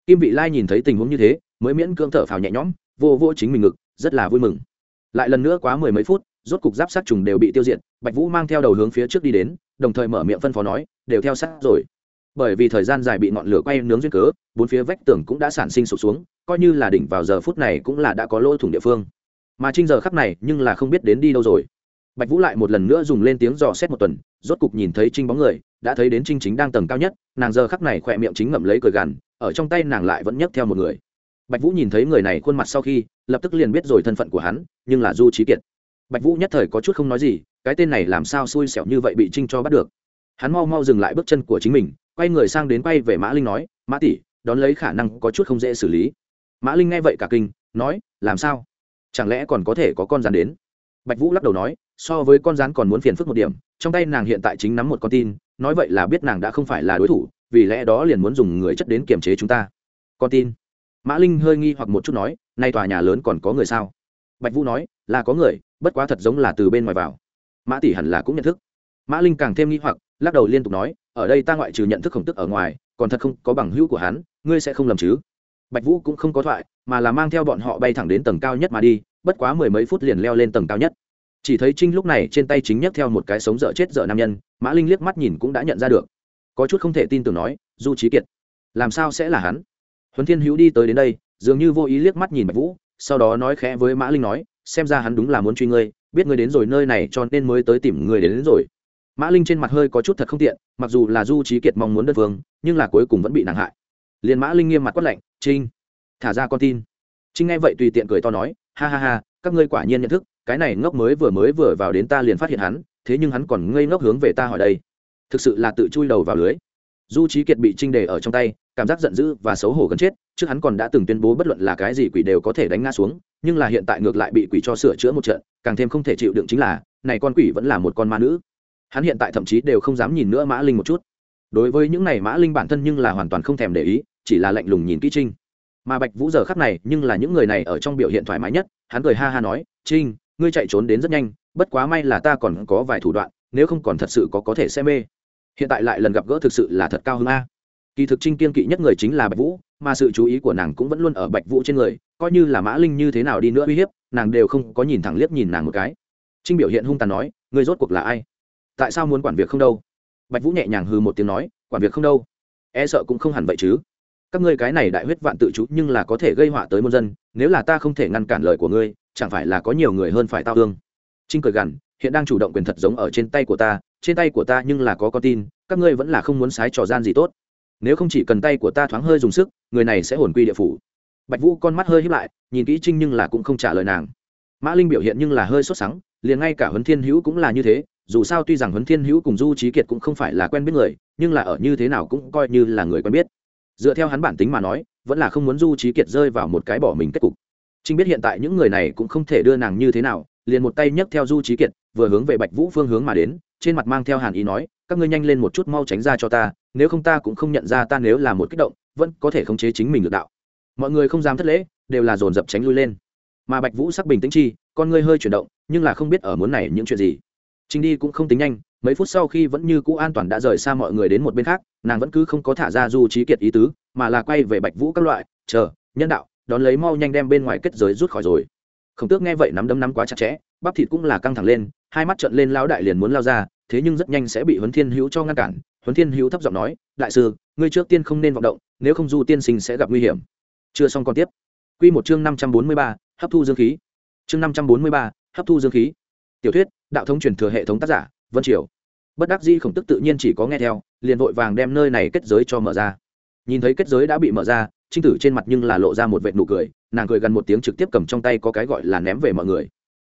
Kim vị lai nhìn thấy tình huống như thế, mới miễn cưỡng thở phào nhẹ nhõm, vô vô chính mình ngực, rất là vui mừng. Lại lần nữa quá mười mấy phút, rốt cục giáp sát trùng đều bị tiêu diệt, bạch vũ mang theo đầu hướng phía trước đi đến, đồng thời mở miệng phân phó nói, đều theo sát rồi. Bởi vì thời gian dài bị ngọn lửa quay nướng duyên cớ, bốn phía vách tường cũng đã sản sinh sụp xuống, coi như là đỉnh vào giờ phút này cũng là đã có lỗ thủng địa phương mà trinh giờ khắp này nhưng là không biết đến đi đâu rồi. Bạch vũ lại một lần nữa dùng lên tiếng dò xét một tuần, rốt cục nhìn thấy trinh bóng người, đã thấy đến trinh chính đang tầng cao nhất, nàng giờ khắc này khỏe miệng chính ngậm lấy cười gằn, ở trong tay nàng lại vẫn nhấc theo một người. Bạch vũ nhìn thấy người này khuôn mặt sau khi, lập tức liền biết rồi thân phận của hắn, nhưng là du trí kiệt. Bạch vũ nhất thời có chút không nói gì, cái tên này làm sao xui xẻo như vậy bị trinh cho bắt được. Hắn mau mau dừng lại bước chân của chính mình, quay người sang đến quay về mã linh nói, mã tỷ, đón lấy khả năng có chút không dễ xử lý. Mã linh nghe vậy cả kinh, nói, làm sao? Chẳng lẽ còn có thể có con rắn đến? Bạch vũ lắc đầu nói, so với con rắn còn muốn phiền phức một điểm, trong tay nàng hiện tại chính nắm một con tin, nói vậy là biết nàng đã không phải là đối thủ, vì lẽ đó liền muốn dùng người chất đến kiềm chế chúng ta. Con tin. Mã linh hơi nghi hoặc một chút nói, nay tòa nhà lớn còn có người sao? Bạch vũ nói, là có người, bất quá thật giống là từ bên ngoài vào. Mã tỷ hẳn là cũng nhận thức. Mã linh càng thêm nghi hoặc, lắc đầu liên tục nói, ở đây ta ngoại trừ nhận thức khổng tức ở ngoài, còn thật không có bằng hữu của hắn, ngươi sẽ không lầm chứ? Bạch vũ cũng không có thoại mà là mang theo bọn họ bay thẳng đến tầng cao nhất mà đi bất quá mười mấy phút liền leo lên tầng cao nhất. Chỉ thấy trinh lúc này trên tay chính nhấc theo một cái sống dở chết dở nam nhân mã linh liếc mắt nhìn cũng đã nhận ra được. Có chút không thể tin tưởng nói du trí kiệt làm sao sẽ là hắn? Huấn thiên hữu đi tới đến đây dường như vô ý liếc mắt nhìn bạch vũ sau đó nói khẽ với mã linh nói xem ra hắn đúng là muốn truy ngươi biết ngươi đến rồi nơi này cho nên mới tới tìm người đến, đến rồi. Mã linh trên mặt hơi có chút thật không tiện mặc dù là du trí kiệt mong muốn đất vương nhưng là cuối cùng vẫn bị nàng hại. Liền mã linh nghiêm mặt quát lạnh trinh thả ra con tin. Trinh nghe vậy tùy tiện cười to nói, ha ha ha, các ngươi quả nhiên nhận thức, cái này ngốc mới vừa mới vừa vào đến ta liền phát hiện hắn, thế nhưng hắn còn ngây ngốc hướng về ta hỏi đây. Thực sự là tự chui đầu vào lưới. Du trí kiệt bị trinh đề ở trong tay, cảm giác giận dữ và xấu hổ gần chết, trước hắn còn đã từng tuyên bố bất luận là cái gì quỷ đều có thể đánh ngã xuống, nhưng là hiện tại ngược lại bị quỷ cho sửa chữa một trận, càng thêm không thể chịu đựng chính là, này con quỷ vẫn là một con ma nữ. Hắn hiện tại thậm chí đều không dám nhìn nữa mã linh một chút. Đối với những này mã linh bản thân nhưng là hoàn toàn không thèm để ý, chỉ là lạnh lùng nhìn kỹ trinh mà bạch vũ giờ khắc này nhưng là những người này ở trong biểu hiện thoải mái nhất, hắn cười ha ha nói, trinh, ngươi chạy trốn đến rất nhanh, bất quá may là ta còn có vài thủ đoạn, nếu không còn thật sự có có thể xem mê. Hiện tại lại lần gặp gỡ thực sự là thật cao hơn a. Kỳ thực trinh kiên kỵ nhất người chính là bạch vũ, mà sự chú ý của nàng cũng vẫn luôn ở bạch vũ trên người, coi như là mã linh như thế nào đi nữa uy hiếp, nàng đều không có nhìn thẳng liếc nhìn nàng một cái. Trinh biểu hiện hung tàn nói, ngươi rốt cuộc là ai? Tại sao muốn quản việc không đâu? Bạch vũ nhẹ nhàng hư một tiếng nói, quản việc không đâu? E sợ cũng không hẳn vậy chứ các ngươi cái này đại huyết vạn tự chú nhưng là có thể gây họa tới muôn dân, nếu là ta không thể ngăn cản lời của ngươi, chẳng phải là có nhiều người hơn phải tao thương. Trinh cười gằn, hiện đang chủ động quyền thật giống ở trên tay của ta, trên tay của ta nhưng là có con tin, các ngươi vẫn là không muốn sái trò gian gì tốt. Nếu không chỉ cần tay của ta thoáng hơi dùng sức, người này sẽ hồn quy địa phủ. Bạch vũ con mắt hơi hiếp lại, nhìn kỹ trinh nhưng là cũng không trả lời nàng. Mã linh biểu hiện nhưng là hơi sốt sắng, liền ngay cả huấn thiên hữu cũng là như thế, dù sao tuy rằng huấn thiên hữu cùng du trí kiệt cũng không phải là quen biết người, nhưng là ở như thế nào cũng coi như là người quen biết dựa theo hắn bản tính mà nói, vẫn là không muốn du trí kiệt rơi vào một cái bỏ mình kết cục. Trinh biết hiện tại những người này cũng không thể đưa nàng như thế nào, liền một tay nhấc theo du trí kiệt, vừa hướng về bạch vũ phương hướng mà đến, trên mặt mang theo hàn ý nói, các ngươi nhanh lên một chút mau tránh ra cho ta, nếu không ta cũng không nhận ra ta nếu là một kích động, vẫn có thể khống chế chính mình được đạo. Mọi người không dám thất lễ, đều là dồn dập tránh lui lên. Mà bạch vũ sắc bình tĩnh chi, con ngươi hơi chuyển động, nhưng là không biết ở muốn này những chuyện gì. Trinh đi cũng không tính nhanh mấy phút sau khi vẫn như cũ an toàn đã rời xa mọi người đến một bên khác, nàng vẫn cứ không có thả ra du trí kiệt ý tứ, mà là quay về bạch vũ các loại, chờ, nhân đạo, đón lấy mau nhanh đem bên ngoài kết giới rút khỏi rồi. Khổng tước nghe vậy nắm đấm nắm quá chặt chẽ, bắp thịt cũng là căng thẳng lên, hai mắt trận lên lao đại liền muốn lao ra, thế nhưng rất nhanh sẽ bị huấn thiên hữu cho ngăn cản. Huấn thiên hữu thấp giọng nói, đại sư, ngươi trước tiên không nên vọng động, nếu không du tiên sinh sẽ gặp nguy hiểm. Chưa xong còn tiếp. Q một chương năm trăm bốn mươi ba, hấp thu dương khí. Chương năm trăm bốn mươi ba, hấp thu dương khí. Tiểu thuyết, đạo thống truyền thừa hệ thống tác giả vân triều. Bất đắc di khổng tức tự nhiên chỉ có nghe theo, liền vội vàng đem nơi này kết giới cho mở ra. Nhìn thấy kết giới đã bị mở ra, trinh tử trên mặt nhưng là lộ ra một vệt nụ cười, nàng cười gần một tiếng trực tiếp cầm trong tay có cái gọi là ném về mọi người.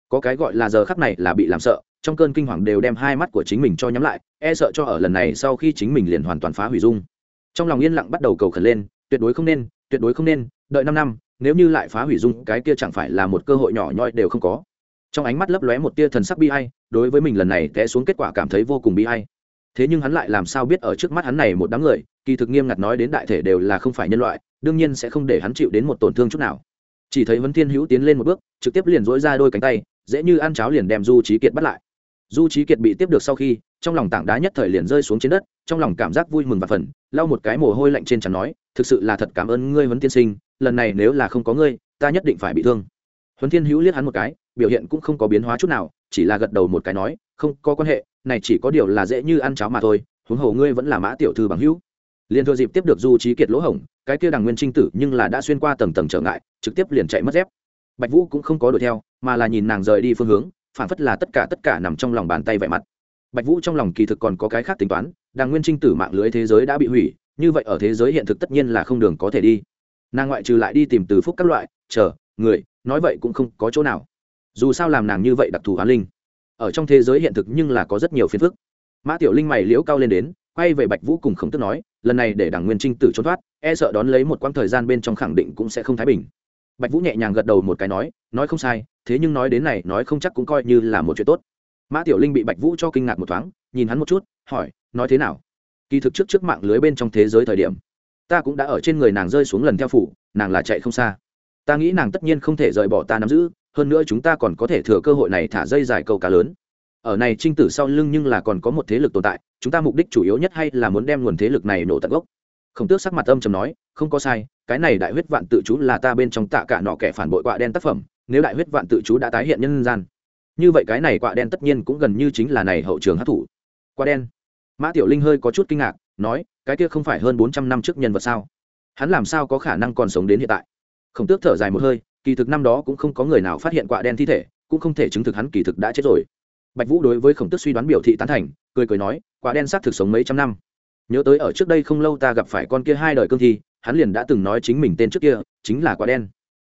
Có cái gọi là giờ khắc này là bị làm sợ, trong cơn kinh hoàng đều đem hai mắt của chính mình cho nhắm lại e sợ cho ở lần này sau khi chính mình liền hoàn toàn phá hủy dung. Trong lòng yên lặng bắt đầu cầu khẩn lên, tuyệt đối không nên, tuyệt đối không nên, đợi năm năm, nếu như lại phá hủy dung, cái kia chẳng phải là một cơ hội nhỏ nhoi đều không có trong ánh mắt lấp lóe một tia thần sắc bi ai, đối với mình lần này té xuống kết quả cảm thấy vô cùng bi ai. Thế nhưng hắn lại làm sao biết ở trước mắt hắn này một đám người, kỳ thực nghiêm ngặt nói đến đại thể đều là không phải nhân loại, đương nhiên sẽ không để hắn chịu đến một tổn thương chút nào. Chỉ thấy vấn thiên hữu tiến lên một bước, trực tiếp liền dỗi ra đôi cánh tay, dễ như ăn cháo liền đem du trí kiệt bắt lại. Du trí kiệt bị tiếp được sau khi, trong lòng tảng đá nhất thời liền rơi xuống trên đất, trong lòng cảm giác vui mừng và phần lau một cái mồ hôi lạnh trên chắn nói, thực sự là thật cảm ơn ngươi, huấn tiên sinh, lần này nếu là không có ngươi, ta nhất định phải bị thương. Huấn thiên hữu liếc hắn một cái biểu hiện cũng không có biến hóa chút nào, chỉ là gật đầu một cái nói, không có quan hệ, này chỉ có điều là dễ như ăn cháo mà thôi, huống hồ ngươi vẫn là mã tiểu thư bằng hữu. Liền thừa dịp tiếp được du trí kiệt lỗ hổng, cái kia đằng nguyên trinh tử nhưng là đã xuyên qua tầng tầng trở ngại, trực tiếp liền chạy mất dép. Bạch vũ cũng không có đuổi theo, mà là nhìn nàng rời đi phương hướng, phản phất là tất cả tất cả nằm trong lòng bàn tay vẻ mặt. Bạch vũ trong lòng kỳ thực còn có cái khác tính toán, đằng nguyên trinh tử mạng lưới thế giới đã bị hủy, như vậy ở thế giới hiện thực tất nhiên là không đường có thể đi. Nàng ngoại trừ lại đi tìm từ phúc các loại, chờ, người, nói vậy cũng không có chỗ nào dù sao làm nàng như vậy đặc thù hoán linh, ở trong thế giới hiện thực nhưng là có rất nhiều phiền phức. Mã tiểu linh mày liễu cao lên đến, quay về bạch vũ cùng khổng tức nói, lần này để đảng nguyên trinh tử trốn thoát e sợ đón lấy một quãng thời gian bên trong khẳng định cũng sẽ không thái bình. Bạch vũ nhẹ nhàng gật đầu một cái nói nói không sai, thế nhưng nói đến này, nói không chắc cũng coi như là một chuyện tốt. Mã tiểu linh bị bạch vũ cho kinh ngạc một thoáng, nhìn hắn một chút, hỏi, nói thế nào? Kỳ thực trước trước mạng lưới bên trong thế giới thời điểm, ta cũng đã ở trên người nàng rơi xuống lần theo phủ, nàng là chạy không xa. Ta nghĩ nàng tất nhiên không thể rời bỏ ta nắm giữ hơn nữa chúng ta còn có thể thừa cơ hội này thả dây dài câu cá lớn. Ở này trinh tử sau lưng nhưng là còn có một thế lực tồn tại, chúng ta mục đích chủ yếu nhất hay là muốn đem nguồn thế lực này nổ tận gốc. Khổng tước sắc mặt âm trầm nói, không có sai, cái này đại huyết vạn tự chú là ta bên trong tạ cả nọ kẻ phản bội quạ đen tác phẩm, nếu đại huyết vạn tự chú đã tái hiện nhân gian. Như vậy cái này quạ đen tất nhiên cũng gần như chính là này hậu trường hát thủ quạ đen. Mã tiểu linh hơi có chút kinh ngạc, nói, cái kia không phải hơn bốn trăm năm trước nhân vật sao? Hắn làm sao có khả năng còn sống đến hiện tại? Khổng tước thở dài một hơi kỳ thực năm đó cũng không có người nào phát hiện quạ đen thi thể, cũng không thể chứng thực hắn kỳ thực đã chết rồi. Bạch vũ đối với khổng tước suy đoán biểu thị tán thành, cười cười nói, quạ đen xác thực sống mấy trăm năm. Nhớ tới ở trước đây không lâu ta gặp phải con kia hai đời cương thi, hắn liền đã từng nói chính mình tên trước kia, chính là quạ đen.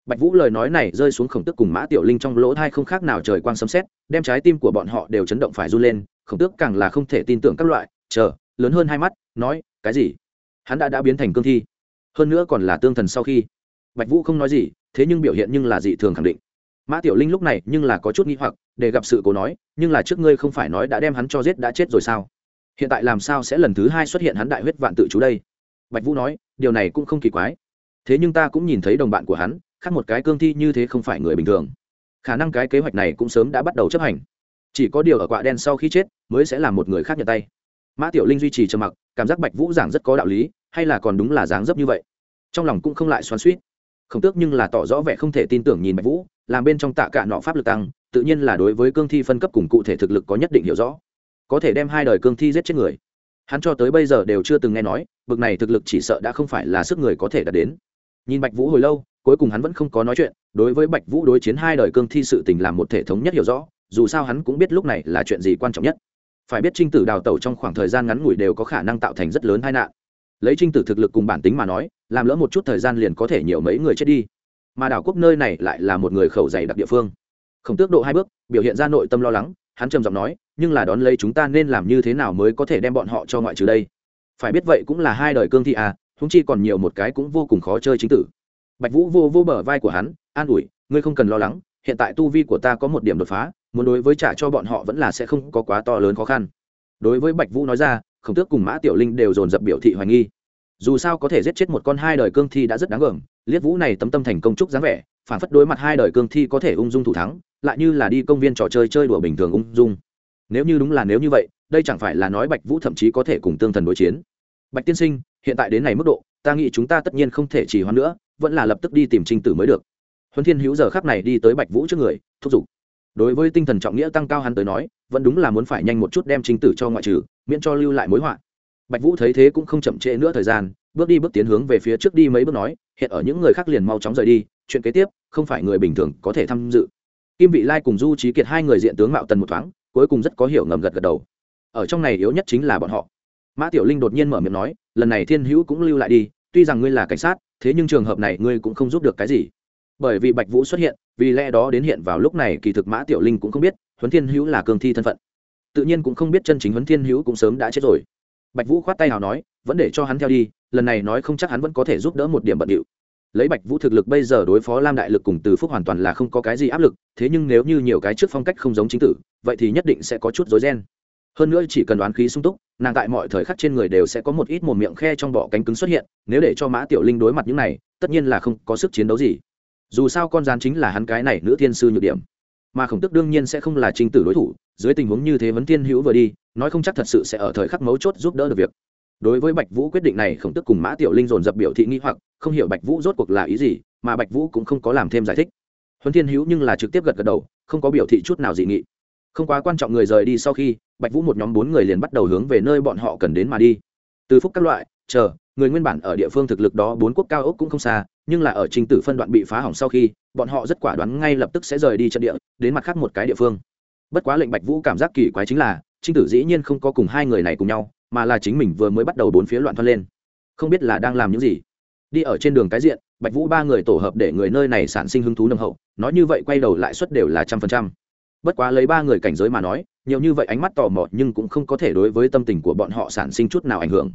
Bạch vũ lời nói này rơi xuống khổng tước cùng mã tiểu linh trong lỗ thai không khác nào trời quang sấm xét đem trái tim của bọn họ đều chấn động phải run lên, khổng tước càng là không thể tin tưởng các loại, chờ, lớn hơn hai mắt, nói, cái gì? Hắn đã đã biến thành cương thi, hơn nữa còn là tương thần sau khi. Bạch vũ không nói gì thế nhưng biểu hiện nhưng là dị thường khẳng định. Mã tiểu linh lúc này nhưng là có chút nghi hoặc, để gặp sự cố nói, nhưng là trước ngươi không phải nói đã đem hắn cho giết đã chết rồi sao? Hiện tại làm sao sẽ lần thứ hai xuất hiện hắn đại huyết vạn tự chú đây? Bạch vũ nói, điều này cũng không kỳ quái. Thế nhưng ta cũng nhìn thấy đồng bạn của hắn, khác một cái cương thi như thế không phải người bình thường. Khả năng cái kế hoạch này cũng sớm đã bắt đầu chấp hành. Chỉ có điều ở quạ đen sau khi chết, mới sẽ là một người khác nhận tay. Mã tiểu linh duy trì trầm mặc, cảm giác bạch vũ giảng rất có đạo lý, hay là còn đúng là dáng dấp như vậy. Trong lòng cũng không lại xoắn suýt không tước nhưng là tỏ rõ vẻ không thể tin tưởng nhìn bạch vũ, làm bên trong tạ cả nọ pháp lực tăng, tự nhiên là đối với cương thi phân cấp cùng cụ thể thực lực có nhất định hiểu rõ. Có thể đem hai đời cương thi giết chết người. Hắn cho tới bây giờ đều chưa từng nghe nói, bực này thực lực chỉ sợ đã không phải là sức người có thể đạt đến. Nhìn bạch vũ hồi lâu, cuối cùng hắn vẫn không có nói chuyện, đối với bạch vũ đối chiến hai đời cương thi sự tình làm một thể thống nhất hiểu rõ, dù sao hắn cũng biết lúc này là chuyện gì quan trọng nhất. Phải biết trinh tử đào tẩu trong khoảng thời gian ngắn ngủi đều có khả năng tạo thành rất lớn tai nạn lấy trinh tử thực lực cùng bản tính mà nói, làm lỡ một chút thời gian liền có thể nhiều mấy người chết đi. Mà đảo quốc nơi này lại là một người khẩu dày đặc địa phương. Không tước độ hai bước, biểu hiện ra nội tâm lo lắng, hắn trầm giọng nói, nhưng là đón lấy chúng ta nên làm như thế nào mới có thể đem bọn họ cho ngoại trừ đây? Phải biết vậy cũng là hai đời cương thị à húng chi còn nhiều một cái cũng vô cùng khó chơi chính tử. Bạch vũ vô vô bờ vai của hắn, an ủi, ngươi không cần lo lắng, hiện tại tu vi của ta có một điểm đột phá, muốn đối với trả cho bọn họ vẫn là sẽ không có quá to lớn khó khăn. Đối với bạch vũ nói ra khổng tước cùng mã tiểu linh đều dồn dập biểu thị hoài nghi. Dù sao có thể giết chết một con hai đời cương thi đã rất đáng gờm liếc vũ này tấm tâm thành công trúc dáng vẻ, phản phất đối mặt hai đời cương thi có thể ung dung thủ thắng, lại như là đi công viên trò chơi chơi đùa bình thường ung dung. Nếu như đúng là nếu như vậy, đây chẳng phải là nói bạch vũ thậm chí có thể cùng tương thần đối chiến. Bạch tiên sinh, hiện tại đến này mức độ, ta nghĩ chúng ta tất nhiên không thể chỉ hoãn nữa, vẫn là lập tức đi tìm trinh tử mới được. Huân thiên hữu giờ khắc này đi tới bạch vũ trước người, thúc giục đối với tinh thần trọng nghĩa tăng cao hắn tới nói, vẫn đúng là muốn phải nhanh một chút đem trình tử cho ngoại trừ, miễn cho lưu lại mối họa. Bạch vũ thấy thế cũng không chậm trễ nữa thời gian, bước đi bước tiến hướng về phía trước đi mấy bước nói, hiện ở những người khác liền mau chóng rời đi, chuyện kế tiếp, không phải người bình thường có thể tham dự. Kim vị lai cùng du trí kiệt hai người diện tướng mạo tần một thoáng, cuối cùng rất có hiểu ngầm gật gật đầu. Ở trong này yếu nhất chính là bọn họ. Mã tiểu linh đột nhiên mở miệng nói, lần này thiên hữu cũng lưu lại đi, tuy rằng ngươi là cảnh sát, thế nhưng trường hợp này ngươi cũng không giúp được cái gì bởi vì bạch vũ xuất hiện, vì lẽ đó đến hiện vào lúc này kỳ thực mã tiểu linh cũng không biết huấn thiên hữu là cương thi thân phận. Tự nhiên cũng không biết chân chính huấn thiên hữu cũng sớm đã chết rồi. Bạch vũ khoát tay nào nói, vẫn để cho hắn theo đi, lần này nói không chắc hắn vẫn có thể giúp đỡ một điểm bận điệu. Lấy bạch vũ thực lực bây giờ đối phó lam đại lực cùng từ phúc hoàn toàn là không có cái gì áp lực, thế nhưng nếu như nhiều cái trước phong cách không giống chính tử, vậy thì nhất định sẽ có chút rối ren. Hơn nữa chỉ cần đoán khí sung túc, nàng tại mọi thời khắc trên người đều sẽ có một ít một miệng khe trong bọ cánh cứng xuất hiện, nếu để cho mã tiểu linh đối mặt những này, tất nhiên là không có sức chiến đấu gì dù sao con rán chính là hắn cái này nữ thiên sư nhược điểm. Mà khổng tức đương nhiên sẽ không là trinh tử đối thủ, dưới tình huống như thế vấn thiên hữu vừa đi, nói không chắc thật sự sẽ ở thời khắc mấu chốt giúp đỡ được việc. Đối với bạch vũ quyết định này, khổng tức cùng mã tiểu linh dồn dập biểu thị nghi hoặc, không hiểu bạch vũ rốt cuộc là ý gì, mà bạch vũ cũng không có làm thêm giải thích. Huấn thiên hữu nhưng là trực tiếp gật gật đầu, không có biểu thị chút nào dị nghị. Không quá quan trọng người rời đi sau khi, bạch vũ một nhóm bốn người liền bắt đầu hướng về nơi bọn họ cần đến mà đi. Từ phúc các loại, chờ người nguyên bản ở địa phương thực lực đó bốn quốc cao ốc cũng không xa, nhưng là ở trình tử phân đoạn bị phá hỏng sau khi, bọn họ rất quả đoán ngay lập tức sẽ rời đi trận địa, đến mặt khác một cái địa phương. Bất quá lệnh bạch vũ cảm giác kỳ quái chính là, trình tử dĩ nhiên không có cùng hai người này cùng nhau, mà là chính mình vừa mới bắt đầu bốn phía loạn thoát lên. Không biết là đang làm những gì. Đi ở trên đường cái diện, bạch vũ ba người tổ hợp để người nơi này sản sinh hứng thú nâng hậu, nói như vậy quay đầu lại suất đều là trăm phần trăm. Bất quá lấy ba người cảnh giới mà nói, nhiều như vậy ánh mắt tò mò nhưng cũng không có thể đối với tâm tình của bọn họ sản sinh chút nào ảnh hưởng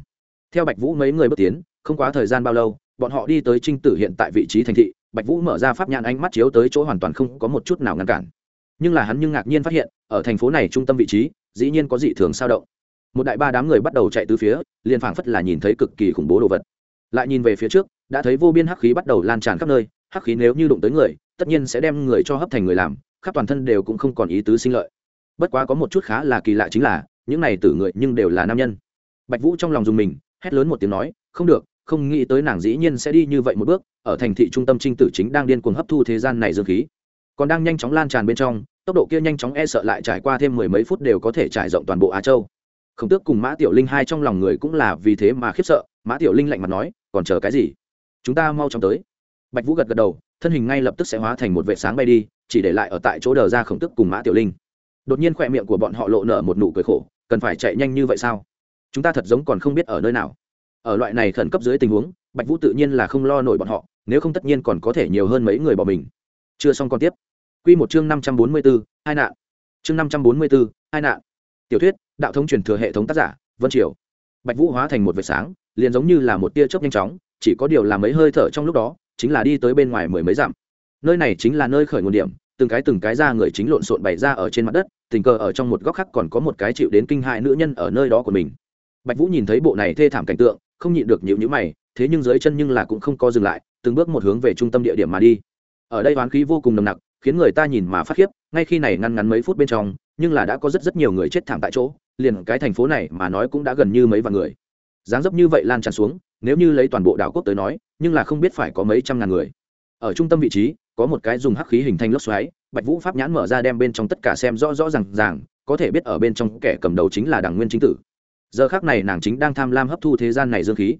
theo bạch vũ mấy người bước tiến, không quá thời gian bao lâu, bọn họ đi tới trinh tử hiện tại vị trí thành thị. Bạch vũ mở ra pháp nhãn ánh mắt chiếu tới chỗ hoàn toàn không có một chút nào ngăn cản. Nhưng là hắn nhưng ngạc nhiên phát hiện, ở thành phố này trung tâm vị trí, dĩ nhiên có dị thường sao động. Một đại ba đám người bắt đầu chạy từ phía, liền phảng phất là nhìn thấy cực kỳ khủng bố đồ vật. Lại nhìn về phía trước, đã thấy vô biên hắc khí bắt đầu lan tràn khắp nơi, hắc khí nếu như đụng tới người, tất nhiên sẽ đem người cho hấp thành người làm, khắp toàn thân đều cũng không còn ý tứ sinh lợi. Bất quá có một chút khá là kỳ lạ chính là, những này tử người nhưng đều là nam nhân. Bạch vũ trong lòng dùng mình hét lớn một tiếng nói, không được, không nghĩ tới nàng dĩ nhiên sẽ đi như vậy một bước, ở thành thị trung tâm trinh tử chính đang điên cuồng hấp thu thế gian này dương khí. Còn đang nhanh chóng lan tràn bên trong, tốc độ kia nhanh chóng e sợ lại trải qua thêm mười mấy phút đều có thể trải rộng toàn bộ á châu. Khổng tước cùng mã tiểu linh hai trong lòng người cũng là vì thế mà khiếp sợ, mã tiểu linh lạnh mặt nói, còn chờ cái gì? Chúng ta mau chóng tới. Bạch vũ gật gật đầu, thân hình ngay lập tức sẽ hóa thành một vệ sáng bay đi, chỉ để lại ở tại chỗ đờ ra khổng tức cùng mã tiểu linh. Đột nhiên khỏe miệng của bọn họ lộ nở một nụ cười khổ, cần phải chạy nhanh như vậy sao? Chúng ta thật giống còn không biết ở nơi nào. Ở loại này khẩn cấp dưới tình huống, bạch vũ tự nhiên là không lo nổi bọn họ, nếu không tất nhiên còn có thể nhiều hơn mấy người bỏ mình. Chưa xong còn tiếp. Q một chương năm trăm bốn mươi bốn hai nạn. Chương năm trăm bốn mươi bốn hai nạn. Tiểu thuyết, đạo thống truyền thừa hệ thống tác giả, vân triều. Bạch vũ hóa thành một vệt sáng, liền giống như là một tia chớp nhanh chóng, chỉ có điều là mấy hơi thở trong lúc đó, chính là đi tới bên ngoài mười mấy dặm. Nơi này chính là nơi khởi nguồn điểm, từng cái từng cái ra người chính lộn xộn bày ra ở trên mặt đất, tình cờ ở trong một góc khác còn có một cái chịu đến kinh hại nữ nhân ở nơi đó của mình bạch vũ nhìn thấy bộ này thê thảm cảnh tượng, không nhịn được nhịu nhữ mày, thế nhưng dưới chân nhưng là cũng không có dừng lại, từng bước một hướng về trung tâm địa điểm mà đi. Ở đây oán khí vô cùng nồng nặc, khiến người ta nhìn mà phát khiếp, ngay khi này ngăn ngắn mấy phút bên trong, nhưng là đã có rất rất nhiều người chết thảm tại chỗ, liền cái thành phố này mà nói cũng đã gần như mấy vạn người. Dáng dấp như vậy lan tràn xuống, nếu như lấy toàn bộ đảo quốc tới nói, nhưng là không biết phải có mấy trăm ngàn người. Ở trung tâm vị trí, có một cái dùng hắc khí hình thành lốc xoáy, bạch vũ pháp nhãn mở ra đem bên trong tất cả xem rõ rõ r à n g ràng, có thể biết ở bên trong kẻ cầm đầu chính là đảng nguyên chính tử giờ khác này nàng chính đang tham lam hấp thu thế gian này dương khí.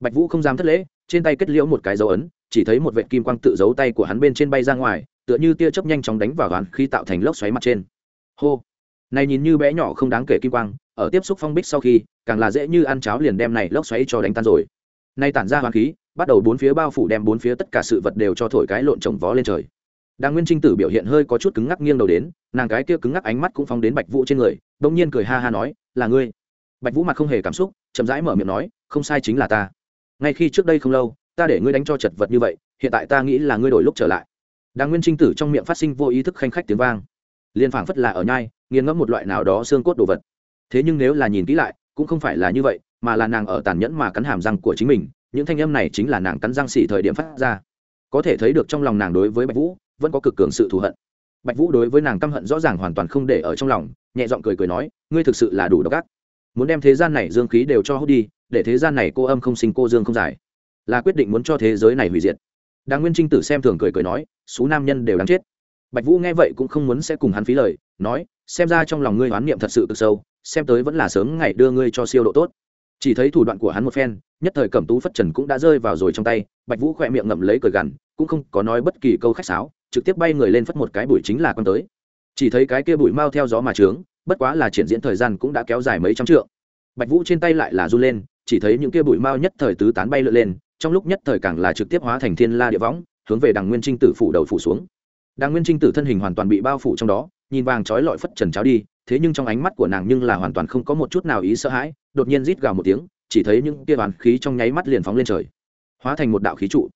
Bạch vũ không dám thất lễ, trên tay kết liễu một cái dấu ấn, chỉ thấy một vệ kim quang tự giấu tay của hắn bên trên bay ra ngoài, tựa như tia chớp nhanh chóng đánh vào hắn khi tạo thành lốc xoáy mặt trên. Hô! Này nhìn như bé nhỏ không đáng kể kim quang, ở tiếp xúc phong bích sau khi, càng là dễ như ăn cháo liền đem này lốc xoáy cho đánh tan rồi. Nay tản ra hoàng khí, bắt đầu bốn phía bao phủ đem bốn phía tất cả sự vật đều cho thổi cái lộn trồng vó lên trời. Đàng nguyên trinh tử biểu hiện hơi có chút cứng ngắc nghiêng đầu đến, nàng cái kia cứng ngắc ánh mắt cũng phóng đến bạch vũ trên người, bỗng nhiên cười ha ha nói, là ngươi bạch vũ mặt không hề cảm xúc, chậm rãi mở miệng nói, không sai chính là ta. Ngay khi trước đây không lâu, ta để ngươi đánh cho chật vật như vậy, hiện tại ta nghĩ là ngươi đổi lúc trở lại. Đàng nguyên trinh tử trong miệng phát sinh vô ý thức khanh khách tiếng vang. Liên phảng phất là ở nhai, nghiền ngẫm một loại nào đó xương cốt đồ vật. Thế nhưng nếu là nhìn kỹ lại, cũng không phải là như vậy, mà là nàng ở tàn nhẫn mà cắn hàm răng của chính mình, những thanh âm này chính là nàng cắn răng xỉ thời điểm phát ra. Có thể thấy được trong lòng nàng đối với bạch vũ, vẫn có cực cường sự thù hận. Bạch vũ đối với nàng căm hận rõ ràng hoàn toàn không để ở trong lòng, nhẹ giọng cười cười nói, ngươi thực sự là đủ độc ác muốn đem thế gian này dương khí đều cho hút đi, để thế gian này cô âm không sinh, cô dương không giải. Là quyết định muốn cho thế giới này hủy diệt. Đàng nguyên trinh tử xem thường cười cười nói số nam nhân đều đáng chết. Bạch vũ nghe vậy cũng không muốn sẽ cùng hắn phí lời, nói, xem ra trong lòng ngươi oán niệm thật sự cực sâu, xem tới vẫn là sớm ngày đưa ngươi cho siêu độ tốt. Chỉ thấy thủ đoạn của hắn một phen, nhất thời cẩm tú phất trần cũng đã rơi vào rồi trong tay, bạch vũ khỏe miệng ngậm lấy cười gằn, cũng không có nói bất kỳ câu khách sáo, trực tiếp bay người lên phất một cái bụi chính là con tới. Chỉ thấy cái kia bụi mau theo gió mà trướng bất quá là triển diễn thời gian cũng đã kéo dài mấy trăm trượng. Bạch vũ trên tay lại là run lên, chỉ thấy những kia bụi mao nhất thời tứ tán bay lượn lên, trong lúc nhất thời càng là trực tiếp hóa thành thiên la địa võng, hướng về đằng nguyên trinh tử phủ đầu phủ xuống. Đằng nguyên trinh tử thân hình hoàn toàn bị bao phủ trong đó, nhìn vàng trói lọi phất trần cháo đi, thế nhưng trong ánh mắt của nàng nhưng là hoàn toàn không có một chút nào ý sợ hãi, đột nhiên rít gào một tiếng, chỉ thấy những kia đoàn khí trong nháy mắt liền phóng lên trời, hóa thành một đạo khí trụ.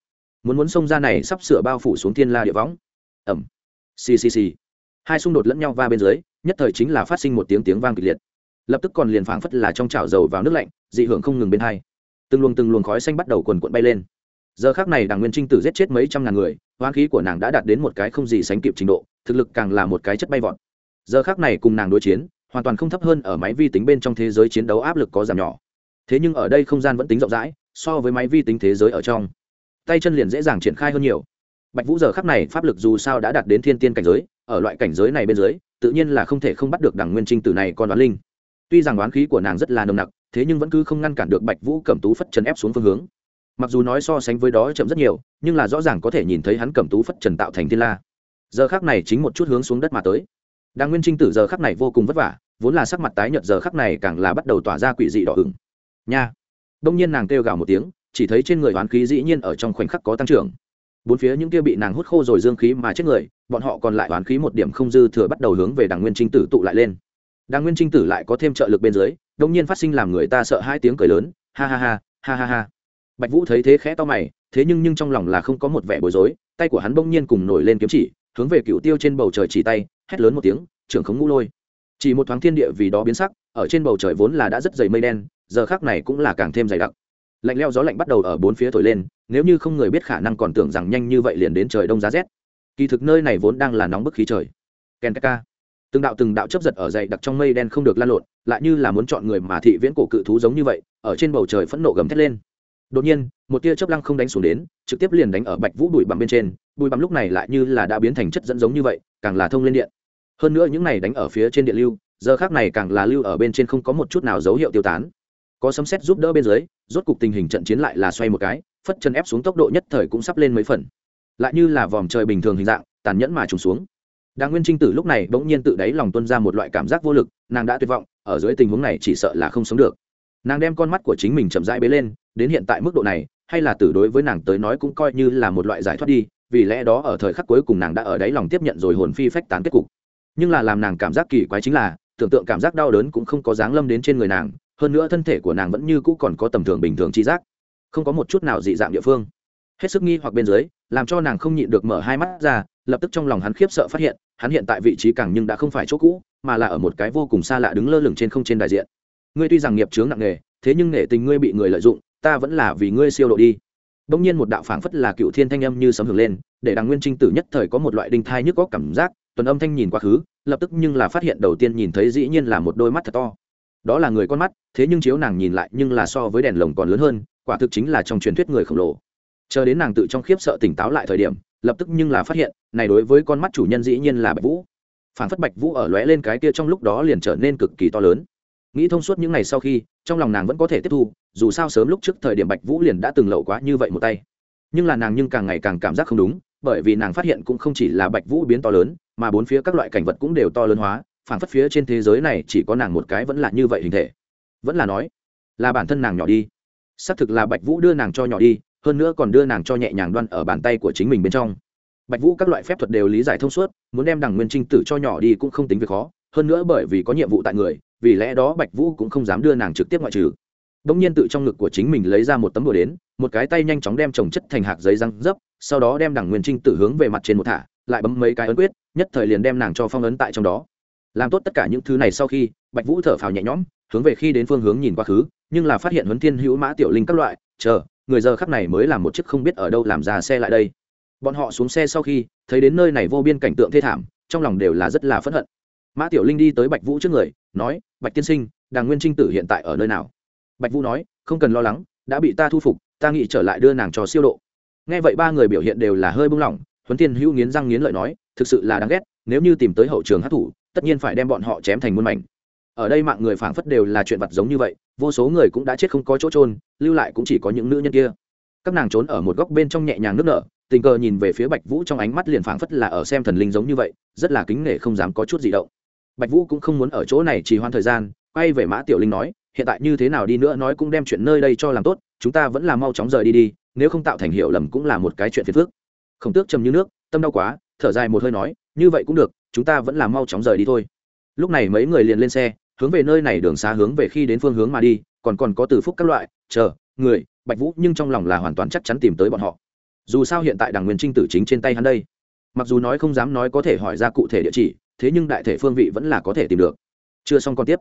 Muốn muốn xông ra này sắp sửa bao phủ xuống thiên la địa võng. Ẩm xì xì xì hai xung đột lẫn nhau va bên dưới, nhất thời chính là phát sinh một tiếng tiếng vang kịch liệt. Lập tức còn liền phảng phất là trong chảo dầu vào nước lạnh, dị hưởng không ngừng bên hai. Từng luồng từng luồng khói xanh bắt đầu quần quận bay lên. Giờ khác này đảng nguyên trinh tử giết chết mấy trăm ngàn người hoang khí của nàng đã đạt đến một cái không gì sánh kịp trình độ, thực lực càng là một cái chất bay vọt. Giờ khác này cùng nàng đối chiến, hoàn toàn không thấp hơn ở máy vi tính bên trong thế giới chiến đấu áp lực có giảm nhỏ. Thế nhưng ở đây không gian vẫn tính rộng rãi, so với máy vi tính thế giới ở trong, tay chân liền dễ dàng triển khai hơn nhiều. Bạch vũ giờ khắc này pháp lực dù sao đã đạt đến thiên tiên cảnh giới ở loại cảnh giới này bên dưới, tự nhiên là không thể không bắt được đằng nguyên trinh tử này con đoán linh. Tuy rằng đoán khí của nàng rất là nồng nặc, thế nhưng vẫn cứ không ngăn cản được bạch vũ cẩm tú phất trần ép xuống phương hướng. Mặc dù nói so sánh với đó chậm rất nhiều, nhưng là rõ ràng có thể nhìn thấy hắn cẩm tú phất trần tạo thành thiên la. Giờ khác này chính một chút hướng xuống đất mà tới. Đang nguyên trinh tử giờ khắc này vô cùng vất vả, vốn là sắc mặt tái nhợt, giờ khắc này càng là bắt đầu tỏa ra quỷ dị đỏ ửng. Nha! Đông nhiên nàng kêu gào một tiếng, chỉ thấy trên người oán khí dĩ nhiên ở trong khoảnh khắc có tăng trưởng bốn phía những kia bị nàng hút khô rồi dương khí mà chết người, bọn họ còn lại oán khí một điểm không dư thừa bắt đầu hướng về đằng nguyên trinh tử tụ lại lên. Đàng nguyên trinh tử lại có thêm trợ lực bên dưới đông nhiên phát sinh làm người ta sợ hai tiếng cười lớn, ha ha ha ha ha ha. Bạch vũ thấy thế khẽ to mày, thế nhưng nhưng trong lòng là không có một vẻ bối rối, tay của hắn bỗng nhiên cùng nổi lên kiếm chỉ, hướng về cựu tiêu trên bầu trời chỉ tay, hét lớn một tiếng, trưởng khống ngũ lôi. Chỉ một thoáng thiên địa vì đó biến sắc, ở trên bầu trời vốn là đã rất dày mây đen, giờ khác này cũng là càng thêm dày đặc lạnh leo gió lạnh bắt đầu ở bốn phía thổi lên, nếu như không người biết khả năng còn tưởng rằng nhanh như vậy liền đến trời đông giá rét. Kỳ thực nơi này vốn đang là nóng bức khí trời. Ken ka từng đạo từng đạo chấp giật ở dậy đặc trong mây đen không được lan lộn, lại như là muốn chọn người mà thị viễn cổ cự thú giống như vậy, ở trên bầu trời phẫn nộ gầm thét lên. Đột nhiên, một tia chớp lăng không đánh xuống đến, trực tiếp liền đánh ở bạch vũ bụi bặm bên trên, bụi bặm lúc này lại như là đã biến thành chất dẫn giống như vậy, càng là thông lên điện. Hơn nữa những này đánh ở phía trên điện lưu, giờ khác này càng là lưu ở bên trên không có một chút nào dấu hiệu tiêu tán có sấm xét giúp đỡ bên dưới, rốt cục tình hình trận chiến lại là xoay một cái, phất chân ép xuống tốc độ nhất thời cũng sắp lên mấy phần. Lại như là vòm trời bình thường hình dạng, tàn nhẫn mà trùng xuống. Đàng nguyên trinh tử lúc này bỗng nhiên tự đáy lòng tuân ra một loại cảm giác vô lực, nàng đã tuyệt vọng, ở dưới tình huống này chỉ sợ là không sống được. Nàng đem con mắt của chính mình chậm rãi bế lên, đến hiện tại mức độ này, hay là tử đối với nàng tới nói cũng coi như là một loại giải thoát đi, vì lẽ đó ở thời khắc cuối cùng nàng đã ở đáy lòng tiếp nhận rồi hồn phi phách tán kết cục. Nhưng là làm nàng cảm giác kỳ quái chính là, tưởng tượng cảm giác đau đớn cũng không có dáng lâm đến trên người nàng hơn nữa thân thể của nàng vẫn như cũ còn có tầm thường bình thường chi giác không có một chút nào dị dạng địa phương. Hết sức nghi hoặc bên dưới làm cho nàng không nhịn được mở hai mắt ra lập tức trong lòng hắn khiếp sợ phát hiện hắn hiện tại vị trí càng nhưng đã không phải chỗ cũ mà là ở một cái vô cùng xa lạ đứng lơ lửng trên không trên đại diện. Ngươi tuy rằng nghiệp chướng nặng nề thế nhưng nể tình ngươi bị người lợi dụng ta vẫn là vì ngươi siêu độ đi. Bỗng nhiên một đạo phảng phất là cựu thiên thanh âm như sấm hưởng lên, để Đằng Nguyên Trinh tử nhất thời có một loại đinh thai nhức có cảm giác, tuần âm thanh nhìn quá khứ, lập tức nhưng là phát hiện đầu tiên nhìn thấy dĩ nhiên là một đôi mắt thật to. Đó là người con mắt, thế nhưng chiếu nàng nhìn lại nhưng là so với đèn lồng còn lớn hơn, quả thực chính là trong truyền thuyết người khổng lồ. Chờ đến nàng tự trong khiếp sợ tỉnh táo lại thời điểm, lập tức nhưng là phát hiện, này đối với con mắt chủ nhân dĩ nhiên là Bạch Vũ. Phảng phất Bạch Vũ ở lóe lên cái kia trong lúc đó liền trở nên cực kỳ to lớn nghĩ thông suốt những ngày sau khi trong lòng nàng vẫn có thể tiếp thu dù sao sớm lúc trước thời điểm bạch vũ liền đã từng lậu quá như vậy một tay nhưng là nàng nhưng càng ngày càng cảm giác không đúng bởi vì nàng phát hiện cũng không chỉ là bạch vũ biến to lớn mà bốn phía các loại cảnh vật cũng đều to lớn hóa phản phất phía trên thế giới này chỉ có nàng một cái vẫn là như vậy hình thể. Vẫn là nói, là bản thân nàng nhỏ đi. Xác thực là bạch vũ đưa nàng cho nhỏ đi, hơn nữa còn đưa nàng cho nhẹ nhàng đoan ở bàn tay của chính mình bên trong. Bạch vũ các loại phép thuật đều lý giải thông suốt, muốn đem đằng nguyên trinh tử cho nhỏ đi cũng không tính việc khó, hơn nữa bởi vì có nhiệm vụ tại người, vì lẽ đó bạch vũ cũng không dám đưa nàng trực tiếp ngoại trừ. Đ ỗ n g nhiên tự trong ngực của chính mình lấy ra một tấm đồ đến, một cái tay nhanh chóng đem trồng chất thành hạt giấy răng dấp, sau đó đem đằng nguyên trinh tử hướng về mặt trên một thả, lại bấm mấy cái ấn quyết, nhất thời liền đem nàng cho phong ấn tại trong đó làm tốt tất cả những thứ này sau khi, bạch vũ thở phào nhẹ nhõm, hướng về khi đến phương hướng nhìn quá khứ, nhưng là phát hiện huấn thiên hữu mã, tiểu linh các loại, chờ, người giờ khắc này mới làm một chiếc không biết ở đâu làm ra xe lại đây. Bọn họ xuống xe sau khi, thấy đến nơi này vô biên cảnh tượng thê thảm, trong lòng đều là rất là phẫn hận. Mã tiểu linh đi tới bạch vũ trước người, nói, bạch tiên sinh, đàng nguyên trinh tử hiện tại ở nơi nào? Bạch vũ nói, không cần lo lắng, đã bị ta thu phục, ta nghĩ trở lại đưa nàng cho siêu độ. Nghe vậy ba người biểu hiện đều là hơi bung lỏng huấn thiên hữu nghiến răng nghiến lợi nói, thực sự là đáng ghét, nếu như tìm tới hậu trường hát thủ tất nhiên phải đem bọn họ chém thành muôn mảnh. Ở đây mạng người phảng phất đều là chuyện vật giống như vậy, vô số người cũng đã chết không có chỗ trôn lưu lại cũng chỉ có những nữ nhân kia. Các nàng trốn ở một góc bên trong nhẹ nhàng nước nở, tình cờ nhìn về phía bạch vũ trong ánh mắt liền phảng phất là ở xem thần linh giống như vậy, rất là kính nể không dám có chút gì động. Bạch vũ cũng không muốn ở chỗ này trì hoãn thời gian, quay về mã tiểu linh nói, hiện tại như thế nào đi nữa nói cũng đem chuyện nơi đây cho làm tốt, chúng ta vẫn là mau chóng rời đi đi, nếu không tạo thành hiểu lầm cũng là một cái chuyện phiền phức. Khổng tước trầm như nước, tâm đau quá, thở dài một hơi nói, như vậy cũng được chúng ta vẫn là mau chóng rời đi thôi. Lúc này mấy người liền lên xe, hướng về nơi này đường xa hướng về khi đến phương hướng mà đi, còn còn có từ phúc các loại, chờ, người, bạch vũ nhưng trong lòng là hoàn toàn chắc chắn tìm tới bọn họ. Dù sao hiện tại đảng nguyên trinh tử chính trên tay hắn đây. Mặc dù nói không dám nói có thể hỏi ra cụ thể địa chỉ, thế nhưng đại thể phương vị vẫn là có thể tìm được. Chưa xong còn tiếp.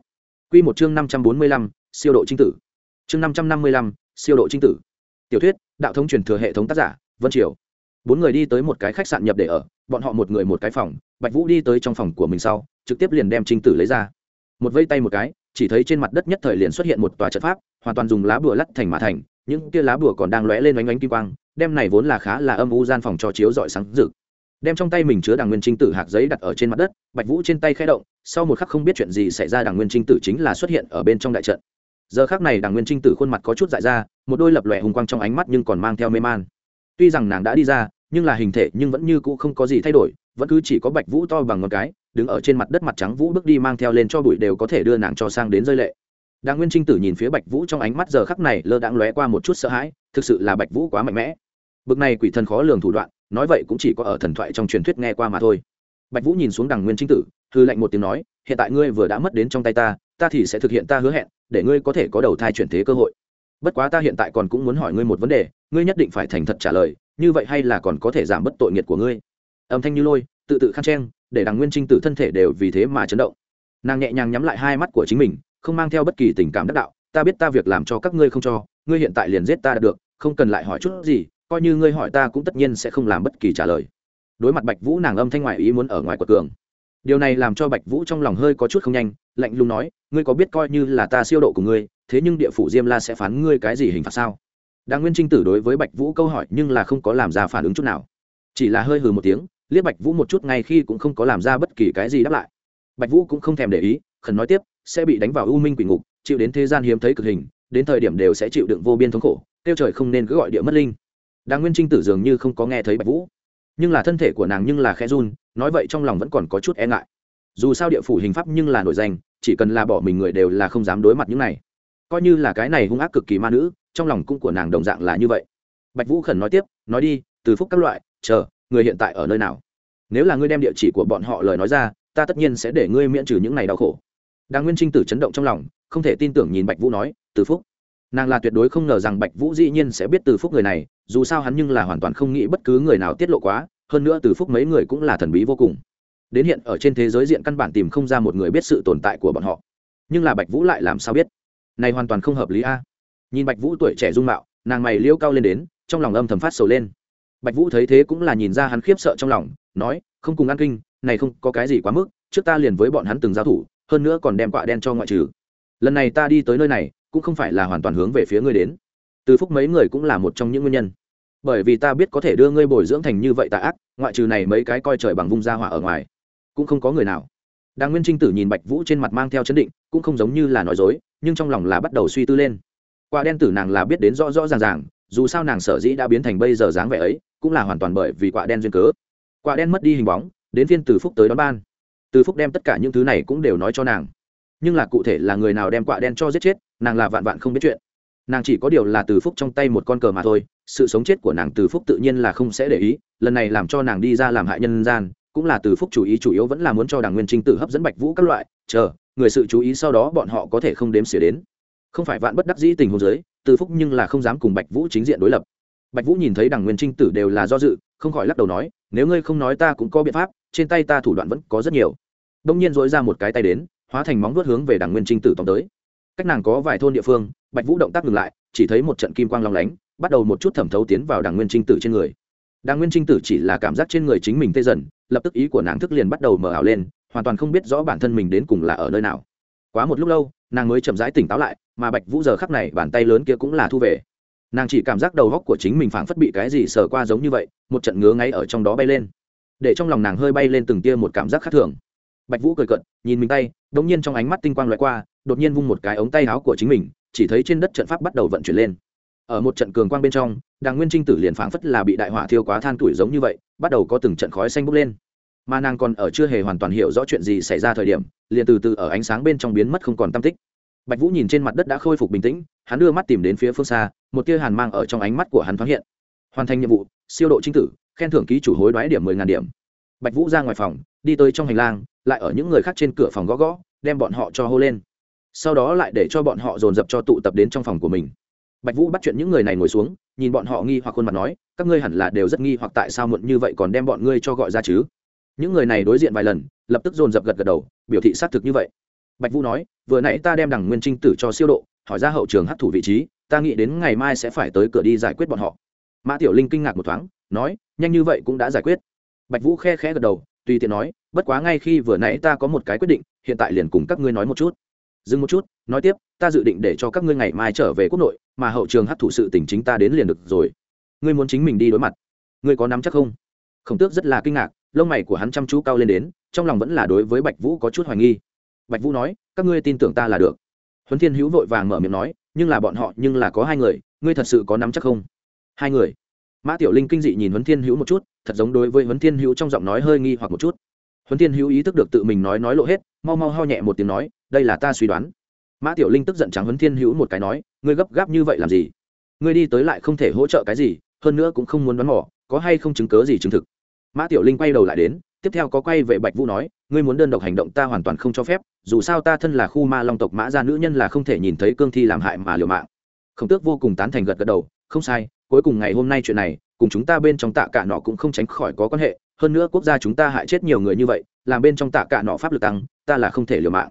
Q một chương năm trăm bốn mươi lăm, siêu độ trinh tử. Chương năm trăm năm mươi lăm, siêu độ trinh tử. Tiểu thuyết, đạo thống truyền thừa hệ thống tác giả, vân triều. Bốn người đi tới một cái khách sạn nhập để ở bọn họ một người một cái phòng, bạch vũ đi tới trong phòng của mình sau, trực tiếp liền đem trinh tử lấy ra. Một vây tay một cái, chỉ thấy trên mặt đất nhất thời liền xuất hiện một tòa trận pháp, hoàn toàn dùng lá bùa lắt thành mã thành, những tia lá bùa còn đang lóe lên oanh oanh kim quang, đem này vốn là khá là âm u gian phòng cho chiếu dọi sáng rực. Đem trong tay mình chứa đằng nguyên trinh tử hạt giấy đặt ở trên mặt đất, bạch vũ trên tay khẽ động, sau một khắc không biết chuyện gì xảy ra đằng nguyên trinh tử chính là xuất hiện ở bên trong đại trận. Giờ khác này đằng nguyên trinh tử khuôn mặt có chút dại ra, một đôi lập lòe hùng quang trong ánh mắt nhưng còn mang theo mê man. Tuy rằng nàng đã đi ra nhưng là hình thể nhưng vẫn như cũ không có gì thay đổi, vẫn cứ chỉ có bạch vũ to bằng ngón cái, đứng ở trên mặt đất mặt trắng vũ bước đi mang theo lên cho bụi đều có thể đưa nàng cho sang đến rơi lệ. Đàng nguyên trinh tử nhìn phía bạch vũ trong ánh mắt giờ khắc này lơ đãng lóe qua một chút sợ hãi, thực sự là bạch vũ quá mạnh mẽ. Bực này quỷ thần khó lường thủ đoạn, nói vậy cũng chỉ có ở thần thoại trong truyền thuyết nghe qua mà thôi. Bạch vũ nhìn xuống đằng nguyên trinh tử, hư lệnh một tiếng nói, hiện tại ngươi vừa đã mất đến trong tay ta ta thì sẽ thực hiện ta hứa hẹn, để ngươi có thể có đầu thai chuyển thế cơ hội. Bất quá ta hiện tại còn cũng muốn hỏi ngươi một vấn đề, ngươi nhất định phải thành thật trả lời như vậy hay là còn có thể giảm bớt tội nghiệt của ngươi? Âm thanh như lôi, tự tự khăn trang, để đằng nguyên trinh tử thân thể đều vì thế mà chấn động. Nàng nhẹ nhàng nhắm lại hai mắt của chính mình, không mang theo bất kỳ tình cảm đắc đạo. Ta biết ta việc làm cho các ngươi không cho, ngươi hiện tại liền giết ta được, không cần lại hỏi chút gì, coi như ngươi hỏi ta cũng tất nhiên sẽ không làm bất kỳ trả lời. Đối mặt bạch vũ, nàng âm thanh ngoại ý muốn ở ngoài quật cường. Điều này làm cho bạch vũ trong lòng hơi có chút không nhanh, lạnh lùng nói, ngươi có biết coi như là ta siêu độ của ngươi, thế nhưng địa phủ diêm la sẽ phán ngươi cái gì hình phạt sao? Đàng nguyên trinh tử đối với bạch vũ câu hỏi nhưng là không có làm ra phản ứng chút nào. Chỉ là hơi hừ một tiếng, liếc bạch vũ một chút ngay khi cũng không có làm ra bất kỳ cái gì đáp lại. Bạch vũ cũng không thèm để ý, khẩn nói tiếp, sẽ bị đánh vào u minh quỷ ngục, chịu đến thế gian hiếm thấy cực hình, đến thời điểm đều sẽ chịu đựng vô biên thống khổ, tiêu trời không nên cứ gọi địa mất linh. Đàng nguyên trinh tử dường như không có nghe thấy bạch vũ. Nhưng là thân thể của nàng nhưng là khẽ run, nói vậy trong lòng vẫn còn có chút e ngại. Dù sao địa phủ hình pháp nhưng là nổi danh, chỉ cần là bỏ mình người đều là không dám đối mặt những này coi như là cái này hung ác cực kỳ ma nữ, trong lòng cung của nàng đồng dạng là như vậy. Bạch vũ khẩn nói tiếp, nói đi, từ phúc các loại, chờ, người hiện tại ở nơi nào? Nếu là ngươi đem địa chỉ của bọn họ lời nói ra, ta tất nhiên sẽ để ngươi miễn trừ những này đau khổ. Đàng nguyên trinh tử chấn động trong lòng, không thể tin tưởng nhìn bạch vũ nói, từ phúc. Nàng là tuyệt đối không ngờ rằng bạch vũ dĩ nhiên sẽ biết từ phúc người này, dù sao hắn nhưng là hoàn toàn không nghĩ bất cứ người nào tiết lộ quá, hơn nữa từ phúc mấy người cũng là thần bí vô cùng. Đến hiện ở trên thế giới diện căn bản tìm không ra một người biết sự tồn tại của bọn họ. Nhưng là bạch vũ lại làm sao biết? Này hoàn toàn không hợp lý a. Nhìn bạch vũ tuổi trẻ dung mạo, nàng mày liêu cao lên đến, trong lòng âm thầm phát sầu lên. Bạch vũ thấy thế cũng là nhìn ra hắn khiếp sợ trong lòng, nói, không cùng ăn kinh, này không có cái gì quá mức, trước ta liền với bọn hắn từng giao thủ, hơn nữa còn đem quạ đen cho ngoại trừ. Lần này ta đi tới nơi này, cũng không phải là hoàn toàn hướng về phía ngươi đến. Từ phúc mấy người cũng là một trong những nguyên nhân. Bởi vì ta biết có thể đưa ngươi bồi dưỡng thành như vậy tà ác, ngoại trừ này mấy cái coi trời bằng vung ra hỏa ở ngoài, cũng không có người nào. Đàng nguyên trinh tử nhìn bạch vũ trên mặt mang theo chấn định cũng không giống như là nói dối, nhưng trong lòng là bắt đầu suy tư lên. Quả đen tử nàng là biết đến rõ rõ ràng ràng, dù sao nàng sở dĩ đã biến thành bây giờ dáng vẻ ấy, cũng là hoàn toàn bởi vì quả đen duyên cớ. Quả đen mất đi hình bóng, đến phiên từ phúc tới đón ban. Từ phúc đem tất cả những thứ này cũng đều nói cho nàng. Nhưng là cụ thể là người nào đem quả đen cho giết chết, nàng là vạn vạn không biết chuyện. Nàng chỉ có điều là từ phúc trong tay một con cờ mà thôi, sự sống chết của nàng từ phúc tự nhiên là không sẽ để ý, lần này làm cho nàng đi ra làm hại nhân gian, cũng là từ phúc chủ ý chủ yếu vẫn là muốn cho đảng nguyên trinh tử hấp dẫn bạch vũ các loại, chờ người sự chú ý sau đó bọn họ có thể không đếm xỉa đến. Không phải vạn bất đắc dĩ tình huống giới từ phúc nhưng là không dám cùng bạch vũ chính diện đối lập. Bạch vũ nhìn thấy Đằng nguyên trinh tử đều là do dự, không khỏi lắc đầu nói, nếu ngươi không nói ta cũng có biện pháp, trên tay ta thủ đoạn vẫn có rất nhiều. Đông nhiên dối ra một cái tay đến, hóa thành móng vuốt hướng về Đằng nguyên trinh tử tóm tới. Cách nàng có vài thôn địa phương, bạch vũ động tác ngừng lại, chỉ thấy một trận kim quang long lánh, bắt đầu một chút thẩm thấu tiến vào Đằng nguyên trinh tử trên người. Đằng nguyên trinh tử chỉ là cảm giác trên người chính mình tê dần, lập tức ý của nàng thức liền bắt đầu mở ảo lên hoàn toàn không biết rõ bản thân mình đến cùng là ở nơi nào. Quá một lúc lâu, nàng mới chậm rãi tỉnh táo lại, mà bạch vũ giờ khắc này bàn tay lớn kia cũng là thu về. Nàng chỉ cảm giác đầu góc của chính mình phảng phất bị cái gì sờ qua giống như vậy, một trận ngứa ngay ở trong đó bay lên. Để trong lòng nàng hơi bay lên từng tia một cảm giác khác thường. Bạch vũ cười cận nhìn mình tay đ ỗ n g nhiên trong ánh mắt tinh quang loại qua, đột nhiên vung một cái ống tay áo của chính mình, chỉ thấy trên đất trận pháp bắt đầu vận chuyển lên. Ở một trận cường quang bên trong, đàng nguyên trinh tử liền phảng phất là bị đại hỏa thiêu quá than tuổi giống như vậy, bắt đầu có từng trận khói xanh bốc lên mà nàng còn ở chưa hề hoàn toàn hiểu rõ chuyện gì xảy ra thời điểm, liền từ từ ở ánh sáng bên trong biến mất không còn tam tích. Bạch vũ nhìn trên mặt đất đã khôi phục bình tĩnh, hắn đưa mắt tìm đến phía phương xa, một tia hàn mang ở trong ánh mắt của hắn thoáng hiện. Hoàn thành nhiệm vụ, siêu độ trinh tử, khen thưởng ký chủ hối đoái điểm mười ngàn điểm. Bạch vũ ra ngoài phòng, đi tới trong hành lang, lại ở những người khác trên cửa phòng gõ gõ, đem bọn họ cho hô lên. Sau đó lại để cho bọn họ dồn dập cho tụ tập đến trong phòng của mình. Bạch vũ bắt chuyện những người này ngồi xuống, nhìn bọn họ nghi hoặc khuôn mặt nói, các ngươi hẳn là đều rất nghi hoặc tại sao muộn như vậy còn đem bọn ngươi cho gọi ra chứ? Những người này đối diện vài lần, lập tức dồn dập gật gật đầu, biểu thị xác thực như vậy. Bạch vũ nói, vừa nãy ta đem đằng nguyên trinh tử cho siêu độ, hỏi ra hậu trường hấp thủ vị trí, ta nghĩ đến ngày mai sẽ phải tới cửa đi giải quyết bọn họ. Mã tiểu linh kinh ngạc một thoáng, nói, nhanh như vậy cũng đã giải quyết. Bạch vũ khe khẽ gật đầu, tùy tiện nói, bất quá ngay khi vừa nãy ta có một cái quyết định, hiện tại liền cùng các ngươi nói một chút. Dừng một chút, nói tiếp, ta dự định để cho các ngươi ngày mai trở về quốc nội, mà hậu trường hấp thụ sự tình chính ta đến liền được rồi. Ngươi muốn chính mình đi đối mặt. Ngươi có nắm chắc không? Khổng tước rất là kinh ngạc lông mày của hắn chăm chú cao lên đến, trong lòng vẫn là đối với bạch vũ có chút hoài nghi. Bạch vũ nói, các ngươi tin tưởng ta là được. Huấn thiên hữu vội vàng mở miệng nói, nhưng là bọn họ, nhưng là có hai người, ngươi thật sự có nắm chắc không? Hai người? Mã tiểu linh kinh dị nhìn huấn thiên hữu một chút, thật giống đối với huấn thiên hữu trong giọng nói hơi nghi hoặc một chút. Huấn thiên hữu ý thức được tự mình nói nói lộ hết, mau mau ho nhẹ một tiếng nói, đây là ta suy đoán. Mã tiểu linh tức giận trắng huấn thiên hữu một cái nói, ngươi gấp gáp như vậy làm gì? Ngươi đi tới lại không thể hỗ trợ cái gì, hơn nữa cũng không muốn đoán mỏ có hay không chứng cớ gì chứng thực? Mã tiểu linh quay đầu lại đến, tiếp theo có quay về bạch vũ nói, ngươi muốn đơn độc hành động ta hoàn toàn không cho phép, dù sao ta thân là khu ma long tộc mã gia nữ nhân là không thể nhìn thấy cương thi làm hại mà liều mạng. Khổng tước vô cùng tán thành gật gật đầu, không sai, cuối cùng ngày hôm nay chuyện này, cùng chúng ta bên trong tạ cả nọ cũng không tránh khỏi có quan hệ, hơn nữa quốc gia chúng ta hại chết nhiều người như vậy, làm bên trong tạ cả nọ pháp lực tăng, ta là không thể liều mạng.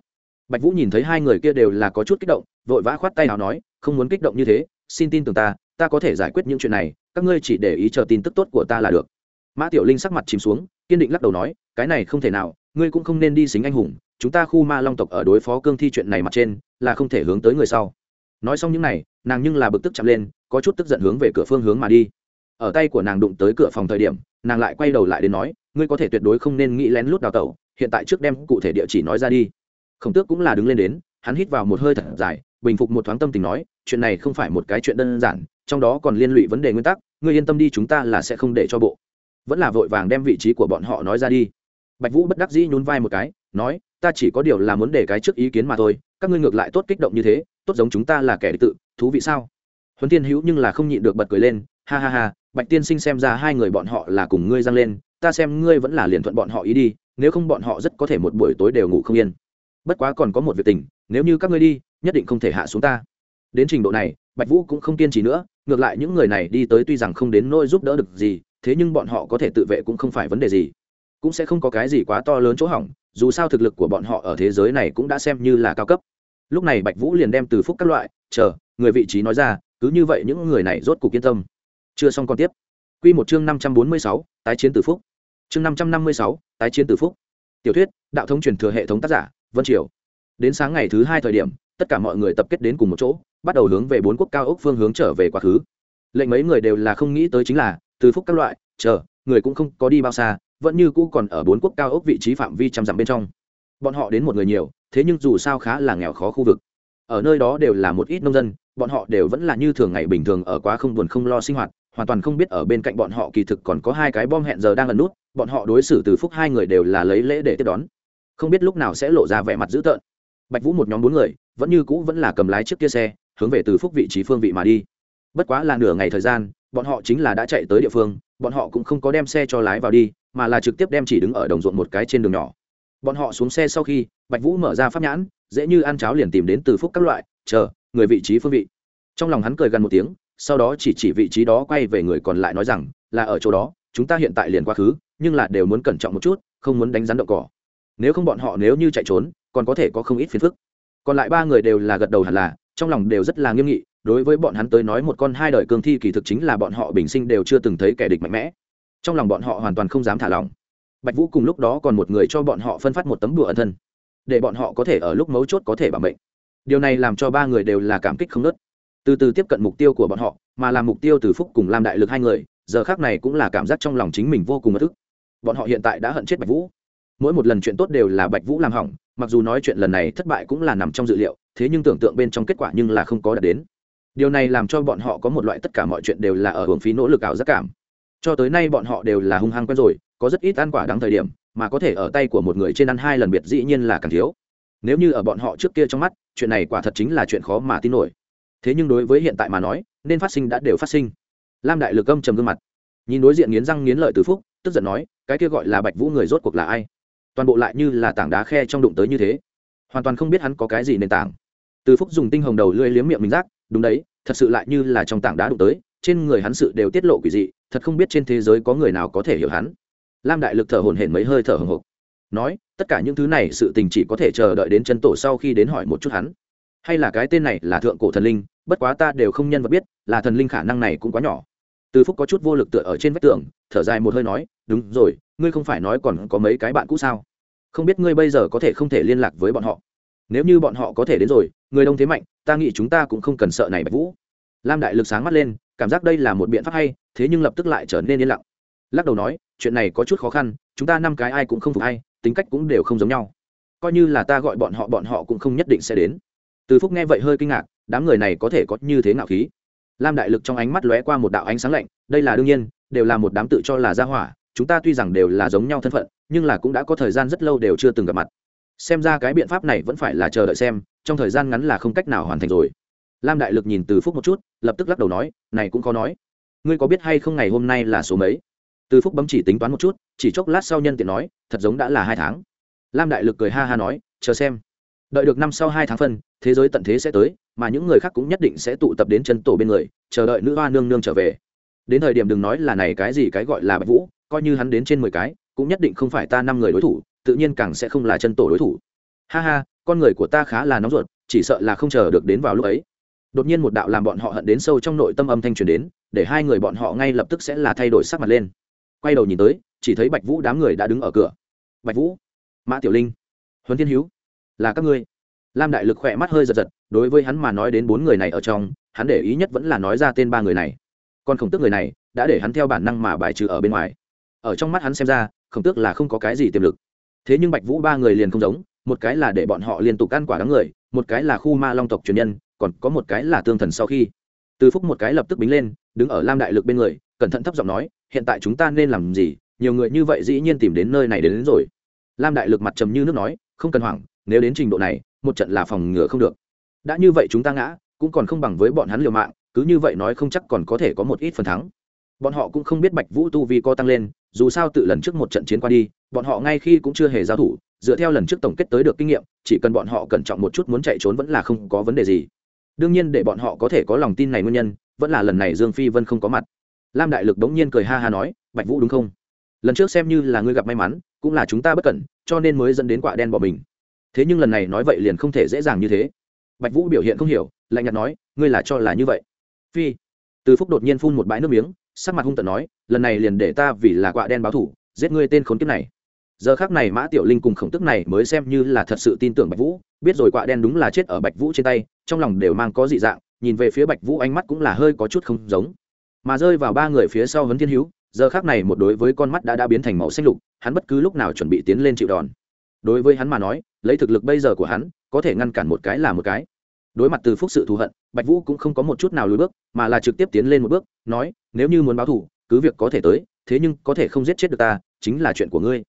Bạch vũ nhìn thấy hai người kia đều là có chút kích động, vội vã khoát tay nào nói, không muốn kích động như thế, xin tin tưởng ta ta có thể giải quyết những chuyện này, các ngươi chỉ để ý chờ tin tức tốt của ta là được mã tiểu linh sắc mặt chìm xuống, kiên định lắc đầu nói, cái này không thể nào, ngươi cũng không nên đi xính anh hùng, chúng ta khu ma long tộc ở đối phó cương thi chuyện này mặt trên, là không thể hướng tới người sau. Nói xong những này, nàng nhưng là bực tức chạm lên, có chút tức giận hướng về cửa phương hướng mà đi. Ở tay của nàng đụng tới cửa phòng thời điểm, nàng lại quay đầu lại đến nói, ngươi có thể tuyệt đối không nên nghĩ lén lút đào tẩu, hiện tại trước đem cụ thể địa chỉ nói ra đi. Khổng tước cũng là đứng lên đến, hắn hít vào một hơi thật dài, bình phục một thoáng tâm tình nói, chuyện này không phải một cái chuyện đơn giản, trong đó còn liên lụy vấn đề nguyên tắc, ngươi yên tâm đi, chúng ta là sẽ không để cho bộ vẫn là vội vàng đem vị trí của bọn họ nói ra đi. Bạch vũ bất đắc dĩ nhún vai một cái, nói, ta chỉ có điều là muốn để cái trước ý kiến mà thôi, các ngươi ngược lại tốt kích động như thế, tốt giống chúng ta là kẻ tự, thú vị sao? Huấn tiên hữu nhưng là không nhịn được bật cười lên, ha ha ha, bạch tiên sinh xem ra hai người bọn họ là cùng ngươi giang lên, ta xem ngươi vẫn là liền thuận bọn họ ý đi, nếu không bọn họ rất có thể một buổi tối đều ngủ không yên. Bất quá còn có một việc tình, nếu như các ngươi đi, nhất định không thể hạ xuống ta. Đến trình độ này, bạch vũ cũng không kiên trì nữa, ngược lại những người này đi tới tuy rằng không đến nôi giúp đỡ được gì thế nhưng bọn họ có thể tự vệ cũng không phải vấn đề gì. Cũng sẽ không có cái gì quá to lớn chỗ hỏng, dù sao thực lực của bọn họ ở thế giới này cũng đã xem như là cao cấp. Lúc này bạch vũ liền đem từ phúc các loại, chờ, người vị trí nói ra, cứ như vậy những người này rốt cuộc yên tâm. Chưa xong còn tiếp. Q một chương năm trăm bốn mươi sáu, tái chiến từ phúc. Chương năm trăm năm mươi sáu, tái chiến từ phúc. Tiểu thuyết, đạo thống truyền thừa hệ thống tác giả, vân triều. Đến sáng ngày thứ hai thời điểm, tất cả mọi người tập kết đến cùng một chỗ, bắt đầu hướng về bốn quốc cao ốc phương hướng trở về quá khứ. Lệnh mấy người đều là không nghĩ tới chính là từ phúc các loại, chờ, người cũng không có đi bao xa, vẫn như cũ còn ở bốn quốc cao ốc vị trí phạm vi trăm dặm bên trong. Bọn họ đến một người nhiều, thế nhưng dù sao khá là nghèo khó khu vực. Ở nơi đó đều là một ít nông dân, bọn họ đều vẫn là như thường ngày bình thường ở quá không buồn không lo sinh hoạt, hoàn toàn không biết ở bên cạnh bọn họ kỳ thực còn có hai cái bom hẹn giờ đang ẩn nút, bọn họ đối xử từ phúc hai người đều là lấy lễ để tiếp đón. Không biết lúc nào sẽ lộ ra vẻ mặt dữ tợn. Bạch vũ một nhóm bốn người, vẫn như cũ vẫn là cầm lái chiếc kia xe, hướng về từ phúc vị trí phương vị mà đi. Bất quá là nửa ngày thời gian bọn họ chính là đã chạy tới địa phương, bọn họ cũng không có đem xe cho lái vào đi, mà là trực tiếp đem chỉ đứng ở đồng ruộng một cái trên đường nhỏ. Bọn họ xuống xe sau khi, bạch vũ mở ra pháp nhãn, dễ như ăn cháo liền tìm đến từ phúc các loại, chờ, người vị trí phương vị. Trong lòng hắn cười gần một tiếng, sau đó chỉ chỉ vị trí đó quay về người còn lại nói rằng, là ở chỗ đó, chúng ta hiện tại liền quá khứ, nhưng là đều muốn cẩn trọng một chút, không muốn đánh rắn đậu cỏ. Nếu không bọn họ nếu như chạy trốn, còn có thể có không ít phiền phức. Còn lại ba người đều là gật đầu hẳn là, trong lòng đều rất là nghiêm nghị đối với bọn hắn tới nói một con hai đời cương thi kỳ thực chính là bọn họ bình sinh đều chưa từng thấy kẻ địch mạnh mẽ. Trong lòng bọn họ hoàn toàn không dám thả lỏng. Bạch vũ cùng lúc đó còn một người cho bọn họ phân phát một tấm đùa ẩn thân, để bọn họ có thể ở lúc mấu chốt có thể bảo mệnh. Điều này làm cho ba người đều là cảm kích không nớt từ từ tiếp cận mục tiêu của bọn họ, mà làm mục tiêu từ phúc cùng làm đại lực hai người, giờ khác này cũng là cảm giác trong lòng chính mình vô cùng mất ức. Bọn họ hiện tại đã hận chết bạch vũ. Mỗi một lần chuyện tốt đều là bạch vũ làm hỏng, mặc dù nói chuyện lần này thất bại cũng là nằm trong dự liệu, thế nhưng tưởng tượng bên trong kết quả nhưng là không có đạt đến điều này làm cho bọn họ có một loại tất cả mọi chuyện đều là ở hưởng phí nỗ lực ảo giác cảm. Cho tới nay bọn họ đều là hung hăng quen rồi, có rất ít ăn quả đáng thời điểm, mà có thể ở tay của một người trên ăn hai lần biệt dĩ nhiên là càng thiếu. Nếu như ở bọn họ trước kia trong mắt, chuyện này quả thật chính là chuyện khó mà tin nổi. Thế nhưng đối với hiện tại mà nói, nên phát sinh đã đều phát sinh. Lam đại lực âm trầm gương mặt. Nhìn đối diện nghiến răng nghiến lợi từ phúc, tức giận nói, cái kia gọi là bạch vũ người rốt cuộc là ai? Toàn bộ lại như là tảng đá khe trong đụng tới như thế. Hoàn toàn không biết hắn có cái gì nền tảng. Từ phúc dùng tinh hồng đầu lưỡi liếm miệng mình rác đúng đấy, thật sự lại như là trong tảng đá đụng tới, trên người hắn sự đều tiết lộ quỷ dị, thật không biết trên thế giới có người nào có thể hiểu hắn. Lam đại lực thở hổn hển mấy hơi thở hồng hộc. Nói, tất cả những thứ này sự tình chỉ có thể chờ đợi đến chân tổ sau khi đến hỏi một chút hắn. Hay là cái tên này là thượng cổ thần linh, bất quá ta đều không nhân vật biết, là thần linh khả năng này cũng quá nhỏ. Từ phúc có chút vô lực tựa ở trên vách tường, thở dài một hơi nói, đúng rồi, ngươi không phải nói còn có mấy cái bạn cũ sao? Không biết ngươi bây giờ có thể không thể liên lạc với bọn họ nếu như bọn họ có thể đến rồi, người đông thế mạnh, ta nghĩ chúng ta cũng không cần sợ này bạch vũ. Lam đại lực sáng mắt lên, cảm giác đây là một biện pháp hay, thế nhưng lập tức lại trở nên yên lặng. Lắc đầu nói, chuyện này có chút khó khăn, chúng ta năm cái ai cũng không phục hay tính cách cũng đều không giống nhau. Coi như là ta gọi bọn họ bọn họ cũng không nhất định sẽ đến. Từ phúc nghe vậy hơi kinh ngạc, đám người này có thể có như thế ngạo khí. Lam đại lực trong ánh mắt lóe qua một đạo ánh sáng lạnh, đây là đương nhiên, đều là một đám tự cho là gia hỏa, chúng ta tuy rằng đều là giống nhau thân phận, nhưng là cũng đã có thời gian rất lâu đều chưa từng gặp mặt xem ra cái biện pháp này vẫn phải là chờ đợi xem, trong thời gian ngắn là không cách nào hoàn thành rồi. Lam đại lực nhìn từ phúc một chút, lập tức lắc đầu nói, này cũng khó nói. Ngươi có biết hay không ngày hôm nay là số mấy? Từ phúc bấm chỉ tính toán một chút, chỉ chốc lát sau nhân tiện nói, thật giống đã là hai tháng. Lam đại lực cười ha ha nói, chờ xem. Đợi được năm sau hai tháng phân, thế giới tận thế sẽ tới, mà những người khác cũng nhất định sẽ tụ tập đến chân tổ bên người, chờ đợi nữ hoa nương nương trở về. Đến thời điểm đừng nói là này cái gì cái gọi là bạch vũ, coi như hắn đến trên mười cái, cũng nhất định không phải ta năm người đối thủ tự nhiên càng sẽ không là chân tổ đối thủ. Ha ha, con người của ta khá là nóng ruột, chỉ sợ là không chờ được đến vào lúc ấy. Đột nhiên một đạo làm bọn họ hận đến sâu trong nội tâm âm thanh truyền đến, để hai người bọn họ ngay lập tức sẽ là thay đổi sắc mặt lên. Quay đầu nhìn tới, chỉ thấy bạch vũ đám người đã đứng ở cửa. Bạch vũ, mã tiểu linh, huấn thiên hữu là các ngươi? Lam đại lực khỏe mắt hơi giật giật, đối với hắn mà nói đến bốn người này ở trong, hắn để ý nhất vẫn là nói ra tên ba người này. Còn khổng tước người này, đã để hắn theo bản năng mà bài trừ ở bên ngoài. Ở trong mắt hắn xem ra, khổng tước là không có cái gì tiềm lực thế nhưng bạch vũ ba người liền không giống một cái là để bọn họ liên tục ăn quả đắng người một cái là khu ma long tộc truyền nhân còn có một cái là tương thần sau khi. Từ phúc một cái lập tức bính lên đứng ở lam đại lực bên người cẩn thận thấp giọng nói hiện tại chúng ta nên làm gì? Nhiều người như vậy dĩ nhiên tìm đến nơi này đến, đến rồi. Lam đại lực mặt trầm như nước nói không cần hoảng nếu đến trình độ này một trận là phòng ngừa không được. Đã như vậy chúng ta ngã cũng còn không bằng với bọn hắn liều mạng cứ như vậy nói không chắc còn có thể có một ít phần thắng bọn họ cũng không biết bạch vũ tu vi co tăng lên, dù sao tự lần trước một trận chiến qua đi, bọn họ ngay khi cũng chưa hề giao thủ, dựa theo lần trước tổng kết tới được kinh nghiệm, chỉ cần bọn họ cẩn trọng một chút muốn chạy trốn vẫn là không có vấn đề gì. Đương nhiên để bọn họ có thể có lòng tin này nguyên nhân, vẫn là lần này dương phi vân không có mặt. Lam đại lực đống nhiên cười ha ha nói, bạch vũ đúng không? Lần trước xem như là ngươi gặp may mắn, cũng là chúng ta bất cẩn, cho nên mới dẫn đến quả đen bỏ mình. Thế nhưng lần này nói vậy liền không thể dễ dàng như thế. Bạch vũ biểu hiện không hiểu, lạnh nhạt nói, ngươi là cho là như vậy? Phi, từ phúc đột nhiên phun một bãi nước miếng sắc mặt hung tợn nói, lần này liền để ta vì là quạ đen báo thủ, giết ngươi tên khốn kiếp này. Giờ khác này mã tiểu linh cùng khổng tức này mới xem như là thật sự tin tưởng bạch vũ, biết rồi quạ đen đúng là chết ở bạch vũ trên tay, trong lòng đều mang có dị dạng, nhìn về phía bạch vũ ánh mắt cũng là hơi có chút không giống. Mà rơi vào ba người phía sau vấn thiên hữu, giờ khác này một đối với con mắt đã đã biến thành màu xanh lục, hắn bất cứ lúc nào chuẩn bị tiến lên chịu đòn. Đối với hắn mà nói, lấy thực lực bây giờ của hắn, có thể ngăn cản một cái là một cái đối mặt từ phúc sự thù hận, bạch vũ cũng không có một chút nào lùi bước, mà là trực tiếp tiến lên một bước, nói, nếu như muốn báo thù, cứ việc có thể tới, thế nhưng có thể không giết chết được ta, chính là chuyện của ngươi.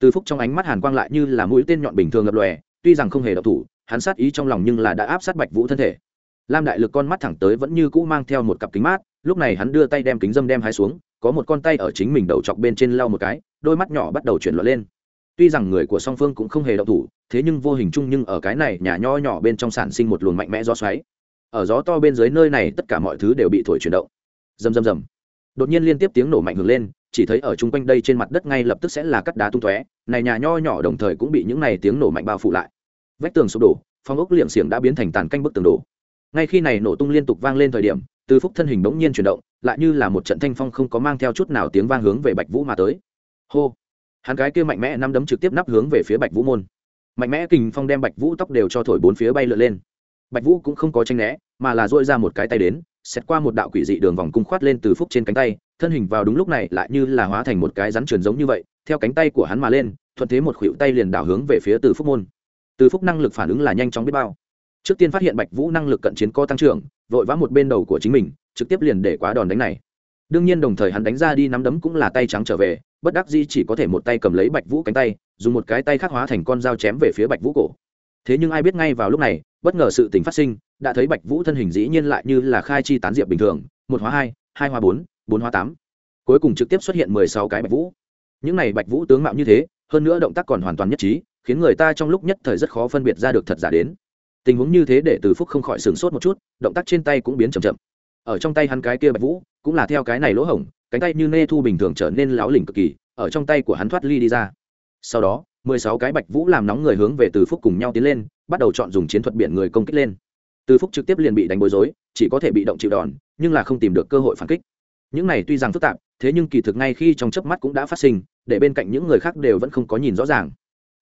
Từ phúc trong ánh mắt hàn quang lại như là mũi tên nhọn bình thường lập lòe, tuy rằng không hề độc thủ, hắn sát ý trong lòng nhưng là đã áp sát bạch vũ thân thể. Lam đại lực con mắt thẳng tới vẫn như cũ mang theo một cặp kính mát, lúc này hắn đưa tay đem kính dâm đem hai xuống, có một con tay ở chính mình đầu chọc bên trên lau một cái, đôi mắt nhỏ bắt đầu chuyển loạn lên tuy rằng người của song phương cũng không hề động thủ, thế nhưng vô hình chung nhưng ở cái này nhà nho nhỏ bên trong sản sinh một luồng mạnh mẽ gió xoáy. Ở gió to bên dưới nơi này tất cả mọi thứ đều bị thổi chuyển động. Rầm rầm rầm. Đột nhiên liên tiếp tiếng nổ mạnh hưởng lên, chỉ thấy ở chung quanh đây trên mặt đất ngay lập tức sẽ là cắt đá tung tóe, này nhà nho nhỏ đồng thời cũng bị những này tiếng nổ mạnh bao phủ lại. Vách tường sụp đổ, phong ốc liệm xiềng đã biến thành tàn canh bức tường đổ. Ngay khi này nổ tung liên tục vang lên thời điểm, từ phúc thân hình bỗng nhiên chuyển động, lại như là một trận thanh phong không có mang theo chút nào tiếng vang hướng về bạch vũ mà tới. Hô! Hắn cái kia mạnh mẽ năm đấm trực tiếp nắp hướng về phía bạch vũ môn. Mạnh mẽ kình phong đem bạch vũ tóc đều cho thổi bốn phía bay lượn lên. Bạch vũ cũng không có tranh né, mà là dội ra một cái tay đến xét qua một đạo quỷ dị đường vòng cung khoát lên từ phúc trên cánh tay, thân hình vào đúng lúc này lại như là hóa thành một cái rắn truyền giống như vậy, theo cánh tay của hắn mà lên, thuận thế một khuỷu tay liền đảo hướng về phía từ phúc môn. Từ phúc năng lực phản ứng là nhanh chóng biết bao. Trước tiên phát hiện bạch vũ năng lực cận chiến co tăng trưởng, vội vã một bên đầu của chính mình, trực tiếp liền để quá đòn đánh này. Đương nhiên đồng thời hắn đánh ra đi nắm đấm cũng là tay trắng trở về bất đắc dĩ chỉ có thể một tay cầm lấy bạch vũ cánh tay, dùng một cái tay khác hóa thành con dao chém về phía bạch vũ cổ. Thế nhưng ai biết ngay vào lúc này, bất ngờ sự tình phát sinh, đã thấy bạch vũ thân hình dĩ nhiên lại như là khai chi tán diệp bình thường, một hóa hai hai hóa bốn bốn hóa tám. Cuối cùng trực tiếp xuất hiện mười sáu cái bạch vũ. Những này bạch vũ tướng mạo như thế, hơn nữa động tác còn hoàn toàn nhất trí, khiến người ta trong lúc nhất thời rất khó phân biệt ra được thật giả đến. Tình huống như thế để từ phúc không khỏi sửng sốt một chút, động tác trên tay cũng biến chậm chậm. Ở trong tay hắn cái kia bạch vũ, cũng là theo cái này lỗ hổng cánh tay như nê thu bình thường trở nên láo lỉnh cực kỳ, ở trong tay của hắn thoát ly đi ra. Sau đó, mười sáu cái bạch vũ làm nóng người hướng về từ phúc cùng nhau tiến lên, bắt đầu chọn dùng chiến thuật biển người công kích lên. Từ phúc trực tiếp liền bị đánh bối rối, chỉ có thể bị động chịu đòn, nhưng là không tìm được cơ hội phản kích. Những này tuy rằng phức tạp, thế nhưng kỳ thực ngay khi trong chớp mắt cũng đã phát sinh, để bên cạnh những người khác đều vẫn không có nhìn rõ ràng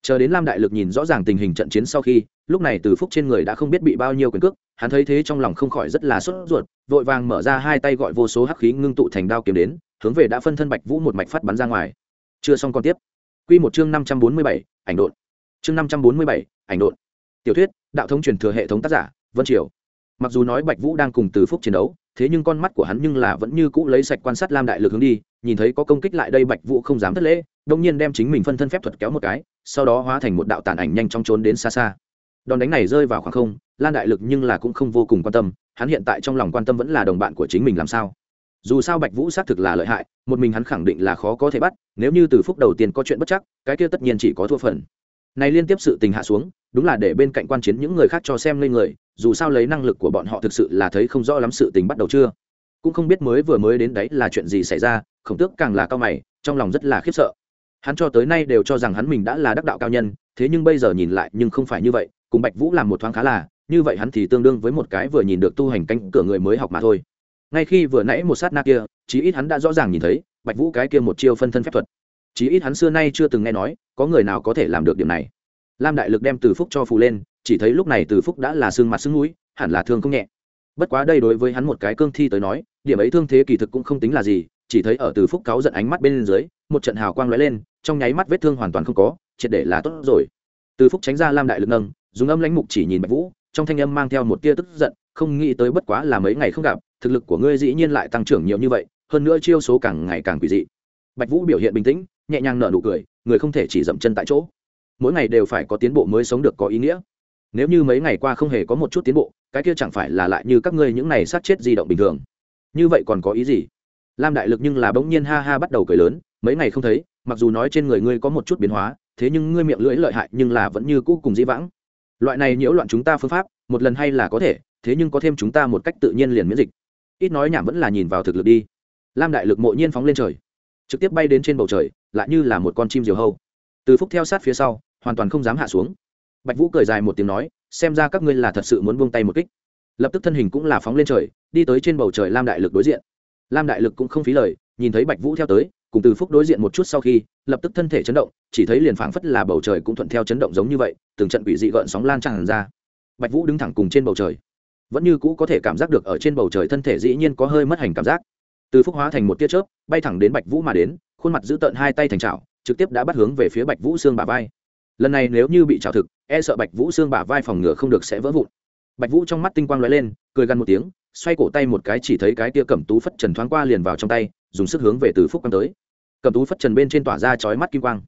chờ đến lam đại lực nhìn rõ ràng tình hình trận chiến sau khi, lúc này từ phúc trên người đã không biết bị bao nhiêu quyền cước, hắn thấy thế trong lòng không khỏi rất là sốt ruột, vội vàng mở ra hai tay gọi vô số hắc khí ngưng tụ thành đao kiếm đến, hướng về đã phân thân bạch vũ một mạch phát bắn ra ngoài. Chưa xong còn tiếp. Quy một chương năm trăm bốn mươi bảy, ảnh độn. Chương năm trăm bốn mươi bảy, ảnh độn. Tiểu thuyết, đạo thống truyền thừa hệ thống tác giả, vân triều. Mặc dù nói bạch vũ đang cùng từ phúc chiến đấu, thế nhưng con mắt của hắn nhưng là vẫn như cũ lấy sạch quan sát lam đại lực hướng đi, nhìn thấy có công kích lại đây bạch vũ không dám thất lễ đông nhiên đem chính mình phân thân phép thuật kéo một cái, sau đó hóa thành một đạo tàn ảnh nhanh chóng trốn đến xa xa. Đòn đánh này rơi vào khoảng không, lan đại lực nhưng là cũng không vô cùng quan tâm, hắn hiện tại trong lòng quan tâm vẫn là đồng bạn của chính mình làm sao. Dù sao bạch vũ xác thực là lợi hại, một mình hắn khẳng định là khó có thể bắt, nếu như từ phúc đầu tiên có chuyện bất chắc, cái kia tất nhiên chỉ có thua phần. Này liên tiếp sự tình hạ xuống, đúng là để bên cạnh quan chiến những người khác cho xem lên người, dù sao lấy năng lực của bọn họ thực sự là thấy không rõ lắm sự tình bắt đầu chưa. Cũng không biết mới vừa mới đến đấy là chuyện gì xảy ra, khổng tước càng là cao mày, trong lòng rất là khiếp sợ hắn cho tới nay đều cho rằng hắn mình đã là đắc đạo cao nhân, thế nhưng bây giờ nhìn lại nhưng không phải như vậy, cùng bạch vũ làm một thoáng khá là, như vậy hắn thì tương đương với một cái vừa nhìn được tu hành cánh cửa người mới học mà thôi. Ngay khi vừa nãy một sát na kia, chí ít hắn đã rõ ràng nhìn thấy, bạch vũ cái kia một chiêu phân thân phép thuật. Chí ít hắn xưa nay chưa từng nghe nói, có người nào có thể làm được điểm này. Lam đại lực đem từ phúc cho phù lên, chỉ thấy lúc này từ phúc đã là xương mặt xương núi, hẳn là thương không nhẹ. Bất quá đây đối với hắn một cái cương thi tới nói, điểm ấy thương thế kỳ thực cũng không tính là gì, chỉ thấy ở từ phúc cáu giận ánh mắt bên dưới, một trận hào quang lóe lên trong nháy mắt vết thương hoàn toàn không có, triệt để là tốt rồi. Từ phúc tránh ra lam đại lực nâng, dùng âm lãnh mục chỉ nhìn bạch vũ, trong thanh âm mang theo một tia tức giận, không nghĩ tới bất quá là mấy ngày không gặp, thực lực của ngươi dĩ nhiên lại tăng trưởng nhiều như vậy, hơn nữa chiêu số càng ngày càng quỷ dị. Bạch vũ biểu hiện bình tĩnh, nhẹ nhàng nở nụ cười, người không thể chỉ dậm chân tại chỗ. Mỗi ngày đều phải có tiến bộ mới sống được có ý nghĩa. Nếu như mấy ngày qua không hề có một chút tiến bộ, cái kia chẳng phải là lại như các ngươi những này sát chết di động bình thường. Như vậy còn có ý gì? Lam đại lực nhưng là bỗng nhiên ha ha bắt đầu cười lớn, mấy ngày không thấy mặc dù nói trên người ngươi có một chút biến hóa, thế nhưng ngươi miệng lưỡi lợi hại nhưng là vẫn như cũ cùng dĩ vãng. Loại này nhiễu loạn chúng ta phương pháp, một lần hay là có thể, thế nhưng có thêm chúng ta một cách tự nhiên liền miễn dịch. Ít nói nhảm vẫn là nhìn vào thực lực đi. Lam đại lực mộ nhiên phóng lên trời, trực tiếp bay đến trên bầu trời, lại như là một con chim diều hâu. Từ phúc theo sát phía sau, hoàn toàn không dám hạ xuống. Bạch vũ cười dài một tiếng nói, xem ra các ngươi là thật sự muốn buông tay một kích. Lập tức thân hình cũng là phóng lên trời, đi tới trên bầu trời lam đại lực đối diện. Lam đại lực cũng không phí lời, nhìn thấy bạch vũ theo tới cùng từ phúc đối diện một chút sau khi, lập tức thân thể chấn động, chỉ thấy liền phảng phất là bầu trời cũng thuận theo chấn động giống như vậy, từng trận quỷ dị gợn sóng lan tràn ra. Bạch vũ đứng thẳng cùng trên bầu trời. Vẫn như cũ có thể cảm giác được ở trên bầu trời thân thể dĩ nhiên có hơi mất hành cảm giác. Từ phúc hóa thành một tia chớp, bay thẳng đến bạch vũ mà đến, khuôn mặt giữ tợn hai tay thành trào trực tiếp đã bắt hướng về phía bạch vũ xương bả vai. Lần này nếu như bị trào thực e sợ bạch vũ xương bả vai phòng ngừa không được sẽ vỡ vụn. Bạch vũ trong mắt tinh quang lóe lên, cười gần một tiếng, xoay cổ tay một cái chỉ thấy cái tia cẩm tú phất trần thoáng qua liền vào trong tay, dùng sức hướng về từ phúc quăng tới cầm tú phất trần bên trên tỏa ra chói mắt kim quang.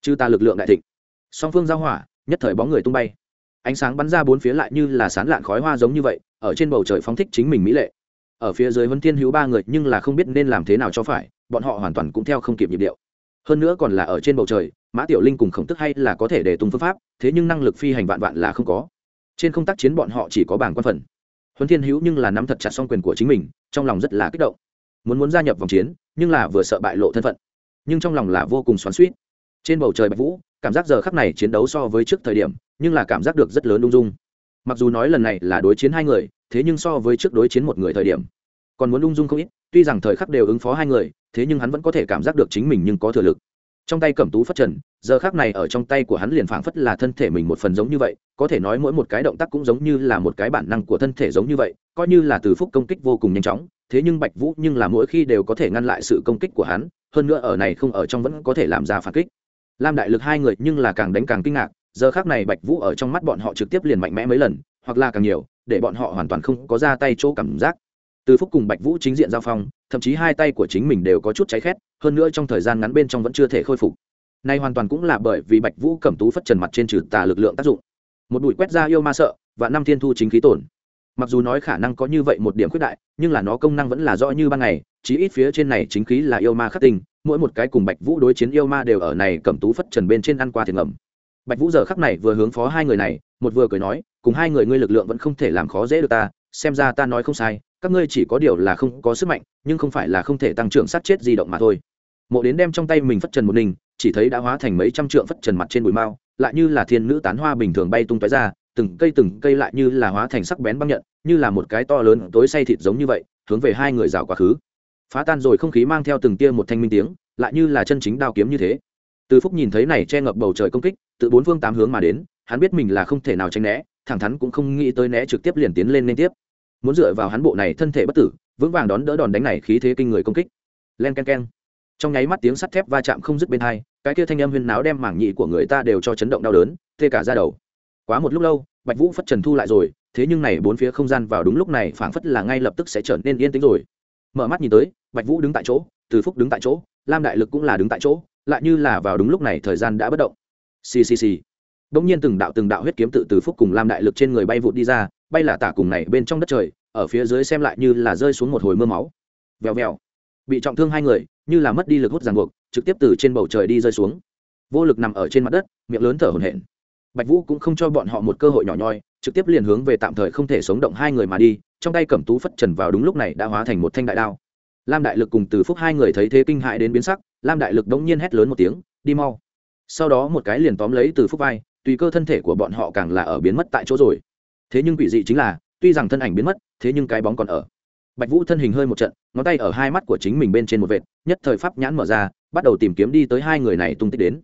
Chư ta lực lượng đại thịnh. Song phương giao hỏa, nhất thời bóng người tung bay. Ánh sáng bắn ra bốn phía lại như là sán lạn khói hoa giống như vậy, ở trên bầu trời phóng thích chính mình mỹ lệ. Ở phía dưới vân thiên hữu ba người nhưng là không biết nên làm thế nào cho phải, bọn họ hoàn toàn cũng theo không kịp nhịp điệu. Hơn nữa còn là ở trên bầu trời, mã tiểu linh cùng khổng tức hay là có thể để tung phương pháp, thế nhưng năng lực phi hành vạn vạn là không có. Trên không tác chiến bọn họ chỉ có bảng quan phần. Huấn thiên hữu nhưng là nắm thật chặt song quyền của chính mình, trong lòng rất là kích động. Muốn muốn gia nhập vòng chiến, nhưng là vừa sợ bại lộ thân phận nhưng trong lòng là vô cùng xoắn suýt trên bầu trời bạch vũ, cảm giác giờ khắc này chiến đấu so với trước thời điểm, nhưng là cảm giác được rất lớn lung dung. Mặc dù nói lần này là đối chiến hai người, thế nhưng so với trước đối chiến một người thời điểm, còn muốn lung dung không ít, tuy rằng thời khắc đều ứng phó hai người, thế nhưng hắn vẫn có thể cảm giác được chính mình nhưng có thừa lực. Trong tay cẩm tú phất trần, giờ khác này ở trong tay của hắn liền phảng phất là thân thể mình một phần giống như vậy, có thể nói mỗi một cái động tác cũng giống như là một cái bản năng của thân thể giống như vậy, coi như là từ phúc công kích vô cùng nhanh chóng, thế nhưng bạch vũ nhưng là mỗi khi đều có thể ngăn lại sự công kích của hắn hơn nữa ở này không ở trong vẫn có thể làm ra phản kích. Lam đại lực hai người nhưng là càng đánh càng kinh ngạc, giờ khác này bạch vũ ở trong mắt bọn họ trực tiếp liền mạnh mẽ mấy lần, hoặc là càng nhiều, để bọn họ hoàn toàn không có ra tay chỗ cảm giác. Từ phúc cùng bạch vũ chính diện giao phong, thậm chí hai tay của chính mình đều có chút cháy khét, hơn nữa trong thời gian ngắn bên trong vẫn chưa thể khôi phục. Nay hoàn toàn cũng là bởi vì bạch vũ cẩm tú phất trần mặt trên trừ tà lực lượng tác dụng. Một bụi quét ra yêu ma sợ, và năm thiên thu chính khí tổn. Mặc dù nói khả năng có như vậy một điểm khuyết đại, nhưng là nó công năng vẫn là rõ như ban ngày chí ít phía trên này chính khí là yêu ma khắc tinh, mỗi một cái cùng bạch vũ đối chiến yêu ma đều ở này cẩm tú phất trần bên trên ăn qua thiệt ngầm bạch vũ giờ khắc này vừa hướng phó hai người này, một vừa cười nói, cùng hai người ngươi lực lượng vẫn không thể làm khó dễ được ta, xem ra ta nói không sai, các ngươi chỉ có điều là không có sức mạnh, nhưng không phải là không thể tăng trưởng sát chết di động mà thôi. Mộ đến đem trong tay mình phất trần một ninh chỉ thấy đã hóa thành mấy trăm trượng phất trần mặt trên bụi mao lại như là thiên nữ tán hoa bình thường bay tung tóe ra, từng cây từng cây lại như là hóa thành sắc bén băng nhận, như là một cái to lớn tối say thịt giống như vậy, hướng về hai người rào quá khứ phá tan rồi không khí mang theo từng tia một thanh minh tiếng, lại như là chân chính đao kiếm như thế. Từ phúc nhìn thấy này che ngập bầu trời công kích từ bốn phương tám hướng mà đến, hắn biết mình là không thể nào tránh né, thẳng thắn cũng không nghĩ tới né trực tiếp liền tiến lên liên tiếp. Muốn dựa vào hắn bộ này thân thể bất tử, vững vàng đón đỡ đòn đánh này khí thế kinh người công kích. Len ken ken. trong nháy mắt tiếng sắt thép va chạm không dứt bên hai, cái kia thanh âm huyên náo đem mảng nhị của người ta đều cho chấn động đau đớn, tê cả ra đầu. Quá một lúc lâu, bạch vũ phất trần thu lại rồi, thế nhưng này bốn phía không gian vào đúng lúc này phảng phất là ngay lập tức sẽ trở nên yên tĩnh rồi. Mở mắt nhìn tới bạch vũ đứng tại chỗ từ phúc đứng tại chỗ lam đại lực cũng là đứng tại chỗ lại như là vào đúng lúc này thời gian đã bất động ccc đống nhiên từng đạo từng đạo huyết kiếm tự từ phúc cùng lam đại lực trên người bay vụt đi ra, bay là tả cùng này bên trong đất trời, ở phía dưới xem lại như là rơi xuống một hồi mưa máu. Vèo vèo. Bị trọng thương hai người, như là mất đi lực hút ràng buộc, trực tiếp từ trên bầu trời đi rơi xuống. Vô lực nằm ở trên mặt đất, miệng lớn thở hổn hển. bạch vũ cũng không cho bọn họ một cơ hội nhỏ nhoi trực tiếp liền hướng về tạm thời không thể sống động hai người mà đi trong tay cẩm tú phất trần vào đúng lúc này đã hóa thành một thanh đại đao lam đại lực cùng từ phúc hai người thấy thế kinh hại đến biến sắc, lam đại lực đống nhiên hét lớn một tiếng, đi mau. Sau đó một cái liền tóm lấy từ phúc vai, tùy cơ thân thể của bọn họ càng là ở biến mất tại chỗ rồi. Thế nhưng quỷ dị chính là, tuy rằng thân ảnh biến mất, thế nhưng cái bóng còn ở. Bạch vũ thân hình hơi một trận, ngón tay ở hai mắt của chính mình bên trên một vệt, nhất thời pháp nhãn mở ra, bắt đầu tìm kiếm đi tới hai người này tung tích đến.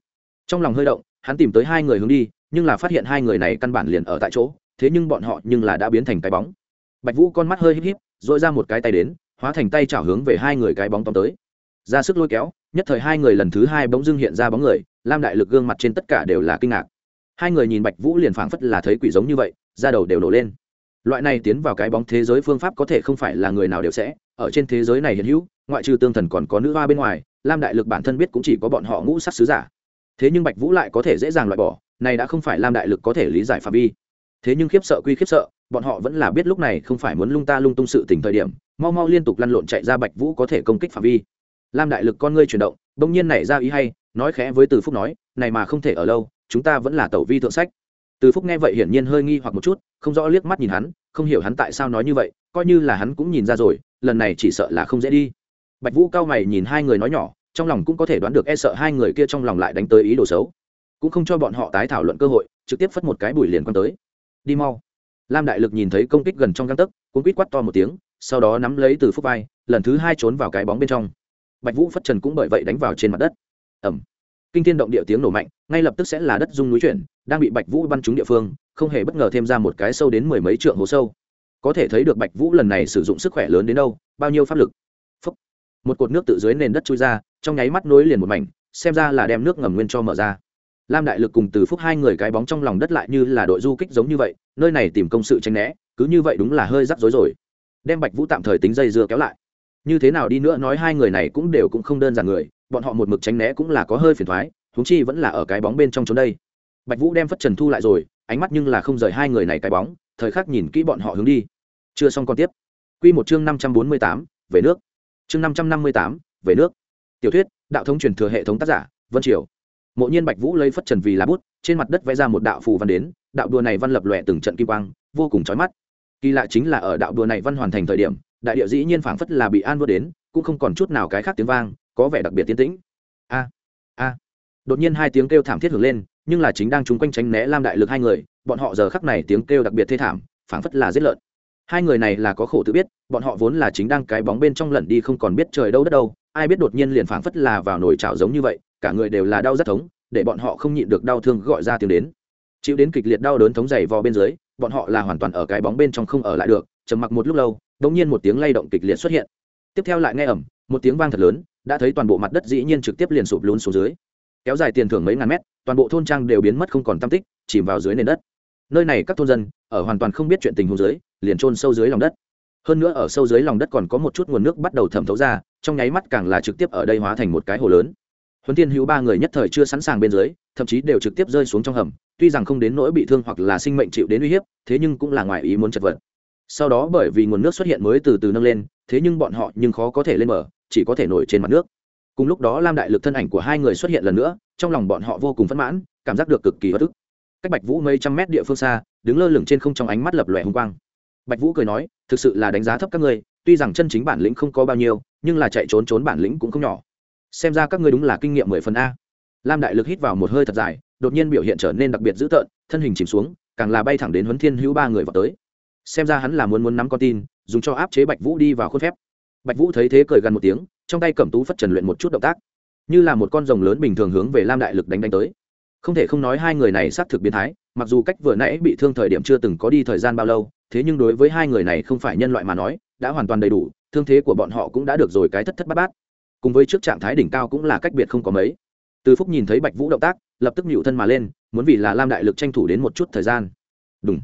Trong lòng hơi động, hắn tìm tới hai người hướng đi, nhưng là phát hiện hai người này căn bản liền ở tại chỗ, thế nhưng bọn họ nhưng là đã biến thành cái bóng. Bạch vũ con mắt hơi híp híp dội ra một cái tay đến hóa thành tay chảo hướng về hai người cái bóng tóm tới. Ra sức lôi kéo, nhất thời hai người lần thứ hai bỗng dưng hiện ra bóng người, lam đại lực gương mặt trên tất cả đều là kinh ngạc. Hai người nhìn bạch vũ liền phảng phất là thấy quỷ giống như vậy, da đầu đều nổ lên. Loại này tiến vào cái bóng thế giới phương pháp có thể không phải là người nào đều sẽ, ở trên thế giới này hiện hữu, ngoại trừ tương thần còn có nữ hoa bên ngoài, lam đại lực bản thân biết cũng chỉ có bọn họ ngũ sắc sứ giả. Thế nhưng bạch vũ lại có thể dễ dàng loại bỏ, này đã không phải lam đại lực có thể lý giải phạm vi. Thế nhưng khiếp sợ quy khiếp sợ, bọn họ vẫn là biết lúc này không phải muốn lung ta lung tung sự tình thời điểm mau mau liên tục lăn lộn chạy ra bạch vũ có thể công kích phạm vi. Lam đại lực con ngươi chuyển động, bỗng nhiên nảy ra ý hay, nói khẽ với từ phúc nói, này mà không thể ở lâu, chúng ta vẫn là tẩu vi thượng sách. Từ phúc nghe vậy hiển nhiên hơi nghi hoặc một chút, không rõ liếc mắt nhìn hắn, không hiểu hắn tại sao nói như vậy, coi như là hắn cũng nhìn ra rồi, lần này chỉ sợ là không dễ đi. Bạch vũ cao mày nhìn hai người nói nhỏ, trong lòng cũng có thể đoán được e sợ hai người kia trong lòng lại đánh tới ý đồ xấu. Cũng không cho bọn họ tái thảo luận cơ hội, trực tiếp phất một cái bùi liền quan tới. Đi mau. Lam đại lực nhìn thấy công kích gần trong găng tấc cũng quýt quát to một tiếng sau đó nắm lấy từ phúc vai, lần thứ hai trốn vào cái bóng bên trong. Bạch vũ phất trần cũng bởi vậy đánh vào trên mặt đất. Ẩm kinh thiên động địa tiếng nổ mạnh, ngay lập tức sẽ là đất dung núi chuyển, đang bị bạch vũ bắn trúng địa phương, không hề bất ngờ thêm ra một cái sâu đến mười mấy trượng hố sâu. Có thể thấy được bạch vũ lần này sử dụng sức khỏe lớn đến đâu, bao nhiêu pháp lực. Phúc. một cột nước tự dưới nền đất chui ra, trong nháy mắt nối liền một mảnh, xem ra là đem nước ngầm nguyên cho mở ra. Lam đại lực cùng từ phúc hai người cái bóng trong lòng đất lại như là đội du kích giống như vậy, nơi này tìm công sự tranh né, cứ như vậy đúng là hơi rắc rối rồi đem bạch vũ tạm thời tính dây dưa kéo lại. Như thế nào đi nữa nói hai người này cũng đều cũng không đơn giản người, bọn họ một mực tránh né cũng là có hơi phiền thoái húng chi vẫn là ở cái bóng bên trong chỗ đây. Bạch vũ đem phất trần thu lại rồi, ánh mắt nhưng là không rời hai người này cái bóng, thời khắc nhìn kỹ bọn họ hướng đi. Chưa xong còn tiếp. Q một chương năm trăm bốn mươi tám, về nước. Chương năm trăm năm mươi tám, về nước. Tiểu thuyết, đạo thống truyền thừa hệ thống tác giả, vân triều. Mộ nhiên bạch vũ lấy phất trần vì lá bút, trên mặt đất vẽ ra một đạo phù văn đến, đạo đùa này văn lập lòe từng trận kim quang, vô cùng chói mắt kỳ lạ chính là ở đạo đùa này văn hoàn thành thời điểm, đại địa dĩ nhiên phảng phất là bị an vua đến, cũng không còn chút nào cái khác tiếng vang, có vẻ đặc biệt tiến tĩnh. A a. Đột nhiên hai tiếng kêu thảm thiết hưởng lên, nhưng là chính đang chúng quanh tránh né lam đại lực hai người, bọn họ giờ khắc này tiếng kêu đặc biệt thê thảm, phảng phất là giết lợn. Hai người này là có khổ tự biết, bọn họ vốn là chính đang cái bóng bên trong lẩn đi không còn biết trời đâu đất đâu, ai biết đột nhiên liền phảng phất là vào nồi chảo giống như vậy, cả người đều là đau rất thống, để bọn họ không nhịn được đau thương gọi ra tiếng đến chịu đến kịch liệt đau đớn thống dày vò bên dưới, bọn họ là hoàn toàn ở cái bóng bên trong không ở lại được, trầm mặc một lúc lâu, đột nhiên một tiếng lay động kịch liệt xuất hiện. Tiếp theo lại nghe ẩm một tiếng vang thật lớn, đã thấy toàn bộ mặt đất dĩ nhiên trực tiếp liền sụp lún xuống dưới. Kéo dài tiền thưởng mấy ngàn mét, toàn bộ thôn trang đều biến mất không còn tam tích, chìm vào dưới nền đất. Nơi này các thôn dân, ở hoàn toàn không biết chuyện tình hồ dưới, liền trôn sâu dưới lòng đất. Hơn nữa ở sâu dưới lòng đất còn có một chút nguồn nước bắt đầu thẩm thấu ra, trong nháy mắt càng là trực tiếp ở đây hóa thành một cái hồ lớn. Huấn thiên hữu ba người nhất thời chưa sẵn sàng bên dưới, thậm chí đều trực tiếp rơi xuống trong hầm tuy rằng không đến nỗi bị thương hoặc là sinh mệnh chịu đến uy hiếp, thế nhưng cũng là ngoài ý muốn chật vật. Sau đó bởi vì nguồn nước xuất hiện mới từ từ nâng lên, thế nhưng bọn họ nhưng khó có thể lên mở chỉ có thể nổi trên mặt nước. Cùng lúc đó lam đại lực thân ảnh của hai người xuất hiện lần nữa, trong lòng bọn họ vô cùng phẫn mãn, cảm giác được cực kỳ bất ức. Cách bạch vũ mấy trăm mét địa phương xa, đứng lơ lửng trên không trong ánh mắt lập lòe hùng quang. Bạch vũ cười nói, thực sự là đánh giá thấp các ngươi, tuy rằng chân chính bản lĩnh không có bao nhiêu, nhưng là chạy trốn trốn bản lĩnh cũng không nhỏ. Xem ra các ngươi đúng là kinh nghiệm mười phần a. Lam đại lực hít vào một hơi thật dài đột nhiên biểu hiện trở nên đặc biệt dữ tợn, thân hình chìm xuống, càng là bay thẳng đến huấn thiên hữu ba người vào tới. Xem ra hắn là muốn muốn nắm con tin, dùng cho áp chế bạch vũ đi vào khuôn phép. Bạch vũ thấy thế cười gần một tiếng, trong tay cầm tú phất trần luyện một chút động tác. Như là một con rồng lớn bình thường hướng về lam đại lực đánh đánh tới. Không thể không nói hai người này xác thực biến thái, mặc dù cách vừa nãy bị thương thời điểm chưa từng có đi thời gian bao lâu, thế nhưng đối với hai người này không phải nhân loại mà nói, đã hoàn toàn đầy đủ, thương thế của bọn họ cũng đã được rồi cái thất thất bát bát. Cùng với trước trạng thái đỉnh cao cũng là cách biệt không có mấy. Từ phúc nhìn thấy bạch vũ động tác lập tức nhịu thân mà lên, muốn vì là lam đại lực tranh thủ đến một chút thời gian. Đúng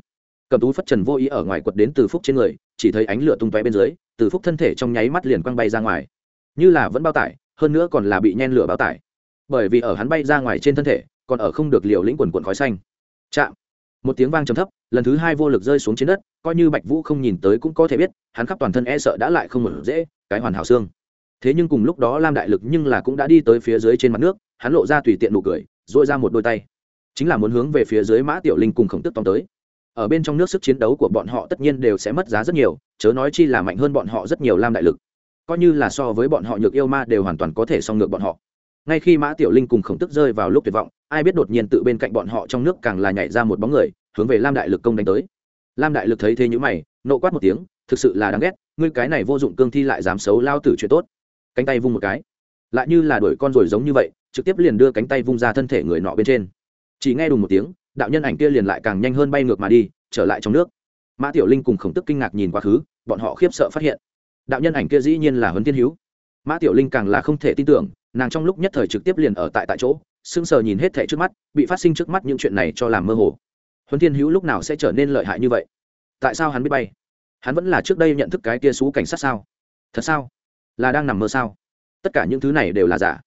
cầm tú phất trần vô ý ở ngoài quật đến từ phúc trên người, chỉ thấy ánh lửa tung tóe bên dưới, từ phúc thân thể trong nháy mắt liền quăng bay ra ngoài. Như là vẫn bao tải, hơn nữa còn là bị nhen lửa bao tải. Bởi vì ở hắn bay ra ngoài trên thân thể, còn ở không được liều lĩnh quần quần khói xanh. Chạm. Một tiếng vang trầm thấp, lần thứ hai vô lực rơi xuống trên đất, coi như bạch vũ không nhìn tới cũng có thể biết, hắn khắp toàn thân e sợ đã lại không mở dễ, cái hoàn hảo xương. Thế nhưng cùng lúc đó lam đại lực nhưng là cũng đã đi tới phía dưới trên mặt nước, hắn lộ ra tùy tiện nụ cười dội ra một đôi tay. Chính là muốn hướng về phía dưới mã tiểu linh cùng khổng tức tóm tới. Ở bên trong nước sức chiến đấu của bọn họ tất nhiên đều sẽ mất giá rất nhiều, chớ nói chi là mạnh hơn bọn họ rất nhiều lam đại lực. Coi như là so với bọn họ nhược yêu ma đều hoàn toàn có thể song ngược bọn họ. Ngay khi mã tiểu linh cùng khổng tức rơi vào lúc tuyệt vọng, ai biết đột nhiên tự bên cạnh bọn họ trong nước càng là nhảy ra một bóng người, hướng về lam đại lực công đánh tới. Lam đại lực thấy thế nhữ mày, nộ quát một tiếng, thực sự là đáng ghét, ngươi cái này vô dụng cương thi lại dám xấu lao tử chuyện tốt. Cánh tay vung một cái lại như là đuổi con rồi giống như vậy, trực tiếp liền đưa cánh tay vung ra thân thể người nọ bên trên. Chỉ nghe đùng một tiếng, đạo nhân ảnh kia liền lại càng nhanh hơn bay ngược mà đi, trở lại trong nước. Mã tiểu linh cùng khổng tức kinh ngạc nhìn quá khứ, bọn họ khiếp sợ phát hiện. Đạo nhân ảnh kia dĩ nhiên là huấn tiên hữu mã tiểu linh càng là không thể tin tưởng, nàng trong lúc nhất thời trực tiếp liền ở tại tại chỗ, sững sờ nhìn hết thảy trước mắt, bị phát sinh trước mắt những chuyện này cho làm mơ hồ. Huấn tiên hữu lúc nào sẽ trở nên lợi hại như vậy? Tại sao hắn biết bay? Hắn vẫn là trước đây nhận thức cái kia xú cảnh sát sao? Thật sao? Là đang nằm mơ sao? Tất cả những thứ này đều là giả.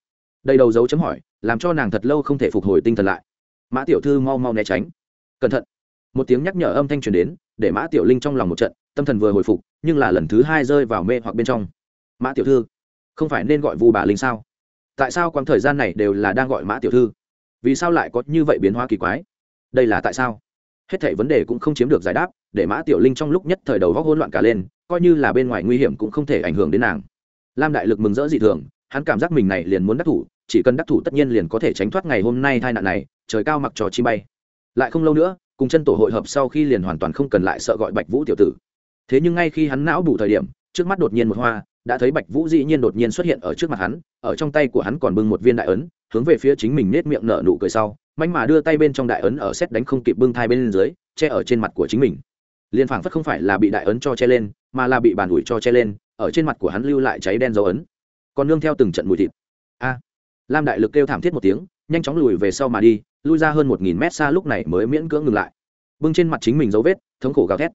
Đầy đầu dấu chấm hỏi, làm cho nàng thật lâu không thể phục hồi tinh thần lại. Mã tiểu thư mau mau né tránh. Cẩn thận. Một tiếng nhắc nhở âm thanh truyền đến, để mã tiểu linh trong lòng một trận, tâm thần vừa hồi phục, nhưng là lần thứ hai rơi vào mê hoặc bên trong. Mã tiểu thư, không phải nên gọi vu bà linh sao? Tại sao quãng thời gian này đều là đang gọi mã tiểu thư? Vì sao lại có như vậy biến hóa kỳ quái? Đây là tại sao? Hết thảy vấn đề cũng không chiếm được giải đáp, để mã tiểu linh trong lúc nhất thời đầu góc hỗn loạn cả lên, coi như là bên ngoài nguy hiểm cũng không thể ảnh hưởng đến nàng lam đại lực mừng rỡ dị thường, hắn cảm giác mình này liền muốn đắc thủ, chỉ cần đắc thủ tất nhiên liền có thể tránh thoát ngày hôm nay tai nạn này, trời cao mặc trò chi bay. Lại không lâu nữa, cùng chân tổ hội hợp sau khi liền hoàn toàn không cần lại sợ gọi bạch vũ tiểu tử. Thế nhưng ngay khi hắn não đủ thời điểm, trước mắt đột nhiên một hoa, đã thấy bạch vũ dĩ nhiên đột nhiên xuất hiện ở trước mặt hắn, ở trong tay của hắn còn bưng một viên đại ấn, hướng về phía chính mình nết miệng nở nụ cười sau mạnh mà đưa tay bên trong đại ấn ở xét đánh không kịp bưng thai bên dưới, che ở trên mặt của chính mình. Liên phảng phất không phải là bị đại ấn cho che lên, mà là bị bàn ủi cho che lên ở trên mặt của hắn lưu lại cháy đen dấu ấn, còn nương theo từng trận mùi thịt. A, lam đại lực kêu thảm thiết một tiếng, nhanh chóng lùi về sau mà đi, lui ra hơn một nghìn mét xa lúc này mới miễn cưỡng ngừng lại. Bưng trên mặt chính mình dấu vết, thống khổ gào thét.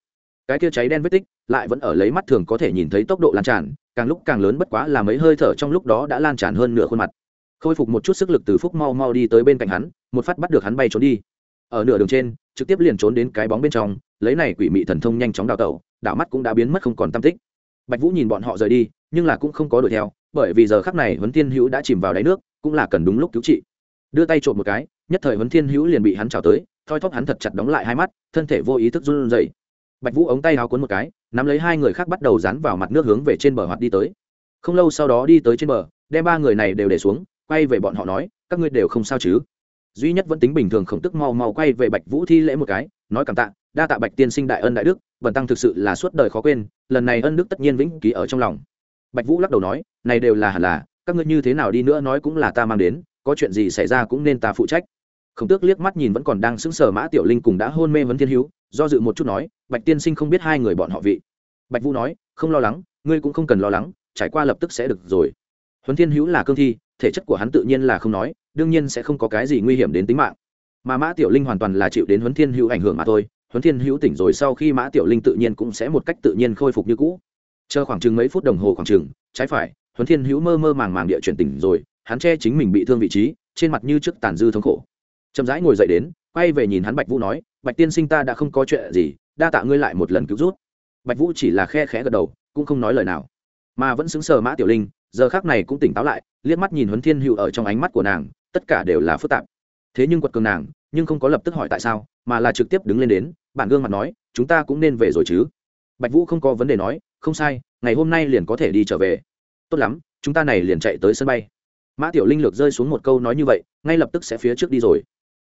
Cái kia cháy đen vết tích lại vẫn ở lấy mắt thường có thể nhìn thấy tốc độ lan tràn, càng lúc càng lớn bất quá là mấy hơi thở trong lúc đó đã lan tràn hơn nửa khuôn mặt. Khôi phục một chút sức lực từ phúc mau mau đi tới bên cạnh hắn, một phát bắt được hắn bay trốn đi. Ở nửa đường trên, trực tiếp liền trốn đến cái bóng bên trong, lấy này quỷ mị thần thông nhanh chóng đào tẩu đảo mắt cũng đã biến mất không còn tam tích bạch vũ nhìn bọn họ rời đi, nhưng là cũng không có đuổi theo, bởi vì giờ khắc này huấn thiên hữu đã chìm vào đáy nước, cũng là cần đúng lúc cứu trị. Đưa tay trộm một cái, nhất thời huấn thiên hữu liền bị hắn trào tới, thoi thóp hắn thật chặt đóng lại hai mắt, thân thể vô ý thức run rẩy. Bạch vũ ống tay háo cuốn một cái, nắm lấy hai người khác bắt đầu dán vào mặt nước hướng về trên bờ hoạt đi tới. Không lâu sau đó đi tới trên bờ, đem ba người này đều để xuống, quay về bọn họ nói, các ngươi đều không sao chứ? Duy nhất vẫn tính bình thường khổng tức mau mau quay về bạch vũ thi lễ một cái, nói cảm tạ đa tạ bạch tiên sinh đại ân đại đức vần tăng thực sự là suốt đời khó quên, lần này ân đức tất nhiên vĩnh ký ở trong lòng. Bạch vũ lắc đầu nói, này đều là hẳn là, các ngươi như thế nào đi nữa nói cũng là ta mang đến, có chuyện gì xảy ra cũng nên ta phụ trách. Khổng tước liếc mắt nhìn vẫn còn đang sững sờ mã tiểu linh cùng đã hôn mê vấn thiên hữu do dự một chút nói, bạch tiên sinh không biết hai người bọn họ vị. Bạch vũ nói, không lo lắng, ngươi cũng không cần lo lắng, trải qua lập tức sẽ được rồi. Huấn thiên hữu là cương thi, thể chất của hắn tự nhiên là không nói, đương nhiên sẽ không có cái gì nguy hiểm đến tính mạng. Mà mã tiểu linh hoàn toàn là chịu đến huấn thiên hữu ảnh hưởng mà thôi huấn thiên hữu tỉnh rồi sau khi mã tiểu linh tự nhiên cũng sẽ một cách tự nhiên khôi phục như cũ. Chờ khoảng chừng mấy phút đồng hồ khoảng chừng, trái phải, huấn thiên hữu mơ mơ màng màng địa chuyển tỉnh rồi, hắn che chính mình bị thương vị trí, trên mặt như trước tàn dư thống khổ. Chậm rãi ngồi dậy đến, quay về nhìn hắn bạch vũ nói, bạch tiên sinh ta đã không có chuyện gì, đa tạ ngươi lại một lần cứu rút bạch vũ chỉ là khe khẽ gật đầu, cũng không nói lời nào. Mà vẫn xứng sờ mã tiểu linh, giờ khác này cũng tỉnh táo lại, liếc mắt nhìn huấn thiên hữu ở trong ánh mắt của nàng, tất cả đều là phức tạp thế nhưng quật cường nàng, nhưng không có lập tức hỏi tại sao, mà là trực tiếp đứng lên đến, bản gương mặt nói, chúng ta cũng nên về rồi chứ. Bạch vũ không có vấn đề nói, không sai, ngày hôm nay liền có thể đi trở về. Tốt lắm, chúng ta này liền chạy tới sân bay. Mã tiểu linh lược rơi xuống một câu nói như vậy, ngay lập tức sẽ phía trước đi rồi.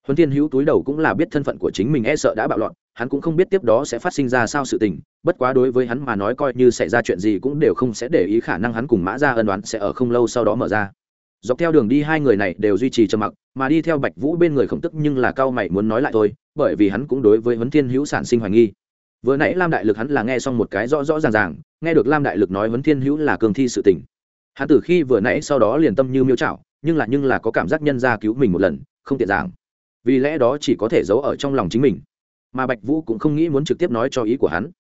Huấn thiên hữu túi đầu cũng là biết thân phận của chính mình e sợ đã bạo loạn, hắn cũng không biết tiếp đó sẽ phát sinh ra sao sự tình, bất quá đối với hắn mà nói coi như xảy ra chuyện gì cũng đều không sẽ để ý khả năng hắn cùng mã ra ân đoán sẽ ở không lâu sau đó mở ra dọc theo đường đi hai người này đều duy trì trầm mặc mà đi theo bạch vũ bên người khổng tức nhưng là cao mày muốn nói lại thôi bởi vì hắn cũng đối với huấn thiên hữu sản sinh hoài nghi. Vừa nãy lam đại lực hắn là nghe xong một cái rõ rõ ràng ràng nghe được lam đại lực nói huấn thiên hữu là cường thi sự tình. Hắn từ khi vừa nãy sau đó liền tâm như miêu chảo, nhưng là nhưng là có cảm giác nhân ra cứu mình một lần không tiện giảng vì lẽ đó chỉ có thể giấu ở trong lòng chính mình. Mà bạch vũ cũng không nghĩ muốn trực tiếp nói cho ý của hắn.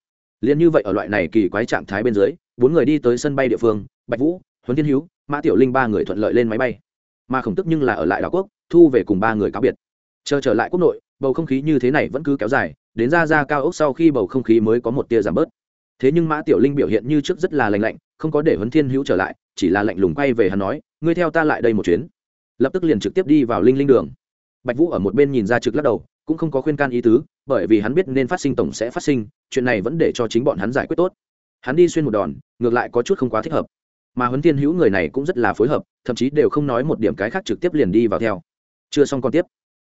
Liền như vậy ở loại này kỳ quái trạng thái bên dưới bốn người đi tới sân bay địa phương bạch vũ huấn thiên hữu, mã tiểu linh ba người thuận lợi lên máy bay. Mà khổng tức nhưng là ở lại đảo quốc, thu về cùng ba người cáo biệt. Chờ trở lại quốc nội, bầu không khí như thế này vẫn cứ kéo dài, đến ra ra cao ốc sau khi bầu không khí mới có một tia giảm bớt. Thế nhưng mã tiểu linh biểu hiện như trước rất là lành lạnh, không có để huấn thiên hữu trở lại, chỉ là lạnh lùng quay về hắn nói, ngươi theo ta lại đây một chuyến. Lập tức liền trực tiếp đi vào linh linh đường. Bạch vũ ở một bên nhìn ra trực lắc đầu, cũng không có khuyên can ý tứ, bởi vì hắn biết nên phát sinh tổng sẽ phát sinh, chuyện này vẫn để cho chính bọn hắn giải quyết tốt. Hắn đi xuyên một đòn, ngược lại có chút không quá thích hợp mà huấn thiên hữu người này cũng rất là phối hợp, thậm chí đều không nói một điểm cái khác trực tiếp liền đi vào theo. Chưa xong còn tiếp.